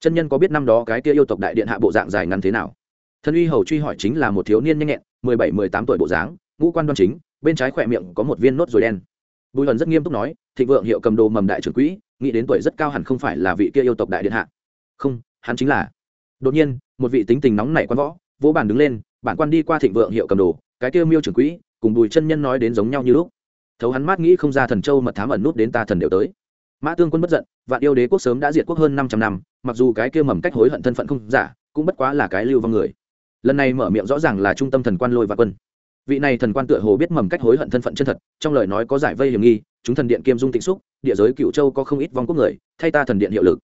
Chân nhân có biết năm đó cái kia yêu tộc đại điện hạ bộ dạng dài ngắn thế nào? Thân uy hầu truy hỏi chính là một thiếu niên nhanh nhẹn, mười bảy, mười tám tuổi bộ dáng, ngũ quan đoan chính, bên trái khỏe miệng có một viên nốt rồi đen. Bùi hận rất nghiêm túc nói, thịnh vượng hiệu cầm đồ mầm đại trưởng quỹ, nghĩ đến tuổi rất cao hẳn không phải là vị kia yêu tộc đại điện hạ. Không, hắn chính là. Đột nhiên, một vị tính tình nóng nảy quan võ, vỗ bàn đứng lên, bản quan đi qua thịnh vượng hiệu cầm đồ, cái kia miêu trưởng quỹ, cùng bùi chân nhân nói đến giống nhau như lúc thấu hắn mát nghĩ không ra thần châu mật thám ẩn nút đến ta thần đều tới. Mã tương quân bất giận, vạn yêu đế quốc sớm đã diệt quốc hơn năm trăm năm, mặc dù cái kia mầm cách hối hận thân phận không giả, cũng bất quá là cái lưu vong người. Lần này mở miệng rõ ràng là trung tâm thần quan lôi và quân. Vị này thần quan tựa hồ biết mầm cách hối hận thân phận chân thật, trong lời nói có giải vây hiểm nghi, chúng thần điện kiêm dung tịnh xúc, địa giới cựu châu có không ít vong quốc người, thay ta thần điện hiệu lực.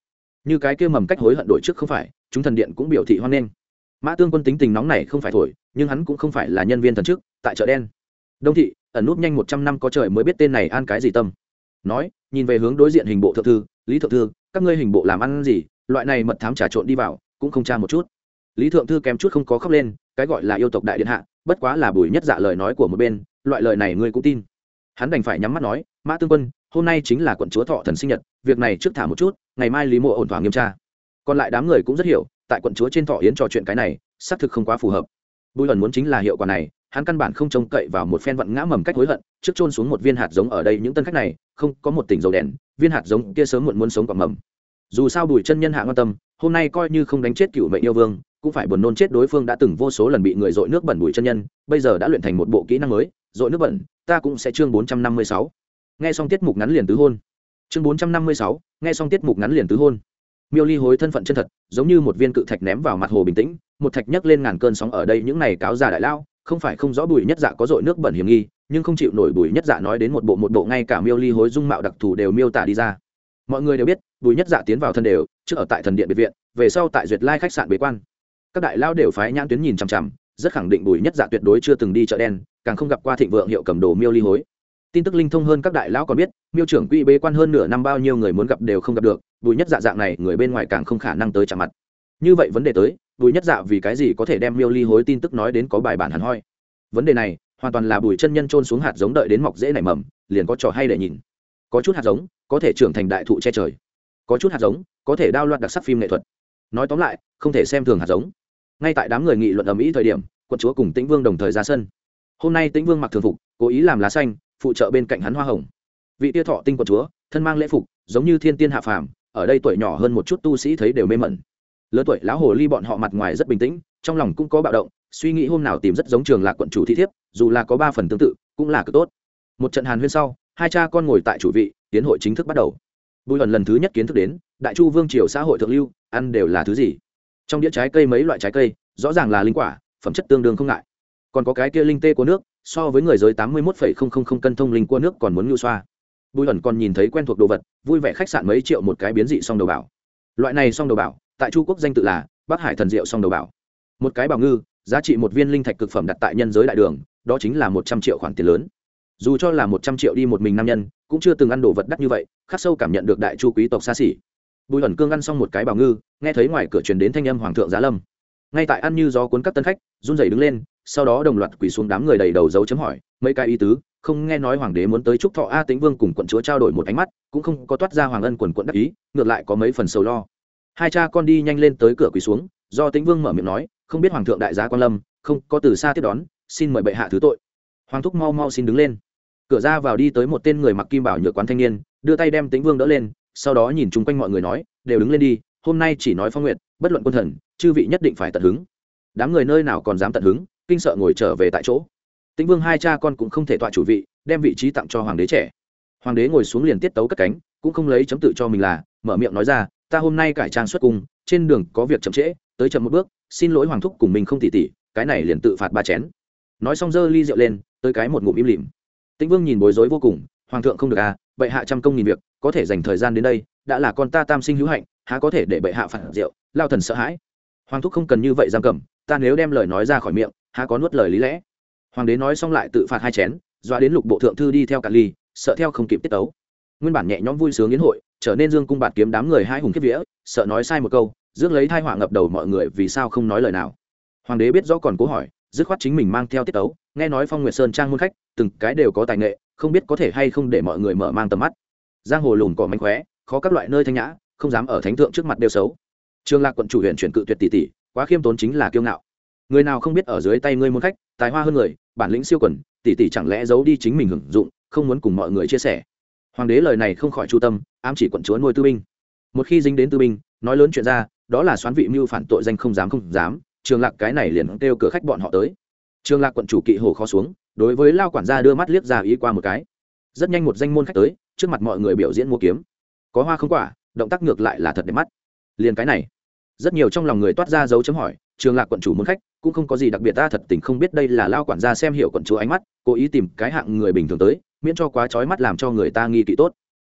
Như cái kia mầm cách hối hận đổi trước không phải, chúng thần điện cũng biểu thị hoan nghênh. Mã tương quân tính tình nóng này không phải thổi, nhưng hắn cũng không phải là nhân viên thần chức tại chợ đen. Đông thị ẩn nút nhanh một trăm năm có trời mới biết tên này an cái gì tâm. Nói, nhìn về hướng đối diện hình bộ thượng thư, lý thượng thư, các ngươi hình bộ làm ăn gì? Loại này mật thám trà trộn đi vào, cũng không tra một chút. Lý thượng thư kém chút không có khóc lên, cái gọi là yêu tộc đại điện hạ, bất quá là bùi nhất dạ lời nói của một bên, loại lời này ngươi cũng tin. Hắn đành phải nhắm mắt nói, mã tương quân, hôm nay chính là quận chúa thọ thần sinh nhật, việc này trước thả một chút, ngày mai lý mộ ổn thỏa nghiêm tra. Còn lại đám người cũng rất hiểu, tại quận chúa trên thọ yến trò chuyện cái này, xác thực không quá phù hợp. Bùi ẩn muốn chính là hiệu quả này hắn căn bản không trông cậy vào một phen vận ngã mầm cách hối hận, trước trôn xuống một viên hạt giống ở đây những tân khách này, không có một tỉnh dầu đèn, viên hạt giống kia sớm muộn muốn sống còn mầm. Dù sao bùi chân nhân hạ quan tâm, hôm nay coi như không đánh chết cựu mệnh yêu vương, cũng phải buồn nôn chết đối phương đã từng vô số lần bị người dội nước bẩn bùi chân nhân, bây giờ đã luyện thành một bộ kỹ năng mới, dội nước bẩn, ta cũng sẽ chương bốn trăm năm mươi sáu. Nghe xong tiết mục ngắn liền tứ hôn. Chương bốn trăm năm mươi sáu, nghe xong tiết mục ngắn liền tứ hôn. Miêu ly hối thân phận chân thật, giống như một viên cự thạch ném vào mặt hồ bình tĩnh, một thạch nhấc lên ngàn cơn sóng ở đây những này cáo già đại lao không phải không rõ bùi nhất dạ có dội nước bẩn hiểm nghi, nhưng không chịu nổi bùi nhất dạ nói đến một bộ một bộ ngay cả miêu ly hối dung mạo đặc thù đều miêu tả đi ra. Mọi người đều biết, bùi nhất dạ tiến vào thân đều trước ở tại thần điện biệt viện, về sau tại duyệt lai khách sạn bế quan. Các đại lao đều phái nhãn tuyến nhìn chằm chằm, rất khẳng định bùi nhất dạ tuyệt đối chưa từng đi chợ đen, càng không gặp qua thịnh vượng hiệu cầm đồ miêu ly hối. Tin tức linh thông hơn các đại lão còn biết, miêu trưởng quỹ bế quan hơn nửa năm bao nhiêu người muốn gặp đều không gặp được, bùi nhất dạ dạng này người bên ngoài càng không khả năng tới chạm mặt. Như vậy vấn đề tới bùi nhất dạ vì cái gì có thể đem miêu ly hối tin tức nói đến có bài bản hẳn hoi? Vấn đề này, hoàn toàn là bùi chân nhân trôn xuống hạt giống đợi đến mọc dễ nảy mầm, liền có trò hay để nhìn. Có chút hạt giống, có thể trưởng thành đại thụ che trời. Có chút hạt giống, có thể đao loạt đặc sắc phim nghệ thuật. Nói tóm lại, không thể xem thường hạt giống. Ngay tại đám người nghị luận ầm ĩ thời điểm, quận chúa cùng tĩnh vương đồng thời ra sân. Hôm nay tĩnh vương mặc thường phục, cố ý làm lá xanh, phụ trợ bên cạnh hắn hoa hồng. Vị tia thọ tinh quận chúa, thân mang lễ phục, giống như thiên tiên hạ phàm, ở đây tuổi nhỏ hơn một chút tu sĩ thấy đều mê mẩn lớn tuổi lão hồ ly bọn họ mặt ngoài rất bình tĩnh, trong lòng cũng có bạo động, suy nghĩ hôm nào tìm rất giống trường lạc quận chủ thi thiếp, dù là có ba phần tương tự, cũng là cực tốt. Một trận hàn huyên sau, hai cha con ngồi tại chủ vị, tiến hội chính thức bắt đầu. Bùi ẩn lần thứ nhất kiến thức đến, đại chu vương triều xã hội thượng lưu, ăn đều là thứ gì? Trong đĩa trái cây mấy loại trái cây, rõ ràng là linh quả, phẩm chất tương đương không ngại. Còn có cái kia linh tê của nước, so với người giới tám mươi một cân thông linh của nước còn muốn nhu xoa. Bùi ẩn còn nhìn thấy quen thuộc đồ vật, vui vẻ khách sạn mấy triệu một cái biến dị song đầu bảo. Loại này song đầu bảo tại chu quốc danh tự là bắc hải thần diệu song đầu bảo. Một cái bảo ngư, giá trị một viên linh thạch cực phẩm đặt tại nhân giới đại đường, đó chính là một trăm triệu khoản tiền lớn. Dù cho là một trăm triệu đi một mình nam nhân, cũng chưa từng ăn đồ vật đắt như vậy, khắc sâu cảm nhận được đại chu quý tộc xa xỉ. Bùi ẩn cương ăn xong một cái bảo ngư, nghe thấy ngoài cửa truyền đến thanh âm hoàng thượng giá lâm. Ngay tại ăn như gió cuốn các tân khách, run rẩy đứng lên, sau đó đồng loạt quỳ xuống đám người đầy đầu dấu chấm hỏi, mấy cái ý tứ, không nghe nói hoàng đế muốn tới chúc thọ a tĩnh vương cùng quận chúa trao đổi một ánh mắt, cũng không có toát ra hoàng ân quần quận đắc ý, ngược lại có mấy phần sầu lo hai cha con đi nhanh lên tới cửa quỳ xuống, do tĩnh vương mở miệng nói, không biết hoàng thượng đại gia quan lâm, không, có từ xa tiếp đón, xin mời bệ hạ thứ tội. Hoàng thúc mau mau xin đứng lên. Cửa ra vào đi tới một tên người mặc kim bảo nhựa quán thanh niên, đưa tay đem tĩnh vương đỡ lên, sau đó nhìn chung quanh mọi người nói, đều đứng lên đi, hôm nay chỉ nói phong nguyện bất luận quân thần, chư vị nhất định phải tận hứng. Đám người nơi nào còn dám tận hứng, kinh sợ ngồi trở về tại chỗ. Tĩnh vương hai cha con cũng không thể tọa chủ vị, đem vị trí tặng cho hoàng đế trẻ. Hoàng đế ngồi xuống liền tiết tấu cất cánh, cũng không lấy chấm tự cho mình là, mở miệng nói ra ta hôm nay cải trang xuất cung, trên đường có việc chậm trễ, tới chậm một bước, xin lỗi hoàng thúc cùng mình không tỉ tỉ, cái này liền tự phạt ba chén. Nói xong giơ ly rượu lên, tới cái một ngụm im lìm. Tĩnh vương nhìn bối rối vô cùng, hoàng thượng không được à bệ hạ trăm công nghìn việc, có thể dành thời gian đến đây, đã là con ta tam sinh hữu hạnh, há có thể để bệ hạ phản rượu, lao thần sợ hãi. Hoàng thúc không cần như vậy giam cầm, ta nếu đem lời nói ra khỏi miệng, há có nuốt lời lý lẽ. Hoàng đế nói xong lại tự phạt hai chén, dọa đến lục bộ thượng thư đi theo cả ly, sợ theo không kịp tiết tấu. Nguyên bản nhẹ nhõm vui sướng yến hội trở nên dương cung bạt kiếm đám người hai hùng kiếp vía, sợ nói sai một câu, rước lấy thai họa ngập đầu mọi người vì sao không nói lời nào. Hoàng đế biết rõ còn cố hỏi, dứt khoát chính mình mang theo tiết tấu, nghe nói phong nguyệt sơn trang muôn khách, từng cái đều có tài nghệ, không biết có thể hay không để mọi người mở mang tầm mắt. Giang hồ lùn cỏ mánh khóe, khó các loại nơi thanh nhã, không dám ở thánh thượng trước mặt đều xấu. Trương lạc quận chủ huyện chuyển cự tuyệt tỷ tỷ, quá khiêm tốn chính là kiêu ngạo. Người nào không biết ở dưới tay ngươi muôn khách, tài hoa hơn người, bản lĩnh siêu quần, tỷ tỷ chẳng lẽ giấu đi chính mình hưởng dụng, không muốn cùng mọi người chia sẻ hoàng đế lời này không khỏi chu tâm, ám chỉ quận chúa nuôi tư binh. Một khi dính đến tư binh, nói lớn chuyện ra, đó là xoán vị mưu phản tội danh không dám không dám, trường lạc cái này liền kêu cửa khách bọn họ tới. Trường lạc quận chủ kỵ hồ khó xuống, đối với lao quản gia đưa mắt liếc ra ý qua một cái. Rất nhanh một danh môn khách tới, trước mặt mọi người biểu diễn mua kiếm. Có hoa không quả, động tác ngược lại là thật đẹp mắt. Liền cái này. Rất nhiều trong lòng người toát ra dấu chấm hỏi, trường lạc quận chủ muốn khách, cũng không có gì đặc biệt ta thật tình không biết đây là lao quản gia xem hiệu quận chúa ánh mắt, cố ý tìm cái hạng người bình thường tới miễn cho quá trói mắt làm cho người ta nghi kỵ tốt.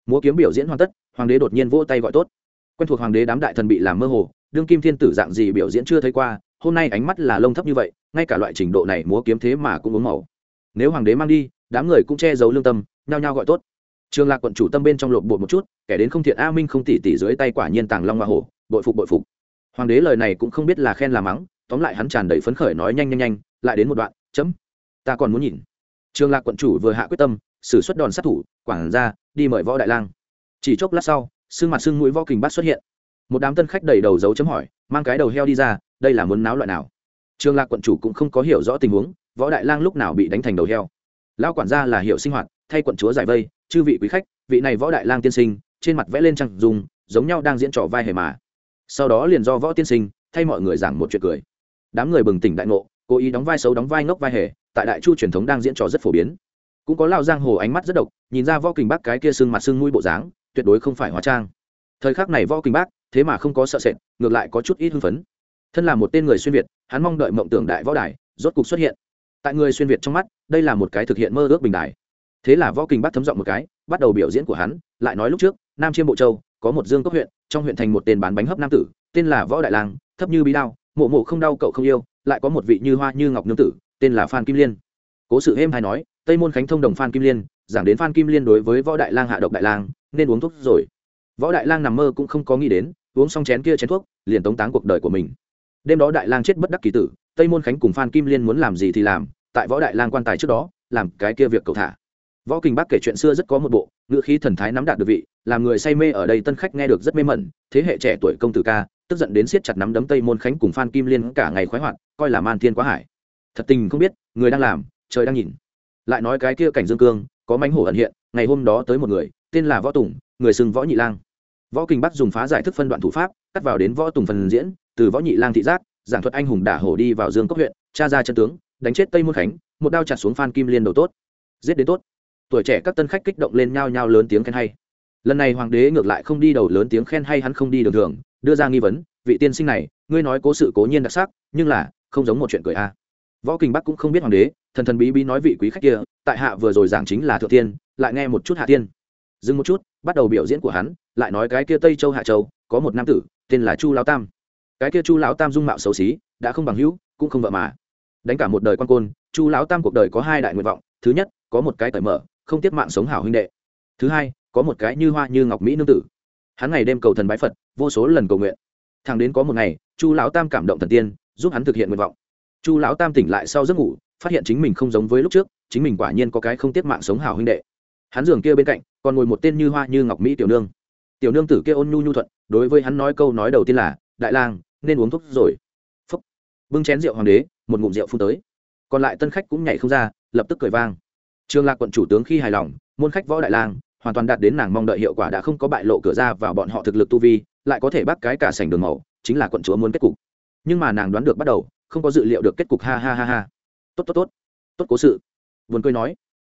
Múa kiếm biểu diễn hoàn tất, hoàng đế đột nhiên vỗ tay gọi tốt. Quen thuộc hoàng đế đám đại thần bị làm mơ hồ, đương kim thiên tử dạng gì biểu diễn chưa thấy qua, hôm nay ánh mắt là lông thấp như vậy, ngay cả loại trình độ này múa kiếm thế mà cũng uống màu. Nếu hoàng đế mang đi, đám người cũng che giấu lương tâm, nhao nhao gọi tốt. Trường lạc quận chủ tâm bên trong lộp bột một chút, kẻ đến không thiện a minh không tỉ tỉ dưới tay quả nhiên tàng long hoa hổ, bội phục bội phục. Hoàng đế lời này cũng không biết là khen là mắng, tóm lại hắn tràn đầy phấn khởi nói nhanh nhanh nhanh, lại đến một đoạn, chấm, ta còn muốn nhìn. Trường lạc quận chủ vừa hạ quyết tâm sử suất đòn sát thủ, quảng ra, đi mời võ đại lang. Chỉ chốc lát sau, xương mặt xương mũi võ kình bát xuất hiện. Một đám tân khách đầy đầu dấu chấm hỏi, mang cái đầu heo đi ra, đây là muốn náo loại nào? Trường lạc quận chủ cũng không có hiểu rõ tình huống, võ đại lang lúc nào bị đánh thành đầu heo? Lão quản gia là hiệu sinh hoạt, thay quận chúa giải vây, chư vị quý khách, vị này võ đại lang tiên sinh, trên mặt vẽ lên trăng dùng giống nhau đang diễn trò vai hề mà. Sau đó liền do võ tiên sinh, thay mọi người giảng một chuyện cười. Đám người bừng tỉnh đại ngộ, cố ý đóng vai xấu đóng vai ngốc vai hề, tại đại chu truyền thống đang diễn trò rất phổ biến cũng có lao giang hồ ánh mắt rất độc, nhìn ra võ kình bác cái kia sưng mặt sưng mũi bộ dáng, tuyệt đối không phải hóa trang. Thời khắc này võ kình bác, thế mà không có sợ sệt, ngược lại có chút ít hưng phấn. Thân là một tên người xuyên việt, hắn mong đợi mộng tưởng đại võ đài, rốt cục xuất hiện. Tại người xuyên việt trong mắt, đây là một cái thực hiện mơ ước bình đài. Thế là võ kình bác thấm giọng một cái, bắt đầu biểu diễn của hắn, lại nói lúc trước, nam chiêm bộ châu, có một dương cấp huyện, trong huyện thành một tên bán bánh hấp nam tử, tên là võ đại lang, thấp như bí đao, mộ mộ không đau cậu không yêu, lại có một vị như hoa như ngọc nương tử, tên là phan kim liên. Cố sự êm hay nói tây môn khánh thông đồng phan kim liên, giảng đến phan kim liên đối với võ đại lang hạ độc đại lang, nên uống thuốc rồi. Võ đại lang nằm mơ cũng không có nghĩ đến, uống xong chén kia chén thuốc, liền tống táng cuộc đời của mình. Đêm đó đại lang chết bất đắc kỳ tử, tây môn khánh cùng phan kim liên muốn làm gì thì làm, tại võ đại lang quan tài trước đó, làm cái kia việc cầu thả. Võ kinh bác kể chuyện xưa rất có một bộ, ngữ khí thần thái nắm đạt được vị, làm người say mê ở đây tân khách nghe được rất mê mẩn, thế hệ trẻ tuổi công tử ca, tức giận đến siết chặt nắm đấm tây môn khánh cùng phan kim liên cả ngày khoái hoạt, coi là man thiên quá hải. Thật tình không biết, người đang làm, trời đang nhìn lại nói cái kia cảnh dương cương, có mánh hổ ẩn hiện, ngày hôm đó tới một người, tên là võ tùng, người xưng võ nhị lang. Võ kinh bắc dùng phá giải thức phân đoạn thủ pháp, cắt vào đến võ tùng phần diễn, từ võ nhị lang thị giác, giảng thuật anh hùng đả hổ đi vào dương cốc huyện cha ra chân tướng, đánh chết tây môn khánh, một đao chặt xuống phan kim liên đầu tốt. Giết đến tốt. Tuổi trẻ các tân khách kích động lên nhao nhao lớn tiếng khen hay. Lần này hoàng đế ngược lại không đi đầu lớn tiếng khen hay hắn không đi đường thường, đưa ra nghi vấn, vị tiên sinh này, ngươi nói cố sự cố nhiên đặc sắc, nhưng là, không giống một chuyện cười a. Võ kinh bắc cũng không biết hoàng đế thần thần bí bí nói vị quý khách kia, tại hạ vừa rồi giảng chính là thượng tiên, lại nghe một chút hạ tiên. Dừng một chút, bắt đầu biểu diễn của hắn, lại nói cái kia tây châu hạ châu, có một nam tử, tên là chu lão tam. Cái kia chu lão tam dung mạo xấu xí, đã không bằng hữu, cũng không vợ mà. Đánh cả một đời quan côn, chu lão tam cuộc đời có hai đại nguyện vọng, thứ nhất, có một cái cởi mở, không tiếp mạng sống hảo huynh đệ. Thứ hai, có một cái như hoa như ngọc mỹ nương tử. Hắn ngày đêm cầu thần bái phật, vô số lần cầu nguyện. Thằng đến có một ngày, chu lão tam cảm động thần tiên, giúp hắn thực hiện nguyện vọng. Chu lão tam tỉnh lại sau giấc ngủ phát hiện chính mình không giống với lúc trước, chính mình quả nhiên có cái không tiết mạng sống hảo huynh đệ. Hắn giường kia bên cạnh, còn ngồi một tên như hoa như ngọc mỹ tiểu nương. Tiểu nương tử kia ôn nhu nhu thuận, đối với hắn nói câu nói đầu tiên là, đại lang, nên uống thuốc rồi. Phúc. Bưng chén rượu hoàng đế, một ngụm rượu phun tới. Còn lại tân khách cũng nhảy không ra, lập tức cười vang. Trường lạc quận chủ tướng khi hài lòng, môn khách võ đại lang, hoàn toàn đạt đến nàng mong đợi hiệu quả đã không có bại lộ cửa ra vào bọn họ thực lực tu vi, lại có thể bắt cái cả sảnh đường màu, chính là quận chúa muốn kết cục. Nhưng mà nàng đoán được bắt đầu, không có dự liệu được kết cục, ha ha ha ha tốt tốt tốt. Tốt cố sự. Vườn cười nói.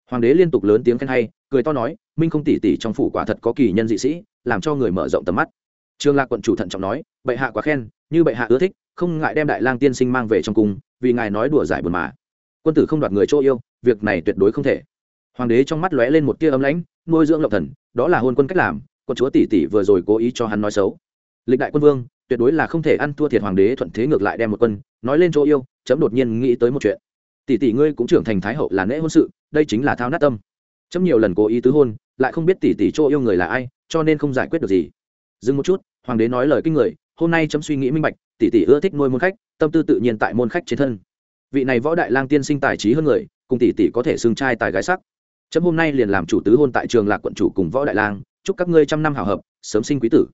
Hoàng đế liên tục lớn tiếng khen hay, cười to nói, minh không tỉ tỉ trong phủ quả thật có kỳ nhân dị sĩ, làm cho người mở rộng tầm mắt. Trương lạc quận chủ thận trọng nói, bệ hạ quá khen, như bệ hạ ưa thích, không ngại đem đại lang tiên sinh mang về trong cung, vì ngài nói đùa giải buồn mà. Quân tử không đoạt người chỗ yêu, việc này tuyệt đối không thể. Hoàng đế trong mắt lóe lên một tia ấm lãnh, nuôi dưỡng lộc thần, đó là hôn quân cách làm quân chúa tỷ tỷ vừa rồi cố ý cho hắn nói xấu. Lịch đại quân vương, tuyệt đối là không thể ăn thua thiệt hoàng đế thuận thế ngược lại đem một quân, nói lên chỗ yêu, chấm đột nhiên nghĩ tới một chuyện tỷ tỷ ngươi cũng trưởng thành thái hậu là lễ hôn sự, đây chính là thao nát tâm. Chấm nhiều lần cố ý tứ hôn, lại không biết tỷ tỷ chỗ yêu người là ai, cho nên không giải quyết được gì. Dừng một chút, hoàng đế nói lời kinh người, hôm nay chấm suy nghĩ minh bạch, tỷ tỷ ưa thích nuôi môn khách, tâm tư tự nhiên tại môn khách trên thân. Vị này võ đại lang tiên sinh tài trí hơn người, cùng tỷ tỷ có thể xương trai tài gái sắc. Chấm hôm nay liền làm chủ tứ hôn tại trường lạc quận chủ cùng võ đại lang, chúc các ngươi trăm năm hảo hợp, sớm sinh quý tử.